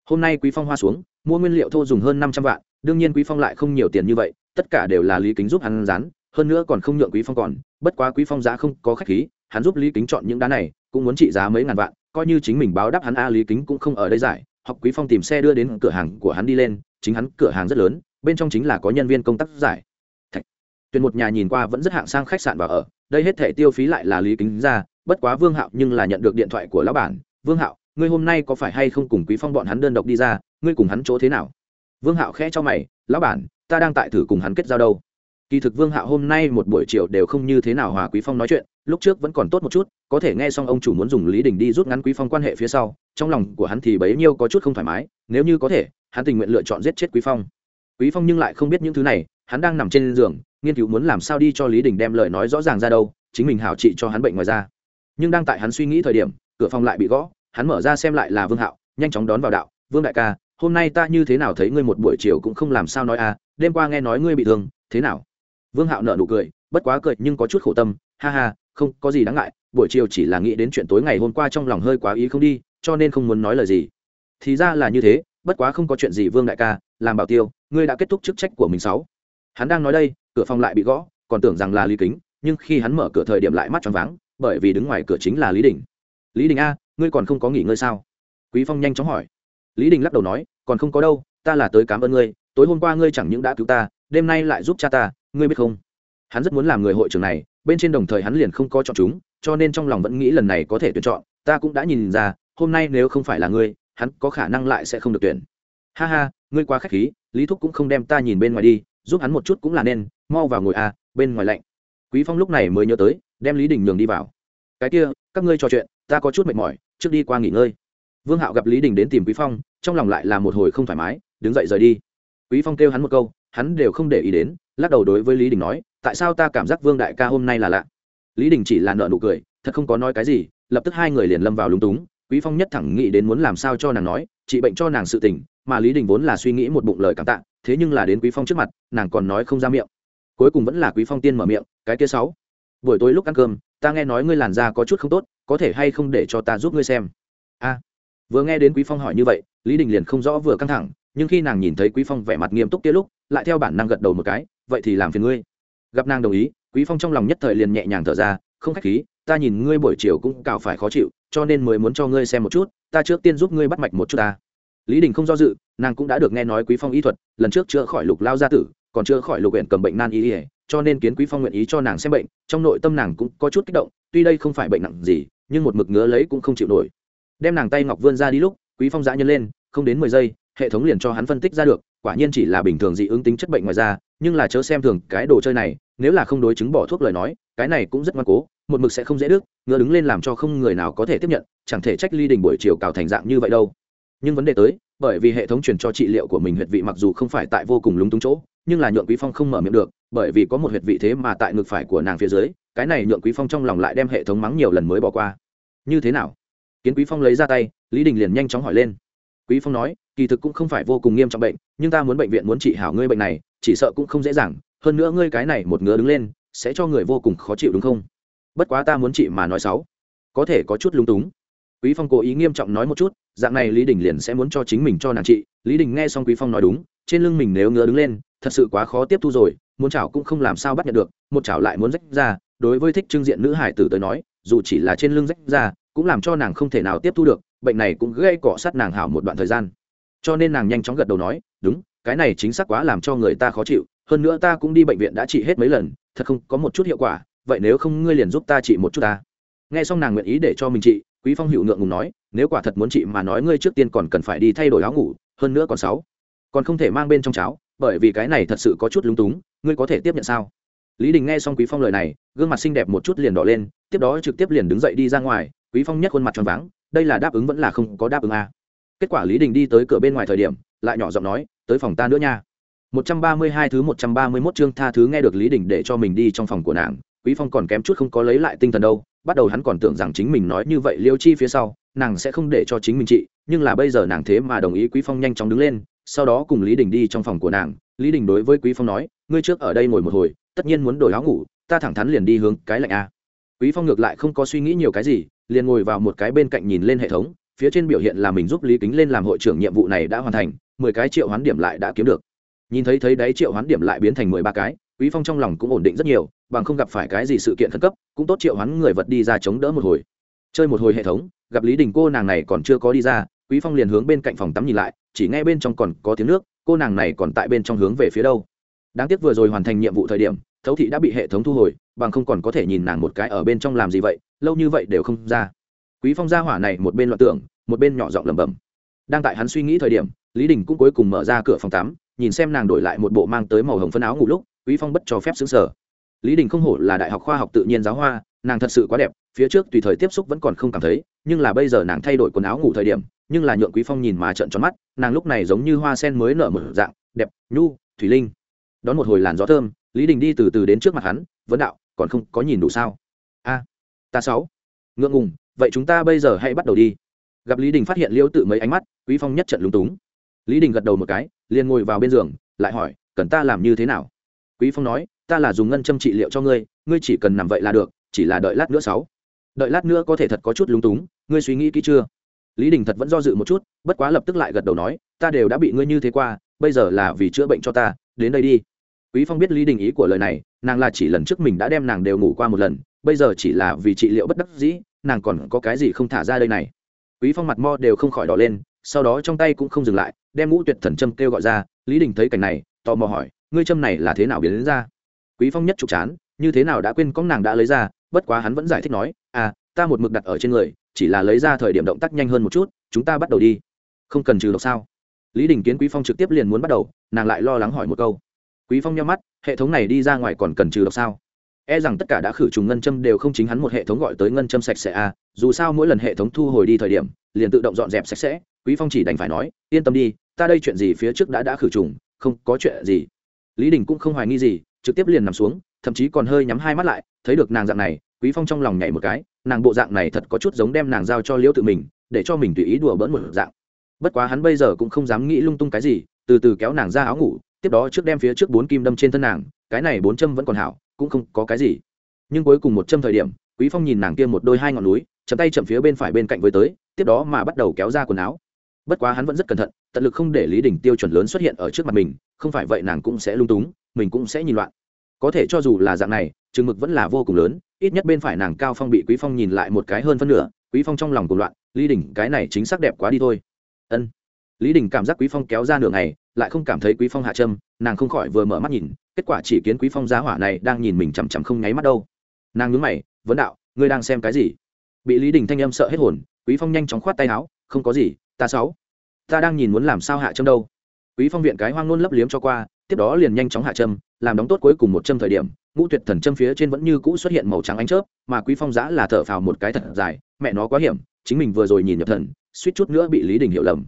Hôm nay quý phong hoa xuống, mua nguyên liệu thô dùng hơn năm trăm vạn, đương nhiên quý phong lại không nhiều tiền như vậy, tất cả đều là lý kính giúp hắn rán hơn nữa còn không nhượng quý phong còn, bất quá quý phong giá không có khách khí, hắn giúp lý kính chọn những đá này, cũng muốn trị giá mấy ngàn vạn, coi như chính mình báo đáp hắn, a, lý kính cũng không ở đây giải học quý phong tìm xe đưa đến cửa hàng của hắn đi lên, chính hắn cửa hàng rất lớn, bên trong chính là có nhân viên công tác giải tuyển một nhà nhìn qua vẫn rất hạng sang khách sạn và ở. Đây hết thể tiêu phí lại là lý kính ra bất quá vương hạo nhưng là nhận được điện thoại của lão bản. Vương hạo, ngươi hôm nay có phải hay không cùng quý phong bọn hắn đơn độc đi ra? Ngươi cùng hắn chỗ thế nào? Vương hạo khẽ cho mày. Lão bản, ta đang tại thử cùng hắn kết giao đâu. Kỳ thực vương hạo hôm nay một buổi chiều đều không như thế nào hòa quý phong nói chuyện, lúc trước vẫn còn tốt một chút, có thể nghe xong ông chủ muốn dùng lý đình đi rút ngắn quý phong quan hệ phía sau, trong lòng của hắn thì bấy nhiêu có chút không thoải mái, nếu như có thể, hắn tình nguyện lựa chọn giết chết quý phong. Quý phong nhưng lại không biết những thứ này, hắn đang nằm trên giường nghiên cứu muốn làm sao đi cho lý đình đem lời nói rõ ràng ra đâu, chính mình hảo trị cho hắn bệnh ngoài ra nhưng đang tại hắn suy nghĩ thời điểm, cửa phòng lại bị gõ, hắn mở ra xem lại là vương hạo, nhanh chóng đón vào đạo, vương đại ca, hôm nay ta như thế nào thấy ngươi một buổi chiều cũng không làm sao nói à đêm qua nghe nói ngươi bị thương, thế nào? Vương hạo nợ nụ cười, bất quá cười nhưng có chút khổ tâm, ha ha, không có gì đáng ngại, buổi chiều chỉ là nghĩ đến chuyện tối ngày hôm qua trong lòng hơi quá ý không đi, cho nên không muốn nói lời gì. Thì ra là như thế, bất quá không có chuyện gì vương đại ca, làm bảo tiêu, ngươi đã kết thúc chức trách của mình sáu. Hắn đang nói đây cửa phòng lại bị gõ, còn tưởng rằng là lý kính, nhưng khi hắn mở cửa thời điểm lại mắt tròn váng, bởi vì đứng ngoài cửa chính là lý đình. Lý đình a, ngươi còn không có nghỉ ngơi sao? Quý phong nhanh chóng hỏi. Lý đình lắc đầu nói, còn không có đâu, ta là tới cảm ơn ngươi, tối hôm qua ngươi chẳng những đã cứu ta, đêm nay lại giúp cha ta, ngươi biết không? Hắn rất muốn làm người hội trưởng này, bên trên đồng thời hắn liền không có chọn chúng, cho nên trong lòng vẫn nghĩ lần này có thể tuyển chọn, ta cũng đã nhìn ra, hôm nay nếu không phải là ngươi, hắn có khả năng lại sẽ không được tuyển. Ha ha, ngươi quá khách khí, lý thúc cũng không đem ta nhìn bên ngoài đi giúp hắn một chút cũng là nên, mau vào ngồi a bên ngoài lạnh. Quý phong lúc này mới nhớ tới, đem lý đình nhường đi vào. Cái kia, các ngươi trò chuyện, ta có chút mệt mỏi, trước đi qua nghỉ ngơi. Vương hạo gặp lý đình đến tìm quý phong, trong lòng lại là một hồi không thoải mái, đứng dậy rời đi. Quý phong kêu hắn một câu, hắn đều không để ý đến, lắc đầu đối với lý đình nói, tại sao ta cảm giác vương đại ca hôm nay là lạ? Lý đình chỉ là nợ nụ cười, thật không có nói cái gì, lập tức hai người liền lâm vào lúng túng. Quý phong nhất thẳng nghĩ đến muốn làm sao cho nàng nói, trị bệnh cho nàng sự tình, mà lý đình vốn là suy nghĩ một bụng lời cảm tạ thế nhưng là đến quý phong trước mặt, nàng còn nói không ra miệng. Cuối cùng vẫn là quý phong tiên mở miệng, cái kia sáu, buổi tối lúc ăn cơm, ta nghe nói ngươi làn da có chút không tốt, có thể hay không để cho ta giúp ngươi xem? A. Vừa nghe đến quý phong hỏi như vậy, lý đình liền không rõ vừa căng thẳng, nhưng khi nàng nhìn thấy quý phong vẻ mặt nghiêm túc kia lúc, lại theo bản năng gật đầu một cái, vậy thì làm phiền ngươi. Gặp nàng đồng ý, quý phong trong lòng nhất thời liền nhẹ nhàng thở ra, không khách khí, ta nhìn ngươi buổi chiều cũng cào phải khó chịu, cho nên mới muốn cho ngươi xem một chút, ta trước tiên giúp ngươi bắt mạch một chút ta lý đình không do dự nàng cũng đã được nghe nói quý phong y thuật lần trước chữa khỏi lục lao gia tử còn chữa khỏi lục huyện cầm bệnh nan y ỉa cho nên kiến quý phong nguyện ý cho nàng xem bệnh trong nội tâm nàng cũng có chút kích động tuy đây không phải bệnh nặng gì nhưng một mực ngứa lấy cũng không chịu nổi. Đem nàng tay ngọc vươn ra đi lúc quý phong giã nhân lên không đến mười giây hệ thống liền cho hắn phân tích ra được quả nhiên chỉ là bình thường dị ứng tính chất bệnh ngoài ra, nhưng là chớ xem thường cái đồ chơi này nếu là không đối chứng bỏ thuốc lời nói cái này cũng rất ngoan cố một mực sẽ không dễ đứt ngứa đứng lên làm cho không người nào có thể tiếp nhận chẳng thể trách ly đình buổi chiều cào thành dạng như vậy đâu nhưng vấn đề tới, bởi vì hệ thống truyền cho trị liệu của mình huyệt vị mặc dù không phải tại vô cùng lúng túng chỗ, nhưng là nhượng quý phong không mở miệng được, bởi vì có một huyệt vị thế mà tại ngực phải của nàng phía dưới, cái này nhượng quý phong trong lòng lại đem hệ thống mắng nhiều lần mới bỏ qua. Như thế nào? Kiến quý phong lấy ra tay, lý đình liền nhanh chóng hỏi lên. Quý phong nói, kỳ thực cũng không phải vô cùng nghiêm trọng bệnh, nhưng ta muốn bệnh viện muốn trị hảo ngươi bệnh này, chỉ sợ cũng không dễ dàng, hơn nữa ngươi cái này một ngứa đứng lên, sẽ cho người vô cùng khó chịu đúng không? Bất quá ta muốn trị mà nói xấu. Có thể có chút lung túng quý phong cố ý nghiêm trọng nói một chút, dạng này lý đình liền sẽ muốn cho chính mình cho nàng trị. Lý đình nghe xong quý phong nói đúng, trên lưng mình nếu ngứa đứng lên, thật sự quá khó tiếp thu rồi, muốn chảo cũng không làm sao bắt nhận được, một chảo lại muốn rách ra. Đối với thích trưng diện nữ hải tử tới nói, dù chỉ là trên lưng rách ra, cũng làm cho nàng không thể nào tiếp thu được, bệnh này cũng gây cọ sát nàng hảo một đoạn thời gian. Cho nên nàng nhanh chóng gật đầu nói, đúng, cái này chính xác quá làm cho người ta khó chịu, hơn nữa ta cũng đi bệnh viện đã trị hết mấy lần, thật không có một chút hiệu quả, vậy nếu không ngươi liền giúp ta trị một chút ta. Nghe xong nàng nguyện ý để cho mình trị quý phong hữu ngượng ngùng nói, nếu quả thật muốn trị mà nói ngươi trước tiên còn cần phải đi thay đổi áo ngủ, hơn nữa còn sáu. Còn không thể mang bên trong cháo, bởi vì cái này thật sự có chút lúng túng, ngươi có thể tiếp nhận sao? Lý đình nghe xong quý phong lời này, gương mặt xinh đẹp một chút liền đỏ lên, tiếp đó trực tiếp liền đứng dậy đi ra ngoài, quý phong nhất khuôn mặt tròn váng, đây là đáp ứng vẫn là không có đáp ứng à. kết quả lý đình đi tới cửa bên ngoài thời điểm, lại nhỏ giọng nói, tới phòng ta nữa nha. 132 thứ 131 chương tha thứ nghe được lý đình để cho mình đi trong phòng của nàng, quý phong còn kém chút không có lấy lại tinh thần đâu bắt đầu hắn còn tưởng rằng chính mình nói như vậy liêu chi phía sau, nàng sẽ không để cho chính mình trị, nhưng là bây giờ nàng thế mà đồng ý quý phong nhanh chóng đứng lên, sau đó cùng lý đình đi trong phòng của nàng. Lý đình đối với quý phong nói, ngươi trước ở đây ngồi một hồi, tất nhiên muốn đổi áo ngủ, ta thẳng thắn liền đi hướng cái lạnh a. Quý phong ngược lại không có suy nghĩ nhiều cái gì, liền ngồi vào một cái bên cạnh nhìn lên hệ thống, phía trên biểu hiện là mình giúp lý kính lên làm hội trưởng nhiệm vụ này đã hoàn thành, mười cái triệu hoán điểm lại đã kiếm được. Nhìn thấy thấy đấy, triệu hoán điểm lại biến thành mười ba cái quý phong trong lòng cũng ổn định rất nhiều, bằng không gặp phải cái gì sự kiện khẩn cấp, cũng tốt triệu hoán người vật đi ra chống đỡ một hồi. Chơi một hồi hệ thống, gặp lý đình cô nàng này còn chưa có đi ra, quý phong liền hướng bên cạnh phòng tắm nhìn lại, chỉ nghe bên trong còn có tiếng nước, cô nàng này còn tại bên trong hướng về phía đâu. Đáng tiếc vừa rồi hoàn thành nhiệm vụ thời điểm, thấu thị đã bị hệ thống thu hồi, bằng không còn có thể nhìn nàng một cái ở bên trong làm gì vậy, lâu như vậy đều không ra. Quý phong ra hỏa này một bên loạn tưởng, một bên nhỏ giọng lẩm bẩm. Đang tại hắn suy nghĩ thời điểm, lý đình cũng cuối cùng mở ra cửa phòng tắm, nhìn xem nàng đổi lại một bộ mang tới màu hồng phân áo ngủ lúc quý phong bất cho phép xứng sở. Lý đình không hổ là đại học khoa học tự nhiên giáo hoa, nàng thật sự quá đẹp, phía trước tùy thời tiếp xúc vẫn còn không cảm thấy, nhưng là bây giờ nàng thay đổi quần áo ngủ thời điểm, nhưng là nhượng quý phong nhìn mà trợn tròn mắt, nàng lúc này giống như hoa sen mới nở một dạng, đẹp, nhu, thủy linh. Đón một hồi làn gió thơm, lý đình đi từ từ đến trước mặt hắn, vấn đạo, còn không có nhìn đủ sao? A, ta sáu. Ngượng ngùng, vậy chúng ta bây giờ hãy bắt đầu đi. Gặp lý đình phát hiện liêu tự mấy ánh mắt, quý phong nhất trận lúng túng. Lý đình gật đầu một cái, liền ngồi vào bên giường, lại hỏi, cần ta làm như thế nào? Quý phong nói, ta là dùng ngân châm trị liệu cho ngươi ngươi chỉ cần nằm vậy là được, chỉ là đợi lát nữa sáu. Đợi lát nữa có thể thật có chút lúng túng, ngươi suy nghĩ kỹ chưa? Lý đình thật vẫn do dự một chút, bất quá lập tức lại gật đầu nói, ta đều đã bị ngươi như thế qua, bây giờ là vì chữa bệnh cho ta, đến đây đi. Quý phong biết lý đình ý của lời này, nàng là chỉ lần trước mình đã đem nàng đều ngủ qua một lần, bây giờ chỉ là vì trị liệu bất đắc dĩ, nàng còn có cái gì không thả ra đây này? Quý phong mặt mo đều không khỏi đỏ lên, sau đó trong tay cũng không dừng lại, đem ngũ tuyệt thần châm kêu gọi ra, lý đình thấy cảnh này, tò mò hỏi ngươi châm này là thế nào biến đến ra? Quý phong nhất trục chán, như thế nào đã quên con nàng đã lấy ra, bất quá hắn vẫn giải thích nói à ta một mực đặt ở trên người, chỉ là lấy ra thời điểm động tác nhanh hơn một chút, chúng ta bắt đầu đi. Không cần trừ độc sao? Lý đình kiến quý phong trực tiếp liền muốn bắt đầu, nàng lại lo lắng hỏi một câu. Quý phong nhắm mắt, hệ thống này đi ra ngoài còn cần trừ độc sao? E rằng tất cả đã khử trùng ngân châm đều không chính hắn một hệ thống gọi tới ngân châm sạch sẽ à dù sao mỗi lần hệ thống thu hồi đi thời điểm, liền tự động dọn dẹp sạch sẽ. Quý phong chỉ đành phải nói, yên tâm đi, ta đây chuyện gì phía trước đã đã khử trùng, không có chuyện gì lý đình cũng không hoài nghi gì, trực tiếp liền nằm xuống, thậm chí còn hơi nhắm hai mắt lại, thấy được nàng dạng này, quý phong trong lòng nhảy một cái, nàng bộ dạng này thật có chút giống đem nàng giao cho liễu tự mình, để cho mình tùy ý đùa bỡn một dạng. Bất quá hắn bây giờ cũng không dám nghĩ lung tung cái gì, từ từ kéo nàng ra áo ngủ, tiếp đó trước đem phía trước bốn kim đâm trên thân nàng, cái này bốn châm vẫn còn hảo, cũng không có cái gì. Nhưng cuối cùng một châm thời điểm, quý phong nhìn nàng kia một đôi hai ngọn núi, chậm tay chậm phía bên phải bên cạnh với tới, tiếp đó mà bắt đầu kéo ra quần áo bất quá hắn vẫn rất cẩn thận, tận lực không để lý đỉnh tiêu chuẩn lớn xuất hiện ở trước mặt mình, không phải vậy nàng cũng sẽ lung túng, mình cũng sẽ nhìn loạn. Có thể cho dù là dạng này, chừng mực vẫn là vô cùng lớn, ít nhất bên phải nàng cao phong bị quý phong nhìn lại một cái hơn phân nửa, quý phong trong lòng cùng loạn, lý đỉnh cái này chính xác đẹp quá đi thôi. Ân. Lý đình cảm giác quý phong kéo ra nửa ngày, lại không cảm thấy quý phong hạ châm nàng không khỏi vừa mở mắt nhìn, kết quả chỉ kiến quý phong giá hỏa này đang nhìn mình chằm chằm không nháy mắt đâu. Nàng nhướng mày, vấn đạo, ngươi đang xem cái gì? Bị lý đình thanh âm sợ hết hồn, quý phong nhanh chóng khoát tay áo, không có gì ta sáu, ta đang nhìn muốn làm sao hạ châm đâu. Quý phong viện cái hoang nôn lấp liếm cho qua, tiếp đó liền nhanh chóng hạ châm, làm đóng tốt cuối cùng một châm thời điểm, ngũ tuyệt thần châm phía trên vẫn như cũ xuất hiện màu trắng ánh chớp, mà quý phong giã là thở phào một cái thật dài, mẹ nó quá hiểm, chính mình vừa rồi nhìn nhập thần, suýt chút nữa bị lý đình hiểu lầm.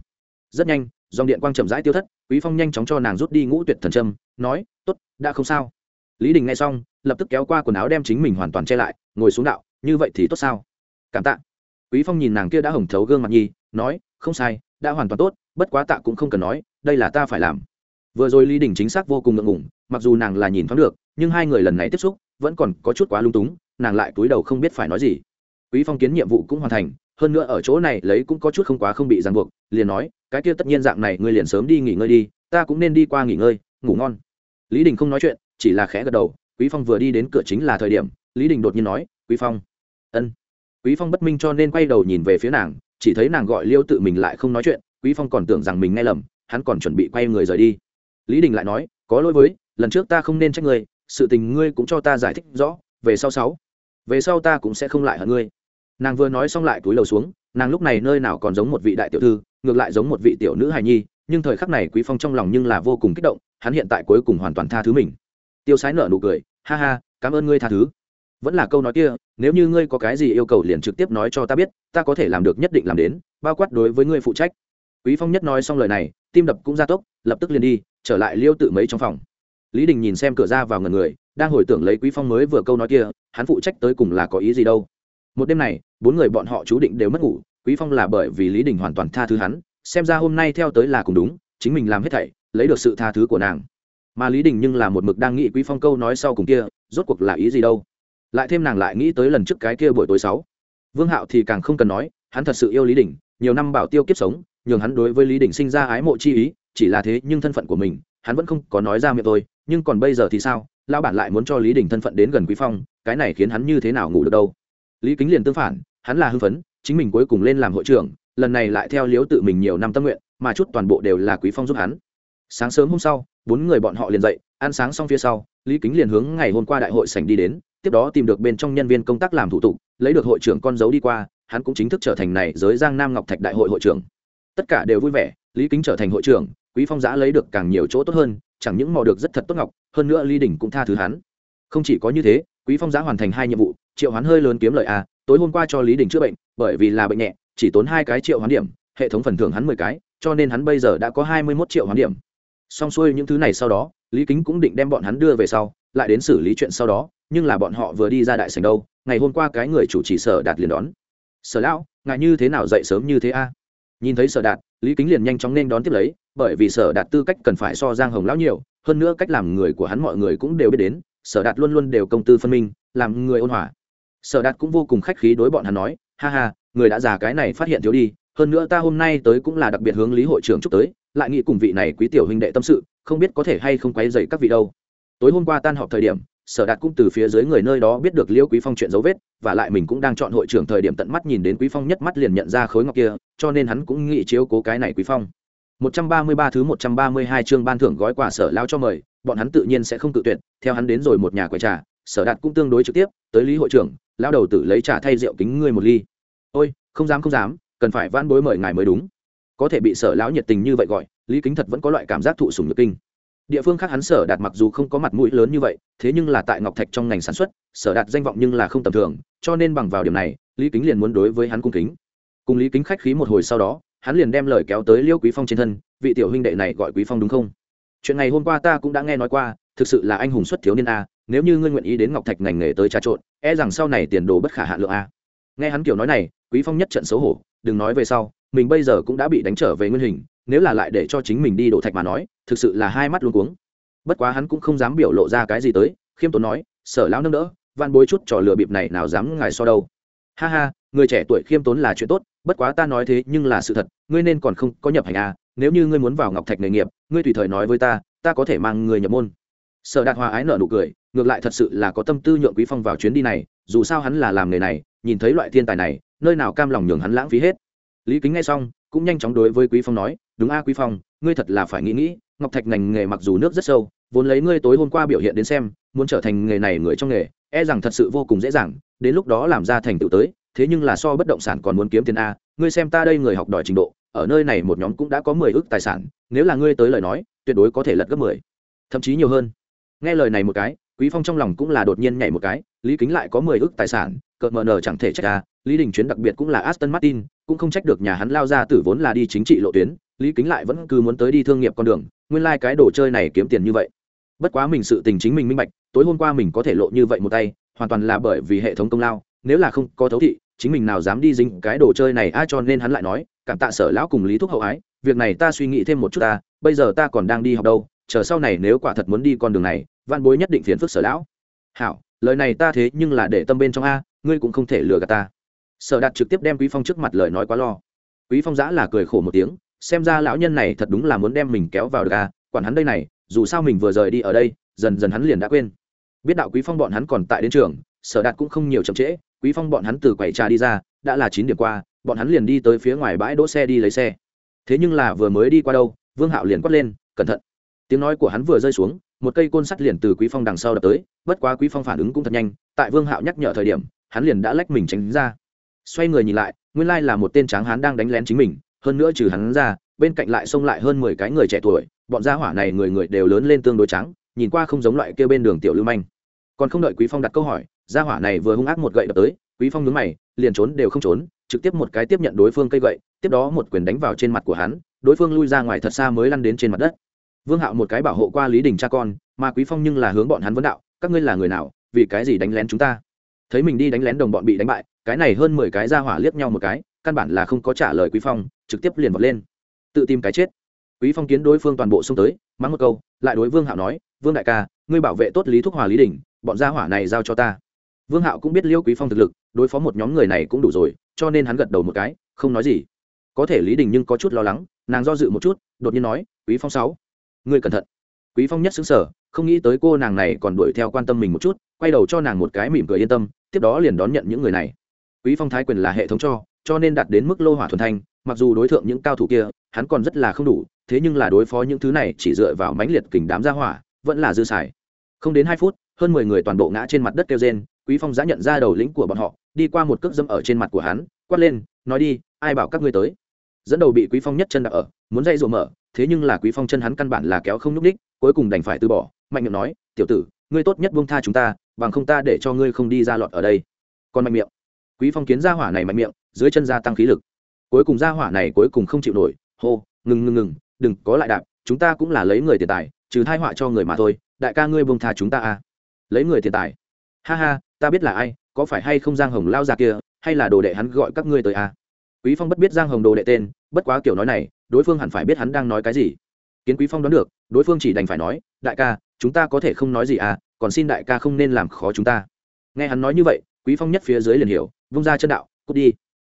Rất nhanh, dòng điện quang chậm rãi tiêu thất, quý phong nhanh chóng cho nàng rút đi ngũ tuyệt thần châm, nói, tốt, đã không sao. Lý đình nghe xong, lập tức kéo qua quần áo đem chính mình hoàn toàn che lại, ngồi xuống đạo, như vậy thì tốt sao? Cảm tạ quý phong nhìn nàng kia đã hồng thấu gương mặt nhi, nói, không sai, đã hoàn toàn tốt, bất quá tạ cũng không cần nói, đây là ta phải làm. Vừa rồi lý đình chính xác vô cùng ngượng ngùng, mặc dù nàng là nhìn thoáng được, nhưng hai người lần này tiếp xúc, vẫn còn có chút quá lung túng, nàng lại cúi đầu không biết phải nói gì. Quý phong kiến nhiệm vụ cũng hoàn thành, hơn nữa ở chỗ này lấy cũng có chút không quá không bị ràng buộc, liền nói, cái kia tất nhiên dạng này, ngươi liền sớm đi nghỉ ngơi đi, ta cũng nên đi qua nghỉ ngơi, ngủ ngon. Lý đình không nói chuyện, chỉ là khẽ gật đầu, quý phong vừa đi đến cửa chính là thời điểm, lý đình đột nhiên nói, quý phong. Ân quý phong bất minh cho nên quay đầu nhìn về phía nàng, chỉ thấy nàng gọi liêu tự mình lại không nói chuyện, quý phong còn tưởng rằng mình nghe lầm, hắn còn chuẩn bị quay người rời đi. Lý đình lại nói, có lỗi với, lần trước ta không nên trách ngươi, sự tình ngươi cũng cho ta giải thích rõ, về sau sáu, về sau ta cũng sẽ không lại hận ngươi. Nàng vừa nói xong lại túi lầu xuống, nàng lúc này nơi nào còn giống một vị đại tiểu thư, ngược lại giống một vị tiểu nữ hài nhi, nhưng thời khắc này quý phong trong lòng nhưng là vô cùng kích động, hắn hiện tại cuối cùng hoàn toàn tha thứ mình. Tiêu sái nở nụ cười, ha ha, cảm ơn ngươi tha thứ vẫn là câu nói kia, nếu như ngươi có cái gì yêu cầu liền trực tiếp nói cho ta biết, ta có thể làm được nhất định làm đến, bao quát đối với ngươi phụ trách. Quý phong nhất nói xong lời này, tim đập cũng ra tốc, lập tức liền đi, trở lại liêu tự mấy trong phòng. Lý đình nhìn xem cửa ra vào ngần người, đang hồi tưởng lấy quý phong mới vừa câu nói kia, hắn phụ trách tới cùng là có ý gì đâu. Một đêm này, bốn người bọn họ chú định đều mất ngủ, quý phong là bởi vì lý đình hoàn toàn tha thứ hắn, xem ra hôm nay theo tới là cùng đúng, chính mình làm hết thảy, lấy được sự tha thứ của nàng. Mà lý đình nhưng là một mực đang nghĩ quý phong câu nói sau cùng kia, rốt cuộc là ý gì đâu lại thêm nàng lại nghĩ tới lần trước cái kia buổi tối sáu. Vương hạo thì càng không cần nói, hắn thật sự yêu lý đình nhiều năm bảo tiêu kiếp sống, nhường hắn đối với lý đình sinh ra ái mộ chi ý, chỉ là thế nhưng thân phận của mình, hắn vẫn không có nói ra miệng tôi, nhưng còn bây giờ thì sao? Lão bản lại muốn cho lý đình thân phận đến gần quý phong, cái này khiến hắn như thế nào ngủ được đâu? Lý kính liền tương phản, hắn là hưng phấn, chính mình cuối cùng lên làm hội trưởng, lần này lại theo liếu tự mình nhiều năm tâm nguyện, mà chút toàn bộ đều là quý phong giúp hắn. Sáng sớm hôm sau, bốn người bọn họ liền dậy, ăn sáng xong phía sau, lý kính liền hướng ngày hôm qua đại hội sảnh đi đến tiếp đó tìm được bên trong nhân viên công tác làm thủ tục, lấy được hội trưởng con dấu đi qua, hắn cũng chính thức trở thành này giới giang nam ngọc thạch đại hội hội trưởng. Tất cả đều vui vẻ, lý kính trở thành hội trưởng, quý phong giã lấy được càng nhiều chỗ tốt hơn, chẳng những mò được rất thật tốt ngọc, hơn nữa lý đình cũng tha thứ hắn. Không chỉ có như thế, quý phong giã hoàn thành hai nhiệm vụ, triệu hoán hơi lớn kiếm lợi a, tối hôm qua cho lý đình chữa bệnh, bởi vì là bệnh nhẹ, chỉ tốn hai cái triệu hoán điểm, hệ thống phần thưởng hắn mười cái, cho nên hắn bây giờ đã có hai mươi 21 triệu hoán điểm. Xong xuôi những thứ này sau đó, lý kính cũng định đem bọn hắn đưa về sau, lại đến xử lý chuyện sau đó nhưng là bọn họ vừa đi ra đại sảnh đâu, ngày hôm qua cái người chủ trì sở đạt liền đón. Sở lão, ngài như thế nào dậy sớm như thế a? Nhìn thấy sở đạt, lý kính liền nhanh chóng nên đón tiếp lấy, bởi vì sở đạt tư cách cần phải so giang hồng lão nhiều, hơn nữa cách làm người của hắn mọi người cũng đều biết đến, sở đạt luôn luôn đều công tư phân minh, làm người ôn hòa. Sở đạt cũng vô cùng khách khí đối bọn hắn nói, ha ha, người đã già cái này phát hiện thiếu đi, hơn nữa ta hôm nay tới cũng là đặc biệt hướng lý hội trưởng chúc tới, lại nghĩ cùng vị này quý tiểu huynh đệ tâm sự, không biết có thể hay không quấy dậy các vị đâu. Tối hôm qua tan họp thời điểm sở đạt cũng từ phía dưới người nơi đó biết được liễu quý phong chuyện dấu vết, và lại mình cũng đang chọn hội trưởng thời điểm tận mắt nhìn đến quý phong nhất mắt liền nhận ra khối ngọc kia, cho nên hắn cũng nghĩ chiếu cố cái này quý phong. 133 thứ 132 chương ban thưởng gói quà sở lao cho mời, bọn hắn tự nhiên sẽ không tự tuyệt, theo hắn đến rồi một nhà quầy trà, sở đạt cũng tương đối trực tiếp, tới lý hội trưởng, lao đầu tử lấy trà thay rượu kính ngươi một ly. Ôi, không dám không dám, cần phải vãn bối mời ngài mới đúng. Có thể bị sở lão nhiệt tình như vậy gọi, lý kính thật vẫn có loại cảm giác thụ sùng nhược kinh địa phương khác hắn sở đạt mặc dù không có mặt mũi lớn như vậy, thế nhưng là tại ngọc thạch trong ngành sản xuất, sở đạt danh vọng nhưng là không tầm thường, cho nên bằng vào điểm này, lý kính liền muốn đối với hắn cung kính. Cùng lý kính khách khí một hồi sau đó, hắn liền đem lời kéo tới liêu quý phong trên thân, vị tiểu huynh đệ này gọi quý phong đúng không? Chuyện này hôm qua ta cũng đã nghe nói qua, thực sự là anh hùng xuất thiếu niên a, nếu như ngươi nguyện ý đến ngọc thạch ngành nghề tới trà trộn e rằng sau này tiền đồ bất khả hạ lượng a. Nghe hắn kiểu nói này, quý phong nhất trận xấu hổ, đừng nói về sau, mình bây giờ cũng đã bị đánh trở về nguyên hình nếu là lại để cho chính mình đi đổ thạch mà nói, thực sự là hai mắt luôn cuống. Bất quá hắn cũng không dám biểu lộ ra cái gì tới, khiêm tốn nói, sở lão nâng đỡ van bối chút trò lừa bịp này nào dám ngài so đâu. Ha ha, người trẻ tuổi khiêm tốn là chuyện tốt, bất quá ta nói thế nhưng là sự thật, ngươi nên còn không có nhập hành à nếu như ngươi muốn vào ngọc thạch nghề nghiệp, ngươi tùy thời nói với ta ta có thể mang người nhập môn. Sở đạt hòa ái nợ nụ cười, ngược lại thật sự là có tâm tư nhượng quý phong vào chuyến đi này, dù sao hắn là làm nghề này, nhìn thấy loại thiên tài này, nơi nào cam lòng nhường hắn lãng phí hết. Lý kính nghe xong, cũng nhanh chóng đối với quý phong nói đúng a quý phong, ngươi thật là phải nghĩ nghĩ, ngọc thạch ngành nghề mặc dù nước rất sâu, vốn lấy ngươi tối hôm qua biểu hiện đến xem, muốn trở thành nghề này người trong nghề e rằng thật sự vô cùng dễ dàng, đến lúc đó làm ra thành tựu tới, thế nhưng là so bất động sản còn muốn kiếm tiền a, ngươi xem ta đây người học đòi trình độ, ở nơi này một nhóm cũng đã có mười ước tài sản, nếu là ngươi tới lời nói, tuyệt đối có thể lật gấp mười, thậm chí nhiều hơn. Nghe lời này một cái, quý phong trong lòng cũng là đột nhiên nhảy một cái, lý kính lại có mười ước tài sản, cợt mờ nờ chẳng thể trách ra lý đình chuyến đặc biệt cũng là aston martin, cũng không trách được nhà hắn lao ra tử vốn là đi chính trị lộ tuyến lý kính lại vẫn cứ muốn tới đi thương nghiệp con đường, nguyên lai、like、cái đồ chơi này kiếm tiền như vậy. Bất quá mình sự tình chính mình minh bạch, tối hôm qua mình có thể lộ như vậy một tay, hoàn toàn là bởi vì hệ thống công lao, nếu là không có thấu thị, chính mình nào dám đi dính cái đồ chơi này, a, cho nên hắn lại nói, cảm tạ sở lão cùng lý thúc hậu ái, việc này ta suy nghĩ thêm một chút ta, bây giờ ta còn đang đi học đâu, chờ sau này nếu quả thật muốn đi con đường này văn bối nhất định phiền phức sở lão. Hảo, lời này ta thế nhưng là để tâm bên trong a, ngươi cũng không thể lừa gạt ta. Sở đạt trực tiếp đem quý phong trước mặt lời nói quá lo. Quý phong giã là cười khổ một tiếng xem ra lão nhân này thật đúng là muốn đem mình kéo vào được à quản hắn đây này, dù sao mình vừa rời đi ở đây, dần dần hắn liền đã quên. Biết đạo quý phong bọn hắn còn tại đến trường, sở đạt cũng không nhiều chậm trễ, quý phong bọn hắn từ quầy trà đi ra, đã là chín điểm qua, bọn hắn liền đi tới phía ngoài bãi đỗ xe đi lấy xe. Thế nhưng là vừa mới đi qua đâu, vương hạo liền quát lên, cẩn thận. Tiếng nói của hắn vừa rơi xuống, một cây côn sắt liền từ quý phong đằng sau đập tới, bất quá quý phong phản ứng cũng thật nhanh, tại vương hạo nhắc nhở thời điểm, hắn liền đã lách mình tránh ra. Xoay người nhìn lại, nguyên lai là một tên tráng hán đang đánh lén chính mình hơn nữa trừ hắn ra, bên cạnh lại xông lại hơn mười cái người trẻ tuổi, bọn gia hỏa này người người đều lớn lên tương đối trắng, nhìn qua không giống loại kêu bên đường tiểu lưu manh. Còn không đợi quý phong đặt câu hỏi, gia hỏa này vừa hung ác một gậy đập tới, quý phong nhướng mày, liền trốn đều không trốn, trực tiếp một cái tiếp nhận đối phương cây gậy, tiếp đó một quyền đánh vào trên mặt của hắn, đối phương lui ra ngoài thật xa mới lăn đến trên mặt đất. Vương hạo một cái bảo hộ qua lý đình cha con, mà quý phong nhưng là hướng bọn hắn vấn đạo, các ngươi là người nào, vì cái gì đánh lén chúng ta? Thấy mình đi đánh lén đồng bọn bị đánh bại, cái này hơn mười cái ra hỏa liếc nhau một cái, căn bản là không có trả lời quý phong trực tiếp liền vọt lên. Tự tìm cái chết. Quý phong kiến đối phương toàn bộ xông tới, mắng một câu, lại đối vương hạo nói, vương đại ca, ngươi bảo vệ tốt lý thúc hòa lý đình, bọn gia hỏa này giao cho ta. Vương hạo cũng biết liêu quý phong thực lực, đối phó một nhóm người này cũng đủ rồi, cho nên hắn gật đầu một cái, không nói gì. Có thể lý đình nhưng có chút lo lắng, nàng do dự một chút, đột nhiên nói, quý phong sáu, ngươi cẩn thận. Quý phong nhất xứng sở không nghĩ tới cô nàng này còn đuổi theo quan tâm mình một chút, quay đầu cho nàng một cái mỉm cười yên tâm, tiếp đó liền đón nhận những người này. Quý phong thái quyền là hệ thống cho cho nên đạt đến mức lô hỏa thuần thanh mặc dù đối tượng những cao thủ kia, hắn còn rất là không đủ, thế nhưng là đối phó những thứ này chỉ dựa vào mãnh liệt kình đám gia hỏa, vẫn là dư xài. Không đến hai phút, hơn mười người toàn bộ ngã trên mặt đất kêu rên, quý phong giã nhận ra đầu lĩnh của bọn họ, đi qua một cước dâm ở trên mặt của hắn, quát lên, nói đi, ai bảo các ngươi tới? Dẫn đầu bị quý phong nhất chân đặt ở, muốn dây rộ mở, thế nhưng là quý phong chân hắn căn bản là kéo không nhúc đích cuối cùng đành phải từ bỏ, mạnh miệng nói, tiểu tử, ngươi tốt nhất buông tha chúng ta, bằng không ta để cho ngươi không đi ra lọt ở đây. Còn mạnh miệng. Quý phong kiến ra hỏa này mạnh miệng, dưới chân gia tăng khí lực cuối cùng ra hỏa này cuối cùng không chịu nổi, hô, ngừng ngừng ngừng, đừng có lại đạp, chúng ta cũng là lấy người tiền tài, trừ thai họa cho người mà thôi, đại ca ngươi bông tha chúng ta à lấy người tiền tài? Ha ha, ta biết là ai, có phải hay không giang hồng lao ra kia, hay là đồ đệ hắn gọi các ngươi tới à quý phong bất biết giang hồng đồ đệ tên, bất quá kiểu nói này, đối phương hẳn phải biết hắn đang nói cái gì. Kiến quý phong đoán được, đối phương chỉ đành phải nói, đại ca, chúng ta có thể không nói gì à còn xin đại ca không nên làm khó chúng ta. Nghe hắn nói như vậy, quý phong nhất phía dưới liền hiểu, vung ra chân đạo, cút đi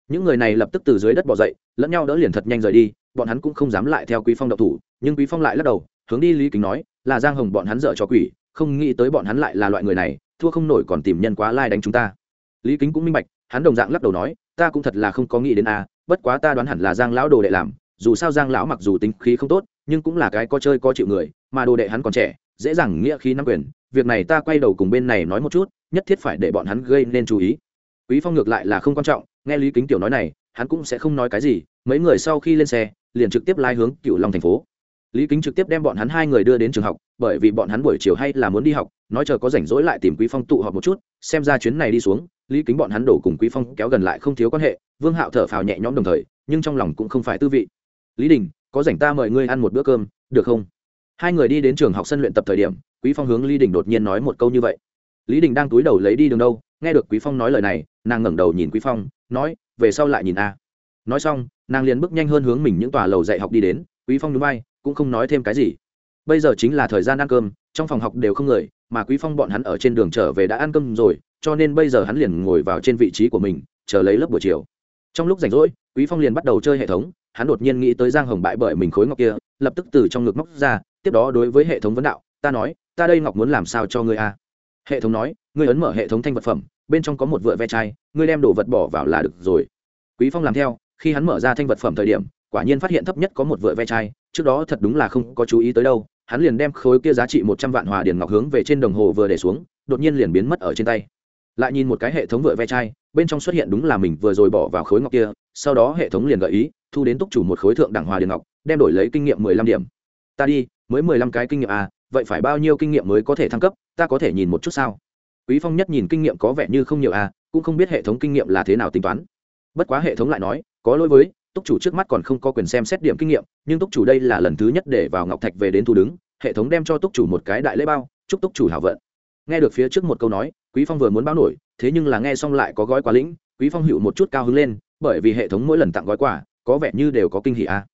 những người này lập tức từ dưới đất bỏ dậy, lẫn nhau đỡ liền thật nhanh rời đi, bọn hắn cũng không dám lại theo quý phong độc thủ, nhưng quý phong lại lắc đầu, hướng đi lý kính nói, là giang hồng bọn hắn dở cho quỷ, không nghĩ tới bọn hắn lại là loại người này, thua không nổi còn tìm nhân quá lai đánh chúng ta. Lý kính cũng minh bạch, hắn đồng dạng lắc đầu nói, ta cũng thật là không có nghĩ đến a, bất quá ta đoán hẳn là giang lão đồ đệ làm, dù sao giang lão mặc dù tính khí không tốt, nhưng cũng là cái có chơi có chịu người, mà đồ đệ hắn còn trẻ, dễ dàng nghĩa khí nắm quyền, việc này ta quay đầu cùng bên này nói một chút, nhất thiết phải để bọn hắn gây nên chú ý. Quý phong ngược lại là không quan trọng nghe lý kính tiểu nói này, hắn cũng sẽ không nói cái gì, mấy người sau khi lên xe, liền trực tiếp lai hướng cựu long thành phố. Lý kính trực tiếp đem bọn hắn hai người đưa đến trường học, bởi vì bọn hắn buổi chiều hay là muốn đi học, nói chờ có rảnh rỗi lại tìm quý phong tụ họp một chút, xem ra chuyến này đi xuống, lý kính bọn hắn đổ cùng quý phong kéo gần lại không thiếu quan hệ, vương hạo thở phào nhẹ nhõm đồng thời, nhưng trong lòng cũng không phải tư vị. Lý đình, có rảnh ta mời ngươi ăn một bữa cơm, được không? Hai người đi đến trường học sân luyện tập thời điểm, quý phong hướng lý đình đột nhiên nói một câu như vậy. Lý đình đang túi đầu lấy đi đường đâu, nghe được quý phong nói lời này, nàng ngẩng đầu nhìn quý phong nói, về sau lại nhìn a. Nói xong, nàng liền bước nhanh hơn hướng mình những tòa lầu dạy học đi đến, quý phong núi bay cũng không nói thêm cái gì. Bây giờ chính là thời gian ăn cơm, trong phòng học đều không người, mà quý phong bọn hắn ở trên đường trở về đã ăn cơm rồi, cho nên bây giờ hắn liền ngồi vào trên vị trí của mình, chờ lấy lớp buổi chiều. Trong lúc rảnh rỗi, quý phong liền bắt đầu chơi hệ thống, hắn đột nhiên nghĩ tới giang hồng bại bởi mình khối ngọc kia, lập tức từ trong ngực móc ra, tiếp đó đối với hệ thống vấn đạo, ta nói, ta đây ngọc muốn làm sao cho ngươi a? Hệ thống nói, ngươi ấn mở hệ thống thanh vật phẩm bên trong có một vựa ve chai, ngươi đem đồ vật bỏ vào là được rồi. Quý phong làm theo, khi hắn mở ra thanh vật phẩm thời điểm, quả nhiên phát hiện thấp nhất có một vựa ve chai, trước đó thật đúng là không có chú ý tới đâu, hắn liền đem khối kia giá trị một trăm vạn hòa điền ngọc hướng về trên đồng hồ vừa để xuống, đột nhiên liền biến mất ở trên tay. Lại nhìn một cái hệ thống vựa ve chai, bên trong xuất hiện đúng là mình vừa rồi bỏ vào khối ngọc kia, sau đó hệ thống liền gợi ý, thu đến túc chủ một khối thượng đẳng hòa điền ngọc, đem đổi lấy kinh nghiệm mười lăm điểm. Ta đi, mới mười lăm cái kinh nghiệm à vậy phải bao nhiêu kinh nghiệm mới có thể thăng cấp, ta có thể nhìn một chút sao? Quý phong nhất nhìn kinh nghiệm có vẻ như không nhiều à cũng không biết hệ thống kinh nghiệm là thế nào tính toán bất quá hệ thống lại nói, có lỗi với, túc chủ trước mắt còn không có quyền xem xét điểm kinh nghiệm, nhưng túc chủ đây là lần thứ nhất để vào ngọc thạch về đến thu đứng, hệ thống đem cho túc chủ một cái đại lễ bao, chúc túc chủ hảo vận nghe được phía trước một câu nói, quý phong vừa muốn báo nổi, thế nhưng là nghe xong lại có gói quà lĩnh, quý phong hữu một chút cao hứng lên, bởi vì hệ thống mỗi lần tặng gói quà, có vẻ như đều có kinh hỉ a à.